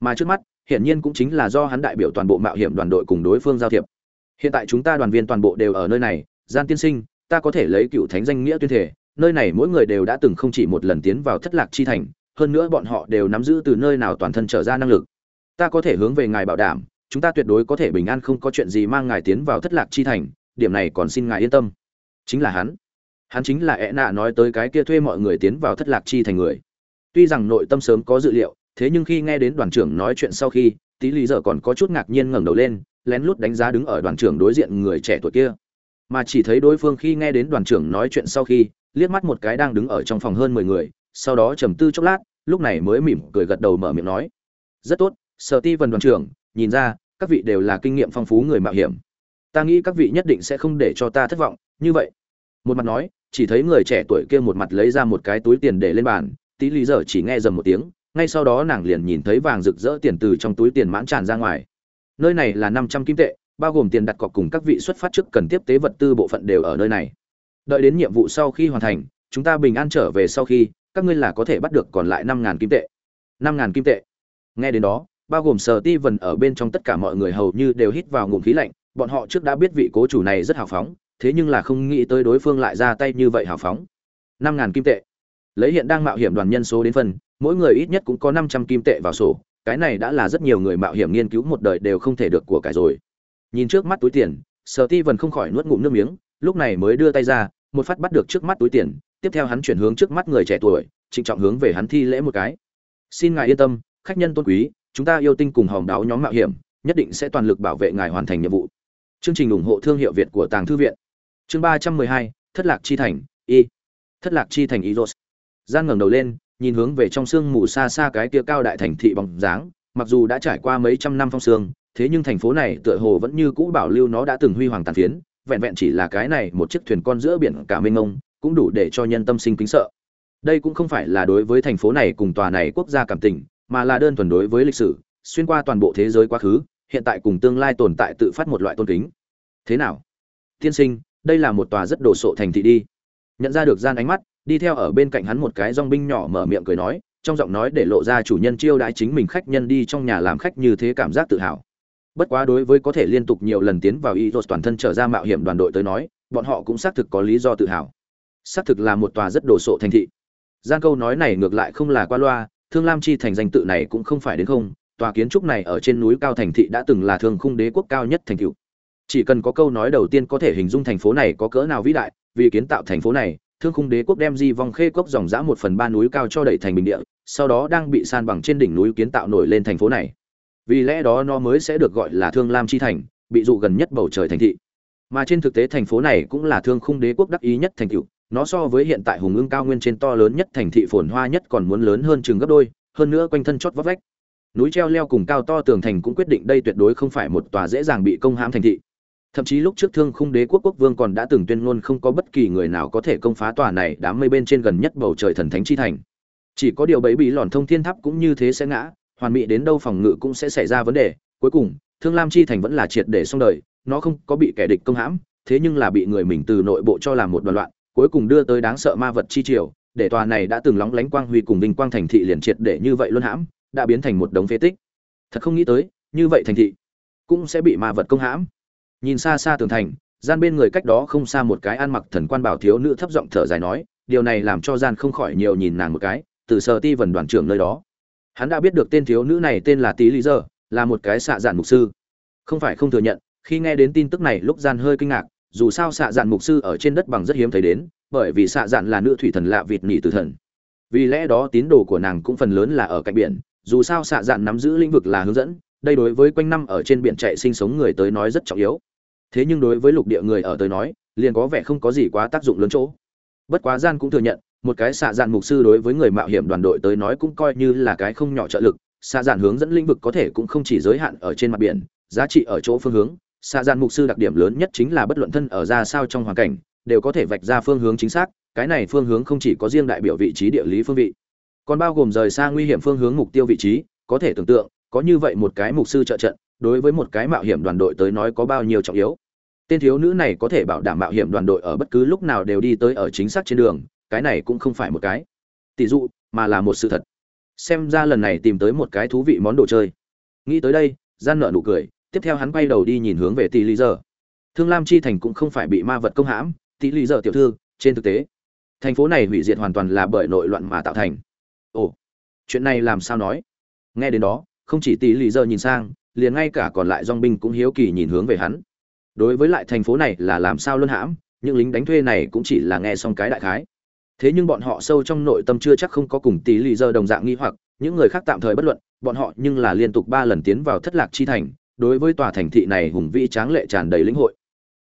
Mà trước mắt, hiển nhiên cũng chính là do hắn đại biểu toàn bộ mạo hiểm đoàn đội cùng đối phương giao thiệp. Hiện tại chúng ta đoàn viên toàn bộ đều ở nơi này, gian tiên sinh, ta có thể lấy cựu thánh danh nghĩa tuyên thể nơi này mỗi người đều đã từng không chỉ một lần tiến vào thất lạc chi thành, hơn nữa bọn họ đều nắm giữ từ nơi nào toàn thân trở ra năng lực. Ta có thể hướng về ngài bảo đảm, chúng ta tuyệt đối có thể bình an không có chuyện gì mang ngài tiến vào thất lạc chi thành, điểm này còn xin ngài yên tâm. Chính là hắn. Hắn chính là ẻ nạ nói tới cái kia thuê mọi người tiến vào thất lạc chi thành người tuy rằng nội tâm sớm có dự liệu, thế nhưng khi nghe đến đoàn trưởng nói chuyện sau khi, tí lý giờ còn có chút ngạc nhiên ngẩng đầu lên, lén lút đánh giá đứng ở đoàn trưởng đối diện người trẻ tuổi kia. Mà chỉ thấy đối phương khi nghe đến đoàn trưởng nói chuyện sau khi, liếc mắt một cái đang đứng ở trong phòng hơn mười người, sau đó trầm tư chốc lát, lúc này mới mỉm cười gật đầu mở miệng nói. Rất tốt sở ti vần đoàn trưởng, nhìn ra, các vị đều là kinh nghiệm phong phú người mạo hiểm. Ta nghĩ các vị nhất định sẽ không để cho ta thất vọng, như vậy. Một mặt nói, chỉ thấy người trẻ tuổi kia một mặt lấy ra một cái túi tiền để lên bàn tí lý giờ chỉ nghe dầm một tiếng, ngay sau đó nàng liền nhìn thấy vàng rực rỡ tiền từ trong túi tiền mãn tràn ra ngoài. Nơi này là năm trăm kim tệ, bao gồm tiền đặt cọc cùng các vị xuất phát trước cần tiếp tế vật tư bộ phận đều ở nơi này. Đợi đến nhiệm vụ sau khi hoàn thành, chúng ta bình an trở về sau khi, các ngươi là có thể bắt được còn lại năm ngàn kim tệ. Năm ngàn kim tệ. Nghe đến đó, bao gồm sờ ti vần ở bên trong tất cả mọi người hầu như đều hít vào ngụm khí lạnh, bọn họ trước đã biết vị cố chủ này rất hào phóng, thế nhưng là không nghĩ tới đối phương lại ra tay như vậy hào phóng. Năm ngàn kim tệ lấy hiện đang mạo hiểm đoàn nhân số đến phần mỗi người ít nhất cũng có năm trăm kim tệ vào sổ, cái này đã là rất nhiều người mạo hiểm nghiên cứu một đời đều không thể được của cải rồi. Nhìn trước mắt túi tiền, sở ti vần không khỏi nuốt ngụm nước miếng, lúc này mới đưa tay ra, một phát bắt được trước mắt túi tiền, tiếp theo hắn chuyển hướng trước mắt người trẻ tuổi, trịnh trọng hướng về hắn thi lễ một cái. Xin ngài yên tâm, khách nhân tôn quý, chúng ta yêu tinh cùng hòm đáo nhóm mạo hiểm, nhất định sẽ toàn lực bảo vệ ngài hoàn thành nhiệm vụ. Chương trình ủng hộ thương hiệu việt của tàng thư viện. Chương ba trăm mười hai, thất lạc chi thành, y. Thất lạc chi thành y rốt gian ngẩng đầu lên, nhìn hướng về trong sương mù xa xa cái kia cao đại thành thị bóng dáng, mặc dù đã trải qua mấy trăm năm phong sương, thế nhưng thành phố này tựa hồ vẫn như cũ bảo lưu nó đã từng huy hoàng tàn phiến, vẹn vẹn chỉ là cái này một chiếc thuyền con giữa biển cả mênh mông, cũng đủ để cho nhân tâm sinh kính sợ. Đây cũng không phải là đối với thành phố này cùng tòa này quốc gia cảm tình, mà là đơn thuần đối với lịch sử, xuyên qua toàn bộ thế giới quá khứ, hiện tại cùng tương lai tồn tại tự phát một loại tôn kính. Thế nào? Tiên sinh, đây là một tòa rất đồ sộ thành thị đi. Nhận ra được gian ánh mắt đi theo ở bên cạnh hắn một cái dong binh nhỏ mở miệng cười nói, trong giọng nói để lộ ra chủ nhân chiêu đãi chính mình khách nhân đi trong nhà làm khách như thế cảm giác tự hào. Bất quá đối với có thể liên tục nhiều lần tiến vào y toàn thân trở ra mạo hiểm đoàn đội tới nói, bọn họ cũng xác thực có lý do tự hào. Xác thực là một tòa rất đồ sộ thành thị. Gian câu nói này ngược lại không là qua loa, thương lam chi thành danh tự này cũng không phải đến không, tòa kiến trúc này ở trên núi cao thành thị đã từng là thương khung đế quốc cao nhất thành cựu chỉ cần có câu nói đầu tiên có thể hình dung thành phố này có cỡ nào vĩ đại, vì kiến tạo thành phố này thương khung đế quốc đem di vong khê cốc dòng dã một phần ba núi cao cho đẩy thành bình địa, sau đó đang bị san bằng trên đỉnh núi kiến tạo nổi lên thành phố này. Vì lẽ đó nó mới sẽ được gọi là thương lam chi thành, bị dụ gần nhất bầu trời thành thị. Mà trên thực tế thành phố này cũng là thương khung đế quốc đắc ý nhất thành tựu, nó so với hiện tại hùng ưng cao nguyên trên to lớn nhất thành thị phồn hoa nhất còn muốn lớn hơn chừng gấp đôi, hơn nữa quanh thân chót vót vách. Núi treo leo cùng cao to tường thành cũng quyết định đây tuyệt đối không phải một tòa dễ dàng bị công hãm thành thị thậm chí lúc trước thương khung đế quốc quốc vương còn đã từng tuyên ngôn không có bất kỳ người nào có thể công phá tòa này đám mây bên trên gần nhất bầu trời thần thánh chi thành. Chỉ có điều bẫy bị lòn thông thiên tháp cũng như thế sẽ ngã, hoàn mỹ đến đâu phòng ngự cũng sẽ xảy ra vấn đề. Cuối cùng, thương lam chi thành vẫn là triệt để xong đời, nó không có bị kẻ địch công hãm, thế nhưng là bị người mình từ nội bộ cho làm một đoàn loạn, cuối cùng đưa tới đáng sợ ma vật chi triều, để tòa này đã từng lóng lánh quang huy cùng vinh quang thành thị liền triệt để như vậy luôn hãm, đã biến thành một đống phế tích. Thật không nghĩ tới, như vậy thành thị cũng sẽ bị ma vật công hãm nhìn xa xa tường thành, gian bên người cách đó không xa một cái ăn mặc thần quan bảo thiếu nữ thấp giọng thở dài nói, điều này làm cho gian không khỏi nhiều nhìn nàng một cái, từ sở ti vần đoàn trưởng nơi đó. Hắn đã biết được tên thiếu nữ này tên là tí lý giờ là một cái xạ dạn mục sư. Không phải không thừa nhận, khi nghe đến tin tức này lúc gian hơi kinh ngạc, dù sao xạ dạn mục sư ở trên đất bằng rất hiếm thấy đến, bởi vì xạ dạn là nữ thủy thần lạ vịt nỉ từ thần. Vì lẽ đó tín đồ của nàng cũng phần lớn là ở cạnh biển, dù sao xạ dạn nắm giữ lĩnh vực là hướng dẫn, đây đối với quanh năm ở trên biển chạy sinh sống người tới nói rất trọng yếu thế nhưng đối với lục địa người ở tới nói, liền có vẻ không có gì quá tác dụng lớn chỗ. Bất quá gian cũng thừa nhận, một cái xạ dạn mục sư đối với người mạo hiểm đoàn đội tới nói cũng coi như là cái không nhỏ trợ lực, xạ dạn hướng dẫn lĩnh vực có thể cũng không chỉ giới hạn ở trên mặt biển, giá trị ở chỗ phương hướng. Xạ dạn mục sư đặc điểm lớn nhất chính là bất luận thân ở ra sao trong hoàn cảnh, đều có thể vạch ra phương hướng chính xác, cái này phương hướng không chỉ có riêng đại biểu vị trí địa lý phương vị, còn bao gồm rời xa nguy hiểm phương hướng mục tiêu vị trí, có thể tưởng tượng, có như vậy một cái mục sư trợ trận đối với một cái mạo hiểm đoàn đội tới nói có bao nhiêu trọng yếu. Tên thiếu nữ này có thể bảo đảm mạo hiểm đoàn đội ở bất cứ lúc nào đều đi tới ở chính xác trên đường, cái này cũng không phải một cái tỷ dụ, mà là một sự thật. Xem ra lần này tìm tới một cái thú vị món đồ chơi. Nghĩ tới đây, gian nợ nụ cười, tiếp theo hắn quay đầu đi nhìn hướng về tỷ lý giờ thương lam chi thành cũng không phải bị ma vật công hãm, tỷ lý giờ tiểu thư, trên thực tế, thành phố này hủy diệt hoàn toàn là bởi nội loạn mà tạo thành. Ồ, chuyện này làm sao nói? Nghe đến đó, không chỉ tỷ lý giờ nhìn sang liền ngay cả còn lại dòng binh cũng hiếu kỳ nhìn hướng về hắn. Đối với lại thành phố này là làm sao luân hãm, những lính đánh thuê này cũng chỉ là nghe xong cái đại khái. Thế nhưng bọn họ sâu trong nội tâm chưa chắc không có cùng tí lì giờ đồng dạng nghi hoặc, những người khác tạm thời bất luận, bọn họ nhưng là liên tục ba lần tiến vào thất lạc chi thành, đối với tòa thành thị này hùng vĩ tráng lệ tràn đầy lĩnh hội.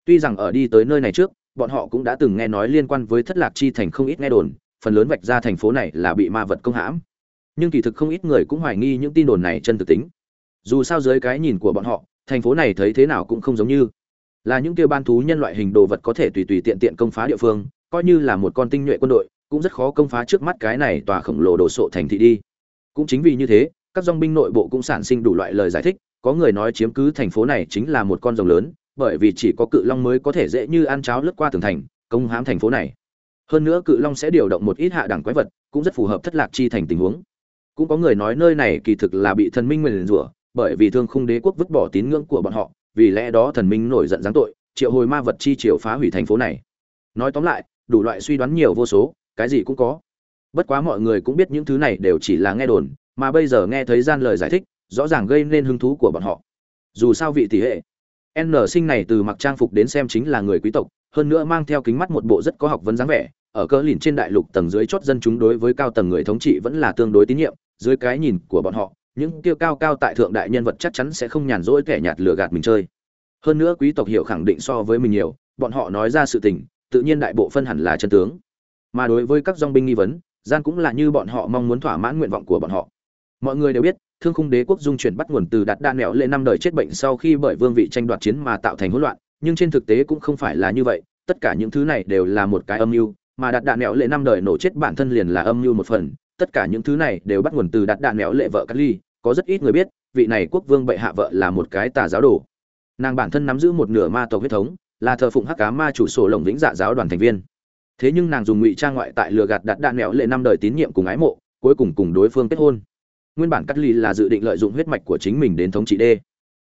Tuy rằng ở đi tới nơi này trước, bọn họ cũng đã từng nghe nói liên quan với thất lạc chi thành không ít nghe đồn, phần lớn vạch ra thành phố này là bị ma vật công hãm. Nhưng kỳ thực không ít người cũng hoài nghi những tin đồn này chân thực tính dù sao dưới cái nhìn của bọn họ, thành phố này thấy thế nào cũng không giống như là những kêu ban thú nhân loại hình đồ vật có thể tùy tùy tiện tiện công phá địa phương, coi như là một con tinh nhuệ quân đội, cũng rất khó công phá trước mắt cái này tòa khổng lồ đồ sộ thành thị đi. Cũng chính vì như thế, các dong binh nội bộ cũng sản sinh đủ loại lời giải thích, có người nói chiếm cứ thành phố này chính là một con rồng lớn, bởi vì chỉ có cự long mới có thể dễ như ăn cháo lướt qua tường thành, công hãm thành phố này. Hơn nữa cự long sẽ điều động một ít hạ đẳng quái vật, cũng rất phù hợp thất lạc chi thành tình huống. Cũng có người nói nơi này kỳ thực là bị thần minh nguyền rủa bởi vì thương khung đế quốc vứt bỏ tín ngưỡng của bọn họ, vì lẽ đó thần minh nổi giận giáng tội, triệu hồi ma vật chi triều phá hủy thành phố này. Nói tóm lại, đủ loại suy đoán nhiều vô số, cái gì cũng có. Bất quá mọi người cũng biết những thứ này đều chỉ là nghe đồn, mà bây giờ nghe thấy gian lời giải thích, rõ ràng gây nên hứng thú của bọn họ. Dù sao vị tỷ hệ, n sinh này từ mặc trang phục đến xem chính là người quý tộc, hơn nữa mang theo kính mắt một bộ rất có học vấn dáng vẻ, ở cỡ lìn trên đại lục tầng dưới chót dân chúng đối với cao tầng người thống trị vẫn là tương đối tín nhiệm, dưới cái nhìn của bọn họ những tiêu cao cao tại thượng đại nhân vật chắc chắn sẽ không nhàn rỗi kẻ nhạt lừa gạt mình chơi. Hơn nữa quý tộc hiểu khẳng định so với mình nhiều, bọn họ nói ra sự tình, tự nhiên đại bộ phân hẳn là chân tướng. Mà đối với các dong binh nghi vấn gian cũng là như bọn họ mong muốn thỏa mãn nguyện vọng của bọn họ. Mọi người đều biết, thương khung đế quốc dung chuyển bắt nguồn từ đạt đạn mẹo lệ năm đời chết bệnh sau khi bởi vương vị tranh đoạt chiến mà tạo thành hỗn loạn, nhưng trên thực tế cũng không phải là như vậy, tất cả những thứ này đều là một cái âm mưu, mà đạt đạn mẹo lệ năm đời nổ chết bản thân liền là âm mưu một phần, tất cả những thứ này đều bắt nguồn từ đạt đạn mẹo lệ vợ cắt ly có rất ít người biết, vị này quốc vương bệ hạ vợ là một cái tà giáo đồ. Nàng bản thân nắm giữ một nửa ma tộc huyết thống, là thờ phụng hắc cá ma chủ sổ lồng vĩnh dạ giáo đoàn thành viên. Thế nhưng nàng dùng ngụy trang ngoại tại lừa gạt đặt đạn mẹo lệ năm đời tín nhiệm cùng ái mộ, cuối cùng cùng đối phương kết hôn. Nguyên bản cắt ly là dự định lợi dụng huyết mạch của chính mình đến thống trị đê.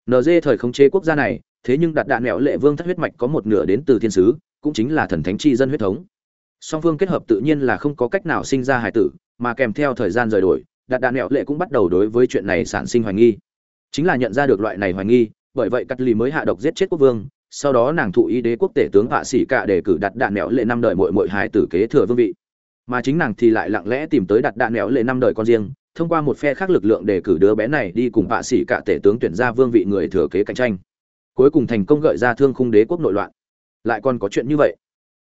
Nd thời khống chế quốc gia này, thế nhưng đặt đạn mẹo lệ vương thất huyết mạch có một nửa đến từ thiên sứ, cũng chính là thần thánh chi dân huyết thống. Song phương kết hợp tự nhiên là không có cách nào sinh ra hài tử, mà kèm theo thời gian rời đổi đạt đạn mẹo lệ cũng bắt đầu đối với chuyện này sản sinh hoài nghi. Chính là nhận ra được loại này hoài nghi, bởi vậy cắt lì mới hạ độc giết chết quốc vương, sau đó nàng thụ ý đế quốc tể tướng hạ sĩ cả để cử đặt đạn nẹo lệ năm đời mội mội hài tử kế thừa vương vị. Mà chính nàng thì lại lặng lẽ tìm tới đặt đạn nẹo lệ năm đời con riêng, thông qua một phe khác lực lượng để cử đứa bé này đi cùng hạ sĩ cả tể tướng tuyển ra vương vị người thừa kế cạnh tranh. Cuối cùng thành công gợi ra thương khung đế quốc nội loạn. Lại còn có chuyện như vậy.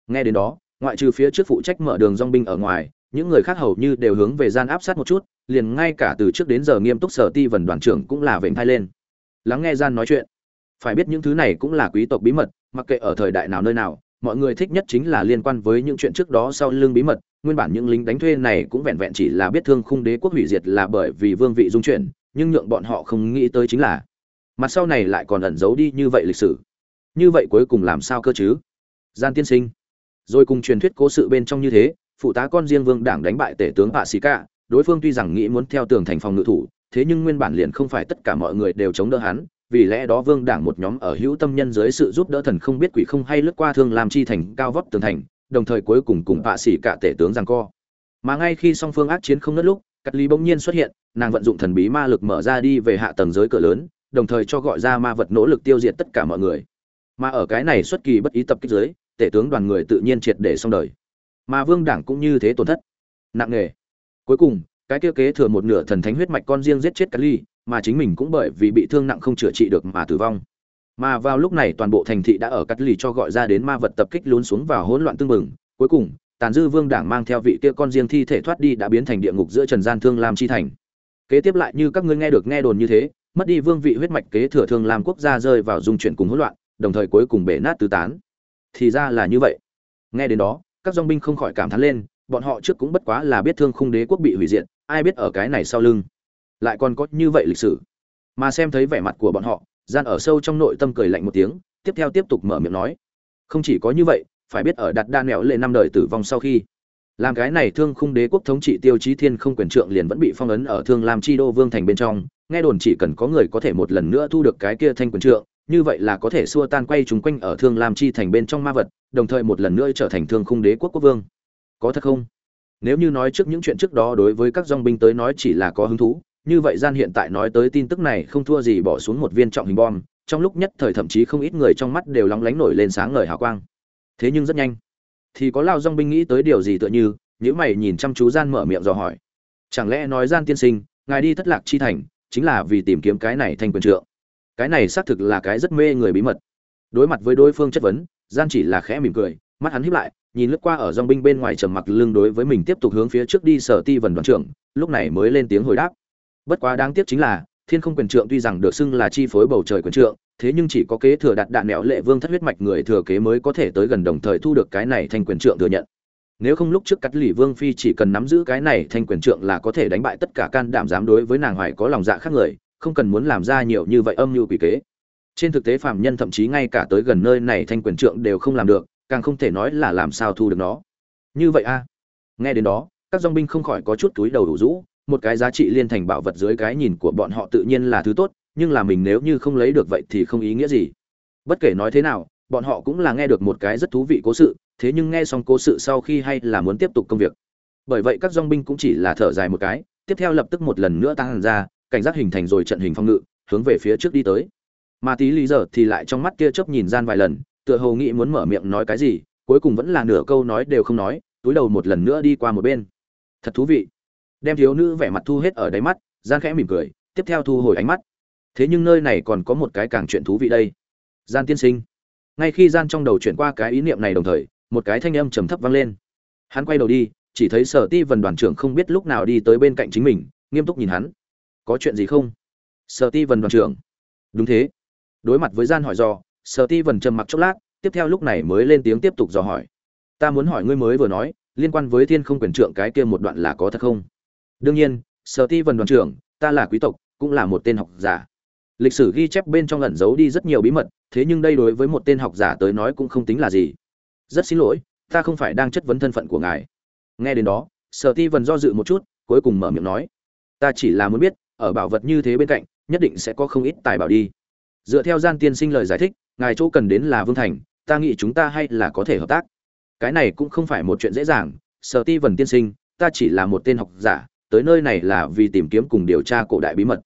Nghe đến đó, ngoại trừ phía trước phụ trách mở đường dong binh ở ngoài những người khác hầu như đều hướng về gian áp sát một chút, liền ngay cả từ trước đến giờ nghiêm túc sở ti vần đoàn trưởng cũng là vểnh thai lên. Lắng nghe gian nói chuyện. Phải biết những thứ này cũng là quý tộc bí mật, mặc kệ ở thời đại nào nơi nào, mọi người thích nhất chính là liên quan với những chuyện trước đó sau lưng bí mật. Nguyên bản những lính đánh thuê này cũng vẹn vẹn chỉ là biết thương khung đế quốc hủy diệt là bởi vì vương vị dung chuyển, nhưng nhượng bọn họ không nghĩ tới chính là, mặt sau này lại còn ẩn giấu đi như vậy lịch sử. Như vậy cuối cùng làm sao cơ chứ? Gian tiên sinh. Rồi cùng truyền thuyết cố sự bên trong như thế phụ tá con riêng vương đảng đánh bại tể tướng bạ sĩ cả đối phương tuy rằng nghĩ muốn theo tường thành phòng ngự thủ, thế nhưng nguyên bản liền không phải tất cả mọi người đều chống đỡ hắn, vì lẽ đó vương đảng một nhóm ở hữu tâm nhân dưới sự giúp đỡ thần không biết quỷ không hay lướt qua thương làm chi thành, cao vóc tường thành, đồng thời cuối cùng cùng bạ sĩ cả tể tướng rằng co. Mà ngay khi song phương ác chiến không nứt lúc cắt lý bỗng nhiên xuất hiện, nàng vận dụng thần bí ma lực mở ra đi về hạ tầng giới cửa lớn, đồng thời cho gọi ra ma vật nỗ lực tiêu diệt tất cả mọi người. Mà ở cái này xuất kỳ bất ý tập kích giới, tể tướng đoàn người tự nhiên triệt để xong đời mà vương đảng cũng như thế tổn thất nặng nề cuối cùng cái kia kế thừa một nửa thần thánh huyết mạch con riêng giết chết cát ly mà chính mình cũng bởi vì bị thương nặng không chữa trị được mà tử vong. Mà vào lúc này toàn bộ thành thị đã ở cát ly cho gọi ra đến ma vật tập kích lún xuống vào hỗn loạn tương mừng, cuối cùng, tàn dư vương đảng mang theo vị kia con riêng thi thể thoát đi đã biến thành địa ngục giữa trần gian thương lam chi thành. Kế tiếp lại như các ngươi nghe được nghe đồn như thế, mất đi vương vị huyết mạch kế thừa thương lam quốc gia rơi vào dung chuyển cùng hỗn loạn, đồng thời cuối cùng bể nát tứ tán. Thì ra là như vậy. Nghe đến đó, các dòng binh không khỏi cảm thán lên, bọn họ trước cũng bất quá là biết thương khung đế quốc bị hủy diệt, ai biết ở cái này sau lưng lại còn có như vậy lịch sử. Mà xem thấy vẻ mặt của bọn họ gian ở sâu trong nội tâm cười lạnh một tiếng tiếp theo tiếp tục mở miệng nói không chỉ có như vậy phải biết ở đặt đa nẹo lệ năm đời tử vong sau khi làm cái này thương khung đế quốc thống trị tiêu chí thiên không quyền trượng liền vẫn bị phong ấn ở thương làm chi đô vương thành bên trong nghe đồn chỉ cần có người có thể một lần nữa thu được cái kia thanh quyền trượng như vậy là có thể xua tan quay chúng quanh ở thương lam chi thành bên trong ma vật, đồng thời một lần nữa trở thành thương khung đế quốc quốc vương. Có thật không? Nếu như nói trước những chuyện trước đó đối với các dòng binh tới nói chỉ là có hứng thú, như vậy gian hiện tại nói tới tin tức này không thua gì bỏ xuống một viên trọng hình bom, trong lúc nhất thời thậm chí không ít người trong mắt đều lóng lánh nổi lên sáng ngời hào quang. Thế nhưng rất nhanh, thì có lao dong binh nghĩ tới điều gì tựa như những mày nhìn chăm chú gian mở miệng dò hỏi. Chẳng lẽ nói gian tiên sinh, ngài đi thất lạc chi thành, chính là vì tìm kiếm cái này thành quyền trượng? Cái này xác thực là cái rất mê người bí mật. Đối mặt với đối phương chất vấn, gian chỉ là khẽ mỉm cười, mắt hắn híp lại, nhìn lướt qua ở dòng binh bên ngoài trầm mặc lưng đối với mình tiếp tục hướng phía trước đi sở ti vần đoàn trưởng, lúc này mới lên tiếng hồi đáp. Bất quá đáng tiếc chính là, thiên không quyền trượng tuy rằng được xưng là chi phối bầu trời quyền trượng, thế nhưng chỉ có kế thừa đặt đạn mẹo lệ vương thất huyết mạch người thừa kế mới có thể tới gần đồng thời thu được cái này thành quyền trượng thừa nhận. Nếu không lúc trước cắt lì vương phi chỉ cần nắm giữ cái này thành quyền trượng là có thể đánh bại tất cả can đảm dám đối với nàng hoài có lòng dạ khác người không cần muốn làm ra nhiều như vậy âm mưu quỷ kế. Trên thực tế phạm nhân thậm chí ngay cả tới gần nơi này thanh quyền trượng đều không làm được, càng không thể nói là làm sao thu được nó. Như vậy a? Nghe đến đó, các dòng binh không khỏi có chút túi đầu đủ rũ, một cái giá trị liên thành bảo vật dưới cái nhìn của bọn họ tự nhiên là thứ tốt, nhưng là mình nếu như không lấy được vậy thì không ý nghĩa gì. Bất kể nói thế nào, bọn họ cũng là nghe được một cái rất thú vị cố sự, thế nhưng nghe xong cố sự sau khi hay là muốn tiếp tục công việc. Bởi vậy các dòng binh cũng chỉ là thở dài một cái, tiếp theo lập tức một lần nữa tăng ra cảnh giác hình thành rồi trận hình phong ngự, hướng về phía trước đi tới. Mà tí lý giờ thì lại trong mắt kia chớp nhìn gian vài lần, tựa hồ nghĩ muốn mở miệng nói cái gì, cuối cùng vẫn là nửa câu nói đều không nói, túi đầu một lần nữa đi qua một bên. Thật thú vị. Đem thiếu nữ vẻ mặt thu hết ở đáy mắt, gian khẽ mỉm cười, tiếp theo thu hồi ánh mắt. Thế nhưng nơi này còn có một cái càng chuyện thú vị đây. Gian tiên sinh. Ngay khi gian trong đầu chuyển qua cái ý niệm này đồng thời, một cái thanh âm trầm thấp vang lên. Hắn quay đầu đi, chỉ thấy sở ti vần đoàn trưởng không biết lúc nào đi tới bên cạnh chính mình, nghiêm túc nhìn hắn có chuyện gì không? Sở ti vần đoàn trưởng. Đúng thế. Đối mặt với gian hỏi dò, sở ti vần trầm mặc chốc lát tiếp theo lúc này mới lên tiếng tiếp tục dò hỏi. Ta muốn hỏi ngươi mới vừa nói liên quan với thiên không quyền trượng cái kia một đoạn là có thật không? Đương nhiên sở ti vần đoàn trưởng ta là quý tộc cũng là một tên học giả. Lịch sử ghi chép bên trong ẩn giấu đi rất nhiều bí mật thế nhưng đây đối với một tên học giả tới nói cũng không tính là gì. Rất xin lỗi ta không phải đang chất vấn thân phận của ngài. Nghe đến đó sở ti vần do dự một chút cuối cùng mở miệng nói. Ta chỉ là muốn biết ở bảo vật như thế bên cạnh, nhất định sẽ có không ít tài bảo đi. Dựa theo gian tiên sinh lời giải thích, ngài chỗ cần đến là vương thành, ta nghĩ chúng ta hay là có thể hợp tác. Cái này cũng không phải một chuyện dễ dàng, sở ti vần tiên sinh, ta chỉ là một tên học giả, tới nơi này là vì tìm kiếm cùng điều tra cổ đại bí mật.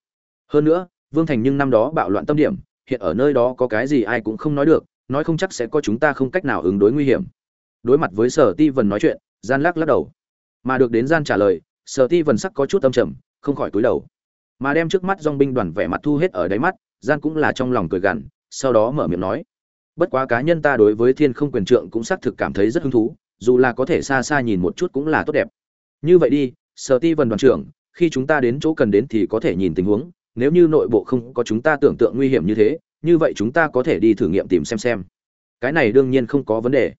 Hơn nữa, vương thành nhưng năm đó bạo loạn tâm điểm, hiện ở nơi đó có cái gì ai cũng không nói được, nói không chắc sẽ có chúng ta không cách nào ứng đối nguy hiểm. Đối mặt với sở ti vần nói chuyện gian lắc lắc đầu. Mà được đến gian trả lời, sở ti vần sắc có chút âm trầm, không khỏi cúi đầu mà đem trước mắt dong binh đoàn vẻ mặt thu hết ở đáy mắt gian cũng là trong lòng cười gằn, sau đó mở miệng nói, bất quá cá nhân ta đối với thiên không quyền trượng cũng xác thực cảm thấy rất hứng thú, dù là có thể xa xa nhìn một chút cũng là tốt đẹp. Như vậy đi, sở ti vần đoàn trưởng, khi chúng ta đến chỗ cần đến thì có thể nhìn tình huống, nếu như nội bộ không có chúng ta tưởng tượng nguy hiểm như thế, như vậy chúng ta có thể đi thử nghiệm tìm xem xem. Cái này đương nhiên không có vấn đề.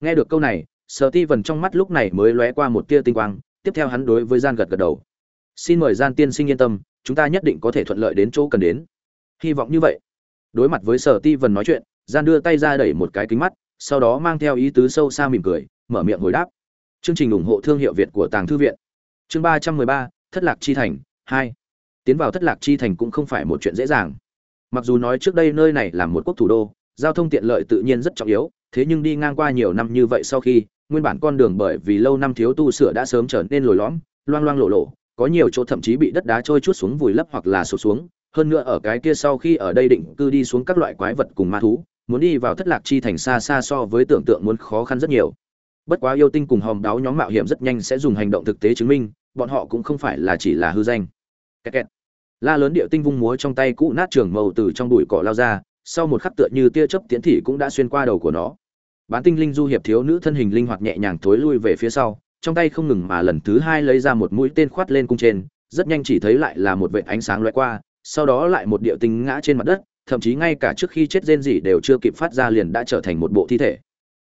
Nghe được câu này, sở ti vần trong mắt lúc này mới lóe qua một tia tinh quang, tiếp theo hắn đối với gian gật gật đầu xin mời gian tiên sinh yên tâm, chúng ta nhất định có thể thuận lợi đến chỗ cần đến. Hy vọng như vậy. Đối mặt với sở ti vần nói chuyện, gian đưa tay ra đẩy một cái kính mắt, sau đó mang theo ý tứ sâu xa mỉm cười, mở miệng hồi đáp. Chương trình ủng hộ thương hiệu việt của tàng thư viện. Chương ba trăm mười ba, thất lạc chi thành, hai. Tiến vào thất lạc chi thành cũng không phải một chuyện dễ dàng. Mặc dù nói trước đây nơi này là một quốc thủ đô, giao thông tiện lợi tự nhiên rất trọng yếu, thế nhưng đi ngang qua nhiều năm như vậy sau khi, nguyên bản con đường bởi vì lâu năm thiếu tu sửa đã sớm trở nên lồi lõm, loang loang lộ lộ có nhiều chỗ thậm chí bị đất đá trôi chút xuống, vùi lấp hoặc là sụt xuống. Hơn nữa ở cái kia sau khi ở đây định cư đi xuống các loại quái vật cùng ma thú, muốn đi vào thất lạc chi thành xa xa so với tưởng tượng muốn khó khăn rất nhiều. Bất quá yêu tinh cùng hòm đáo nhóm mạo hiểm rất nhanh sẽ dùng hành động thực tế chứng minh, bọn họ cũng không phải là chỉ là hư danh. Kẹt kẹt. la lớn điệu tinh vung múa trong tay cũ nát trường màu từ trong bụi cỏ lao ra, sau một khắc tựa như tia chớp tiến thị cũng đã xuyên qua đầu của nó. Bán tinh linh du hiệp thiếu nữ thân hình linh hoạt nhẹ nhàng thối lui về phía sau trong tay không ngừng mà lần thứ hai lấy ra một mũi tên khoát lên cung trên, rất nhanh chỉ thấy lại là một vệ ánh sáng loại qua, sau đó lại một điệu tinh ngã trên mặt đất, thậm chí ngay cả trước khi chết rên rỉ đều chưa kịp phát ra liền đã trở thành một bộ thi thể.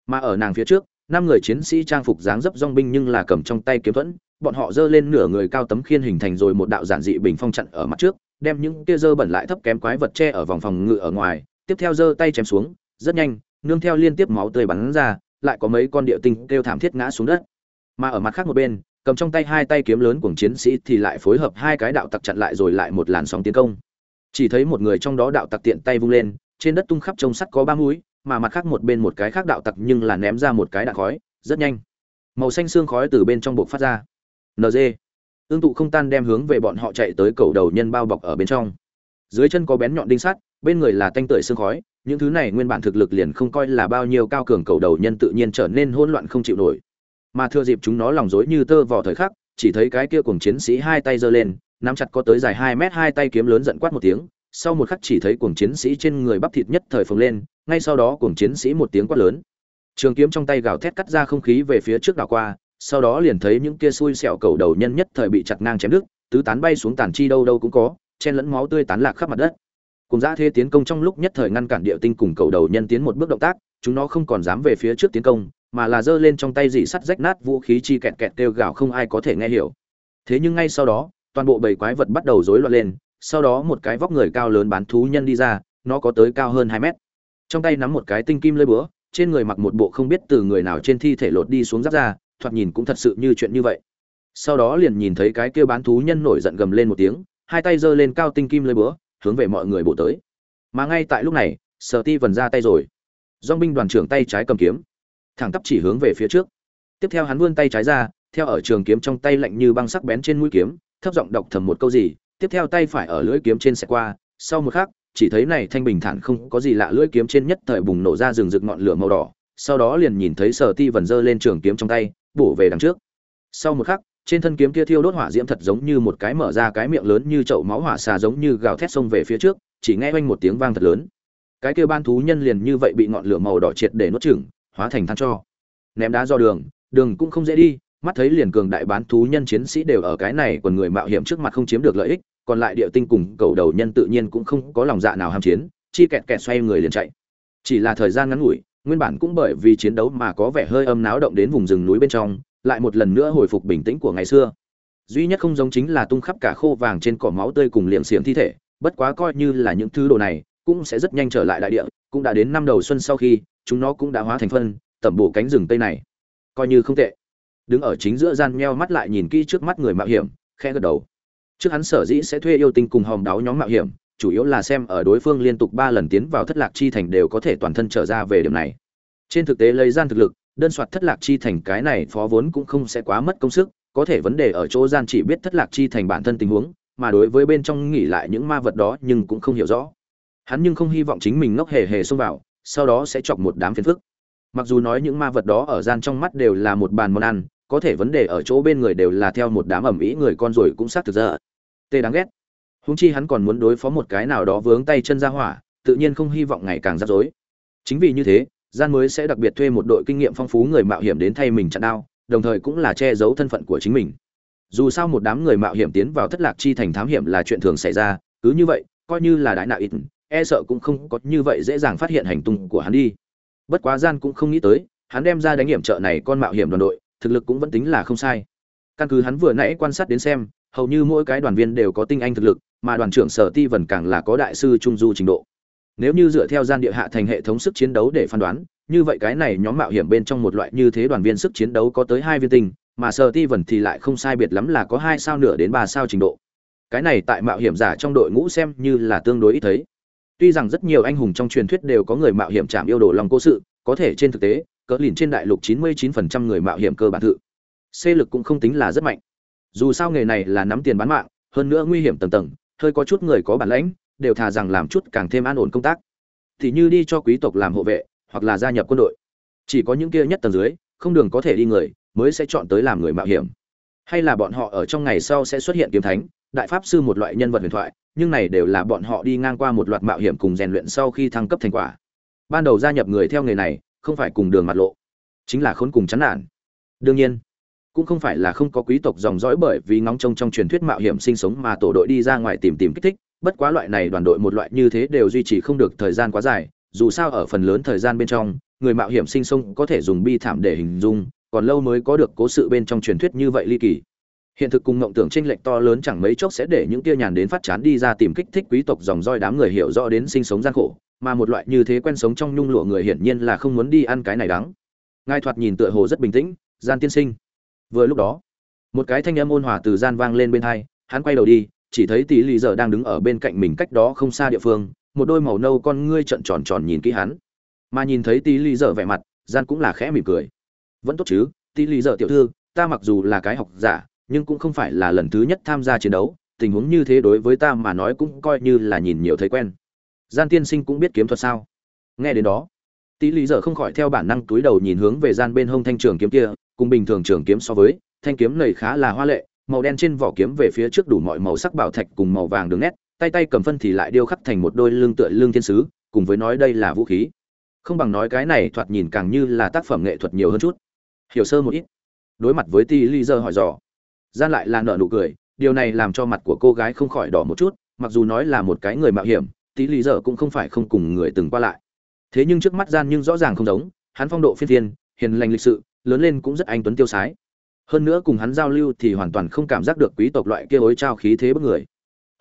Mà ở nàng phía trước, năm người chiến sĩ trang phục dáng dấp dong binh nhưng là cầm trong tay kiếm thuẫn, bọn họ giơ lên nửa người cao tấm khiên hình thành rồi một đạo giản dị bình phong chặn ở mặt trước, đem những kia dơ bẩn lại thấp kém quái vật che ở vòng phòng ngự ở ngoài, tiếp theo giơ tay chém xuống, rất nhanh, nương theo liên tiếp máu tươi bắn ra, lại có mấy con địa tinh kêu thảm thiết ngã xuống đất mà ở mặt khác một bên, cầm trong tay hai tay kiếm lớn của chiến sĩ thì lại phối hợp hai cái đạo tặc chặn lại rồi lại một làn sóng tiến công. Chỉ thấy một người trong đó đạo tặc tiện tay vung lên, trên đất tung khắp trông sắt có ba mũi, mà mặt khác một bên một cái khác đạo tặc nhưng là ném ra một cái đạn khói, rất nhanh. Màu xanh xương khói từ bên trong buộc phát ra. Nd ương tụ không tan đem hướng về bọn họ chạy tới cầu đầu nhân bao bọc ở bên trong. Dưới chân có bén nhọn đinh sắt, bên người là tanh tưởi xương khói, những thứ này nguyên bản thực lực liền không coi là bao nhiêu cao cường cầu đầu nhân tự nhiên trở nên hỗn loạn không chịu nổi mà thừa dịp chúng nó lòng dối như tơ vò thời khắc, chỉ thấy cái kia cùng chiến sĩ hai tay giơ lên, nắm chặt có tới dài hai mét hai tay kiếm lớn giận quát một tiếng, sau một khắc chỉ thấy cuồng chiến sĩ trên người bắp thịt nhất thời phồng lên, ngay sau đó cuồng chiến sĩ một tiếng quát lớn. Trường kiếm trong tay gào thét cắt ra không khí về phía trước đảo qua, sau đó liền thấy những kia xui xẹo cầu đầu nhân nhất thời bị chặt ngang chém đứt, tứ tán bay xuống tàn chi đâu đâu cũng có, chen lẫn máu tươi tán lạc khắp mặt đất. Cùng dã thế tiến công trong lúc nhất thời ngăn cản địa tinh cùng cầu đầu nhân tiến một bước động tác, chúng nó không còn dám về phía trước tiến công mà là giơ lên trong tay dị sắt rách nát vũ khí chi kẹt kẹt kêu gào không ai có thể nghe hiểu. Thế nhưng ngay sau đó, toàn bộ bầy quái vật bắt đầu rối loạn lên, sau đó một cái vóc người cao lớn bán thú nhân đi ra, nó có tới cao hơn hai mét. Trong tay nắm một cái tinh kim lơi búa, trên người mặc một bộ không biết từ người nào trên thi thể lột đi xuống giáp ra, thoạt nhìn cũng thật sự như chuyện như vậy. Sau đó liền nhìn thấy cái kia bán thú nhân nổi giận gầm lên một tiếng, hai tay giơ lên cao tinh kim lơi búa, hướng về mọi người bổ tới. Mà ngay tại lúc này, sở ti vần ra tay rồi. Dòng binh đoàn trưởng tay trái cầm kiếm thẳng tắp chỉ hướng về phía trước. Tiếp theo hắn vươn tay trái ra, theo ở trường kiếm trong tay lạnh như băng sắc bén trên mũi kiếm, thấp giọng đọc thầm một câu gì, tiếp theo tay phải ở lưỡi kiếm trên xe qua. Sau một khắc, chỉ thấy này thanh bình thản không có gì lạ, lưỡi kiếm trên nhất thời bùng nổ ra rừng rực ngọn lửa màu đỏ. Sau đó liền nhìn thấy sở ti vần dơ lên trường kiếm trong tay, bổ về đằng trước. Sau một khắc, trên thân kiếm kia thiêu đốt hỏa diễm thật giống như một cái mở ra cái miệng lớn như chậu máu hỏa xà giống như gào thét xông về phía trước, chỉ nghe oanh một tiếng vang thật lớn. Cái kia ban thú nhân liền như vậy bị ngọn lửa màu đỏ triệt để nuốt chửng hóa thành than cho. Ném đá do đường đường cũng không dễ đi, mắt thấy liền cường đại bán thú nhân chiến sĩ đều ở cái này còn người mạo hiểm trước mặt không chiếm được lợi ích, còn lại địa tinh cùng cầu đầu nhân tự nhiên cũng không có lòng dạ nào ham chiến, chi kẹt kẹt xoay người liền chạy. Chỉ là thời gian ngắn ngủi, nguyên bản cũng bởi vì chiến đấu mà có vẻ hơi âm náo động đến vùng rừng núi bên trong, lại một lần nữa hồi phục bình tĩnh của ngày xưa. Duy nhất không giống chính là tung khắp cả khô vàng trên cỏ máu tươi cùng liệm xiềng thi thể, bất quá coi như là những thứ đồ này, cũng sẽ rất nhanh trở lại đại địa, cũng đã đến năm đầu xuân sau khi chúng nó cũng đã hóa thành phân, tẩm bổ cánh rừng tây này. Coi như không tệ. Đứng ở chính giữa gian meo mắt lại nhìn kỹ trước mắt người mạo hiểm, khẽ gật đầu. Trước hắn sở dĩ sẽ thuê yêu tinh cùng hòm đáo nhóm mạo hiểm, chủ yếu là xem ở đối phương liên tục ba lần tiến vào thất lạc chi thành đều có thể toàn thân trở ra về điểm này. Trên thực tế lấy gian thực lực, đơn soạt thất lạc chi thành cái này phó vốn cũng không sẽ quá mất công sức, có thể vấn đề ở chỗ gian chỉ biết thất lạc chi thành bản thân tình huống, mà đối với bên trong nghỉ lại những ma vật đó nhưng cũng không hiểu rõ. Hắn nhưng không hy vọng chính mình ngốc hề hề xông vào sau đó sẽ chọc một đám phiền phức. Mặc dù nói những ma vật đó ở gian trong mắt đều là một bàn món ăn, có thể vấn đề ở chỗ bên người đều là theo một đám ẩm ý người con rồi cũng xác thực ra. Tê đáng ghét. Húng chi hắn còn muốn đối phó một cái nào đó vướng tay chân ra hỏa, tự nhiên không hy vọng ngày càng rắc rối. Chính vì như thế, gian mới sẽ đặc biệt thuê một đội kinh nghiệm phong phú người mạo hiểm đến thay mình chặn đao, đồng thời cũng là che giấu thân phận của chính mình. Dù sao một đám người mạo hiểm tiến vào thất lạc chi thành thám hiểm là chuyện thường xảy ra, cứ như vậy, coi như là đại nạo ít e sợ cũng không có như vậy dễ dàng phát hiện hành tung của hắn đi. Bất quá gian cũng không nghĩ tới, hắn đem ra đánh hiểm trợ này con mạo hiểm đoàn đội, thực lực cũng vẫn tính là không sai. Căn cứ hắn vừa nãy quan sát đến xem, hầu như mỗi cái đoàn viên đều có tinh anh thực lực, mà đoàn trưởng sở ti vần càng là có đại sư trung du trình độ. Nếu như dựa theo gian địa hạ thành hệ thống sức chiến đấu để phán đoán, như vậy cái này nhóm mạo hiểm bên trong một loại như thế đoàn viên sức chiến đấu có tới hai viên tinh, mà sở ti vần thì lại không sai biệt lắm là có hai sao nửa đến ba sao trình độ. Cái này tại mạo hiểm giả trong đội ngũ xem như là tương đối ít thấy tuy rằng rất nhiều anh hùng trong truyền thuyết đều có người mạo hiểm chạm yêu đồ lòng cố sự, có thể trên thực tế, cỡ lìn trên đại lục 99% người mạo hiểm cơ bản thự. C lực cũng không tính là rất mạnh. Dù sao nghề này là nắm tiền bán mạng, hơn nữa nguy hiểm tầng tầng, hơi có chút người có bản lãnh, đều thà rằng làm chút càng thêm an ổn công tác. Thì như đi cho quý tộc làm hộ vệ, hoặc là gia nhập quân đội. Chỉ có những kia nhất tầng dưới, không đường có thể đi người, mới sẽ chọn tới làm người mạo hiểm. Hay là bọn họ ở trong ngày sau sẽ xuất hiện kiếm thánh, đại pháp sư một loại nhân vật huyền thoại nhưng này đều là bọn họ đi ngang qua một loạt mạo hiểm cùng rèn luyện sau khi thăng cấp thành quả. Ban đầu gia nhập người theo nghề này, không phải cùng đường mặt lộ, chính là khốn cùng chán nản. Đương nhiên, cũng không phải là không có quý tộc dòng dõi bởi vì ngóng trông trong truyền thuyết mạo hiểm sinh sống mà tổ đội đi ra ngoài tìm tìm kích thích, bất quá loại này đoàn đội một loại như thế đều duy trì không được thời gian quá dài, dù sao ở phần lớn thời gian bên trong, người mạo hiểm sinh sống có thể dùng bi thảm để hình dung, còn lâu mới có được cố sự bên trong truyền thuyết như vậy ly kỳ hiện thực cùng mộng tưởng tranh lệch to lớn chẳng mấy chốc sẽ để những kia nhàn đến phát chán đi ra tìm kích thích quý tộc dòng roi đám người hiểu rõ đến sinh sống gian khổ, mà một loại như thế quen sống trong nhung lụa người hiển nhiên là không muốn đi ăn cái này đắng. Ngài thoạt nhìn tựa hồ rất bình tĩnh, gian tiên sinh. Vừa lúc đó, một cái thanh âm ôn hòa từ gian vang lên bên hai, hắn quay đầu đi, chỉ thấy tỷ lì giờ đang đứng ở bên cạnh mình cách đó không xa địa phương, một đôi màu nâu con ngươi trợn tròn tròn nhìn kỹ hắn. Mà nhìn thấy tỷ lì giờ vẻ mặt, gian cũng là khẽ mỉm cười. Vẫn tốt chứ tỷ lì giờ tiểu thư, ta mặc dù là cái học giả nhưng cũng không phải là lần thứ nhất tham gia chiến đấu, tình huống như thế đối với ta mà nói cũng coi như là nhìn nhiều thấy quen. Gian tiên sinh cũng biết kiếm thuật sao? Nghe đến đó tỷ lý giờ không khỏi theo bản năng túi đầu nhìn hướng về gian bên hông thanh trường kiếm kia, cùng bình thường trường kiếm so với, thanh kiếm này khá là hoa lệ, màu đen trên vỏ kiếm về phía trước đủ mọi màu sắc bảo thạch cùng màu vàng đường nét, tay tay cầm phân thì lại điêu khắc thành một đôi lưng tựa lưng thiên sứ, cùng với nói đây là vũ khí. Không bằng nói cái này thoạt nhìn càng như là tác phẩm nghệ thuật nhiều hơn chút. Hiểu sơ một ít. Đối mặt với tỷ lý giờ hỏi dò gian lại là nở nụ cười, điều này làm cho mặt của cô gái không khỏi đỏ một chút, mặc dù nói là một cái người mạo hiểm, tí lý giờ cũng không phải không cùng người từng qua lại. Thế nhưng trước mắt gian nhưng rõ ràng không giống, hắn phong độ phiên thiên hiền lành lịch sự, lớn lên cũng rất anh tuấn tiêu sái. Hơn nữa cùng hắn giao lưu thì hoàn toàn không cảm giác được quý tộc loại kia hối trao khí thế bức người.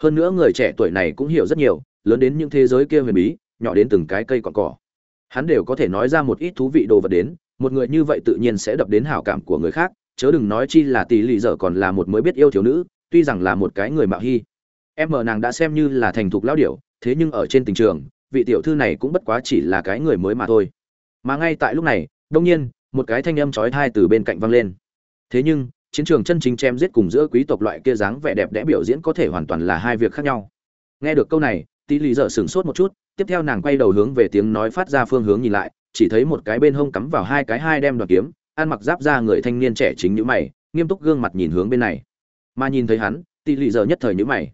Hơn nữa người trẻ tuổi này cũng hiểu rất nhiều, lớn đến những thế giới kia huyền bí, nhỏ đến từng cái cây cọn cỏ. Hắn đều có thể nói ra một ít thú vị đồ vật đến, một người như vậy tự nhiên sẽ đập đến hảo cảm của người khác chớ đừng nói chi là tỷ lì dở còn là một mới biết yêu thiếu nữ, tuy rằng là một cái người mạo hy em mờ nàng đã xem như là thành thục lão điểu, thế nhưng ở trên tình trường, vị tiểu thư này cũng bất quá chỉ là cái người mới mà thôi. Mà ngay tại lúc này đông nhiên, một cái thanh âm chói tai từ bên cạnh vang lên. Thế nhưng, chiến trường chân chính chém giết cùng giữa quý tộc loại kia dáng vẻ đẹp đẽ biểu diễn có thể hoàn toàn là hai việc khác nhau. Nghe được câu này tỷ lì dở sửng sốt một chút, tiếp theo nàng quay đầu hướng về tiếng nói phát ra phương hướng nhìn lại, chỉ thấy một cái bên hông cắm vào hai cái hai đem đoạt kiếm ăn mặc giáp ra người thanh niên trẻ chính nhíu mày, nghiêm túc gương mặt nhìn hướng bên này. Mà nhìn thấy hắn, tỷ Lệ giờ nhất thời nhíu mày.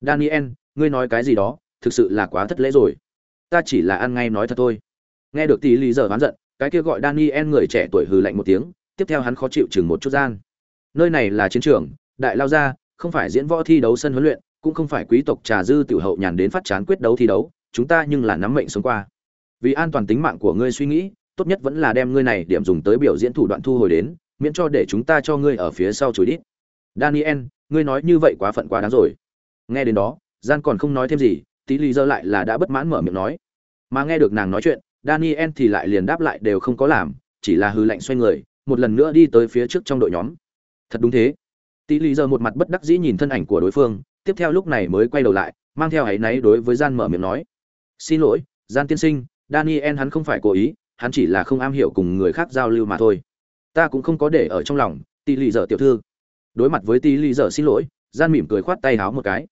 Daniel, ngươi nói cái gì đó, thực sự là quá thất lễ rồi. Ta chỉ là ăn ngay nói thật thôi. Nghe được tỷ Lệ giờ oán giận, cái kia gọi daniel người trẻ tuổi hừ lạnh một tiếng, tiếp theo hắn khó chịu chừng một chút gian. Nơi này là chiến trường, đại lao ra, không phải diễn võ thi đấu sân huấn luyện, cũng không phải quý tộc trà dư tiểu hậu nhàn đến phát chán quyết đấu thi đấu, chúng ta nhưng là nắm mệnh sống qua. Vì an toàn tính mạng của ngươi suy nghĩ tốt nhất vẫn là đem ngươi này điểm dùng tới biểu diễn thủ đoạn thu hồi đến, miễn cho để chúng ta cho ngươi ở phía sau chối đít. Daniel, ngươi nói như vậy quá phận quá đáng rồi. Nghe đến đó, gian còn không nói thêm gì, tí lý dơ lại là đã bất mãn mở miệng nói. Mà nghe được nàng nói chuyện, daniel thì lại liền đáp lại đều không có làm, chỉ là hư lạnh xoay người, một lần nữa đi tới phía trước trong đội nhóm. Thật đúng thế. Tí lý dơ một mặt bất đắc dĩ nhìn thân ảnh của đối phương, tiếp theo lúc này mới quay đầu lại, mang theo áy náy đối với gian mở miệng nói. Xin lỗi, gian tiên sinh, daniel hắn không phải cố ý hắn chỉ là không am hiểu cùng người khác giao lưu mà thôi. Ta cũng không có để ở trong lòng tỷ lì dở tiểu thư. Đối mặt với tỷ lì dở xin lỗi, gian mỉm cười khoát tay háo một cái.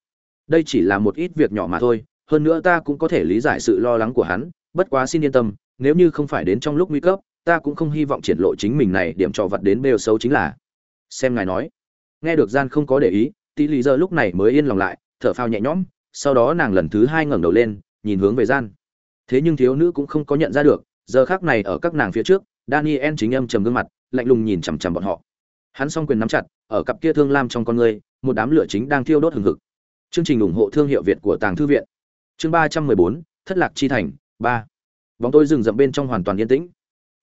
Đây chỉ là một ít việc nhỏ mà thôi, hơn nữa ta cũng có thể lý giải sự lo lắng của hắn, bất quá xin yên tâm, nếu như không phải đến trong lúc nguy cấp, ta cũng không hy vọng triển lộ chính mình này, điểm trò vật đến bêu xấu chính là. Xem ngài nói. Nghe được gian không có để ý tỷ lì giờ lúc này mới yên lòng lại, thở phào nhẹ nhõm, sau đó nàng lần thứ hai ngẩng đầu lên, nhìn hướng về gian. Thế nhưng thiếu nữ cũng không có nhận ra được giờ khác này ở các nàng phía trước, daniel chính âm trầm gương mặt, lạnh lùng nhìn chằm chằm bọn họ. Hắn s o n g quyền nắm chặt, ở cặp kia thương lam trong con người, một đám lửa chính đang thiêu đốt hừng hực. Chương trình ủng hộ thương hiệu việt của tàng thư viện. Chương ba trăm mười bốn, thất lạc chi thành, ba. Bóng tôi rừng rậm bên trong hoàn toàn yên tĩnh.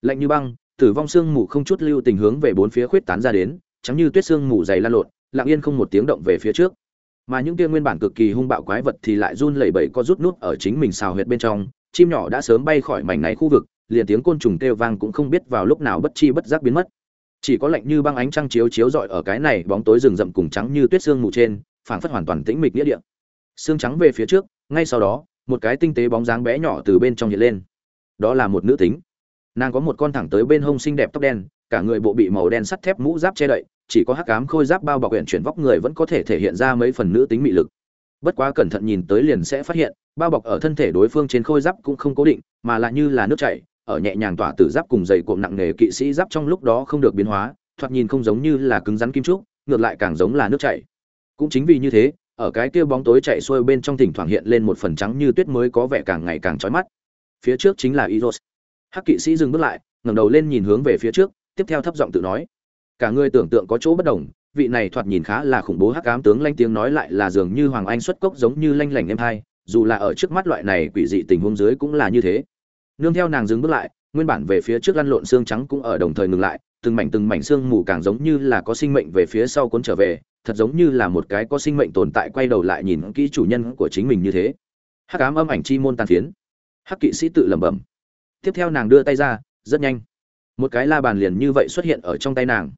Lạnh như băng, tử vong sương mù không chút lưu tình hướng về bốn phía khuyết tán ra đến chắm như tuyết sương mù dày lan lộn, lặng yên không một tiếng động về phía trước. Mà những kia nguyên bản cực kỳ hung bạo quái vật thì lại run lẩy bẩy có rút nút ở chính mình xào huyệt bên trong chim nhỏ đã sớm bay khỏi mảnh này khu vực, liền tiếng côn trùng kêu vang cũng không biết vào lúc nào bất chi bất giác biến mất. Chỉ có lạnh như băng ánh trăng chiếu chiếu rọi ở cái này bóng tối rừng rậm cùng trắng như tuyết sương mù trên, phảng phất hoàn toàn tĩnh mịch nghĩa địa. Sương trắng về phía trước, ngay sau đó, một cái tinh tế bóng dáng bé nhỏ từ bên trong hiện lên. Đó là một nữ tính. Nàng có một con thẳng tới bên hông xinh đẹp tóc đen, cả người bộ bị màu đen sắt thép mũ giáp che đậy, chỉ có hắc ám khôi giáp bao bọc huyện chuyển vóc người vẫn có thể thể hiện ra mấy phần nữ tính mị lực bất quá cẩn thận nhìn tới liền sẽ phát hiện bao bọc ở thân thể đối phương trên khôi giáp cũng không cố định mà lại như là nước chảy ở nhẹ nhàng tỏa tử giáp cùng dày cộm nặng nề kỵ sĩ giáp trong lúc đó không được biến hóa thoạt nhìn không giống như là cứng rắn kim trúc ngược lại càng giống là nước chảy cũng chính vì như thế ở cái kia bóng tối chạy xuôi bên trong thỉnh thoảng hiện lên một phần trắng như tuyết mới có vẻ càng ngày càng chói mắt phía trước chính là Iros. Hắc kỵ sĩ dừng bước lại, ngẩng đầu lên nhìn hướng về phía trước, tiếp theo thấp giọng tự nói: "Cả người tưởng tượng có chỗ bất đồng, vị này thoạt nhìn khá là khủng bố hắc ám tướng lanh tiếng nói lại là dường như hoàng anh xuất cốc giống như lanh lảnh em hai, dù là ở trước mắt loại này quỷ dị tình huống dưới cũng là như thế." Nương theo nàng dừng bước lại, nguyên bản về phía trước lăn lộn xương trắng cũng ở đồng thời ngừng lại, từng mảnh từng mảnh xương mù càng giống như là có sinh mệnh về phía sau cuốn trở về, thật giống như là một cái có sinh mệnh tồn tại quay đầu lại nhìn kỹ chủ nhân của chính mình như thế. Hắc ám âm ảnh chi môn tàn phiến hắc kỵ sĩ tự lẩm bẩm tiếp theo nàng đưa tay ra rất nhanh một cái la bàn liền như vậy xuất hiện ở trong tay nàng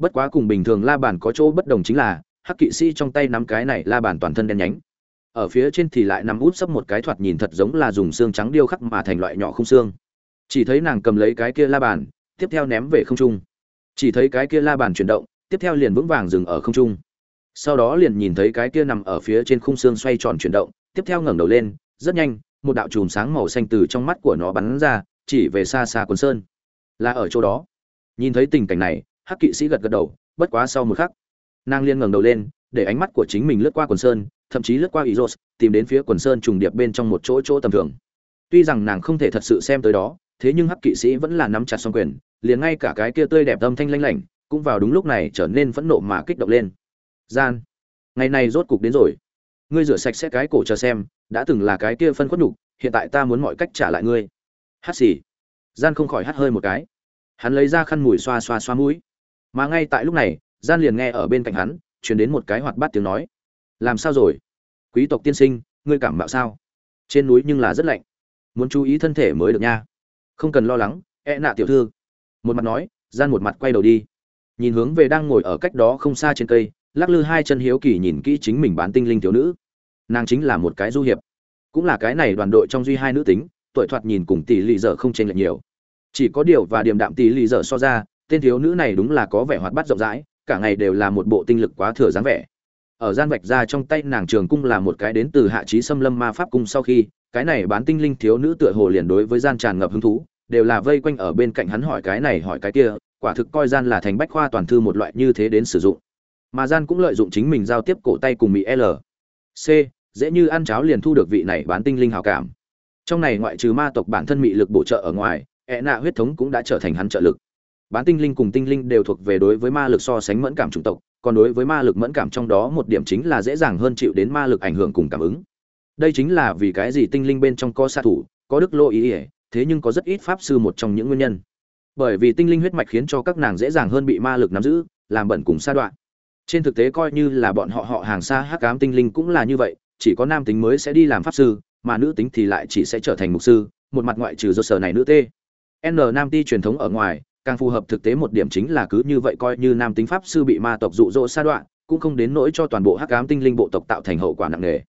bất quá cùng bình thường la bàn có chỗ bất đồng chính là, hắc kỵ sĩ trong tay nắm cái này la bàn toàn thân đen nhánh. Ở phía trên thì lại nằm út sấp một cái thoạt nhìn thật giống là dùng xương trắng điêu khắc mà thành loại nhỏ không xương. Chỉ thấy nàng cầm lấy cái kia la bàn, tiếp theo ném về không trung. Chỉ thấy cái kia la bàn chuyển động, tiếp theo liền vững vàng dừng ở không trung. Sau đó liền nhìn thấy cái kia nằm ở phía trên khung xương xoay tròn chuyển động, tiếp theo ngẩng đầu lên, rất nhanh, một đạo chùm sáng màu xanh từ trong mắt của nó bắn ra, chỉ về xa xa quần sơn. Là ở chỗ đó. Nhìn thấy tình cảnh này hắc kỵ sĩ gật gật đầu bất quá sau một khắc nàng liên ngẩng đầu lên để ánh mắt của chính mình lướt qua quần sơn thậm chí lướt qua Izos, tìm đến phía quần sơn trùng điệp bên trong một chỗ chỗ tầm thường. Tuy rằng nàng không thể thật sự xem tới đó thế nhưng hắc kỵ sĩ vẫn là nắm chặt song quyền liền ngay cả cái kia tươi đẹp âm thanh lanh lảnh cũng vào đúng lúc này trở nên phẫn nộ mà kích động lên. Gian ngày này rốt cục đến rồi. Ngươi rửa sạch sẽ cái cổ chờ xem đã từng là cái kia phân khuất nhục hiện tại ta muốn mọi cách trả lại ngươi. Hát xì. Gian không khỏi hát hơi một cái. Hắn lấy ra khăn mùi xoa xoa xoa mũi mà ngay tại lúc này, gian liền nghe ở bên cạnh hắn chuyển đến một cái hoạt bát tiếng nói. Làm sao rồi? Quý tộc tiên sinh, ngươi cảm mạo sao? Trên núi nhưng là rất lạnh. Muốn chú ý thân thể mới được nha. Không cần lo lắng e nạ tiểu thư. Một mặt nói, gian một mặt quay đầu đi. Nhìn hướng về đang ngồi ở cách đó không xa trên cây, lắc lư hai chân hiếu kỳ nhìn kỹ chính mình bán tinh linh thiếu nữ. Nàng chính là một cái du hiệp. Cũng là cái này đoàn đội trong duy hai nữ tính, tuổi thoạt nhìn cùng tỷ lì dở không chênh lệch nhiều. Chỉ có điều và điểm đạm tỷ lì dở so ra tên thiếu nữ này đúng là có vẻ hoạt bát rộng rãi, cả ngày đều là một bộ tinh lực quá thừa dáng vẻ. Ở gian vạch ra trong tay nàng trường cung là một cái đến từ hạ trí xâm lâm ma pháp cung sau khi, cái này bán tinh linh thiếu nữ tựa hồ liền đối với gian tràn ngập hứng thú, đều là vây quanh ở bên cạnh hắn hỏi cái này hỏi cái kia, quả thực coi gian là thành bách khoa toàn thư một loại như thế đến sử dụng. Mà gian cũng lợi dụng chính mình giao tiếp cổ tay cùng mỹ l. C, dễ như ăn cháo liền thu được vị này bán tinh linh hào cảm. Trong này ngoại trừ ma tộc bản thân mị lực bổ trợ ở ngoài ẹ nạ huyết thống cũng đã trở thành hắn trợ lực bán tinh linh cùng tinh linh đều thuộc về đối với ma lực so sánh mẫn cảm chủng tộc, còn đối với ma lực mẫn cảm trong đó một điểm chính là dễ dàng hơn chịu đến ma lực ảnh hưởng cùng cảm ứng. Đây chính là vì cái gì tinh linh bên trong có xạ thủ, có đức lô ý ỉa thế nhưng có rất ít pháp sư một trong những nguyên nhân. Bởi vì tinh linh huyết mạch khiến cho các nàng dễ dàng hơn bị ma lực nắm giữ, làm bẩn cùng sa đoạn. Trên thực tế coi như là bọn họ họ hàng xa hắc ám tinh linh cũng là như vậy, chỉ có nam tính mới sẽ đi làm pháp sư, mà nữ tính thì lại chỉ sẽ trở thành mục sư, một mặt ngoại trừ do sở này nữ tê. N, nam ti truyền thống ở ngoài càng phù hợp thực tế một điểm chính là cứ như vậy coi như nam tính pháp sư bị ma tộc dụ dỗ sa đoạn cũng không đến nỗi cho toàn bộ hắc ám tinh linh bộ tộc tạo thành hậu quả nặng nề.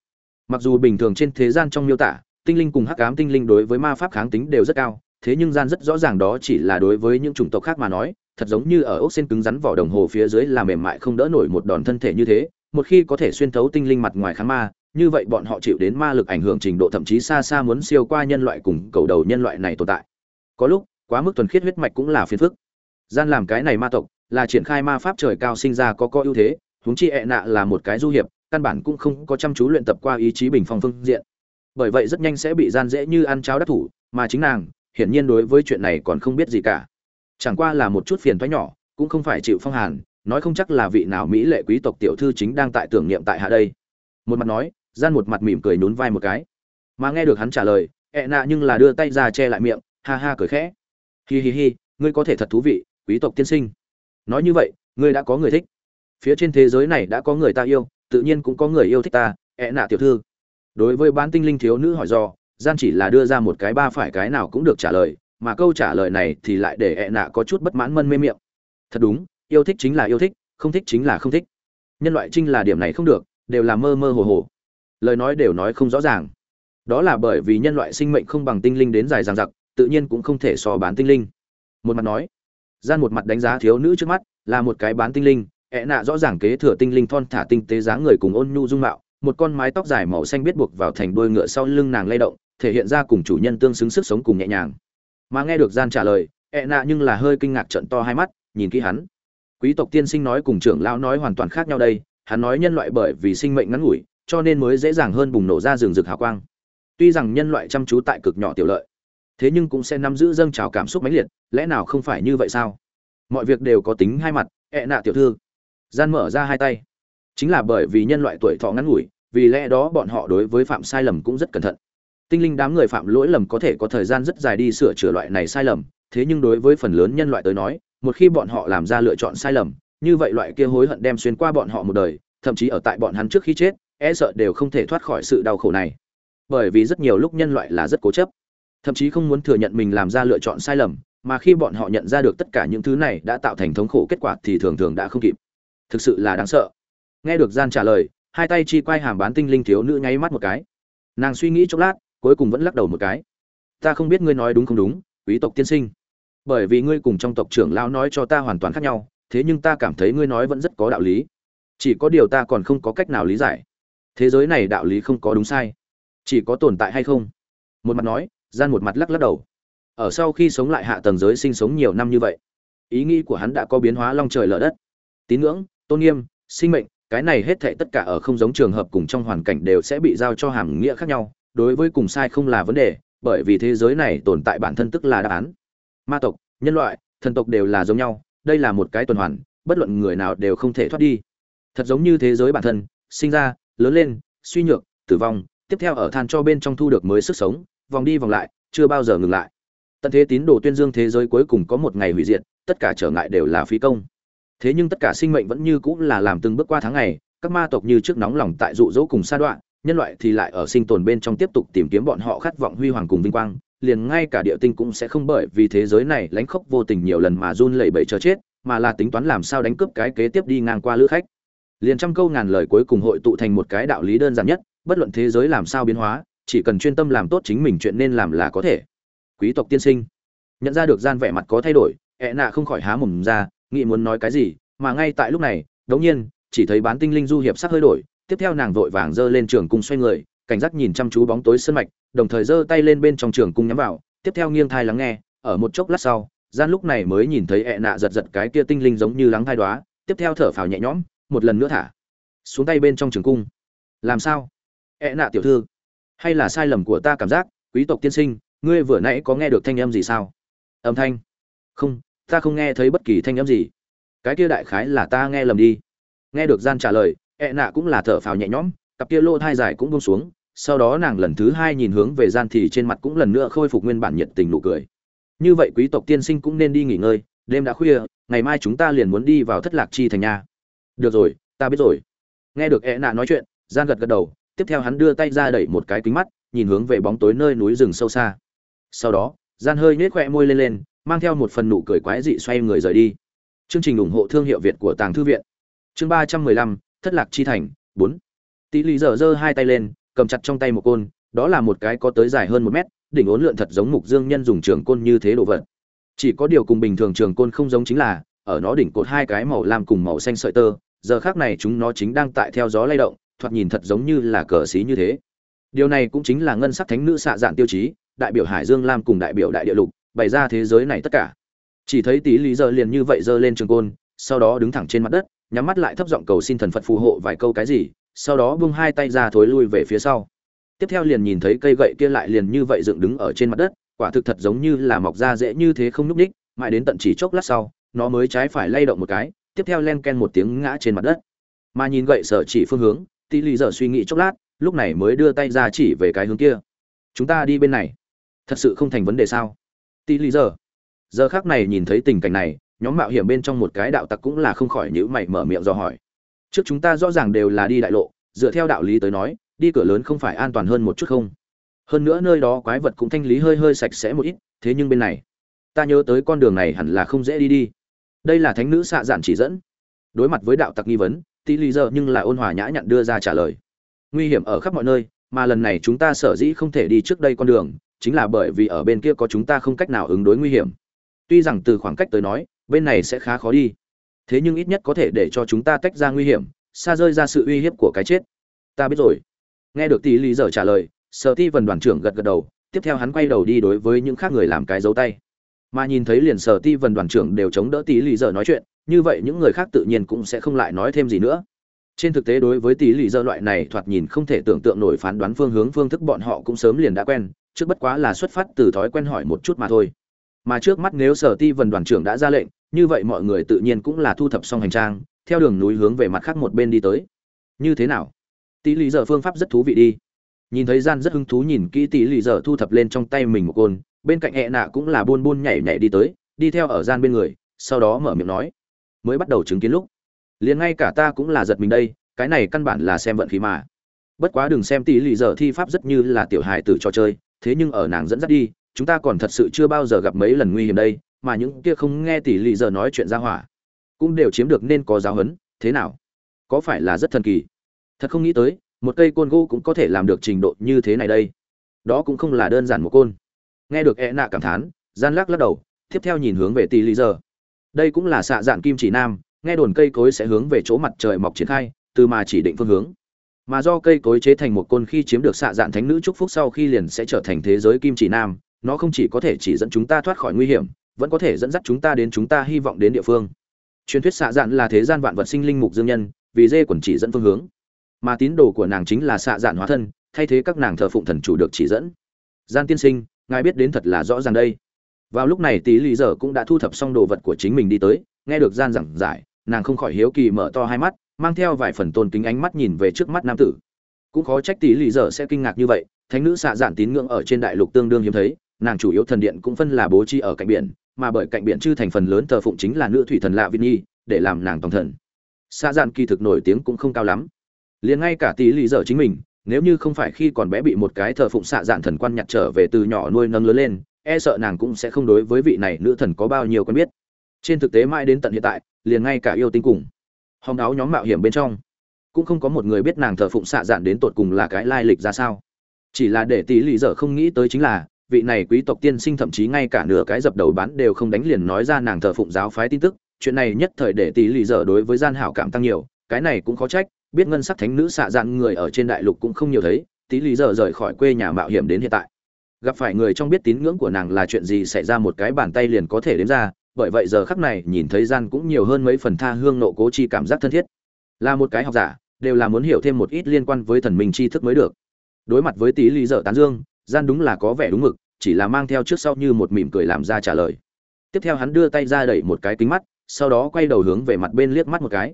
Mặc dù bình thường trên thế gian trong miêu tả, tinh linh cùng hắc ám tinh linh đối với ma pháp kháng tính đều rất cao, thế nhưng gian rất rõ ràng đó chỉ là đối với những chủng tộc khác mà nói, thật giống như ở ốc sen cứng rắn vỏ đồng hồ phía dưới là mềm mại không đỡ nổi một đòn thân thể như thế, một khi có thể xuyên thấu tinh linh mặt ngoài kháng ma, như vậy bọn họ chịu đến ma lực ảnh hưởng trình độ thậm chí xa xa muốn siêu qua nhân loại cùng cầu đầu nhân loại này tồn tại. Có lúc quá mức thuần khiết huyết mạch cũng là phiền phức. Gian làm cái này ma tộc, là triển khai ma pháp trời cao sinh ra có có ưu thế, huống chi ẹ nạ là một cái du hiệp, căn bản cũng không có chăm chú luyện tập qua ý chí bình phong phương diện. Bởi vậy rất nhanh sẽ bị gian dễ như ăn cháo đắc thủ, mà chính nàng, hiển nhiên đối với chuyện này còn không biết gì cả. Chẳng qua là một chút phiền toái nhỏ, cũng không phải chịu phong hàn, nói không chắc là vị nào mỹ lệ quý tộc tiểu thư chính đang tại tưởng niệm tại hạ đây. Một mặt nói, gian một mặt mỉm cười nhún vai một cái. Mà nghe được hắn trả lời, ẹ nạ nhưng là đưa tay ra che lại miệng, ha ha cười khẽ hi hi hi, ngươi có thể thật thú vị, quý tộc tiên sinh. Nói như vậy, ngươi đã có người thích. Phía trên thế giới này đã có người ta yêu, tự nhiên cũng có người yêu thích ta, ẹ nạ tiểu thư. Đối với bán tinh linh thiếu nữ hỏi do gian chỉ là đưa ra một cái ba phải cái nào cũng được trả lời, mà câu trả lời này thì lại để ẹ nạ có chút bất mãn mân mê miệng. Thật đúng, yêu thích chính là yêu thích, không thích chính là không thích. Nhân loại trinh là điểm này không được, đều là mơ mơ hồ hồ. Lời nói đều nói không rõ ràng. Đó là bởi vì nhân loại sinh mệnh không bằng tinh linh đến dài dằng dặc tự nhiên cũng không thể so bán tinh linh. Một mặt nói, gian một mặt đánh giá thiếu nữ trước mắt, là một cái bán tinh linh ẹ nạ rõ ràng kế thừa tinh linh thon thả tinh tế dáng người cùng ôn nhu dung mạo, một con mái tóc dài màu xanh biết buộc vào thành đuôi ngựa sau lưng nàng lay động, thể hiện ra cùng chủ nhân tương xứng sức sống cùng nhẹ nhàng. Mà nghe được gian trả lời ẹ nạ nhưng là hơi kinh ngạc trận to hai mắt, nhìn kỹ hắn. Quý tộc tiên sinh nói cùng trưởng lão nói hoàn toàn khác nhau đây, hắn nói nhân loại bởi vì sinh mệnh ngắn ngủi, cho nên mới dễ dàng hơn bùng nổ ra rừng rực hào quang. Tuy rằng nhân loại chăm chú tại cực nhỏ tiểu lợi thế nhưng cũng sẽ nắm giữ dâng trào cảm xúc mãnh liệt, lẽ nào không phải như vậy sao? Mọi việc đều có tính hai mặt ẹ nạ tiểu thư. Gian mở ra hai tay. Chính là bởi vì nhân loại tuổi thọ ngắn ngủi, vì lẽ đó bọn họ đối với phạm sai lầm cũng rất cẩn thận. Tinh linh đám người phạm lỗi lầm có thể có thời gian rất dài đi sửa chữa loại này sai lầm, thế nhưng đối với phần lớn nhân loại tới nói, một khi bọn họ làm ra lựa chọn sai lầm, như vậy loại kia hối hận đem xuyên qua bọn họ một đời, thậm chí ở tại bọn hắn trước khi chết e sợ đều không thể thoát khỏi sự đau khổ này. Bởi vì rất nhiều lúc nhân loại là rất cố chấp thậm chí không muốn thừa nhận mình làm ra lựa chọn sai lầm, mà khi bọn họ nhận ra được tất cả những thứ này đã tạo thành thống khổ kết quả thì thường thường đã không kịp. Thực sự là đáng sợ. Nghe được gian trả lời, hai tay chi quay hàm bán tinh linh thiếu nữ nháy mắt một cái. Nàng suy nghĩ chốc lát, cuối cùng vẫn lắc đầu một cái. Ta không biết ngươi nói đúng không đúng, quý tộc tiên sinh. Bởi vì ngươi cùng trong tộc trưởng lão nói cho ta hoàn toàn khác nhau, thế nhưng ta cảm thấy ngươi nói vẫn rất có đạo lý. Chỉ có điều ta còn không có cách nào lý giải. Thế giới này đạo lý không có đúng sai. Chỉ có tồn tại hay không? Một mặt nói gian một mặt lắc lắc đầu. Ở sau khi sống lại hạ tầng giới sinh sống nhiều năm như vậy, ý nghĩ của hắn đã có biến hóa long trời lở đất. Tín ngưỡng, tôn nghiêm, sinh mệnh, cái này hết thảy tất cả ở không giống trường hợp cùng trong hoàn cảnh đều sẽ bị giao cho hàm nghĩa khác nhau, đối với cùng sai không là vấn đề, bởi vì thế giới này tồn tại bản thân tức là đáp án. Ma tộc, nhân loại, thần tộc đều là giống nhau, đây là một cái tuần hoàn, bất luận người nào đều không thể thoát đi. Thật giống như thế giới bản thân, sinh ra, lớn lên, suy nhược, tử vong, tiếp theo ở than cho bên trong thu được mới sức sống vòng đi vòng lại, chưa bao giờ ngừng lại. Tận thế tín đồ tuyên dương thế giới cuối cùng có một ngày hủy diệt, tất cả trở ngại đều là phí công. Thế nhưng tất cả sinh mệnh vẫn như cũng là làm từng bước qua tháng ngày, các ma tộc như trước nóng lòng tại dụ dỗ cùng sa đoạn nhân loại thì lại ở sinh tồn bên trong tiếp tục tìm kiếm bọn họ khát vọng huy hoàng cùng vinh quang, liền ngay cả địa tinh cũng sẽ không bởi vì thế giới này lánh khốc vô tình nhiều lần mà run lẩy bẩy chờ chết, mà là tính toán làm sao đánh cướp cái kế tiếp đi ngang qua lữ khách. Liền trăm câu ngàn lời cuối cùng hội tụ thành một cái đạo lý đơn giản nhất, bất luận thế giới làm sao biến hóa chỉ cần chuyên tâm làm tốt chính mình chuyện nên làm là có thể. Quý tộc tiên sinh, nhận ra được gian vẻ mặt có thay đổi, ẹ nạ không khỏi há mồm ra, nghĩ muốn nói cái gì, mà ngay tại lúc này, đống nhiên, chỉ thấy bán tinh linh du hiệp sắc hơi đổi, tiếp theo nàng vội vàng giơ lên trường cung xoay người, cảnh giác nhìn chăm chú bóng tối sân mạch, đồng thời giơ tay lên bên trong trường cung nhắm vào, tiếp theo nghiêng thai lắng nghe, ở một chốc lát sau, gian lúc này mới nhìn thấy ẹ nạ giật giật cái kia tinh linh giống như lắng thai đoá tiếp theo thở phào nhẹ nhõm, một lần nữa thả, xuống tay bên trong trường cung. Làm sao? Ẹ nạ tiểu thư hay là sai lầm của ta cảm giác, quý tộc tiên sinh, ngươi vừa nãy có nghe được thanh âm gì sao? Âm thanh. Không, ta không nghe thấy bất kỳ thanh âm gì. Cái kia đại khái là ta nghe lầm đi. Nghe được gian trả lời ẹ nạ cũng là thở phào nhẹ nhõm, cặp kia lô thai dài cũng buông xuống, sau đó nàng lần thứ hai nhìn hướng về gian thì trên mặt cũng lần nữa khôi phục nguyên bản nhiệt tình nụ cười. Như vậy quý tộc tiên sinh cũng nên đi nghỉ ngơi, đêm đã khuya, ngày mai chúng ta liền muốn đi vào thất lạc chi thành nhà được rồi, ta biết rồi. Nghe được ẹ nạ nói chuyện, gian gật gật đầu tiếp theo hắn đưa tay ra đẩy một cái kính mắt, nhìn hướng về bóng tối nơi núi rừng sâu xa. Sau đó, gian hơi nhếch khoe môi lên lên, mang theo một phần nụ cười quái dị xoay người rời đi. Chương trình ủng hộ thương hiệu việt của tàng thư viện. Chương ba trăm mười lăm, thất lạc chi thành, bốn. Tỷ lì dở giơ hai tay lên, cầm chặt trong tay một côn, đó là một cái có tới dài hơn một mét, đỉnh ốn lượn thật giống mục dương nhân dùng trường côn như thế đồ vật. Chỉ có điều cùng bình thường trường côn không giống chính là, ở nó đỉnh cột hai cái màu lam cùng màu xanh sợi tơ, giờ khác này chúng nó chính đang tại theo gió lay động thoạt nhìn thật giống như là cờ xí như thế. Điều này cũng chính là ngân sắc thánh nữ xạ dạn tiêu chí, đại biểu hải dương lam cùng đại biểu đại địa lục, bày ra thế giới này tất cả. Chỉ thấy tí lý giờ liền như vậy giơ lên trường côn, sau đó đứng thẳng trên mặt đất, nhắm mắt lại thấp giọng cầu xin thần phật phù hộ vài câu cái gì, sau đó buông hai tay ra thối lui về phía sau. Tiếp theo liền nhìn thấy cây gậy kia lại liền như vậy dựng đứng ở trên mặt đất, quả thực thật giống như là mọc ra dễ như thế không nhúc ních mãi đến tận chỉ chốc lát sau, nó mới trái phải lay động một cái, tiếp theo len ken một tiếng ngã trên mặt đất. Mà nhìn gậy sở chỉ phương hướng tỷ lì giờ suy nghĩ chốc lát, lúc này mới đưa tay ra chỉ về cái hướng kia. Chúng ta đi bên này. Thật sự không thành vấn đề sao? Tỷ lì giờ. Giờ khác này nhìn thấy tình cảnh này, nhóm mạo hiểm bên trong một cái đạo tặc cũng là không khỏi nhữ mày mở miệng do hỏi. Trước chúng ta rõ ràng đều là đi đại lộ, dựa theo đạo lý tới nói, đi cửa lớn không phải an toàn hơn một chút không? Hơn nữa nơi đó quái vật cũng thanh lý hơi hơi sạch sẽ một ít, thế nhưng bên này, ta nhớ tới con đường này hẳn là không dễ đi đi. Đây là thánh nữ xạ giản chỉ dẫn. Đối mặt với đạo tặc nghi vấn tỷ lý giờ nhưng lại ôn hòa nhã nhặn đưa ra trả lời. Nguy hiểm ở khắp mọi nơi, mà lần này chúng ta sở dĩ không thể đi trước đây con đường, chính là bởi vì ở bên kia có chúng ta không cách nào ứng đối nguy hiểm. Tuy rằng từ khoảng cách tới nói, bên này sẽ khá khó đi. Thế nhưng ít nhất có thể để cho chúng ta tách ra nguy hiểm, xa rơi ra sự uy hiếp của cái chết. Ta biết rồi. Nghe được tỷ lý giờ trả lời, sở ti vần đoàn trưởng gật gật đầu, tiếp theo hắn quay đầu đi đối với những khác người làm cái dấu tay. Mà nhìn thấy liền sở ti vần đoàn trưởng đều chống đỡ tỷ lý giờ nói chuyện như vậy những người khác tự nhiên cũng sẽ không lại nói thêm gì nữa. Trên thực tế đối với tỷ lệ dơ loại này thoạt nhìn không thể tưởng tượng nổi phán đoán phương hướng phương thức bọn họ cũng sớm liền đã quen, trước bất quá là xuất phát từ thói quen hỏi một chút mà thôi. Mà trước mắt nếu sở ti vần đoàn trưởng đã ra lệnh, như vậy mọi người tự nhiên cũng là thu thập xong hành trang, theo đường núi hướng về mặt khác một bên đi tới. Như thế nào? Tỷ lệ dơ phương pháp rất thú vị đi. Nhìn thấy gian rất hứng thú nhìn kỹ tỷ lệ dơ thu thập lên trong tay mình một côn, bên cạnh hẹ nạ cũng là buôn buôn nhảy nhảy đi tới, đi theo ở gian bên người, sau đó mở miệng nói mới bắt đầu chứng kiến lúc. Liền ngay cả ta cũng là giật mình đây, cái này căn bản là xem vận khí mà. Bất quá đừng xem tỷ lì giờ thi pháp rất như là tiểu hài tử trò chơi, thế nhưng ở nàng dẫn dắt đi, chúng ta còn thật sự chưa bao giờ gặp mấy lần nguy hiểm đây, mà những kia không nghe tỷ lì giờ nói chuyện ra hỏa, cũng đều chiếm được nên có giáo huấn, thế nào? Có phải là rất thần kỳ? Thật không nghĩ tới, một cây côn gỗ cũng có thể làm được trình độ như thế này đây. Đó cũng không là đơn giản một côn. Nghe được e nạ cảm thán, gian lắc lắc đầu, tiếp theo nhìn hướng về tỷ lì giờ đây cũng là xạ dạn kim chỉ nam, nghe đồn cây cối sẽ hướng về chỗ mặt trời mọc triển khai, từ mà chỉ định phương hướng. Mà do cây cối chế thành một côn khi chiếm được xạ dạn thánh nữ chúc phúc sau khi liền sẽ trở thành thế giới kim chỉ nam, nó không chỉ có thể chỉ dẫn chúng ta thoát khỏi nguy hiểm, vẫn có thể dẫn dắt chúng ta đến chúng ta hy vọng đến địa phương. Truyền thuyết xạ dạn là thế gian vạn vật sinh linh mục dương nhân, vì dê quần chỉ dẫn phương hướng. Mà tín đồ của nàng chính là xạ dạn hóa thân, thay thế các nàng thờ phụng thần chủ được chỉ dẫn. Gian tiên sinh, ngài biết đến thật là rõ ràng đây vào lúc này tí lý giờ cũng đã thu thập xong đồ vật của chính mình đi tới, nghe được gian giảng giải, nàng không khỏi hiếu kỳ mở to hai mắt, mang theo vài phần tôn kính ánh mắt nhìn về trước mắt nam tử. Cũng khó trách tí lý giờ sẽ kinh ngạc như vậy, thánh nữ xạ dạn tín ngưỡng ở trên đại lục tương đương hiếm thấy, nàng chủ yếu thần điện cũng phân là bố trí ở cạnh biển, mà bởi cạnh biển chư thành phần lớn thờ phụng chính là nữ thủy thần lạ Vinh nhi, để làm nàng tổng thần. Xạ dạn kỳ thực nổi tiếng cũng không cao lắm. Liền ngay cả tí lý giờ chính mình, nếu như không phải khi còn bé bị một cái thờ phụng xạ dạn thần quan nhặt trở về từ nhỏ nuôi nâng lớn lên e sợ nàng cũng sẽ không đối với vị này nữ thần có bao nhiêu quen biết. Trên thực tế mãi đến tận hiện tại, liền ngay cả yêu tinh cùng hòng áo nhóm mạo hiểm bên trong, cũng không có một người biết nàng thờ phụng xạ dạn đến tột cùng là cái lai lịch ra sao. Chỉ là để tí lý dở không nghĩ tới chính là, vị này quý tộc tiên sinh thậm chí ngay cả nửa cái dập đầu bán đều không đánh liền nói ra nàng thờ phụng giáo phái tin tức, chuyện này nhất thời để tí lý dở đối với gian hảo cảm tăng nhiều, cái này cũng khó trách, biết ngân sắc thánh nữ xạ dạn người ở trên đại lục cũng không nhiều thấy, tí lý dở rời khỏi quê nhà mạo hiểm đến hiện tại gặp phải người trong biết tín ngưỡng của nàng là chuyện gì xảy ra một cái bàn tay liền có thể đếm ra, bởi vậy giờ khắc này nhìn thấy gian cũng nhiều hơn mấy phần tha hương nộ cố chi cảm giác thân thiết. Là một cái học giả, đều là muốn hiểu thêm một ít liên quan với thần minh tri thức mới được. Đối mặt với tí lý dở tán dương, gian đúng là có vẻ đúng mực, chỉ là mang theo trước sau như một mỉm cười làm ra trả lời. Tiếp theo hắn đưa tay ra đẩy một cái kính mắt, sau đó quay đầu hướng về mặt bên liếc mắt một cái.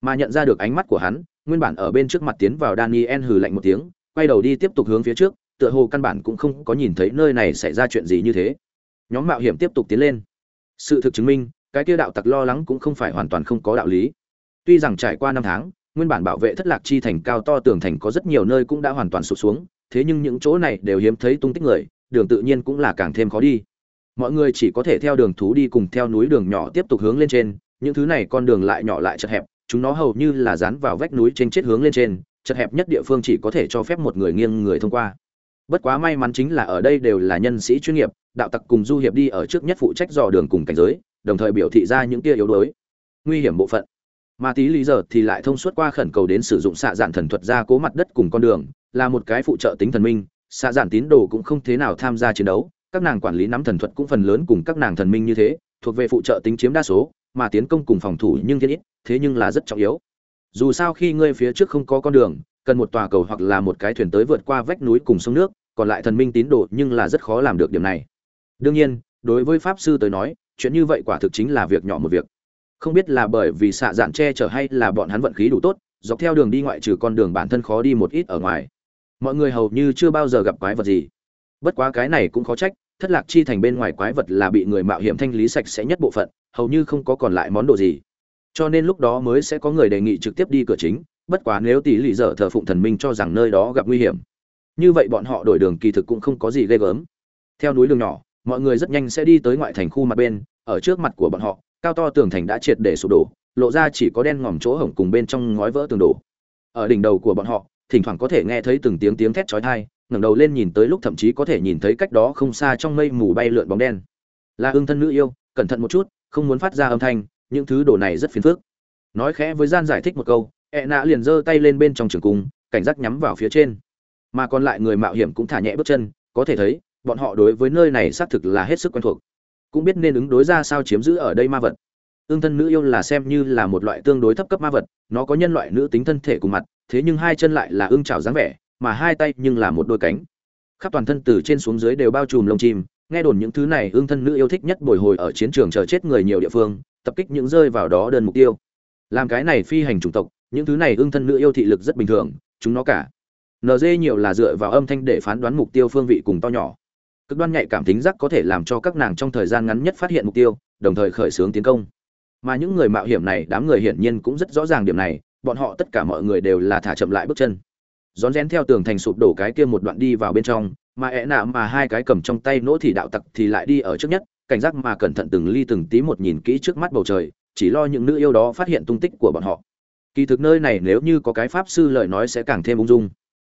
Mà nhận ra được ánh mắt của hắn, nguyên bản ở bên trước mặt tiến vào daniel hừ lạnh một tiếng, quay đầu đi tiếp tục hướng phía trước tựa hồ căn bản cũng không có nhìn thấy nơi này xảy ra chuyện gì như thế. Nhóm mạo hiểm tiếp tục tiến lên. Sự thực chứng minh, cái kia đạo tặc lo lắng cũng không phải hoàn toàn không có đạo lý. Tuy rằng trải qua năm tháng, nguyên bản bảo vệ thất lạc chi thành cao to tường thành có rất nhiều nơi cũng đã hoàn toàn sụp xuống, thế nhưng những chỗ này đều hiếm thấy tung tích người, đường tự nhiên cũng là càng thêm khó đi. Mọi người chỉ có thể theo đường thú đi cùng theo núi đường nhỏ tiếp tục hướng lên trên, những thứ này con đường lại nhỏ lại chật hẹp, chúng nó hầu như là dán vào vách núi trên chết hướng lên trên, chật hẹp nhất địa phương chỉ có thể cho phép một người nghiêng người thông qua bất quá may mắn chính là ở đây đều là nhân sĩ chuyên nghiệp, đạo tặc cùng du hiệp đi ở trước nhất phụ trách dò đường cùng cảnh giới, đồng thời biểu thị ra những tia yếu đuối. Nguy hiểm bộ phận. Mà tí lý giờ thì lại thông suốt qua khẩn cầu đến sử dụng xạ dạn thần thuật ra cố mặt đất cùng con đường, là một cái phụ trợ tính thần minh, xạ dạn tín đồ cũng không thế nào tham gia chiến đấu, các nàng quản lý nắm thần thuật cũng phần lớn cùng các nàng thần minh như thế, thuộc về phụ trợ tính chiếm đa số, mà tiến công cùng phòng thủ nhưng thiên ít, thế nhưng là rất trọng yếu. Dù sao khi ngươi phía trước không có con đường cần một tòa cầu hoặc là một cái thuyền tới vượt qua vách núi cùng sông nước, còn lại thần minh tín đồ nhưng là rất khó làm được điểm này. Đương nhiên, đối với pháp sư tới nói, chuyện như vậy quả thực chính là việc nhỏ một việc. Không biết là bởi vì xạ dạn che chở hay là bọn hắn vận khí đủ tốt, dọc theo đường đi ngoại trừ con đường bản thân khó đi một ít ở ngoài. Mọi người hầu như chưa bao giờ gặp quái vật gì. Bất quá cái này cũng khó trách, thất lạc chi thành bên ngoài quái vật là bị người mạo hiểm thanh lý sạch sẽ nhất bộ phận, hầu như không có còn lại món đồ gì. Cho nên lúc đó mới sẽ có người đề nghị trực tiếp đi cửa chính bất quá nếu tỷ lệ dở thờ phụng thần minh cho rằng nơi đó gặp nguy hiểm, như vậy bọn họ đổi đường kỳ thực cũng không có gì ghê gớm. Theo núi đường nhỏ, mọi người rất nhanh sẽ đi tới ngoại thành khu mặt bên, ở trước mặt của bọn họ, cao to tường thành đã triệt để sụp đổ, lộ ra chỉ có đen ngòm chỗ hổng cùng bên trong ngói vỡ tường đổ. Ở đỉnh đầu của bọn họ, thỉnh thoảng có thể nghe thấy từng tiếng tiếng thét chói tai, ngẩng đầu lên nhìn tới lúc thậm chí có thể nhìn thấy cách đó không xa trong mây mù bay lượn bóng đen. Là ương thân nữ yêu, cẩn thận một chút, không muốn phát ra âm thanh, những thứ đồ này rất phiền phức. Nói khẽ với gian giải thích một câu ẹ nạ liền giơ tay lên bên trong trường cung, cảnh giác nhắm vào phía trên. Mà còn lại người mạo hiểm cũng thả nhẹ bước chân, có thể thấy, bọn họ đối với nơi này xác thực là hết sức quen thuộc. Cũng biết nên ứng đối ra sao chiếm giữ ở đây ma vật. Ương thân nữ yêu là xem như là một loại tương đối thấp cấp ma vật, nó có nhân loại nữ tính thân thể cùng mặt, thế nhưng hai chân lại là ương trào dáng vẻ, mà hai tay nhưng là một đôi cánh. Khắp toàn thân từ trên xuống dưới đều bao trùm lông chim, nghe đồn những thứ này ương thân nữ yêu thích nhất bồi hồi ở chiến trường chờ chết người nhiều địa phương, tập kích những rơi vào đó đơn mục tiêu. Làm cái này phi hành chủng tộc những thứ này ương thân nữ yêu thị lực rất bình thường, chúng nó cả. Nd nhiều là dựa vào âm thanh để phán đoán mục tiêu phương vị cùng to nhỏ. Cực đoan nhạy cảm tính giác có thể làm cho các nàng trong thời gian ngắn nhất phát hiện mục tiêu, đồng thời khởi xướng tiến công. Mà những người mạo hiểm này, đám người hiển nhiên cũng rất rõ ràng điểm này, bọn họ tất cả mọi người đều là thả chậm lại bước chân. Rón rén theo tường thành sụp đổ cái kia một đoạn đi vào bên trong, mà ẹ nạ mà hai cái cầm trong tay nỗ thì đạo tặc thì lại đi ở trước nhất, cảnh giác mà cẩn thận từng ly từng tí một nhìn kỹ trước mắt bầu trời, chỉ lo những nữ yêu đó phát hiện tung tích của bọn họ kỳ thực nơi này nếu như có cái pháp sư lời nói sẽ càng thêm ung dung.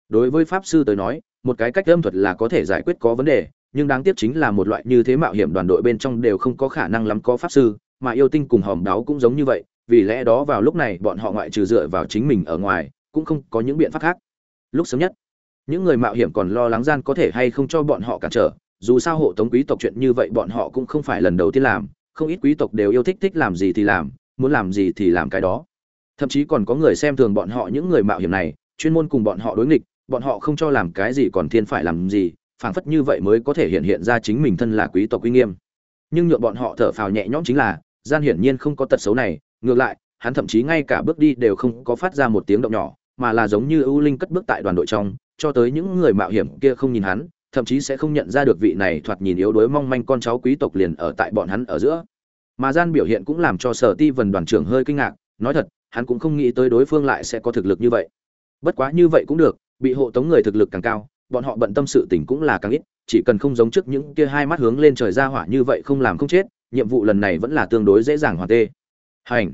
Đối với pháp sư tới nói, một cái cách âm thuật là có thể giải quyết có vấn đề, nhưng đáng tiếc chính là một loại như thế mạo hiểm đoàn đội bên trong đều không có khả năng lắm có pháp sư, mà yêu tinh cùng hòm đáo cũng giống như vậy, vì lẽ đó vào lúc này bọn họ ngoại trừ dựa vào chính mình ở ngoài, cũng không có những biện pháp khác. Lúc sớm nhất, những người mạo hiểm còn lo lắng gian có thể hay không cho bọn họ cản trở, dù sao hộ tống quý tộc chuyện như vậy bọn họ cũng không phải lần đầu tiên làm, không ít quý tộc đều yêu thích thích làm gì thì làm, muốn làm gì thì làm cái đó thậm chí còn có người xem thường bọn họ những người mạo hiểm này, chuyên môn cùng bọn họ đối nghịch, bọn họ không cho làm cái gì còn thiên phải làm gì, phảng phất như vậy mới có thể hiện hiện ra chính mình thân là quý tộc uy nghiêm. Nhưng nhượng bọn họ thở phào nhẹ nhõm chính là, gian hiển nhiên không có tật xấu này, ngược lại, hắn thậm chí ngay cả bước đi đều không có phát ra một tiếng động nhỏ, mà là giống như ưu linh cất bước tại đoàn đội trong, cho tới những người mạo hiểm kia không nhìn hắn, thậm chí sẽ không nhận ra được vị này thoạt nhìn yếu đuối mong manh con cháu quý tộc liền ở tại bọn hắn ở giữa. Mà gian biểu hiện cũng làm cho sở ti vần đoàn trưởng hơi kinh ngạc, nói thật hắn cũng không nghĩ tới đối phương lại sẽ có thực lực như vậy. Bất quá như vậy cũng được, bị hộ tống người thực lực càng cao, bọn họ bận tâm sự tình cũng là càng ít, chỉ cần không giống trước những kia hai mắt hướng lên trời ra hỏa như vậy không làm không chết, nhiệm vụ lần này vẫn là tương đối dễ dàng hoàn tê. Hành.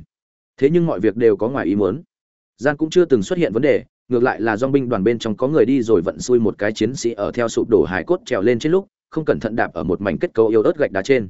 Thế nhưng mọi việc đều có ngoài ý muốn. Gian cũng chưa từng xuất hiện vấn đề, ngược lại là dong binh đoàn bên trong có người đi rồi vận xui một cái chiến sĩ ở theo sụp đổ hải cốt trèo lên trên lúc, không cẩn thận đạp ở một mảnh kết cấu yếu ớt gạch đá trên.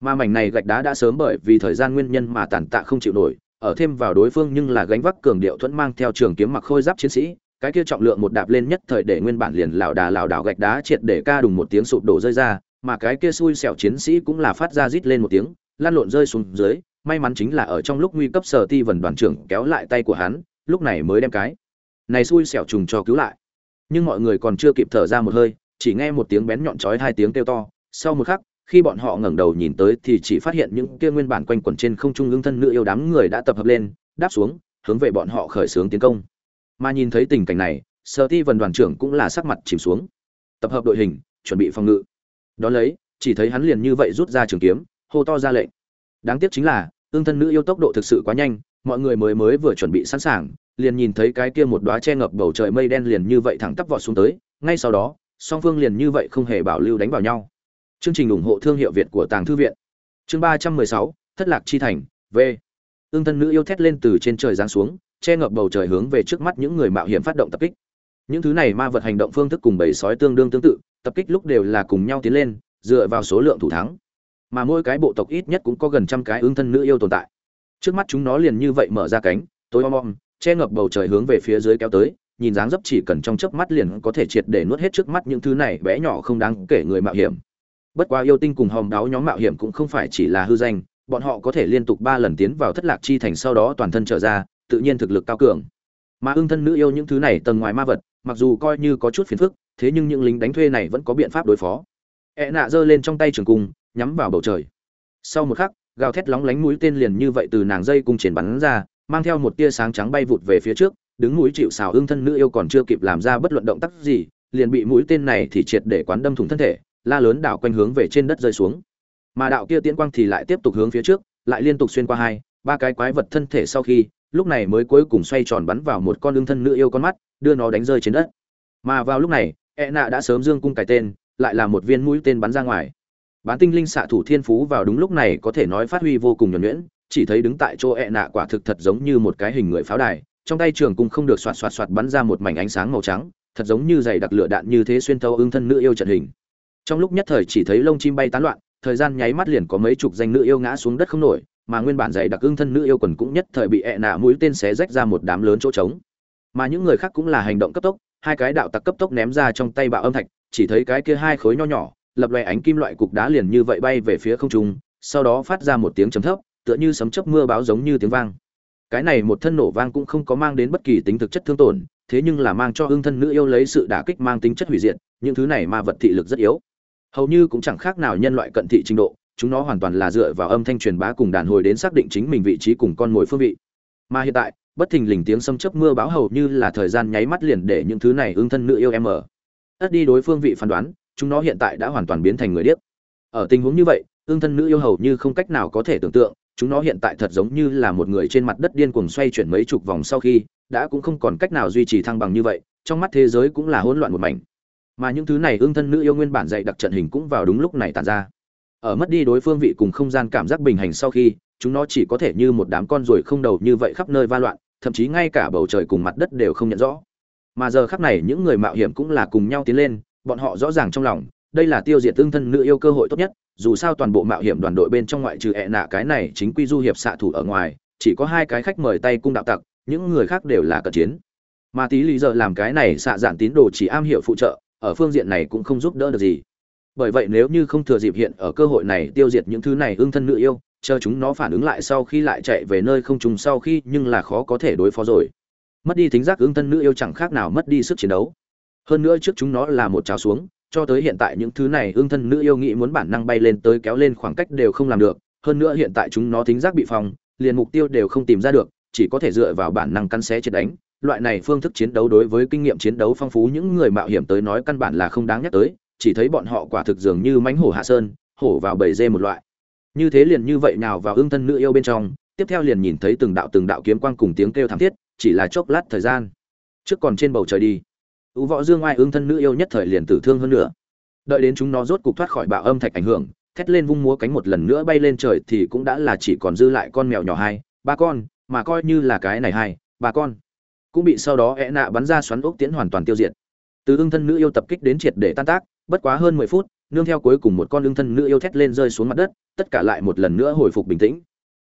Mà mảnh này gạch đá đã sớm bởi vì thời gian nguyên nhân mà tàn tạ không chịu nổi ở thêm vào đối phương nhưng là gánh vác cường điệu thuẫn mang theo trường kiếm mặc khôi giáp chiến sĩ, cái kia trọng lượng một đạp lên nhất thời để nguyên bản liền lảo đà lảo đảo gạch đá triệt để ca đùng một tiếng sụp đổ rơi ra, mà cái kia xui xẻo chiến sĩ cũng là phát ra rít lên một tiếng, lan lộn rơi xuống dưới, may mắn chính là ở trong lúc nguy cấp sở ti vần đoàn trưởng kéo lại tay của hắn, lúc này mới đem cái này xui xẻo trùng cho cứu lại. Nhưng mọi người còn chưa kịp thở ra một hơi, chỉ nghe một tiếng bén nhọn chói hai tiếng kêu to, sau một khắc khi bọn họ ngẩng đầu nhìn tới thì chỉ phát hiện những kia nguyên bản quanh quẩn trên không trung ương thân nữ yêu đám người đã tập hợp lên, đáp xuống, hướng về bọn họ khởi xướng tiến công. Mà nhìn thấy tình cảnh này, sở ti vần đoàn trưởng cũng là sắc mặt chìm xuống. Tập hợp đội hình, chuẩn bị phòng ngự. Đón lấy, chỉ thấy hắn liền như vậy rút ra trường kiếm, hô to ra lệnh. Đáng tiếc chính là ương thân nữ yêu tốc độ thực sự quá nhanh, mọi người mới mới vừa chuẩn bị sẵn sàng, liền nhìn thấy cái kia một đóa che ngập bầu trời mây đen liền như vậy thẳng tắp vọt xuống tới, ngay sau đó, song phương liền như vậy không hề bảo lưu đánh vào nhau chương trình ủng hộ thương hiệu việt của tàng thư viện. Chương ba trăm mười sáu, thất lạc chi thành, v. Ương thân nữ yêu thét lên từ trên trời giáng xuống, che ngập bầu trời hướng về trước mắt những người mạo hiểm phát động tập kích. Những thứ này ma vật hành động phương thức cùng bầy sói tương đương tương tự, tập kích lúc đều là cùng nhau tiến lên, dựa vào số lượng thủ thắng. Mà mỗi cái bộ tộc ít nhất cũng có gần trăm cái ương thân nữ yêu tồn tại. Trước mắt chúng nó liền như vậy mở ra cánh, tối om om, che ngập bầu trời hướng về phía dưới kéo tới, nhìn dáng dấp chỉ cần trong chớp mắt liền có thể triệt để nuốt hết trước mắt những thứ này bé nhỏ không đáng kể người mạo hiểm bất quá yêu tinh cùng hòm đáo nhóm mạo hiểm cũng không phải chỉ là hư danh, bọn họ có thể liên tục ba lần tiến vào thất lạc chi thành sau đó toàn thân trở ra, tự nhiên thực lực cao cường. Mà ưng thân nữ yêu những thứ này tầng ngoài ma vật, mặc dù coi như có chút phiền phức, thế nhưng những lính đánh thuê này vẫn có biện pháp đối phó. E nạ giơ lên trong tay trường cung, nhắm vào bầu trời. Sau một khắc, gào thét lóng lánh mũi tên liền như vậy từ nàng dây cung triển bắn ra, mang theo một tia sáng trắng bay vụt về phía trước, đứng mũi chịu xào ưng thân nữ yêu còn chưa kịp làm ra bất luận động tác gì, liền bị mũi tên này thì triệt để quán đâm thủng thân thể la lớn đảo quanh hướng về trên đất rơi xuống. Mà đạo kia tiễn quang thì lại tiếp tục hướng phía trước, lại liên tục xuyên qua hai, ba cái quái vật thân thể sau khi, lúc này mới cuối cùng xoay tròn bắn vào một con lương thân nữ yêu con mắt, đưa nó đánh rơi trên đất. Mà vào lúc này e nạ đã sớm dương cung cái tên, lại là một viên mũi tên bắn ra ngoài. Bán tinh linh xạ thủ thiên phú vào đúng lúc này có thể nói phát huy vô cùng nhuẩn nhuyễn, chỉ thấy đứng tại chỗ e nạ quả thực thật giống như một cái hình người pháo đài, trong tay trường cung không được xoạt xoạt xoạt bắn ra một mảnh ánh sáng màu trắng, thật giống như giày đặc lửa đạn như thế xuyên thấu ưng thân nữ yêu trận hình trong lúc nhất thời chỉ thấy lông chim bay tán loạn, thời gian nháy mắt liền có mấy chục danh nữ yêu ngã xuống đất không nổi, mà nguyên bản dày đặc ưng thân nữ yêu quần cũng nhất thời bị ẹ nạ mũi tên xé rách ra một đám lớn chỗ trống. Mà những người khác cũng là hành động cấp tốc, hai cái đạo tặc cấp tốc ném ra trong tay bạo âm thạch, chỉ thấy cái kia hai khối nho nhỏ, lập loè ánh kim loại cục đá liền như vậy bay về phía không trung, sau đó phát ra một tiếng chấm thấp, tựa như sấm chớp mưa báo giống như tiếng vang. Cái này một thân nổ vang cũng không có mang đến bất kỳ tính thực chất thương tổn, thế nhưng là mang cho ưng thân nữ yêu lấy sự đả kích mang tính chất hủy diệt, những thứ này ma vật thị lực rất yếu hầu như cũng chẳng khác nào nhân loại cận thị trình độ, chúng nó hoàn toàn là dựa vào âm thanh truyền bá cùng đàn hồi đến xác định chính mình vị trí cùng con mồi phương vị. Mà hiện tại, bất thình lình tiếng xâm chấp mưa báo hầu như là thời gian nháy mắt liền để những thứ này ưng thân nữ yêu em ở. Ất đi đối phương vị phán đoán, chúng nó hiện tại đã hoàn toàn biến thành người điếc. Ở tình huống như vậy, ưng thân nữ yêu hầu như không cách nào có thể tưởng tượng, chúng nó hiện tại thật giống như là một người trên mặt đất điên cuồng xoay chuyển mấy chục vòng sau khi, đã cũng không còn cách nào duy trì thăng bằng như vậy, trong mắt thế giới cũng là hỗn loạn một mảnh mà những thứ này ương thân nữ yêu nguyên bản dạy đặc trận hình cũng vào đúng lúc này tàn ra. Ở mất đi đối phương vị cùng không gian cảm giác bình hành sau khi, chúng nó chỉ có thể như một đám con ruồi không đầu như vậy khắp nơi va loạn, thậm chí ngay cả bầu trời cùng mặt đất đều không nhận rõ. Mà giờ khắc này những người mạo hiểm cũng là cùng nhau tiến lên, bọn họ rõ ràng trong lòng, đây là tiêu diệt tương thân nữ yêu cơ hội tốt nhất, dù sao toàn bộ mạo hiểm đoàn đội bên trong ngoại trừ ẹ nạ cái này chính quy du hiệp xạ thủ ở ngoài, chỉ có hai cái khách mời tay cung đạo tặc, những người khác đều là cận chiến. Mà tí lý giờ làm cái này xạ giản tín đồ chỉ am hiểu phụ trợ ở phương diện này cũng không giúp đỡ được gì. Bởi vậy nếu như không thừa dịp hiện ở cơ hội này tiêu diệt những thứ này ương thân nữ yêu, chờ chúng nó phản ứng lại sau khi lại chạy về nơi không trùng sau khi nhưng là khó có thể đối phó rồi. Mất đi thính giác ương thân nữ yêu chẳng khác nào mất đi sức chiến đấu. Hơn nữa trước chúng nó là một cháo xuống, cho tới hiện tại những thứ này ương thân nữ yêu nghĩ muốn bản năng bay lên tới kéo lên khoảng cách đều không làm được. Hơn nữa hiện tại chúng nó thính giác bị phòng liền mục tiêu đều không tìm ra được, chỉ có thể dựa vào bản năng cắn xé chết đánh loại này phương thức chiến đấu đối với kinh nghiệm chiến đấu phong phú những người mạo hiểm tới nói căn bản là không đáng nhắc tới, chỉ thấy bọn họ quả thực dường như mánh hổ hạ sơn, hổ vào bầy dê một loại. Như thế liền như vậy nào vào ương thân nữ yêu bên trong, tiếp theo liền nhìn thấy từng đạo từng đạo kiếm quang cùng tiếng kêu thảm thiết, chỉ là chốc lát thời gian, trước còn trên bầu trời đi. Ưu võ dương ai ương thân nữ yêu nhất thời liền tử thương hơn nữa. Đợi đến chúng nó rốt cục thoát khỏi bạo âm thạch ảnh hưởng, thét lên vung múa cánh một lần nữa bay lên trời thì cũng đã là chỉ còn dư lại con mèo nhỏ hai, ba con, mà coi như là cái này hai, ba con cũng bị sau đó é nạ bắn ra xoắn ốc tiễn hoàn toàn tiêu diệt. Từ ưng thân nữ yêu tập kích đến triệt để tan tác, bất quá hơn mười phút, nương theo cuối cùng một con ưng thân nữ yêu thét lên rơi xuống mặt đất, tất cả lại một lần nữa hồi phục bình tĩnh.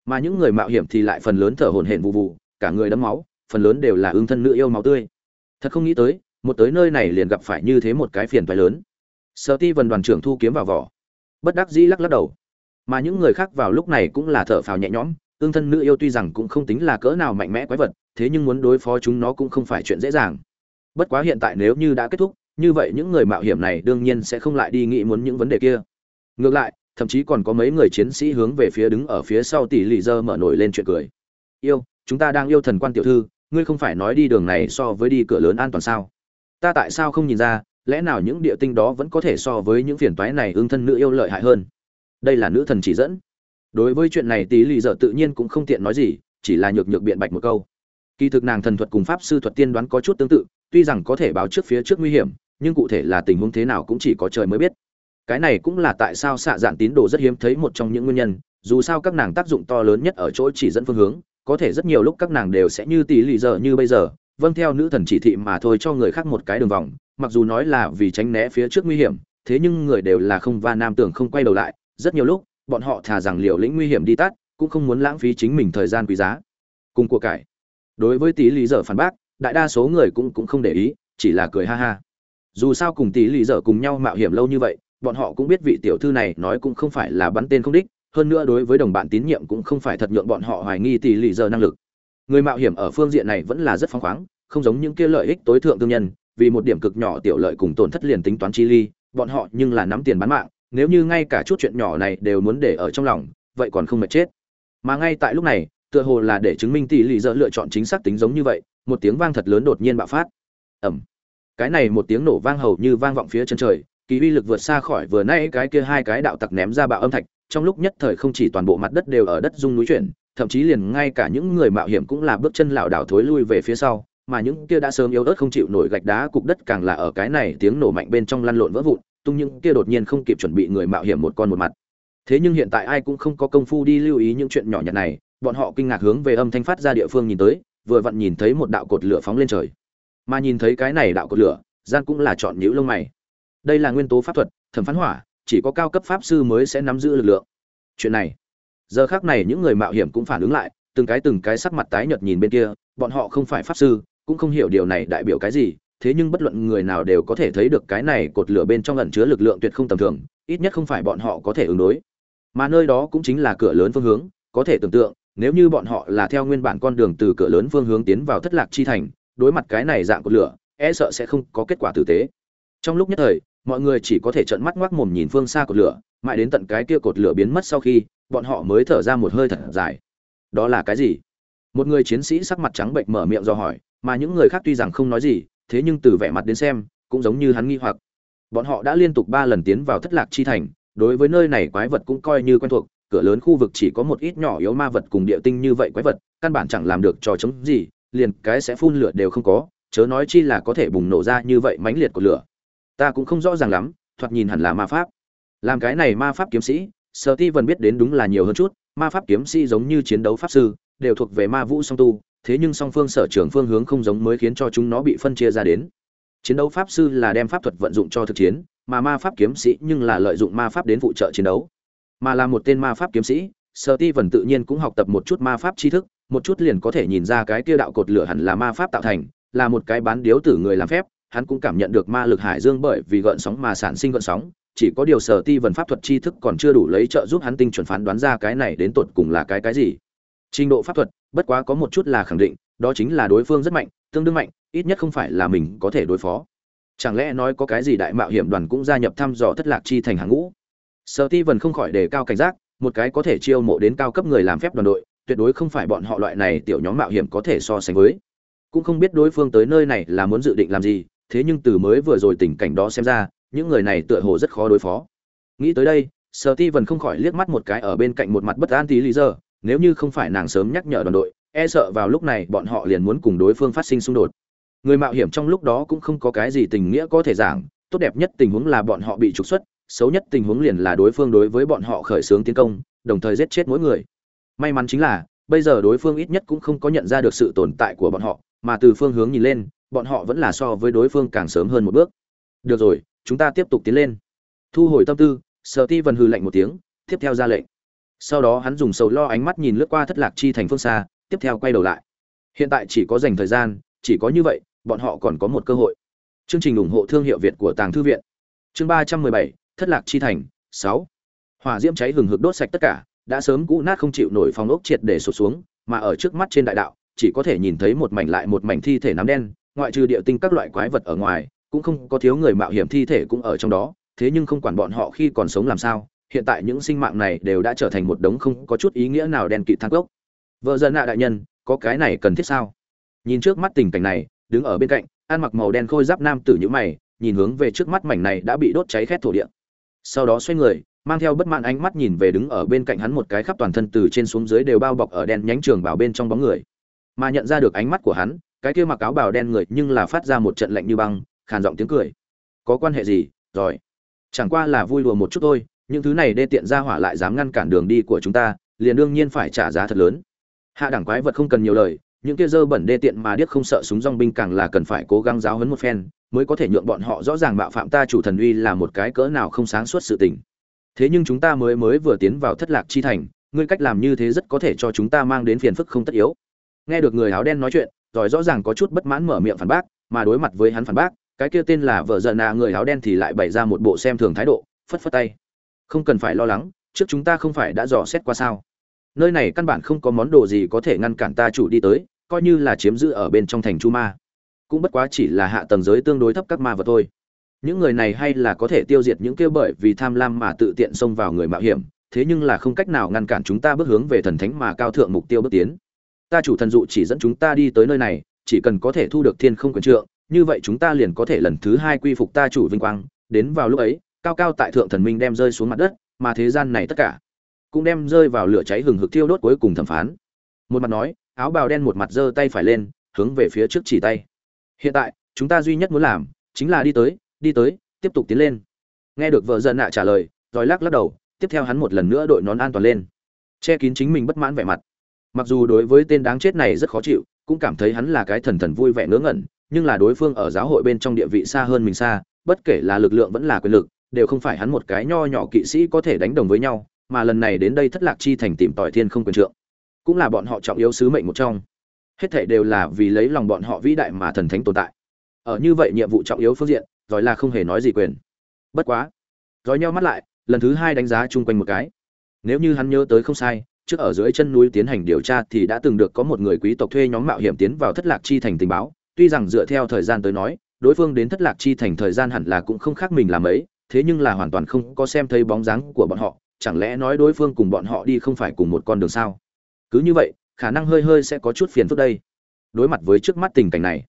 Mà những người mạo hiểm thì lại phần lớn thở hổn hển vụ vụ, cả người đẫm máu, phần lớn đều là ưng thân nữ yêu máu tươi. Thật không nghĩ tới, một tới nơi này liền gặp phải như thế một cái phiền toái lớn. Sợ ti vần đoàn trưởng thu kiếm vào vỏ. Bất đắc dĩ lắc lắc đầu. Mà những người khác vào lúc này cũng là thở phào nhẹ nhõm ương thân nữ yêu tuy rằng cũng không tính là cỡ nào mạnh mẽ quái vật thế nhưng muốn đối phó chúng nó cũng không phải chuyện dễ dàng. Bất quá hiện tại nếu như đã kết thúc, như vậy những người mạo hiểm này đương nhiên sẽ không lại đi nghĩ muốn những vấn đề kia. Ngược lại, thậm chí còn có mấy người chiến sĩ hướng về phía đứng ở phía sau tỷ lì dơ mở nổi lên chuyện cười. Yêu, chúng ta đang yêu thần quan tiểu thư, ngươi không phải nói đi đường này so với đi cửa lớn an toàn sao? Ta tại sao không nhìn ra, lẽ nào những địa tinh đó vẫn có thể so với những phiền toái này ương thân nữ yêu lợi hại hơn? Đây là nữ thần chỉ dẫn. Đối với chuyện này tí lì dơ tự nhiên cũng không tiện nói gì, chỉ là nhược nhược biện bạch một câu kỳ thực nàng thần thuật cùng pháp sư thuật tiên đoán có chút tương tự, tuy rằng có thể báo trước phía trước nguy hiểm, nhưng cụ thể là tình huống thế nào cũng chỉ có trời mới biết. Cái này cũng là tại sao xạ dạn tín đồ rất hiếm thấy một trong những nguyên nhân, dù sao các nàng tác dụng to lớn nhất ở chỗ chỉ dẫn phương hướng, có thể rất nhiều lúc các nàng đều sẽ như tỷ lì giờ như bây giờ vâng theo nữ thần chỉ thị mà thôi cho người khác một cái đường vòng, mặc dù nói là vì tránh né phía trước nguy hiểm, thế nhưng người đều là không va nam tưởng không quay đầu lại, rất nhiều lúc, bọn họ thà rằng liều lĩnh nguy hiểm đi tắt, cũng không muốn lãng phí chính mình thời gian quý giá. Cùng của cải đối với tỷ lý dở phản bác, đại đa số người cũng cũng không để ý, chỉ là cười ha ha. Dù sao cùng tỷ lý dở cùng nhau mạo hiểm lâu như vậy, bọn họ cũng biết vị tiểu thư này nói cũng không phải là bắn tên không đích, hơn nữa đối với đồng bạn tín nhiệm cũng không phải thật nhượng bọn họ hoài nghi tỷ lý dở năng lực. Người mạo hiểm ở phương diện này vẫn là rất phóng khoáng, không giống những kia lợi ích tối thượng thương nhân, vì một điểm cực nhỏ tiểu lợi cùng tổn thất liền tính toán chi ly, bọn họ nhưng là nắm tiền bán mạng, nếu như ngay cả chút chuyện nhỏ này đều muốn để ở trong lòng, vậy còn không mệt chết. Mà ngay tại lúc này tựa hồ là để chứng minh tỷ lệ dợ lựa chọn chính xác tính giống như vậy, một tiếng vang thật lớn đột nhiên bạo phát. Ẩm cái này một tiếng nổ vang hầu như vang vọng phía chân trời, kỳ uy lực vượt xa khỏi vừa nay cái kia hai cái đạo tặc ném ra bạo âm thạch, trong lúc nhất thời không chỉ toàn bộ mặt đất đều ở đất rung núi chuyển, thậm chí liền ngay cả những người mạo hiểm cũng là bước chân lảo đảo thối lui về phía sau, mà những kia đã sớm yếu ớt không chịu nổi gạch đá cục đất càng là ở cái này tiếng nổ mạnh bên trong lăn lộn vỡ vụn, tung những kia đột nhiên không kịp chuẩn bị người mạo hiểm một con một mặt. Thế nhưng hiện tại ai cũng không có công phu đi lưu ý những chuyện nhỏ nhặt này bọn họ kinh ngạc hướng về âm thanh phát ra địa phương nhìn tới, vừa vặn nhìn thấy một đạo cột lửa phóng lên trời. Mà nhìn thấy cái này đạo cột lửa gian cũng là chọn nhữ lông mày. Đây là nguyên tố pháp thuật, thẩm phán hỏa, chỉ có cao cấp pháp sư mới sẽ nắm giữ lực lượng. Chuyện này, giờ khác này những người mạo hiểm cũng phản ứng lại, từng cái từng cái sắc mặt tái nhợt nhìn bên kia, bọn họ không phải pháp sư, cũng không hiểu điều này đại biểu cái gì, thế nhưng bất luận người nào đều có thể thấy được cái này cột lửa bên trong ẩn chứa lực lượng tuyệt không tầm thường, ít nhất không phải bọn họ có thể ứng đối. Mà nơi đó cũng chính là cửa lớn phương hướng, có thể tưởng tượng nếu như bọn họ là theo nguyên bản con đường từ cửa lớn phương hướng tiến vào thất lạc chi thành, đối mặt cái này dạng cột lửa e sợ sẽ không có kết quả tử tế. Trong lúc nhất thời, mọi người chỉ có thể trợn mắt ngoác mồm nhìn phương xa cột lửa, mãi đến tận cái kia cột lửa biến mất sau khi, bọn họ mới thở ra một hơi thật dài. Đó là cái gì? Một người chiến sĩ sắc mặt trắng bệnh mở miệng do hỏi, mà những người khác tuy rằng không nói gì, thế nhưng từ vẻ mặt đến xem, cũng giống như hắn nghi hoặc. Bọn họ đã liên tục ba lần tiến vào thất lạc chi thành, đối với nơi này quái vật cũng coi như quen thuộc cửa lớn khu vực chỉ có một ít nhỏ yếu ma vật cùng địa tinh như vậy quái vật, căn bản chẳng làm được trò chống gì, liền cái sẽ phun lửa đều không có, chớ nói chi là có thể bùng nổ ra như vậy mãnh liệt của lửa. Ta cũng không rõ ràng lắm, thoạt nhìn hẳn là ma pháp. Làm cái này ma pháp kiếm sĩ, sở ti vẫn biết đến đúng là nhiều hơn chút, ma pháp kiếm sĩ giống như chiến đấu pháp sư, đều thuộc về ma vũ song tu, thế nhưng song phương sở trường phương hướng không giống mới khiến cho chúng nó bị phân chia ra đến. Chiến đấu pháp sư là đem pháp thuật vận dụng cho thực chiến, mà ma pháp kiếm sĩ nhưng là lợi dụng ma pháp đến phụ trợ chiến đấu mà là một tên ma pháp kiếm sĩ sở ti vần tự nhiên cũng học tập một chút ma pháp tri thức, một chút liền có thể nhìn ra cái kia đạo cột lửa hẳn là ma pháp tạo thành, là một cái bán điếu tử người làm phép, hắn cũng cảm nhận được ma lực hải dương bởi vì gợn sóng mà sản sinh gợn sóng, chỉ có điều sở ti vần pháp thuật tri thức còn chưa đủ lấy trợ giúp hắn tinh chuẩn phán đoán ra cái này đến tột cùng là cái cái gì. Trình độ pháp thuật, bất quá có một chút là khẳng định, đó chính là đối phương rất mạnh, tương đương mạnh, ít nhất không phải là mình có thể đối phó. Chẳng lẽ nói có cái gì đại mạo hiểm đoàn cũng gia nhập thăm dò thất lạc chi thành hàng ngũ? Sở ti Vân không khỏi đề cao cảnh giác, một cái có thể chiêu mộ đến cao cấp người làm phép đoàn đội, tuyệt đối không phải bọn họ loại này tiểu nhóm mạo hiểm có thể so sánh với. Cũng không biết đối phương tới nơi này là muốn dự định làm gì, thế nhưng từ mới vừa rồi tình cảnh đó xem ra, những người này tựa hồ rất khó đối phó. Nghĩ tới đây, sở ti Vân không khỏi liếc mắt một cái ở bên cạnh một mặt bất an tí lý giờ, nếu như không phải nàng sớm nhắc nhở đoàn đội e sợ vào lúc này bọn họ liền muốn cùng đối phương phát sinh xung đột. Người mạo hiểm trong lúc đó cũng không có cái gì tình nghĩa có thể giảng, tốt đẹp nhất tình huống là bọn họ bị trục xuất xấu nhất tình huống liền là đối phương đối với bọn họ khởi xướng tiến công, đồng thời giết chết mỗi người. May mắn chính là, bây giờ đối phương ít nhất cũng không có nhận ra được sự tồn tại của bọn họ, mà từ phương hướng nhìn lên, bọn họ vẫn là so với đối phương càng sớm hơn một bước. Được rồi, chúng ta tiếp tục tiến lên. Thu hồi tâm tư, sở ti vần hừ lạnh một tiếng, tiếp theo ra lệnh. Sau đó hắn dùng sầu lo ánh mắt nhìn lướt qua thất lạc chi thành phương xa, tiếp theo quay đầu lại. Hiện tại chỉ có dành thời gian, chỉ có như vậy, bọn họ còn có một cơ hội. Chương trình ủng hộ thương hiệu việt của tàng thư viện. Chương ba trăm mười bảy thất lạc chi thành, sáu. Hỏa diễm cháy hừng hực đốt sạch tất cả, đã sớm cũ nát không chịu nổi phòng ốc triệt để sụp xuống, mà ở trước mắt trên đại đạo, chỉ có thể nhìn thấy một mảnh lại một mảnh thi thể nám đen, ngoại trừ địa tinh các loại quái vật ở ngoài, cũng không có thiếu người mạo hiểm thi thể cũng ở trong đó. Thế nhưng không quản bọn họ khi còn sống làm sao, hiện tại những sinh mạng này đều đã trở thành một đống không có chút ý nghĩa nào đen kịt thang gốc vợ dân nạ đại nhân, có cái này cần thiết sao? Nhìn trước mắt tình cảnh này, đứng ở bên cạnh, ăn mặc màu đen khôi giáp nam tử nhữ mày, nhìn hướng về trước mắt mảnh này đã bị đốt cháy khét thổ địa sau đó xoay người, mang theo bất mãn ánh mắt nhìn về đứng ở bên cạnh hắn một cái khắp toàn thân từ trên xuống dưới đều bao bọc ở đen nhánh trường bảo bên trong bóng người. Mà nhận ra được ánh mắt của hắn, cái kia mặc áo bào đen người nhưng là phát ra một trận lạnh như băng, khàn giọng tiếng cười. Có quan hệ gì? Rồi. Chẳng qua là vui đùa một chút thôi, những thứ này đê tiện ra hỏa lại dám ngăn cản đường đi của chúng ta, liền đương nhiên phải trả giá thật lớn. Hạ đẳng quái vật không cần nhiều lời, những kia dơ bẩn đê tiện mà điếc không sợ súng dong binh càng là cần phải cố gắng giáo huấn một phen mới có thể nhượng bọn họ rõ ràng mạo phạm ta chủ thần uy là một cái cỡ nào không sáng suốt sự tình. Thế nhưng chúng ta mới mới vừa tiến vào thất lạc chi thành, ngươi cách làm như thế rất có thể cho chúng ta mang đến phiền phức không tất yếu. Nghe được người áo đen nói chuyện rồi rõ ràng có chút bất mãn mở miệng phản bác, mà đối mặt với hắn phản bác, cái kia tên là vợ giận nà người áo đen thì lại bày ra một bộ xem thường thái độ, phất phất tay. Không cần phải lo lắng, trước chúng ta không phải đã dò xét qua sao. Nơi này căn bản không có món đồ gì có thể ngăn cản ta chủ đi tới, coi như là chiếm giữ ở bên trong thành chu ma cũng bất quá chỉ là hạ tầng giới tương đối thấp các ma vật thôi. Những người này hay là có thể tiêu diệt những kia bởi vì tham lam mà tự tiện xông vào người mạo hiểm, thế nhưng là không cách nào ngăn cản chúng ta bước hướng về thần thánh mà cao thượng mục tiêu bước tiến. Ta chủ thần dụ chỉ dẫn chúng ta đi tới nơi này, chỉ cần có thể thu được thiên không quyền trượng, như vậy chúng ta liền có thể lần thứ hai quy phục ta chủ vinh quang. Đến vào lúc ấy, cao cao tại thượng thần minh đem rơi xuống mặt đất, mà thế gian này tất cả cũng đem rơi vào lửa cháy hừng hực thiêu đốt cuối cùng thẩm phán. Một mặt nói, áo bào đen một mặt giơ tay phải lên, hướng về phía trước chỉ tay hiện tại, chúng ta duy nhất muốn làm chính là đi tới đi tới, tiếp tục tiến lên. Nghe được vợ dân nạ trả lời, rồi lắc lắc đầu, tiếp theo hắn một lần nữa đội nón an toàn lên. Che kín chính mình bất mãn vẻ mặt. Mặc dù đối với tên đáng chết này rất khó chịu, cũng cảm thấy hắn là cái thần thần vui vẻ ngớ ngẩn, nhưng là đối phương ở giáo hội bên trong địa vị xa hơn mình xa, bất kể là lực lượng vẫn là quyền lực, đều không phải hắn một cái nho nhỏ kỵ sĩ có thể đánh đồng với nhau, mà lần này đến đây thất lạc chi thành tìm tòi thiên không quyền trượng. Cũng là bọn họ trọng yếu sứ mệnh một trong hết thảy đều là vì lấy lòng bọn họ vĩ đại mà thần thánh tồn tại. Ở như vậy nhiệm vụ trọng yếu phương diện rồi là không hề nói gì quyền. Bất quá rồi nhau mắt lại, lần thứ hai đánh giá chung quanh một cái. Nếu như hắn nhớ tới không sai, trước ở dưới chân núi tiến hành điều tra thì đã từng được có một người quý tộc thuê nhóm mạo hiểm tiến vào thất lạc chi thành tình báo. Tuy rằng dựa theo thời gian tới nói, đối phương đến thất lạc chi thành thời gian hẳn là cũng không khác mình làm ấy, thế nhưng là hoàn toàn không có xem thấy bóng dáng của bọn họ. Chẳng lẽ nói đối phương cùng bọn họ đi không phải cùng một con đường sao? Cứ như vậy khả năng hơi hơi sẽ có chút phiền phức đây. Đối mặt với trước mắt tình cảnh này,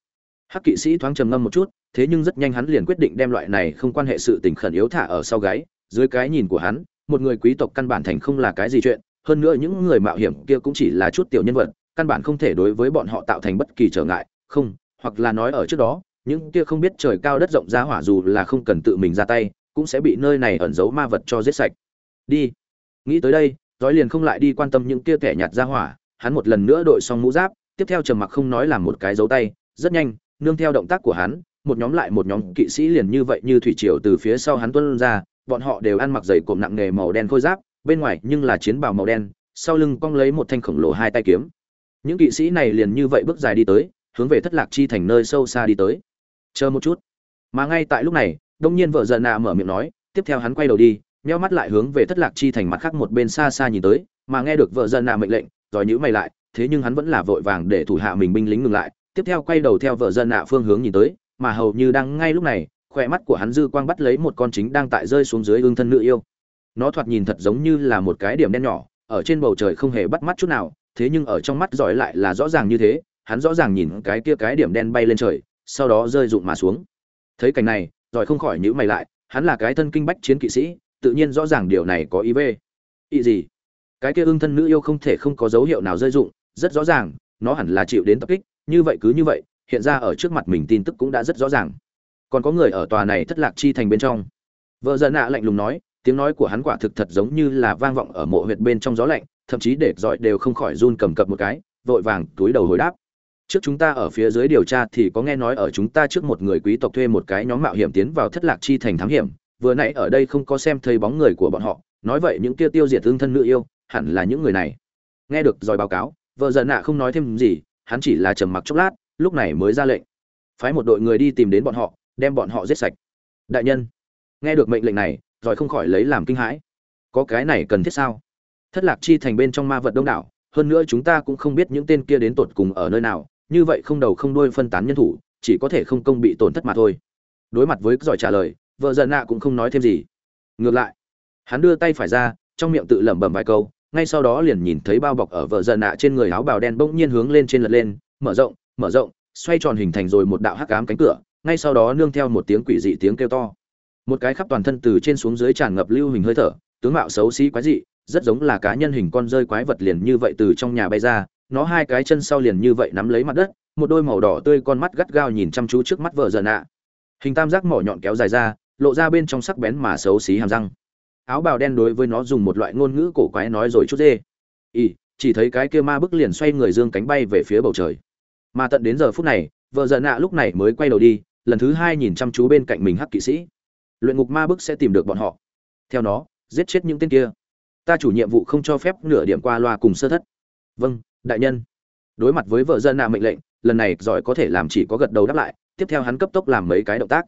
hắc kỵ sĩ thoáng trầm ngâm một chút, thế nhưng rất nhanh hắn liền quyết định đem loại này không quan hệ sự tình khẩn yếu thả ở sau gáy. Dưới cái nhìn của hắn, một người quý tộc căn bản thành không là cái gì chuyện, hơn nữa những người mạo hiểm kia cũng chỉ là chút tiểu nhân vật, căn bản không thể đối với bọn họ tạo thành bất kỳ trở ngại, không, hoặc là nói ở trước đó, những kia không biết trời cao đất rộng ra hỏa dù là không cần tự mình ra tay, cũng sẽ bị nơi này ẩn giấu ma vật cho giết sạch. Đi. Nghĩ tới đây dói liền không lại đi quan tâm những kia kẻ nhạt ra hỏa hắn một lần nữa đội xong mũ giáp, tiếp theo trầm mặc không nói làm một cái dấu tay, rất nhanh, nương theo động tác của hắn, một nhóm lại một nhóm kỵ sĩ liền như vậy như thủy triều từ phía sau hắn tuân ra, bọn họ đều ăn mặc giày cộm nặng nghề màu đen khôi giáp, bên ngoài nhưng là chiến bào màu đen, sau lưng cong lấy một thanh khổng lồ hai tay kiếm. Những kỵ sĩ này liền như vậy bước dài đi tới, hướng về thất lạc chi thành nơi sâu xa đi tới. Chờ một chút. Mà ngay tại lúc này, đông nhiên vợ giận nạ mở miệng nói, tiếp theo hắn quay đầu đi, nheo mắt lại hướng về thất lạc chi thành mặt khác một bên xa xa nhìn tới, mà nghe được vợ giận nạ mệnh lệnh rồi nhữ mày lại, thế nhưng hắn vẫn là vội vàng để thủ hạ mình binh lính ngừng lại, tiếp theo quay đầu theo vợ dân nạ phương hướng nhìn tới, mà hầu như đang ngay lúc này, khỏe mắt của hắn dư quang bắt lấy một con chính đang tại rơi xuống dưới ương thân nữ yêu. Nó thoạt nhìn thật giống như là một cái điểm đen nhỏ, ở trên bầu trời không hề bắt mắt chút nào, thế nhưng ở trong mắt giỏi lại là rõ ràng như thế, hắn rõ ràng nhìn cái kia cái điểm đen bay lên trời, sau đó rơi rụng mà xuống. Thấy cảnh này, giỏi không khỏi nhữ mày lại, hắn là cái thân kinh bách chiến kỵ sĩ, tự nhiên rõ ràng điều này có ý về. Ý gì? Cái kia ương thân nữ yêu không thể không có dấu hiệu nào rơi dụng, rất rõ ràng, nó hẳn là chịu đến tập kích, như vậy cứ như vậy, hiện ra ở trước mặt mình tin tức cũng đã rất rõ ràng. Còn có người ở tòa này thất lạc chi thành bên trong. Vợ dân nạ lạnh lùng nói, tiếng nói của hắn quả thực thật giống như là vang vọng ở mộ huyệt bên trong gió lạnh, thậm chí để dọi đều không khỏi run cầm cập một cái, vội vàng túi đầu hồi đáp. Trước chúng ta ở phía dưới điều tra thì có nghe nói ở chúng ta trước một người quý tộc thuê một cái nhóm mạo hiểm tiến vào thất lạc chi thành thám hiểm, vừa nãy ở đây không có xem thấy bóng người của bọn họ, nói vậy những kia tiêu diệt tương thân nữ yêu hẳn là những người này. Nghe được giỏi báo cáo, vợ giận nạ không nói thêm gì, hắn chỉ là trầm mặc chốc lát, lúc này mới ra lệnh. Phái một đội người đi tìm đến bọn họ, đem bọn họ giết sạch. Đại nhân, nghe được mệnh lệnh này, rồi không khỏi lấy làm kinh hãi. Có cái này cần thiết sao? Thất lạc chi thành bên trong ma vật đông đảo, hơn nữa chúng ta cũng không biết những tên kia đến tột cùng ở nơi nào, như vậy không đầu không đuôi phân tán nhân thủ, chỉ có thể không công bị tổn thất mà thôi. Đối mặt với giỏi trả lời, vợ giận nạ cũng không nói thêm gì. Ngược lại, hắn đưa tay phải ra, trong miệng tự lẩm bẩm vài câu ngay sau đó liền nhìn thấy bao bọc ở vợ giận nạ trên người áo bào đen bỗng nhiên hướng lên trên lật lên mở rộng mở rộng xoay tròn hình thành rồi một đạo hắc ám cánh cửa ngay sau đó nương theo một tiếng quỷ dị tiếng kêu to. Một cái khắp toàn thân từ trên xuống dưới tràn ngập lưu hình hơi thở tướng mạo xấu xí quái dị rất giống là cá nhân hình con rơi quái vật liền như vậy từ trong nhà bay ra nó hai cái chân sau liền như vậy nắm lấy mặt đất một đôi màu đỏ tươi con mắt gắt gao nhìn chăm chú trước mắt vợ giận nạ, hình tam giác mỏ nhọn kéo dài ra lộ ra bên trong sắc bén mà xấu xí hàm răng áo bào đen đối với nó dùng một loại ngôn ngữ cổ quái nói rồi chút dê. Ỉ chỉ thấy cái kia ma bức liền xoay người dương cánh bay về phía bầu trời. Mà tận đến giờ phút này, vợ giận nạ lúc này mới quay đầu đi, lần thứ hai nhìn chăm chú bên cạnh mình hắc kỵ sĩ. Luyện ngục ma bức sẽ tìm được bọn họ. Theo nó, giết chết những tên kia. Ta chủ nhiệm vụ không cho phép nửa điểm qua loa cùng sơ thất. Vâng đại nhân. Đối mặt với vợ dân nạ mệnh lệnh, lần này giỏi có thể làm chỉ có gật đầu đáp lại, tiếp theo hắn cấp tốc làm mấy cái động tác.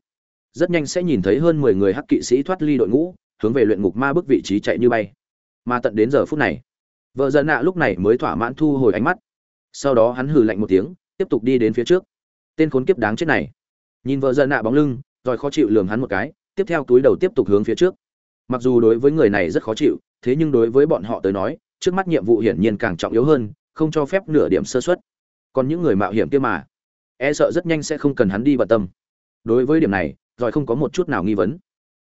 Rất nhanh sẽ nhìn thấy hơn mười người hắc kỵ sĩ thoát ly đội ngũ hướng về luyện ngục ma bức vị trí chạy như bay. Mà tận đến giờ phút này, vợ dân nạ lúc này mới thỏa mãn thu hồi ánh mắt. Sau đó hắn hừ lạnh một tiếng, tiếp tục đi đến phía trước. Tên khốn kiếp đáng chết này. Nhìn vợ dân nạ bóng lưng, rồi khó chịu lường hắn một cái, tiếp theo túi đầu tiếp tục hướng phía trước. Mặc dù đối với người này rất khó chịu, thế nhưng đối với bọn họ tới nói, trước mắt nhiệm vụ hiển nhiên càng trọng yếu hơn, không cho phép nửa điểm sơ xuất còn những người mạo hiểm kia mà e sợ rất nhanh sẽ không cần hắn đi bận tâm. Đối với điểm này, rồi không có một chút nào nghi vấn.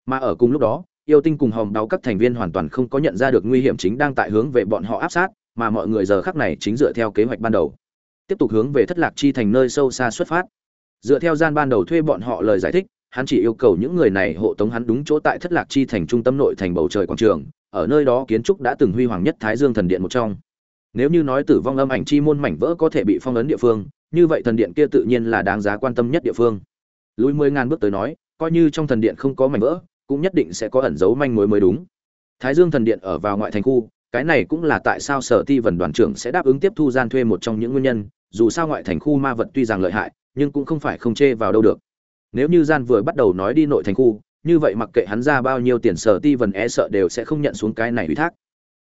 Mà ở cùng lúc đó yêu tinh cùng hòm đau các thành viên hoàn toàn không có nhận ra được nguy hiểm chính đang tại hướng về bọn họ áp sát, mà mọi người giờ khắc này chính dựa theo kế hoạch ban đầu. Tiếp tục hướng về thất lạc chi thành nơi sâu xa xuất phát. Dựa theo gian ban đầu thuê bọn họ lời giải thích, hắn chỉ yêu cầu những người này hộ tống hắn đúng chỗ tại thất lạc chi thành trung tâm nội thành bầu trời quảng trường, ở nơi đó kiến trúc đã từng huy hoàng nhất thái dương thần điện một trong. Nếu như nói tử vong âm ảnh chi môn mảnh vỡ có thể bị phong ấn địa phương, như vậy thần điện kia tự nhiên là đáng giá quan tâm nhất địa phương. Lùi mười ngàn bước tới nói, coi như trong thần điện không có mảnh vỡ cũng nhất định sẽ có ẩn dấu manh mối mới đúng. Thái dương thần điện ở vào ngoại thành khu, cái này cũng là tại sao sở ti vần đoàn trưởng sẽ đáp ứng tiếp thu gian thuê một trong những nguyên nhân, dù sao ngoại thành khu ma vật tuy rằng lợi hại, nhưng cũng không phải không chê vào đâu được. Nếu như gian vừa bắt đầu nói đi nội thành khu, như vậy mặc kệ hắn ra bao nhiêu tiền sở ti vần e sợ đều sẽ không nhận xuống cái này ủy thác.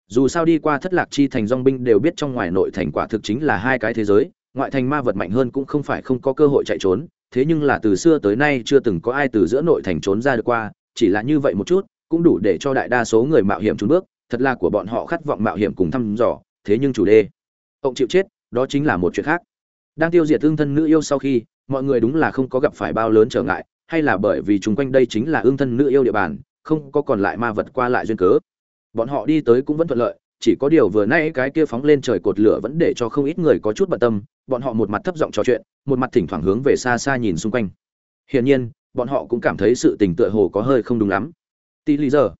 Dù sao đi qua thất lạc chi thành dong binh đều biết trong ngoài nội thành quả thực chính là hai cái thế giới, ngoại thành ma vật mạnh hơn cũng không phải không có cơ hội chạy trốn, thế nhưng là từ xưa tới nay chưa từng có ai từ giữa nội thành trốn ra được qua chỉ là như vậy một chút, cũng đủ để cho đại đa số người mạo hiểm trốn bước, thật là của bọn họ khát vọng mạo hiểm cùng thăm dò, thế nhưng chủ đề, ông chịu chết, đó chính là một chuyện khác. Đang tiêu diệt thương thân nữ yêu sau khi, mọi người đúng là không có gặp phải bao lớn trở ngại, hay là bởi vì chung quanh đây chính là ương thân nữ yêu địa bàn, không có còn lại ma vật qua lại duyên cớ. Bọn họ đi tới cũng vẫn thuận lợi, chỉ có điều vừa nay cái kia phóng lên trời cột lửa vẫn để cho không ít người có chút bận tâm, bọn họ một mặt thấp giọng trò chuyện, một mặt thỉnh thoảng hướng về xa xa nhìn xung quanh. Hiển nhiên bọn họ cũng cảm thấy sự tình tựa hồ có hơi không đúng lắm. Tỷ lý giờ.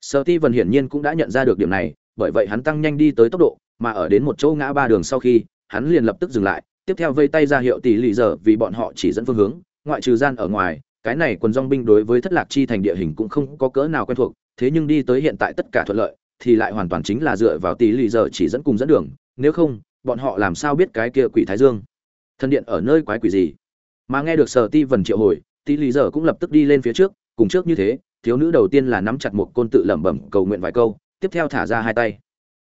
Sở ti vần hiển nhiên cũng đã nhận ra được điểm này, bởi vậy hắn tăng nhanh đi tới tốc độ, mà ở đến một chỗ ngã ba đường sau khi, hắn liền lập tức dừng lại, tiếp theo vây tay ra hiệu tỷ lý giờ vì bọn họ chỉ dẫn phương hướng, ngoại trừ gian ở ngoài, cái này quần dong binh đối với thất lạc chi thành địa hình cũng không có cỡ nào quen thuộc, thế nhưng đi tới hiện tại tất cả thuận lợi, thì lại hoàn toàn chính là dựa vào tỷ lý giờ chỉ dẫn cùng dẫn đường, nếu không, bọn họ làm sao biết cái kia quỷ thái dương? Thân điện ở nơi quái quỷ gì? Mà nghe được sở ti vần triệu hồi tỷ lý giờ cũng lập tức đi lên phía trước, cùng trước như thế, thiếu nữ đầu tiên là nắm chặt một côn tự lẩm bẩm cầu nguyện vài câu, tiếp theo thả ra hai tay.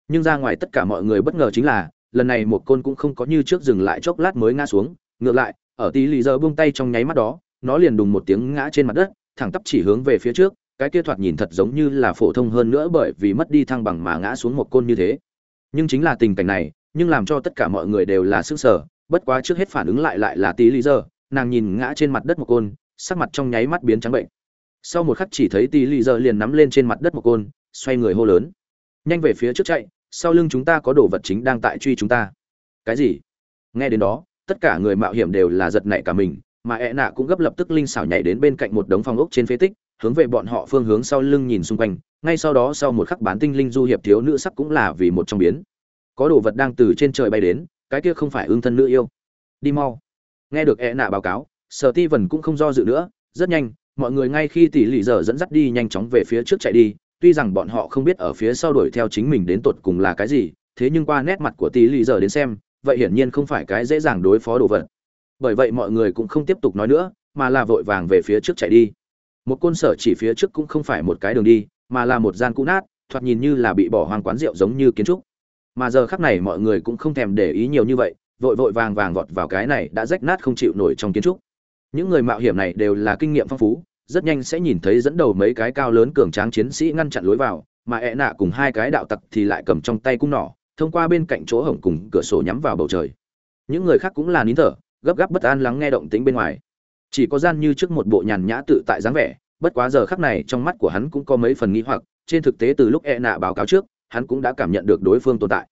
Nhưng ra ngoài tất cả mọi người bất ngờ chính là, lần này một côn cũng không có như trước dừng lại chốc lát mới ngã xuống. Ngược lại, ở tỷ lý giờ buông tay trong nháy mắt đó, nó liền đùng một tiếng ngã trên mặt đất, thẳng tắp chỉ hướng về phía trước, cái kia thoạt nhìn thật giống như là phổ thông hơn nữa bởi vì mất đi thăng bằng mà ngã xuống một côn như thế. Nhưng chính là tình cảnh này, nhưng làm cho tất cả mọi người đều là sức sở bất quá trước hết phản ứng lại lại là tí lý giờ, nàng nhìn ngã trên mặt đất một côn sắc mặt trong nháy mắt biến trắng bệnh. Sau một khắc chỉ thấy tỷ lì giờ liền nắm lên trên mặt đất một côn, xoay người hô lớn. Nhanh về phía trước chạy, sau lưng chúng ta có đồ vật chính đang tại truy chúng ta. Cái gì? Nghe đến đó, tất cả người mạo hiểm đều là giật nảy cả mình, mà ẹ nạ cũng gấp lập tức linh xảo nhảy đến bên cạnh một đống phòng ốc trên phế tích, hướng về bọn họ phương hướng sau lưng nhìn xung quanh. Ngay sau đó sau một khắc bán tinh linh du hiệp thiếu nữ sắc cũng là vì một trong biến. Có đồ vật đang từ trên trời bay đến, cái kia không phải ương thân nữ yêu. Đi mau. Nghe được ẹ nạ báo cáo sở ti vần cũng không do dự nữa, rất nhanh, mọi người ngay khi tỷ lì giờ dẫn dắt đi nhanh chóng về phía trước chạy đi, tuy rằng bọn họ không biết ở phía sau đuổi theo chính mình đến tột cùng là cái gì, thế nhưng qua nét mặt của tỷ lì giờ đến xem, vậy hiển nhiên không phải cái dễ dàng đối phó đồ vật. Bởi vậy mọi người cũng không tiếp tục nói nữa, mà là vội vàng về phía trước chạy đi. Một côn sở chỉ phía trước cũng không phải một cái đường đi, mà là một gian cũ nát, thoạt nhìn như là bị bỏ hoang quán rượu giống như kiến trúc. Mà giờ khắc này mọi người cũng không thèm để ý nhiều như vậy, vội vội vàng vàng vọt vào cái này đã rách nát không chịu nổi trong kiến trúc những người mạo hiểm này đều là kinh nghiệm phong phú, rất nhanh sẽ nhìn thấy dẫn đầu mấy cái cao lớn cường tráng chiến sĩ ngăn chặn lối vào, mà ẹ nạ cùng hai cái đạo tặc thì lại cầm trong tay cung nỏ, thông qua bên cạnh chỗ hổng cùng cửa sổ nhắm vào bầu trời. Những người khác cũng là nín thở, gấp gáp bất an lắng nghe động tĩnh bên ngoài. Chỉ có gian như trước một bộ nhàn nhã tự tại dáng vẻ, bất quá giờ khắc này trong mắt của hắn cũng có mấy phần nghi hoặc, trên thực tế từ lúc e nạ báo cáo trước, hắn cũng đã cảm nhận được đối phương tồn tại.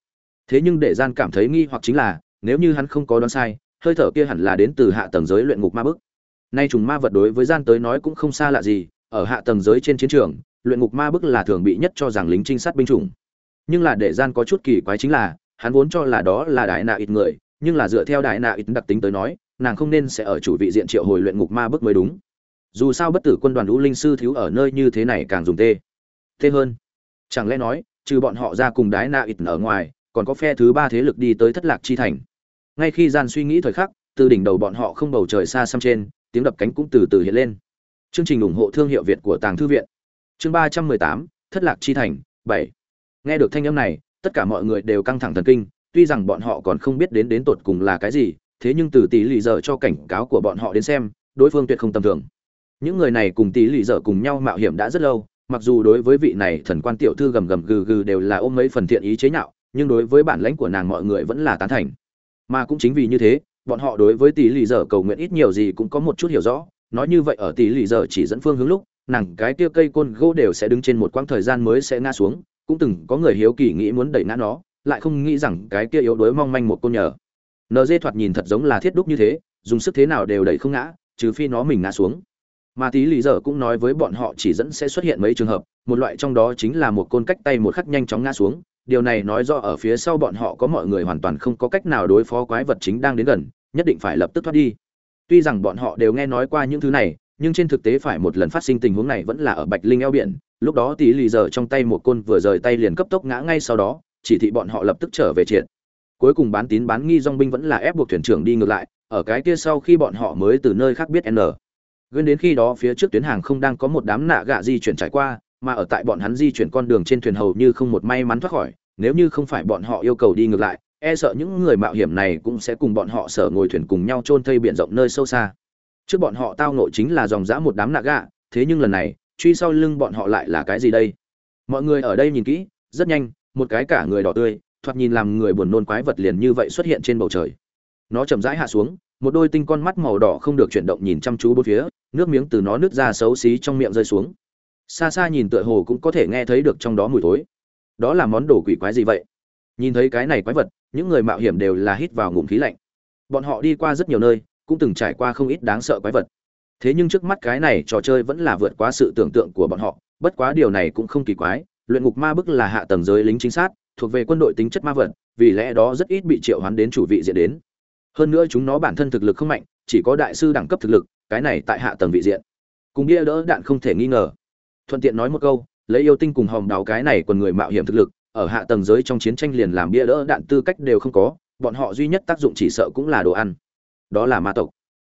Thế nhưng để gian cảm thấy nghi hoặc chính là, nếu như hắn không có đoán sai, hơi thở kia hẳn là đến từ hạ tầng giới luyện ngục ma bức nay trùng ma vật đối với gian tới nói cũng không xa lạ gì, ở hạ tầng giới trên chiến trường, luyện ngục ma bức là thường bị nhất cho rằng lính trinh sát binh chủng. Nhưng là để gian có chút kỳ quái chính là, hắn vốn cho là đó là đại nạ ít người, nhưng là dựa theo đại nạ ít đặc tính tới nói, nàng không nên sẽ ở chủ vị diện triệu hồi luyện ngục ma bức mới đúng. Dù sao bất tử quân đoàn lũ linh sư thiếu ở nơi như thế này càng dùng tê. Tê hơn. Chẳng lẽ nói, trừ bọn họ ra cùng đái nạ ít ở ngoài, còn có phe thứ ba thế lực đi tới thất lạc chi thành. Ngay khi gian suy nghĩ thời khắc, từ đỉnh đầu bọn họ không bầu trời xa xăm trên tiếng đập cánh cũng từ từ hiện lên. Chương trình ủng hộ thương hiệu việt của tàng thư viện. Chương ba trăm mười tám, thất lạc chi thành, bảy. Nghe được thanh âm này, tất cả mọi người đều căng thẳng thần kinh, tuy rằng bọn họ còn không biết đến đến tột cùng là cái gì, thế nhưng từ tỷ lì giờ cho cảnh cáo của bọn họ đến xem, đối phương tuyệt không tầm thường. Những người này cùng tỷ lì giờ cùng nhau mạo hiểm đã rất lâu, mặc dù đối với vị này thần quan tiểu thư gầm gầm gừ gừ đều là ôm mấy phần thiện ý chế nhạo, nhưng đối với bản lãnh của nàng mọi người vẫn là tán thành. Mà cũng chính vì như thế bọn họ đối với tỷ lì dở cầu nguyện ít nhiều gì cũng có một chút hiểu rõ. Nói như vậy ở tỷ lì dở chỉ dẫn phương hướng lúc, nàng cái kia cây côn gỗ đều sẽ đứng trên một quãng thời gian mới sẽ ngã xuống. Cũng từng có người hiếu kỳ nghĩ muốn đẩy ngã nó, lại không nghĩ rằng cái kia yếu đuối mong manh một côn nhờ. Nd thoạt nhìn thật giống là thiết đúc như thế, dùng sức thế nào đều đẩy không ngã, trừ phi nó mình ngã xuống. Mà tí lý giờ cũng nói với bọn họ chỉ dẫn sẽ xuất hiện mấy trường hợp, một loại trong đó chính là một côn cách tay một khắc nhanh chóng ngã xuống điều này nói do ở phía sau bọn họ có mọi người hoàn toàn không có cách nào đối phó quái vật chính đang đến gần, nhất định phải lập tức thoát đi. Tuy rằng bọn họ đều nghe nói qua những thứ này, nhưng trên thực tế phải một lần phát sinh tình huống này vẫn là ở bạch linh eo biển. Lúc đó tí lì giờ trong tay một côn vừa rời tay liền cấp tốc ngã ngay sau đó, chỉ thị bọn họ lập tức trở về triệt. Cuối cùng bán tín bán nghi dòng binh vẫn là ép buộc thuyền trưởng đi ngược lại, ở cái kia sau khi bọn họ mới từ nơi khác biết n. Gần đến khi đó phía trước tuyến hàng không đang có một đám nạ gạ di chuyển trải qua mà ở tại bọn hắn di chuyển con đường trên thuyền hầu như không một may mắn thoát khỏi, nếu như không phải bọn họ yêu cầu đi ngược lại e sợ những người mạo hiểm này cũng sẽ cùng bọn họ sở ngồi thuyền cùng nhau chôn thây biển rộng nơi sâu xa. Trước bọn họ tao nộ chính là dòng dã một đám nạ gạ, thế nhưng lần này, truy sau lưng bọn họ lại là cái gì đây? Mọi người ở đây nhìn kỹ, rất nhanh, một cái cả người đỏ tươi, thoạt nhìn làm người buồn nôn quái vật liền như vậy xuất hiện trên bầu trời. Nó chậm rãi hạ xuống, một đôi tinh con mắt màu đỏ không được chuyển động nhìn chăm chú bốn phía, nước miếng từ nó nứt ra xấu xí trong miệng rơi xuống xa xa nhìn tựa hồ cũng có thể nghe thấy được trong đó mùi thối. Đó là món đồ quỷ quái gì vậy? Nhìn thấy cái này quái vật, những người mạo hiểm đều là hít vào ngụm khí lạnh. Bọn họ đi qua rất nhiều nơi, cũng từng trải qua không ít đáng sợ quái vật. Thế nhưng trước mắt cái này trò chơi vẫn là vượt quá sự tưởng tượng của bọn họ, bất quá điều này cũng không kỳ quái, luyện ngục ma bức là hạ tầng giới lính chính xác thuộc về quân đội tính chất ma vật, vì lẽ đó rất ít bị triệu hoán đến chủ vị diện đến. Hơn nữa chúng nó bản thân thực lực không mạnh, chỉ có đại sư đẳng cấp thực lực, cái này tại hạ tầng vị diện. Cùng bia đỡ đạn không thể nghi ngờ thuận tiện nói một câu, lấy yêu tinh cùng hòm đào cái này còn người mạo hiểm thực lực, ở hạ tầng giới trong chiến tranh liền làm bia đỡ đạn tư cách đều không có, bọn họ duy nhất tác dụng chỉ sợ cũng là đồ ăn. Đó là ma tộc.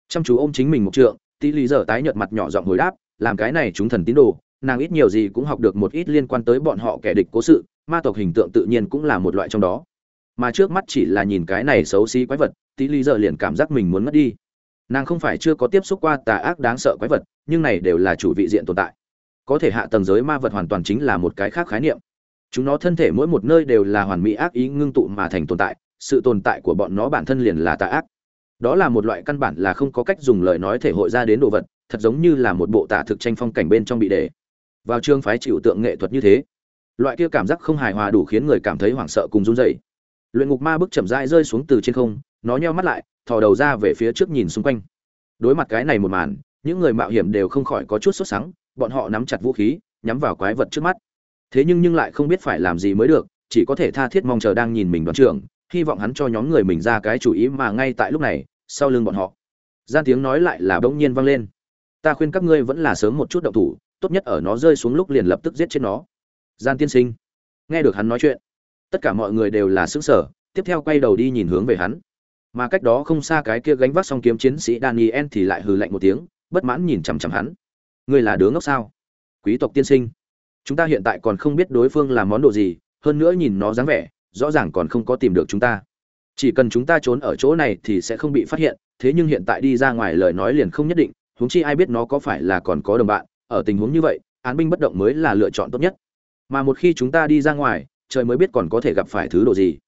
Chăm chú ôm chính mình một trượng, tí lý giờ tái nhợt mặt nhỏ giọng hồi đáp, làm cái này chúng thần tín đồ, nàng ít nhiều gì cũng học được một ít liên quan tới bọn họ kẻ địch cố sự, ma tộc hình tượng tự nhiên cũng là một loại trong đó. Mà trước mắt chỉ là nhìn cái này xấu xí quái vật, tí lý giờ liền cảm giác mình muốn mất đi. Nàng không phải chưa có tiếp xúc qua tà ác đáng sợ quái vật, nhưng này đều là chủ vị diện tồn tại có thể hạ tầng giới ma vật hoàn toàn chính là một cái khác khái niệm. Chúng nó thân thể mỗi một nơi đều là hoàn mỹ ác ý ngưng tụ mà thành tồn tại, sự tồn tại của bọn nó bản thân liền là tà ác. Đó là một loại căn bản là không có cách dùng lời nói thể hội ra đến đồ vật, thật giống như là một bộ tả thực tranh phong cảnh bên trong bị để vào trường phái chịu tượng nghệ thuật như thế, loại kia cảm giác không hài hòa đủ khiến người cảm thấy hoảng sợ cùng run rẩy. Luyện ngục ma bước chậm rãi rơi xuống từ trên không, nó nheo mắt lại, thò đầu ra về phía trước nhìn xung quanh. Đối mặt cái này một màn, những người mạo hiểm đều không khỏi có chút sốt sắng bọn họ nắm chặt vũ khí, nhắm vào quái vật trước mắt. Thế nhưng nhưng lại không biết phải làm gì mới được, chỉ có thể tha thiết mong chờ đang nhìn mình đoàn trưởng, hy vọng hắn cho nhóm người mình ra cái chủ ý mà ngay tại lúc này, sau lưng bọn họ, gian tiếng nói lại là bỗng nhiên vang lên. Ta khuyên các ngươi vẫn là sớm một chút động thủ, tốt nhất ở nó rơi xuống lúc liền lập tức giết chết nó. Gian tiên sinh, nghe được hắn nói chuyện, tất cả mọi người đều là xứng sở tiếp theo quay đầu đi nhìn hướng về hắn. Mà cách đó không xa cái kia gánh vác song kiếm chiến sĩ daniel thì lại hừ lạnh một tiếng, bất mãn nhìn chằm chằm hắn ngươi là đứa ngốc sao? Quý tộc tiên sinh, chúng ta hiện tại còn không biết đối phương làm món đồ gì, hơn nữa nhìn nó dáng vẻ, rõ ràng còn không có tìm được chúng ta. Chỉ cần chúng ta trốn ở chỗ này thì sẽ không bị phát hiện, thế nhưng hiện tại đi ra ngoài lời nói liền không nhất định, huống chi ai biết nó có phải là còn có đồng bạn, ở tình huống như vậy, án binh bất động mới là lựa chọn tốt nhất. Mà một khi chúng ta đi ra ngoài, trời mới biết còn có thể gặp phải thứ đồ gì.